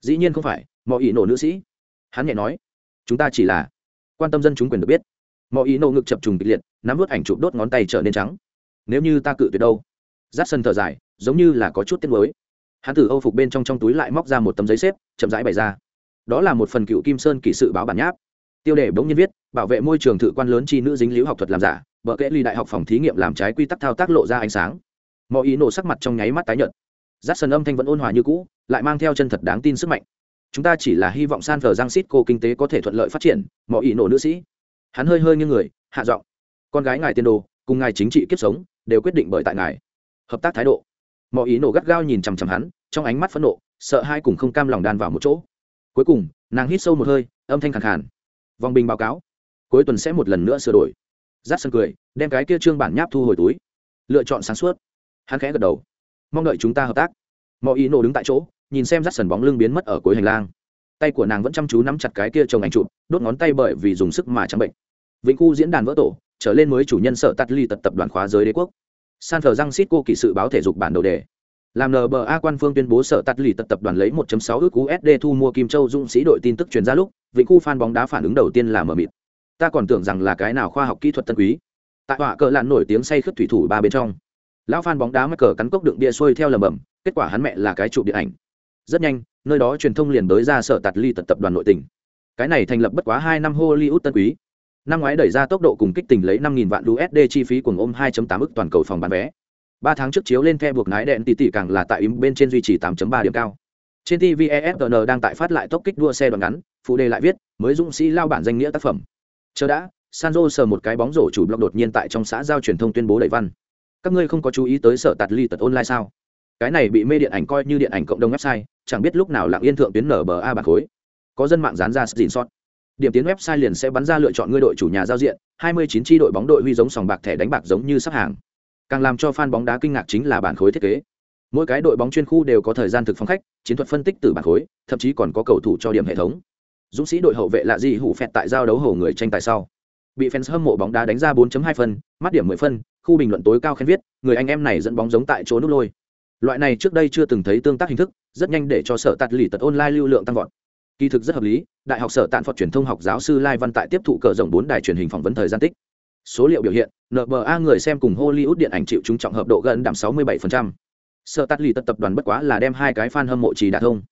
Dĩ nhiên không phải mọi ý nổ nữ sĩ. Hắn nhẹ nói, chúng ta chỉ là quan tâm dân chúng quyền được biết. Mọi ý nổ ngực chập trùng kịch liệt, nắm vớt ảnh chụp đốt ngón tay trở nên trắng. Nếu như ta cự tuyệt đâu? Giáp sân thở dài, giống như là có chút tiết mới hắn từ âu phục bên trong trong túi lại móc ra một tấm giấy xếp, chậm rãi bày ra. Đó là một phần cựu kim sơn kỷ sự báo bản nháp. Tiêu đề bỗng nhiên viết bảo vệ môi trường thự quan lớn chi nữ dính liễu học thuật làm giả, bờ kẽ ly đại học phòng thí nghiệm làm trái quy tắc thao tác lộ ra ánh sáng. Mọi ý nổ sắc mặt trong nháy mắt tái nhợt. Rát sân âm thanh vẫn ôn hòa như cũ, lại mang theo chân thật đáng tin sức mạnh. Chúng ta chỉ là hy vọng san phờ giang xít cô kinh tế có thể thuận lợi phát triển mọi ý nổ nữ sĩ. Hắn hơi hơi như người, hạ giọng. Con gái ngài tiên đồ, cùng ngài chính trị kiếp sống, đều quyết định bởi tại ngài. Hợp tác thái độ. Mọi ý nổ gắt gao nhìn chằm chằm hắn, trong ánh mắt phẫn nộ, sợ hai cùng không cam lòng đan vào một chỗ. Cuối cùng, nàng hít sâu một hơi, âm thanh khẳng khàn. Vòng bình báo cáo cuối tuần sẽ một lần nữa sửa đổi. Giáp sân cười, đem cái kia trương bản nháp thu hồi túi. Lựa chọn sáng suốt. Hắn khẽ gật đầu. Mong đợi chúng ta hợp tác. Mọi ý nổ đứng tại chỗ, nhìn xem rắt sần bóng lưng biến mất ở cuối hành lang. Tay của nàng vẫn chăm chú nắm chặt cái kia trồng ảnh chụp, đốt ngón tay bởi vì dùng sức mà chẳng bệnh. Vĩnh khu diễn đàn vỡ tổ, trở lên mới chủ nhân sợ tắt ly tật tập đoàn khóa giới đế quốc. San thờ răng xít cô kỳ sự báo thể dục bản đầu đề. Làm nba quan phương tuyên bố sở tắt lì tật tập đoàn lấy 1.6 ước usd thu mua kim châu dũng sĩ đội tin tức truyền ra lúc, vĩnh khu fan bóng đá phản ứng đầu tiên là mở mịt ta còn tưởng rằng là cái nào khoa học kỹ thuật tân quý. Tại họa cờ lặn nổi tiếng say khướt thủy thủ ba bên trong. Lão fan bóng đá mắc cờ cắn cốc đựng bia xuôi theo lầm bầm kết quả hắn mẹ là cái chụp điện ảnh. Rất nhanh, nơi đó truyền thông liền đới ra sở tạt ly tật tập đoàn nội tỉnh cái này thành lập bất quá hai năm hollywood tân quý. Năm ngoái đẩy ra tốc độ cùng kích tình lấy năm nghìn vạn usd chi phí cùng ôm 2.8 ức toàn cầu phòng bán vé. Ba tháng trước chiếu lên the buộc nái đèn tỷ tỷ càng là tại im bên trên duy trì 8.3 điểm cao. Trên tv efn đang tại phát lại tốc kích đua xe đoạn ngắn, phụ đề lại viết, mới dũng sĩ lao bản danh nghĩa tác phẩm chờ đã, sanjo sờ một cái bóng rổ chủ blog đột nhiên tại trong xã giao truyền thông tuyên bố đẩy văn. Các ngươi không có chú ý tới sở tạt ly tật online sao? Cái này bị mê điện ảnh coi như điện ảnh cộng đồng website, chẳng biết lúc nào lặng yên thượng tuyến nở bờ a bản khối. Có dân mạng dán ra xin sót. Điểm tiến website liền sẽ bắn ra lựa chọn ngươi đội chủ nhà giao diện 29 chi đội bóng đội huy giống sòng bạc thẻ đánh bạc giống như sắp hàng. Càng làm cho fan bóng đá kinh ngạc chính là bản khối thiết kế. Mỗi cái đội bóng chuyên khu đều có thời gian thực phong khách, chiến thuật phân tích từ bản khối, thậm chí còn có cầu thủ cho điểm hệ thống dũng sĩ đội hậu vệ lạ gì hủ phẹt tại giao đấu hầu người tranh tài sau. Bị fans hâm mộ bóng đá đánh ra 4.2 phân mắt điểm 10 phân, khu bình luận tối cao khen viết, người anh em này dẫn bóng giống tại chỗ nút lôi. Loại này trước đây chưa từng thấy tương tác hình thức, rất nhanh để cho sở tạt lì tật online lưu lượng tăng vọt. Kỳ thực rất hợp lý, đại học sở tạn phật truyền thông học giáo sư lai văn tại tiếp thụ cờ rộng bốn đài truyền hình phỏng vấn thời gian tích. Số liệu biểu hiện nba người xem cùng hollywood điện ảnh chịu chúng trọng hợp độ gần đạm 67%. sở tạt lì tật tập đoàn bất quá là đem hai cái fan hâm mộ trì đả thông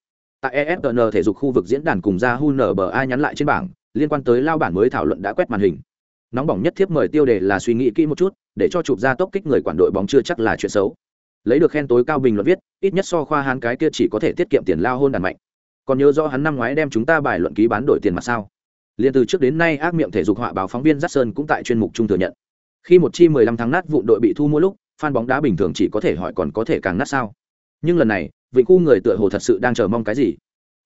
tại efn thể dục khu vực diễn đàn cùng ra hu nba nhắn lại trên bảng, liên quan tới lao bản mới thảo luận đã quét màn hình. Nóng bỏng nhất thiếp mời tiêu đề là suy nghĩ kỹ một chút, để cho chụp ra tốc kích người quản đội bóng chưa chắc là chuyện xấu. Lấy được khen tối cao bình luận viết, ít nhất so khoa hán cái kia chỉ có thể tiết kiệm tiền lao hôn đàn mạnh. Còn nhớ rõ hắn năm ngoái đem chúng ta bài luận ký bán đổi tiền mà sao? Liền từ trước đến nay ác miệng thể dục họa báo phóng viên giác sơn cũng tại chuyên mục trung thừa nhận. Khi một chi 15 tháng nát vụ đội bị thu mua lúc, fan bóng đá bình thường chỉ có thể hỏi còn có thể càng nát sao? Nhưng lần này vịnh khu người tựa hồ thật sự đang chờ mong cái gì?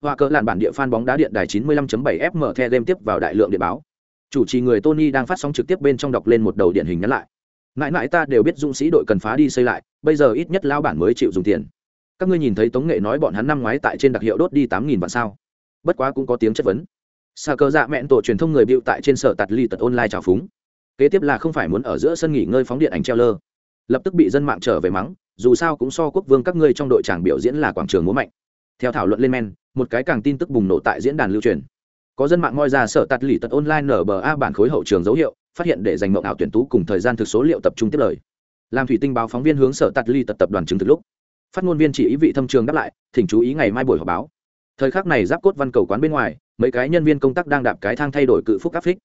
Họa cỡ làn bản địa fan bóng đá điện đài 95.7 fm theo game tiếp vào đại lượng điện báo. Chủ trì người tony đang phát sóng trực tiếp bên trong đọc lên một đầu điện hình nhắn lại. Mãi mãi ta đều biết dũng sĩ đội cần phá đi xây lại, bây giờ ít nhất lao bản mới chịu dùng tiền. Các ngươi nhìn thấy tống nghệ nói bọn hắn năm ngoái tại trên đặc hiệu đốt đi tám nghìn vạn sao? Bất quá cũng có tiếng chất vấn. Xa cơ dạ mẹn tổ truyền thông người bịu tại trên sở tạt ly tật online trào phúng. Kế tiếp là không phải muốn ở giữa sân nghỉ ngơi phóng điện ảnh treo lơ lập tức bị dân mạng trở về mắng dù sao cũng so quốc vương các ngươi trong đội tràng biểu diễn là quảng trường múa mạnh. Theo thảo luận lên men, một cái càng tin tức bùng nổ tại diễn đàn lưu truyền. Có dân mạng moi ra sở tạt lì tật online nở bờ a bản khối hậu trường dấu hiệu, phát hiện để giành mộng ảo tuyển tú cùng thời gian thực số liệu tập trung tiếp lời. Làm thủy tinh báo phóng viên hướng sở tạt ly tật tập đoàn chứng thực lúc, phát ngôn viên chỉ ý vị thâm trường đáp lại, thỉnh chú ý ngày mai buổi họp báo. Thời khắc này giáp cốt văn cầu quán bên ngoài, mấy cái nhân viên công tác đang đạp cái thang thay đổi cự phúc áp phích.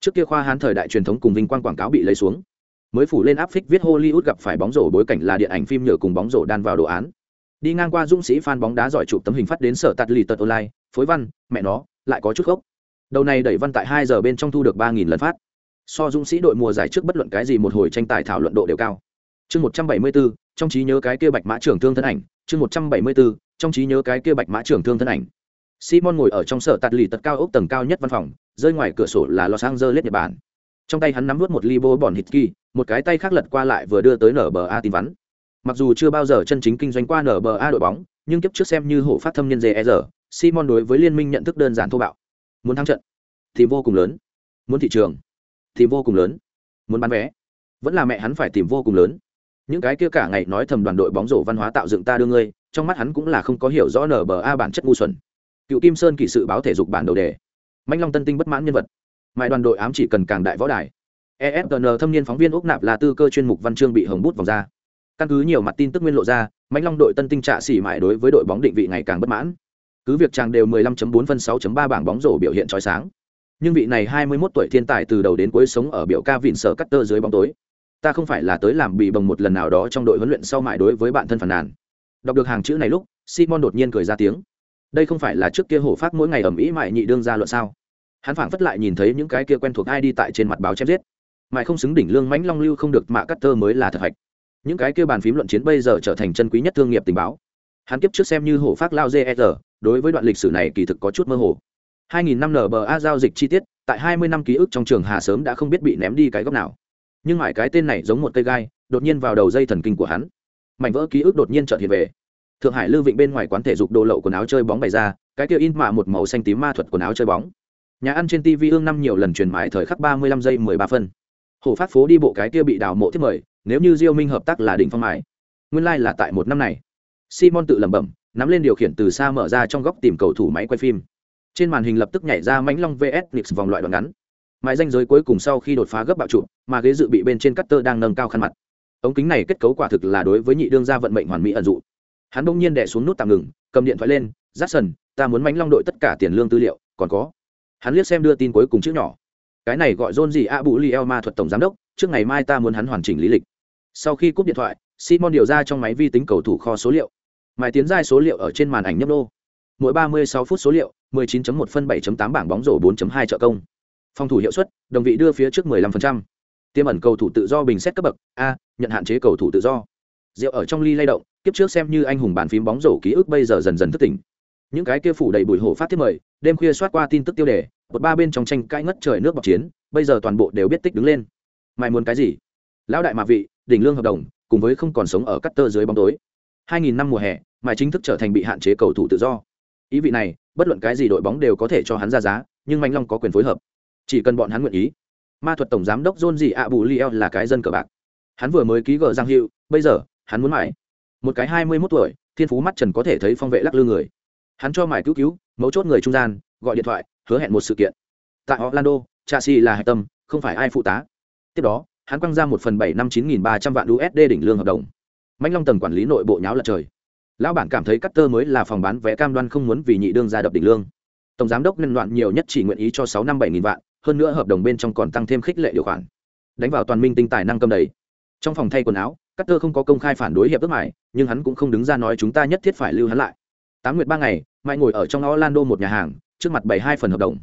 Trước kia khoa hán thời đại truyền thống cùng vinh quang quảng cáo bị lấy xuống mới phủ lên áp phích viết hollywood gặp phải bóng rổ bối cảnh là điện ảnh phim nhựa cùng bóng rổ đan vào đồ án. Đi ngang qua dũng sĩ fan bóng đá giỏi chụp tấm hình phát đến sở tạt lì tật online, phối văn, mẹ nó, lại có chút gốc. Đầu này đẩy văn tại hai giờ bên trong thu được ba nghìn lần phát. So dũng sĩ đội mùa giải trước bất luận cái gì một hồi tranh tài thảo luận độ đều cao. Chương một trăm bảy mươi bốn trong trí nhớ cái kia bạch mã trưởng thương thân ảnh. Chương một trăm bảy mươi bốn trong trí nhớ cái kia bạch mã trưởng thương thân ảnh. Simon ngồi ở trong sở tạt lì tật cao ốc tầng cao nhất văn phòng, rơi ngoài cửa sổ là los angeles, nhật bản trong tay hắn nắm vút một ly bô bòn hít kỳ, một cái tay khác lật qua lại vừa đưa tới nở bờ a tin vắn. Mặc dù chưa bao giờ chân chính kinh doanh qua nở bờ a đội bóng, nhưng kiếp trước xem như hổ phát thâm nhân dê e r simon đối với liên minh nhận thức đơn giản thô bạo. Muốn thắng trận, thì vô cùng lớn. Muốn thị trường, thì vô cùng lớn. Muốn bán vé, vẫn là mẹ hắn phải tìm vô cùng lớn. Những cái kia cả ngày nói thầm đoàn đội bóng rổ văn hóa tạo dựng ta đưa ngươi, trong mắt hắn cũng là không có hiểu rõ nở bờ a bản chất ngu xuẩn. Cựu kim sơn kỳ sự báo thể dục bản đầu đề. Mạnh long tân tinh bất mãn nhân vật mại đoàn đội ám chỉ cần càng đại võ đài. Efn thâm niên phóng viên úc nạp là tư cơ chuyên mục văn chương bị hồng bút vòng ra. Căn cứ nhiều mặt tin tức nguyên lộ ra, mạnh long đội tân tinh trạ xỉ mại đối với đội bóng định vị ngày càng bất mãn. Cứ việc chàng đều 15.4 phân 6.3 bảng bóng rổ biểu hiện trói sáng. Nhưng vị này 21 tuổi thiên tài từ đầu đến cuối sống ở biểu ca vịn sở cắt tơ dưới bóng tối. Ta không phải là tới làm bị bồng một lần nào đó trong đội huấn luyện sau mại đối với bạn thân phản nàn. Đọc được hàng chữ này lúc, simon đột nhiên cười ra tiếng. Đây không phải là trước kia hổ phát mỗi ngày ẩm ý mại nhị đương ra luận sao? Hắn phảng phất lại nhìn thấy những cái kia quen thuộc ai đi tại trên mặt báo chém giết. Mãi không xứng đỉnh lương mãnh long lưu không được mạ cắt tơ mới là thật hạch. Những cái kia bàn phím luận chiến bây giờ trở thành chân quý nhất thương nghiệp tình báo. Hắn kiếp trước xem như hổ phát lao gr đối với đoạn lịch sử này kỳ thực có chút mơ hồ. 2000 năm nba giao dịch chi tiết, tại 20 năm ký ức trong trường hà sớm đã không biết bị ném đi cái góc nào. Nhưng mãi cái tên này giống một cây gai, đột nhiên vào đầu dây thần kinh của hắn. Mảnh vỡ ký ức đột nhiên chợt hiện về. Thượng hải lưu vịnh bên ngoài quán thể dục đồ lậu quần áo chơi bóng bày ra, cái kia in mạ một màu xanh tím ma thuật quần áo chơi bóng nhà ăn trên tv ương năm nhiều lần truyền mãi thời khắc 35 giây 13 phân. Hổ phát phố đi bộ cái kia bị đào mộ thiết mời, nếu như diêu minh hợp tác là đỉnh phong mãi nguyên lai là tại một năm này. Simon tự lẩm bẩm, nắm lên điều khiển từ xa mở ra trong góc tìm cầu thủ máy quay phim. Trên màn hình lập tức nhảy ra mãnh long vs nix vòng loại đoạn ngắn. Mãi danh giới cuối cùng sau khi đột phá gấp bạo trụ, mà ghế dự bị bên trên cutter đang nâng cao khăn mặt. Ống kính này kết cấu quả thực là đối với nhị đương gia vận mệnh hoàn mỹ ẩn dụ. Hắn bỗng nhiên đè xuống nút tạm ngừng, cầm điện thoại lên rát sần ta muốn mãnh long đội tất cả tiền lương tư liệu, còn có hắn liếc xem đưa tin cuối cùng chữ nhỏ. Cái này gọi john gì a. Bụ li ma thuật tổng giám đốc, trước ngày mai ta muốn hắn hoàn chỉnh lý lịch. Sau khi cúp điện thoại, simon điều ra trong máy vi tính cầu thủ kho số liệu. Mài tiến giai số liệu ở trên màn ảnh nhấp đô mỗi 36 phút số liệu 19.1 phân 7.8 bảng bóng rổ 4.2 trợ công. Phòng thủ hiệu suất, đồng vị đưa phía trước 15%. tiêm ẩn cầu thủ tự do bình xét cấp bậc, a, nhận hạn chế cầu thủ tự do. Rượu ở trong ly lay động, kiếp trước xem như anh hùng bàn phím bóng rổ ký ức bây giờ dần dần thức tỉnh những cái kia phủ đầy bụi hổ phát thiết mời, đêm khuya soát qua tin tức tiêu đề, một ba bên trong tranh cãi ngất trời nước bọc chiến, bây giờ toàn bộ đều biết tích đứng lên. Mày muốn cái gì? Lão đại mạ vị, đỉnh lương hợp đồng, cùng với không còn sống ở cắt tơ dưới bóng tối. 2000 năm mùa hè, mày chính thức trở thành bị hạn chế cầu thủ tự do. Ý vị này, bất luận cái gì đội bóng đều có thể cho hắn ra giá, nhưng mạnh long có quyền phối hợp. Chỉ cần bọn hắn nguyện ý. Ma thuật tổng giám đốc john gì ạ bù liel là cái dân cờ bạc. Hắn vừa mới ký gờ giang hiệu, bây giờ, hắn muốn mãi. Một cái hai mươi mốt tuổi, thiên phú mắt trần có thể thấy phong vệ lắc lư người hắn cho mải cứu cứu mấu chốt người trung gian gọi điện thoại hứa hẹn một sự kiện. Tại orlando chelsea là hạch tâm không phải ai phụ tá. Tiếp đó hắn quăng ra một phần bảy năm chín nghìn ba trăm vạn usd đỉnh lương hợp đồng. Mạnh long tầng quản lý nội bộ nháo lật trời. Lão bản cảm thấy Cutter mới là phòng bán vé cam đoan không muốn vì nhị đương ra đập đỉnh lương. Tổng giám đốc nhân loạn nhiều nhất chỉ nguyện ý cho sáu năm bảy nghìn vạn hơn nữa hợp đồng bên trong còn tăng thêm khích lệ điều khoản. Đánh vào toàn minh tinh tài năng cầm đầy. Trong phòng thay quần áo Cutter không có công khai phản đối hiệp ước mải, nhưng hắn cũng không đứng ra nói chúng ta nhất thiết phải lưu hắn lại tám nguyệt ba ngày mai ngồi ở trong orlando một nhà hàng trước mặt bảy hai phần hợp đồng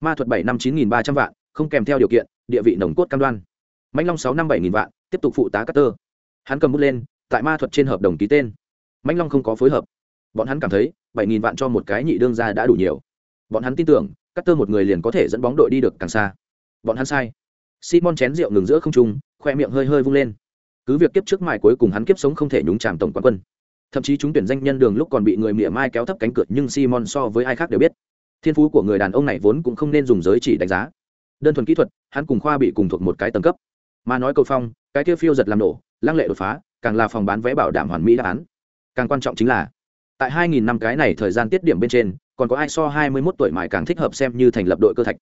ma thuật bảy năm chín nghìn ba trăm vạn không kèm theo điều kiện địa vị nồng cốt cam đoan mạnh long sáu năm bảy nghìn vạn tiếp tục phụ tá Cutter hắn cầm bút lên tại ma thuật trên hợp đồng ký tên Mạnh Long không có phối hợp. Bọn hắn cảm thấy, bảy nghìn vạn cho một cái nhị đương gia đã đủ nhiều. Bọn hắn tin tưởng, cắt một người liền có thể dẫn bóng đội đi được càng xa. Bọn hắn sai. Simon chén rượu ngừng giữa không trung, khoe miệng hơi hơi vung lên. Cứ việc kiếp trước mài cuối cùng hắn kiếp sống không thể nhúng chàm tổng quán quân. Thậm chí chúng tuyển danh nhân đường lúc còn bị người mỉa mai kéo thấp cánh cửa, nhưng Simon so với ai khác đều biết, thiên phú của người đàn ông này vốn cũng không nên dùng giới chỉ đánh giá. Đơn thuần kỹ thuật, hắn cùng khoa bị cùng thuộc một cái tầng cấp. Mà nói cầu phong, cái kia phiêu giật làm nổ, lăng lệ đột phá, càng là phòng bán vé bảo đảm hoàn mỹ đáp án. Càng quan trọng chính là tại 2000 năm cái này thời gian tiết điểm bên trên còn có ai so 21 tuổi mài càng thích hợp xem như thành lập đội cơ thạch.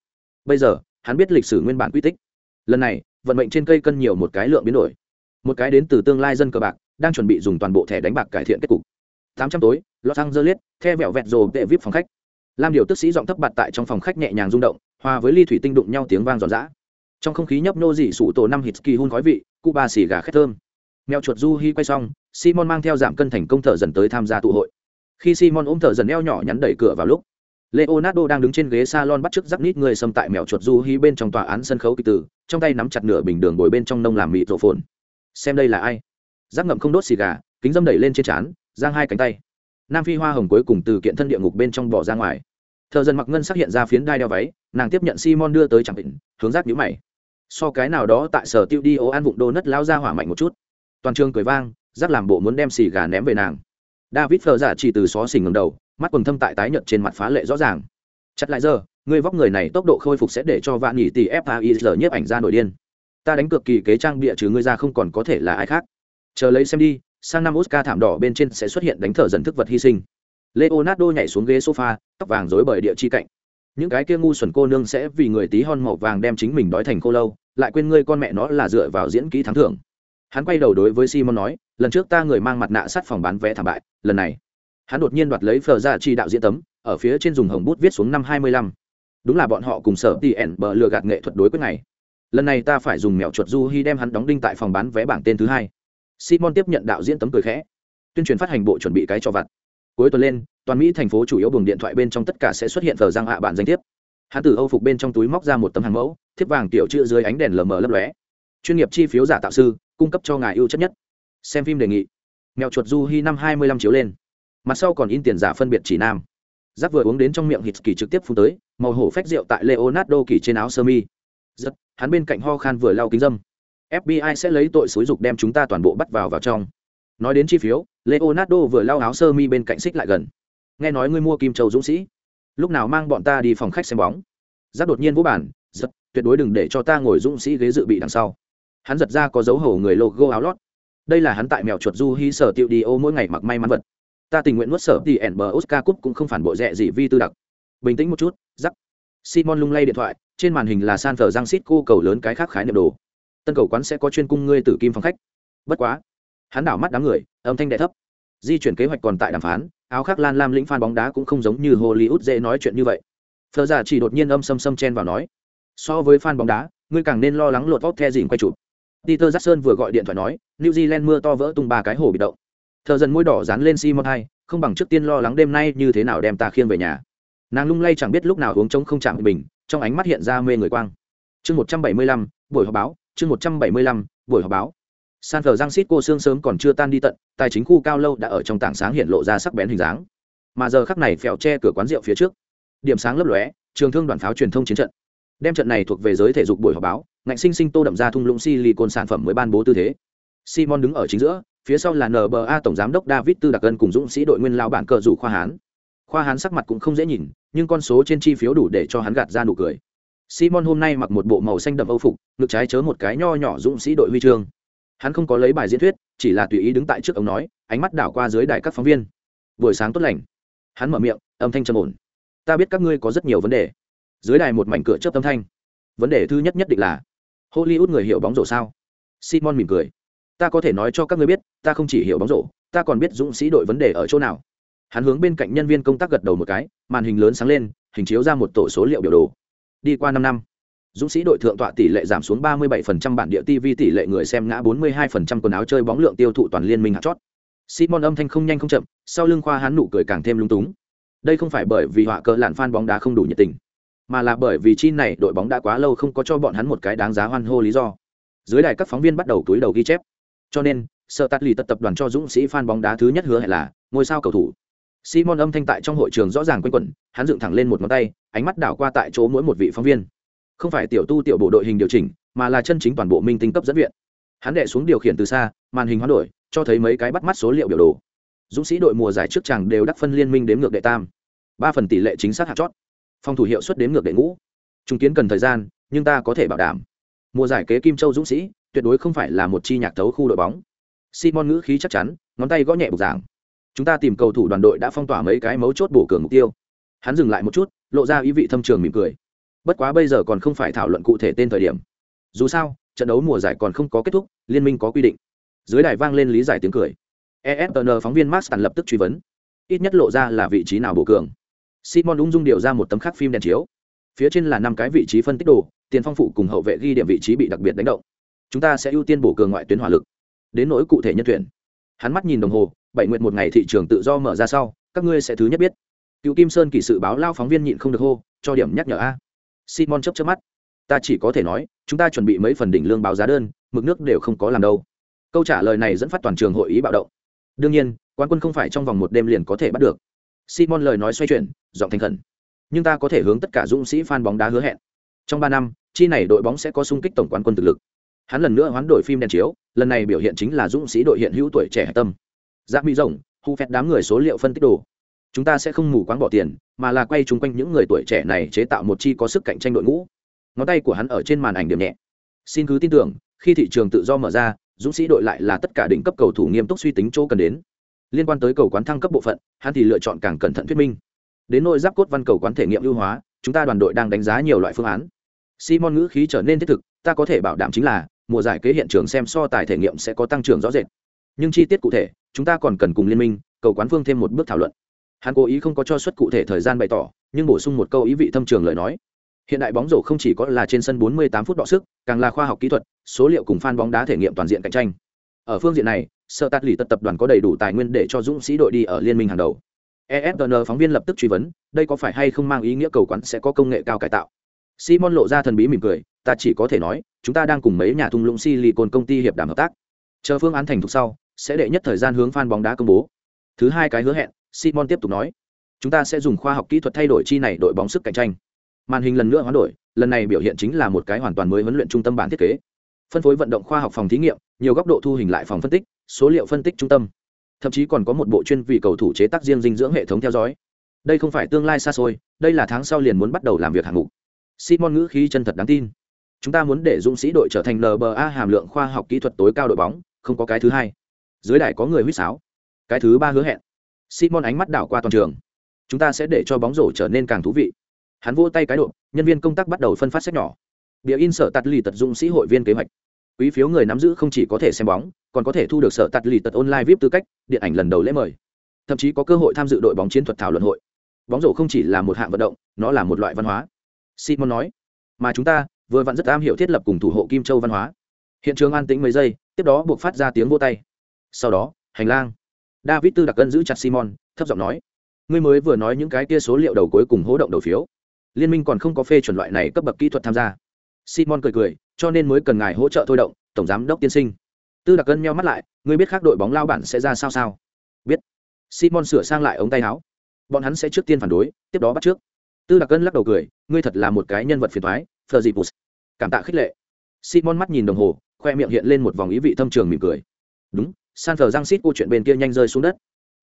Bây giờ hắn biết lịch sử nguyên bản quy tích. Lần này vận mệnh trên cây cân nhiều một cái lượng biến đổi một cái đến từ tương lai dân cờ bạc, đang chuẩn bị dùng toàn bộ thẻ đánh bạc cải thiện kết cục. 800 tối, los angeles, the vẹo vẹt rồ tệ vip phòng khách. Lam điều tức sĩ giọng thấp bạt tại trong phòng khách nhẹ nhàng rung động, hòa với ly thủy tinh đụng nhau tiếng vang giòn giã. Trong không khí nhấp nô dị sủ tổ năm hít kỳ hun khói vị cụ ba xì gà khét thơm. Mèo chuột du hi quay xong, simon mang theo giảm cân thành công thợ dần tới tham gia tụ hội. Khi simon ôm thợ dần eo nhỏ nhắn đẩy cửa vào lúc, leonardo đang đứng trên ghế salon bắt chước rắc nít người xâm tại mèo chuột du hi bên trong tòa án sân khấu kịch tử, trong tay nắm chặt nửa bình đường bồi bên trong nông làm mịt rộ phồn xem đây là ai? Giác ngậm không đốt xì gà, kính dâm đẩy lên trên trán, giang hai cánh tay. Nam phi hoa hồng cuối cùng từ kiện thân địa ngục bên trong bỏ ra ngoài. Thợ dân mặc ngân sắc hiện ra phiến đai đeo váy, nàng tiếp nhận simon đưa tới chẳng định, hướng giác nhũ mày. So cái nào đó tại sở tiêu đi ô an vụng đô nất lao ra hỏa mạnh một chút. Toàn trường cười vang, giác làm bộ muốn đem xì gà ném về nàng. David phờ giả chỉ từ xó xỉnh ngầm đầu, mắt quần thâm tại tái nhợt trên mặt phá lệ rõ ràng. Chặt lại giờ, người vóc người này tốc độ khôi phục sẽ để cho vạn nghỉ tỷ faiz nhiếp ảnh ra nổi điên ta đánh cược kỳ kế trang bịa trừ ngươi ra không còn có thể là ai khác. Chờ lấy xem đi, sang năm oscar thảm đỏ bên trên sẽ xuất hiện đánh thở dần thức vật hy sinh. Leonardo nhảy xuống ghế sofa, tóc vàng rối bởi địa chi cạnh. Những cái kia ngu xuẩn cô nương sẽ vì người tí hon màu vàng đem chính mình đói thành cô lâu, lại quên ngươi con mẹ nó là dựa vào diễn kỹ thắng thưởng. Hắn quay đầu đối với simon nói, lần trước ta người mang mặt nạ sát phòng bán vé thảm bại, lần này. Hắn đột nhiên đoạt lấy phờ ra chi đạo diễn tấm, ở phía trên dùng hồng bút viết xuống năm hai mươi lăm. Đúng là bọn họ cùng sở tỉ ẻn bờ lừa gạt nghệ thuật đối quyết này lần này ta phải dùng mèo chuột du hy đem hắn đóng đinh tại phòng bán vé bảng tên thứ hai. Simon tiếp nhận đạo diễn tấm cười khẽ. Tuyên truyền phát hành bộ chuẩn bị cái cho vặt. Cuối tuần lên, toàn mỹ thành phố chủ yếu buồng điện thoại bên trong tất cả sẽ xuất hiện tờ giang hạ bản danh thiếp. Hắn từ âu phục bên trong túi móc ra một tấm hàng mẫu, thiếp vàng tiểu chữ dưới ánh đèn lờ mờ lấp lóe. Chuyên nghiệp chi phiếu giả tạo sư, cung cấp cho ngài ưu chất nhất. Xem phim đề nghị. Mèo chuột du hy năm hai mươi lăm chiếu lên. Mặt sau còn in tiền giả phân biệt chỉ nam. Giáp vừa uống đến trong miệng hít kỳ trực tiếp phun tới, màu hổ phách rượu tại leonardo kỳ trên áo sơ mi. Rất hắn bên cạnh ho khan vừa lau kính dâm. Fbi sẽ lấy tội xúi dục đem chúng ta toàn bộ bắt vào vào trong. Nói đến chi phiếu, leonardo vừa lau áo sơ mi bên cạnh xích lại gần. Nghe nói ngươi mua kim châu dũng sĩ. Lúc nào mang bọn ta đi phòng khách xem bóng. Giáp đột nhiên vũ bản, giật, tuyệt đối đừng để cho ta ngồi dũng sĩ ghế dự bị đằng sau. Hắn giật ra có dấu hổ người logo áo lót. Đây là hắn tại mèo chuột du hy sở tiệu đi ô mỗi ngày mặc may mắn vật. Ta tình nguyện nuốt sở thì ẩn bờ oscar cúp cũng không phản bội rẻ gì vi tư đặc. Bình tĩnh một chút giắc simon lung lay điện thoại, trên màn hình là san thờ giang xít cô cầu lớn cái khác khái niệm đồ. Tân cầu quán sẽ có chuyên cung ngươi tử kim phòng khách. Bất quá, hắn đảo mắt đám người, âm thanh đệ thấp. Di chuyển kế hoạch còn tại đàm phán, áo khác lan lam lĩnh phan bóng đá cũng không giống như hollywood dễ nói chuyện như vậy. Phờ giả chỉ đột nhiên âm xâm xâm chen vào nói, so với fan bóng đá, ngươi càng nên lo lắng lột vóc the dìn quay chụp. Peter jackson vừa gọi điện thoại nói, new zealand mưa to vỡ tung ba cái hồ bị động. Thợ dần môi đỏ dán lên simon hai, không bằng trước tiên lo lắng đêm nay như thế nào đem ta khiêng về nhà nàng lung lay chẳng biết lúc nào uống trống không chạm bình, trong ánh mắt hiện ra mê người quang. Chương một trăm bảy mươi lăm, buổi họp báo, chương một trăm bảy mươi lăm, buổi họp báo. San thờ giang xít cô xương sớm còn chưa tan đi tận, tài chính khu cao lâu đã ở trong tảng sáng hiện lộ ra sắc bén hình dáng. Mà giờ khắc này phèo che cửa quán rượu phía trước. Điểm sáng lấp lóe, trường thương đoàn pháo truyền thông chiến trận. Đem trận này thuộc về giới thể dục buổi họp báo, ngạnh sinh sinh tô đậm ra thung lũng silicon sản phẩm mới ban bố tư thế. Simon đứng ở chính giữa, phía sau là nba tổng giám đốc david tư đặc ân cùng dũng sĩ đội nguyên lao bản cờ rủ khoa hán khoa hắn sắc mặt cũng không dễ nhìn, nhưng con số trên chi phiếu đủ để cho hắn gạt ra nụ cười. Simon hôm nay mặc một bộ màu xanh đậm âu phục, ngực trái chớ một cái nho nhỏ dũng sĩ đội huy chương. Hắn không có lấy bài diễn thuyết, chỉ là tùy ý đứng tại trước ông nói, ánh mắt đảo qua dưới đài các phóng viên. Buổi sáng tốt lành. Hắn mở miệng, âm thanh trầm ổn. Ta biết các ngươi có rất nhiều vấn đề. Dưới đài một mảnh cửa chớp âm thanh. Vấn đề thứ nhất nhất định là, hollywood người hiểu bóng rổ sao? Simon mỉm cười. Ta có thể nói cho các ngươi biết, ta không chỉ hiểu bóng rổ, ta còn biết dũng sĩ đội vấn đề ở chỗ nào hắn hướng bên cạnh nhân viên công tác gật đầu một cái, màn hình lớn sáng lên, hình chiếu ra một tổ số liệu biểu đồ. Đi qua năm năm, dũng sĩ đội thượng tọa tỷ lệ giảm xuống 37% bản địa tv tỷ lệ người xem ngã 42% quần áo chơi bóng lượng tiêu thụ toàn liên minh hạt chót. Simon âm thanh không nhanh không chậm, sau lưng khoa hắn nụ cười càng thêm lung túng. Đây không phải bởi vì họa cờ lạn fan bóng đá không đủ nhiệt tình, mà là bởi vì chi này đội bóng đã quá lâu không có cho bọn hắn một cái đáng giá hoan hô lý do. Dưới đài các phóng viên bắt đầu túi đầu ghi chép. Cho nên sợ tắt lì tật tập đoàn cho dũng sĩ fan bóng đá thứ nhất hứa hẹn là, ngôi sao cầu thủ simon âm thanh tại trong hội trường rõ ràng quanh quẩn, hắn dựng thẳng lên một ngón tay, ánh mắt đảo qua tại chỗ mỗi một vị phóng viên. Không phải tiểu tu tiểu bộ đội hình điều chỉnh, mà là chân chính toàn bộ minh tinh cấp dẫn viện. Hắn đệ xuống điều khiển từ xa, màn hình hoán đổi, cho thấy mấy cái bắt mắt số liệu biểu đồ. Dũng sĩ đội mùa giải trước chàng đều đắc phân liên minh đếm ngược đệ tam. Ba phần tỷ lệ chính xác hạt chót. Phòng thủ hiệu suất đếm ngược đệ ngũ. Trung kiến cần thời gian, nhưng ta có thể bảo đảm. Mùa giải kế kim châu dũng sĩ, tuyệt đối không phải là một chi nhạc thấu khu đội bóng. Simon ngữ khí chắc chắn, ngón tay gõ nhẹ bục giảng chúng ta tìm cầu thủ đoàn đội đã phong tỏa mấy cái mấu chốt bổ cường mục tiêu. Hắn dừng lại một chút, lộ ra ý vị thâm trường mỉm cười. Bất quá bây giờ còn không phải thảo luận cụ thể tên thời điểm. Dù sao, trận đấu mùa giải còn không có kết thúc, liên minh có quy định. Dưới đài vang lên lý giải tiếng cười. Efn phóng viên max lập tức truy vấn. Ít nhất lộ ra là vị trí nào bổ cường. Simon ung dung điều ra một tấm khắc phim đèn chiếu. Phía trên là năm cái vị trí phân tích đồ, tiền phong phụ cùng hậu vệ ghi điểm vị trí bị đặc biệt đánh động. Chúng ta sẽ ưu tiên bổ cường ngoại tuyến hỏa lực. Đến nỗi cụ thể nhân tuyển. Hắn mắt nhìn đồng hồ bảy nguyện một ngày thị trường tự do mở ra sau, các ngươi sẽ thứ nhất biết. Cựu kim sơn kỳ sự báo lao phóng viên nhịn không được hô, cho điểm nhắc nhở a. Simon chấp chấp mắt. Ta chỉ có thể nói, chúng ta chuẩn bị mấy phần đỉnh lương báo giá đơn, mực nước đều không có làm đâu. Câu trả lời này dẫn phát toàn trường hội ý bạo động. Đương nhiên quan quân không phải trong vòng một đêm liền có thể bắt được. Simon lời nói xoay chuyển, giọng thành khẩn. Nhưng ta có thể hướng tất cả dũng sĩ fan bóng đá hứa hẹn. Trong ba năm, chi này đội bóng sẽ có sung kích tổng quán quân thực lực. Hắn lần nữa hoán đổi phim đèn chiếu, lần này biểu hiện chính là dũng sĩ đội hiện hữu tuổi trẻ tâm giác mỹ rồng, hu phẹt đám người số liệu phân tích đồ. Chúng ta sẽ không mù quáng bỏ tiền, mà là quay chung quanh những người tuổi trẻ này chế tạo một chi có sức cạnh tranh đội ngũ. Ngón tay của hắn ở trên màn ảnh điểm nhẹ. Xin cứ tin tưởng, khi thị trường tự do mở ra, dũng sĩ đội lại là tất cả đỉnh cấp cầu thủ nghiêm túc suy tính chỗ cần đến. Liên quan tới cầu quán thăng cấp bộ phận, hắn thì lựa chọn càng cẩn thận thuyết minh. Đến nội giáp cốt văn cầu quán thể nghiệm ưu hóa, chúng ta đoàn đội đang đánh giá nhiều loại phương án. Simon ngữ khí trở nên thiết thực, ta có thể bảo đảm chính là, mùa giải kế hiện trường xem so tài thể nghiệm sẽ có tăng trưởng rõ rệt nhưng chi tiết cụ thể, chúng ta còn cần cùng liên minh, cầu quán phương thêm một bước thảo luận. Hắn cố ý không có cho suất cụ thể thời gian bày tỏ, nhưng bổ sung một câu ý vị thâm trường lời nói. Hiện đại bóng rổ không chỉ có là trên sân 48 phút đọ sức, càng là khoa học kỹ thuật, số liệu cùng fan bóng đá thể nghiệm toàn diện cạnh tranh. Ở phương diện này sở tạt lì tật tập đoàn có đầy đủ tài nguyên để cho dũng sĩ đội đi ở liên minh hàng đầu. Esn phóng viên lập tức truy vấn, đây có phải hay không mang ý nghĩa cầu quán sẽ có công nghệ cao cải tạo? Simon lộ ra thần bí mỉm cười, ta chỉ có thể nói, chúng ta đang cùng mấy nhà thung lũng silicon công ty hiệp đàm hợp tác chờ phương án thành thục sau, sẽ đệ nhất thời gian hướng fan bóng đá công bố. Thứ hai cái hứa hẹn, simon tiếp tục nói. Chúng ta sẽ dùng khoa học kỹ thuật thay đổi chi này đội bóng sức cạnh tranh. Màn hình lần nữa hoán đổi, lần này biểu hiện chính là một cái hoàn toàn mới huấn luyện trung tâm bản thiết kế. Phân phối vận động khoa học phòng thí nghiệm, nhiều góc độ thu hình lại phòng phân tích, số liệu phân tích trung tâm. Thậm chí còn có một bộ chuyên vị cầu thủ chế tác riêng dinh dưỡng hệ thống theo dõi. Đây không phải tương lai xa xôi, đây là tháng sau liền muốn bắt đầu làm việc hạng mục. Simon ngữ khí chân thật đáng tin. Chúng ta muốn để dũng sĩ đội trở thành nba hàm lượng khoa học kỹ thuật tối cao đội bóng không có cái thứ hai. Dưới đài có người huýt sáo. Cái thứ ba hứa hẹn. Simon ánh mắt đảo qua toàn trường. Chúng ta sẽ để cho bóng rổ trở nên càng thú vị. Hắn vỗ tay cái độ, nhân viên công tác bắt đầu phân phát sách nhỏ. Bịa in sở tạt lì tật dụng sĩ hội viên kế hoạch. Quý phiếu người nắm giữ không chỉ có thể xem bóng, còn có thể thu được sở tạt lì tật online vip tư cách, điện ảnh lần đầu lễ mời. Thậm chí có cơ hội tham dự đội bóng chiến thuật thảo luận hội. Bóng rổ không chỉ là một hạng vận động, nó là một loại văn hóa. Simon nói, mà chúng ta vừa vặn rất am hiểu thiết lập cùng thủ hộ kim châu văn hóa. Hiện trường an tĩnh mấy giây tiếp đó buộc phát ra tiếng vô tay. Sau đó, hành lang. David tư đặc cân giữ chặt simon, thấp giọng nói, ngươi mới vừa nói những cái kia số liệu đầu cuối cùng hỗ động đầu phiếu. Liên minh còn không có phê chuẩn loại này cấp bậc kỹ thuật tham gia. Simon cười cười, cho nên mới cần ngài hỗ trợ thôi động, tổng giám đốc tiên sinh. Tư đặc cân meo mắt lại, ngươi biết khác đội bóng lao bản sẽ ra sao sao? Biết. Simon sửa sang lại ống tay áo. Bọn hắn sẽ trước tiên phản đối, tiếp đó bắt trước. Tư đặc cân lắc đầu cười, ngươi thật là một cái nhân vật phiền thoái thờ dịp cảm tạ khích lệ. Simon mắt nhìn đồng hồ khoe miệng hiện lên một vòng ý vị thâm trường mỉm cười. Đúng, san thờ giang xít câu chuyện bên kia nhanh rơi xuống đất.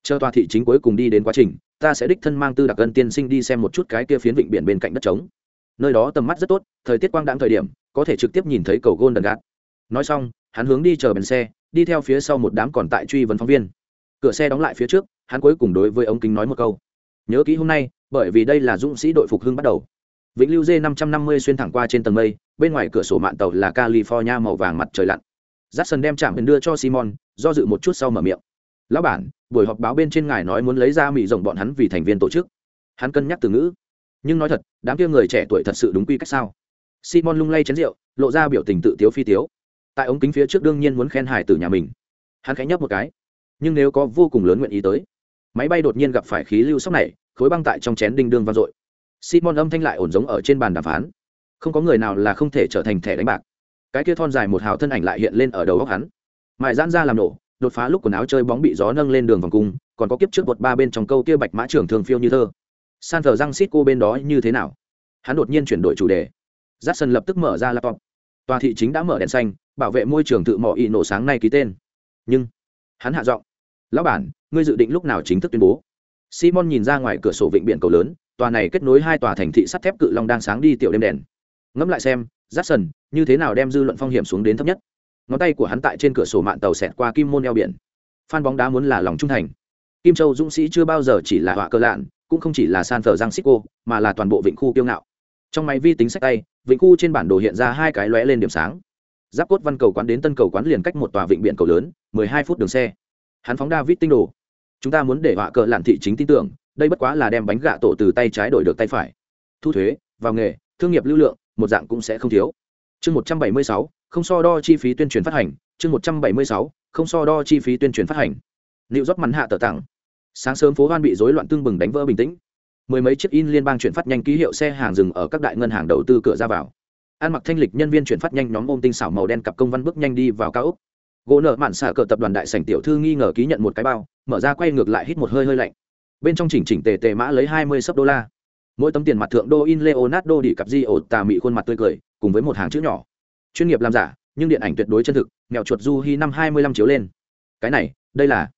Chờ tòa thị chính cuối cùng đi đến quá trình, ta sẽ đích thân mang tư đặc ân tiên sinh đi xem một chút cái kia phiến vịnh biển bên cạnh đất trống. Nơi đó tầm mắt rất tốt, thời tiết quang đãng thời điểm, có thể trực tiếp nhìn thấy cầu gôn đần gạt nói xong, hắn hướng đi chờ bèn xe, đi theo phía sau một đám còn tại truy vấn phóng viên. Cửa xe đóng lại phía trước, hắn cuối cùng đối với ống kính nói một câu. Nhớ kỹ hôm nay, bởi vì đây là dũng sĩ đội phục hưng bắt đầu. Vĩnh lưu dê năm trăm năm mươi xuyên thẳng qua trên tầng mây bên ngoài cửa sổ mạng tàu là california màu vàng mặt trời lặn. Jackson đem chạm đưa cho simon, do dự một chút sau mở miệng. Lão bản, buổi họp báo bên trên ngài nói muốn lấy ra mỹ rộng bọn hắn vì thành viên tổ chức. Hắn cân nhắc từ ngữ. Nhưng nói thật, đám kia người trẻ tuổi thật sự đúng quy cách sao? Simon lung lay chén rượu, lộ ra biểu tình tự tiếu phi tiếu. Tại ống kính phía trước đương nhiên muốn khen hải từ nhà mình. Hắn khẽ nhấp một cái. Nhưng nếu có vô cùng lớn nguyện ý tới, máy bay đột nhiên gặp phải khí lưu sốc này, khối băng tại trong chén đinh đương vang dội. Simon âm thanh lại ổn giống ở trên bàn đàm phán không có người nào là không thể trở thành thẻ đánh bạc. Cái kia thon dài một hào thân ảnh lại hiện lên ở đầu góc hắn. Mại giãn ra làm nổ, đột phá lúc quần áo chơi bóng bị gió nâng lên đường vòng cung, còn có kiếp trước bột ba bên trong câu kia bạch mã trưởng thường phiêu như thơ. San thờ răng xít cô bên đó như thế nào? Hắn đột nhiên chuyển đổi chủ đề. J a c k s o n lập tức mở ra laptop. Tòa thị chính đã mở đèn xanh, bảo vệ môi trường tự mỏ ị nổ sáng nay ký tên. Nhưng, hắn hạ giọng. Lão bản, ngươi dự định lúc nào chính thức tuyên bố? Simon nhìn ra ngoài cửa sổ vịnh biển cầu lớn, tòa này kết nối hai tòa thành thị sắt thép cự long đang sáng đi tiểu đêm đèn ngẫm lại xem j sần như thế nào đem dư luận phong hiểm xuống đến thấp nhất? Ngón tay của hắn tại trên cửa sổ mạng tàu xẹt qua kim môn eo biển. Phan bóng đá muốn là lòng trung thành. Kim châu dũng sĩ chưa bao giờ chỉ là họa cơ lạn, cũng không chỉ là san thờ giang xích cô mà là toàn bộ vịnh khu kiêu ngạo. Trong máy vi tính sách tay, vịnh khu trên bản đồ hiện ra hai cái lóe lên điểm sáng. Giáp cốt văn cầu quán đến tân cầu quán liền cách một tòa vịnh biển cầu lớn, mười hai phút đường xe. Hắn phóng david tinh đồ chúng ta muốn để họa cờ lạn thị chính tin tưởng, đây bất quá là đem bánh gạ tổ từ tay trái đổi được tay phải. Thu thuế, vào nghề, thương nghiệp lưu lượng một dạng cũng sẽ không thiếu. Chương một trăm bảy mươi sáu, không so đo chi phí tuyên truyền phát hành. Chương một trăm bảy mươi sáu, không so đo chi phí tuyên truyền phát hành. Liệu rót mắn hạ tờ tặng. Sáng sớm phố hoan bị rối loạn tương bừng đánh vỡ bình tĩnh. Mười mấy chiếc in liên bang chuyển phát nhanh ký hiệu xe hàng dừng ở các đại ngân hàng đầu tư cửa ra vào. Ăn mặc thanh lịch nhân viên chuyển phát nhanh nhóm ôm tinh xảo màu đen cặp công văn bước nhanh đi vào cao ốc. Gỗ nợ mạn xả cờ tập đoàn đại sảnh tiểu thư nghi ngờ ký nhận một cái bao, mở ra quay ngược lại hít một hơi hơi lạnh. Bên trong chỉnh chỉnh tề tề mã lấy hai mươi sấp đô la mỗi tấm tiền mặt thượng đô in leonardo đi cặp di ổ tà mị khuôn mặt tươi cười, cùng với một hàng chữ nhỏ. Chuyên nghiệp làm giả, nhưng điện ảnh tuyệt đối chân thực mèo chuột du hi năm hai mươi lăm chiếu lên. Cái này, đây là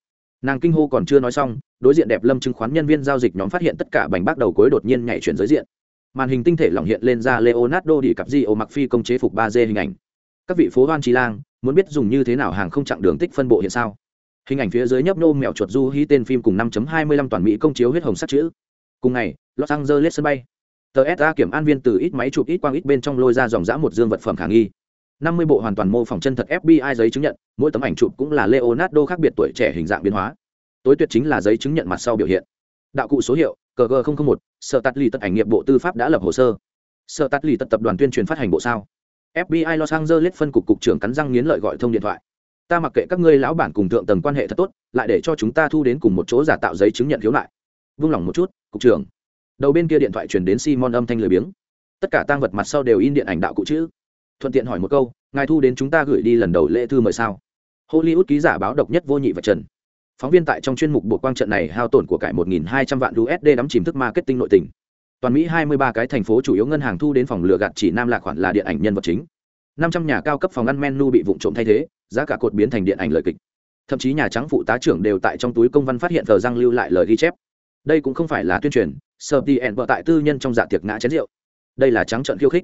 nàng kinh hô còn chưa nói xong, đối diện đẹp lâm chứng khoán nhân viên giao dịch nhóm phát hiện tất cả bánh bác đầu cuối đột nhiên nhảy chuyển giới diện. Màn hình tinh thể lỏng hiện lên ra leonardo đi cặp di ổ mặc phi công chế phục ba d hình ảnh. Các vị phố hoan trí lang, muốn biết dùng như thế nào hàng không chặng đường tích phân bộ hiện sao? Hình ảnh phía dưới nhấp nô mèo chuột du hi tên phim cùng 5.25 toàn mỹ công chiếu huyết hồng sắc chữ. Cùng ngày los angeles sân bay. Tờ sa kiểm an viên từ ít máy chụp ít quang ít bên trong lôi ra dòng dã một dương vật phẩm khả nghi. 50 bộ hoàn toàn mô phỏng chân thật fbi giấy chứng nhận, mỗi tấm ảnh chụp cũng là leonardo khác biệt tuổi trẻ hình dạng biến hóa. Tối tuyệt chính là giấy chứng nhận mặt sau biểu hiện. Đạo cụ số hiệu cg một, sở tắt lì tất ảnh nghiệp bộ tư pháp đã lập hồ sơ. Sở tắt lì tật tập đoàn tuyên truyền phát hành bộ sao? Fbi los angeles phân cục cục trưởng cắn răng nghiến lợi gọi thông điện thoại. Ta mặc kệ các ngươi lão bản cùng thượng tầng quan hệ thật tốt, lại để cho chúng ta thu đến cùng một chỗ giả tạo giấy chứng nhận khiếu nại. Vung lòng một chút, cục trưởng đầu bên kia điện thoại truyền đến simon âm thanh lười biếng. Tất cả tang vật mặt sau đều in điện ảnh đạo cụ chữ. Thuận tiện hỏi một câu, ngài thu đến chúng ta gửi đi lần đầu lễ thư mời sao? Hollywood ký giả báo độc nhất vô nhị và trần. Phóng viên tại trong chuyên mục bộ quang trận này hao tổn của cải 1.200 vạn usd đắm chìm thức marketing nội tình. Toàn mỹ 23 cái thành phố chủ yếu ngân hàng thu đến phòng lừa gạt chỉ nam lạc khoản là điện ảnh nhân vật chính. 500 nhà cao cấp phòng ăn menu bị vụn trộm thay thế, giá cả cột biến thành điện ảnh lời kịch. Thậm chí nhà trắng phụ tá trưởng đều tại trong túi công văn phát hiện tờ răng lưu lại lời ghi chép đây cũng không phải là tuyên truyền sơ ẹn vợ tại tư nhân trong dạ tiệc ngã chén rượu. Đây là trắng trận khiêu khích.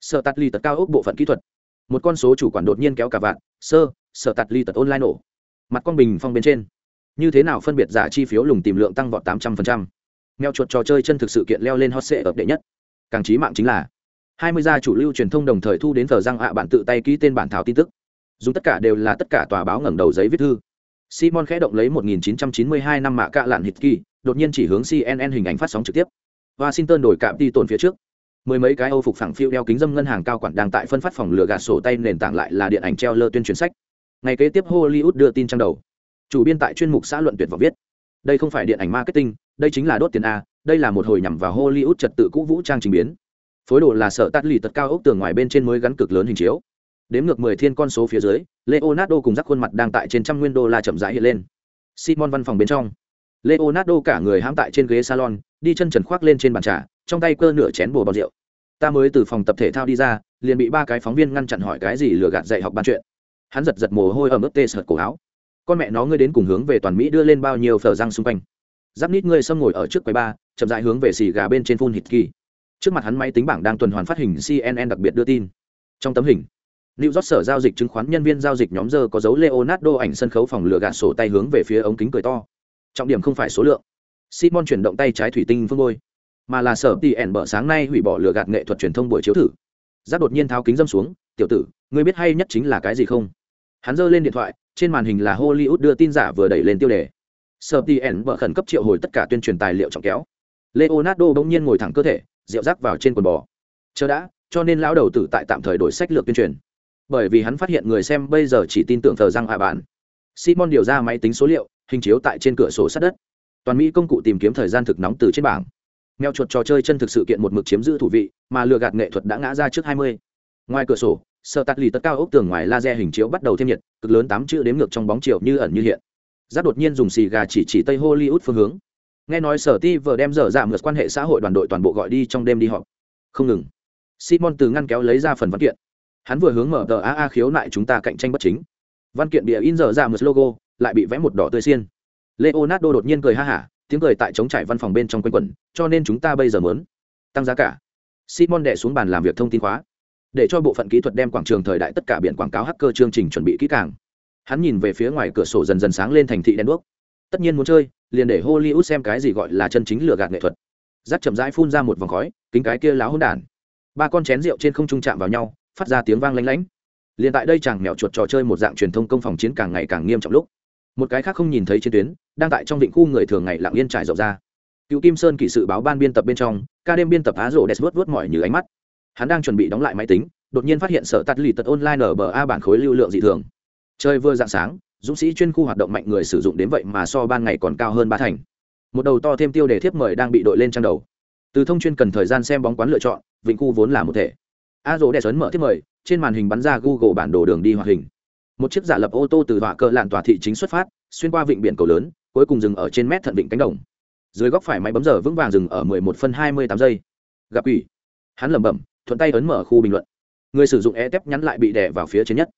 Sợ tạt ly tật cao ốc bộ phận kỹ thuật. Một con số chủ quản đột nhiên kéo cả vạn sơ sợ tạt ly tật online nổ. Mặt con bình phong bên trên. Như thế nào phân biệt giả chi phiếu lùng tìm lượng tăng vọt tám trăm phần trăm? Mèo chuột trò chơi chân thực sự kiện leo lên hot sệ ập đệ nhất. Càng trí mạng chính là hai mươi gia chủ lưu truyền thông đồng thời thu đến tờ răng ạ bạn tự tay ký tên bản thảo tin tức. Dùng tất cả đều là tất cả tòa báo ngẩng đầu giấy viết thư. Simon khẽ động lấy 1992 năm mạ cạ lạn hít kỳ đột nhiên chỉ hướng cnn hình ảnh phát sóng trực tiếp. Washington đổi cạm đi tồn phía trước. Mười mấy cái âu phục phẳng phiêu đeo kính dâm ngân hàng cao quản đang tại phân phát phòng lừa gạt sổ tay nền tảng lại là điện ảnh treo lơ tuyên truyền sách. Ngày kế tiếp hollywood đưa tin trang đầu. Chủ biên tại chuyên mục xã luận tuyệt vọng viết. Đây không phải điện ảnh marketing, đây chính là đốt tiền a, đây là một hồi nhằm vào hollywood trật tự cũ vũ trang trình biến. Phối đồ là sợ tắt lì tật cao ốc tường ngoài bên trên mới gắn cực lớn hình chiếu. Đếm ngược mười thiên con số phía dưới, leonardo cùng rắc khuôn mặt đang tại trên trăm nguyên đô la chậm rãi hiện lên. Simon văn phòng bên trong leonardo cả người hãm tại trên ghế salon, đi chân trần khoác lên trên bàn trà, trong tay cơ nửa chén bồ bò rượu. Ta mới từ phòng tập thể thao đi ra, liền bị ba cái phóng viên ngăn chặn hỏi cái gì lừa gạt dạy học ban chuyện. Hắn giật giật mồ hôi ở mức tê sợt cổ áo. Con mẹ nó ngươi đến cùng hướng về toàn mỹ đưa lên bao nhiêu phở răng xung quanh. Giáp nít ngươi xâm ngồi ở trước quầy ba, chậm dại hướng về xì gà bên trên phun hít kỳ. Trước mặt hắn máy tính bảng đang tuần hoàn phát hình cnn đặc biệt đưa tin. Trong tấm hình, New York sở giao dịch chứng khoán nhân viên giao dịch nhóm giờ có dấu Leonardo ảnh sân khấu phòng lửa gạt sổ tay hướng về phía ống kính cười to. Trọng điểm không phải số lượng. Simon chuyển động tay trái thủy tinh phương ngôi, mà là sở tỷ ẻn bở sáng nay hủy bỏ lửa gạt nghệ thuật truyền thông buổi chiếu thử. Giác đột nhiên tháo kính dâm xuống, "Tiểu tử, ngươi biết hay nhất chính là cái gì không?" Hắn giơ lên điện thoại, trên màn hình là Hollywood đưa tin giả vừa đẩy lên tiêu đề. Sở tỷ ẻn bở khẩn cấp triệu hồi tất cả tuyên truyền tài liệu trọng kéo. Leonardo bỗng nhiên ngồi thẳng cơ thể, rượu rác vào trên quần bò. "Chờ đã, cho nên lão đầu tử tại tạm thời đổi sách lược tuyên truyền." bởi vì hắn phát hiện người xem bây giờ chỉ tin tưởng thờ răng hạ bản simon điều ra máy tính số liệu hình chiếu tại trên cửa sổ sát đất. Toàn mỹ công cụ tìm kiếm thời gian thực nóng từ trên bảng. Mèo chuột trò chơi chân thực sự kiện một mực chiếm giữ thủ vị, mà lừa gạt nghệ thuật đã ngã ra trước 20. ngoài cửa sổ sợ tạt lì tất cao ốc tường ngoài laser hình chiếu bắt đầu thêm nhiệt, cực lớn tám chữ đếm ngược trong bóng chiều như ẩn như hiện. Giáp đột nhiên dùng xì gà chỉ chỉ tây hollywood phương hướng. Nghe nói sở ti vừa đem dở dạ giảm ngược quan hệ xã hội đoàn đội toàn bộ gọi đi trong đêm đi họp. Không ngừng. Simon từ ngăn kéo lấy ra phần văn kiện. Hắn vừa hướng mở tờ aa khiếu nại chúng ta cạnh tranh bất chính. Văn kiện bìa in dở dạ ra một logo lại bị vẽ một đỏ tươi xiên. Leonardo đột nhiên cười ha hả, tiếng cười tại chống trải văn phòng bên trong quanh quẩn, cho nên chúng ta bây giờ muốn tăng giá cả. Simon đẻ xuống bàn làm việc thông tin khóa, để cho bộ phận kỹ thuật đem quảng trường thời đại tất cả biển quảng cáo hacker chương trình chuẩn bị kỹ càng. Hắn nhìn về phía ngoài cửa sổ dần dần sáng lên thành thị đen đuốc. Tất nhiên muốn chơi, liền để hollywood xem cái gì gọi là chân chính lừa gạt nghệ thuật. Rác chậm rãi phun ra một vòng khói, kính cái kia láo hôn đản. Ba con chén rượu trên không trung chạm vào nhau, phát ra tiếng vang lanh lánh liền tại đây chàng mèo chuột trò chơi một dạng truyền thông công phòng chiến càng ngày càng nghiêm trọng lúc một cái khác không nhìn thấy trên tuyến, đang tại trong định khu người thường ngày lặng yên trải rộng ra. Cựu kim sơn kỷ sự báo ban biên tập bên trong, ca đêm biên tập á rộ đẹp vớt vớt mỏi như ánh mắt. Hắn đang chuẩn bị đóng lại máy tính, đột nhiên phát hiện sở tắt lì tật online ở bờ a bản khối lưu lượng dị thường. Chơi vừa dạng sáng, dũng sĩ chuyên khu hoạt động mạnh người sử dụng đến vậy mà so ban ngày còn cao hơn ba thành. Một đầu to thêm tiêu đề thiếp mời đang bị đội lên trang đầu. Từ thông chuyên cần thời gian xem bóng quán lựa chọn, vịnh khu vốn là một thể. A rô đè sấn mở thiếp mời, trên màn hình bắn ra google bản đồ đường đi hoạt hình một chiếc giả lập ô tô từ họa cờ lạn tòa thị chính xuất phát xuyên qua vịnh biển cầu lớn cuối cùng dừng ở trên mét thận vịnh cánh đồng. Dưới góc phải máy bấm giờ vững vàng dừng ở mười một phân hai mươi tám giây. Gặp ủy hắn lẩm bẩm thuận tay ấn mở khu bình luận. Người sử dụng e tép nhắn lại bị đè vào phía trên nhất.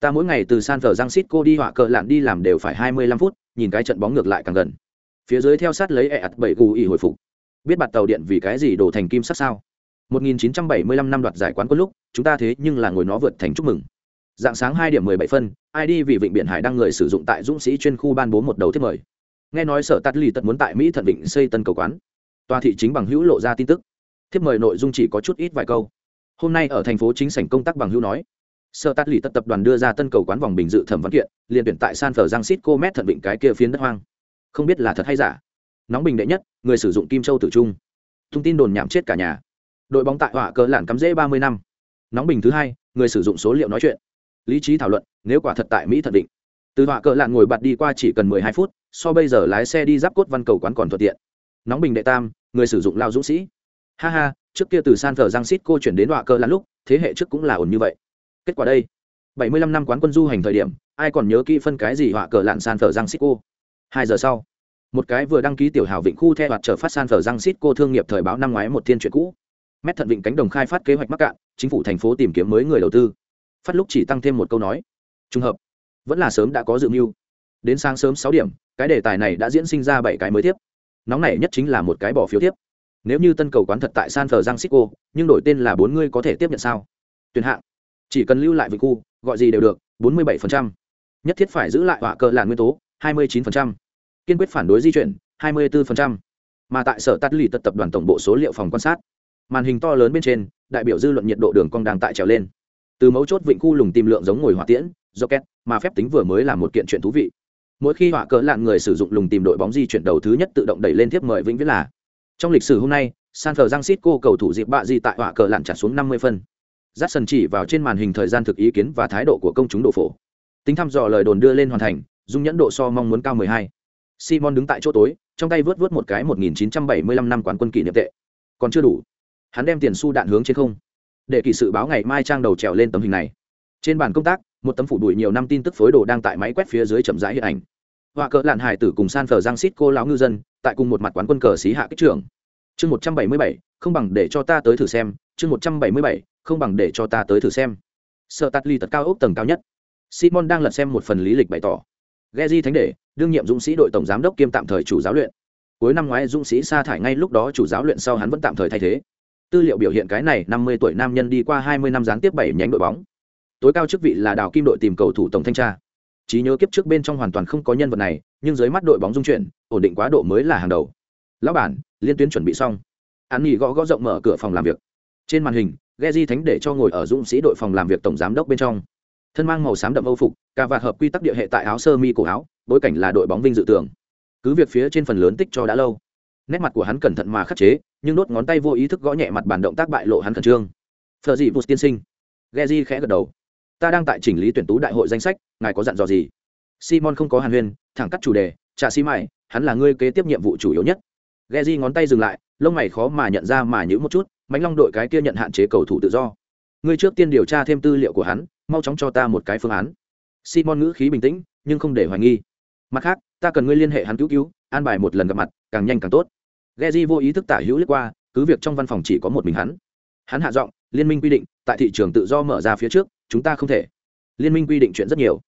Ta mỗi ngày từ san thờ giang xít cô đi họa cờ lạn đi làm đều phải hai mươi lăm phút nhìn cái trận bóng ngược lại càng gần. Phía dưới theo sát lấy e ạt bảy gù ỉ hồi phục. Biết bạt tàu điện vì cái gì đổ thành kim sắc sao? 1975 năm đoạt giải quán quân lúc, chúng ta thế nhưng là ngồi nó vượt thành chúc mừng. Dạng sáng 2 điểm 17 phân, ID vì Vịnh Biển Hải đăng người sử dụng tại Dũng sĩ chuyên khu ban bố một đầu thiết mời. Nghe nói sở tát lì tật muốn tại Mỹ Thận Vịnh xây tân cầu quán. Tòa thị chính bằng hữu lộ ra tin tức. Thiếp mời nội dung chỉ có chút ít vài câu. Hôm nay ở thành phố chính sảnh công tác bằng hữu nói, sở tát lì tật tập đoàn đưa ra tân cầu quán vòng bình dự thẩm văn kiện, liền tuyển tại San phờ giang xít cô mét Thận Vịnh cái kia phiến đất hoang. Không biết là thật hay giả. Nóng bình đệ nhất, người sử dụng Kim Châu Tử Trung. Thông tin đồn nhảm chết cả nhà đội bóng tại họa cờ lạn cắm rễ ba mươi năm nóng bình thứ hai người sử dụng số liệu nói chuyện lý trí thảo luận, nếu quả thật tại mỹ thật định. Từ họa cờ lạn ngồi bạt đi qua chỉ cần mười hai phút, so bây giờ lái xe đi giáp cốt văn cầu quán còn thuận tiện. Nóng bình đệ tam, người sử dụng lao dũng sĩ. Ha ha, trước kia từ san thờ giang xít cô chuyển đến họa cờ lạn lúc, thế hệ trước cũng là ổn như vậy. Kết quả đây, bảy mươi lăm năm quán quân du hành thời điểm, ai còn nhớ kỹ phân cái gì họa cờ lạn san thờ giang xít cô hai giờ sau, một cái vừa đăng ký tiểu hào vịnh khu theo hoạt trở phát san thờ giang xít cô thương nghiệp thời báo năm ngoái một thiên chuyện cũ. Mét thận vịnh cánh đồng khai phát kế hoạch mắc cạn, chính phủ thành phố tìm kiếm mới người đầu tư phát lúc chỉ tăng thêm một câu nói. Trùng hợp. Vẫn là sớm đã có dự mưu. Đến sáng sớm sáu điểm, cái đề tài này đã diễn sinh ra bảy cái mới tiếp. Nóng này nhất chính là một cái bỏ phiếu tiếp. Nếu như tân cầu quán thật tại san francisco, nhưng đổi tên là bốn ngươi có thể tiếp nhận sao? Tuyển hạng. Chỉ cần lưu lại vị khu, gọi gì đều được, bốn mươi 47%. nhất thiết phải giữ lại họa cờ là nguyên tố, hai mươi 29%. kiên quyết phản đối di chuyển, hai mươi 24%. mà tại sở tắt lì tật tập đoàn tổng bộ số liệu phòng quan sát, màn hình to lớn bên trên, đại biểu dư luận nhiệt độ đường cong đang tại trèo lên từ mấu chốt vịnh khu lùng tìm lượng giống ngồi hỏa tiễn, rocket, mà phép tính vừa mới là một kiện chuyện thú vị. Mỗi khi họa cỡ lạn người sử dụng lùng tìm đội bóng di chuyển đầu thứ nhất tự động đẩy lên tiếp mời vĩnh viễn là. Trong lịch sử hôm nay, san cô cầu thủ dịp bạ di tại họa cỡ lạn trả xuống 50 phân. Jackson chỉ vào trên màn hình thời gian thực ý kiến và thái độ của công chúng độ phổ. Tính thăm dò lời đồn đưa lên hoàn thành, dung nhẫn độ so mong muốn cao 12. simon đứng tại chỗ tối, trong tay vớt vớt một cái 1975 năm quán quân kỷ niệm tệ. Còn chưa đủ. Hắn đem tiền su đạn hướng trên không để kỳ sự báo ngày mai trang đầu trèo lên tấm hình này. Trên bàn công tác, một tấm phủ đuổi nhiều năm tin tức phối đồ đang tại máy quét phía dưới chậm rãi hiện ảnh. Họa cỡ lạn hải tử cùng san phờ giang xít cô lão ngư dân, tại cùng một mặt quán quân cờ xí hạ kích trưởng. Chương một trăm bảy mươi bảy, không bằng để cho ta tới thử xem. Chương một trăm bảy mươi bảy, không bằng để cho ta tới thử xem. Sợ tắt ly tật cao ốc tầng cao nhất. Simon đang lật xem một phần lý lịch bày tỏ. Geji thánh đệ, đương nhiệm dũng sĩ đội tổng giám đốc kiêm tạm thời chủ giáo luyện. Cuối năm ngoái dũng sĩ sa thải ngay lúc đó chủ giáo luyện sau hắn vẫn tạm thời thay thế tư liệu biểu hiện cái này, năm mươi tuổi nam nhân đi qua hai mươi năm gián tiếp bảy nhánh đội bóng. Tối cao chức vị là đào kim đội tìm cầu thủ tổng thanh tra. Trí nhớ kiếp trước bên trong hoàn toàn không có nhân vật này, nhưng dưới mắt đội bóng dung chuyển, ổn định quá độ mới là hàng đầu. Lão bản, liên tuyến chuẩn bị xong. An nghỉ gõ gõ rộng mở cửa phòng làm việc. Trên màn hình Geji thánh để cho ngồi ở dũng sĩ đội phòng làm việc tổng giám đốc bên trong. Thân mang màu xám đậm âu phục, cà vạt hợp quy tắc địa hệ tại áo sơ mi cổ áo, bối cảnh là đội bóng vinh dự tưởng. Cứ việc phía trên phần lớn tích cho đã lâu. Nét mặt của hắn cẩn thận mà khắc chế nhưng đốt ngón tay vô ý thức gõ nhẹ mặt bản động tác bại lộ hắn khẩn trương. Thợ dị vụt tiên sinh. Ghe di khẽ gật đầu. Ta đang tại chỉnh lý tuyển tú đại hội danh sách, ngài có dặn dò gì? Simon không có hàn huyên, thẳng cắt chủ đề, trà xi mày hắn là ngươi kế tiếp nhiệm vụ chủ yếu nhất. Ghe di ngón tay dừng lại, lông mày khó mà nhận ra mà nhữ một chút mánh long đội cái kia nhận hạn chế cầu thủ tự do. Ngươi trước tiên điều tra thêm tư liệu của hắn, mau chóng cho ta một cái phương án. Simon ngữ khí bình tĩnh, nhưng không để hoài nghi. Mặt khác, ta cần ngươi liên hệ hắn cứu cứu, an bài một lần gặp mặt, càng nhanh càng tốt. Geji vô ý thức tả hữu liếc qua, cứ việc trong văn phòng chỉ có một mình hắn. Hắn hạ giọng, liên minh quy định, tại thị trường tự do mở ra phía trước, chúng ta không thể. Liên minh quy định chuyện rất nhiều.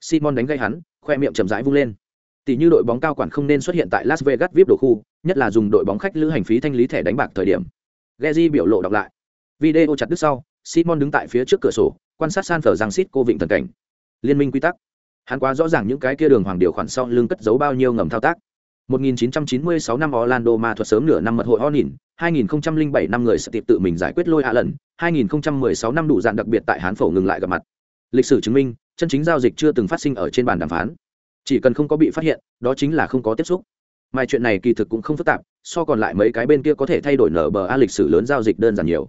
Simon đánh gây hắn, khoe miệng chậm rãi vung lên. Tỷ như đội bóng cao quản không nên xuất hiện tại Las Vegas VIP đồ khu, nhất là dùng đội bóng khách lữ hành phí thanh lý thẻ đánh bạc thời điểm. Geji biểu lộ đọc lại. Video chặt đứt sau, Simon đứng tại phía trước cửa sổ, quan sát San cô vịnh thần cảnh. Liên minh quy tắc. Hắn quá rõ ràng những cái kia đường hoàng điều khoản sau lưng cất giấu bao nhiêu ngầm thao tác 1996 năm Orlando ma thuật sớm nửa năm mật hội Onin, 2007 năm người sẽ tiếp tự mình giải quyết lôi hạ lần, 2016 năm đủ dạn đặc biệt tại Hán phổ ngừng lại gặp mặt. Lịch sử chứng minh, chân chính giao dịch chưa từng phát sinh ở trên bàn đàm phán. Chỉ cần không có bị phát hiện, đó chính là không có tiếp xúc. Mai chuyện này kỳ thực cũng không phức tạp, so còn lại mấy cái bên kia có thể thay đổi nở bờ a lịch sử lớn giao dịch đơn giản nhiều.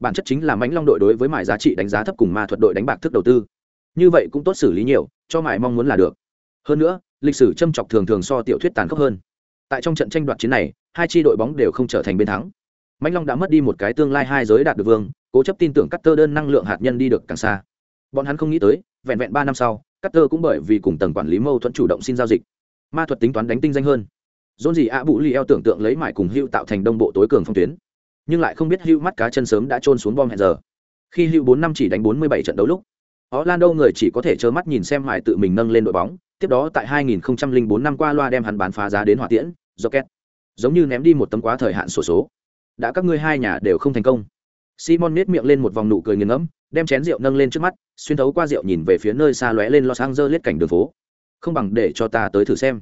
Bản chất chính là mãnh long đội đối với mại giá trị đánh giá thấp cùng ma thuật đội đánh bạc thức đầu tư. Như vậy cũng tốt xử lý nhiều, cho mại mong muốn là được. Hơn nữa, lịch sử châm chọc thường thường so tiểu thuyết tàn khốc hơn. Tại trong trận tranh đoạt chiến này, hai tri đội bóng đều không trở thành bên thắng. Mạnh long đã mất đi một cái tương lai hai giới đạt được vương, cố chấp tin tưởng cắt tơ đơn năng lượng hạt nhân đi được càng xa. Bọn hắn không nghĩ tới, vẹn vẹn ba năm sau cắt tơ cũng bởi vì cùng tầng quản lý mâu thuẫn chủ động xin giao dịch. Ma thuật tính toán đánh tinh danh hơn. Dôn gì ạ bụ li eo tưởng tượng lấy mải cùng hưu tạo thành đông bộ tối cường phong tuyến. Nhưng lại không biết hưu mắt cá chân sớm đã trôn xuống bom hẹn giờ. Khi hưu bốn năm chỉ đánh bốn mươi bảy trận đấu lúc Orlando người chỉ có thể trơ mắt nhìn xem hải tự mình nâng lên đội bóng, tiếp đó tại 2004 năm qua loa đem hắn bán phá giá đến hỏa tiễn, Rocket. Giống như ném đi một tấm quá thời hạn sổ số. Đã các ngươi hai nhà đều không thành công. Simon nhếch miệng lên một vòng nụ cười nghiền ngẫm, đem chén rượu nâng lên trước mắt, xuyên thấu qua rượu nhìn về phía nơi xa lóe lên Los Angeles cảnh đường phố. Không bằng để cho ta tới thử xem.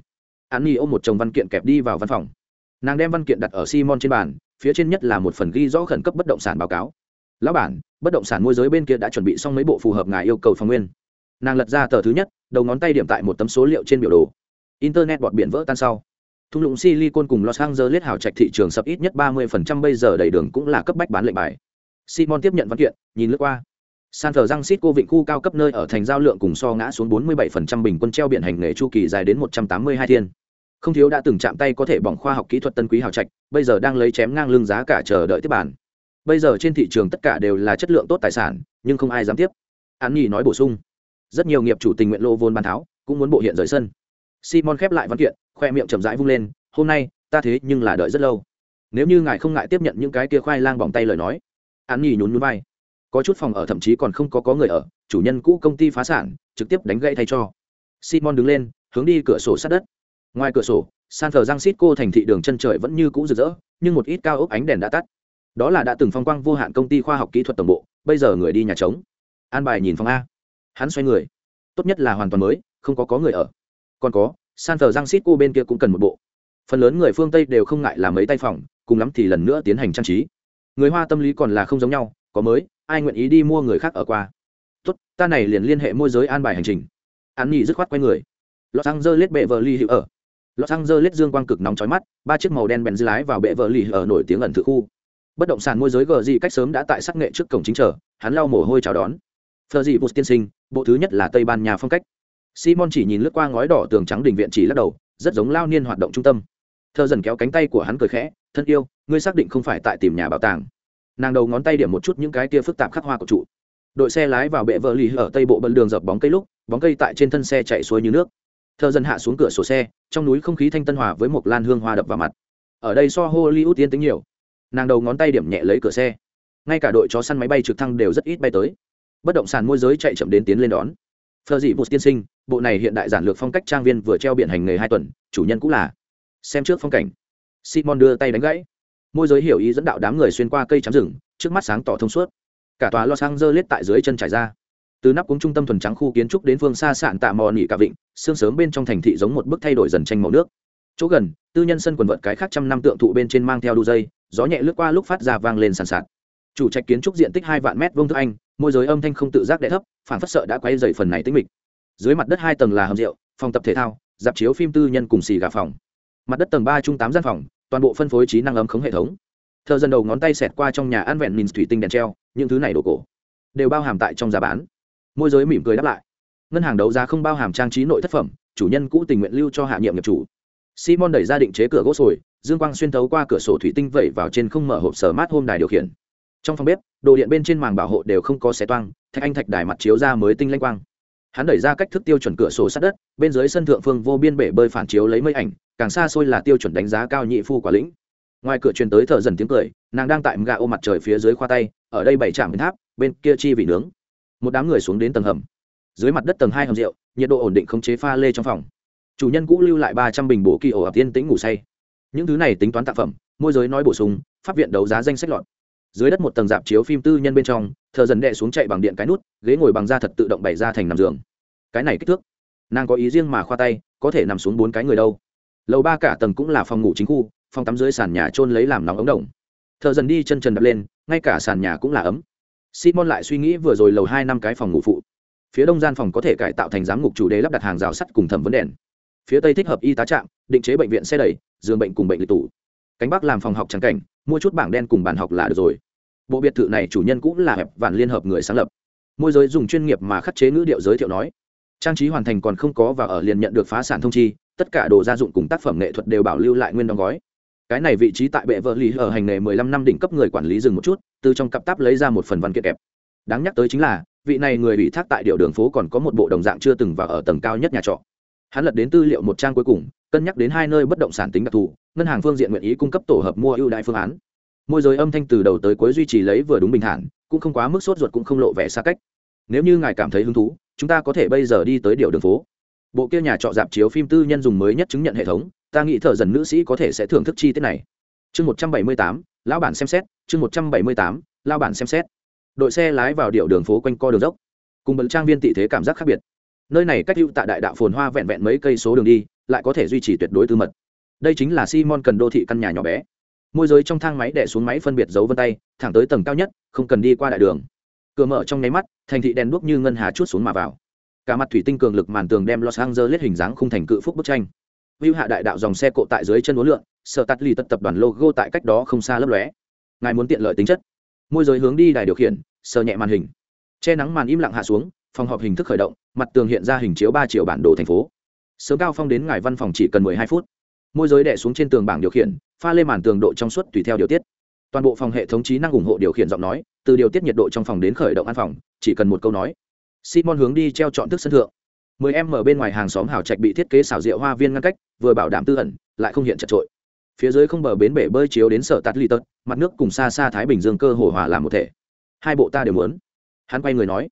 Annie ôm một chồng văn kiện kẹp đi vào văn phòng. Nàng đem văn kiện đặt ở Simon trên bàn, phía trên nhất là một phần ghi rõ khẩn cấp bất động sản báo cáo. Lão bản, bất động sản môi giới bên kia đã chuẩn bị xong mấy bộ phù hợp ngài yêu cầu phòng nguyên. Nàng lật ra tờ thứ nhất đầu ngón tay điểm tại một tấm số liệu trên biểu đồ. Internet bọt biển vỡ tan sau. Thung lũng silicon cùng los angeles hào trạch thị trường sập ít nhất 30% bây giờ đầy đường cũng là cấp bách bán lệnh bài. Simon tiếp nhận văn kiện nhìn lướt qua. San cô vịnh khu cao cấp nơi ở thành giao lượng cùng so ngã xuống 47% bình quân treo biển hành nghề chu kỳ dài đến 182 thiên. Không thiếu đã từng chạm tay có thể bỏng khoa học kỹ thuật tân quý hào trạch bây giờ đang lấy chém ngang lưng giá cả chờ đợi tiếp bản bây giờ trên thị trường tất cả đều là chất lượng tốt tài sản, nhưng không ai dám tiếp. An nhi nói bổ sung, rất nhiều nghiệp chủ tình nguyện lô vốn bán tháo, cũng muốn bộ hiện rời sân. Simon khép lại văn kiện, khoe miệng chậm rãi vung lên, hôm nay, ta thế nhưng là đợi rất lâu. Nếu như ngài không ngại tiếp nhận những cái kia khoai lang bỏng tay lời nói. An nhi nhún nhún vai. Có chút phòng ở thậm chí còn không có có người ở, chủ nhân cũ công ty phá sản, trực tiếp đánh gãy thay cho. Simon đứng lên, hướng đi cửa sổ sát đất. Ngoài cửa sổ, san thờ giang xít cô thành thị đường chân trời vẫn như cũ rực rỡ, nhưng một ít cao ốc ánh đèn đã tắt đó là đã từng phong quang vô hạn công ty khoa học kỹ thuật tổng bộ, bây giờ người đi nhà trống. An bài nhìn phòng a. Hắn xoay người. Tốt nhất là hoàn toàn mới, không có có người ở. Còn có, san thờ giang xít cô bên kia cũng cần một bộ. Phần lớn người phương tây đều không ngại làm mấy tay phòng, cùng lắm thì lần nữa tiến hành trang trí. Người hoa tâm lý còn là không giống nhau, có mới, ai nguyện ý đi mua người khác ở qua? Tốt, ta này liền liên hệ môi giới an bài hành trình. An nhị dứt khoát quay người. Lọt xăng dơ lết bệ vợ ly hữu ở. Lọt xăng dơ lết dương quang cực nóng chói mắt, ba chiếc màu đen bèn dư lái vào bệ vợ ly ở nổi tiếng ẩn thự khu bất động sản môi giới gờ gì cách sớm đã tại sắc nghệ trước cổng chính trở hắn lau mồ hôi chào đón. Phờ dị bút tiên sinh, bộ thứ nhất là tây ban nha phong cách. Simon chỉ nhìn lướt qua ngói đỏ tường trắng đình viện chỉ lắc đầu, rất giống lao niên hoạt động trung tâm. Thơ dần kéo cánh tay của hắn cười khẽ, thân yêu, ngươi xác định không phải tại tìm nhà bảo tàng. Nàng đầu ngón tay điểm một chút những cái kia phức tạp khắc hoa của trụ. Đội xe lái vào bệ vợ lì ở tây bộ bận đường dập bóng cây lúc, bóng cây tại trên thân xe chạy xuôi như nước. Thợ dần hạ xuống cửa sổ xe, trong núi không khí thanh tân hòa với một lan hương hoa đập vào mặt. Ở đây so hollywood yên tính nhiều nàng đầu ngón tay điểm nhẹ lấy cửa xe. Ngay cả đội chó săn máy bay trực thăng đều rất ít bay tới. Bất động sản môi giới chạy chậm đến tiến lên đón. Phờ dị một tiên sinh, bộ này hiện đại giản lược phong cách trang viên vừa treo biển hành nghề hai tuần, chủ nhân cũng là. Xem trước phong cảnh. Simon đưa tay đánh gãy. Môi giới hiểu ý dẫn đạo đám người xuyên qua cây trắng rừng, trước mắt sáng tỏ thông suốt. Cả tòa los angeles tại dưới chân trải ra. Từ nắp cúng trung tâm thuần trắng khu kiến trúc đến phương xa sạn tạ mò nỉ cả vịnh sương sớm bên trong thành thị giống một bức thay đổi dần tranh màu nước chỗ gần, tư nhân sân quần vợt cái khác trăm năm tượng thụ bên trên mang theo đu dây, gió nhẹ lướt qua lúc phát ra vang lên sàn sạt. Chủ trạch kiến trúc diện tích hai vạn mét vuông thức anh, môi giới âm thanh không tự giác đẻ thấp, phản phất sợ đã quay dày phần này tính mịch. Dưới mặt đất hai tầng là hầm rượu, phòng tập thể thao, dạp chiếu phim tư nhân cùng xì gà phòng. Mặt đất tầng ba chung tám gian phòng, toàn bộ phân phối trí năng ấm khống hệ thống. Thợ dần đầu ngón tay xẹt qua trong nhà ăn vẹn mìn thủy tinh đèn treo, những thứ này đồ cổ đều bao hàm tại trong giá bán. Môi giới mỉm cười đáp lại. Ngân hàng đấu giá không bao hàm trang trí nội thất phẩm, chủ nhân cũ tình nguyện lưu cho hạ nhiệm nghiệp chủ simon đẩy ra định chế cửa gỗ sồi, dương quang xuyên thấu qua cửa sổ thủy tinh vẩy vào trên không mở hộp sở mát hôm đài điều khiển. Trong phòng bếp, đồ điện bên trên màng bảo hộ đều không có xé toang, thạch anh thạch đài mặt chiếu ra mới tinh lanh quang. Hắn đẩy ra cách thức tiêu chuẩn cửa sổ sát đất, bên dưới sân thượng phương vô biên bể bơi phản chiếu lấy mây ảnh, càng xa xôi là tiêu chuẩn đánh giá cao nhị phu quả lĩnh. Ngoài cửa truyền tới thợ dần tiếng cười, nàng đang tại gà ô mặt trời phía dưới khoa tay, ở đây bảy trạm bên tháp, bên kia chi vị nướng. Một đám người xuống đến tầng hầm. Dưới mặt đất tầng hai hầm rượu, nhiệt độ ổn định không chế pha lê trong phòng chủ nhân cũ lưu lại ba trăm bình bổ kỳ ổ ập tiên tĩnh ngủ say. Những thứ này tính toán tác phẩm, môi giới nói bổ sung, pháp viện đấu giá danh sách lọt. Dưới đất một tầng dạp chiếu phim tư nhân bên trong, thợ dần đệ xuống chạy bằng điện cái nút, ghế ngồi bằng da thật tự động bày ra thành nằm giường. Cái này kích thước. Nàng có ý riêng mà khoa tay, có thể nằm xuống bốn cái người đâu. Lầu ba cả tầng cũng là phòng ngủ chính khu, phòng tắm dưới sàn nhà trôn lấy làm nóng ống đồng. Thợ dần đi chân trần đập lên, ngay cả sàn nhà cũng là ấm. Simon lại suy nghĩ vừa rồi lầu hai năm cái phòng ngủ phụ. Phía đông gian phòng có thể cải tạo thành giám ngục chủ đề lắp đặt hàng rào sắt cùng thẩm vấn đèn phía tây thích hợp y tá trạm, định chế bệnh viện xe đẩy, giường bệnh cùng bệnh lịch tủ. Cánh bắc làm phòng học trắng cảnh, mua chút bảng đen cùng bàn học là được rồi. Bộ biệt thự này chủ nhân cũng là hẹp vạn liên hợp người sáng lập. Môi giới dùng chuyên nghiệp mà khắc chế ngữ điệu giới thiệu nói. Trang trí hoàn thành còn không có và ở liền nhận được phá sản thông chi, tất cả đồ gia dụng cùng tác phẩm nghệ thuật đều bảo lưu lại nguyên đóng gói. Cái này vị trí tại bệ vợ lý ở hành nghề mười lăm năm đỉnh cấp người quản lý dừng một chút, từ trong cặp táp lấy ra một phần văn kiện kẹp. Đáng nhắc tới chính là, vị này người bị thác tại điệu đường phố còn có một bộ đồng dạng chưa từng vào ở tầng cao nhất nhà trọ hắn lật đến tư liệu một trang cuối cùng, cân nhắc đến hai nơi bất động sản tính đặc thù, ngân hàng phương diện nguyện ý cung cấp tổ hợp mua ưu đại phương án. Môi giới âm thanh từ đầu tới cuối duy trì lấy vừa đúng bình thản, cũng không quá mức sốt ruột cũng không lộ vẻ xa cách. Nếu như ngài cảm thấy hứng thú, chúng ta có thể bây giờ đi tới điệu đường phố. Bộ kia nhà trọ dạp chiếu phim tư nhân dùng mới nhất chứng nhận hệ thống, ta nghĩ thợ dần nữ sĩ có thể sẽ thưởng thức chi tiết này. Chương một trăm bảy mươi tám, lão bản xem xét, chương một trăm bảy mươi tám lao bản xem xét. Đội xe lái vào điệu đường phố quanh co đường dốc. Cùng bận trang viên tị thế cảm giác khác biệt nơi này cách hữu Tạ đại đạo phồn hoa vẹn vẹn mấy cây số đường đi, lại có thể duy trì tuyệt đối tư mật. Đây chính là simon cần đô thị căn nhà nhỏ bé. Môi giới trong thang máy đẻ xuống máy phân biệt dấu vân tay, thẳng tới tầng cao nhất, không cần đi qua đại đường. Cửa mở trong nháy mắt, thành thị đèn đuốc như ngân hà chút xuống mà vào. Cả mặt thủy tinh cường lực màn tường đem los angeles hình dáng khung thành cự phúc bức tranh. Hữu hạ đại đạo dòng xe cộ tại dưới chân uốn lượn sợ tắt lì tất tập đoàn logo tại cách đó không xa lấp lóe. Ngài muốn tiện lợi tính chất. Môi giới hướng đi đài điều khiển, sờ nhẹ màn hình. Che nắng màn im lặng hạ xuống phòng họp hình thức khởi động, mặt tường hiện ra hình chiếu ba triệu bản đồ thành phố. Sớm cao phong đến ngài văn phòng chỉ cần mười hai phút. Môi giới đẻ xuống trên tường bảng điều khiển, pha lên màn tường độ trong suốt tùy theo điều tiết. Toàn bộ phòng hệ thống trí năng ủng hộ điều khiển giọng nói, từ điều tiết nhiệt độ trong phòng đến khởi động an phòng, chỉ cần một câu nói. Simon hướng đi treo chọn thức sân thượng. Mười em ở bên ngoài hàng xóm hào trạch bị thiết kế xảo diệu hoa viên ngăn cách, vừa bảo đảm tư ẩn, lại không hiện chật trội. Phía dưới không bờ bến bể bơi chiếu đến sở tạt ly tật, mặt nước cùng xa xa thái bình dương cơ hồ hòa làm một thể. Hai bộ ta đều muốn. Hắn quay người nói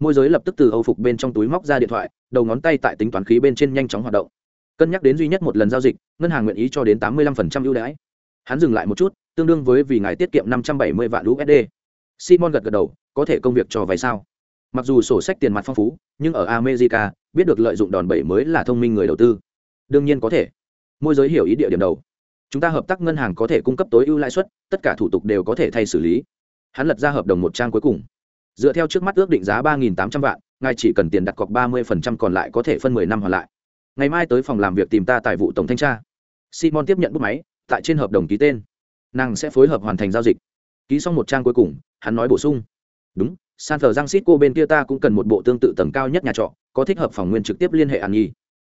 môi giới lập tức từ âu phục bên trong túi móc ra điện thoại, đầu ngón tay tại tính toán khí bên trên nhanh chóng hoạt động. Cân nhắc đến duy nhất một lần giao dịch, ngân hàng nguyện ý cho đến tám mươi lăm ưu đãi. Hắn dừng lại một chút, tương đương với vì ngài tiết kiệm năm trăm bảy mươi vạn usd simon gật gật đầu, có thể công việc cho vay sao? Mặc dù sổ sách tiền mặt phong phú, nhưng ở america, biết được lợi dụng đòn bẩy mới là thông minh người đầu tư. Đương nhiên có thể. Môi giới hiểu ý địa điểm đầu. Chúng ta hợp tác ngân hàng có thể cung cấp tối ưu lãi suất, tất cả thủ tục đều có thể thay xử lý. Hắn lật ra hợp đồng một trang cuối cùng dựa theo trước mắt ước định giá ba tám trăm vạn, ngài chỉ cần tiền đặt cọc ba mươi còn lại có thể phân mười năm hoàn lại. Ngày mai tới phòng làm việc tìm ta tại vụ tổng thanh tra. Simon tiếp nhận bút máy, tại trên hợp đồng ký tên. Nàng sẽ phối hợp hoàn thành giao dịch. Ký xong một trang cuối cùng, hắn nói bổ sung. Đúng san thờ giang xít cô bên kia ta cũng cần một bộ tương tự tầng cao nhất nhà trọ, có thích hợp phòng nguyên trực tiếp liên hệ an nhi.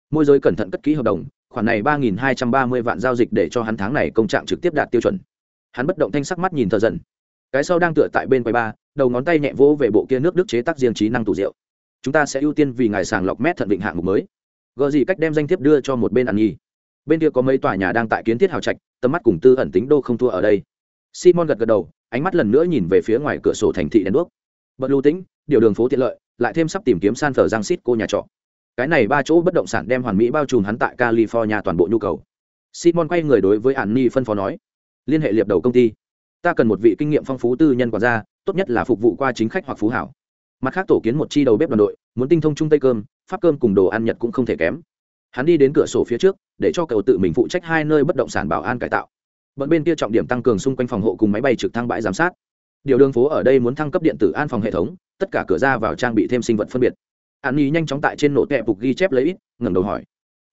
Môi giới cẩn thận cất ký hợp đồng, khoản này ba nghìn hai trăm ba mươi vạn giao dịch để cho hắn tháng này công trạng trực tiếp đạt tiêu chuẩn. Hắn bất động thanh sắc mắt nhìn thờ dần. Cái sau đang tựa tại bên quầy ba đầu ngón tay nhẹ vỗ về bộ kia nước đức chế tác riêng trí năng tủ rượu. Chúng ta sẽ ưu tiên vì ngài sàng lọc mét thận định hạng mục mới. Gờ gì cách đem danh thiếp đưa cho một bên ăn nhi bên kia có mấy tòa nhà đang tại kiến thiết hào trạch, tầm mắt cùng tư ẩn tính đô không thua ở đây. Simon gật gật đầu, ánh mắt lần nữa nhìn về phía ngoài cửa sổ thành thị đèn đuốc. Bật lưu tĩnh, điều đường phố tiện lợi, lại thêm sắp tìm kiếm san phở giang xít cô nhà trọ. Cái này ba chỗ bất động sản đem hoàn mỹ bao trùm hắn tại california toàn bộ nhu cầu. Simon quay người đối với an ni phân phó nói, liên hệ liệp đầu công ty. Ta cần một vị kinh nghiệm phong phú tư nhân quản gia tốt nhất là phục vụ qua chính khách hoặc phú hảo. Mặt khác tổ kiến một chi đầu bếp đoàn đội, muốn tinh thông trung tây cơm, pháp cơm cùng đồ ăn nhật cũng không thể kém. Hắn đi đến cửa sổ phía trước, để cho cậu tự mình phụ trách hai nơi bất động sản bảo an cải tạo. Bận bên kia trọng điểm tăng cường xung quanh phòng hộ cùng máy bay trực thăng bãi giám sát. Điều đường phố ở đây muốn thăng cấp điện tử an phòng hệ thống, tất cả cửa ra vào trang bị thêm sinh vật phân biệt. An nhi nhanh chóng tại trên nổ tẹp phục ghi chép lấy ít ngẩng đầu hỏi,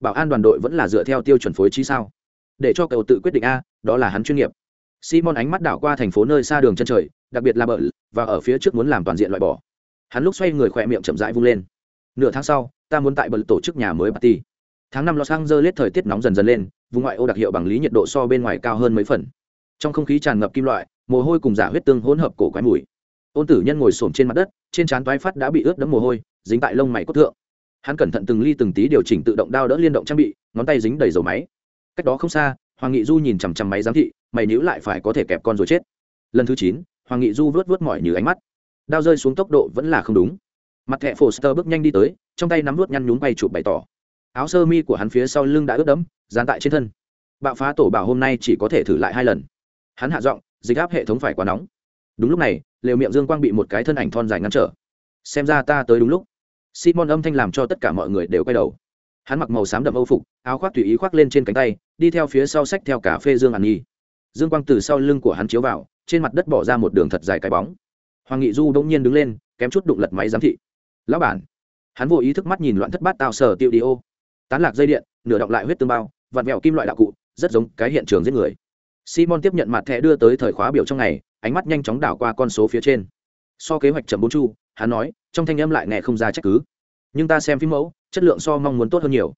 bảo an đoàn đội vẫn là dựa theo tiêu chuẩn phối trí sao? Để cho cậu tự quyết định a, đó là hắn chuyên nghiệp simon ánh mắt đảo qua thành phố nơi xa đường chân trời, đặc biệt là bờ và ở phía trước muốn làm toàn diện loại bỏ. Hắn lúc xoay người khỏe miệng chậm rãi vung lên. Nửa tháng sau, ta muốn tại bờ tổ chức nhà mới party. Tháng năm los angeles thời tiết nóng dần dần lên, vùng ngoại ô đặc hiệu bằng lý nhiệt độ so bên ngoài cao hơn mấy phần. Trong không khí tràn ngập kim loại, mồ hôi cùng giả huyết tương hỗn hợp cổ quái mùi. Ôn tử nhân ngồi xổm trên mặt đất, trên trán toái phát đã bị ướt đẫm mồ hôi, dính tại lông mày cốt thượng. Hắn cẩn thận từng ly từng tí điều chỉnh tự động đao đỡ liên động trang bị, ngón tay dính đầy dầu máy. Cách đó không xa hoàng nghị du nhìn chằm chằm máy giám thị, mày níu lại phải có thể kẹp con rồi chết. Lần thứ chín, hoàng nghị du vớt vớt mỏi như ánh mắt. Đao rơi xuống tốc độ vẫn là không đúng. Mặt thẹ Foster bước nhanh đi tới, trong tay nắm vớt nhăn nhúng bay chụp bày tỏ. Áo sơ mi của hắn phía sau lưng đã ướt đẫm, dán tại trên thân. Bạo phá tổ bảo hôm nay chỉ có thể thử lại hai lần. Hắn hạ giọng, dịch áp hệ thống phải quá nóng. Đúng lúc này, lều miệng dương quang bị một cái thân ảnh thon dài ngăn trở. Xem ra ta tới đúng lúc. Simon âm thanh làm cho tất cả mọi người đều quay đầu. Hắn mặc màu xám đậm âu phục, áo khoác tùy ý khoác lên trên cánh tay đi theo phía sau sách theo cà phê dương an nhi. Dương quang từ sau lưng của hắn chiếu vào, trên mặt đất bỏ ra một đường thật dài cái bóng. Hoàng nghị du đ ỗ n g nhiên đứng lên, kém chút đụng lật máy giám thị. Lão bản. Hắn vô ý thức mắt nhìn loạn thất bát tạo sở tiêu đi ô. Tán lạc dây điện, nửa động lại huyết tương bao, vặn vẹo kim loại đạo cụ, rất giống cái hiện trường giết người. Simon tiếp nhận mặt thẻ đưa tới thời khóa biểu trong ngày, ánh mắt nhanh chóng đảo qua con số phía trên. So kế hoạch chậm bốn chu, hắn nói, trong thanh âm lại nghe không ra trách cứ. Nhưng ta xem phim mẫu, chất lượng so mong muốn tốt hơn nhiều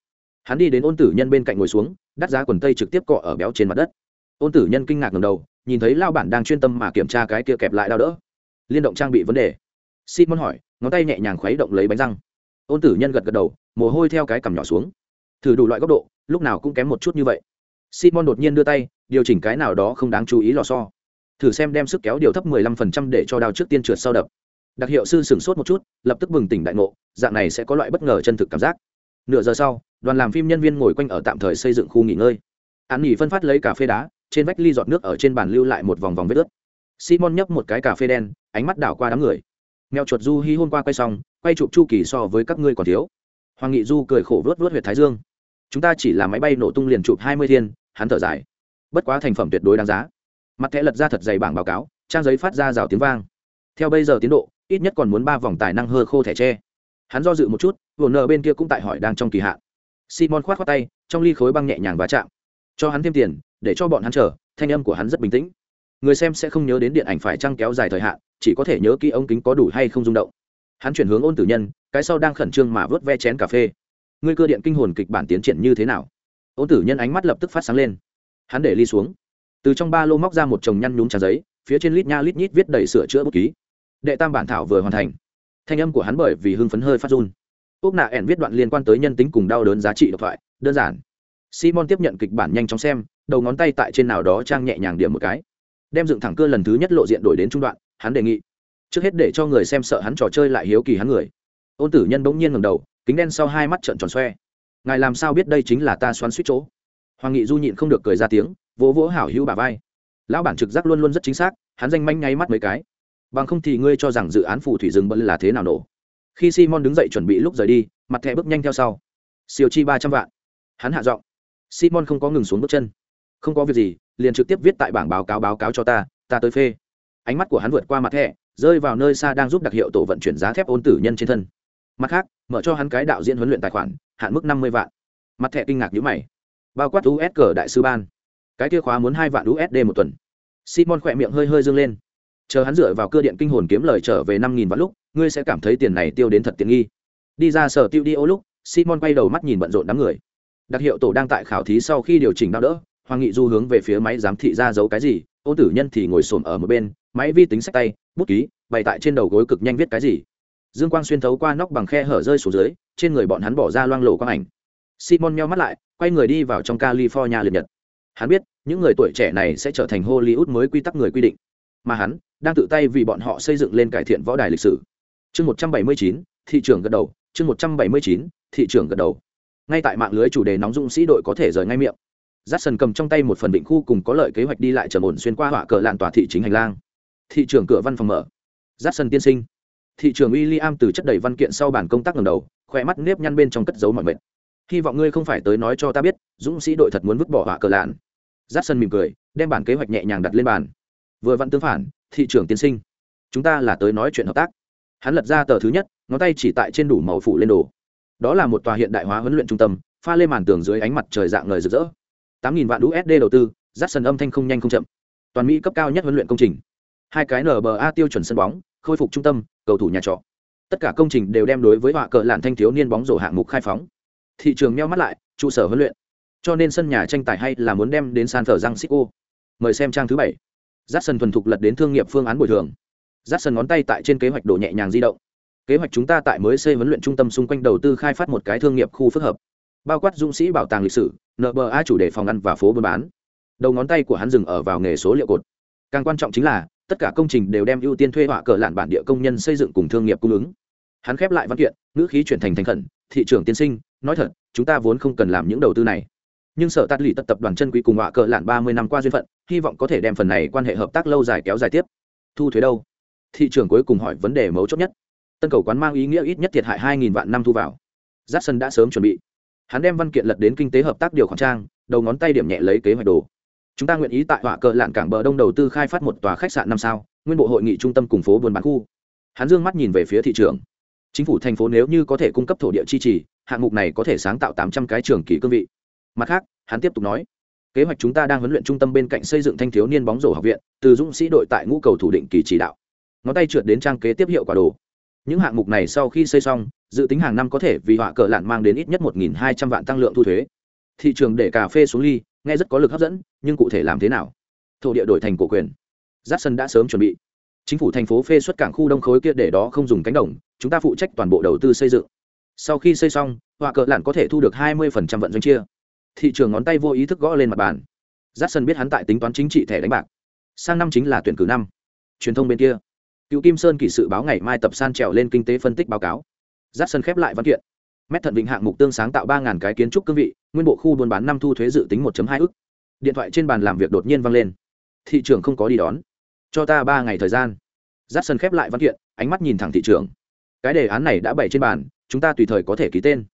hắn đi đến ôn tử nhân bên cạnh ngồi xuống, đắt giá quần tây trực tiếp cọ ở béo trên mặt đất. Ôn tử nhân kinh ngạc ngầm đầu, nhìn thấy lao bản đang chuyên tâm mà kiểm tra cái kia kẹp lại đau đỡ. Liên động trang bị vấn đề. Simon hỏi, ngón tay nhẹ nhàng khuấy động lấy bánh răng. Ôn tử nhân gật gật đầu, mồ hôi theo cái cằm nhỏ xuống. Thử đủ loại góc độ, lúc nào cũng kém một chút như vậy. Simon đột nhiên đưa tay, điều chỉnh cái nào đó không đáng chú ý lò so thử xem đem sức kéo điều thấp 15% để cho đao trước tiên trượt sau đập. Đặc hiệu sư sửng sốt một chút, lập tức bừng tỉnh đại ngộ, dạng này sẽ có loại bất ngờ chân thực cảm giác. Nửa giờ sau đoàn làm phim nhân viên ngồi quanh ở tạm thời xây dựng khu nghỉ ngơi. An nghỉ phân phát lấy cà phê đá, trên vách ly giọt nước ở trên bàn lưu lại một vòng vòng vết ướt. Simon nhấp một cái cà phê đen, ánh mắt đảo qua đám người. Mèo chuột du hi hôm qua quay xong, quay chụp chu kỳ so với các ngươi còn thiếu. Hoàng nghị du cười khổ vớt vớt huyệt thái dương. Chúng ta chỉ là máy bay nổ tung liền chụp hai mươi thiên, hắn thở dài. Bất quá thành phẩm tuyệt đối đáng giá. Mặt thẻ lật ra thật dày bảng báo cáo, trang giấy phát ra rào tiếng vang. Theo bây giờ tiến độ, ít nhất còn muốn ba vòng tài năng hơ khô thẻ tre. Hắn do dự một chút vồn nợ bên kia cũng tại hỏi đang trong kỳ hạn simon khoát khoát tay, trong ly khối băng nhẹ nhàng va chạm. Cho hắn thêm tiền, để cho bọn hắn chờ, thanh âm của hắn rất bình tĩnh. Người xem sẽ không nhớ đến điện ảnh phải trăng kéo dài thời hạn, chỉ có thể nhớ kỹ ống kính có đủ hay không rung động. Hắn chuyển hướng ôn tử nhân, cái sau đang khẩn trương mà vớt ve chén cà phê. Ngươi cơ điện kinh hồn kịch bản tiến triển như thế nào? Ôn tử nhân ánh mắt lập tức phát sáng lên. Hắn để ly xuống. Từ trong ba lô móc ra một chồng nhăn nhúm trà giấy, phía trên lít nha lít nhít viết đầy sửa chữa bút ký. Đệ tam bản thảo vừa hoàn thành. Thanh âm của hắn bởi vì hưng phấn hơi phát run. Úc nạ ẻn viết đoạn liên quan tới nhân tính cùng đau đớn giá trị độc thoại, đơn giản. Simon tiếp nhận kịch bản nhanh chóng xem, đầu ngón tay tại trên nào đó trang nhẹ nhàng điểm một cái. Đem dựng thẳng cơ lần thứ nhất lộ diện đổi đến trung đoạn, hắn đề nghị. Trước hết để cho người xem sợ hắn trò chơi lại hiếu kỳ hắn người. Ôn tử nhân bỗng nhiên ngầm đầu, kính đen sau hai mắt trợn tròn xoe. Ngài làm sao biết đây chính là ta xoắn suýt chỗ? Hoàng nghị du nhịn không được cười ra tiếng, vỗ vỗ hảo hữu bà vai. Lão bản trực giác luôn luôn rất chính xác, hắn danh manh ngay mắt mấy cái. Bằng không thì ngươi cho rằng dự án phù thủy rừng bận là thế nào nổ? Khi simon đứng dậy chuẩn bị lúc rời đi, mặt thẻ bước nhanh theo sau. Siêu chi ba trăm vạn. Hắn hạ giọng. Simon không có ngừng xuống bước chân. Không có việc gì, liền trực tiếp viết tại bảng báo cáo báo cáo cho ta ta tới phê. Ánh mắt của hắn vượt qua mặt thẻ, rơi vào nơi xa đang giúp đặc hiệu tổ vận chuyển giá thép ôn tử nhân trên thân. Mặt khác, mở cho hắn cái đạo diễn huấn luyện tài khoản, hạn mức năm mươi vạn. Mặt thẻ kinh ngạc nhữ mày. Bao quát usg đại sư ban. Cái kia khóa muốn hai vạn usd một tuần. Simon khỏe miệng hơi hơi dâng lên chờ hắn dựa vào cơ điện kinh hồn kiếm lời trở về năm nghìn vạn lúc, ngươi sẽ cảm thấy tiền này tiêu đến thật tiện nghi. Đi ra sở tiêu đi ô lúc, simon quay đầu mắt nhìn bận rộn đám người. Đặc hiệu tổ đang tại khảo thí sau khi điều chỉnh đau đỡ, hoàng nghị du hướng về phía máy giám thị ra giấu cái gì, ô tử nhân thì ngồi xổm ở một bên, máy vi tính sách tay, bút ký, bày tại trên đầu gối cực nhanh viết cái gì. Dương quang xuyên thấu qua nóc bằng khe hở rơi xuống dưới, trên người bọn hắn bỏ ra loang lộ quang ảnh. Simon meo mắt lại, quay người đi vào trong california liệt nhật. Hắn biết, những người tuổi trẻ này sẽ trở thành hollywood mới quy tắc người quy định mà hắn đang tự tay vì bọn họ xây dựng lên cải thiện võ đài lịch sử. Chương một trăm bảy mươi chín, thị trường gật đầu. Chương một trăm bảy mươi chín, thị trường gật đầu. Ngay tại mạng lưới chủ đề nóng dũng sĩ đội có thể rời ngay miệng. Jackson cầm trong tay một phần định khu cùng có lợi kế hoạch đi lại trầm ổn xuyên qua họa cờ lạn tòa thị chính hành lang. Thị trường cửa văn phòng mở. Jackson tiên sinh. Thị trường w i l l i am từ chất đầy văn kiện sau bản công tác lần đầu khoe mắt nếp nhăn bên trong cất dấu mọi mệt. Hy vọng ngươi không phải tới nói cho ta biết, dũng sĩ đội thật muốn vứt bỏ họa cờ lạn. Jackson mỉm cười, đem bản kế hoạch nhẹ nhàng đặt lên bàn vừa văn tương phản, thị trường tiên sinh. Chúng ta là tới nói chuyện hợp tác. Hắn lật ra tờ thứ nhất, ngón tay chỉ tại trên đủ màu phủ lên đồ. Đó là một tòa hiện đại hóa huấn luyện trung tâm, pha lên màn tường dưới ánh mặt trời dạng lời rực rỡ. Tám nghìn vạn usd đầu tư dắt sân âm thanh không nhanh không chậm. Toàn mỹ cấp cao nhất huấn luyện công trình. Hai cái nba tiêu chuẩn sân bóng, khôi phục trung tâm, cầu thủ nhà trọ. Tất cả công trình đều đem đối với họa cờ lạn thanh thiếu niên bóng rổ hạng mục khai phóng. Thị trường meo mắt lại, trụ sở huấn luyện. Cho nên sân nhà tranh tài hay là muốn đem đến san thờ răng xích ô mời xem trang thứ bảy giắt sân thuần thục lật đến thương nghiệp phương án bồi thường. Giắt sân ngón tay tại trên kế hoạch đổ nhẹ nhàng di động. Kế hoạch chúng ta tại mới xây huấn luyện trung tâm xung quanh đầu tư khai phát một cái thương nghiệp khu phức hợp. Bao quát dũng sĩ bảo tàng lịch sử nba chủ đề phòng ăn và phố buôn bán. Đầu ngón tay của hắn dừng ở vào nghề số liệu cột. Càng quan trọng chính là, tất cả công trình đều đem ưu tiên thuê họa cờ lạn bản địa công nhân xây dựng cùng thương nghiệp cung ứng. Hắn khép lại văn kiện, ngữ khí chuyển thành thành khẩn, thị trường tiên sinh, nói thật, chúng ta vốn không cần làm những đầu tư này nhưng sở tát lì tất tập đoàn chân quý cùng họa cờ lạn ba mươi năm qua duyên phận, hy vọng có thể đem phần này quan hệ hợp tác lâu dài kéo dài tiếp. Thu thuế đâu? Thị trường cuối cùng hỏi vấn đề mấu chốt nhất. Tân cầu quán mang ý nghĩa ít nhất thiệt hại hai nghìn vạn năm thu vào. J sân đã sớm chuẩn bị. Hắn đem văn kiện lật đến kinh tế hợp tác điều khoản trang, đầu ngón tay điểm nhẹ lấy kế hoạch đồ. Chúng ta nguyện ý tại họa cờ lạn cảng bờ đông đầu tư khai phát một tòa khách sạn năm sao, nguyên bộ hội nghị trung tâm cùng phố buôn bán khu. Hắn dương mắt nhìn về phía thị trường chính phủ thành phố nếu như có thể cung cấp thổ địa chi trì, hạng mục này có thể sáng tạo tám trăm cái trường kỳ cương vị mặt khác, hắn tiếp tục nói, kế hoạch chúng ta đang huấn luyện trung tâm bên cạnh xây dựng thanh thiếu niên bóng rổ học viện, từ dũng sĩ đội tại ngũ cầu thủ định kỳ chỉ đạo. Ngón tay trượt đến trang kế tiếp hiệu quả đồ. Những hạng mục này sau khi xây xong, dự tính hàng năm có thể vì họa cờ lạn mang đến ít nhất một hai trăm vạn tăng lượng thu thuế. Thị trường để cà phê xuống ly, nghe rất có lực hấp dẫn, nhưng cụ thể làm thế nào? Thổ địa đổi thành cổ quyền. Giáp sân đã sớm chuẩn bị. Chính phủ thành phố phê xuất cảng khu đông khối kia để đó không dùng cánh đồng, chúng ta phụ trách toàn bộ đầu tư xây dựng. Sau khi xây xong, họa cờ lạn có thể thu được hai mươi vận doanh chia thị trường ngón tay vô ý thức gõ lên mặt bàn. Giáp sân biết hắn tại tính toán chính trị thẻ đánh bạc. Sang năm chính là tuyển cử năm. Truyền thông bên kia. Cựu kim sơn kỷ sự báo ngày mai tập san trèo lên kinh tế phân tích báo cáo. Giáp sân khép lại văn kiện. Mét thận vịnh hạng mục tương sáng tạo ba cái kiến trúc cương vị, nguyên bộ khu buôn bán năm thu thuế dự tính một hai ức. Điện thoại trên bàn làm việc đột nhiên vang lên. Thị trường không có đi đón. Cho ta ba ngày thời gian. Giáp sân khép lại văn kiện, ánh mắt nhìn thẳng thị trường. Cái đề án này đã bày trên bàn, chúng ta tùy thời có thể ký tên.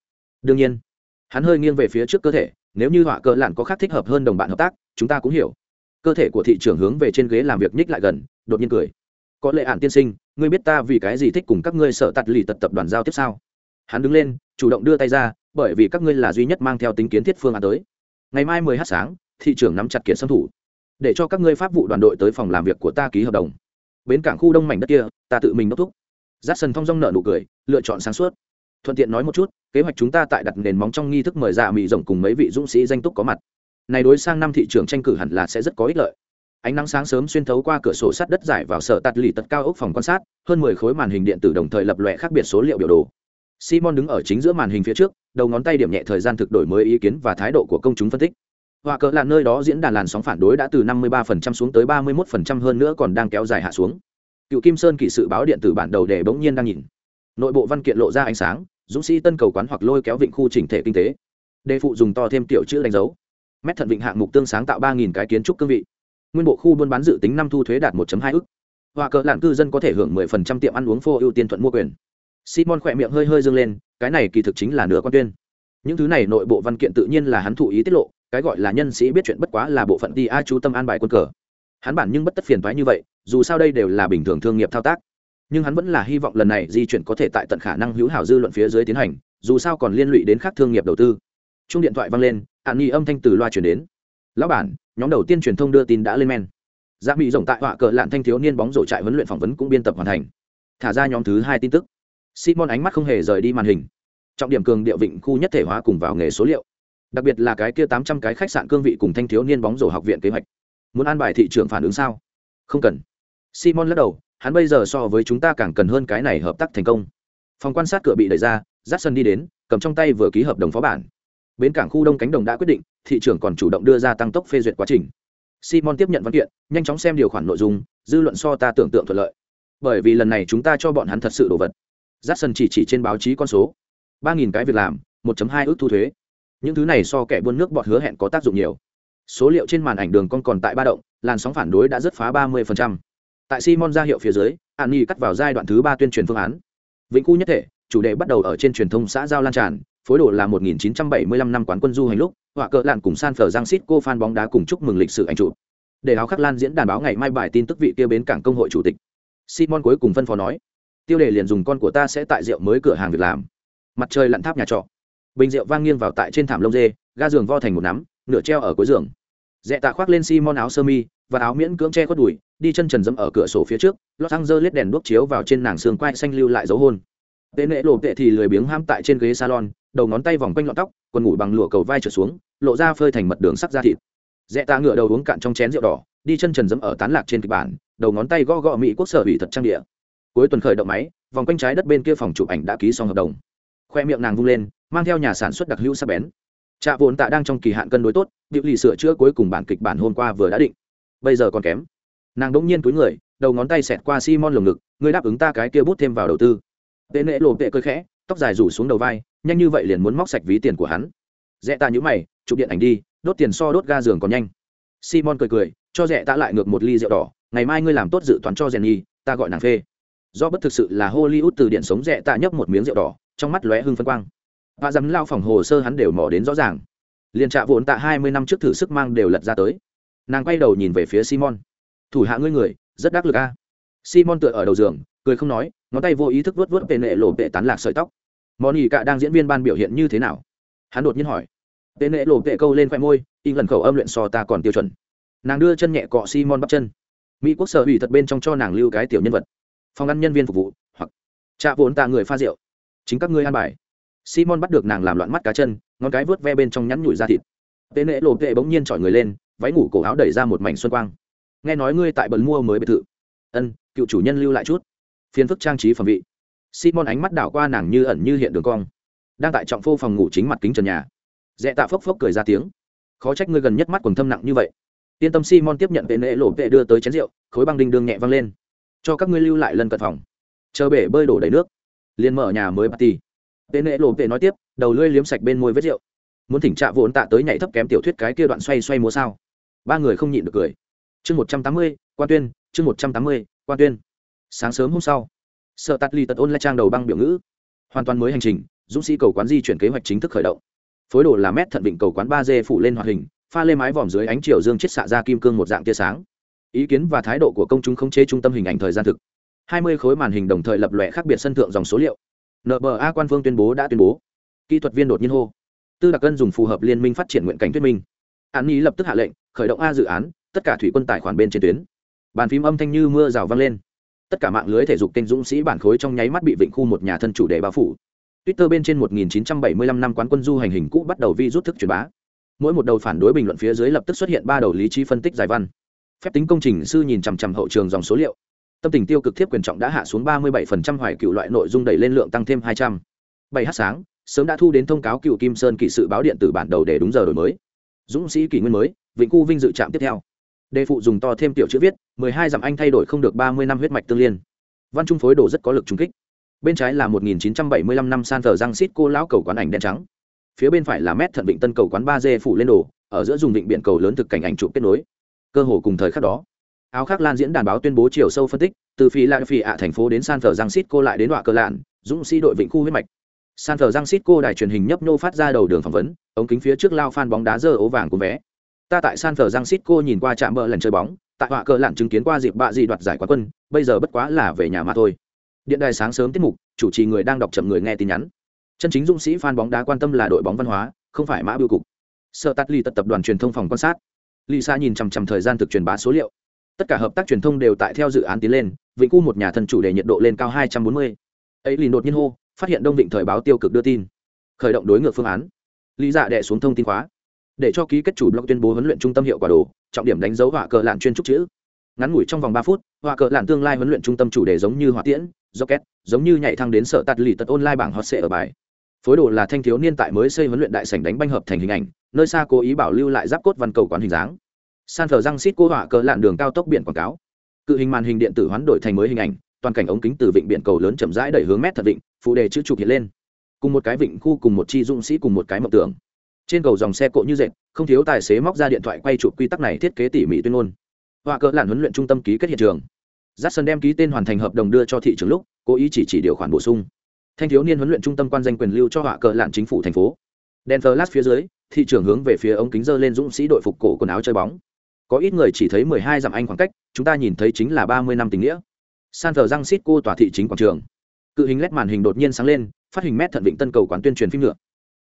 Đương nhiên, hắn hơi nghiêng về phía trước cơ thể nếu như họa cờ lạn có khác thích hợp hơn đồng bạn hợp tác, chúng ta cũng hiểu. Cơ thể của thị trường hướng về trên ghế làm việc nhích lại gần, đột nhiên cười. Có lệ ạn tiên sinh, ngươi biết ta vì cái gì thích cùng các ngươi sợ tạt lì tật tập đoàn giao tiếp sao? Hắn đứng lên, chủ động đưa tay ra, bởi vì các ngươi là duy nhất mang theo tính kiến thiết phương án tới. Ngày mai mười h sáng, thị trưởng nắm chặt kiệt xâm thủ. Để cho các ngươi pháp vụ đoàn đội tới phòng làm việc của ta ký hợp đồng. Bến cảng khu đông mảnh đất kia, ta tự mình đốc thúc. Giắt sân thong dong nợ nụ cười, lựa chọn sáng suốt thuận tiện nói một chút, kế hoạch chúng ta tại đặt nền móng trong nghi thức mời dạ mỹ rồng cùng mấy vị dũng sĩ danh túc có mặt. Này đối sang năm thị trường tranh cử hẳn là sẽ rất có ích lợi. Ánh nắng sáng sớm xuyên thấu qua cửa sổ sắt đất giải vào sở tạt lì tật cao ốc phòng quan sát, hơn mười khối màn hình điện tử đồng thời lập lòe khác biệt số liệu biểu đồ. Simon đứng ở chính giữa màn hình phía trước, đầu ngón tay điểm nhẹ thời gian thực đổi mới ý kiến và thái độ của công chúng phân tích. Họa cỡ là nơi đó diễn đàn làn sóng phản đối đã từ 53% xuống tới 31% hơn nữa còn đang kéo dài hạ xuống. Cựu kim sơn kỷ sự báo điện tử bản đầu để bỗng nhiên đang nhìn. Nội bộ văn kiện lộ ra ánh sáng dũng sĩ tân cầu quán hoặc lôi kéo vịnh khu chỉnh thể kinh tế. Đề phụ dùng to thêm tiểu chữ đánh dấu. Mét thận vịnh hạng mục tương sáng tạo ba nghìn cái kiến trúc cương vị. Nguyên bộ khu buôn bán dự tính năm thu thuế đạt 1.2 ức. Họa cỡ lạn cư dân có thể hưởng 10% tiệm ăn uống phô ưu tiên thuận mua quyền. Simon khỏe miệng hơi hơi dương lên, cái này kỳ thực chính là nửa quan tuyên. Những thứ này nội bộ văn kiện tự nhiên là hắn thụ ý tiết lộ, cái gọi là nhân sĩ biết chuyện bất quá là bộ phận đi a chú tâm an bài quân cờ. Hắn bản nhưng bất tất phiền thoái như vậy, dù sao đây đều là bình thường thương nghiệp thao tác nhưng hắn vẫn là hy vọng lần này di chuyển có thể tại tận khả năng hữu hảo dư luận phía dưới tiến hành, dù sao còn liên lụy đến khác thương nghiệp đầu tư. Chung điện thoại vang lên, hạn nghi âm thanh từ loa chuyển đến. Lão bản, nhóm đầu tiên truyền thông đưa tin đã lên men. Giá bị rộng tại họa cờ lạn thanh thiếu niên bóng rổ trại huấn luyện phỏng vấn cũng biên tập hoàn thành. Thả ra nhóm thứ hai tin tức. Simon ánh mắt không hề rời đi màn hình. Trọng điểm cường địa vịnh khu nhất thể hóa cùng vào nghề số liệu. Đặc biệt là cái kia tám trăm cái khách sạn cương vị cùng thanh thiếu niên bóng rổ học viện kế hoạch. Muốn an bài thị trường phản ứng sao? Không cần. Simon lắc đầu hắn bây giờ so với chúng ta càng cần hơn cái này hợp tác thành công. Phòng quan sát cửa bị đẩy ra j sân đi đến, cầm trong tay vừa ký hợp đồng phó bản. Bến cảng khu đông cánh đồng đã quyết định, thị trường còn chủ động đưa ra tăng tốc phê duyệt quá trình. Simon tiếp nhận văn kiện, nhanh chóng xem điều khoản nội dung, dư luận so ta tưởng tượng thuận lợi. Bởi vì lần này chúng ta cho bọn hắn thật sự đồ vật. J sân chỉ chỉ trên báo chí con số. ba nghìn cái việc làm 1 hai ước thu thuế. Những thứ này so kẻ buôn nước bọn hứa hẹn có tác dụng nhiều. Số liệu trên màn ảnh đường con còn tại ba động, làn sóng phản đối đã rất phá ba mươi phần trăm tại simon ra hiệu phía dưới, an nhi cắt vào giai đoạn thứ ba tuyên truyền phương án. Vĩnh khu nhất thể, chủ đề bắt đầu ở trên truyền thông xã giao lan tràn, phối đồ là 1975 năm quán quân du hành lúc, họa cỡ lạn cùng san phở giang xít cô fan bóng đá cùng chúc mừng lịch sử anh chụp. Để áo khắc lan diễn đàn báo ngày mai bài tin tức vị kia bến cảng công hội chủ tịch. Simon cuối cùng phân phó nói, tiêu đề liền dùng con của ta sẽ tại rượu mới cửa hàng việc làm. Mặt trời lặn tháp nhà trọ. Bình rượu vang nghiêng vào tại trên thảm lông dê, ga giường vo thành một nắm, nửa treo ở cuối giường. Dẹ tạ khoác lên simon áo sơ mi, và áo miễn cưỡng che khuất đùi đi chân trần dẫm ở cửa sổ phía trước lót xăng dơ lết đèn đuốc chiếu vào trên nàng xương quai xanh lưu lại dấu hôn. Tệ nệ lộ tệ thì lười biếng ham tại trên ghế salon, đầu ngón tay vòng quanh lọn tóc, quần ngủ bằng lụa cầu vai trở xuống, lộ ra phơi thành mật đường sắc da thịt. Dẹ ta ngựa đầu uống cạn trong chén rượu đỏ, đi chân trần dẫm ở tán lạc trên kịch bản, đầu ngón tay gõ gõ mỹ quốc sở hủy thật trang địa. Cuối tuần khởi động máy, vòng quanh trái đất bên kia phòng chụp ảnh đã ký xong hợp đồng. Khoe miệng nàng vung lên, mang theo nhà sản xuất đặc hữu sắc bén. Trạ vốn tạ đang trong kỳ hạn cân đối tốt, điệu lì sửa chữa cuối cùng bản kịch bản hôm qua vừa đã định. Bây giờ còn kém nàng đ ỗ n g nhiên túi người, đầu ngón tay xẹt qua simon lồng ngực, ngươi đáp ứng ta cái kia bút thêm vào đầu tư. Tệ nệ lộ tệ cơ khẽ, tóc dài rủ xuống đầu vai, nhanh như vậy liền muốn móc sạch ví tiền của hắn. Dẹ ta nhữ mày, chụp điện ảnh đi, đốt tiền so đốt ga giường còn nhanh. Simon cười cười, cho dẹ ta lại ngược một ly rượu đỏ, ngày mai ngươi làm tốt dự toán cho rèn nhi ta gọi nàng phê. Do bất thực sự là hollywood từ điện sống rẽ tạ nhấp một miếng rượu đỏ, trong mắt lóe hưng phân quang. Và dám lao phòng hồ sơ hắn đều mò đến rõ ràng. Liền trạ vốn tạ hai mươi năm trước thử sức mang đều lật ra tới. Nàng quay đầu nhìn về phía simon thủ hạ ngươi người, rất đắc lực a. Simon tựa ở đầu giường, cười không nói, ngón tay vô ý thức vớt vớt về nệ lộ vệ tán lạc sợi tóc. Món ỉ cả đang diễn viên ban biểu hiện như thế nào? Hắn đột nhiên hỏi. Tên nệ lộ vệ câu lên khoe môi, in lần khẩu âm luyện so ta còn tiêu chuẩn. Nàng đưa chân nhẹ cọ simon bắp chân. Mỹ quốc sở hủy thật bên trong cho nàng lưu cái tiểu nhân vật. Phòng ăn nhân viên phục vụ, hoặc trạ vốn tạ người pha rượu. Chính các ngươi ăn bài. Simon bắt được nàng làm loạn mắt cá chân, ngón cái vớt ve bên trong nhắn nhủi ra thịt. Tên nệ lộ vệ bỗng nhiên chọi người lên, váy ngủ cổ áo đẩy ra một mảnh xuân quang nghe nói ngươi tại bần mua mới biệt thự. Ân, cựu chủ nhân lưu lại chút. Phiền phức trang trí phẩm vị. Simon ánh mắt đảo qua nàng như ẩn như hiện đường cong. Đang tại trọng phô phòng ngủ chính mặt kính trần nhà. Dẹ tạ phốc phốc cười ra tiếng. Khó trách ngươi gần nhất mắt quần thâm nặng như vậy. Yên tâm simon tiếp nhận vệ nệ lộ vệ đưa tới chén rượu, khối băng đinh đương nhẹ văng lên. Cho các ngươi lưu lại lần cận phòng. Chờ bể bơi đổ đầy nước. Liền mở nhà mới bà tì vệ nệ lộ vệ nói tiếp, đầu lưỡi liếm sạch bên môi vết rượu. Muốn thỉnh trạ vốn tạ tới nhảy thấp kém tiểu thuyết cái kia đoạn xoay xoay múa sao. Ba người không nhịn được cười chương một trăm tám mươi, quan tuyên, chương một trăm tám mươi, quan tuyên. Sáng sớm hôm sau sợ tắt ly tật ôn lại trang đầu băng biểu ngữ, hoàn toàn mới hành trình, dũng sĩ cầu quán di chuyển kế hoạch chính thức khởi động. Phối đồ là mét thận vịnh cầu quán ba d phủ lên hoạt hình, pha lên mái vòm dưới ánh chiều dương chết xạ ra kim cương một dạng tia sáng. Ý kiến và thái độ của công chúng không chế trung tâm hình ảnh thời gian thực. hai mươi khối màn hình đồng thời lập lòe khác biệt sân thượng dòng số liệu. Nba quan phương tuyên bố đã tuyên bố. Kỹ thuật viên đột nhiên hô. Tư đặc cân dùng phù hợp liên minh phát triển nguyện cảnh thuyết minh. An ý lập tức hạ lệnh, khởi động a dự án tất cả thủy quân tài khoản bên trên tuyến. Bàn phím âm thanh như mưa rào vang lên. Tất cả mạng lưới thể dục kênh dũng sĩ bản khối trong nháy mắt bị vịnh khu một nhà thân chủ đề bao phủ. Twitter bên trên 1975 năm quán quân du hành hình cũ bắt đầu vi rút thức truyền bá. Mỗi một đầu phản đối bình luận phía dưới lập tức xuất hiện ba đầu lý trí phân tích giải văn. Phép tính công trình sư nhìn chằm chằm hậu trường dòng số liệu. Tâm tình tiêu cực thiếp quyền trọng đã hạ xuống 37% hoài cựu loại nội dung đẩy lên lượng tăng thêm 200. bảy h sáng, sớm đã thu đến thông cáo cựu kim sơn kỵ sự báo điện tử bản đầu để đúng giờ đổi mới. Dũng sĩ kỷ nguyên mới, vịnh khu vinh dự trạm tiếp theo đề phụ dùng to thêm tiểu chữ viết 12 dặm anh thay đổi không được 30 năm huyết mạch tương liên. Văn trung phối đồ rất có lực trung kích. Bên trái là 1975 năm san thờ răng xít cô lão cầu quán ảnh đen trắng. Phía bên phải là mét thận vịnh tân cầu quán ba d phủ lên đồ, ở giữa dùng vịnh biển cầu lớn thực cảnh ảnh chụp kết nối. Cơ hồ cùng thời khắc đó, áo khác lan diễn đàn báo tuyên bố chiều sâu phân tích, từ phi lại phi ạ thành phố đến san thờ giang xít cô lại đến đoạn cơ lạn, dũng sĩ đội vịnh khu huyết mạch. San thờ giang xít cô đài truyền hình nhấp nhô phát ra đầu đường phỏng vấn, ống kính phía trước lao phan bóng đá dơ ố vàng của vé ta tại san thờ giang xít cô nhìn qua trạm bờ lần chơi bóng, tại họa cờ lặn chứng kiến qua dịp bạ gì đoạt giải quán quân, bây giờ bất quá là về nhà mà thôi. Điện đài sáng sớm tiết mục, chủ trì người đang đọc chậm người nghe tin nhắn. Chân chính dũng sĩ phan bóng đá quan tâm là đội bóng văn hóa, không phải mã biêu cục. Sợ tắt ly tật tập đoàn truyền thông phòng quan sát. Lisa nhìn chằm chằm thời gian thực truyền bá số liệu. Tất cả hợp tác truyền thông đều tại theo dự án tiến lên vĩnh khu một nhà thân chủ đề nhiệt độ lên cao 240. ấy lì đột nhiên hô, phát hiện đông vịnh thời báo tiêu cực đưa tin. Khởi động đối ngược phương án. Lý dạ đệ xuống thông tin khóa để cho ký kết chủ blog tuyên bố huấn luyện trung tâm hiệu quả đồ, trọng điểm đánh dấu họa cờ lạn chuyên trúc chữ. Ngắn ngủi trong vòng ba phút, họa cờ lạn tương lai huấn luyện trung tâm chủ đề giống như hỏa tiễn, rocket, giống như nhảy thăng đến sở tạt lì tật online bảng hot sệ ở bài. Phối đồ là thanh thiếu niên tại mới xây huấn luyện đại sảnh đánh banh hợp thành hình ảnh, nơi xa cố ý bảo lưu lại giáp cốt văn cầu quán hình dáng. San thờ răng xít cô họa cờ lạn đường cao tốc biển quảng cáo. Cự hình màn hình điện tử hoán đổi thành mới hình ảnh, toàn cảnh ống kính từ vịnh biển cầu lớn chậm rãi đẩy hướng mét thật vịnh, phụ đề chữ trục hiện lên. Cùng một cái vịnh khu, cùng một chi dũng sĩ, cùng một cái mộng tưởng trên cầu dòng xe cộ như dệt, không thiếu tài xế móc ra điện thoại quay chụp quy tắc này thiết kế tỉ mỉ tuyên ngôn. Họa cờ lạn huấn luyện trung tâm ký kết hiện trường. J a đem ký tên hoàn thành hợp đồng đưa cho thị trường lúc, cố ý chỉ chỉ điều khoản bổ sung. Thanh thiếu niên huấn luyện trung tâm quan danh quyền lưu cho họa cờ lạn chính phủ thành phố. Đèn lát phía dưới, thị trường hướng về phía ống kính dơ lên dũng sĩ đội phục cổ quần áo chơi bóng. Có ít người chỉ thấy mười hai dặm anh khoảng cách, chúng ta nhìn thấy chính là ba mươi năm tình nghĩa. San thờ răng xít cô tòa thị chính quảng trường. Cự hình lét màn hình đột nhiên sáng lên, phát hình mét thận vịnh tân cầu quán tuyên truyền phim nữa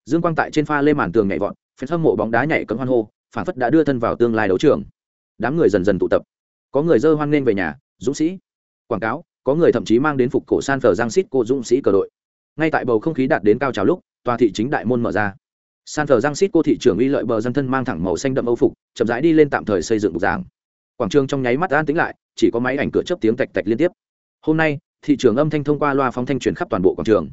dương quang tại trên pha lê màn tường nhảy vọt phen hâm mộ bóng đá nhảy cấm hoan hô, phản phất đã đưa thân vào tương lai đấu trường. Đám người dần dần tụ tập. Có người dơ hoan nghênh về nhà, dũng sĩ. Quảng cáo, có người thậm chí mang đến phục cổ san phở giang xít cô dũng sĩ cờ đội. Ngay tại bầu không khí đạt đến cao trào lúc, tòa thị chính đại môn mở ra. San thờ giang xít cô thị trưởng uy lợi bờ dân thân mang thẳng màu xanh đậm âu phục, chậm rãi đi lên tạm thời xây dựng bục giảng. Quảng trường trong nháy mắt an tính lại, chỉ có máy ảnh cửa chớp tiếng tạch tạch liên tiếp. Hôm nay, thị trường âm thanh thông qua loa phóng thanh truyền khắp toàn bộ quảng trường.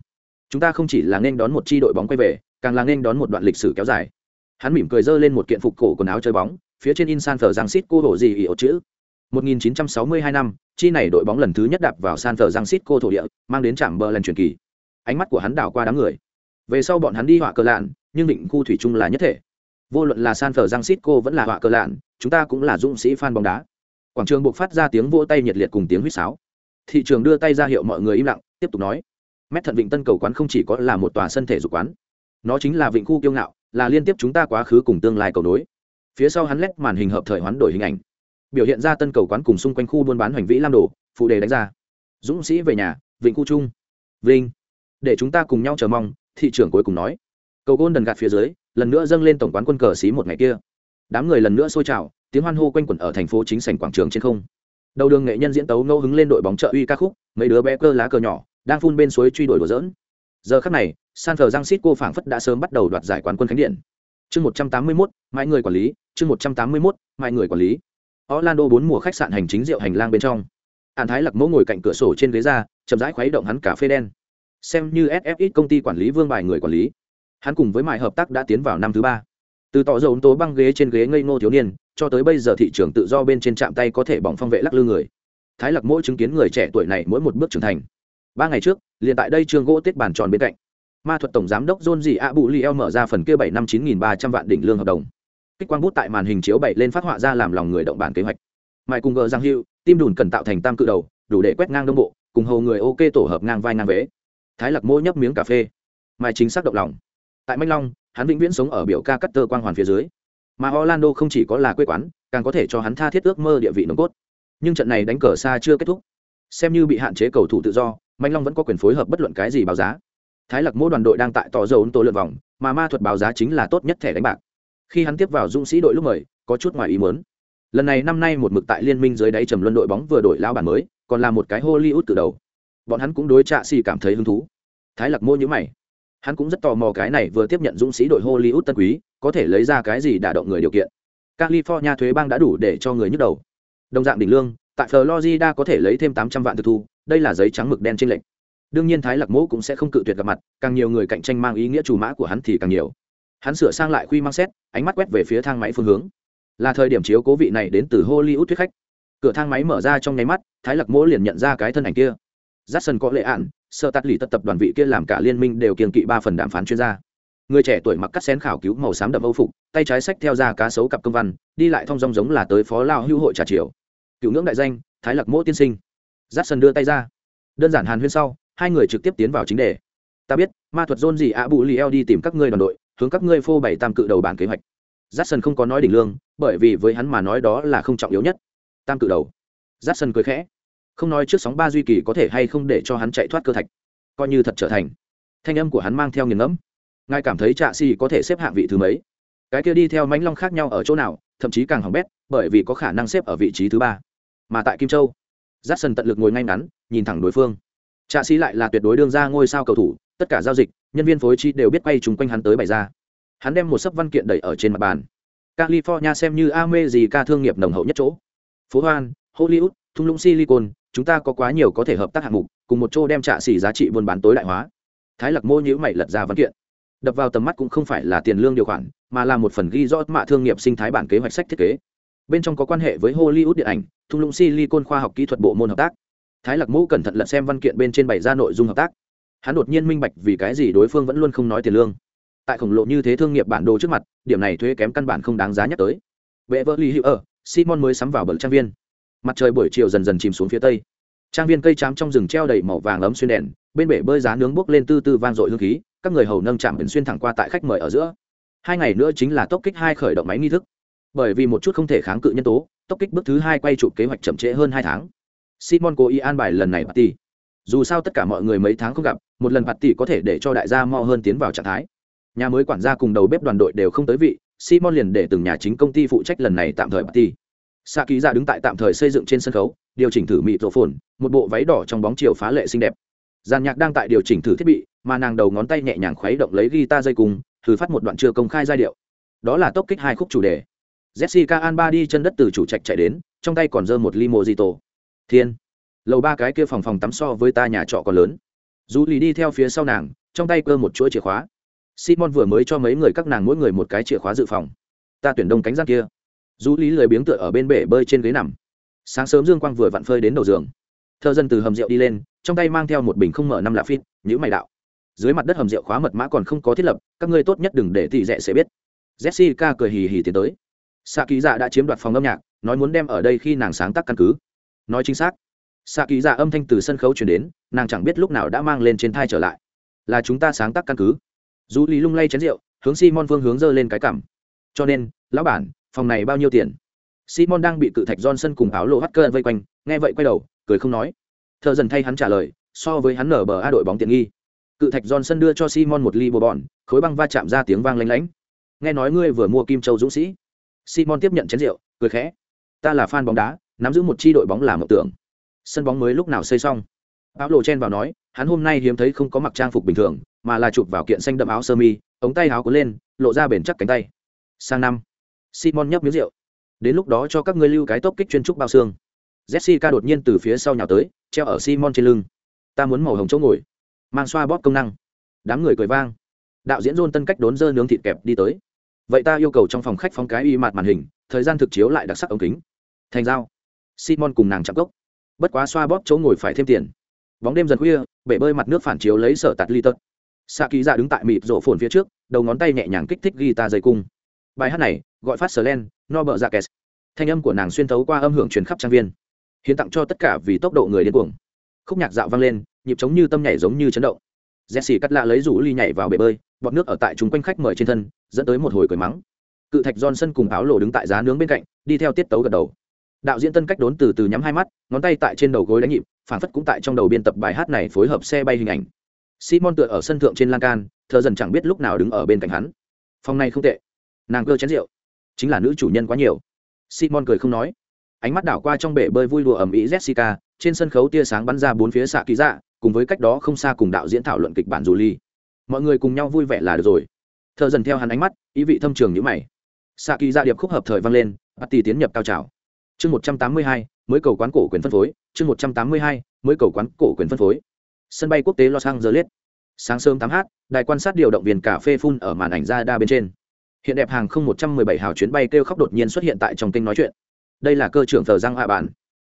Chúng ta không chỉ là nên đón một chi đội bóng quay về càng là nên đón một đoạn lịch sử kéo dài. Hắn mỉm cười dơ lên một kiện phục cổ quần áo chơi bóng, phía trên in san thờ giang xít cô đổ gì ỉ ổ chữ. 1962 năm, chi này đội bóng lần thứ nhất đạp vào san thờ giang xít cô thổ địa, mang đến trạm bờ lần truyền kỳ. Ánh mắt của hắn đảo qua đám người. Về sau bọn hắn đi họa cờ lạn, nhưng định khu thủy chung là nhất thể. Vô luận là san thờ giang xít cô vẫn là họa cờ lạn, chúng ta cũng là dũng sĩ fan bóng đá. Quảng trường buộc phát ra tiếng vỗ tay nhiệt liệt cùng tiếng huýt sáo. Thị trường đưa tay ra hiệu mọi người im lặng, tiếp tục nói. Mét thận vịnh tân cầu quán không chỉ có là một tòa sân thể dục quán nó chính là vịnh khu kiêu ngạo, là liên tiếp chúng ta quá khứ cùng tương lai cầu nối. Phía sau hắn lét màn hình hợp thời hoán đổi hình ảnh. Biểu hiện ra tân cầu quán cùng xung quanh khu buôn bán hoành vĩ lam đồ, phụ đề đánh ra. Dũng sĩ về nhà, vịnh khu trung vinh. Để chúng ta cùng nhau chờ mong, thị trưởng cuối cùng nói. Cầu gôn đần gạt phía dưới, lần nữa dâng lên tổng quán quân cờ xí một ngày kia. Đám người lần nữa sôi trào, tiếng hoan hô quanh quẩn ở thành phố chính sảnh quảng trường trên không. Đầu đường nghệ nhân diễn tấu ngẫu hứng lên đội bóng trợ uy ca khúc, mấy đứa bé cơ lá cờ nhỏ, đang phun bên suối truy đuổi đùa dỡn giờ khắc này san thờ giang xít cô phảng phất đã sớm bắt đầu đoạt giải quán quân khánh điện. Chương một trăm tám mươi mốt, mãi người quản lý. Chương một trăm tám mươi mốt, mãi người quản lý. Orlando bốn mùa khách sạn hành chính rượu hành lang bên trong. An thái lặc mẫu ngồi cạnh cửa sổ trên ghế ra, chậm rãi khuấy động hắn cà phê đen. Xem như sfx công ty quản lý vương bài người quản lý. Hắn cùng với mại hợp tác đã tiến vào năm thứ ba. Từ tỏ dầu tố băng ghế trên ghế ngây ngô thiếu niên, cho tới bây giờ thị trường tự do bên trên trạm tay có thể bỏng phong vệ lắc lư người. Thái lặc mỗi chứng kiến người trẻ tuổi này mỗi một bước trưởng thành. Ba ngày trước, liền tại đây trường gỗ tết bàn tròn bên cạnh ma thuật tổng giám đốc john dị a bù li mở ra phần kia bảy năm chín nghìn ba trăm vạn đỉnh lương hợp đồng. Kích quang bút tại màn hình chiếu bảy lên phát họa ra làm lòng người động bản kế hoạch. Mai cùng gờ giang hữu tim đùn cần tạo thành tam cự đầu, đủ để quét ngang đông bộ, cùng hầu người ok tổ hợp ngang vai ngang vế. Thái lạc mô nhấp miếng cà phê. Mai chính xác động lòng. Tại manh long, hắn vĩnh viễn sống ở biểu ca cắt tơ quang hoàn phía dưới. Mà orlando không chỉ có là quê quán, càng có thể cho hắn tha thiết ước mơ địa vị nồng cốt. Nhưng trận này đánh cờ xa chưa kết thúc. Xem như bị hạn chế cầu thủ tự do manh long vẫn có quyền phối hợp bất luận cái gì báo giá thái Lạc Mô đoàn đội đang tại tỏ dầu ấn tô lượn vòng, mà ma thuật báo giá chính là tốt nhất thẻ đánh bạc. Khi hắn tiếp vào dũng sĩ đội lúc mời, có chút ngoài ý muốn. Lần này năm nay một mực tại liên minh dưới đáy trầm luân đội bóng vừa đổi lao bản mới, còn là một cái hollywood từ đầu. Bọn hắn cũng đối trạ xì cảm thấy hứng thú. Thái Lạc mô nhữ mày. Hắn cũng rất tò mò cái này vừa tiếp nhận dũng sĩ đội hollywood tân quý, có thể lấy ra cái gì đả động người điều kiện. California thuế bang đã đủ để cho người nhức đầu. Đồng dạng đỉnh lương, tại florida có thể lấy thêm tám trăm vạn thực thu, đây là giấy trắng mực đen trên lệnh đương nhiên thái lạc mẫu cũng sẽ không cự tuyệt gặp mặt, càng nhiều người cạnh tranh mang ý nghĩa chủ mã của hắn thì càng nhiều. Hắn sửa sang lại khuy mang xét, ánh mắt quét về phía thang máy phương hướng. Là thời điểm chiếu cố vị này đến từ hollywood thuyết khách. Cửa thang máy mở ra trong nháy mắt, thái lạc mẫu liền nhận ra cái thân ảnh kia. J a có lệ ạn sợ tắt lì tất tập đoàn vị kia làm cả liên minh đều kiềm kỵ ba phần đàm phán chuyên gia. Người trẻ tuổi mặc cắt xén khảo cứu màu xám đậm âu phục, tay trái sách theo ra cá sấu cặp công văn, đi lại thong dong giống là tới phó lao hữu hội trà triều cựu ngưỡng đại danh, thái lạc mỗ tiên sinh. J a đưa tay ra. Đơn giản hàn huyên sau hai người trực tiếp tiến vào chính đề. Ta biết, ma thuật dôn gì ạ bù li eo đi tìm các ngươi đoàn đội, hướng các ngươi phô bày tam cự đầu bản kế hoạch. J không có nói đỉnh lương, bởi vì với hắn mà nói đó là không trọng yếu nhất. Tam cự đầu. J cười khẽ. Không nói trước sóng ba duy kỳ có thể hay không để cho hắn chạy thoát cơ thạch. Coi như thật trở thành. Thanh âm của hắn mang theo nghiền ngẫm. Ngài cảm thấy trạ si có thể xếp hạng vị thứ mấy? Cái kia đi theo mãnh long khác nhau ở chỗ nào, thậm chí càng hỏng bét, bởi vì có khả năng xếp ở vị trí thứ ba. Mà tại kim châu j a tận lực ngồi ngay ngắn, nhìn thẳng đối phương trạ xì lại là tuyệt đối đương ra ngôi sao cầu thủ, tất cả giao dịch, nhân viên phối chi đều biết quay chung quanh hắn tới bày ra. Hắn đem một sấp văn kiện đẩy ở trên mặt bàn. California xem như ame gì ca thương nghiệp nồng hậu nhất chỗ. Phố hoan, hollywood, thung lũng silicon, chúng ta có quá nhiều có thể hợp tác hạng mục, cùng một chỗ đem trạ xỉ giá trị buôn bán tối đại hóa. Thái lặc mô nhữ mày lật ra văn kiện. Đập vào tầm mắt cũng không phải là tiền lương điều khoản, mà là một phần ghi rõ mạ thương nghiệp sinh thái bản kế hoạch sách thiết kế. Bên trong có quan hệ với hollywood điện ảnh, thung lũng silicon khoa học kỹ thuật bộ môn hợp tác thái lạc mẫu cẩn thận lật xem văn kiện bên trên bày ra nội dung hợp tác. Hắn đột nhiên minh bạch vì cái gì đối phương vẫn luôn không nói tiền lương. Tại khổng lồ như thế thương nghiệp bản đồ trước mặt, điểm này thuế kém căn bản không đáng giá nhắc tới. Vệ vợ ly hữu ở, simon mới sắm vào bậc trang viên. Mặt trời buổi chiều dần dần chìm xuống phía tây. Trang viên cây trám trong rừng treo đầy màu vàng ấm xuyên đèn, bên bể bơi giá nướng bốc lên tư tư vang dội hương khí, các người hầu nâng chạm biển xuyên thẳng qua tại khách mời ở giữa. Hai ngày nữa chính là tốc kích hai khởi động máy nghi thức. Bởi vì một chút không thể kháng cự nhân tố, tốc kích bước thứ hai quay chụp kế hoạch chậm trễ hơn hai tháng simon cố ý an bài lần này party dù sao tất cả mọi người mấy tháng không gặp, một lần party có thể để cho đại gia mo hơn tiến vào trạng thái. Nhà mới quản gia cùng đầu bếp đoàn đội đều không tới vị, simon liền để từng nhà chính công ty phụ trách lần này tạm thời party Sa ký dạ ra đứng tại tạm thời xây dựng trên sân khấu, điều chỉnh thử mịt tổ phồn, một bộ váy đỏ trong bóng chiều phá lệ xinh đẹp. Giàn nhạc đang tại điều chỉnh thử thiết bị, mà nàng đầu ngón tay nhẹ nhàng khuấy động lấy guitar dây cùng, thử phát một đoạn chưa công khai giai điệu. Đó là tốc kích hai khúc chủ đề. Jessica alba đi chân đất từ chủ trạch chạy đến, trong tay còn giơ một ly mojito thiên, lầu ba cái kia phòng phòng tắm so với ta nhà trọ còn lớn. Dù lì đi theo phía sau nàng, trong tay cơ một chuỗi chìa khóa. Simon vừa mới cho mấy người các nàng mỗi người một cái chìa khóa dự phòng. Ta tuyển đông cánh gian kia. Dù lý lười biếng tựa ở bên bể bơi trên ghế nằm. Sáng sớm dương quang vừa vặn phơi đến đầu giường. Thợ dân từ hầm rượu đi lên, trong tay mang theo một bình không mở năm lạ phít nhữ mày đạo. Dưới mặt đất hầm rượu khóa mật mã còn không có thiết lập, các ngươi tốt nhất đừng để tỷ rẽ sẽ biết. Jessica cười hì hì tiến tới. Xạ ký dạ đã chiếm đoạt phòng âm nhạc, nói muốn đem ở đây khi nàng sáng tác căn cứ nói chính xác. Xạ ký dạ âm thanh từ sân khấu chuyển đến, nàng chẳng biết lúc nào đã mang lên trên thai trở lại. Là chúng ta sáng tác căn cứ. Dù lý lung lay chén rượu, hướng simon phương hướng dơ lên cái cảm cho nên, lão bản, phòng này bao nhiêu tiền? Simon đang bị cự thạch johnson cùng áo lộ cơn vây quanh, nghe vậy quay đầu, cười không nói. Thợ dần thay hắn trả lời, so với hắn nở bờ a đội bóng tiện nghi. Cự thạch johnson đưa cho simon một ly bồ bòn, khối băng va chạm ra tiếng vang lanh lánh. Nghe nói ngươi vừa mua kim châu dũng sĩ. Simon tiếp nhận chén rượu, cười khẽ. Ta là fan bóng đá nắm giữ một chi đội bóng làm mộng tưởng. Sân bóng mới lúc nào xây xong? Áo lộ chen vào nói, hắn hôm nay hiếm thấy không có mặc trang phục bình thường, mà là chụp vào kiện xanh đậm áo sơ mi, ống tay áo cuốn lên, lộ ra bền chắc cánh tay. Sang năm, simon nhấp miếng rượu. Đến lúc đó cho các ngươi lưu cái tốc kích chuyên trúc bao xương. Jessica đột nhiên từ phía sau nhào tới, treo ở simon trên lưng. Ta muốn màu hồng chỗ ngồi. Mang xoa bóp công năng. Đám người cười vang. Đạo diễn rôn tân cách đốn dơ nướng thịt kẹp đi tới. Vậy ta yêu cầu trong phòng khách phóng cái y mặt màn hình, thời gian thực chiếu lại đặc sắc ống kính. Thành dao simon cùng nàng chạm cốc. Bất quá xoa bóp chỗ ngồi phải thêm tiền. Bóng đêm dần khuya, bể bơi mặt nước phản chiếu lấy sở tạt ly tật. Xạ kỳ dạ đứng tại mịp rổ phồn phía trước, đầu ngón tay nhẹ nhàng kích thích guitar dây cung. Bài hát này, gọi phát sờ len, no bợ dạ kẹt. Thanh âm của nàng xuyên thấu qua âm hưởng truyền khắp trang viên. Hiến tặng cho tất cả vì tốc độ người điên cuồng. Khúc nhạc dạo vang lên, nhịp trống như tâm nhảy giống như chấn động. Jesse cắt lạ lấy rủ ly nhảy vào bể bơi bọt nước ở tại chúng quanh khách mời trên thân, dẫn tới một hồi cười mắng. Cự thạch johnson cùng áo lộ đứng tại giá nướng bên cạnh, đi theo tiết tấu gật đầu đạo diễn tân cách đốn từ từ nhắm hai mắt, ngón tay tại trên đầu gối đánh nhịp, phản phất cũng tại trong đầu biên tập bài hát này phối hợp xe bay hình ảnh. Simon tựa ở sân thượng trên lan can thờ dần chẳng biết lúc nào đứng ở bên cạnh hắn. Phòng này không tệ. Nàng cơ chén rượu. Chính là nữ chủ nhân quá nhiều. Simon cười không nói. Ánh mắt đảo qua trong bể bơi vui đùa ẩm ĩ jessica, trên sân khấu tia sáng bắn ra bốn phía xạ ký dạ cùng với cách đó không xa cùng đạo diễn thảo luận kịch bản dù ly mọi người cùng nhau vui vẻ là được rồi. Thợ dần theo hắn ánh mắt, ý vị thâm trường nhữ mày. Xạ kỳ dạ điệp khúc hợp thời vang lên, bắt tì tiến nhập cao trào chương một trăm tám mươi hai, mới cầu quán cổ quyền phân phối, chương một trăm tám mươi hai, mới cầu quán cổ quyền phân phối. Sân bay quốc tế los angeles. Sáng sớm tám h, đài quan sát điều động viên cà phê phun ở màn ảnh ra đa bên trên. Hiện đẹp hàng không một trăm mười bảy hào chuyến bay kêu khóc đột nhiên xuất hiện tại trong kênh nói chuyện. Đây là cơ trưởng thờ răng hạ bản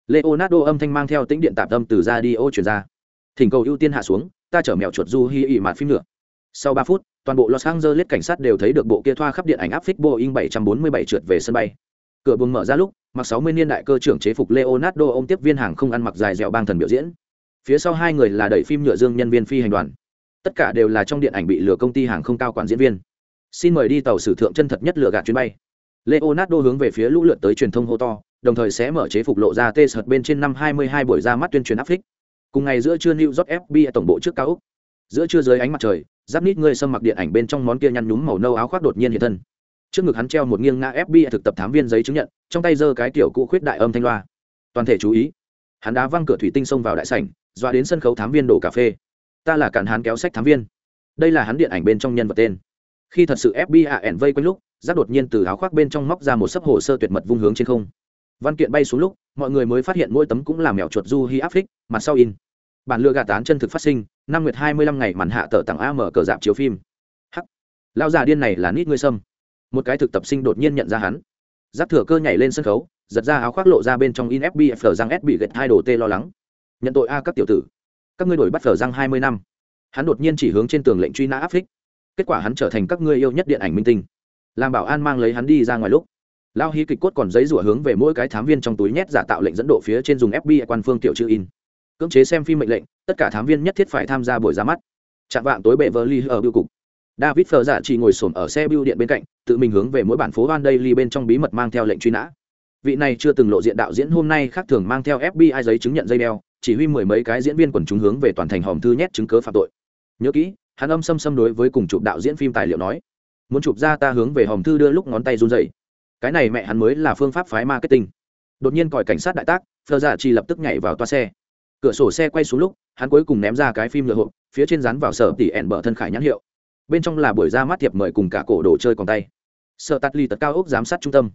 leonardo âm thanh mang theo tính điện tạp âm từ ra đi ô chuyển ra. Thỉnh cầu ưu tiên hạ xuống, ta chở mèo chuột du hi ỉ mạt phim nữa. Sau ba phút, toàn bộ los angeles cảnh sát đều thấy được bộ kia thoa khắp điện ảnh áp phích boeing 747 trượt về sân bay cửa buồng mở ra lúc, mặc 60 niên đại cơ trưởng chế phục leonardo ông tiếp viên hàng không ăn mặc dài dẻo bang thần biểu diễn. Phía sau hai người là đẩy phim nhựa dương nhân viên phi hành đoàn. Tất cả đều là trong điện ảnh bị lừa công ty hàng không cao quản diễn viên. Xin mời đi tàu sử thượng chân thật nhất lừa gạt chuyến bay. Leonardo hướng về phía lũ lượt tới truyền thông hô to, đồng thời sẽ mở chế phục lộ ra tê sợt bên trên năm 22 buổi ra mắt tuyên truyền áp phích cùng ngày giữa trưa new york fbi tổng bộ trước cao úc. Giữa trưa dưới ánh mặt trời, giáp nít ngươi xâm mặc điện ảnh bên trong món kia nhăn nhúm màu nâu áo khoác đột nhiên hiện thân trước ngực hắn treo một nghiêng ngã fbi thực tập thám viên giấy chứng nhận, trong tay giơ cái tiểu cũ khuyết đại âm thanh loa. Toàn thể chú ý. Hắn đá văng cửa thủy tinh xông vào đại sảnh, dọa đến sân khấu thám viên đổ cà phê. Ta là cản hắn kéo sách thám viên. Đây là hắn điện ảnh bên trong nhân vật tên. Khi thật sự fbi ẻn vây quanh lúc giác đột nhiên từ áo khoác bên trong móc ra một sấp hồ sơ tuyệt mật vung hướng trên không. Văn kiện bay xuống lúc, mọi người mới phát hiện mỗi tấm cũng là mèo chuột du hi áp phích, mặt sau in. Bản lừa gạt tán chân thực phát sinh, năm nguyệt hai mươi lăm ngày màn hạ tờ tặng a mở cờ dạp chiếu phim. Hắc. Lao già điên này là nít ngươi sâm một cái thực tập sinh đột nhiên nhận ra hắn. Giáp thừa cơ nhảy lên sân khấu, giật ra áo khoác lộ ra bên trong in fbf răng s bị gạch hai đồ tê lo lắng. Nhận tội a các tiểu tử. Các ngươi đổi bắt phở răng hai mươi năm. Hắn đột nhiên chỉ hướng trên tường lệnh truy nã áp phích. Kết quả hắn trở thành các ngươi yêu nhất điện ảnh minh tinh. Làm bảo an mang lấy hắn đi ra ngoài lúc, lao hí kịch cốt còn giấy rủa hướng về mỗi cái thám viên trong túi nhét giả tạo lệnh dẫn độ phía trên dùng fb quan phương tiểu chữ in. Cưỡng chế xem phim mệnh lệnh, tất cả thám viên nhất thiết phải tham gia buổi ra mắt. Chạm vạng tối bệ vợ ly ở biêu cục. David phờ giả chỉ ngồi xổm ở xe biêu điện bên cạnh tự mình hướng về mỗi bản phố van đây ly bên trong bí mật mang theo lệnh truy nã. Vị này chưa từng lộ diện đạo diễn hôm nay khác thường mang theo fbi giấy chứng nhận dây đeo, chỉ huy mười mấy cái diễn viên quần chúng hướng về toàn thành hòm thư nhét chứng cớ phạm tội. Nhớ kỹ, hắn âm xâm xâm đối với cùng chụp đạo diễn phim tài liệu nói, muốn chụp ra ta hướng về hòm thư đưa lúc ngón tay run rẩy. Cái này mẹ hắn mới là phương pháp phái marketing. Đột nhiên còi cảnh sát đại tác phờ giả chỉ lập tức nhảy vào toa xe. Cửa sổ xe quay xuống lúc, hắn cuối cùng ném ra cái phim lựa hộp, phía trên dán vào sở tỉ ẻn bờ thân khải nhãn hiệu bên trong là buổi ra mắt thiệp mời cùng cả cổ đồ chơi còn tay. Sợ tắt ly tật cao ốc giám sát trung tâm.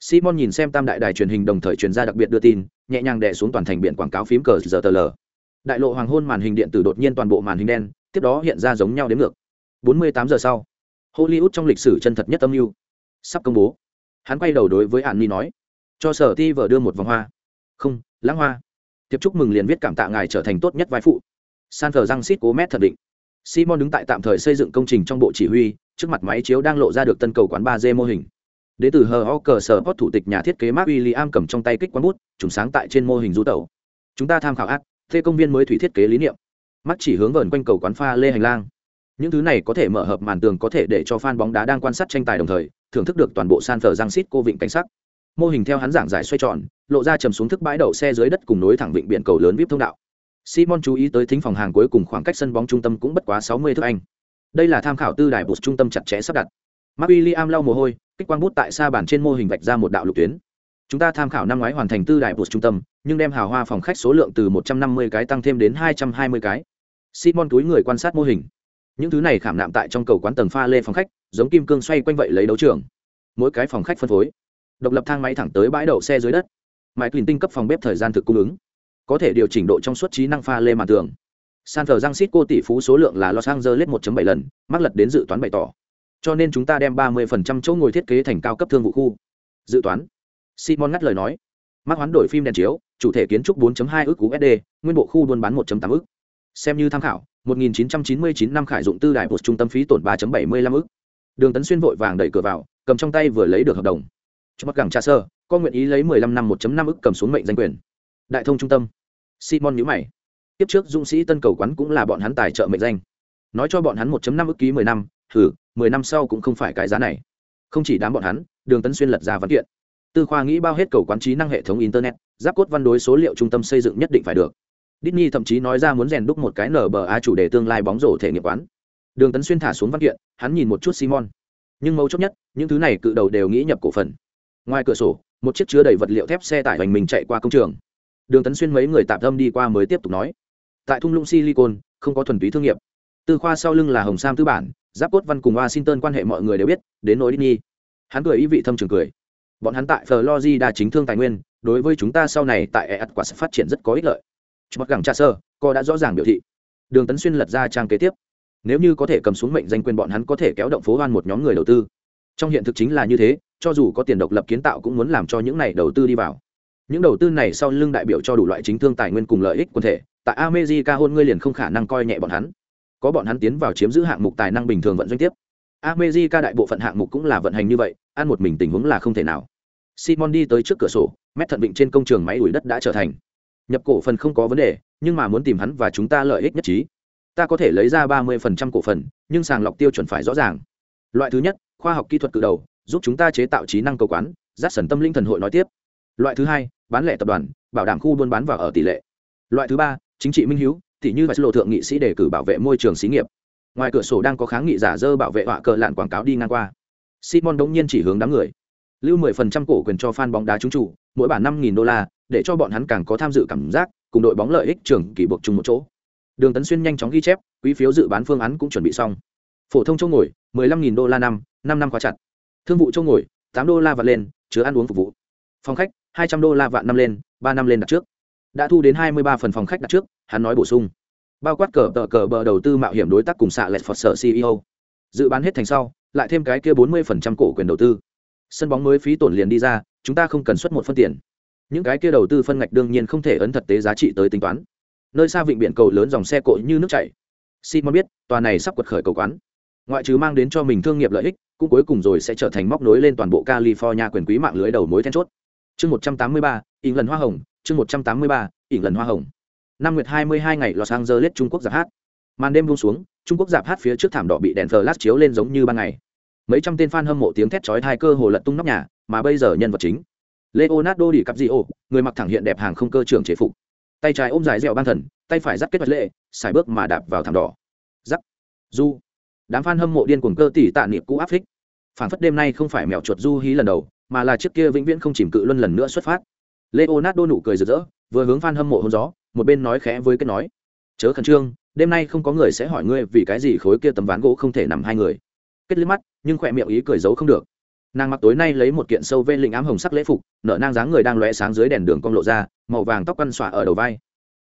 Simon nhìn xem tam đại đài truyền hình đồng thời truyền ra đặc biệt đưa tin, nhẹ nhàng đè xuống toàn thành biển quảng cáo phím cờ giờ tờ lờ đại lộ hoàng hôn màn hình điện tử đột nhiên toàn bộ màn hình đen, tiếp đó hiện ra giống nhau đến ngược. 48 giờ sau, hollywood trong lịch sử chân thật nhất âm mưu sắp công bố. Hắn quay đầu đối với hạn ni nói, cho sở ti vợ đưa một vòng hoa. Không, lãng hoa. Tiếp chúc mừng liền viết cảm tạ ngài trở thành tốt nhất vai phụ. San thờ răng xít cố mét thật định simon đứng tại tạm thời xây dựng công trình trong bộ chỉ huy, trước mặt máy chiếu đang lộ ra được tân cầu quán ba d mô hình. Đ ế từ hờ ho cờ thủ tịch nhà thiết kế mark w i l l i am cầm trong tay kích quán bút, trùng sáng tại trên mô hình du tẩu. Chúng ta tham khảo ác thê công viên mới thủy thiết kế lý niệm. Mắt chỉ hướng vờn quanh cầu quán pha lê hành lang. Những thứ này có thể mở hợp màn tường có thể để cho fan bóng đá đang quan sát tranh tài đồng thời, thưởng thức được toàn bộ san phờ giang xít cô vịnh cảnh sắc. Mô hình theo hắn giảng giải xoay tròn, lộ ra trầm xuống thức bãi đậu xe dưới đất cùng nối thẳng vịnh biển cầu lớn vip thông đạo simon chú ý tới thính phòng hàng cuối cùng khoảng cách sân bóng trung tâm cũng bất quá sáu mươi thước anh. Đây là tham khảo tư đài bột trung tâm chặt chẽ sắp đặt. Mark William lau mồ hôi, kích quang bút tại xa bản trên mô hình vạch ra một đạo lục tuyến. Chúng ta tham khảo năm ngoái hoàn thành tư đại bột trung tâm, nhưng đem hào hoa phòng khách số lượng từ một trăm năm mươi cái tăng thêm đến hai trăm hai mươi cái. Simon túi người quan sát mô hình. Những thứ này khảm nạm tại trong cầu quán tầng pha lê phòng khách, giống kim cương xoay quanh vậy lấy đấu trường. Mỗi cái phòng khách phân phối. Độc lập thang máy thẳng tới bãi đậu xe dưới đất. Mãi clean tinh cấp phòng bếp thời gian thực cung ứng có thể điều chỉnh độ trong suốt trí năng pha lê màn tường. San thờ giang xít cô tỷ phú số lượng là los angeles 1.7 lần mắc lật đến dự toán bày tỏ. Cho nên chúng ta đem 30% chỗ ngồi thiết kế thành cao cấp thương vụ khu. Dự toán. Simon ngắt lời nói. Mắc hoán đổi phim đèn chiếu, chủ thể kiến trúc 4.2 ước usd nguyên bộ khu buôn bán 1.8 ước xem như tham khảo 1999 năm khải dụng tư đại một trung tâm phí tổn 3.75 ước đường tấn xuyên vội vàng đẩy cửa vào, cầm trong tay vừa lấy được hợp đồng. Cho bắc gẳng trà sơ con nguyện ý lấy 15 năm 1.5 ức cầm xuống mệnh danh quyền đại thông trung tâm simon nhữ mày tiếp trước dũng sĩ tân cầu quán cũng là bọn hắn tài trợ mệnh danh nói cho bọn hắn 1.5 ức ký 10 năm thử 10 năm sau cũng không phải cái giá này không chỉ đám bọn hắn đường tấn xuyên lật ra văn kiện tư khoa nghĩ bao hết cầu quán trí năng hệ thống internet giáp cốt văn đối số liệu trung tâm xây dựng nhất định phải được Disney thậm chí nói ra muốn rèn đúc một cái nở bờ chủ đề tương lai bóng rổ thể nghiệp quán. Đường Tấn Xuyên thả xuống văn kiện, hắn nhìn một chút Simon. Nhưng mấu chốt nhất, những thứ này cự đầu đều nghĩ nhập cổ phần. Ngoài cửa sổ, một chiếc chứa đầy vật liệu thép xe tải hành mình chạy qua công trường. Đường Tấn Xuyên mấy người tạm tâm đi qua mới tiếp tục nói. Tại thung lũng Silicon, không có thuần túy thương nghiệp. Tư khoa sau lưng là Hồng Sam tư bản, giáp cốt văn cùng Washington quan hệ mọi người đều biết, đến nỗi Nhi. Hắn cười ý vị thâm trường cười. Bọn hắn tại Florida chính thương tài nguyên, đối với chúng ta sau này tại EAT quả sẽ phát triển rất có ích lợi mặc gẳng trà sơ co đã rõ ràng biểu thị đường tấn xuyên lật ra trang kế tiếp nếu như có thể cầm xuống mệnh danh quyền bọn hắn có thể kéo động phố hoan một nhóm người đầu tư trong hiện thực chính là như thế cho dù có tiền độc lập kiến tạo cũng muốn làm cho những này đầu tư đi vào những đầu tư này sau lưng đại biểu cho đủ loại chính thương tài nguyên cùng lợi ích quân thể, tại america hôn ngươi liền không khả năng coi nhẹ bọn hắn. Có bọn hắn tiến vào chiếm giữ hạng mục tài năng bình thường vận doanh tiếp. America đại bộ phận hạng mục cũng là vận hành như vậy, ăn một mình tình huống là không thể nào. Simon đi tới trước cửa sổ, mét thận vịnh trên công trường máy đuổi đất đã trở thành. Nhập cổ phần không có vấn đề, nhưng mà muốn tìm hắn và chúng ta lợi ích nhất trí. Ta có thể lấy ra ba mươi phần trăm cổ phần, nhưng sàng lọc tiêu chuẩn phải rõ ràng. Loại thứ nhất, khoa học kỹ thuật cự đầu, giúp chúng ta chế tạo trí năng cầu quán dắt sần tâm linh thần hội nói tiếp loại thứ hai, bán lẻ tập đoàn, bảo đảm khu buôn bán và ở tỷ lệ. Loại thứ ba, chính trị minh hiếu thì như vài lộ thượng nghị sĩ đề cử bảo vệ môi trường xí nghiệp. Ngoài cửa sổ đang có kháng nghị giả dơ bảo vệ họa cờ lạn quảng cáo đi ngang qua. Simon đống nhiên chỉ hướng đám người. Lưu mười phần trăm cổ quyền cho fan bóng đá trúng chủ, mỗi bản năm nghìn đô la, để cho bọn hắn càng có tham dự cảm giác, cùng đội bóng lợi ích trường kỳ buộc chung một chỗ. Đường tấn xuyên nhanh chóng ghi chép quỹ phiếu dự bán phương án cũng chuẩn bị xong. Phổ thông chỗ ngồi, mười lăm nghìn đô la năm năm năm khóa chặt. Thương vụ chỗ ngồi, tám đô la và lên, chứa ăn uống phục vụ. Phòng khách hai trăm đô la vạn năm lên, ba năm lên đặt trước. Đã thu đến hai mươi ba phần phòng khách đặt trước, hắn nói bổ sung. Bao quát cờ tờ cờ bờ đầu tư mạo hiểm đối tác cùng xạ lẹt phật sở ceo dự bán hết thành sau, lại thêm cái kia bốn mươi phần trăm cổ quyền đầu tư. Sân bóng mới phí tổn liền đi ra, chúng ta không cần xuất một phân tiền. Những cái kia đầu tư phân ngạch đương nhiên không thể ấn thật tế giá trị tới tính toán. Nơi xa vịnh biển cầu lớn dòng xe cộ như nước chảy. Simon biết, tòa này sắp quật khởi cầu quán. Ngoại trừ mang đến cho mình thương nghiệp lợi ích, cũng cuối cùng rồi sẽ trở thành móc nối lên toàn bộ california quyền quý mạng lưới đầu mối then chốt chương một trăm tám mươi ba ỉng lần hoa hồng, chương một trăm tám mươi ba ỉng lần hoa hồng. Năm nguyệt hai mươi hai ngày giờ lết trung quốc giáp hát. Màn đêm buông xuống, trung quốc giáp hát phía trước thảm đỏ bị đèn flash chiếu lên giống như ban ngày. Mấy trăm tên fan hâm mộ tiếng thét chói hai cơ hồ lật tung nóc nhà, mà bây giờ nhân vật chính, leonardo đi cặp di ô người mặc thẳng hiện đẹp hàng không cơ trưởng chế phục. Tay trái ôm dài dẻo ban thần, tay phải dắt kết vật lệ xài bước mà đạp vào thảm đỏ. Giắc. Du. Đám fan hâm mộ điên cuồng cơ tỷ tạ niệm cũ áp phích. Phản phất đêm nay không phải mèo chuột du hí lần đầu mà là chiếc kia vĩnh viễn không chìm cự luân lần nữa xuất phát. Leonardo nụ cười rực rỡ, vừa hướng fan hâm mộ hôn gió, một bên nói khẽ với kết nói, chớ khẩn trương, đêm nay không có người sẽ hỏi ngươi vì cái gì khối kia tấm ván gỗ không thể nằm hai người. Kết liếc mắt, nhưng khỏe miệng ý cười giấu không được. Nàng mặc tối nay lấy một kiện sâu vê lịnh ám hồng sắc lễ phục, nở nang dáng người đang lóe sáng dưới đèn đường cong lộ ra, màu vàng tóc quăn xỏa ở đầu vai.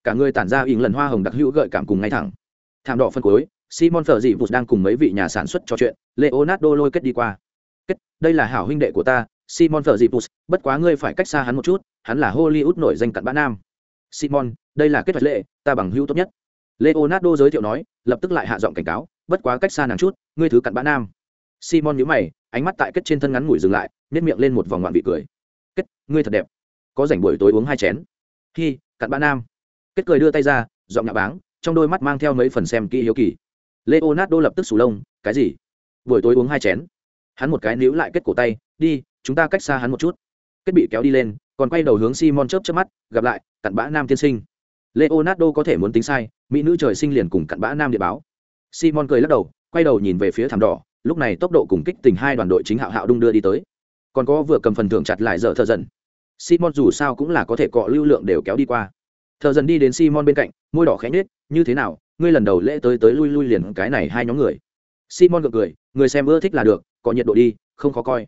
Cả người tản ra ỉng lần hoa hồng đặc hữu gợi cảm cùng ngay thẳng. Thảm đỏ phân cối simon phở dị vụt đang cùng mấy vị nhà sản xuất trò chuyện, leonardo lôi kết đi qua. Kết, đây là hảo huynh đệ của ta simon vợ dị bất quá ngươi phải cách xa hắn một chút, hắn là hollywood nổi danh cặn bã nam. Simon, đây là kết vật lệ, ta bằng hữu tốt nhất. Leonardo giới thiệu nói, lập tức lại hạ giọng cảnh cáo, bất quá cách xa nàng chút, ngươi thứ cặn bã nam. Simon nhíu mày, ánh mắt tại kết trên thân ngắn ngủi dừng lại nếp miệng lên một vòng ngoạn vị cười. Kết, ngươi thật đẹp. Có rảnh buổi tối uống hai chén. Khi cặn bã nam. Kết cười đưa tay ra, giọng nhạ báng, trong đôi mắt mang theo mấy phần xem kỹ hiếu kỳ. Leonardo lập tức sù lông, cái gì? Buổi tối uống hai chén? Hắn một cái níu lại kết cổ tay, đi chúng ta cách xa hắn một chút. Kết bị kéo đi lên, còn quay đầu hướng simon chớp chớp mắt, gặp lại, cặn bã nam tiên sinh. Leonardo có thể muốn tính sai, mỹ nữ trời sinh liền cùng cặn bã nam địa báo. Simon cười lắc đầu, quay đầu nhìn về phía thảm đỏ, lúc này tốc độ cùng kích tình hai đoàn đội chính hạo hạo đung đưa đi tới. Còn có vừa cầm phần thưởng chặt lại giờ thợ dần. Simon dù sao cũng là có thể cọ lưu lượng đều kéo đi qua. Thợ dần đi đến simon bên cạnh, môi đỏ khẽ nhết như thế nào, ngươi lần đầu lễ tới tới lui lui liền cái này hai nhóm người. Simon gật cười, người xem ưa thích là được, có nhiệt độ đi, không khó coi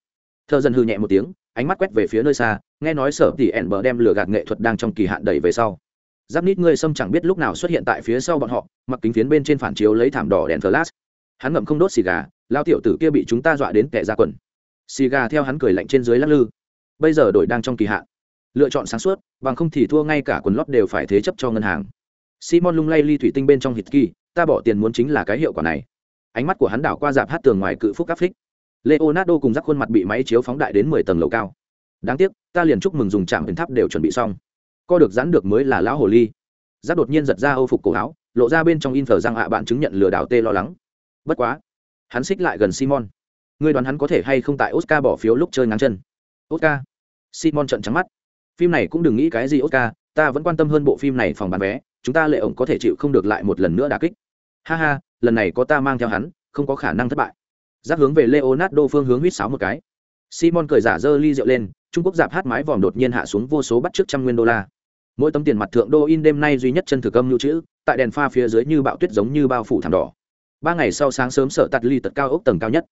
thợ dân hư nhẹ một tiếng, ánh mắt quét về phía nơi xa, nghe nói sở tỉ ẻn bờ đem lửa gạt nghệ thuật đang trong kỳ hạn đẩy về sau. Giáp nít ngươi xâm chẳng biết lúc nào xuất hiện tại phía sau bọn họ, mặc kính phiến bên trên phản chiếu lấy thảm đỏ đèn flash. Hắn ngậm không đốt xì gà, lao tiểu tử kia bị chúng ta dọa đến kẻ ra quần. Xì gà theo hắn cười lạnh trên dưới lắc lư. Bây giờ đổi đang trong kỳ hạn. Lựa chọn sáng suốt, bằng không thì thua ngay cả quần lót đều phải thế chấp cho ngân hàng. Simon lung lay ly thủy tinh bên trong hít kỳ ta bỏ tiền muốn chính là cái hiệu quả này. Ánh mắt của hắn đảo qua dạp hát tường ngoài cự phúc áp phích leonardo cùng rắc khuôn mặt bị máy chiếu phóng đại đến mười tầng lầu cao. Đáng tiếc, ta liền chúc mừng dùng trạm hình tháp đều chuẩn bị xong. Co được giãn được mới là lão hồ ly. Giác đột nhiên giật ra âu phục cổ áo, lộ ra bên trong in phở răng hạ bạn chứng nhận lừa đảo tê lo lắng. Bất quá, hắn xích lại gần simon. Ngươi đoán hắn có thể hay không tại oscar bỏ phiếu lúc chơi ngắn chân. Oscar. Simon trận trắng mắt. Phim này cũng đừng nghĩ cái gì oscar, ta vẫn quan tâm hơn bộ phim này phòng bán vé, chúng ta lệ ổng có thể chịu không được lại một lần nữa đà kích. Ha ha, lần này có ta mang theo hắn, không có khả năng thất bại giáp hướng về leonardo phương hướng huýt sáo một cái. Simon cười giả dơ ly rượu lên, trung quốc giạp hát mái vòm đột nhiên hạ xuống vô số bắt trước trăm nguyên đô la. Mỗi tấm tiền mặt thượng đô in đêm nay duy nhất chân thực âm lưu trữ, tại đèn pha phía dưới như bạo tuyết giống như bao phủ thảm đỏ. Ba ngày sau sáng sớm sợ tạt ly tật cao ốc tầng cao nhất.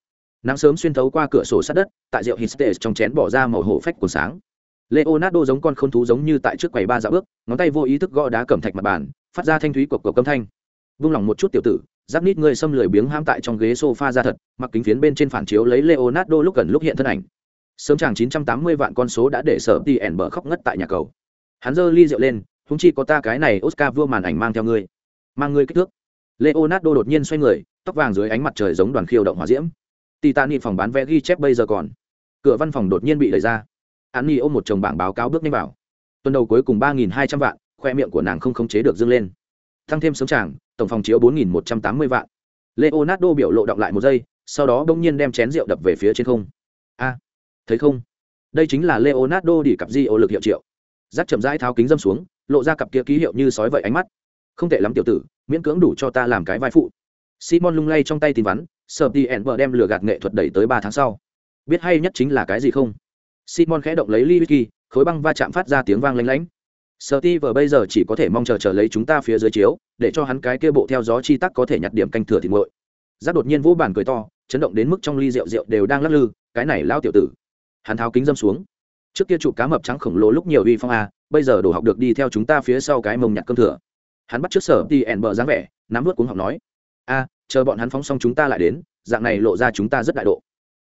Nắng sớm xuyên thấu qua cửa sổ sát đất, tại rượu histes trong chén bỏ ra màu hổ phách của sáng. Leonardo giống con khôn thú giống như tại trước quầy ba dạo bước, ngón tay vô ý thức gõ đá cẩm thạch mặt bàn, phát ra thanh thúy cộc cộc câm thanh. Vung lòng một chút tiểu tử giáp nít người xâm lười biếng ham tại trong ghế sofa ra thật, mặc kính phiến bên trên phản chiếu lấy leonardo lúc gần lúc hiện thân ảnh. Sớm chàng 980 vạn con số đã để sở tn bờ khóc ngất tại nhà cầu. Hắn giơ ly rượu lên húng chi có ta cái này oscar vua màn ảnh mang theo ngươi, mang ngươi kích thước. Leonardo đột nhiên xoay người, tóc vàng dưới ánh mặt trời giống đoàn khiêu động hỏa diễm. Titanic phòng bán vé ghi chép bây giờ còn. Cửa văn phòng đột nhiên bị đẩy ra. An ôm một chồng bảng báo cáo bước nhanh vào. Tuần đầu cuối cùng ba nghìn hai trăm vạn, khoe miệng của nàng không khống chế được dâng lên. Tăng thêm sớm chàng tổng phòng chiếu bốn nghìn một trăm tám mươi vạn. Leonardo biểu lộ động lại một giây, sau đó bỗng nhiên đem chén rượu đập về phía trên không. A, thấy không? Đây chính là leonardo đi cặp di ô lực hiệu triệu. Rác chậm rãi tháo kính dâm xuống, lộ ra cặp kia ký hiệu như sói vậy ánh mắt. Không tệ lắm tiểu tử, miễn cưỡng đủ cho ta làm cái vai phụ. Simon lung lay trong tay tin vắn, sợ đi vợ đem lừa gạt nghệ thuật đẩy tới ba tháng sau. Biết hay nhất chính là cái gì không? Simon khẽ động lấy ly whisky, khối băng va chạm phát ra tiếng vang lanh lánh sợ ti vờ bây giờ chỉ có thể mong chờ chờ lấy chúng ta phía dưới chiếu, để cho hắn cái kia bộ theo gió chi tắc có thể nhặt điểm canh thừa thịt nguội Giác đột nhiên vỗ bàn cười to, chấn động đến mức trong ly rượu rượu đều đang lắc lư, cái này lao tiểu tử. Hắn tháo kính dâm xuống. Trước kia chụp cá mập trắng khổng lồ lúc nhiều uy phong a, bây giờ đổ học được đi theo chúng ta phía sau cái mông nhặt cơm thừa. Hắn bắt trước sở đi ẻn bờ dáng vẻ, nắm vớt cuống học nói, a, chờ bọn hắn phóng xong chúng ta lại đến, dạng này lộ ra chúng ta rất đại độ.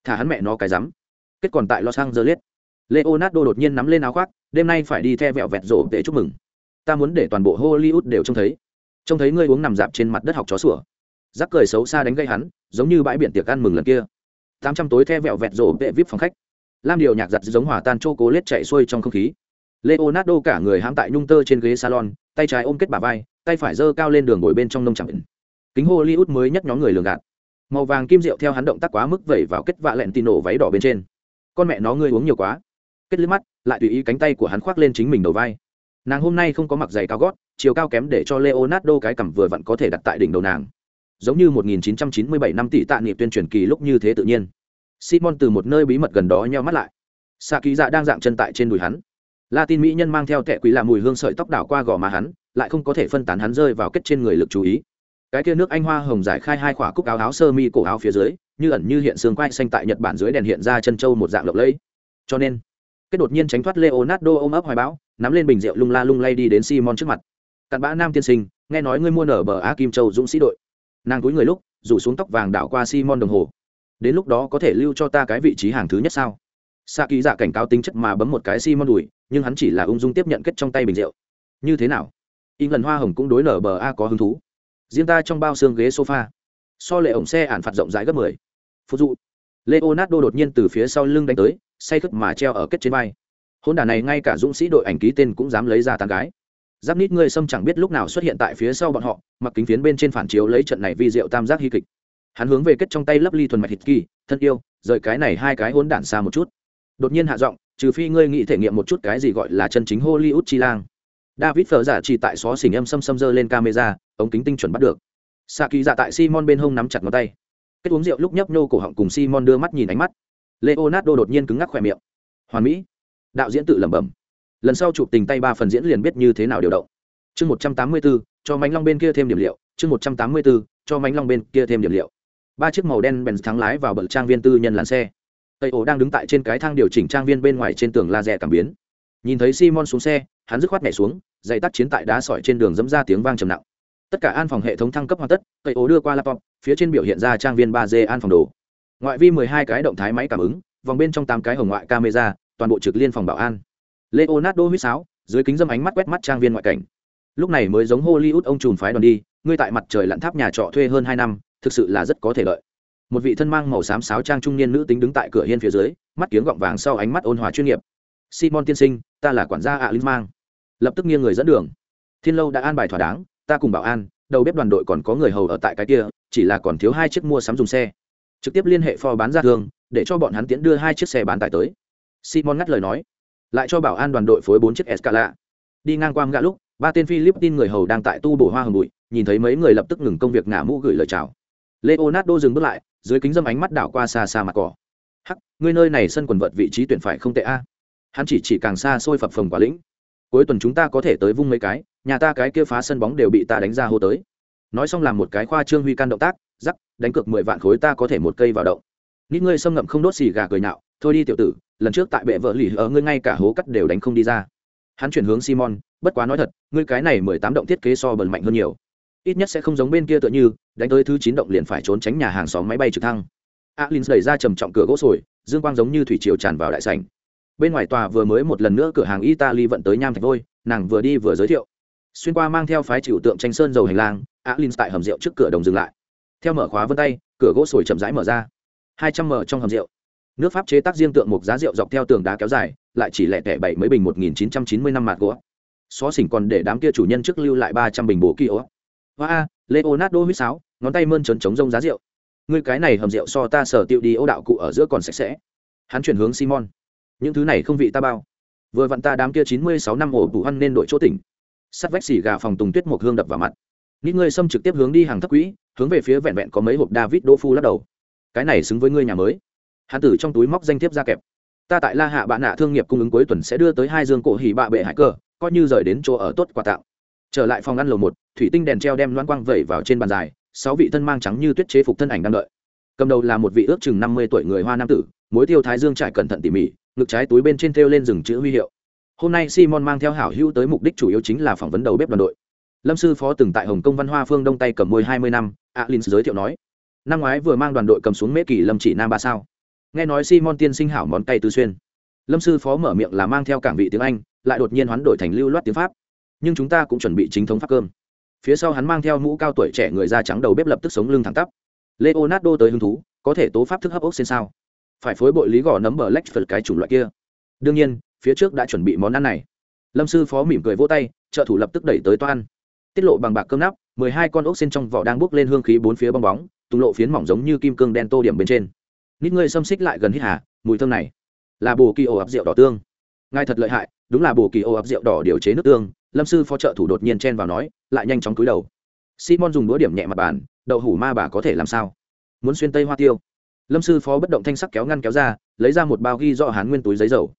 Thả hắn mẹ nó cái rắm. Kết còn tại los angeles leonardo đột nhiên nắm lên áo khoác, đêm nay phải đi theo vẹo vẹt rổ để chúc mừng. Ta muốn để toàn bộ hollywood đều trông thấy. Trông thấy ngươi uống nằm dạp trên mặt đất học chó sủa. Rắc cười xấu xa đánh gây hắn, giống như bãi biển tiệc ăn mừng lần kia. Tám trăm tối theo vẹo vẹt rổ vệ vip phòng khách. Lam điều nhạc giặt giống hỏa tan chô cố lết chạy xuôi trong không khí. Leonardo cả người hãm tại nhung tơ trên ghế salon, tay trái ôm kết bà vai, tay phải giơ cao lên đường ngồi bên trong nông chẳng kính hollywood mới nhất nhóm người lường gạt. Màu vàng kim rượu theo hắn động tác quá mức vẩy vào kết vạ lẹn tì nổ váy đỏ bên trên. Con mẹ nó, ngươi uống nhiều quá kết liếc mắt, lại tùy ý cánh tay của hắn khoác lên chính mình đầu vai. Nàng hôm nay không có mặc giày cao gót, chiều cao kém để cho leonardo cái cằm vừa vặn có thể đặt tại đỉnh đầu nàng. Giống như 1997 năm tỷ tạ niệm tuyên truyền kỳ lúc như thế tự nhiên. Simon từ một nơi bí mật gần đó nheo mắt lại. Xạ ký dạ đang dạng chân tại trên đùi hắn. Latin mỹ nhân mang theo tệ quý làm mùi hương sợi tóc đảo qua gò má hắn, lại không có thể phân tán hắn rơi vào kết trên người lực chú ý. Cái kia nước anh hoa hồng giải khai hai khỏa cúc áo áo sơ mi, cổ áo phía dưới, như ẩn như hiện xương quai xanh tại nhật bản dưới đèn hiện ra chân trâu một dạng lộng lẫy. Cho nên kết đột nhiên tránh thoát leonardo ôm ấp hoài bão, nắm lên bình rượu lung la lung lay đi đến simon trước mặt. Cặn bã nam tiên sinh, nghe nói ngươi mua nở bờ a kim châu dũng sĩ đội. Nàng túi người lúc, rủ xuống tóc vàng đảo qua simon đồng hồ. Đến lúc đó có thể lưu cho ta cái vị trí hàng thứ nhất sao? Sa ký giả cảnh cáo tính chất mà bấm một cái simon đùi, nhưng hắn chỉ là ung dung tiếp nhận kết trong tay bình rượu. Như thế nào? In lần hoa hồng cũng đối nở bờ a có hứng thú. Riêng ta trong bao xương ghế sofa. So lệ ổng xe ản phạt rộng rãi gấp mười. Phụ dụ, leonardo đột nhiên từ phía sau lưng đánh tới say khướt mà treo ở kết trên vai. Hôn đả này ngay cả dũng sĩ đội ảnh ký tên cũng dám lấy ra tàn gái. Giáp nít ngươi xâm chẳng biết lúc nào xuất hiện tại phía sau bọn họ, mặc kính phiến bên trên phản chiếu lấy trận này vi diệu tam giác hy kịch. Hắn hướng về kết trong tay lấp ly thuần mạch thịt kỳ, thân yêu, rời cái này hai cái hôn đản xa một chút. Đột nhiên hạ giọng, trừ phi ngươi nghĩ thể nghiệm một chút cái gì gọi là chân chính hollywood chi lang. David phở giả chỉ tại xó xỉnh âm xâm xâm dơ lên camera, ống kính tinh chuẩn bắt được. Xạ kỳ dạ tại simon bên hông nắm chặt ngón tay. Kết uống rượu lúc nhấp nhô cổ họng cùng simon đưa mắt nhìn ánh mắt leonardo đột nhiên cứng ngắc khỏe miệng. Hoàn mỹ. Đạo diễn tự lẩm bẩm. Lần sau chụp tình tay ba phần diễn liền biết như thế nào điều động. Chương một trăm tám mươi bốn cho mánh long bên kia thêm điểm liệu. Chương một trăm tám mươi bốn cho mánh long bên kia thêm điểm liệu. Ba chiếc màu đen bèn thắng lái vào bậc trang viên tư nhân làn xe. Tây ổ đang đứng tại trên cái thang điều chỉnh trang viên bên ngoài trên tường laser cảm biến. Nhìn thấy simon xuống xe, hắn dứt khoát nhảy xuống dày tắt chiến tại đá sỏi trên đường dẫm ra tiếng vang trầm nặng. Tất cả an phòng hệ thống thăng cấp hoàn tất, tây ổ đưa qua laptop, phía trên biểu hiện ra trang viên ba d an phòng đồ ngoại vi mười hai cái động thái máy cảm ứng, vòng bên trong tám cái hồng ngoại camera, toàn bộ trực liên phòng bảo an. Leonardo huýt sáo, dưới kính dâm ánh mắt quét mắt trang viên ngoại cảnh. Lúc này mới giống hollywood ông trùm phái đoàn đi, ngươi tại mặt trời lặn tháp nhà trọ thuê hơn hai năm, thực sự là rất có thể lợi. Một vị thân mang màu xám sáo trang trung niên nữ tính đứng tại cửa hiên phía dưới, mắt kiếng gọng vàng sau ánh mắt ôn hòa chuyên nghiệp. Simon tiên sinh, ta là quản gia ạ linh mang. Lập tức nghiêng người dẫn đường. Thiên lâu đã an bài thỏa đáng, ta cùng bảo an, đầu bếp đoàn đội còn có người hầu ở tại cái kia, chỉ là còn thiếu hai chiếc mua sắm dùng xe trực tiếp liên hệ phò bán ra thương, để cho bọn hắn tiến đưa hai chiếc xe bán tải tới. Simon ngắt lời nói, lại cho bảo an đoàn đội phối bốn chiếc escala. Đi ngang qua gã lúc, ba tên philippines người hầu đang tại tu bổ hoa hồng bụi, nhìn thấy mấy người lập tức ngừng công việc ngả mũ gửi lời chào. Leonardo dừng bước lại, dưới kính dâm ánh mắt đảo qua xa xa mặt cỏ. Hắc, ngươi nơi này sân quần vợt vị trí tuyển phải không tệ a? Hắn chỉ chỉ càng xa xôi phập phồng quả lĩnh. Cuối tuần chúng ta có thể tới vung mấy cái, nhà ta cái kia phá sân bóng đều bị ta đánh ra hô tới. Nói xong làm một cái khoa trương huy can động tác giắc đánh cược mười vạn khối ta có thể một cây vào động. Nít ngươi xâm ngậm không đốt xì gà cười nhạo, thôi đi tiểu tử, lần trước tại bệ vợ lì ở ngươi ngay cả hố cắt đều đánh không đi ra. Hắn chuyển hướng simon, bất quá nói thật, ngươi cái này mười tám động thiết kế so bần mạnh hơn nhiều. Ít nhất sẽ không giống bên kia tựa như, đánh tới thứ chín động liền phải trốn tránh nhà hàng xóm máy bay trực thăng. Alin đẩy ra trầm trọng cửa gỗ sồi, dương quang giống như thủy triều tràn vào đại sảnh. Bên ngoài tòa vừa mới một lần nữa cửa hàng italy vận tới nham thạch vôi, nàng vừa đi vừa giới thiệu. Xuyên qua mang theo phái chịu tượng tranh sơn dầu hành lang, alin tại hầm rượu trước cửa đồng dừng lại theo mở khóa vân tay, cửa gỗ sồi chậm rãi mở ra. Hai trăm mở trong hầm rượu. Nước pháp chế tác riêng tượng một giá rượu dọc theo tường đá kéo dài, lại chỉ lẻ tẻ bảy mấy bình một nghìn chín trăm chín mươi năm mạt gỗ. Xó xỉnh còn để đám kia chủ nhân trước lưu lại ba trăm bình bồ kỳ ố hoa a leonardo huýt sáo, ngón tay mơn trấn chống rông giá rượu. Ngươi cái này hầm rượu so ta sở tiệu đi ô đạo cụ ở giữa còn sạch sẽ. Hắn chuyển hướng simon. Những thứ này không vị ta bao. Vừa vặn ta đám kia chín mươi sáu năm ổ bù ăn nên đội chỗ tỉnh. Sắt vách xỉ gà phòng tùng tuyết một hương đập vào mặt. Nít ngươi xâm trực tiếp hướng đi hàng thấp quỹ hướng về phía vẹn vẹn có mấy hộp david đỗ phu lắc đầu. Cái này xứng với ngươi nhà mới. Hắn tử trong túi móc danh thiếp ra kẹp. Ta tại la hạ bạn nạ thương nghiệp cung ứng cuối tuần sẽ đưa tới hai dương cổ hỉ bạ bệ hải cờ, coi như rời đến chỗ ở tốt quà tặng. Trở lại phòng ăn lầu một thủy tinh đèn treo đem loan quang vẩy vào trên bàn dài sáu vị thân mang trắng như tuyết chế phục thân ảnh đang đợi. Cầm đầu là một vị ước chừng năm mươi tuổi người hoa nam tử mối tiêu thái dương trải cẩn thận tỉ mỉ ngực trái túi bên trên thêu lên rừng chữ huy hiệu. Hôm nay simon mang theo hảo hữu tới mục đích chủ yếu chính là phỏng vấn đầu bếp đoàn đội. Lâm sư phó từng tại hồng kông văn hoa phương đông tây cầm môi hai mươi năm alin giới thiệu nói. Năm ngoái vừa mang đoàn đội cầm xuống mễ kỳ lâm chỉ nam ba sao. Nghe nói simon tiên sinh hảo món cay tứ xuyên. Lâm sư phó mở miệng là mang theo cảng vị tiếng anh, lại đột nhiên hoán đổi thành lưu loát tiếng pháp. Nhưng chúng ta cũng chuẩn bị chính thống pháp cơm. Phía sau hắn mang theo mũ cao tuổi trẻ người da trắng đầu bếp lập tức sống lưng thẳng tắp. Leonardo tới hứng thú, có thể tố pháp thức hấp ốc xên sao? Phải phối bội lý gò nấm bờ lách phật cái chủng loại kia. Đương nhiên, phía trước đã chuẩn bị món ăn này. Lâm sư phó mỉm cười vỗ tay, trợ thủ lập tức đẩy tới toan. Tiết lộ bằng bạc cơm nắp mười hai con ốc xên trong vỏ đang bốc lên hương khí bốn phía bong bóng, tung lộ phiến mỏng giống như kim cương đen tô điểm bên trên. Nít ngươi xâm xích lại gần hít hà, mùi thơm này là bồ kỳ ô ập rượu đỏ tương. Ngài thật lợi hại, đúng là bồ kỳ ô ập rượu đỏ điều chế nước tương, lâm sư phó trợ thủ đột nhiên chen vào nói, lại nhanh chóng cúi đầu. Simon dùng đũa điểm nhẹ mặt bàn, đậu hủ ma bà có thể làm sao? Muốn xuyên tây hoa tiêu. Lâm sư phó bất động thanh sắc kéo ngăn kéo ra, lấy ra một bao ghi do hán nguyên túi giấy dầu.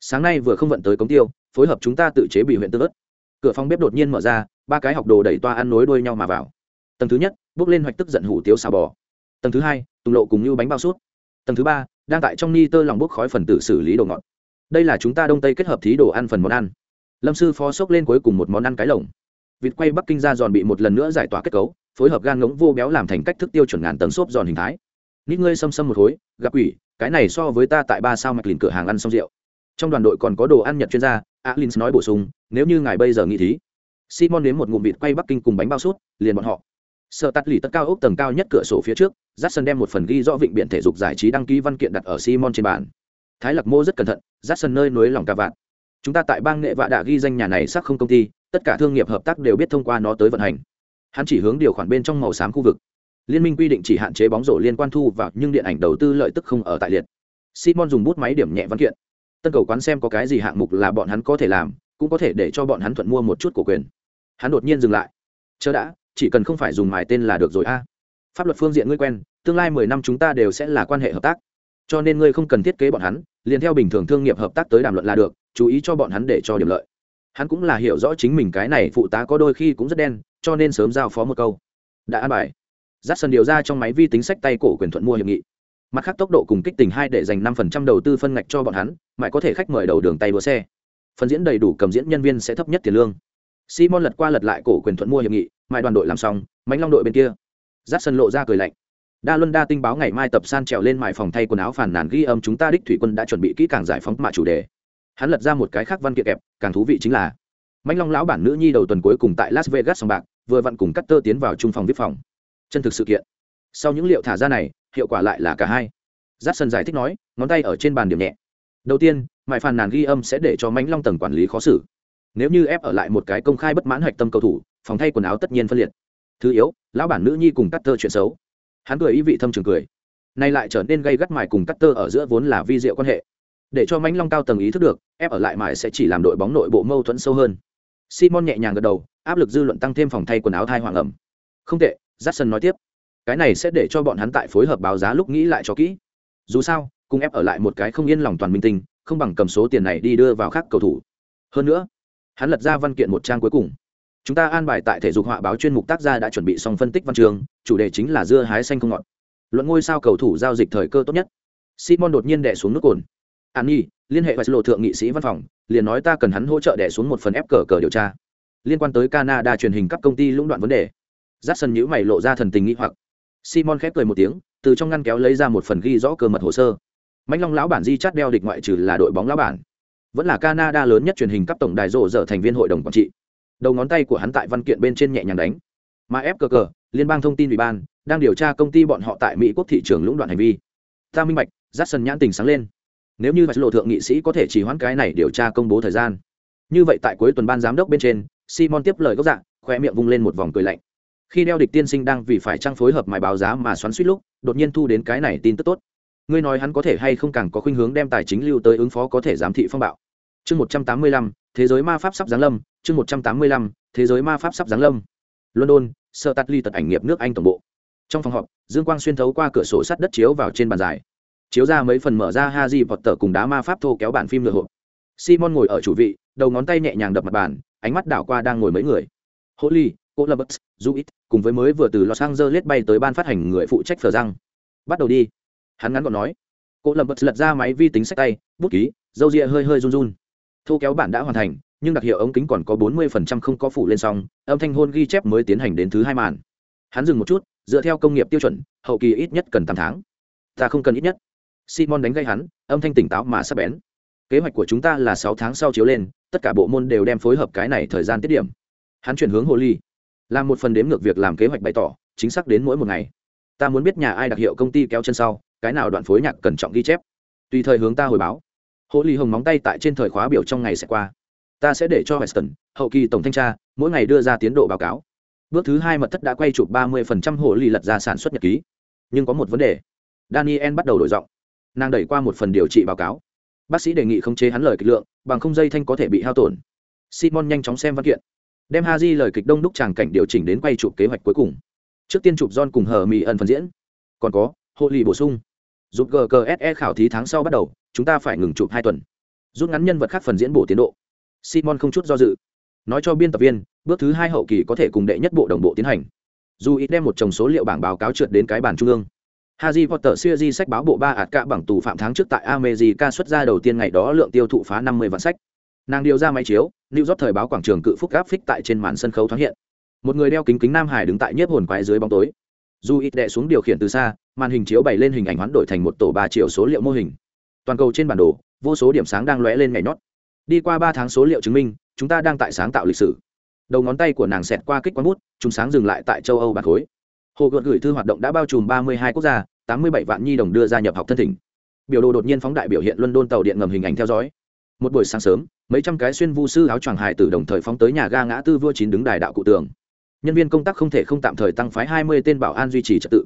Sáng nay vừa không vận tới cống tiêu, phối hợp chúng ta tự chế bị huyện tương ớt cửa phòng bếp đột nhiên mở ra, ba cái học đồ đẩy toa ăn nối đuôi nhau mà vào. Tầng thứ nhất, bước lên hoạch tức giận hủ tiếu xào bò. Tầng thứ hai, tùng lộ cùng như bánh bao suốt. tầng thứ ba, đang tại trong ni tơ lòng bốc khói phần tử xử lý đồ ngọt. Đây là chúng ta đông tây kết hợp thí đồ ăn phần món ăn. Lâm sư phó xốc lên cuối cùng một món ăn cái lồng. Vịt quay bắc kinh ra giòn bị một lần nữa giải tỏa kết cấu, phối hợp gan ngỗng vô béo làm thành cách thức tiêu chuẩn ngàn tầng xốp giòn hình thái. Nít ngươi xâm xâm một khối gặp quỷ, cái này so với ta tại ba sao mạch lìn cửa hàng ăn xong rượu. Trong đoàn đội còn có đồ ăn nhật chuyên gia alin nói bổ sung, nếu như ngài bây giờ nghĩ thí, simon đến một ngụm vịt quay bắc kinh cùng bánh bao sút, liền bọn họ. Sợ tắt lì tất cao ốc tầng cao nhất cửa sổ phía trước j đem một phần ghi rõ vịnh biện thể dục giải trí đăng ký văn kiện đặt ở simon trên bàn. Thái lạc mô rất cẩn thận j nơi núi lòng cà vạn chúng ta tại bang nghệ vạ đã ghi danh nhà này xác không công ty, tất cả thương nghiệp hợp tác đều biết thông qua nó tới vận hành. Hắn chỉ hướng điều khoản bên trong màu xám khu vực. Liên minh quy định chỉ hạn chế bóng rổ liên quan thu vào, nhưng điện ảnh đầu tư lợi tức không ở tại liệt. Simon dùng bút máy điểm nhẹ văn kiện tân cầu quán xem có cái gì hạng mục là bọn hắn có thể làm, cũng có thể để cho bọn hắn thuận mua một chút cổ quyền. Hắn đột nhiên dừng lại. Chớ đã, chỉ cần không phải dùng mài tên là được rồi a. Pháp luật phương diện ngươi quen, tương lai mười năm chúng ta đều sẽ là quan hệ hợp tác. Cho nên ngươi không cần thiết kế bọn hắn, liền theo bình thường thương nghiệp hợp tác tới đàm luận là được, chú ý cho bọn hắn để cho điểm lợi. Hắn cũng là hiểu rõ chính mình cái này phụ tá có đôi khi cũng rất đen, cho nên sớm giao phó một câu. Đã an bài. Giắt sân điều ra trong máy vi tính sách tay cổ quyền thuận mua hiệp nghị. Mặt khác tốc độ cùng kích tình hai để dành năm phần trăm đầu tư phân ngạch cho bọn hắn mãi có thể khách mời đầu đường tay đua xe. Phần diễn đầy đủ cầm diễn nhân viên sẽ thấp nhất tiền lương. Simon lật qua lật lại cổ quyền thuận mua hiệp nghị, mãi đoàn đội làm xong, mánh long đội bên kia. Giáp sân lộ ra cười lạnh. Đa luân đa tinh báo ngày mai tập san trèo lên mại phòng thay quần áo phản nàn ghi âm chúng ta đích thủy quân đã chuẩn bị kỹ càng giải phóng mạ chủ đề. Hắn lật ra một cái khác văn kiện kẹp, càng thú vị chính là mãnh long lão bản nữ nhi đầu tuần cuối cùng tại las vegas sòng bạc, vừa vặn cùng cắt tơ tiến vào trung phòng viết phòng. Chân thực sự kiện. Sau những liệu thả ra này, hiệu quả lại là cả hai. Giáp sân giải thích nói, ngón tay ở trên bàn điểm nhẹ đầu tiên, mại phàn nàn ghi âm sẽ để cho mãnh long tầng quản lý khó xử. Nếu như ép ở lại một cái công khai bất mãn hạch tâm cầu thủ, phòng thay quần áo tất nhiên phân liệt. Thứ yếu, lão bản nữ nhi cùng cắt tơ chuyện xấu. Hắn cười ý vị thâm trường cười. Nay lại trở nên gây gắt mài cùng cắt tơ ở giữa vốn là vi diệu quan hệ. Để cho mãnh long cao tầng ý thức được, ép ở lại mài sẽ chỉ làm đội bóng nội bộ mâu thuẫn sâu hơn. Simon nhẹ nhàng gật đầu, áp lực dư luận tăng thêm phòng thay quần áo thai hoàng ẩm. Không tệ j nói tiếp. Cái này sẽ để cho bọn hắn tại phối hợp báo giá lúc nghĩ lại cho kỹ. Dù sao cùng ép ở lại một cái không yên lòng toàn minh tinh, không bằng cầm số tiền này đi đưa vào khác cầu thủ. Hơn nữa, hắn lật ra văn kiện một trang cuối cùng. Chúng ta an bài tại thể dục họa báo chuyên mục tác gia đã chuẩn bị xong phân tích văn trường, chủ đề chính là dưa hái xanh không ngọt. Luận ngôi sao cầu thủ giao dịch thời cơ tốt nhất. Simon đột nhiên đẻ xuống nước cồn. An nhi, liên hệ với lộ thượng nghị sĩ văn phòng, liền nói ta cần hắn hỗ trợ đẻ xuống một phần ép cờ cờ điều tra. Liên quan tới canada truyền hình các công ty lũng đoạn vấn đề. J a c k s o n nhữ mày lộ ra thần tình nghĩ hoặc. Simon khép cười một tiếng, từ trong ngăn kéo lấy ra một phần ghi rõ cơ mật hồ sơ mạnh long lão bản di chát đeo địch ngoại trừ là đội bóng lão bản. Vẫn là canada lớn nhất truyền hình cấp tổng đài rộ dở thành viên hội đồng quản trị. Đầu ngón tay của hắn tại văn kiện bên trên nhẹ nhàng đánh. Mà ép liên bang thông tin ủy ban, đang điều tra công ty bọn họ tại mỹ quốc thị trường lũng đoạn hành vi. Ta minh bạch rát sân nhãn tình sáng lên. Nếu như vạch lộ thượng nghị sĩ có thể chỉ hoãn cái này điều tra công bố thời gian. Như vậy tại cuối tuần ban giám đốc bên trên, simon tiếp lời gốc dạng khoe miệng vung lên một vòng cười lạnh. Khi đeo địch tiên sinh đang vì phải trang phối hợp mài báo giá mà xoắn suýt lúc, đột nhiên thu đến cái này tin tức tốt ngươi nói hắn có thể hay không càng có khuynh hướng đem tài chính lưu tới ứng phó có thể giám thị phong bạo. Chương một trăm tám mươi lăm, thế giới ma pháp sắp giáng lâm. Chương một trăm tám mươi lăm, thế giới ma pháp sắp giáng lâm. London sơ tắt ly tật ảnh nghiệp nước anh tổng bộ. Trong phòng họp, dương quang xuyên thấu qua cửa sổ sắt đất chiếu vào trên bàn dài. Chiếu ra mấy phần mở ra ha di vọt tờ cùng đá ma pháp thô kéo bản phim lựa hộp. Simon ngồi ở chủ vị, đầu ngón tay nhẹ nhàng đập mặt bàn, ánh mắt đảo qua đang ngồi mấy người. Holy cô lập du ít cùng với mới vừa từ los angeles bay tới ban phát hành người phụ trách phờ răng. Bắt đầu đi hắn ngắn gọn nói. Cô bật lật ra máy vi tính sách tay, bút ký dâu ria hơi hơi run run. Thô kéo bản đã hoàn thành, nhưng đặc hiệu ống kính còn có bốn mươi phần trăm không có phủ lên xong, âm thanh hôn ghi chép mới tiến hành đến thứ hai màn. Hắn dừng một chút, dựa theo công nghiệp tiêu chuẩn, hậu kỳ ít nhất cần tám tháng. Ta không cần ít nhất. Simon đánh gây hắn, âm thanh tỉnh táo mà sắp bén. Kế hoạch của chúng ta là sáu tháng sau chiếu lên, tất cả bộ môn đều đem phối hợp cái này thời gian tiết điểm. Hắn chuyển hướng hồ ly. Làm một phần đếm ngược việc làm kế hoạch bày tỏ, chính xác đến mỗi một ngày. Ta muốn biết nhà ai đặc hiệu công ty kéo chân sau cái nào đoạn phối nhạc cẩn trọng ghi chép. Tùy thời hướng ta hồi báo. Hồ ly hồng móng tay tại trên thời khóa biểu trong ngày sẽ qua. Ta sẽ để cho weston, hậu kỳ tổng thanh tra, mỗi ngày đưa ra tiến độ báo cáo. Bước thứ hai mật thất đã quay chụp ba mươi phần trăm hồ ly lật ra sản xuất nhật ký. Nhưng có một vấn đề. Daniel bắt đầu đổi giọng. Nàng đẩy qua một phần điều trị báo cáo. Bác sĩ đề nghị khống chế hắn lời kịch lượng, bằng không dây thanh có thể bị hao tổn. Simon nhanh chóng xem văn kiện. Đem ha di lời kịch đông đúc tràng cảnh điều chỉnh đến quay chụp kế hoạch cuối cùng. Trước tiên chụp john cùng hờ mỹ ẩn phần diễn. Còn có hộ lì bổ sung giúp gkse khảo thí tháng sau bắt đầu chúng ta phải ngừng chụp hai tuần rút ngắn nhân vật khác phần diễn bổ tiến độ simon không chút do dự nói cho biên tập viên bước thứ hai hậu kỳ có thể cùng đệ nhất bộ đồng bộ tiến hành dù ít đem một chồng số liệu bảng báo cáo trượt đến cái bàn trung ương Harry Potter series sách báo bộ ba ạt cả bằng tù phạm tháng trước tại America xuất ra đầu tiên ngày đó lượng tiêu thụ phá 50 vạn sách. Nàng điều ra máy chiếu, New York thời báo quảng trường cự phúc áp phích tại trên màn sân khấu thoáng hiện. Một người đeo kính kính nam hải đứng tại nhiếp hồn quái dưới bóng tối. Dù ít đệ xuống điều khiển từ xa, màn hình chiếu bày lên hình ảnh hoán đổi thành một tổ ba triệu số liệu mô hình. Toàn cầu trên bản đồ, vô số điểm sáng đang lóe lên nhảy nhót. Đi qua ba tháng số liệu chứng minh, chúng ta đang tại sáng tạo lịch sử. Đầu ngón tay của nàng xẹt qua kích quang bút, chúng sáng dừng lại tại châu Âu bản khối hồ gợt gửi thư hoạt động đã bao trùm 32 quốc gia 87 vạn nhi đồng đưa ra nhập học thân thỉnh biểu đồ đột nhiên phóng đại biểu hiện luân đôn tàu điện ngầm hình ảnh theo dõi một buổi sáng sớm mấy trăm cái xuyên vu sư áo choàng hài từ đồng thời phóng tới nhà ga ngã tư vua chín đứng đài đạo cụ tường nhân viên công tác không thể không tạm thời tăng phái 20 tên bảo an duy trì trật tự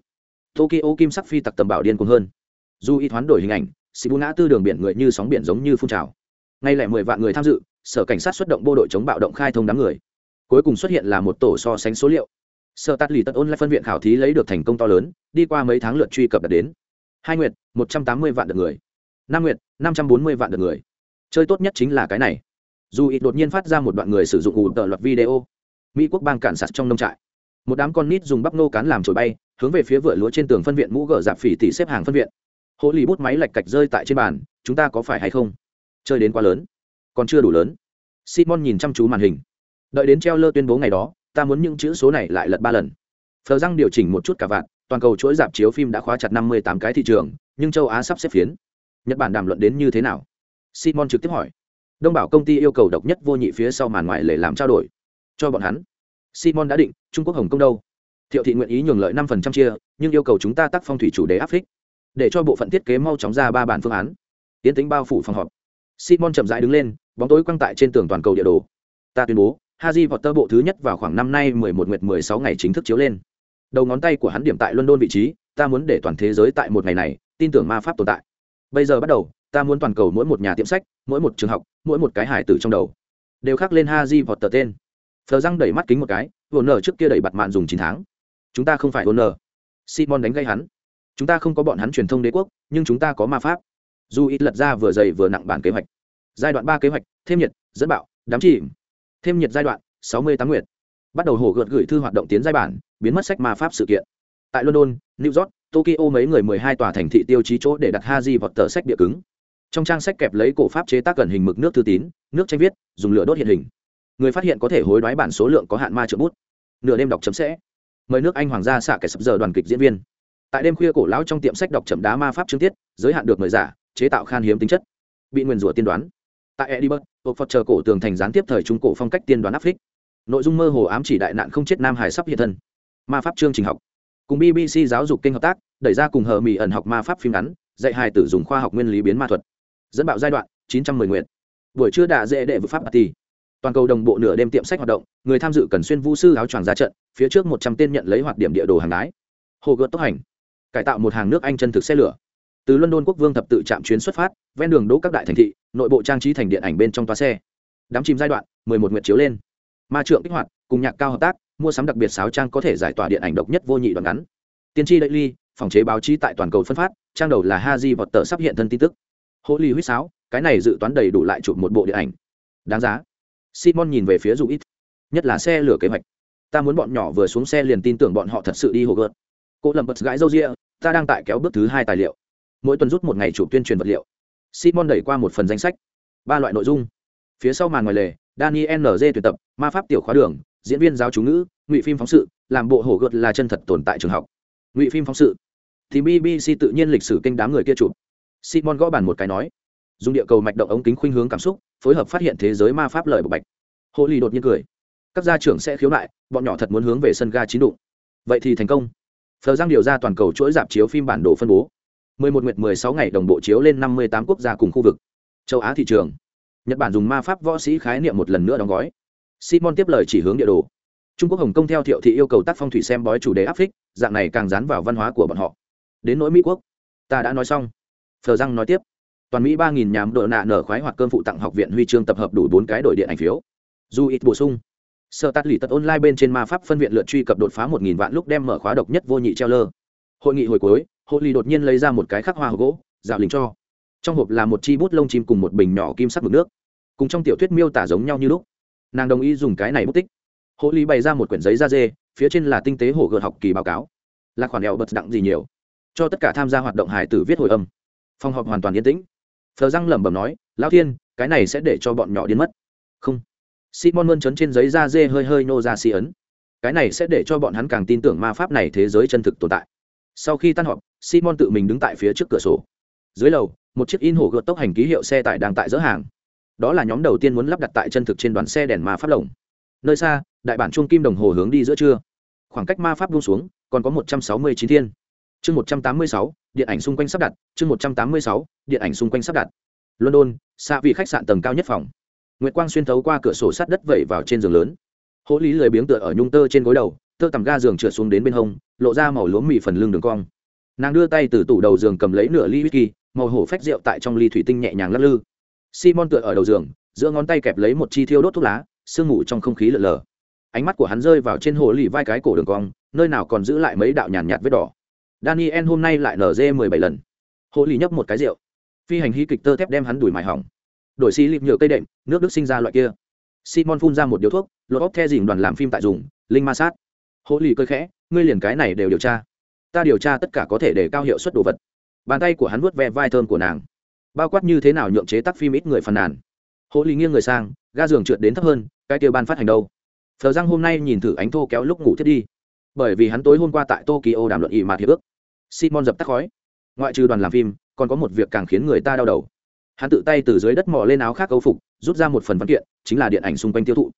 tokyo kim sắc phi tặc tầm bảo điên cuồng hơn dù y thoán đổi hình ảnh Shibuya ngã tư đường biển người như sóng biển giống như phun trào ngay lại mười vạn người tham dự sở cảnh sát xuất động bộ đội chống bạo động khai thông đám người cuối cùng xuất hiện là một tổ so sánh số liệu Sở Tát Lì Tật Ôn lại phân viện khảo thí lấy được thành công to lớn, đi qua mấy tháng lượt truy cập đạt đến. Hai nguyệt, một trăm tám mươi vạn lượt người. Năm nguyệt, năm trăm bốn mươi vạn lượt người. Chơi tốt nhất chính là cái này. Dù ít đột nhiên phát ra một đoạn người sử dụng ủ tờ loạt video. Mỹ quốc bang cản sạt trong nông trại. Một đám con nít dùng bắp nô cán làm trồi bay, hướng về phía vựa lúa trên tường phân viện mũ gỡ dạp phỉ tỉ xếp hàng phân viện. Hỗ lì bút máy lạch cạch rơi tại trên bàn, chúng ta có phải hay không? Chơi đến quá lớn, còn chưa đủ lớn. Simon nhìn chăm chú màn hình. Đợi đến treo lơ tuyên bố ngày đó, ta muốn những chữ số này lại lật ba lần phờ răng điều chỉnh một chút cả vạn toàn cầu chuỗi dạp chiếu phim đã khóa chặt năm mươi tám cái thị trường nhưng châu á sắp xếp phiến nhật bản đàm luận đến như thế nào simon trực tiếp hỏi đông bảo công ty yêu cầu độc nhất vô nhị phía sau màn ngoài để làm trao đổi cho bọn hắn. Simon đã định trung quốc hồng kông đâu? Thiệu thị nguyện ý nhường lợi năm phần trăm chia nhưng yêu cầu chúng ta tác phong thủy chủ đề áp phích để cho bộ phận thiết kế mau chóng ra ba bản phương án. Tiến tính bao phủ phòng họp. Simon chậm rãi đứng lên bóng tối quăng tại trên tường toàn cầu địa đồ. Ta tuyên bố haji vọt tơ bộ thứ nhất vào khoảng năm nay 11 nguyệt 16 ngày chính thức chiếu lên. Đầu ngón tay của hắn điểm tại London vị trí, ta muốn để toàn thế giới tại một ngày này tin tưởng ma pháp tồn tại. Bây giờ bắt đầu, ta muốn toàn cầu mỗi một nhà tiệm sách, mỗi một trường học, mỗi một cái hải tử trong đầu đều khắc lên ha vọt tờ tên phờ răng đẩy mắt kính một cái vồn nở trước kia đẩy bặt mạn dùng chín tháng. Chúng ta không phải vồn nở simon đánh gây hắn. Chúng ta không có bọn hắn truyền thông đế quốc, nhưng chúng ta có ma pháp. Dù ít lật ra vừa dày vừa nặng bản kế hoạch. Giai đoạn ba kế hoạch, thêm nhiệt, dẫn bạo, đám chìm. Thêm nhiệt giai đoạn, sáu mươi tám nguyệt. Bắt đầu hổ gợt gửi thư hoạt động tiến giai bản, biến mất sách ma pháp sự kiện. Tại london, new york, tokyo mấy người mười hai tòa thành thị tiêu chí chỗ để đặt ha di vọt tờ sách địa cứng. Trong trang sách kẹp lấy cổ pháp chế tác gần hình mực nước thư tín, nước tranh viết, dùng lửa đốt hiện hình người phát hiện có thể hối đoái bản số lượng có hạn ma trợ bút. Nửa đêm đọc chấm sẽ. Mời nước anh hoàng gia xạ kẻ sập giờ đoàn kịch diễn viên. Tại đêm khuya cổ lão trong tiệm sách đọc chậm đá ma pháp chương tiết, giới hạn được người giả, chế tạo khan hiếm tính chất. Bị nguyền rủa tiên đoán. Tại edinburgh cuộc phật chờ cổ tường thành gián tiếp thời trung cổ phong cách tiên đoán áp phích nội dung mơ hồ ám chỉ đại nạn không chết nam hải sắp hiện thân. Ma pháp chương trình học. Cùng bbc giáo dục kênh hợp tác, đẩy ra cùng hờ mỹ ẩn học ma pháp phim ngắn, dạy hài tử dùng khoa học nguyên lý biến ma thuật. Dẫn bạo giai đoạn 910 nguyện. Buổi trưa đã dễ đệ vụ pháp party toàn cầu đồng bộ nửa đêm tiệm sách hoạt động, người tham dự cần xuyên vu sư áo choàng ra trận, phía trước một trăm tên nhận lấy hoạt điểm địa đồ hàng đái hồ gợt tốc hành. Cải tạo một hàng nước anh chân thực xe lửa. Từ london quốc vương thập tự trạm chuyến xuất phát, ven đường đỗ các đại thành thị, nội bộ trang trí thành điện ảnh bên trong toa xe. Đám chìm giai đoạn 11 nguyện chiếu lên. Ma trượng kích hoạt, cùng nhạc cao hợp tác, mua sắm đặc biệt sáo trang có thể giải tỏa điện ảnh độc nhất vô nhị đoạn ngắn. Tiên tri daily phòng chế báo chí tại toàn cầu phân phát, trang đầu là ha di vọt tờ sắp hiện thân tin tức. Hô ly huýt sáo, cái này dự toán đầy đủ lại chụp một bộ điện ảnh. Đáng giá simon nhìn về phía dù ít nhất là xe lửa kế hoạch. Ta muốn bọn nhỏ vừa xuống xe liền tin tưởng bọn họ thật sự đi hồ gợt cô lầm bật gãi râu ria, ta đang tại kéo bước thứ hai tài liệu. Mỗi tuần rút một ngày chụp tuyên truyền vật liệu. Simon đẩy qua một phần danh sách. Ba loại nội dung. Phía sau màn ngoài lề, daniel nz tuyển tập, ma pháp tiểu khóa đường, diễn viên giáo chú ngữ, ngụy phim phóng sự, làm bộ hổ gợt là chân thật tồn tại trường học. Ngụy phim phóng sự. Thì bbc tự nhiên lịch sử kênh đám người kia chụp. Simon gõ bàn một cái nói dùng địa cầu mạch động ống kính khuynh hướng cảm xúc, phối hợp phát hiện thế giới ma pháp lời bộc bạch. Hồ ly đột nhiên cười. Các gia trưởng sẽ khiếu nại, bọn nhỏ thật muốn hướng về sân ga chín đụng. Vậy thì thành công. Phờ giang điều ra toàn cầu chuỗi dạp chiếu phim bản đồ phân bố. 11 nguyệt 16 ngày đồng bộ chiếu lên 58 quốc gia cùng khu vực. Châu á thị trường. Nhật bản dùng ma pháp võ sĩ khái niệm một lần nữa đóng gói. Simon tiếp lời chỉ hướng địa đồ. Trung quốc hồng kông theo thiệu thị yêu cầu tác phong thủy xem bói chủ đề áp phích, dạng này càng dán vào văn hóa của bọn họ. Đến nỗi mỹ quốc. Ta đã nói xong. Phờ giang nói tiếp toàn mỹ ba nghìn nhám đội nạ nở khoái hoặc cơm phụ tặng học viện huy chương tập hợp đủ bốn cái đội điện ảnh phiếu. Dù ít bổ sung. Sợ tắt lì tật online bên trên ma pháp phân viện lượt truy cập đột phá một nghìn vạn lúc đem mở khóa độc nhất vô nhị treo lơ. Hội nghị hồi cuối hội lì đột nhiên lấy ra một cái khắc hoa hộp gỗ, dạo lính cho. Trong hộp là một chi bút lông chim cùng một bình nhỏ kim sắc mực nước. Cùng trong tiểu thuyết miêu tả giống nhau như lúc. Nàng đồng ý dùng cái này bút tích. Hộ lý bày ra một quyển giấy da dê, phía trên là tinh tế hổ gợt học kỳ báo cáo. Là khoản đèo bật đặng gì nhiều. Cho tất cả tham gia hoạt động hải tử viết hồi âm. Phòng họp hoàn toàn yên tĩnh thờ răng lẩm bẩm nói, lão thiên, cái này sẽ để cho bọn nhỏ điên mất. Không. Simon mơn trấn trên giấy da dê hơi hơi nô ra xi ấn. Cái này sẽ để cho bọn hắn càng tin tưởng ma pháp này thế giới chân thực tồn tại. Sau khi tan họp, simon tự mình đứng tại phía trước cửa sổ. Dưới lầu, một chiếc in hổ gợt tốc hành ký hiệu xe tải đang tại dỡ hàng. Đó là nhóm đầu tiên muốn lắp đặt tại chân thực trên đoàn xe đèn ma pháp lồng. Nơi xa, đại bản chuông kim đồng hồ hướng đi giữa trưa. Khoảng cách ma pháp buông xuống, còn có một trăm sáu mươi chín thiên chương một trăm tám mươi sáu, điện ảnh xung quanh sắp đặt. Chương một trăm tám mươi sáu, điện ảnh xung quanh sắp đặt. London xa vị khách sạn tầng cao nhất phòng. Nguyệt quang xuyên thấu qua cửa sổ sắt đất vẩy vào trên giường lớn. Hỗ lý lười biếng tựa ở nhung tơ trên gối đầu, tơ tầm ga giường trượt xuống đến bên hông, lộ ra màu lúa mì phần lưng đường cong. Nàng đưa tay từ tủ đầu giường cầm lấy nửa ly whisky, màu hổ phách rượu tại trong ly thủy tinh nhẹ nhàng lắc lư. Simon tựa ở đầu giường, giữa ngón tay kẹp lấy một chi thiêu đốt thuốc lá, sương mù trong không khí lờ lờ ánh mắt của hắn rơi vào trên hồ lì vai cái cổ đường cong, nơi nào còn giữ lại mấy đạo nhàn nhạt vết đỏ daniel hôm nay lại nở dê mười bảy lần. Hồ lì nhấp một cái rượu. Phi hành hí kịch tơ thép đem hắn đuổi mài hỏng. Đổi xi lịp nhựa cây đệm, nước đức sinh ra loại kia. Simon phun ra một điếu thuốc, lột óc the dình đoàn làm phim tại dùng, linh ma sát. Hồ lì cơi khẽ, ngươi liền cái này đều điều tra. Ta điều tra tất cả có thể để cao hiệu suất đồ vật. Bàn tay của hắn vuốt ve vai thơm của nàng. Bao quát như thế nào nhượng chế tác phim ít người phàn nàn. Hồ lì nghiêng người sang, ga giường trượt đến thấp hơn, cái tiêu ban phát hành đâu? Phở răng hôm nay nhìn thử ánh thô kéo lúc ngủ thiết đi. Bởi vì hắn tối hôm qua tại tokyo đàm luận ỵ mạt hiệp ước simon dập tắt khói. Ngoại trừ đoàn làm phim, còn có một việc càng khiến người ta đau đầu. Hắn tự tay từ dưới đất mò lên áo khác câu phục, rút ra một phần văn kiện, chính là điện ảnh xung quanh tiêu thụ.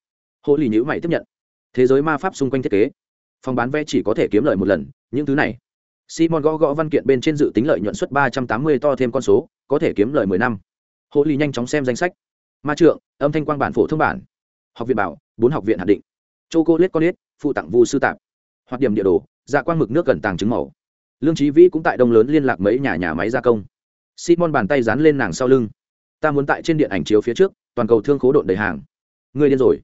Hồ lì nhữ mày tiếp nhận. Thế giới ma pháp xung quanh thiết kế. Phòng bán vé chỉ có thể kiếm lời một lần, những thứ này. Simon gõ gõ văn kiện bên trên dự tính lợi nhuận suất ba trăm tám mươi to thêm con số, có thể kiếm lời mười năm. Hồ lý nhanh chóng xem danh sách. Ma trượng, âm thanh quang bản phổ thông bản. Học viện bảo, bốn học viện hạt định. Châu cô lết con lết phụ tặng vu sư tạp. Hoạt điểm địa đồ dạ quang mực nước gần tàng trứng màu lương trí vĩ cũng tại đông lớn liên lạc mấy nhà nhà máy gia công. Simon bàn tay dán lên nàng sau lưng. Ta muốn tại trên điện ảnh chiếu phía trước, toàn cầu thương khố độn đầy hàng. Ngươi điên rồi.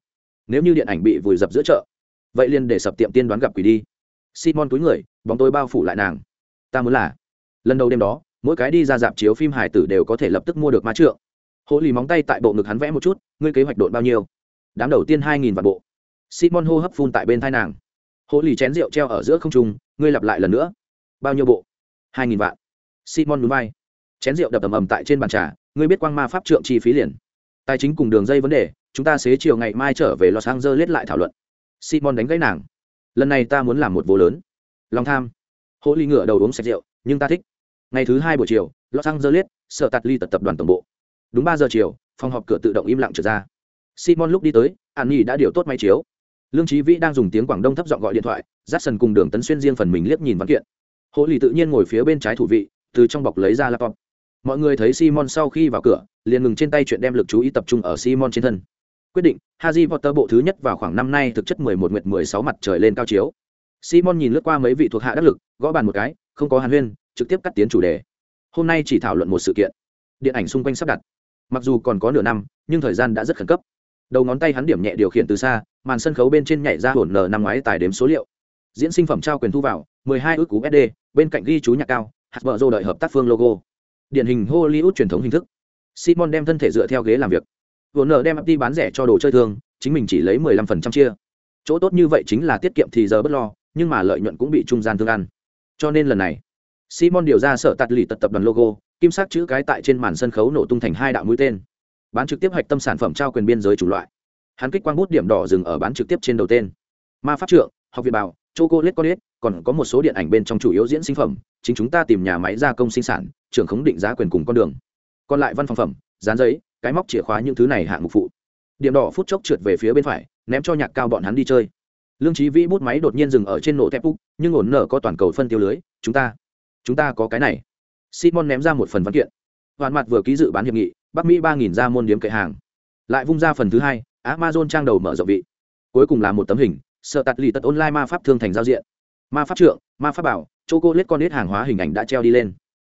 Nếu như điện ảnh bị vùi dập giữa chợ, vậy liền để sập tiệm tiên đoán gặp quỷ đi. Simon túi người, bóng tôi bao phủ lại nàng. Ta muốn là, lần đầu đêm đó, mỗi cái đi ra dạp chiếu phim hải tử đều có thể lập tức mua được ma trượng. Hộ lì móng tay tại bộ ngực hắn vẽ một chút, ngươi kế hoạch đội bao nhiêu? Đám đầu tiên hai nghìn vạn bộ. Simon hô hấp phun tại bên thai nàng. Hộ lì chén rượu treo ở giữa không trung, ngươi lặp lại lần nữa bao nhiêu bộ? Hai nghìn vạn. Simon núi bay chén rượu đập ầm ầm tại trên bàn trà, ngươi biết quang ma pháp trượng chi phí liền. Tài chính cùng đường dây vấn đề, chúng ta xế chiều ngày mai trở về los angeles lại thảo luận. Simon đánh gãy nàng. Lần này ta muốn làm một vô lớn. Lòng tham. Hỗ ly ngựa đầu uống sạch rượu, nhưng ta thích. Ngày thứ hai buổi chiều, los angeles sợ tạt ly tật tập đoàn tổng bộ. Đúng ba giờ chiều, phòng họp cửa tự động im lặng trở ra. Simon lúc đi tới, an nhi đã điều tốt máy chiếu. Lương trí vĩ đang dùng tiếng quảng đông thấp giọng gọi điện thoại j a c k s o n cùng đường tấn xuyên riêng phần mình liếc nhìn văn kiện hộ lì tự nhiên ngồi phía bên trái thủ vị từ trong bọc lấy ra laptop mọi người thấy simon sau khi vào cửa liền ngừng trên tay chuyện đem lực chú ý tập trung ở simon trên thân quyết định Harry Potter bộ thứ nhất vào khoảng năm nay thực chất 11 nguyệt 16 mặt trời lên cao chiếu. Simon nhìn lướt qua mấy vị thuộc hạ đắc lực, gõ bàn một cái, không có Hàn Huyên, trực tiếp cắt tiến chủ đề. Hôm nay chỉ thảo luận một sự kiện. Điện ảnh xung quanh sắp đặt. Mặc dù còn có nửa năm, nhưng thời gian đã rất khẩn cấp. Đầu ngón tay hắn điểm nhẹ điều khiển từ xa, màn sân khấu bên trên nhảy ra hồn nở năm ngoái tài đếm số liệu. Diễn sinh phẩm trao quyền thu vào, 12 ước cú SD, bên cạnh ghi chú nhạc cao, hạt vợ dô đợi hợp tác phương logo. Điển hình Hollywood truyền thống hình thức. Simon đem thân thể dựa theo ghế làm việc. Vốn nợ đem đi bán rẻ cho đồ chơi thương chính mình chỉ lấy mười lăm phần trăm chia. Chỗ tốt như vậy chính là tiết kiệm thì giờ bất lo nhưng mà lợi nhuận cũng bị trung gian thương ăn. Cho nên lần này simon điều ra sở tạt lì tật tập đoàn logo kim sắc chữ cái tại trên màn sân khấu nổ tung thành hai đạo mũi tên. Bán trực tiếp hạch tâm sản phẩm trao quyền biên giới chủ loại. Hắn kích quang bút điểm đỏ dừng ở bán trực tiếp trên đầu tên. Ma pháp trượng học viện bảo chocolate con còn có một số điện ảnh bên trong chủ yếu diễn sinh phẩm, chính chúng ta tìm nhà máy gia công sinh sản, trưởng khống định giá quyền cùng con đường. Còn lại văn phòng phẩm, dán giấy, cái móc chìa khóa những thứ này hạng mục phụ. Điểm đỏ phút chốc trượt về phía bên phải, ném cho nhạc cao bọn hắn đi chơi. Lương trí vĩ bút máy đột nhiên dừng ở trên nổ thép úc, nhưng ổn nở có toàn cầu phân tiêu lưới, chúng ta chúng ta có cái này. Simon ném ra một phần văn kiện. Hoàn mặt vừa ký dự bán hiệp nghị, bắc mỹ ba nghìn ra môn điếm kệ hàng. Lại vung ra phần thứ hai, amazon trang đầu mở rộng vị. Cuối cùng là một tấm hình sợ tạt lì tật online ma pháp thương thành giao diện ma pháp trượng ma pháp bảo chỗ cô lết con nết hàng hóa hình ảnh đã treo đi lên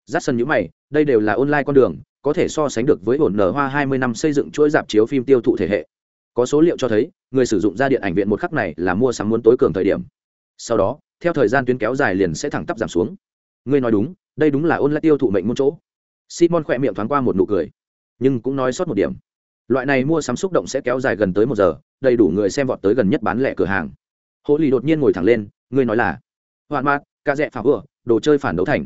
rát sân nhữ mày đây đều là online con đường có thể so sánh được với ổn nở hoa 20 năm xây dựng chuỗi dạp chiếu phim tiêu thụ thể hệ. Có số liệu cho thấy, người sử dụng ra điện ảnh viện một khắc này là mua sắm muốn tối cường thời điểm. Sau đó, theo thời gian tuyến kéo dài liền sẽ thẳng tắp giảm xuống. Ngươi nói đúng, đây đúng là online tiêu thụ mệnh môn chỗ. Simon khỏe miệng thoáng qua một nụ cười, nhưng cũng nói sót một điểm. Loại này mua sắm xúc động sẽ kéo dài gần tới một giờ, đầy đủ người xem vọt tới gần nhất bán lẻ cửa hàng. Hồ Lì đột nhiên ngồi thẳng lên, ngươi nói là? Hoàn mát ca rẽ phá vừa, đồ chơi phản đấu thành.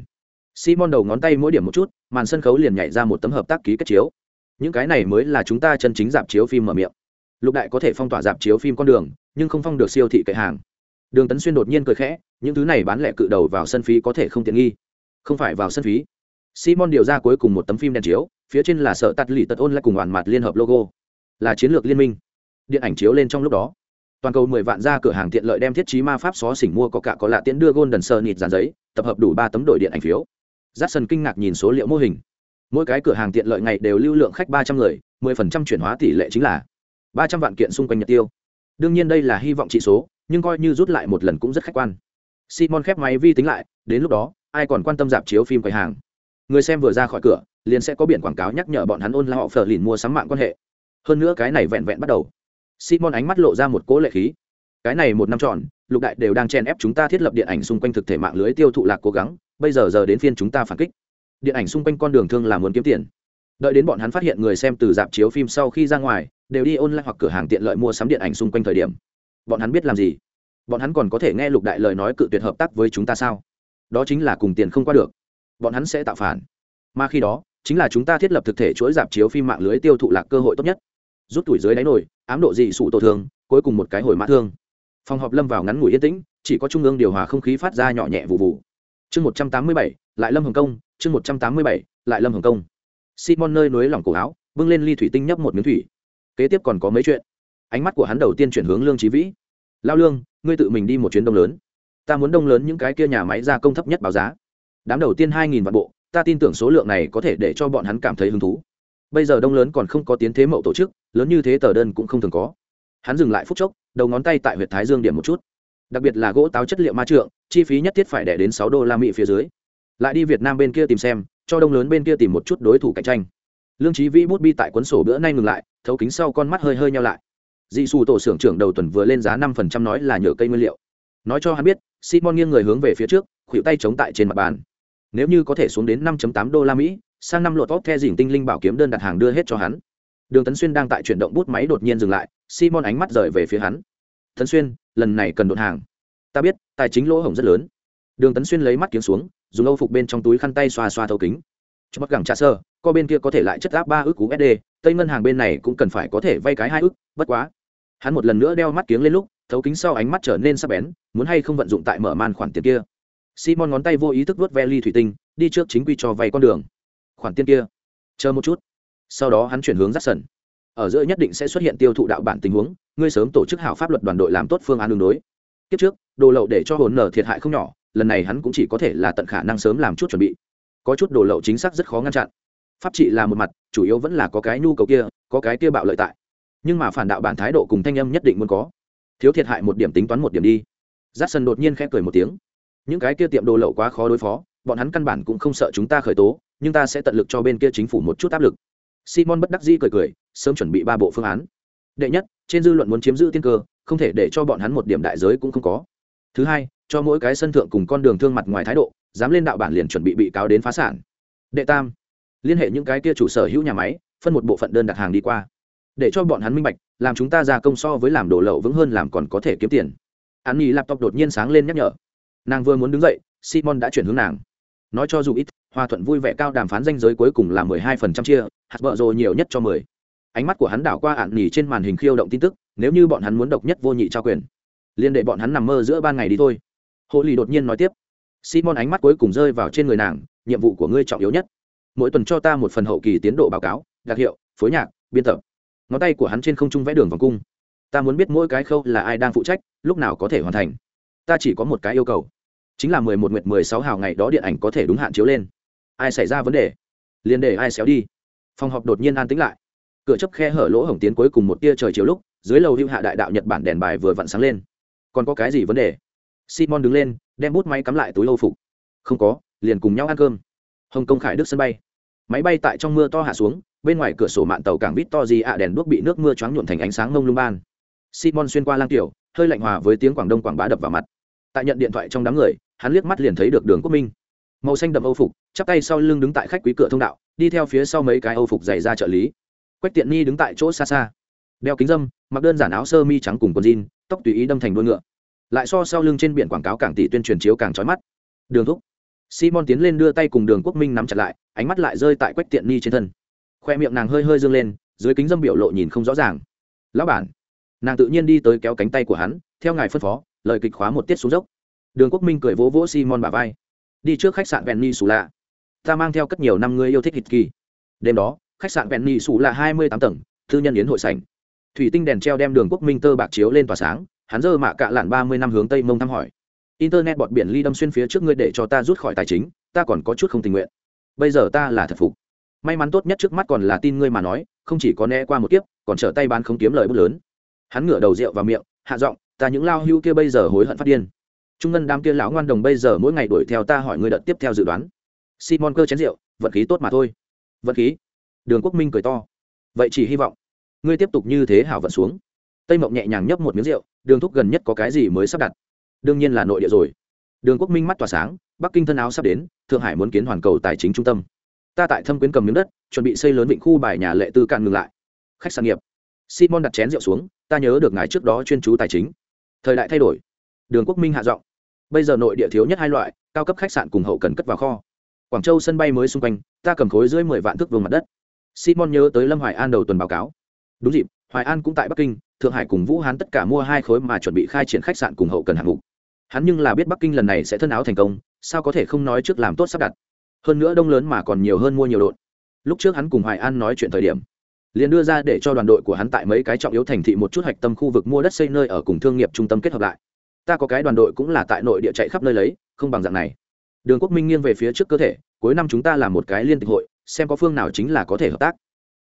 Simon đầu ngón tay mỗi điểm một chút, màn sân khấu liền nhảy ra một tấm hợp tác ký kết chiếu. Những cái này mới là chúng ta chân chính dạp chiếu phim mở miệng. Lục đại có thể phong tỏa dạp chiếu phim con đường, nhưng không phong được siêu thị kệ hàng. Đường Tấn Xuyên đột nhiên cười khẽ, những thứ này bán lẻ cự đầu vào sân phí có thể không tiện nghi. Không phải vào sân phí. Simon điều ra cuối cùng một tấm phim đèn chiếu, phía trên là sợ tắt lì tật ôn lại cùng hoàn mặt liên hợp logo. Là chiến lược liên minh. Điện ảnh chiếu lên trong lúc đó. Toàn cầu mười vạn ra cửa hàng tiện lợi đem thiết trí ma pháp xó xỉnh mua có cả có lạ tiễn đưa Golden sơ nịt dàn giấy, tập hợp đủ ba tấm đội điện ảnh phiếu j sân kinh ngạc nhìn số liệu mô hình mỗi cái cửa hàng tiện lợi ngày đều lưu lượng khách ba trăm người mười phần trăm chuyển hóa tỷ lệ chính là ba trăm vạn kiện xung quanh nhật tiêu đương nhiên đây là hy vọng trị số nhưng coi như rút lại một lần cũng rất khách quan simon khép máy vi tính lại đến lúc đó ai còn quan tâm dạp chiếu phim quầy hàng người xem vừa ra khỏi cửa, liền sẽ có biển quảng cáo nhắc nhở bọn hắn ôn là họ phờ lìn mua sắm mạng quan hệ. Hơn nữa cái này vẹn vẹn bắt đầu. Simon ánh mắt lộ ra một cỗ lệ khí. Cái này một năm tròn, lục đại đều đang chen ép chúng ta thiết lập điện ảnh xung quanh thực thể mạng lưới tiêu thụ lạc cố gắng, bây giờ giờ đến phiên chúng ta phản kích. Điện ảnh xung quanh con đường thương là muốn kiếm tiền. Đợi đến bọn hắn phát hiện người xem từ dạp chiếu phim sau khi ra ngoài, đều đi online hoặc cửa hàng tiện lợi mua sắm điện ảnh xung quanh thời điểm. Bọn hắn biết làm gì? Bọn hắn còn có thể nghe lục đại lời nói cự tuyệt hợp tác với chúng ta sao? Đó chính là cùng tiền không qua được bọn hắn sẽ tạo phản. Mà khi đó, chính là chúng ta thiết lập thực thể chuỗi dạp chiếu phim mạng lưới tiêu thụ lạc cơ hội tốt nhất. Rút tuổi dưới đáy nổi ám độ dị sụ tổ thương cuối cùng một cái hồi mã thương. Phòng họp lâm vào ngắn ngủi yên tĩnh, chỉ có trung ương điều hòa không khí phát ra nhỏ nhẹ vụ vụ. Chương một trăm tám mươi bảy, lại lâm hồng công chương một trăm tám mươi bảy, lại lâm hồng công simon nơi núi lỏng cổ áo, bưng lên ly thủy tinh nhấp một miếng thủy. Kế tiếp còn có mấy chuyện. Ánh mắt của hắn đầu tiên chuyển hướng lương trí vĩ. Lao lương, ngươi tự mình đi một chuyến đông lớn. Ta muốn đông lớn những cái kia nhà máy gia công thấp nhất báo giá đám đầu tiên hai nghìn vạn bộ, ta tin tưởng số lượng này có thể để cho bọn hắn cảm thấy hứng thú. Bây giờ đông lớn còn không có tiến thế mậu tổ chức, lớn như thế tờ đơn cũng không thường có. Hắn dừng lại phút chốc, đầu ngón tay tại huyện thái dương điểm một chút. Đặc biệt là gỗ táo chất liệu ma trượng, chi phí nhất thiết phải đẻ đến sáu đô la mỹ phía dưới. Lại đi việt nam bên kia tìm xem, cho đông lớn bên kia tìm một chút đối thủ cạnh tranh. Lương trí vĩ bút bi tại cuốn sổ bữa nay ngừng lại, thấu kính sau con mắt hơi hơi nhau lại. Dị xù tổ xưởng trưởng đầu tuần vừa lên giá năm phần trăm nói là nhờ cây nguyên liệu. Nói cho hắn biết, simon nghiêng người hướng về phía trước, khuỷu tay chống tại trên mặt bàn nếu như có thể xuống đến 5.8 đô la mỹ, sang năm lột tốt the dỉn tinh linh bảo kiếm đơn đặt hàng đưa hết cho hắn. Đường tấn xuyên đang tại chuyển động bút máy đột nhiên dừng lại, simon ánh mắt rời về phía hắn. Tấn xuyên, lần này cần đột hàng. Ta biết, tài chính lỗ hổng rất lớn. Đường tấn xuyên lấy mắt kiếm xuống, dùng âu phục bên trong túi khăn tay xoa xoa thấu kính. Cho bất gẳng trà sơ, co bên kia có thể lại chất áp ba ước usd tây ngân hàng bên này cũng cần phải có thể vay cái hai ước, bất quá. Hắn một lần nữa đeo mắt kiếng lên lúc, thấu kính sau ánh mắt trở nên sắc bén, muốn hay không vận dụng tại mở màn khoản tiền kia simon ngón tay vô ý thức vớt ve ly thủy tinh, đi trước chính quy cho vay con đường. Khoản tiền kia. Chờ một chút. Sau đó hắn chuyển hướng rắt sần ở giữa nhất định sẽ xuất hiện tiêu thụ đạo bản tình huống, ngươi sớm tổ chức hảo pháp luật đoàn đội làm tốt phương án đường đối. Kiếp trước, đồ lậu để cho hồn nở thiệt hại không nhỏ, lần này hắn cũng chỉ có thể là tận khả năng sớm làm chút chuẩn bị. Có chút đồ lậu chính xác rất khó ngăn chặn. Pháp trị là một mặt, chủ yếu vẫn là có cái nhu cầu kia, có cái kia bạo lợi tại. Nhưng mà phản đạo bản thái độ cùng thanh âm nhất định muốn có. Thiếu thiệt hại một điểm tính toán một điểm đi. Giắt sân đột nhiên khẽ cười một tiếng những cái kia tiệm đồ lậu quá khó đối phó, bọn hắn căn bản cũng không sợ chúng ta khởi tố, nhưng ta sẽ tận lực cho bên kia chính phủ một chút áp lực. Simon bất đắc dĩ cười cười, sớm chuẩn bị ba bộ phương án. Đệ nhất, trên dư luận muốn chiếm giữ tiên cơ, không thể để cho bọn hắn một điểm đại giới cũng không có. Thứ hai, cho mỗi cái sân thượng cùng con đường thương mặt ngoài thái độ, dám lên đạo bản liền chuẩn bị bị cáo đến phá sản. Đệ tam, liên hệ những cái kia chủ sở hữu nhà máy, phân một bộ phận đơn đặt hàng đi qua. Để cho bọn hắn minh bạch, làm chúng ta ra công so với làm đồ lậu vững hơn làm còn có thể kiếm tiền. An nhi laptop đột nhiên sáng lên nhắc nhở nàng vừa muốn đứng dậy, simon đã chuyển hướng nàng. Nói cho dù ít, hòa thuận vui vẻ cao đàm phán danh giới cuối cùng là mười hai phần trăm chia, hạt vợ rồi nhiều nhất cho mười. Ánh mắt của hắn đảo qua ạn nỉ trên màn hình khiêu động tin tức, nếu như bọn hắn muốn độc nhất vô nhị trao quyền liên đệ bọn hắn nằm mơ giữa ban ngày đi thôi. Hồ lì đột nhiên nói tiếp. Simon ánh mắt cuối cùng rơi vào trên người nàng, nhiệm vụ của ngươi trọng yếu nhất. Mỗi tuần cho ta một phần hậu kỳ tiến độ báo cáo, đặc hiệu, phối nhạc, biên tập. Ngón tay của hắn trên không trung vẽ đường vòng cung. Ta muốn biết mỗi cái khâu là ai đang phụ trách, lúc nào có thể hoàn thành. Ta chỉ có một cái yêu cầu chính là mười một nguyệt mười sáu hào ngày đó điện ảnh có thể đúng hạn chiếu lên. Ai xảy ra vấn đề? Liền để ai xéo đi? Phòng họp đột nhiên an tĩnh lại. Cửa chấp khe hở lỗ hổng tiến cuối cùng một tia trời chiều lúc, dưới lầu hữu hạ đại đạo nhật bản đèn bài vừa vặn sáng lên. Còn có cái gì vấn đề? Simon đứng lên, đem bút máy cắm lại túi âu phục. Không có, liền cùng nhau ăn cơm. Hồng kông khải đức sân bay. Máy bay tại trong mưa to hạ xuống, bên ngoài cửa sổ mạn tàu cảng vít to gì ạ đèn đuốc bị nước mưa choáng nhuộn thành ánh sáng mông lung ban. Simon xuyên qua lang tiểu, hơi lạnh hòa với tiếng quảng đông quảng bá đập vào mặt tại nhận điện thoại trong đám người, hắn liếc mắt liền thấy được đường quốc minh. Màu xanh đậm âu phục, chắp tay sau lưng đứng tại khách quý cửa thông đạo, đi theo phía sau mấy cái âu phục dày ra trợ lý. Quách tiện ni đứng tại chỗ xa xa. Đeo kính dâm, mặc đơn giản áo sơ mi trắng cùng quần jean, tóc tùy ý đâm thành đuôi ngựa. Lại so sau lưng trên biển quảng cáo cảng tỷ tuyên truyền chiếu càng trói mắt. Đường thúc. Simon tiến lên đưa tay cùng đường quốc minh nắm chặt lại, ánh mắt lại rơi tại quách tiện ni trên thân. Khoe miệng nàng hơi hơi dương lên, dưới kính dâm biểu lộ nhìn không rõ ràng. Lão bản. Nàng tự nhiên đi tới kéo cánh tay của hắn theo ngài phân phó, lời kịch khóa một tiết xuống dốc. Đường quốc minh cười vỗ vỗ simon bà vai. Đi trước khách sạn venni sù lạ ta mang theo cất nhiều năm người yêu thích hít kỳ. Đêm đó, khách sạn venni sù lạ hai mươi tám tầng, thư nhân yến hội sảnh. Thủy tinh đèn treo đem đường quốc minh tơ bạc chiếu lên tỏa sáng, hắn dơ mạ cạ lạn ba mươi năm hướng tây mông thăm hỏi. Internet bọt biển ly đâm xuyên phía trước ngươi để cho ta rút khỏi tài chính, ta còn có chút không tình nguyện. Bây giờ ta là thật phục. May mắn tốt nhất trước mắt còn là tin ngươi mà nói, không chỉ có né qua một kiếp, còn trở tay bán không kiếm lời bút lớn. Hắn ngửa đầu rượu vào miệng, hạ giọng ta những lao hưu kia bây giờ hối hận phát điên. Trung ngân đám kia lão ngoan đồng bây giờ mỗi ngày đuổi theo ta hỏi ngươi đợt tiếp theo dự đoán. Simon cơ chén rượu, vận khí tốt mà thôi. Vận khí? Đường quốc minh cười to. Vậy chỉ hy vọng, ngươi tiếp tục như thế hảo vận xuống. Tây mộng nhẹ nhàng nhấp một miếng rượu, đường thúc gần nhất có cái gì mới sắp đặt? Đương nhiên là nội địa rồi. Đường quốc minh mắt tỏa sáng, bắc kinh thân áo sắp đến, thượng hải muốn kiến hoàn cầu tài chính trung tâm. Ta tại thâm quyến cầm miếng đất, chuẩn bị xây lớn vịnh khu bài nhà lệ tư cạn ngừng lại. Khách sạn nghiệp. Simon đặt chén rượu xuống, ta nhớ được ngài trước đó chuyên chú tài chính thời đại thay đổi, đường quốc minh hạ giọng, bây giờ nội địa thiếu nhất hai loại, cao cấp khách sạn cùng hậu cần cất vào kho. Quảng châu sân bay mới xung quanh, ta cầm khối dưới mười vạn thước vương mặt đất. Simon nhớ tới lâm hoài an đầu tuần báo cáo. Đúng dịp, hoài an cũng tại bắc kinh, thượng hải cùng vũ hán tất cả mua hai khối mà chuẩn bị khai triển khách sạn cùng hậu cần hạng mục. Hắn nhưng là biết bắc kinh lần này sẽ thân áo thành công, sao có thể không nói trước làm tốt sắp đặt. Hơn nữa đông lớn mà còn nhiều hơn mua nhiều đột lúc trước hắn cùng hoài an nói chuyện thời điểm liền đưa ra để cho đoàn đội của hắn tại mấy cái trọng yếu thành thị một chút hạch tâm khu vực mua đất xây nơi ở cùng thương nghiệp trung tâm kết hợp lại. Ta có cái đoàn đội cũng là tại nội địa chạy khắp nơi lấy, không bằng dạng này. Đường quốc minh nghiêng về phía trước cơ thể, cuối năm chúng ta làm một cái liên tịch hội, xem có phương nào chính là có thể hợp tác.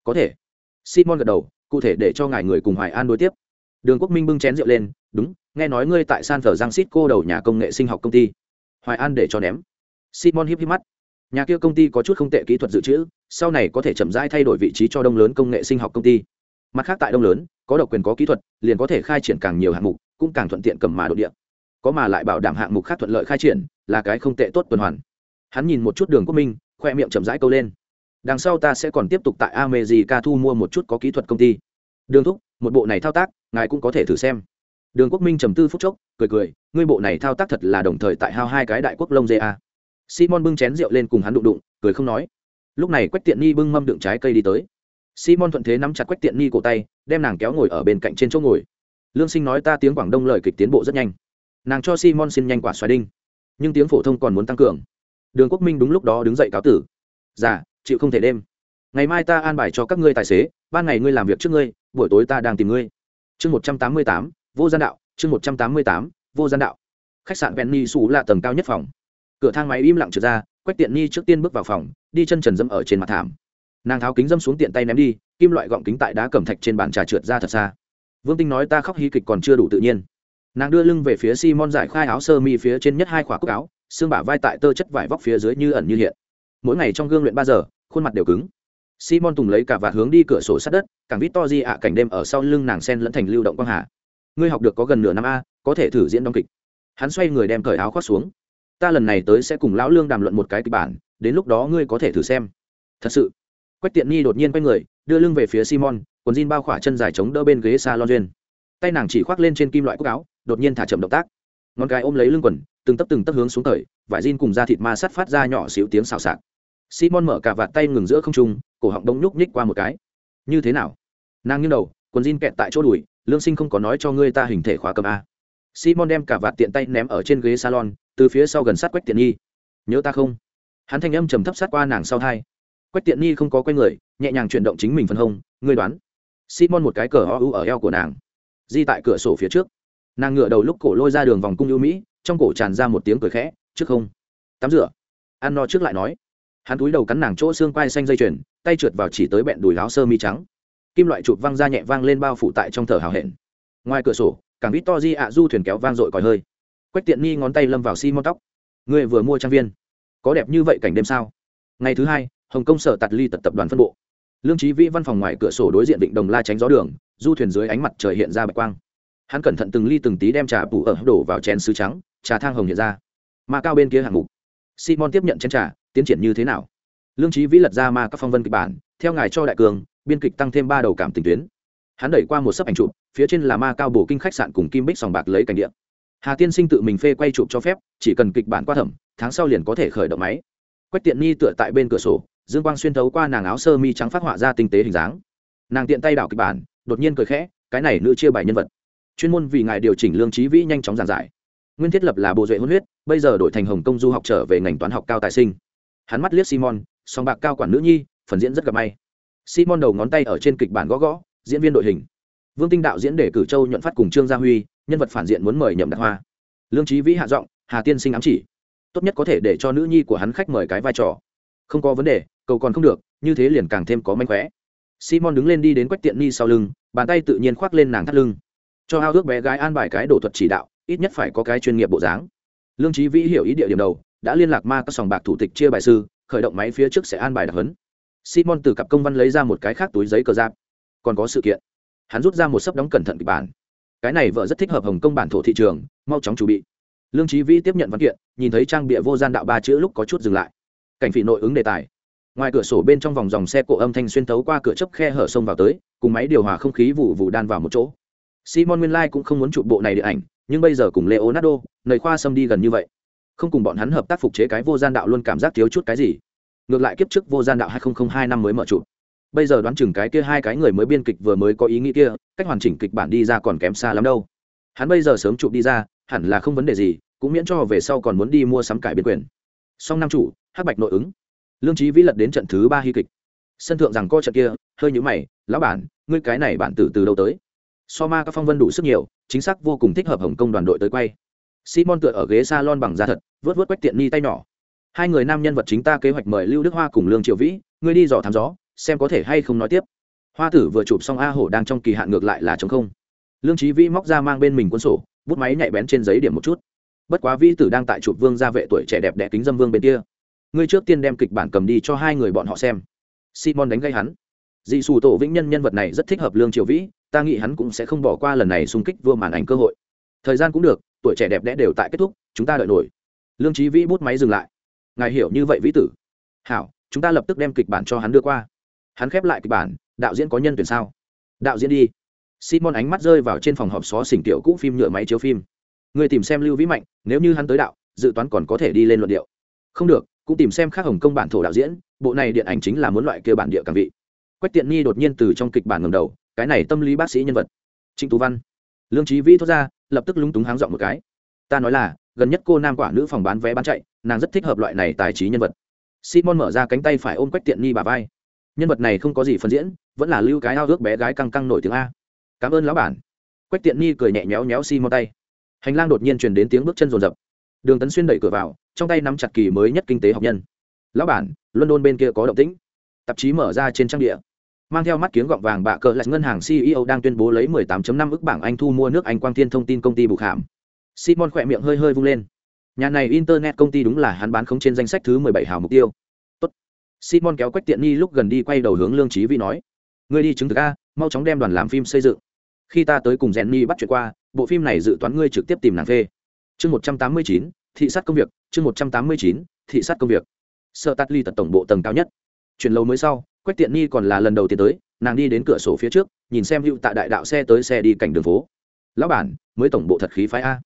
Có thể. Simon gật đầu, cụ thể để cho ngài người cùng hoài an đối tiếp. Đường quốc minh bưng chén rượu lên, đúng, nghe nói ngươi tại san thờ giang xít cô đầu nhà công nghệ sinh học công ty. Hoài an để cho ném. Simon híp híp mắt nhà kia công ty có chút không tệ kỹ thuật dự trữ, sau này có thể chậm rãi thay đổi vị trí cho đông lớn công nghệ sinh học công ty. Mặt khác tại đông lớn, có độc quyền, có kỹ thuật, liền có thể khai triển càng nhiều hạng mục, cũng càng thuận tiện cầm mà đ địa. Có mà lại bảo đảm hạng mục khác thuận lợi khai triển, là cái không tệ tốt tuần hoàn. Hắn nhìn một chút đường quốc minh, khoe miệng chậm rãi câu lên. Đằng sau ta sẽ còn tiếp tục tại amejica thu mua một chút có kỹ thuật công ty. Đường thúc, một bộ này thao tác, ngài cũng có thể thử xem. Đường quốc minh trầm tư phút chốc, cười cười, ngươi bộ này thao tác thật là đồng thời tại hao hai cái đại quốc lông dê a simon bưng chén rượu lên cùng hắn đụng đụng, cười không nói. Lúc này quách tiện ni bưng mâm đựng trái cây đi tới. Simon thuận thế nắm chặt quách tiện ni cổ tay, đem nàng kéo ngồi ở bên cạnh trên chỗ ngồi. Lương sinh nói ta tiếng quảng đông lời kịch tiến bộ rất nhanh. Nàng cho simon xin nhanh quả xoài đinh, nhưng tiếng phổ thông còn muốn tăng cường. Đường quốc minh đúng lúc đó đứng dậy cáo tử. Dạ chịu không thể đêm. Ngày mai ta an bài cho các ngươi tài xế, ban ngày ngươi làm việc trước ngươi, buổi tối ta đang tìm ngươi. Chương một trăm tám mươi tám, vô gian đạo, chương một trăm tám mươi tám, vô gian đạo. Khách sạn penny xù là tầng cao nhất phòng cửa thang máy im lặng trượt ra, quách tiện ni trước tiên bước vào phòng, đi chân trần dâm ở trên mặt thảm. Nàng tháo kính dâm xuống tiện tay ném đi, kim loại gọng kính tại đá cẩm thạch trên bàn trà trượt ra thật xa. Vương tinh nói ta khóc hí kịch còn chưa đủ tự nhiên. Nàng đưa lưng về phía simon giải khai áo sơ mi phía trên nhất hai khỏa cúc áo, xương bả vai tại tơ chất vải vóc phía dưới như ẩn như hiện. Mỗi ngày trong gương luyện ba giờ, khuôn mặt đều cứng. Simon tùng lấy cả vạt hướng đi cửa sổ sát đất, càng vít to di ạ cảnh đêm ở sau lưng nàng sen lẫn thành lưu động quang hà. Ngươi học được có gần nửa năm a, có thể thử diễn đóng kịch. Hắn xoay người đem cởi áo khoác xuống ta lần này tới sẽ cùng lão lương đàm luận một cái kịch bản, đến lúc đó ngươi có thể thử xem. Thật sự. Quách tiện nhi đột nhiên quay người, đưa lưng về phía simon, quần jean bao khỏa chân dài chống đỡ bên ghế salon duyên. Tay nàng chỉ khoác lên trên kim loại cúc áo, đột nhiên thả chậm động tác. Ngón cái ôm lấy lưng quần, từng tấp từng tấp hướng xuống thời, vải jean cùng da thịt ma sắt phát ra nhỏ xíu tiếng xào xạc. Simon mở cả vạt tay ngừng giữa không trung, cổ họng đông nhúc nhích qua một cái. Như thế nào? Nàng nghiêng đầu, quần jean kẹt tại chỗ đùi, lương sinh không có nói cho ngươi ta hình thể khóa cầm a. Simon đem cả vạt tiện tay ném ở trên ghế salon từ phía sau gần sát quách tiện nhi nhớ ta không? Hắn thanh âm trầm thấp sát qua nàng sau thai. Quách tiện nhi không có quay người, nhẹ nhàng chuyển động chính mình phân hông, ngươi đoán, simon một cái cờ o u ở eo của nàng, di tại cửa sổ phía trước. Nàng ngựa đầu lúc cổ lôi ra đường vòng cung ưu mỹ, trong cổ tràn ra một tiếng cười khẽ, trước không. Tắm rửa. Ăn no trước lại nói. Hắn túi đầu cắn nàng chỗ xương quai xanh dây chuyền, tay trượt vào chỉ tới bẹn đùi láo sơ mi trắng. Kim loại chụp văng ra nhẹ vang lên bao phủ tại trong thở hào hẹn. Ngoài cửa sổ, càng vít to di ạ du thuyền kéo vang dội còi hơi quách tiện nghi ngón tay lâm vào xi、si、mong tóc. Người vừa mua trang viên, có đẹp như vậy cảnh đêm sao? Ngày thứ hai, hồng kông sở tạt ly tật tập đoàn phân bộ. Lương trí vĩ văn phòng ngoài cửa sổ đối diện định đồng la tránh gió đường, du thuyền dưới ánh mặt trời hiện ra bạch quang. Hắn cẩn thận từng ly từng tí đem trà bù ở đổ vào chén sứ trắng, trà thang hồng hiện ra. Mà cao bên kia hạng mục. Simon tiếp nhận chén trà, tiến triển như thế nào? Lương trí vĩ lật ra ma các phong vân kịch bản, theo ngài cho đại cường, biên kịch tăng thêm ba đầu cảm tình tuyến. Hắn đẩy qua một sấp ảnh chụp, phía trên là ma cao bổ kinh khách sạn cùng kim bích sòng bạc lấy cảnh điện hà tiên sinh tự mình phê quay chụp cho phép, chỉ cần kịch bản qua thẩm, tháng sau liền có thể khởi động máy. Quách tiện ni tựa tại bên cửa sổ, dương quang xuyên thấu qua nàng áo sơ mi trắng phát họa ra tinh tế hình dáng. Nàng tiện tay đảo kịch bản, đột nhiên cười khẽ, cái này nữ chia bài nhân vật. Chuyên môn vì ngài điều chỉnh lương trí vĩ nhanh chóng giảng giải. Nguyên thiết lập là bộ duệ hôn huyết, bây giờ đổi thành hồng công du học trở về ngành toán học cao tài sinh. Hắn mắt liếc simon, song bạc cao quản nữ nhi, phần diễn rất gặp may. Simon đầu ngón tay ở trên kịch bản gõ gõ, diễn viên đội hình vương tinh đạo diễn để cử châu nhuận phát cùng trương gia huy, nhân vật phản diện muốn mời nhậm đặc hoa. Lương trí vĩ hạ giọng, hà tiên sinh ám chỉ. Tốt nhất có thể để cho nữ nhi của hắn khách mời cái vai trò. Không có vấn đề, cầu còn không được, như thế liền càng thêm có manh khóe. Simon đứng lên đi đến quách tiện ni sau lưng, bàn tay tự nhiên khoác lên nàng thắt lưng. Cho ao ước bé gái an bài cái đổ thuật chỉ đạo, ít nhất phải có cái chuyên nghiệp bộ dáng. Lương trí vĩ hiểu ý địa điểm đầu, đã liên lạc ma các sòng bạc thủ tịch chia bài sư, khởi động máy phía trước sẽ an bài đặc hấn simon từ cặp công văn lấy ra một cái khác túi giấy cờ giáp. Còn có sự kiện hắn rút ra một sấp đóng cẩn thận kịch bản. Cái này vợ rất thích hợp hồng công bản thổ thị trường, mau chóng chuẩn bị. Lương trí vĩ tiếp nhận văn kiện, nhìn thấy trang bịa vô gian đạo ba chữ lúc có chút dừng lại. Cảnh phỉ nội ứng đề tài. Ngoài cửa sổ bên trong vòng dòng xe cộ âm thanh xuyên tấu qua cửa chấp khe hở sông vào tới, cùng máy điều hòa không khí vụ vụ đan vào một chỗ. Simon nguyên lai cũng không muốn chụp bộ này điện ảnh, nhưng bây giờ cùng leonardo nơi khoa xâm đi gần như vậy. Không cùng bọn hắn hợp tác phục chế cái vô gian đạo luôn cảm giác thiếu chút cái gì. Ngược lại kiếp trước vô gian đạo hai nghìn hai năm mới mở chụp bây giờ đoán chừng cái kia hai cái người mới biên kịch vừa mới có ý nghĩ kia, cách hoàn chỉnh kịch bản đi ra còn kém xa lắm đâu. Hắn bây giờ sớm chụp đi ra, hẳn là không vấn đề gì, cũng miễn cho về sau còn muốn đi mua sắm cải biên quyền. Song nam chủ, hắc bạch nội ứng. Lương trí vĩ lật đến trận thứ ba hy kịch. Sân thượng rằng co trận kia, hơi nhũ mày, lão bản, ngươi cái này bản từ từ đâu tới? So ma các phong vân đủ sức nhiều, chính xác vô cùng thích hợp hồng công đoàn đội tới quay. Simon tựa ở ghế s a lon bằng da thật, vớt vớt quách tiện ni tay nhỏ. Hai người nam nhân vật chính ta kế hoạch mời lưu đức hoa cùng lương triệu vĩ, ngươi đi dò thám gió xem có thể hay không nói tiếp. Hoa tử vừa chụp xong a hổ đang trong kỳ hạn ngược lại là chống không. Lương trí vĩ móc ra mang bên mình cuốn sổ, bút máy nhạy bén trên giấy điểm một chút. Bất quá vĩ tử đang tại chụp vương gia vệ tuổi trẻ đẹp đẽ kính dâm vương bên kia. Ngươi trước tiên đem kịch bản cầm đi cho hai người bọn họ xem. Simon đánh gây hắn. Dị xù tổ vĩnh nhân nhân vật này rất thích hợp lương triều vĩ, ta nghĩ hắn cũng sẽ không bỏ qua lần này xung kích vua màn ảnh cơ hội. Thời gian cũng được, tuổi trẻ đẹp đẽ đều tại kết thúc, chúng ta đợi nổi. Lương trí vĩ bút máy dừng lại. Ngài hiểu như vậy vĩ tử. Hảo, chúng ta lập tức đem kịch bản cho hắn đưa qua hắn khép lại kịch bản, đạo diễn có nhân tuyển sao? Đạo diễn đi. Simon ánh mắt rơi vào trên phòng họp xó xỉnh tiểu cũ phim nhựa máy chiếu phim. Người tìm xem lưu vĩ mạnh, nếu như hắn tới đạo, dự toán còn có thể đi lên luận điệu. Không được, cũng tìm xem khác hồng công bản thổ đạo diễn, bộ này điện ảnh chính là muốn loại kia bản địa càng vị. Quách tiện nhi đột nhiên từ trong kịch bản ngầm đầu, cái này tâm lý bác sĩ nhân vật. Trịnh tú văn. Lương trí vĩ thốt ra, lập tức lúng túng háng dọn một cái. Ta nói là, gần nhất cô nam quả nữ phòng bán vé bán chạy, nàng rất thích hợp loại này tài trí nhân vật. Simon mở ra cánh tay phải ôm quách tiện nhi bà vai nhân vật này không có gì phân diễn, vẫn là lưu cái ao ước bé gái căng căng nổi tiếng a. Cảm ơn lão bản. Quách tiện nhi cười nhẹ nhéo nhéo simon tay. Hành lang đột nhiên truyền đến tiếng bước chân rồn rập đường tấn xuyên đẩy cửa vào, trong tay nắm chặt kỳ mới nhất kinh tế học nhân. Lão bản, london bên kia có động tĩnh. Tạp chí mở ra trên trang địa. Mang theo mắt kiếng gọng vàng bạ cờ lại ngân hàng ceo đang tuyên bố lấy 18.5 ức bảng anh thu mua nước anh quang thiên thông tin công ty bù hàm simon khỏe miệng hơi hơi vung lên. Nhà này internet công ty đúng là hắn bán không trên danh sách thứ 17 hào mục tiêu simon kéo quách tiện nghi lúc gần đi quay đầu hướng lương trí vi nói người đi chứng thực a mau chóng đem đoàn làm phim xây dựng. Khi ta tới cùng jenny bắt chuyện qua bộ phim này dự toán ngươi trực tiếp tìm nàng phê. Chương 189, thị sát công việc. Chương 189, thị sát công việc. Sợ tắt ly tật tổng bộ tầng cao nhất. Chuyển lâu mới sau quách tiện Nhi còn là lần đầu tiên tới nàng đi đến cửa sổ phía trước nhìn xem hữu tại đại đạo xe tới xe đi cảnh đường phố. Lão bản mới tổng bộ thật khí phái a.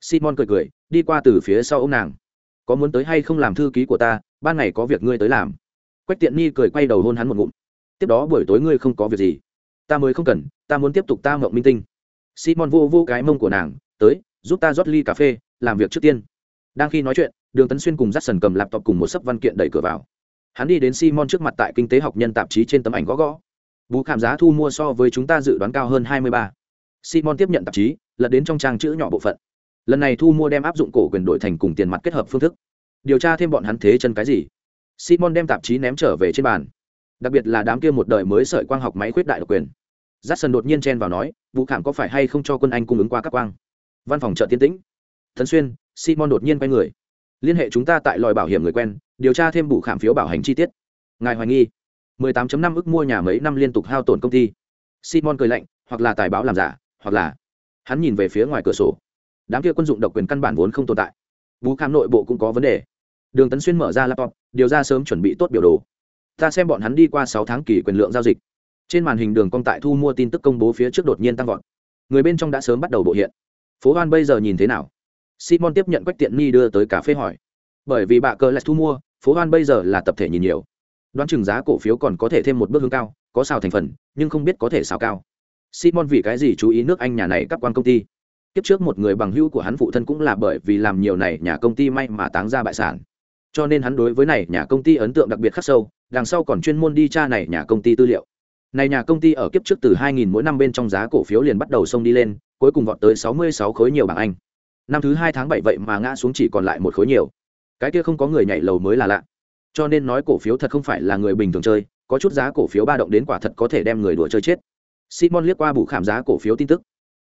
Simon cười cười đi qua từ phía sau ô m nàng. Có muốn tới hay không làm thư ký của ta ban ngày có việc ngươi tới làm quách tiện Nhi cười quay đầu hôn hắn một ngụm. Tiếp đó buổi tối ngươi không có việc gì. Ta mới không cần, ta muốn tiếp tục ta mộng minh tinh. Simon vô vô cái mông của nàng, tới, giúp ta rót ly cà phê, làm việc trước tiên. Đang khi nói chuyện, đường tấn xuyên cùng dắt sần cầm laptop cùng một sấp văn kiện đẩy cửa vào. Hắn đi đến simon trước mặt tại kinh tế học nhân tạp chí trên tấm ảnh gõ gõ. Bù khảm giá thu mua so với chúng ta dự đoán cao hơn hai mươi ba. Simon tiếp nhận tạp chí, lật đến trong trang chữ nhỏ bộ phận. Lần này thu mua đem áp dụng cổ quyền đổi thành cùng tiền mặt kết hợp phương thức. Điều tra thêm bọn hắn thế chân cái gì simon đem tạp chí ném trở về trên bàn. Đặc biệt là đám kia một đời mới sợi quang học máy khuyết đại độc quyền. J đột nhiên chen vào nói, Vũ khảm có phải hay không cho quân anh cung ứng qua các quang? Văn phòng chợ tiên tĩnh. Thần xuyên, simon đột nhiên quay người. Liên hệ chúng ta tại lòi bảo hiểm người quen, điều tra thêm vụ khảm phiếu bảo hành chi tiết. Ngài hoài nghi. 18.5 ức mua nhà mấy năm liên tục hao tổn công ty. Simon cười lạnh, hoặc là tài báo làm giả, hoặc là hắn nhìn về phía ngoài cửa sổ. Đám kia quân dụng độc quyền căn bản vốn không tồn tại. Vũ khảm nội bộ cũng có vấn đề đường tấn xuyên mở ra laptop, điều ra sớm chuẩn bị tốt biểu đồ. Ta xem bọn hắn đi qua sáu tháng kỳ quyền lượng giao dịch. Trên màn hình đường cong tại thu mua tin tức công bố phía trước đột nhiên tăng vọt. Người bên trong đã sớm bắt đầu bộ hiện. Phố hoan bây giờ nhìn thế nào? Simon tiếp nhận quách tiện ni đưa tới cà phê hỏi. Bởi vì bạ cờ lại thu mua, phố hoan bây giờ là tập thể nhìn nhiều. Đoán chừng giá cổ phiếu còn có thể thêm một bước hướng cao, có xào thành phần, nhưng không biết có thể xào cao. Simon vì cái gì chú ý nước anh nhà này các quan công ty? Kiếp trước một người bằng hữu của hắn phụ thân cũng là bởi vì làm nhiều này nhà công ty may mà táng ra bại sản cho nên hắn đối với này nhà công ty ấn tượng đặc biệt khắc sâu đằng sau còn chuyên môn đi tra này nhà công ty tư liệu. Này nhà công ty ở kiếp trước từ 2.000 mỗi năm bên trong giá cổ phiếu liền bắt đầu xông đi lên cuối cùng vọt tới 66 khối nhiều bảng anh. Năm thứ hai tháng bảy vậy mà ngã xuống chỉ còn lại một khối nhiều. Cái kia không có người nhảy lầu mới là lạ. Cho nên nói cổ phiếu thật không phải là người bình thường chơi có chút giá cổ phiếu ba động đến quả thật có thể đem người đùa chơi chết. Simon liếc qua bù khảm giá cổ phiếu tin tức.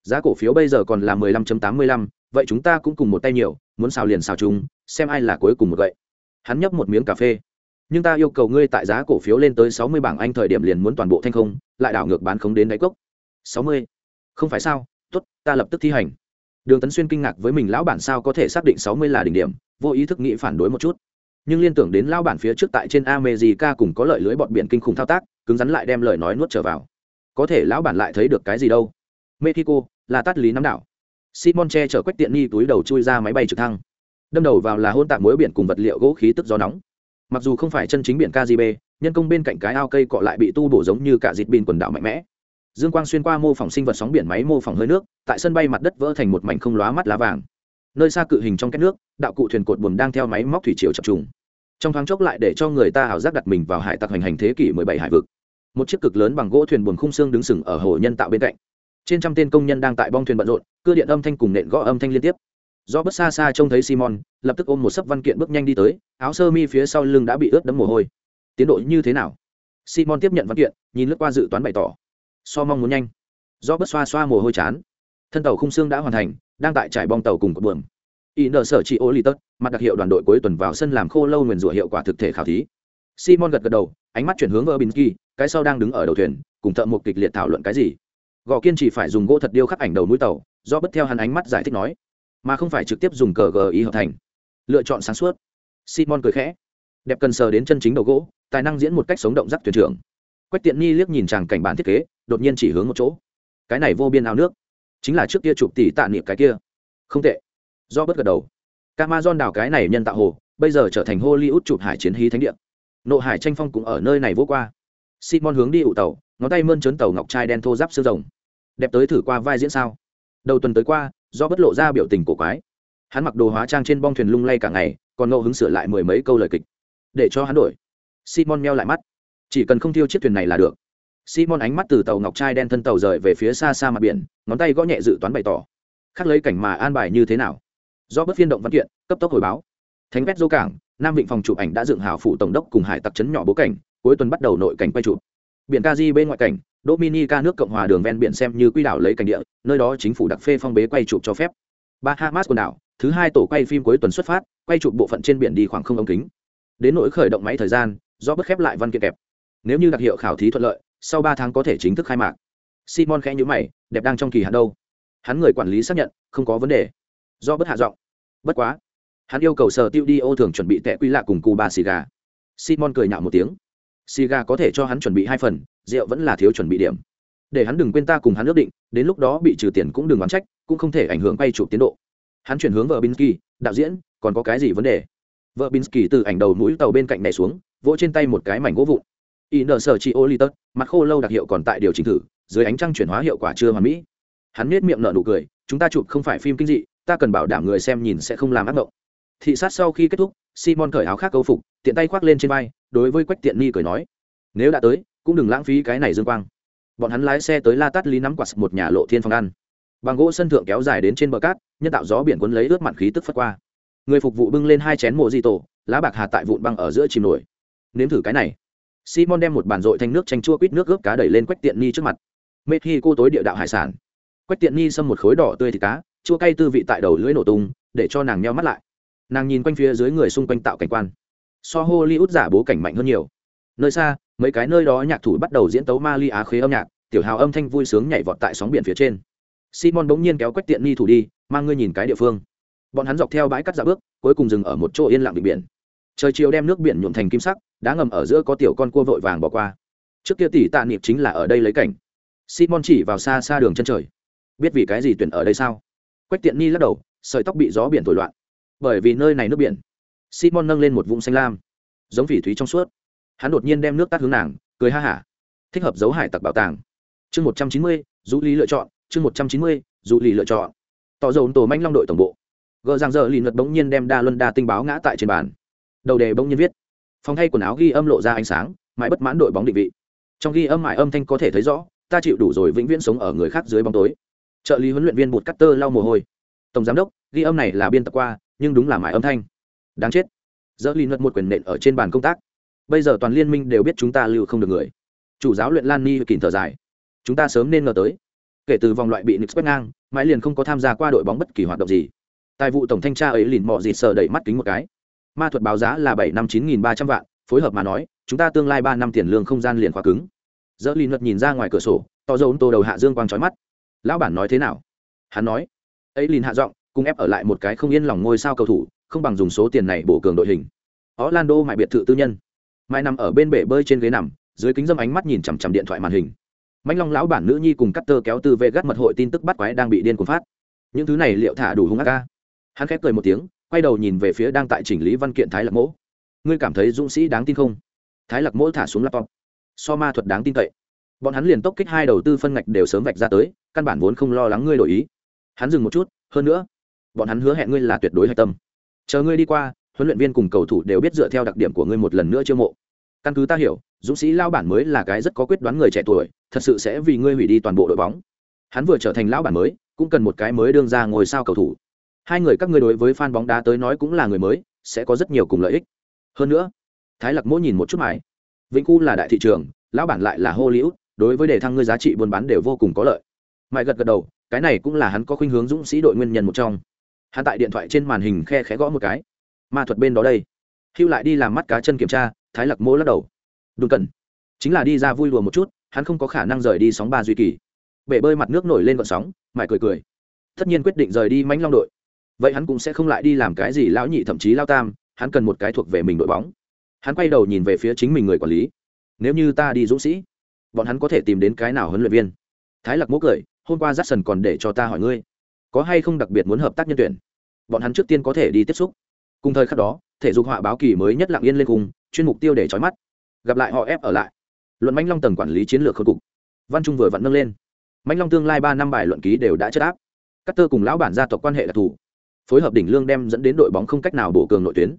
Giá cổ phiếu bây giờ còn là 15.85, vậy chúng ta cũng cùng một tay nhiều muốn xào liền xào chung xem ai là cuối cùng một vậy hắn nhấp một miếng cà phê nhưng ta yêu cầu ngươi tại giá cổ phiếu lên tới 60 bảng anh thời điểm liền muốn toàn bộ thanh không lại đảo ngược bán không đến đáy cốc 60. không phải sao tốt ta lập tức thi hành đường tấn xuyên kinh ngạc với mình lão bản sao có thể xác định 60 là đỉnh điểm vô ý thức nghĩ phản đối một chút nhưng liên tưởng đến lão bản phía trước tại trên America cùng có lợi lưới bọt biển kinh khủng thao tác, cứng rắn lại đem lời nói nuốt trở vào. Có thể lão bản lại thấy được cái gì đâu? Mexico là tát lý nắm đảo. Simon che chở quách tiện nghi túi đầu chui ra máy bay trực thăng. Đâm đầu vào là hôn tạc muối biển cùng vật liệu gỗ khí tức gió nóng. Mặc dù không phải chân chính biển Caribe, nhân công bên cạnh cái ao cây cọ lại bị tu bổ giống như cả dịt bin quần đảo mạnh mẽ. Dương quang xuyên qua mô phỏng sinh vật sóng biển máy mô phỏng hơi nước, tại sân bay mặt đất vỡ thành một mảnh không lóa mắt lá vàng. Nơi xa cự hình trong két nước, đạo cụ thuyền cột buồm đang theo máy móc thủy chiều chập trùng trong thoáng chốc lại để cho người ta ảo giác đặt mình vào hải tặc hành hành thế kỷ 17 hải vực một chiếc cực lớn bằng gỗ thuyền buồm khung xương đứng sừng ở hồ nhân tạo bên cạnh trên trăm tên công nhân đang tại bong thuyền bận rộn cưa điện âm thanh cùng nện gõ âm thanh liên tiếp do bất xa xa trông thấy simon, lập tức ôm một sấp văn kiện bước nhanh đi tới, áo sơ mi phía sau lưng đã bị ướt đẫm mồ hôi. Tiến độ như thế nào? Simon tiếp nhận văn kiện, nhìn lướt qua dự toán bày tỏ. So mong muốn nhanh. Do bất xoa xoa mồ hôi chán. Thân tàu khung xương đã hoàn thành, đang tại trải bong tàu cùng cột buồm. Y nợ sở chị ô li tất mặt đặc hiệu đoàn đội cuối tuần vào sân làm khô lâu nguyền rủa hiệu quả thực thể khảo thí. Simon gật gật đầu, ánh mắt chuyển hướng vợ bình kỳ cái sau đang đứng ở đầu thuyền, cùng thợ một kịch liệt thảo luận cái gì. Gò kiên chỉ phải dùng gỗ thật điêu khắc ảnh đầu mũi tàu, do bất theo hắn ánh mắt giải thích nói mà không phải trực tiếp dùng cờ gờ ý hợp thành. Lựa chọn sáng suốt. Simon cười khẽ. Đẹp cần sờ đến chân chính đầu gỗ, tài năng diễn một cách sống động giác thuyền trưởng. Quách tiện Nhi liếc nhìn chàng cảnh bản thiết kế, đột nhiên chỉ hướng một chỗ. Cái này vô biên ao nước. Chính là trước kia chụp tỷ tạ niệm cái kia. Không tệ. Do bất gật đầu. Amazon đào cái này nhân tạo hồ, bây giờ trở thành hollywood chụp hải chiến hí thánh địa. Nộ hải tranh phong cũng ở nơi này vô qua. Simon hướng đi ụ tàu, ngón tay mơn trớn tàu ngọc trai đen thô giáp xương rồng. Đẹp tới thử qua vai diễn sao? Đầu tuần tới qua do bất lộ ra biểu tình cổ quái. Hắn mặc đồ hóa trang trên bong thuyền lung lay cả ngày, còn ngẫu hứng sửa lại mười mấy câu lời kịch. Để cho hắn đổi. Simon meo lại mắt. Chỉ cần không thiêu chiếc thuyền này là được. Simon ánh mắt từ tàu ngọc trai đen thân tàu rời về phía xa xa mặt biển, ngón tay gõ nhẹ dự toán bày tỏ. Khác lấy cảnh mà an bài như thế nào? Do bất phiên động văn kiện, cấp tốc hồi báo. Thánh vét dô cảng, nam vịnh phòng chụp ảnh đã dựng hào phủ tổng đốc cùng hải tặc trấn nhỏ bố cảnh, cuối tuần bắt đầu nội cảnh quay chụp biển Caribe bên ngoại cảnh, dominica nước cộng hòa đường ven biển xem như quy đảo lấy cảnh địa, nơi đó chính phủ đặc phê phong bế quay chụp cho phép. Bahamas quần đảo, thứ hai tổ quay phim cuối tuần xuất phát, quay chụp bộ phận trên biển đi khoảng không ống kính. Đến nỗi khởi động máy thời gian, do bất khép lại văn kiện kẹp. Nếu như đặc hiệu khảo thí thuận lợi, sau ba tháng có thể chính thức khai mạc. Simon khẽ nhữ mày, đẹp đang trong kỳ hạn đâu? Hắn người quản lý xác nhận, không có vấn đề. Do bất hạ giọng. Bất quá. Hắn yêu cầu sở tiêu đi ô thường chuẩn bị tệ quy lạ cùng Cuba xì gà. Simon cười nhạo một tiếng xì gà có thể cho hắn chuẩn bị hai phần, rượu vẫn là thiếu chuẩn bị điểm. Để hắn đừng quên ta cùng hắn ước định, đến lúc đó bị trừ tiền cũng đừng oán trách, cũng không thể ảnh hưởng quay chụp tiến độ. Hắn chuyển hướng vợ binsky đạo diễn, còn có cái gì vấn đề? Vợ binsky từ ảnh đầu mũi tàu bên cạnh này xuống, vỗ trên tay một cái mảnh gỗ vụn. Y nợ sở chị ô li tớt mặt khô lâu đặc hiệu còn tại điều chỉnh thử, dưới ánh trăng chuyển hóa hiệu quả chưa hoàn mỹ. Hắn nết miệng nở nụ cười, chúng ta chụp không phải phim kinh dị, ta cần bảo đảm người xem nhìn sẽ không làm ác mộng thị sát sau khi kết thúc, simon cởi áo khác câu phục, tiện tay khoác lên trên vai, đối với quách tiện ni cười nói, nếu đã tới, cũng đừng lãng phí cái này dương quang. Bọn hắn lái xe tới la tát lý nắm quạt một nhà lộ thiên phòng ăn. Bằng gỗ sân thượng kéo dài đến trên bờ cát, nhân tạo gió biển cuốn lấy ướt mặn khí tức phất qua. Người phục vụ bưng lên hai chén mộ di tổ, lá bạc hà tại vụn băng ở giữa chìm nổi. Nếm thử cái này. Simon đem một bàn rội thanh nước chanh chua quýt nước ướp cá đẩy lên quách tiện ni trước mặt. Mê khi cô tối địa đạo hải sản. Quách tiện ni xâm một khối đỏ tươi thịt cá, chua cay tư vị tại đầu lưỡi nổ tung, để cho nàng nheo mắt lại nàng nhìn quanh phía dưới người xung quanh tạo cảnh quan. So hollywood giả bố cảnh mạnh hơn nhiều. Nơi xa, mấy cái nơi đó nhạc thủ bắt đầu diễn tấu ma ly á khế âm nhạc, tiểu hào âm thanh vui sướng nhảy vọt tại sóng biển phía trên. Simon bỗng nhiên kéo quách tiện ni thủ đi, mang ngươi nhìn cái địa phương. Bọn hắn dọc theo bãi cắt dạ bước, cuối cùng dừng ở một chỗ yên lặng định biển. Trời chiều đem nước biển nhuộm thành kim sắc, đá ngầm ở giữa có tiểu con cua vội vàng bỏ qua. Trước kia tỷ tạ niệm chính là ở đây lấy cảnh. Simon chỉ vào xa xa đường chân trời. Biết vì cái gì tuyển ở đây sao? Quách tiện ni lắc đầu, sợi tóc bị gió biển thổi loạn bởi vì nơi này nước biển. Simon nâng lên một vũng xanh lam, giống phỉ thúy trong suốt. Hắn đột nhiên đem nước tắt hướng nàng, cười ha hả. Thích hợp dấu hải tặc bảo tàng. Chương một trăm chín mươi du lý lựa chọn. Chương một trăm chín mươi du lý lựa chọn. Tỏ dồn tổ manh long đội tổng bộ. Gờ rằng giờ lì luật bỗng nhiên đem đa luân đa tinh báo ngã tại trên bàn. Đầu đề bỗng nhiên viết. Phòng thay quần áo ghi âm lộ ra ánh sáng, mãi bất mãn đội bóng định vị. Trong ghi âm mãi âm thanh có thể thấy rõ, ta chịu đủ rồi vĩnh viễn sống ở người khác dưới bóng tối. Trợ lý huấn luyện viên bụt cắt tơ lau mồ hôi. Tổng giám đốc, ghi âm này là biên tập qua nhưng đúng là mãi âm thanh. Đáng chết. Dỡ lì luật một quyền nện ở trên bàn công tác. Bây giờ toàn liên minh đều biết chúng ta lưu không được người. Chủ giáo luyện lan ni kìm thở dài. Chúng ta sớm nên ngờ tới. Kể từ vòng loại bị nix quét ngang, mãi liền không có tham gia qua đội bóng bất kỳ hoạt động gì. Tài vụ tổng thanh tra ấy liền mò dịt sờ đẩy mắt kính một cái. Ma thuật báo giá là bảy năm chín nghìn ba trăm vạn, phối hợp mà nói, chúng ta tương lai ba năm tiền lương không gian liền khóa cứng. Dỡ lì luật nhìn ra ngoài cửa sổ, to dấu tô đầu hạ dương quang trói mắt. Lão bản nói thế nào? Hắn nói, ấy liền hạ giọng cùng ép ở lại một cái không yên lòng ngôi sao cầu thủ không bằng dùng số tiền này bổ cường đội hình orlando mại biệt thự tư nhân mai nằm ở bên bể bơi trên ghế nằm dưới kính dâm ánh mắt nhìn chằm chằm điện thoại màn hình Mạnh Long lão bản nữ nhi cùng Cutter kéo từ về gắt mật hội tin tức bắt quái đang bị điên cuồng phát. Những thứ này liệu thả đủ hung ác ca? Hắn khép cười một tiếng, quay đầu nhìn về phía đang tại chỉnh lý văn kiện Thái Lạc Mỗ. Ngươi cảm thấy dũng sĩ đáng tin không? Thái Lạc Mỗ thả xuống laptop. So ma thuật đáng tin cậy. Bọn hắn liền tốc kích hai đầu tư phân ngạch đều sớm vạch ra tới, căn bản vốn không lo lắng ngươi đổi ý. Hắn dừng một chút, hơn nữa, bọn hắn hứa hẹn ngươi là tuyệt đối hạch tâm. Chờ ngươi đi qua, huấn luyện viên cùng cầu thủ đều biết dựa theo đặc điểm của ngươi một lần nữa chiêu mộ. Căn cứ ta hiểu, dũng sĩ lao bản mới là cái rất có quyết đoán người trẻ tuổi thật sự sẽ vì ngươi hủy đi toàn bộ đội bóng. Hắn vừa trở thành lão bản mới cũng cần một cái mới đương ra ngồi sao cầu thủ. Hai người các ngươi đối với fan bóng đá tới nói cũng là người mới sẽ có rất nhiều cùng lợi ích. Hơn nữa thái lặc mỗi nhìn một chút mãi vĩnh khu là đại thị trường lão bản lại là hollywood đối với đề thăng ngươi giá trị buôn bán đều vô cùng có lợi. Mãi gật gật đầu cái này cũng là hắn có khuynh hướng dũng sĩ đội nguyên nhân một trong hắn tại điện thoại trên màn hình khe khẽ gõ một cái. Ma thuật bên đó đây. Hưu lại đi làm mắt cá chân kiểm tra, thái lặc mỗ lắc đầu. Đừng cần. Chính là đi ra vui lùa một chút, hắn không có khả năng rời đi sóng ba duy kỳ. Bể bơi mặt nước nổi lên gọn sóng, mải cười cười. Tất nhiên quyết định rời đi mãnh long đội. Vậy hắn cũng sẽ không lại đi làm cái gì lão nhị thậm chí lao tam, hắn cần một cái thuộc về mình đội bóng. Hắn quay đầu nhìn về phía chính mình người quản lý. Nếu như ta đi dũng sĩ, bọn hắn có thể tìm đến cái nào huấn luyện viên? Thái lặc mỗ cười, hôm qua j a c k s o n còn để cho ta hỏi ngươi có hay không đặc biệt muốn hợp tác nhân tuyển? Bọn hắn trước tiên có thể đi tiếp xúc. Cùng thời khắc đó, thể dục họa báo kỳ mới nhất lặng yên lên cùng, chuyên mục tiêu để trói mắt. Gặp lại họ ép ở lại. Luận mãnh long tầng quản lý chiến lược khôi cục. Văn trung vừa vặn nâng lên. Mãnh long tương lai ba năm bài luận ký đều đã chất áp. Các tơ cùng lão bản gia tộc quan hệ đặc thù. Phối hợp đỉnh lương đem dẫn đến đội bóng không cách nào bổ cường nội tuyến.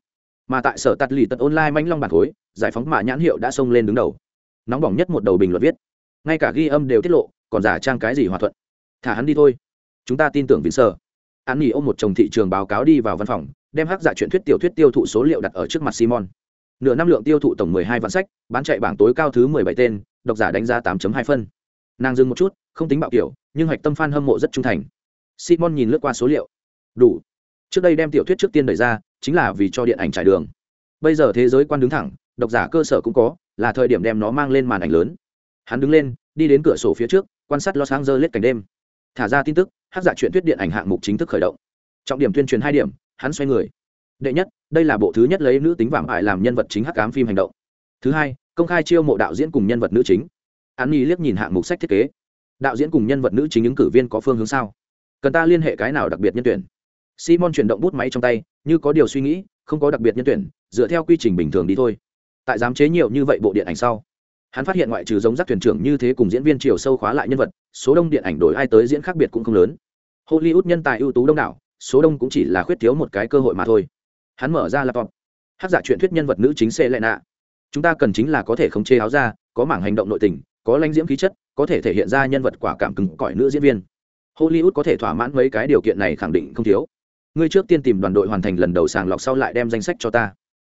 Mà tại sở tạt lì tật online mãnh long bản khối, giải phóng mạ nhãn hiệu đã xông lên đứng đầu. Nóng bỏng nhất một đầu bình luận viết. Ngay cả ghi âm đều tiết lộ, còn giả trang cái gì hòa thuận. Thả hắn đi thôi chúng ta tin tưởng vĩnh sơ. An nghỉ ôm một chồng thị trường báo cáo đi vào văn phòng, đem hắc giả chuyện thuyết tiểu thuyết tiêu thụ số liệu đặt ở trước mặt simon. Nửa năm lượng tiêu thụ tổng 12 vạn sách, bán chạy bảng tối cao thứ 17 tên, độc giả đánh giá 8.2 phân. Nàng dừng một chút, không tính bạo kiểu, nhưng hoạch tâm fan hâm mộ rất trung thành. Simon nhìn lướt qua số liệu. Đủ. Trước đây đem tiểu thuyết trước tiên đẩy ra, chính là vì cho điện ảnh trải đường. Bây giờ thế giới quan đứng thẳng, độc giả cơ sở cũng có, là thời điểm đem nó mang lên màn ảnh lớn. Hắn đứng lên, đi đến cửa sổ phía trước, quan sát los angeles cảnh đêm. Thả ra tin tức hát giả chuyện thuyết điện ảnh hạng mục chính thức khởi động. Trọng điểm tuyên truyền hai điểm, hắn xoay người. Đệ nhất, đây là bộ thứ nhất lấy nữ tính vảm ải làm nhân vật chính hắc cám phim hành động. Thứ hai, công khai chiêu mộ đạo diễn cùng nhân vật nữ chính. Hắn nhi liếc nhìn hạng mục sách thiết kế. Đạo diễn cùng nhân vật nữ chính ứng cử viên có phương hướng sao? Cần ta liên hệ cái nào đặc biệt nhân tuyển? Simon chuyển động bút máy trong tay, như có điều suy nghĩ, không có đặc biệt nhân tuyển, dựa theo quy trình bình thường đi thôi. Tại giám chế nhiều như vậy bộ điện ảnh sau hắn phát hiện ngoại trừ giống giác thuyền trưởng như thế cùng diễn viên chiều sâu khóa lại nhân vật, số đông điện ảnh đổi ai tới diễn khác biệt cũng không lớn. Hollywood nhân tài ưu tú đông đảo, số đông cũng chỉ là khuyết thiếu một cái cơ hội mà thôi. Hắn mở ra laptop. Hát giả chuyện thuyết nhân vật nữ chính xê lệ nạ chúng ta cần chính là có thể khống chế áo ra có mảng hành động nội tình, có lãnh diễm khí chất, có thể thể hiện ra nhân vật quả cảm cứng cỏi nữ diễn viên. Hollywood có thể thỏa mãn mấy cái điều kiện này khẳng định không thiếu. Ngươi trước tiên tìm đoàn đội hoàn thành lần đầu sàng lọc sau lại đem danh sách cho ta.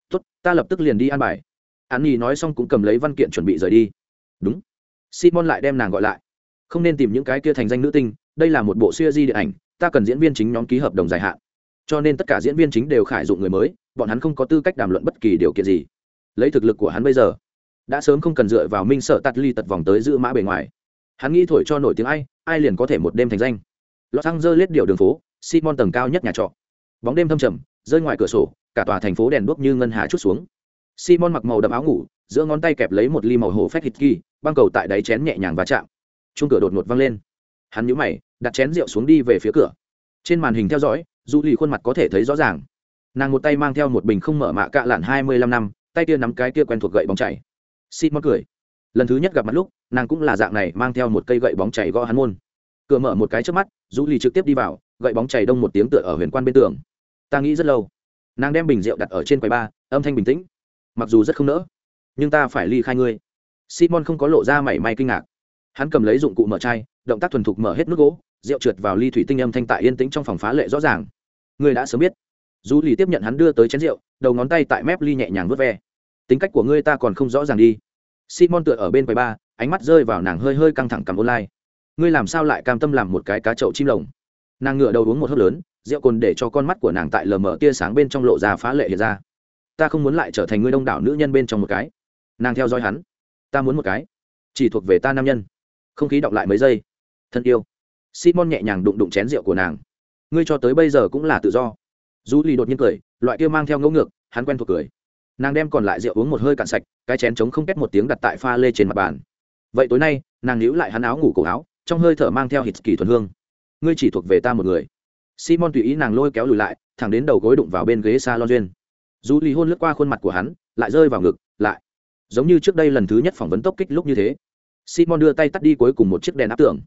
Tốt, ta lập tức liền đi an bài an nhi nói xong cũng cầm lấy văn kiện chuẩn bị rời đi. Đúng. Simon lại đem nàng gọi lại. Không nên tìm những cái kia thành danh nữ tinh, đây là một bộ siêu di điện ảnh, ta cần diễn viên chính nhóm ký hợp đồng dài hạn. Cho nên tất cả diễn viên chính đều khải dụng người mới, bọn hắn không có tư cách đàm luận bất kỳ điều kiện gì. Lấy thực lực của hắn bây giờ, đã sớm không cần dựa vào minh sợ tắt ly tật vòng tới giữ mã bề ngoài. Hắn nghĩ thổi cho nổi tiếng ai ai liền có thể một đêm thành danh. Lọt xăng dơ lết điệu đường phố, simon tầng cao nhất nhà trọ. Bóng đêm thâm trầm, rơi ngoài cửa sổ, cả tòa thành phố đèn đuốc như ngân hà chút xuống simon mặc màu đậm áo ngủ, giữa ngón tay kẹp lấy một ly màu hổ phách hít kỳ, băng cầu tại đáy chén nhẹ nhàng va chạm. Chung cửa đột ngột văng lên. Hắn nhũ mày, đặt chén rượu xuống đi về phía cửa. Trên màn hình theo dõi du lì khuôn mặt có thể thấy rõ ràng. Nàng một tay mang theo một bình không mở mạ cạ lạn hai mươi lăm năm, tay kia nắm cái kia quen thuộc gậy bóng chảy. Simon cười. Lần thứ nhất gặp mặt lúc, nàng cũng là dạng này mang theo một cây gậy bóng chảy gõ hắn môn. Cửa mở một cái trước mắt du lì trực tiếp đi vào, gậy bóng chảy đông một tiếng tựa ở huyền quan bên tường. Ta nghĩ rất lâu. Nàng đem bình rượu đặt ở trên quầy ba, âm thanh bình tĩnh mặc dù rất không nỡ, nhưng ta phải ly khai ngươi. Simon không có lộ ra mảy may kinh ngạc. Hắn cầm lấy dụng cụ mở chai, động tác thuần thục mở hết nước gỗ, rượu trượt vào ly thủy tinh âm thanh tại yên tĩnh trong phòng phá lệ rõ ràng. Ngươi đã sớm biết. Dù lì tiếp nhận hắn đưa tới chén rượu, đầu ngón tay tại mép ly nhẹ nhàng vớt ve. Tính cách của ngươi ta còn không rõ ràng đi. Simon tựa ở bên quầy ba, ánh mắt rơi vào nàng hơi hơi căng thẳng cầm online. Ngươi làm sao lại cam tâm làm một cái cá chậu chim lồng? Nàng ngựa đầu uống một hớp lớn, rượu cồn để cho con mắt của nàng tại lờ mờ tia sáng bên trong lộ ra phá lệ hiện ra ta không muốn lại trở thành người đông đảo nữ nhân bên trong một cái. Nàng theo dõi hắn. Ta muốn một cái. Chỉ thuộc về ta nam nhân. Không khí đọng lại mấy giây. Thân yêu. Simon nhẹ nhàng đụng đụng chén rượu của nàng. Ngươi cho tới bây giờ cũng là tự do. Du lì đột nhiên cười, loại kia mang theo ngẫu ngược, hắn quen thuộc cười. Nàng đem còn lại rượu uống một hơi cạn sạch, cái chén trống không kết một tiếng đặt tại pha lê trên mặt bàn. Vậy tối nay, nàng níu lại hắn áo ngủ cổ áo, trong hơi thở mang theo hít kỳ thuần hương. Ngươi chỉ thuộc về ta một người. Simon tùy ý nàng lôi kéo lùi lại, thẳng đến đầu gối đụng vào bên ghế s a lon duyên dù lì hôn lướt qua khuôn mặt của hắn, lại rơi vào ngực, lại. Giống như trước đây lần thứ nhất phỏng vấn tốc kích lúc như thế. Simon đưa tay tắt đi cuối cùng một chiếc đèn áp tường.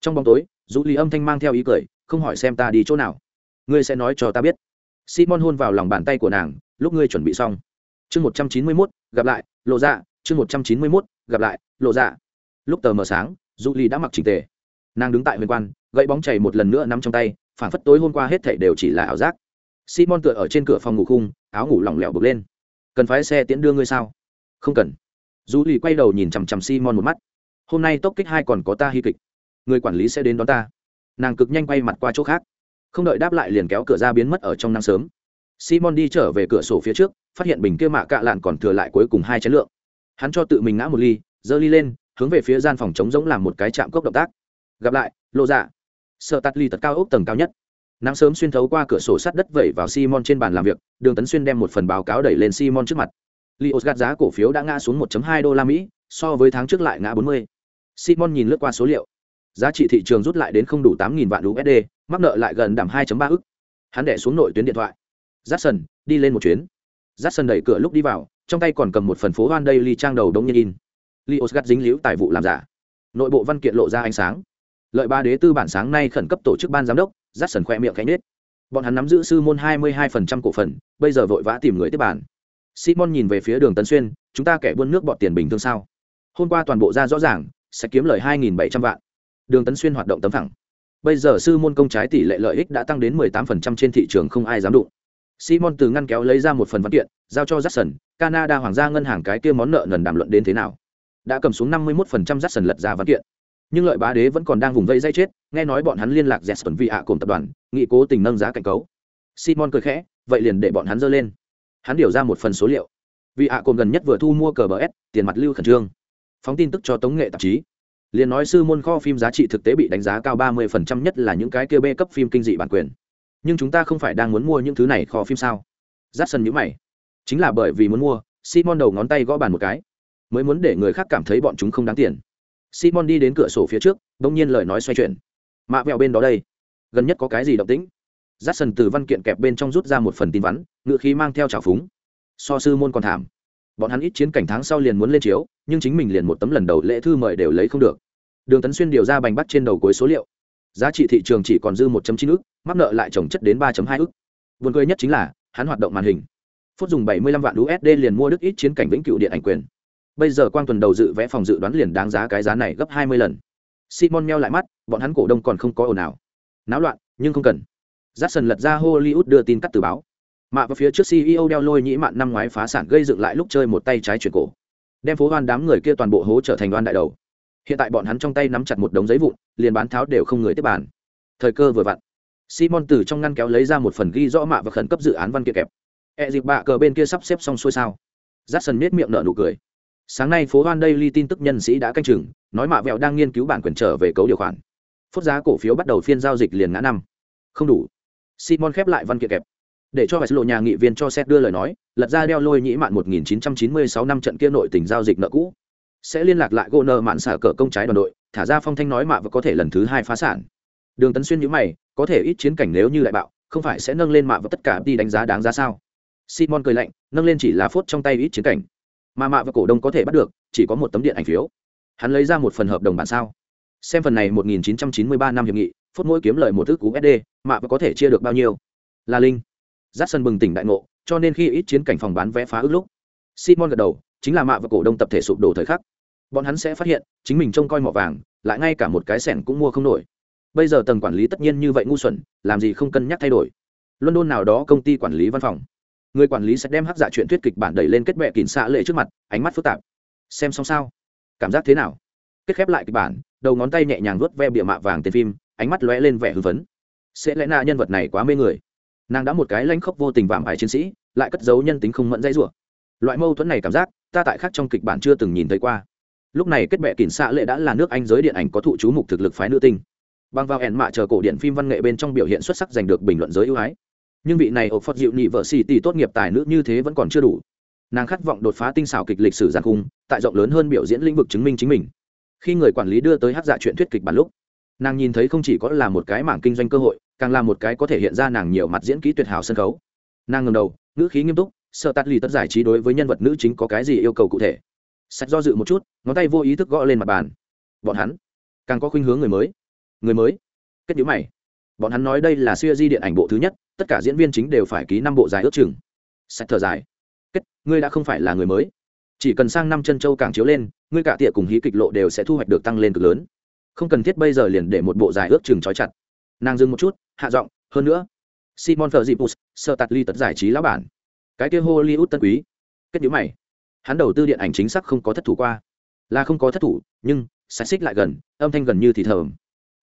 Trong bóng tối dù lì âm thanh mang theo ý cười, không hỏi xem ta đi chỗ nào. Ngươi sẽ nói cho ta biết. Simon hôn vào lòng bàn tay của nàng, lúc ngươi chuẩn bị xong. Chương một trăm chín mươi mốt, gặp lại, lộ dạ. Chương một trăm chín mươi mốt, gặp lại, lộ dạ. Lúc tờ mờ sáng dù lì đã mặc trình tề. Nàng đứng tại huyền quan, gậy bóng chảy một lần nữa nắm trong tay phản phất tối hôm qua hết thảy đều chỉ là ảo giác simon tựa ở trên cửa phòng ngủ khung, áo ngủ lỏng lẻo bực lên. Cần phải xe tiễn đưa ngươi sao? Không cần. Dù lì quay đầu nhìn chằm chằm simon một mắt. Hôm nay tốc kích hai còn có ta hy kịch. Người quản lý sẽ đến đón ta. Nàng cực nhanh quay mặt qua chỗ khác. Không đợi đáp lại liền kéo cửa ra biến mất ở trong nắng sớm. Simon đi trở về cửa sổ phía trước, phát hiện bình kia mạ cạ lạn còn thừa lại cuối cùng hai chén lượng. Hắn cho tự mình ngã một ly, giơ ly lên, hướng về phía gian phòng trống giống làm một cái chạm cốc động tác. Gặp lại lộ dạ. Sợ tắt ly tật cao ốc tầng cao nhất nắng sớm xuyên thấu qua cửa sổ sắt đất vẩy vào simon trên bàn làm việc, đường tấn xuyên đem một phần báo cáo đẩy lên simon trước mặt. Lios gạt giá cổ phiếu đã ngã xuống 1.2 đô la mỹ, so với tháng trước lại ngã 40. simon nhìn lướt qua số liệu. Giá trị thị trường rút lại đến không đủ 8.000 vạn usd mắc nợ lại gần đảm 2.3 ức. Hắn đẻ xuống nội tuyến điện thoại. Jackson, đi lên một chuyến. Jackson đẩy cửa lúc đi vào, trong tay còn cầm một phần phố hoan đây ly trang đầu đông nhiên in. Lios gạt dính liễu tài vụ làm giả. Nội bộ văn kiện lộ ra ánh sáng. Lợi ba đế tư bản sáng nay khẩn cấp tổ chức ban giám đốc rát sần khoe miệng cánh nết bọn hắn nắm giữ sư môn hai mươi hai phần trăm cổ phần, bây giờ vội vã tìm người tiếp bàn. simon nhìn về phía đường tấn xuyên, chúng ta kẻ buôn nước bọn tiền bình thường sao? Hôm qua toàn bộ ra rõ ràng, sẽ kiếm lời hai nghìn bảy trăm vạn. Đường tấn xuyên hoạt động tấm thẳng. Bây giờ sư môn công trái tỷ lệ lợi ích đã tăng đến mười tám phần trăm trên thị trường không ai dám đụng. Simon từ ngăn kéo lấy ra một phần văn kiện, giao cho jackson canada hoàng gia ngân hàng cái kia món nợ nần đàm luận đến thế nào? Đã cầm xuống năm mươi một phần trăm jackson lật ra văn kiện nhưng lợi bá đế vẫn còn đang vùng vây dây chết, nghe nói bọn hắn liên lạc dẹt tuần vị hạ cùng tập đoàn, nghị cố tình nâng giá cạnh cấu. Simon cười khẽ, vậy liền để bọn hắn dơ lên. Hắn điều ra một phần số liệu. Vị hạ cùng gần nhất vừa thu mua cờ bờ s tiền mặt lưu khẩn trương. Phóng tin tức cho tống nghệ tạp chí. Liền nói sư môn kho phim giá trị thực tế bị đánh giá cao ba mươi phần trăm nhất là những cái kia bê cấp phim kinh dị bản quyền. Nhưng chúng ta không phải đang muốn mua những thứ này kho phim sao? Giáp sân nhữ mày. Chính là bởi vì muốn mua, simon đầu ngón tay gõ bàn một cái. Mới muốn để người khác cảm thấy bọn chúng không đáng tiền simon đi đến cửa sổ phía trước, bỗng nhiên lời nói xoay chuyển. Mạ vẹo bên đó đây. Gần nhất có cái gì động tĩnh? J a từ văn kiện kẹp bên trong rút ra một phần tin vắn ngự khí mang theo trào phúng. So sư môn còn thảm. Bọn hắn ít chiến cảnh tháng sau liền muốn lên chiếu, nhưng chính mình liền một tấm lần đầu lễ thư mời đều lấy không được. Đường tấn xuyên điều ra bành bắt trên đầu cuối số liệu. Giá trị thị trường chỉ còn dư 1 chín ức, mắc nợ lại trồng chất đến 3 hai ức. Buồn cười nhất chính là, hắn hoạt động màn hình. Phút dùng 75 vạn usd liền mua đức ít chiến cảnh vĩnh cửu điện ảnh quyền bây giờ quang tuần đầu dự vẽ phòng dự đoán liền đáng giá cái giá này gấp hai mươi lần. Simon meo lại mắt, bọn hắn cổ đông còn không có ồn ào. Náo loạn, nhưng không cần. J lật ra hollywood đưa tin cắt từ báo. Mạ và phía trước ceo đeo lôi nhĩ mạn năm ngoái phá sản gây dựng lại lúc chơi một tay trái chuyển cổ. Đem phố hoan đám người kia toàn bộ hố trở thành đoan đại đầu. Hiện tại bọn hắn trong tay nắm chặt một đống giấy vụn, liền bán tháo đều không người tiếp bàn. Thời cơ vừa vặn. Simon từ trong ngăn kéo lấy ra một phần ghi rõ mạ và khẩn cấp dự án văn kiện kẹp. E dịp bạ cờ bên kia sắp xếp xong xuôi sao. J a miệng nở nụ cười sáng nay phố hoan daily tin tức nhân sĩ đã canh chừng, nói mạ vẹo đang nghiên cứu bản quyền trở về cấu điều khoản. Phút giá cổ phiếu bắt đầu phiên giao dịch liền ngã năm. Không đủ. Simon khép lại văn kiện kẹp. Để cho vài lộ nhà nghị viên cho xét đưa lời nói, lật ra đeo lôi nhĩ mạn 1996 năm trận kia nội tình giao dịch nợ cũ. Sẽ liên lạc lại gỗ nợ mạn xả cờ công trái đoàn đội, thả ra phong thanh nói mạ và có thể lần thứ hai phá sản. Đường tấn xuyên nhữ mày, có thể ít chiến cảnh nếu như lại bạo, không phải sẽ nâng lên mạ và tất cả đi đánh giá đáng giá sao? Simon cười lạnh, nâng lên chỉ là phốt trong tay ít chiến cảnh mà mạ và cổ đông có thể bắt được, chỉ có một tấm điện ảnh phiếu. Hắn lấy ra một phần hợp đồng bản sao. Xem phần này 1993 năm hiệp nghị, phút mỗi kiếm lời một ước usd mạ và có thể chia được bao nhiêu? Là linh. Giắt sân bừng tỉnh đại ngộ, cho nên khi ít chiến cảnh phòng bán vé phá ước lúc, simon gật đầu, chính là mạ và cổ đông tập thể sụp đổ thời khắc. Bọn hắn sẽ phát hiện, chính mình trông coi mỏ vàng, lại ngay cả một cái sẻng cũng mua không nổi. Bây giờ tầng quản lý tất nhiên như vậy ngu xuẩn, làm gì không cân nhắc thay đổi. London nào đó công ty quản lý văn phòng người quản lý sẽ đem hắc giả chuyện thuyết kịch bản đẩy lên kết bệ kín xạ lệ trước mặt, ánh mắt phức tạp. Xem xong sao? Cảm giác thế nào? Kết khép lại kịch bản, đầu ngón tay nhẹ nhàng vuốt ve bịa mạ vàng tên phim, ánh mắt lóe lên vẻ hưng phấn. Sẽ lẽ nạ nhân vật này quá mê người? Nàng đã một cái lanh khốc vô tình vàm ải chiến sĩ, lại cất giấu nhân tính không mẫn dãy rủa. Loại mâu thuẫn này cảm giác, ta tại khác trong kịch bản chưa từng nhìn thấy qua. Lúc này kết bệ kín xạ lệ đã là nước anh giới điện ảnh có thụ chú mục thực lực phái nữ tinh. Bằng vào ẻn mạ chờ cổ điện phim văn nghệ bên trong biểu hiện xuất sắc giành được bình luận giới ưu ái nhưng vị này ở phật dịu nhị vợ xì tỷ tốt nghiệp tài nữ như thế vẫn còn chưa đủ. Nàng khát vọng đột phá tinh xảo kịch lịch sử giàn khung tại rộng lớn hơn biểu diễn lĩnh vực chứng minh chính mình. Khi người quản lý đưa tới hát dạ chuyện thuyết kịch bản lúc, nàng nhìn thấy không chỉ có là một cái mảng kinh doanh cơ hội, càng là một cái có thể hiện ra nàng nhiều mặt diễn kỹ tuyệt hảo sân khấu. Nàng ngầm đầu, ngữ khí nghiêm túc, sợ tắt lì tất giải trí đối với nhân vật nữ chính có cái gì yêu cầu cụ thể. Sạch do dự một chút, ngón tay vô ý thức gõ lên mặt bàn. Bọn hắn càng có khuynh hướng người mới. Người mới? Kết nhữ mày. Bọn hắn nói đây là siêu di điện ảnh bộ thứ nhất tất cả diễn viên chính đều phải ký năm bộ dài ước chừng. Sạch thở dài. Kết, ngươi đã không phải là người mới. Chỉ cần sang năm chân châu càng chiếu lên, ngươi cả tỉa cùng hí kịch lộ đều sẽ thu hoạch được tăng lên cực lớn. Không cần thiết bây giờ liền để một bộ dài ước chừng trói chặt. Nàng dừng một chút, hạ giọng, hơn nữa, simon thờ dịp sợ tạt ly tật giải trí lão bản. Cái kia hollywood tân quý. Kết nhữ mày. Hắn đầu tư điện ảnh chính xác không có thất thủ qua. Là không có thất thủ, nhưng, sạch xích lại gần, âm thanh gần như thì thờm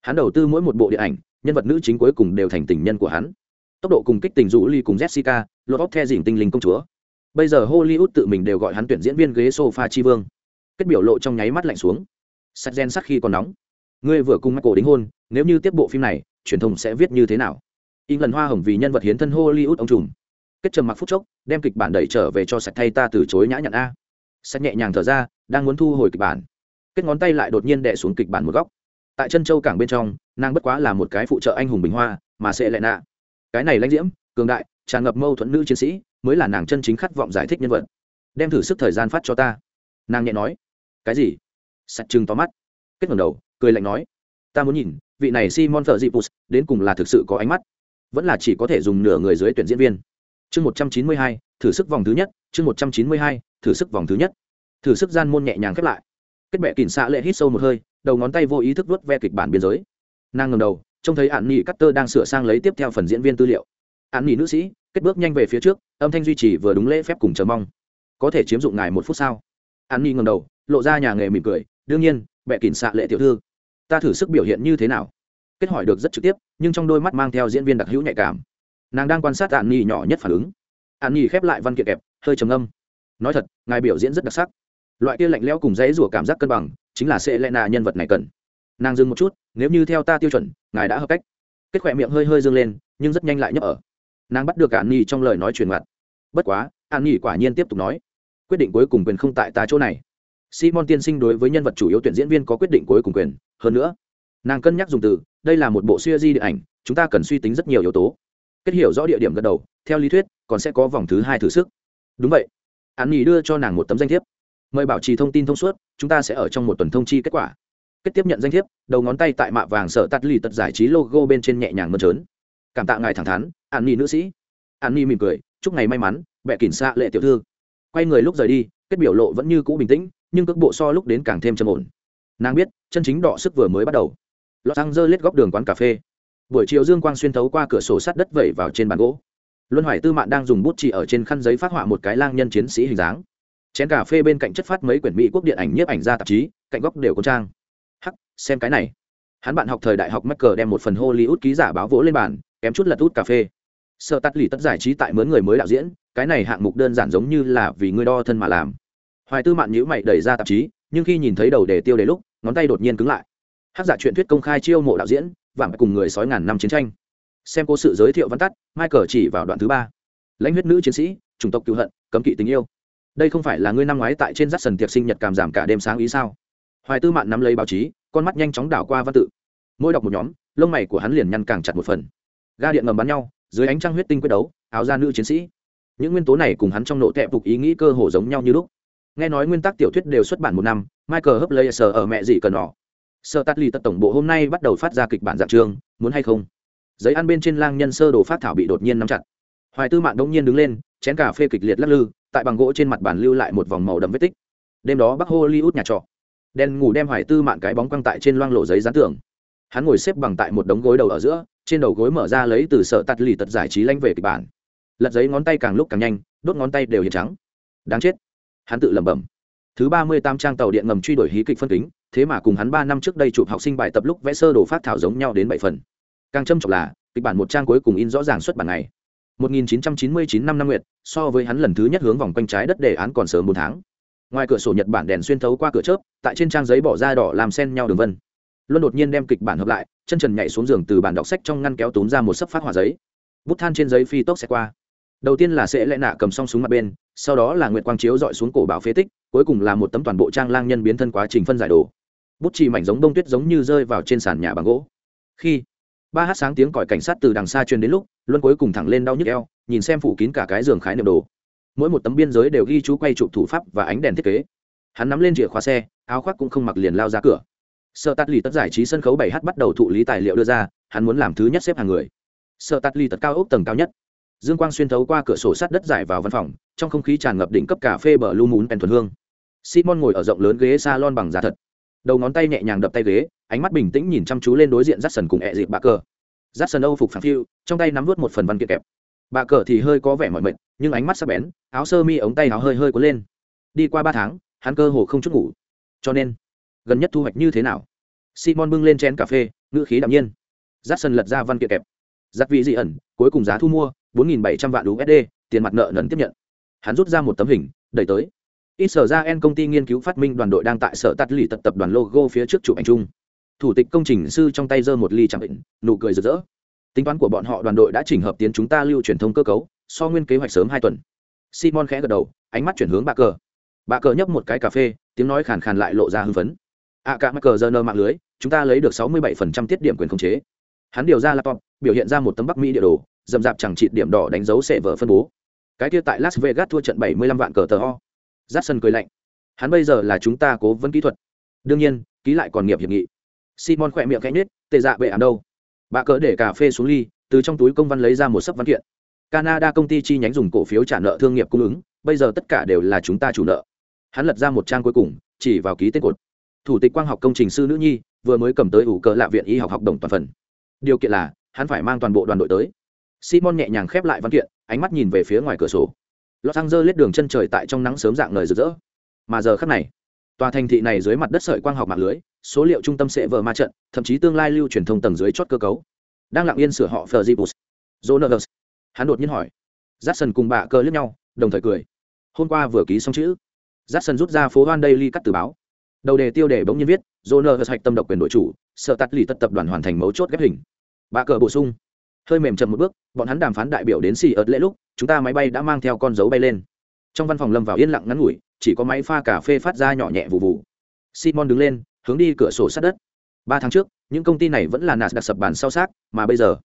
hắn đầu tư mỗi một bộ điện ảnh, nhân vật nữ chính cuối cùng đều thành tình nhân của hắn tốc độ cùng kích tình rũ ly cùng jessica lột óc the dỉn tinh linh công chúa. Bây giờ hollywood tự mình đều gọi hắn tuyển diễn viên ghế sofa chi vương. Kết biểu lộ trong nháy mắt lạnh xuống. Sắt gen sắc khi còn nóng. Ngươi vừa cùng michael đính hôn, nếu như tiếp bộ phim này, truyền thông sẽ viết như thế nào? In lần hoa hồng vì nhân vật hiến thân hollywood ông trùm. Kết trầm mặc phút chốc, đem kịch bản đẩy trở về cho sạch thay ta từ chối nhã nhặn a. Sạch nhẹ nhàng thở ra, đang muốn thu hồi kịch bản. Kết ngón tay lại đột nhiên đẻ xuống kịch bản một góc. Tại chân châu cảng bên trong, nàng bất quá là một cái phụ trợ anh hùng bình hoa, mà sẽ lại nạ cái này lãnh diễm, cường đại, tràn ngập mâu thuẫn nữ chiến sĩ, mới là nàng chân chính khát vọng giải thích nhân vật. Đem thử sức thời gian phát cho ta. Nàng nhẹ nói. Cái gì? Sạch chừng tóm mắt. Kết ngẩng đầu, cười lạnh nói. Ta muốn nhìn, vị này simon thợ dị pus đến cùng là thực sự có ánh mắt. Vẫn là chỉ có thể dùng nửa người dưới tuyển diễn viên. Chương một trăm chín mươi hai, thử sức vòng thứ nhất, chương một trăm chín mươi hai, thử sức vòng thứ nhất. Thử sức gian môn nhẹ nhàng khép lại. Kết bệ kỉnh xạ lệ hít sâu một hơi, đầu ngón tay vô ý thức vớt ve kịch bản biên giới. Nàng ngầm đầu trông thấy ạn nghỉ cắt tơ đang sửa sang lấy tiếp theo phần diễn viên tư liệu. Ạn nghỉ nữ sĩ, kết bước nhanh về phía trước, âm thanh duy trì vừa đúng lễ phép cùng chờ mong. Có thể chiếm dụng ngài một phút sau ạn nghỉ ngầm đầu, lộ ra nhà nghề mỉm cười, đương nhiên, bệ kỉnh xạ lệ tiểu thư. Ta thử sức biểu hiện như thế nào? Kết hỏi được rất trực tiếp, nhưng trong đôi mắt mang theo diễn viên đặc hữu nhạy cảm. Nàng đang quan sát ạn nghỉ nhỏ nhất phản ứng. Ạn nghỉ khép lại văn kiện kẹp, hơi trầm âm nói thật, ngài biểu diễn rất đặc sắc. Loại kia lạnh lẽo cùng dãy rủa cảm giác cân bằng, chính là sẽ lẽ nà nhân vật này cần nàng dừng một chút, nếu như theo ta tiêu chuẩn, ngài đã hợp cách. Kết khỏe miệng hơi hơi dâng lên, nhưng rất nhanh lại nhấp ở. Nàng bắt được an nhi trong lời nói truyền mặt. Bất quá, an nhi quả nhiên tiếp tục nói, quyết định cuối cùng quyền không tại ta chỗ này. Simon tiên sinh đối với nhân vật chủ yếu tuyển diễn viên có quyết định cuối cùng quyền, hơn nữa, nàng cân nhắc dùng từ, đây là một bộ siêu di điện ảnh, chúng ta cần suy tính rất nhiều yếu tố. Kết hiểu rõ địa điểm gật đầu, theo lý thuyết, còn sẽ có vòng thứ hai thử sức. Đúng vậy. An nhi đưa cho nàng một tấm danh thiếp. Mời bảo trì thông tin thông suốt, chúng ta sẽ ở trong một tuần thông chi kết quả kết tiếp nhận danh thiếp, đầu ngón tay tại mạ vàng sợ tắt lì tật giải trí logo bên trên nhẹ nhàng mơn trớn. Cảm tạ ngài thẳng thắn, an ni nữ sĩ. An ni mỉm cười, chúc ngày may mắn bẹ kỉnh xạ lệ tiểu thư. Quay người lúc rời đi, kết biểu lộ vẫn như cũ bình tĩnh, nhưng cước bộ so lúc đến càng thêm trầm ổn. Nàng biết, chân chính đọ sức vừa mới bắt đầu. Lọt xăng dơ lết góc đường quán cà phê. Buổi chiều dương quang xuyên thấu qua cửa sổ sắt đất vẩy vào trên bàn gỗ. Luân hoài tư mạn đang dùng bút chỉ ở trên khăn giấy phát họa một cái lang nhân chiến sĩ hình dáng. Chén cà phê bên cạnh chất phát mấy quyển mỹ quốc điện ảnh nhiếp ảnh ra tạp chí, cạnh góc đều có trang xem cái này. Hắn bạn học thời đại học mắc cờ đem một phần hollywood ký giả báo vỗ lên bàn, kém chút lật út cà phê. Sợ tắt lì tất giải trí tại mướn người mới đạo diễn, cái này hạng mục đơn giản giống như là vì ngươi đo thân mà làm. Hoài tư mạn nhữ mày đẩy ra tạp chí, nhưng khi nhìn thấy đầu đề tiêu đề lúc, ngón tay đột nhiên cứng lại. Hát giả truyện thuyết công khai chiêu mộ đạo diễn vàng cùng người sói ngàn năm chiến tranh. Xem cố sự giới thiệu văn tắt, michael chỉ vào đoạn thứ ba. Lãnh huyết nữ chiến sĩ, chủng tộc cựu hận, cấm kỵ tình yêu. Đây không phải là ngươi năm ngoái tại trên rắt sần tiệc sinh nhật cảm giảm cả đêm sáng ý sao? Hoài tư mạn nắm lấy báo chí con mắt nhanh chóng đảo qua văn tự. Mỗi đọc một nhóm, lông mày của hắn liền nhăn càng chặt một phần. Ga điện ngầm bắn nhau, dưới ánh trăng huyết tinh quyết đấu, áo da nữ chiến sĩ. Những nguyên tố này cùng hắn trong nộ tệ phục ý nghĩ cơ hồ giống nhau như lúc. Nghe nói nguyên tắc tiểu thuyết đều xuất bản một năm, michael hấp lấy sờ ở mẹ gì cần nọ. Sợ tắt lì tật tổng bộ hôm nay bắt đầu phát ra kịch bản dạng trường, muốn hay không? Giấy ăn bên trên lang nhân sơ đồ phát thảo bị đột nhiên nắm chặt. Hoài tư mạng đông nhiên đứng lên, chén cà phê kịch liệt lắc lư, tại bằng gỗ trên mặt bàn lưu lại một vòng màu đậm vết tích. Đêm đó bắc hollywood nhà trọ đèn ngủ đem hoài tư mạn cái bóng quăng tại trên loang lộ giấy dán tường. Hắn ngồi xếp bằng tại một đống gối đầu ở giữa, trên đầu gối mở ra lấy từ sợ tắt lì tật giải trí lanh về kịch bản. Lật giấy ngón tay càng lúc càng nhanh, đốt ngón tay đều hiện trắng. Đáng chết. Hắn tự lẩm bẩm. Thứ ba mươi tám trang tàu điện ngầm truy đuổi hí kịch phân kính, thế mà cùng hắn ba năm trước đây chụp học sinh bài tập lúc vẽ sơ đồ phát thảo giống nhau đến bảy phần. Càng trâm trọng là, kịch bản một trang cuối cùng in rõ ràng xuất bản này 1999 năm năm nguyệt, so với hắn lần thứ nhất hướng vòng quanh trái đất đề án còn sớm bốn tháng ngoài cửa sổ nhật bản đèn xuyên thấu qua cửa chớp tại trên trang giấy bỏ ra đỏ làm sen nhau đường vân luân đột nhiên đem kịch bản hợp lại chân trần nhảy xuống giường từ bản đọc sách trong ngăn kéo túm ra một sấp phát hỏa giấy bút than trên giấy phi tốc xe qua đầu tiên là sẽ lẽ nạ cầm song súng mặt bên sau đó là nguyệt quang chiếu dọi xuống cổ bảo phế tích cuối cùng là một tấm toàn bộ trang lang nhân biến thân quá trình phân giải đồ bút chì mảnh giống đông tuyết giống như rơi vào trên sàn nhà bằng gỗ khi ba hát sáng tiếng còi cảnh sát từ đằng xa truyền đến lúc luân cuối cùng thẳng lên đau nhức eo nhìn xem phủ kín cả cái giường khái niệm đồ mỗi một tấm biên giới đều ghi chú quay chụp thủ pháp và ánh đèn thiết kế. Hắn nắm lên chìa khóa xe, áo khoác cũng không mặc liền lao ra cửa. Sợ tắt lì tất giải trí sân khấu bảy h bắt đầu thụ lý tài liệu đưa ra, hắn muốn làm thứ nhất xếp hàng người. Sợ tắt lì tật cao ốc tầng cao nhất. Dương quang xuyên thấu qua cửa sổ sắt đất giải vào văn phòng, trong không khí tràn ngập đỉnh cấp cà phê bờ lu mún pen thuần hương. Simon ngồi ở rộng lớn ghế salon bằng giá thật. Đầu ngón tay nhẹ nhàng đập tay ghế, ánh mắt bình tĩnh nhìn chăm chú lên đối diện rát sần cùng ẹ dịp bà cờ. Rát sần âu phục phẳng phiu, trong tay nắm vớt một phần văn kiện kẹp. Bà cờ thì hơi có vẻ mỏi mệt nhưng ánh mắt sắc bén áo sơ mi ống tay áo hơi hơi cuốn lên. Đi qua ba tháng hắn cơ hồ không chút ngủ. Cho nên gần nhất thu hoạch như thế nào? Simon bưng lên chén cà phê ngữ khí đạm nhiên. J a c k s o n lật ra văn kiện kẹp. Giặc vị dị ẩn cuối cùng giá thu mua 4.700 vạn USD, tiền mặt nợ nần tiếp nhận. Hắn rút ra một tấm hình, đẩy tới. Ít sở ra en công ty nghiên cứu phát minh đoàn đội đang tại sở tắt lì tập tập đoàn logo phía trước chụp ảnh chung. thủ tịch công trình sư trong tay giơ một ly chẳng định nụ cười rực rỡ. Tính toán của bọn họ đoàn đội đã chỉnh hợp tiến chúng ta lưu truyền thông cơ cấu so nguyên kế hoạch sớm hai tuần. Simon khẽ gật đầu, ánh mắt chuyển hướng bà cờ. Bà cờ nhấp một cái cà phê, tiếng nói khàn khàn lại lộ ra hưng phấn. Ạ cả mắc cờ giờ nơ mạng lưới, chúng ta lấy được sáu mươi 67% tiết điểm quyền khống chế. Hắn điều ra laptop, biểu hiện ra một tấm bắc mỹ địa đồ dầm dạp chẳng trị điểm đỏ đánh dấu sệ vỡ phân bố. Cái kia tại las vegas thua trận bảy mươi lăm vạn cờ tờ ho Jackson cười lạnh. Hắn bây giờ là chúng ta cố vấn kỹ thuật. Đương nhiên, ký lại còn nghiệp hiệp nghị. Simon khỏe miệng khẽ nhếch tệ dạ bệ ảm đâu. Bà cỡ để cà phê xuống ly, từ trong túi công văn lấy ra một sấp văn kiện canada công ty chi nhánh dùng cổ phiếu trả nợ thương nghiệp cung ứng, bây giờ tất cả đều là chúng ta chủ nợ. Hắn lật ra một trang cuối cùng, chỉ vào ký tên cột. Thủ tịch quang học công trình sư nữ nhi, vừa mới cầm tới ủ cờ lạ viện y học học đồng toàn phần. Điều kiện là, hắn phải mang toàn bộ đoàn đội tới. Simon nhẹ nhàng khép lại văn kiện, ánh mắt nhìn về phía ngoài cửa sổ. Los angeles đường chân trời tại trong nắng sớm dạng lời rực rỡ. Mà giờ khắc này, tòa thành thị này dưới mặt đất sợi quang học mạng lưới, số liệu trung tâm sẽ vờ ma trận, thậm chí tương lai lưu truyền thông tầng dưới chót cơ cấu. Đang lặng yên sửa họ Fergibus. Jonas. Hắn đột nhiên hỏi. Jackson cùng bà cờ liếc nhau, đồng thời cười. Hôm qua vừa ký xong chữ. Jackson rút ra phố Hoan ly cắt từ báo. Đầu đề tiêu đề bỗng nhiên viết, Jonas hạch tâm độc quyền đội chủ, sợ tắt lì tất tập đoàn hoàn thành mấu chốt ghép hình. Bà cờ bổ sung. Hơi mềm chậm một bước, bọn hắn đàm phán đại biểu đến xì ợt lễ lúc, chúng ta máy bay đã mang theo con dấu bay lên. Trong văn phòng lâm vào yên lặng ngắn ngủi, chỉ có máy pha cà phê phát ra nhỏ nhẹ vụ vụ. Simon đứng lên, hướng đi cửa sổ sát đất ba tháng trước những công ty này vẫn là nạt đặc sập bàn sau xác mà bây giờ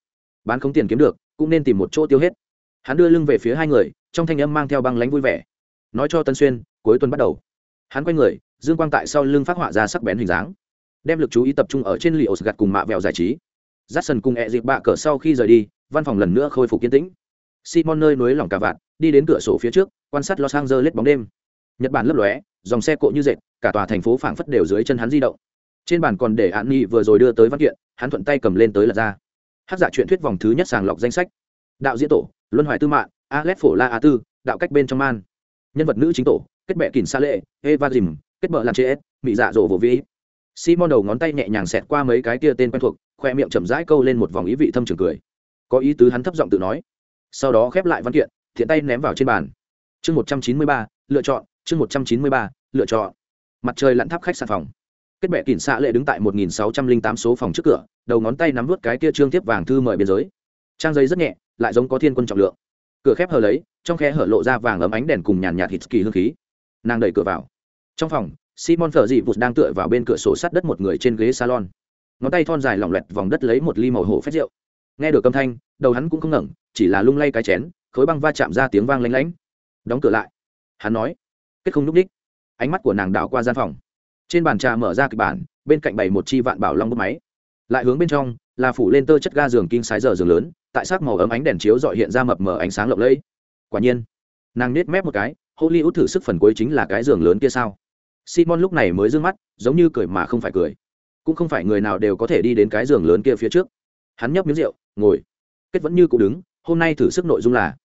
bán không tiền kiếm được cũng nên tìm một chỗ tiêu hết. Hắn đưa lưng về phía hai người, trong thanh âm mang theo băng lánh vui vẻ. Nói cho tân xuyên, cuối tuần bắt đầu. Hắn quay người, dương quang tại sau lưng phát họa ra sắc bén hình dáng. Đem lực chú ý tập trung ở trên liệu ổ gặt cùng mạ vẹo giải trí. J sân cùng e ẹ dịp bạ cờ sau khi rời đi, văn phòng lần nữa khôi phục kiến tĩnh. Simon nơi núi lỏng cà vạt, đi đến cửa sổ phía trước, quan sát los angeles bóng đêm. Nhật bản lấp lóe, dòng xe cộ như dệt, cả tòa thành phố phảng phất đều dưới chân hắn di động. Trên bàn còn để hạn nghị vừa rồi đưa tới văn kiện, hắn thuận tay cầm lên tới lật ra hát giả chuyện thuyết vòng thứ nhất sàng lọc danh sách. Đạo diễn tổ, luân hoài tư mạng alex phổ la a tư, đạo cách bên trong man. Nhân vật nữ chính tổ, kết bệ kỳn xa lệ, eva dìm, kết bờ làm chế mỹ dạ dỗ vô vi simon đầu ngón tay nhẹ nhàng xẹt qua mấy cái kia tên quen thuộc, khoe miệng chậm rãi câu lên một vòng ý vị thâm trường cười. Có ý tứ hắn thấp giọng tự nói. Sau đó khép lại văn kiện, thiện tay ném vào trên bàn. Chương một trăm chín mươi ba, lựa chọn, chương một trăm chín mươi ba, lựa chọn. Mặt trời lặn tháp khách sạn phòng kết bệ kỉnh xạ lệ đứng tại một nghìn sáu trăm linh tám số phòng trước cửa, đầu ngón tay nắm vút cái kia trương tiếp vàng thư mời biên giới. Trang giấy rất nhẹ, lại giống có thiên quân trọng lượng. Cửa khép hở lấy, trong khe hở lộ ra vàng ấm ánh đèn cùng nhàn nhạt hít kỳ hương khí. Nàng đẩy cửa vào. Trong phòng, simon phở dị vụt đang tựa vào bên cửa sổ sát đất một người trên ghế salon. Ngón tay thon dài lỏng lẹt vòng đất lấy một ly màu hổ phép rượu. Nghe được âm thanh, đầu hắn cũng không ngẩng, chỉ là lung lay cái chén, khối băng va chạm ra tiếng vang lanh lánh đóng cửa lại. Hắn nói, kết không n ú c ních ánh mắt của nàng đảo qua gian phòng trên bàn trà mở ra kịch bản, bên cạnh bày một chi vạn bảo long bút máy. Lại hướng bên trong, là phủ lên tơ chất ga giường kinh sái giờ giường lớn, tại sắc màu ấm ánh đèn chiếu dọi hiện ra mập mờ ánh sáng lộng lẫy. Quả nhiên, nàng nết mép một cái, hollywood thử sức phần cuối chính là cái giường lớn kia sao? Simon lúc này mới d ư ơ n g mắt, giống như cười mà không phải cười. Cũng không phải người nào đều có thể đi đến cái giường lớn kia phía trước. Hắn nhấp miếng rượu, ngồi. Kết vẫn như cụ đứng, hôm nay thử sức nội dung là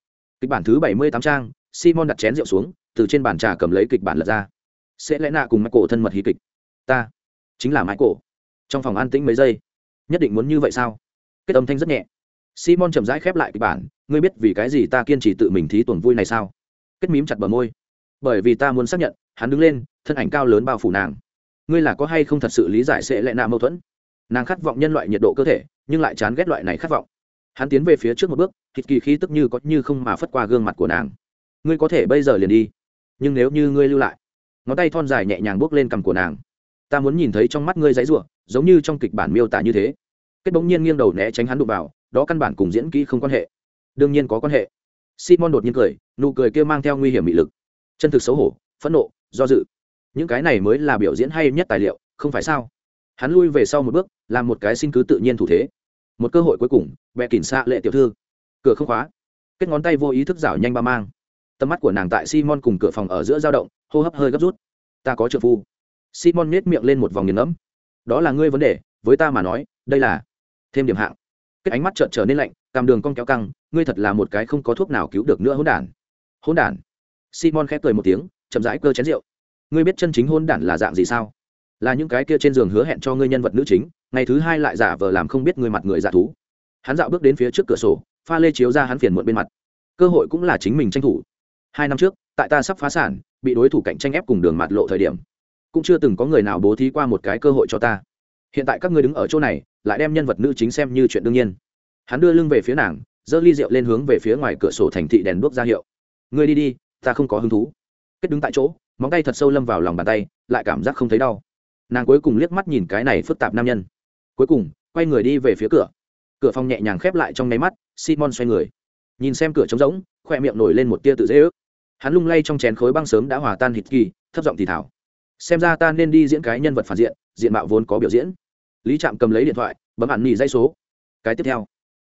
kịch bản thứ bảy mươi tám trang, simon đặt chén rượu xuống, từ trên bàn trà cầm lấy kịch bản lật ra sẽ lẽ nạ cùng mãi cổ thân mật hí kịch. Ta chính là mãi cổ trong phòng an tĩnh mấy giây, nhất định muốn như vậy sao? Kết âm thanh rất nhẹ. Simon chậm rãi khép lại kịch bản, ngươi biết vì cái gì ta kiên trì tự mình thí tuần vui này sao? Kết mím chặt bờ môi. Bởi vì ta muốn xác nhận, hắn đứng lên, thân ảnh cao lớn bao phủ nàng. Ngươi là có hay không thật sự lý giải sẽ lẽ nạ mâu thuẫn? Nàng khát vọng nhân loại nhiệt độ cơ thể, nhưng lại chán ghét loại này khát vọng. Hắn tiến về phía trước một bước thịt kỳ khí tức như có như không mà phất qua gương mặt của nàng. Ngươi có thể bây giờ liền đi, nhưng nếu như ngươi lưu lại ngón tay thon dài nhẹ nhàng bước lên cằm của nàng. Ta muốn nhìn thấy trong mắt ngươi giấy rủa, giống như trong kịch bản miêu tả như thế. Kết bỗng nhiên nghiêng đầu né tránh hắn đụng vào đó căn bản cùng diễn kỹ không quan hệ. Đương nhiên có quan hệ. Simon đột nhiên cười nụ cười kia mang theo nguy hiểm bị lực. Chân thực xấu hổ phẫn nộ do dự. Những cái này mới là biểu diễn hay nhất tài liệu không phải sao? Hắn lui về sau một bước làm một cái xin cứ tự nhiên thủ thế. Một cơ hội cuối cùng bẹ kỉnh xạ lệ tiểu thư. Cửa không khóa. Kết ngón tay vô ý thức rảo nhanh ba mang tầm mắt của nàng tại simon cùng cửa phòng ở giữa dao động, hô hấp hơi gấp rút. Ta có trợ phu. Simon nhét miệng lên một vòng nghiền ngẫm. Đó là ngươi vấn đề, với ta mà nói, đây là thêm điểm hạng. Kết ánh mắt trợn trở nên lạnh, cằm đường cong kéo căng, ngươi thật là một cái không có thuốc nào cứu được nữa hỗn đản. Hỗn đản? Simon khép cười một tiếng, chậm rãi cơ chén rượu. Ngươi biết chân chính hỗn đản là dạng gì sao? Là những cái kia trên giường hứa hẹn cho ngươi nhân vật nữ chính, ngày thứ hai lại giả vờ làm không biết ngươi mặt người giả thú. Hắn dạo bước đến phía trước cửa sổ, pha lê chiếu ra hắn phiền muộn bên mặt. Cơ hội cũng là chính mình tranh thủ hai năm trước, tại ta sắp phá sản, bị đối thủ cạnh tranh ép cùng đường mạt lộ thời điểm, cũng chưa từng có người nào bố thí qua một cái cơ hội cho ta. Hiện tại các ngươi đứng ở chỗ này, lại đem nhân vật nữ chính xem như chuyện đương nhiên. Hắn đưa lưng về phía nàng, giơ ly rượu lên hướng về phía ngoài cửa sổ thành thị đèn đuốc ra hiệu. Ngươi đi đi, ta không có hứng thú. Kết đứng tại chỗ, móng tay thật sâu lâm vào lòng bàn tay, lại cảm giác không thấy đau. Nàng cuối cùng liếc mắt nhìn cái này phức tạp nam nhân. Cuối cùng, quay người đi về phía cửa. Cửa phòng nhẹ nhàng khép lại trong nháy mắt, simon xoay người. Nhìn xem cửa trống rỗng, khoe miệng nổi lên một tia tự dễ ước hắn lung lay trong chén khối băng sớm đã hòa tan hít kỳ, thấp giọng thì thảo xem ra ta nên đi diễn cái nhân vật phản diện diện mạo vốn có biểu diễn. Lý trạm cầm lấy điện thoại, bấm ẩn nỉ dây số. Cái tiếp theo.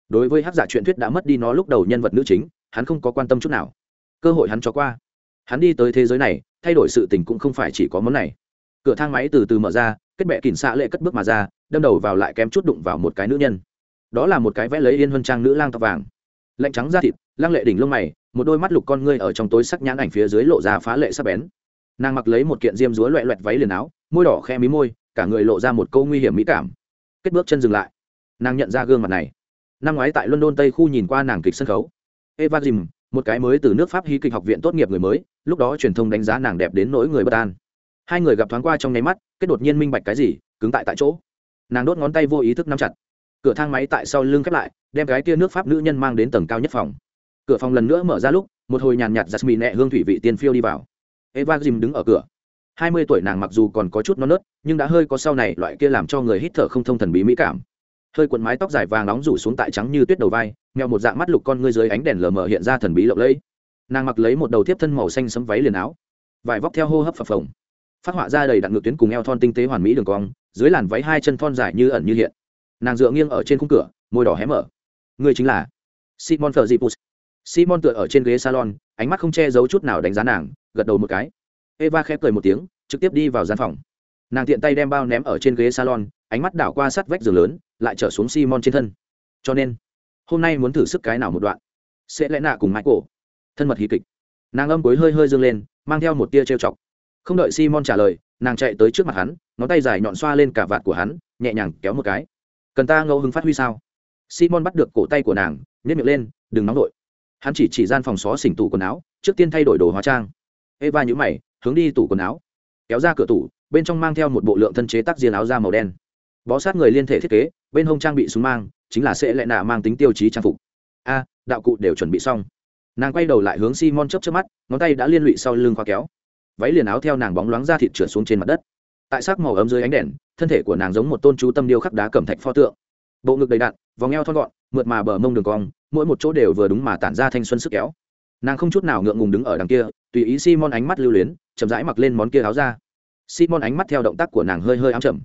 Đối với hát giả truyện thuyết đã mất đi nó lúc đầu nhân vật nữ chính, hắn không có quan tâm chút nào. Cơ hội hắn cho qua. Hắn đi tới thế giới này, thay đổi sự tình cũng không phải chỉ có món này. Cửa thang máy từ từ mở ra, kết bệ kỉnh xạ lệ cất bước mà ra, đâm đầu vào lại kém chút đụng vào một cái nữ nhân. Đó là một cái vẽ lấy yên huân trang nữ lang tóc vàng. Lạnh trắng da thịt, lăng lệ đỉnh lông mày một đôi mắt lục con ngươi ở trong tối sắc nhãn ảnh phía dưới lộ ra phá lệ sắc bén. Nàng mặc lấy một kiện diêm dúa loẹ loẹt váy liền áo, môi đỏ khe mí môi, cả người lộ ra một câu nguy hiểm mỹ cảm. Kết bước chân dừng lại. Nàng nhận ra gương mặt này. Năm ngoái tại london, tây khu nhìn qua nàng kịch sân khấu. Eva jim một cái mới từ nước pháp hí kịch học viện tốt nghiệp người mới, lúc đó truyền thông đánh giá nàng đẹp đến nỗi người bất an. Hai người gặp thoáng qua trong nháy mắt, kết đột nhiên minh bạch cái gì, cứng tại tại chỗ. Nàng đốt ngón tay vô ý thức nắm chặt. Cửa thang máy tại sau lưng khép lại, đem cái kia nước pháp nữ nhân mang đến tầng cao nhất phòng cửa phòng lần nữa mở ra lúc, một hồi nhàn nhạt giặt mì nẹ hương thủy vị tiên phiêu đi vào. Eva jim đứng ở cửa. Hai mươi tuổi nàng mặc dù còn có chút non nớt, nhưng đã hơi có sau này loại kia làm cho người hít thở không thông thần bí mỹ cảm. Hơi cuộn mái tóc dài vàng nóng rủ xuống tại trắng như tuyết đầu vai, mèo một dạng mắt lục con ngươi dưới ánh đèn lờ mờ hiện ra thần bí lộng lẫy. Nàng mặc lấy một đầu tiếp thân màu xanh sấm váy liền áo, vải vóc theo hô hấp phập phồng. Phát họa ra đầy đặn ngược tuyến cùng eo thon tinh tế hoàn mỹ đường cong, dưới làn váy hai chân thon dài như ẩn như hiện. Nàng dựa nghiêng ở trên khung cửa, môi đỏ hé mở. Người chính là simon thờ dipus simon tựa ở trên ghế salon, ánh mắt không che giấu chút nào đánh giá nàng, gật đầu một cái. Eva khép cười một tiếng, trực tiếp đi vào gian phòng. Nàng tiện tay đem bao ném ở trên ghế salon, ánh mắt đảo qua sát vách giường lớn, lại trở xuống simon trên thân. Cho nên, hôm nay muốn thử sức cái nào một đoạn. Sẽ lẽ nạ cùng michael. Thân mật hí kịch. Nàng âm cối hơi hơi dương lên, mang theo một tia trêu chọc. Không đợi simon trả lời, nàng chạy tới trước mặt hắn, ngón tay dài nhọn xoa lên cả vạt của hắn, nhẹ nhàng kéo một cái. Cần ta ngẫu hứng phát huy sao? Simon bắt được cổ tay của nàng nhét miệng lên, đừng nóng vội hắn chỉ chỉ gian phòng xó xỉnh tủ quần áo, trước tiên thay đổi đồ hóa trang. Eva nhữ mày, hướng đi tủ quần áo. Kéo ra cửa tủ, bên trong mang theo một bộ lượng thân chế tác diên áo da màu đen. Bó sát người liên thể thiết kế, bên hông trang bị súng mang, chính là sẽ lại nạ mang tính tiêu chí trang phục. A, đạo cụ đều chuẩn bị xong. Nàng quay đầu lại hướng simon chớp chớp mắt, ngón tay đã liên lụy sau lưng khoa kéo. Váy liền áo theo nàng bóng loáng ra thịt trượt xuống trên mặt đất. Tại sắc màu ấm dưới ánh đèn, thân thể của nàng giống một tôn chú tâm điêu khắc đá cẩm thạch pho tượng. Bộ ngực đầy đặn, vòng eo thon gọn mượt mà bờ mông đường cong, mỗi một chỗ đều vừa đúng mà tản ra thanh xuân sức kéo. Nàng không chút nào ngượng ngùng đứng ở đằng kia, tùy ý simon ánh mắt lưu luyến, chậm rãi mặc lên món kia áo ra simon ánh mắt theo động tác của nàng hơi hơi ám chậm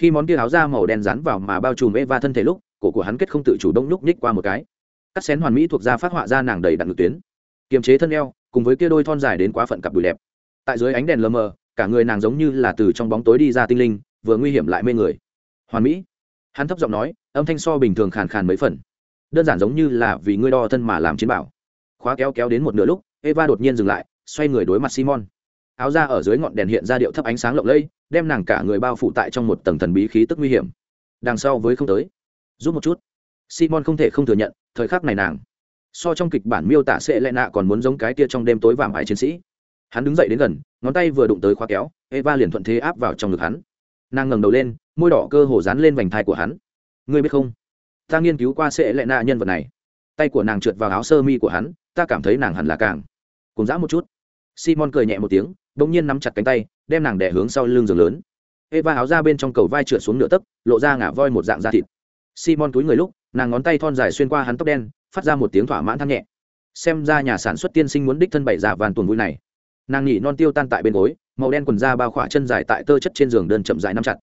khi món kia áo da màu đen rán vào mà bao trùm eva thân thể lúc, cổ của hắn kết không tự chủ động nhúc nhích qua một cái. Cắt xén hoàn mỹ thuộc da phát họa ra nàng đầy đặn ngực tuyến. Kiềm chế thân eo, cùng với kia đôi thon dài đến quá phận cặp đùi đẹp. Tại dưới ánh đèn lờ mờ, cả người nàng giống như là từ trong bóng tối đi ra tinh linh, vừa nguy hiểm lại mê người. Hoàn mỹ. Hắn thấp giọng nói âm thanh so bình thường khàn khàn mấy phần. Đơn giản giống như là vì ngươi đo thân mà làm chiến bảo. Khóa kéo kéo đến một nửa lúc, eva đột nhiên dừng lại, xoay người đối mặt simon. Áo ra ở dưới ngọn đèn hiện ra điệu thấp ánh sáng lộng lẫy, đem nàng cả người bao phủ tại trong một tầng thần bí khí tức nguy hiểm. Đằng sau với không tới. Giúp một chút. Simon không thể không thừa nhận, thời khắc này nàng, so trong kịch bản miêu tả sẽ lẽ nạ còn muốn giống cái tia trong đêm tối vàng ải chiến sĩ. Hắn đứng dậy đến gần, ngón tay vừa đụng tới khóa kéo, eva liền thuận thế áp vào trong ngực hắn. Nàng ngẩng đầu lên, môi đỏ cơ hồ dán lên vành thai của hắn ngươi biết không? Ta nghiên cứu qua sẽ lẽ nạ nhân vật này. Tay của nàng trượt vào áo sơ mi của hắn, ta cảm thấy nàng hẳn là càng. Cùng dã một chút. Simon cười nhẹ một tiếng đ ỗ n g nhiên nắm chặt cánh tay, đem nàng đẻ hướng sau lưng giường lớn. Eva áo ra bên trong cầu vai trượt xuống nửa tấc, lộ ra ngả voi một dạng da thịt. Simon túi người lúc, nàng ngón tay thon dài xuyên qua hắn tóc đen, phát ra một tiếng thỏa mãn than nhẹ. Xem ra nhà sản xuất tiên sinh muốn đích thân bày giả vàn tuần vui này. Nàng nhỉ non tiêu tan tại bên gối, màu đen quần da bao khỏa chân dài tại tơ chất trên giường đơn chậm dài nắm chặt.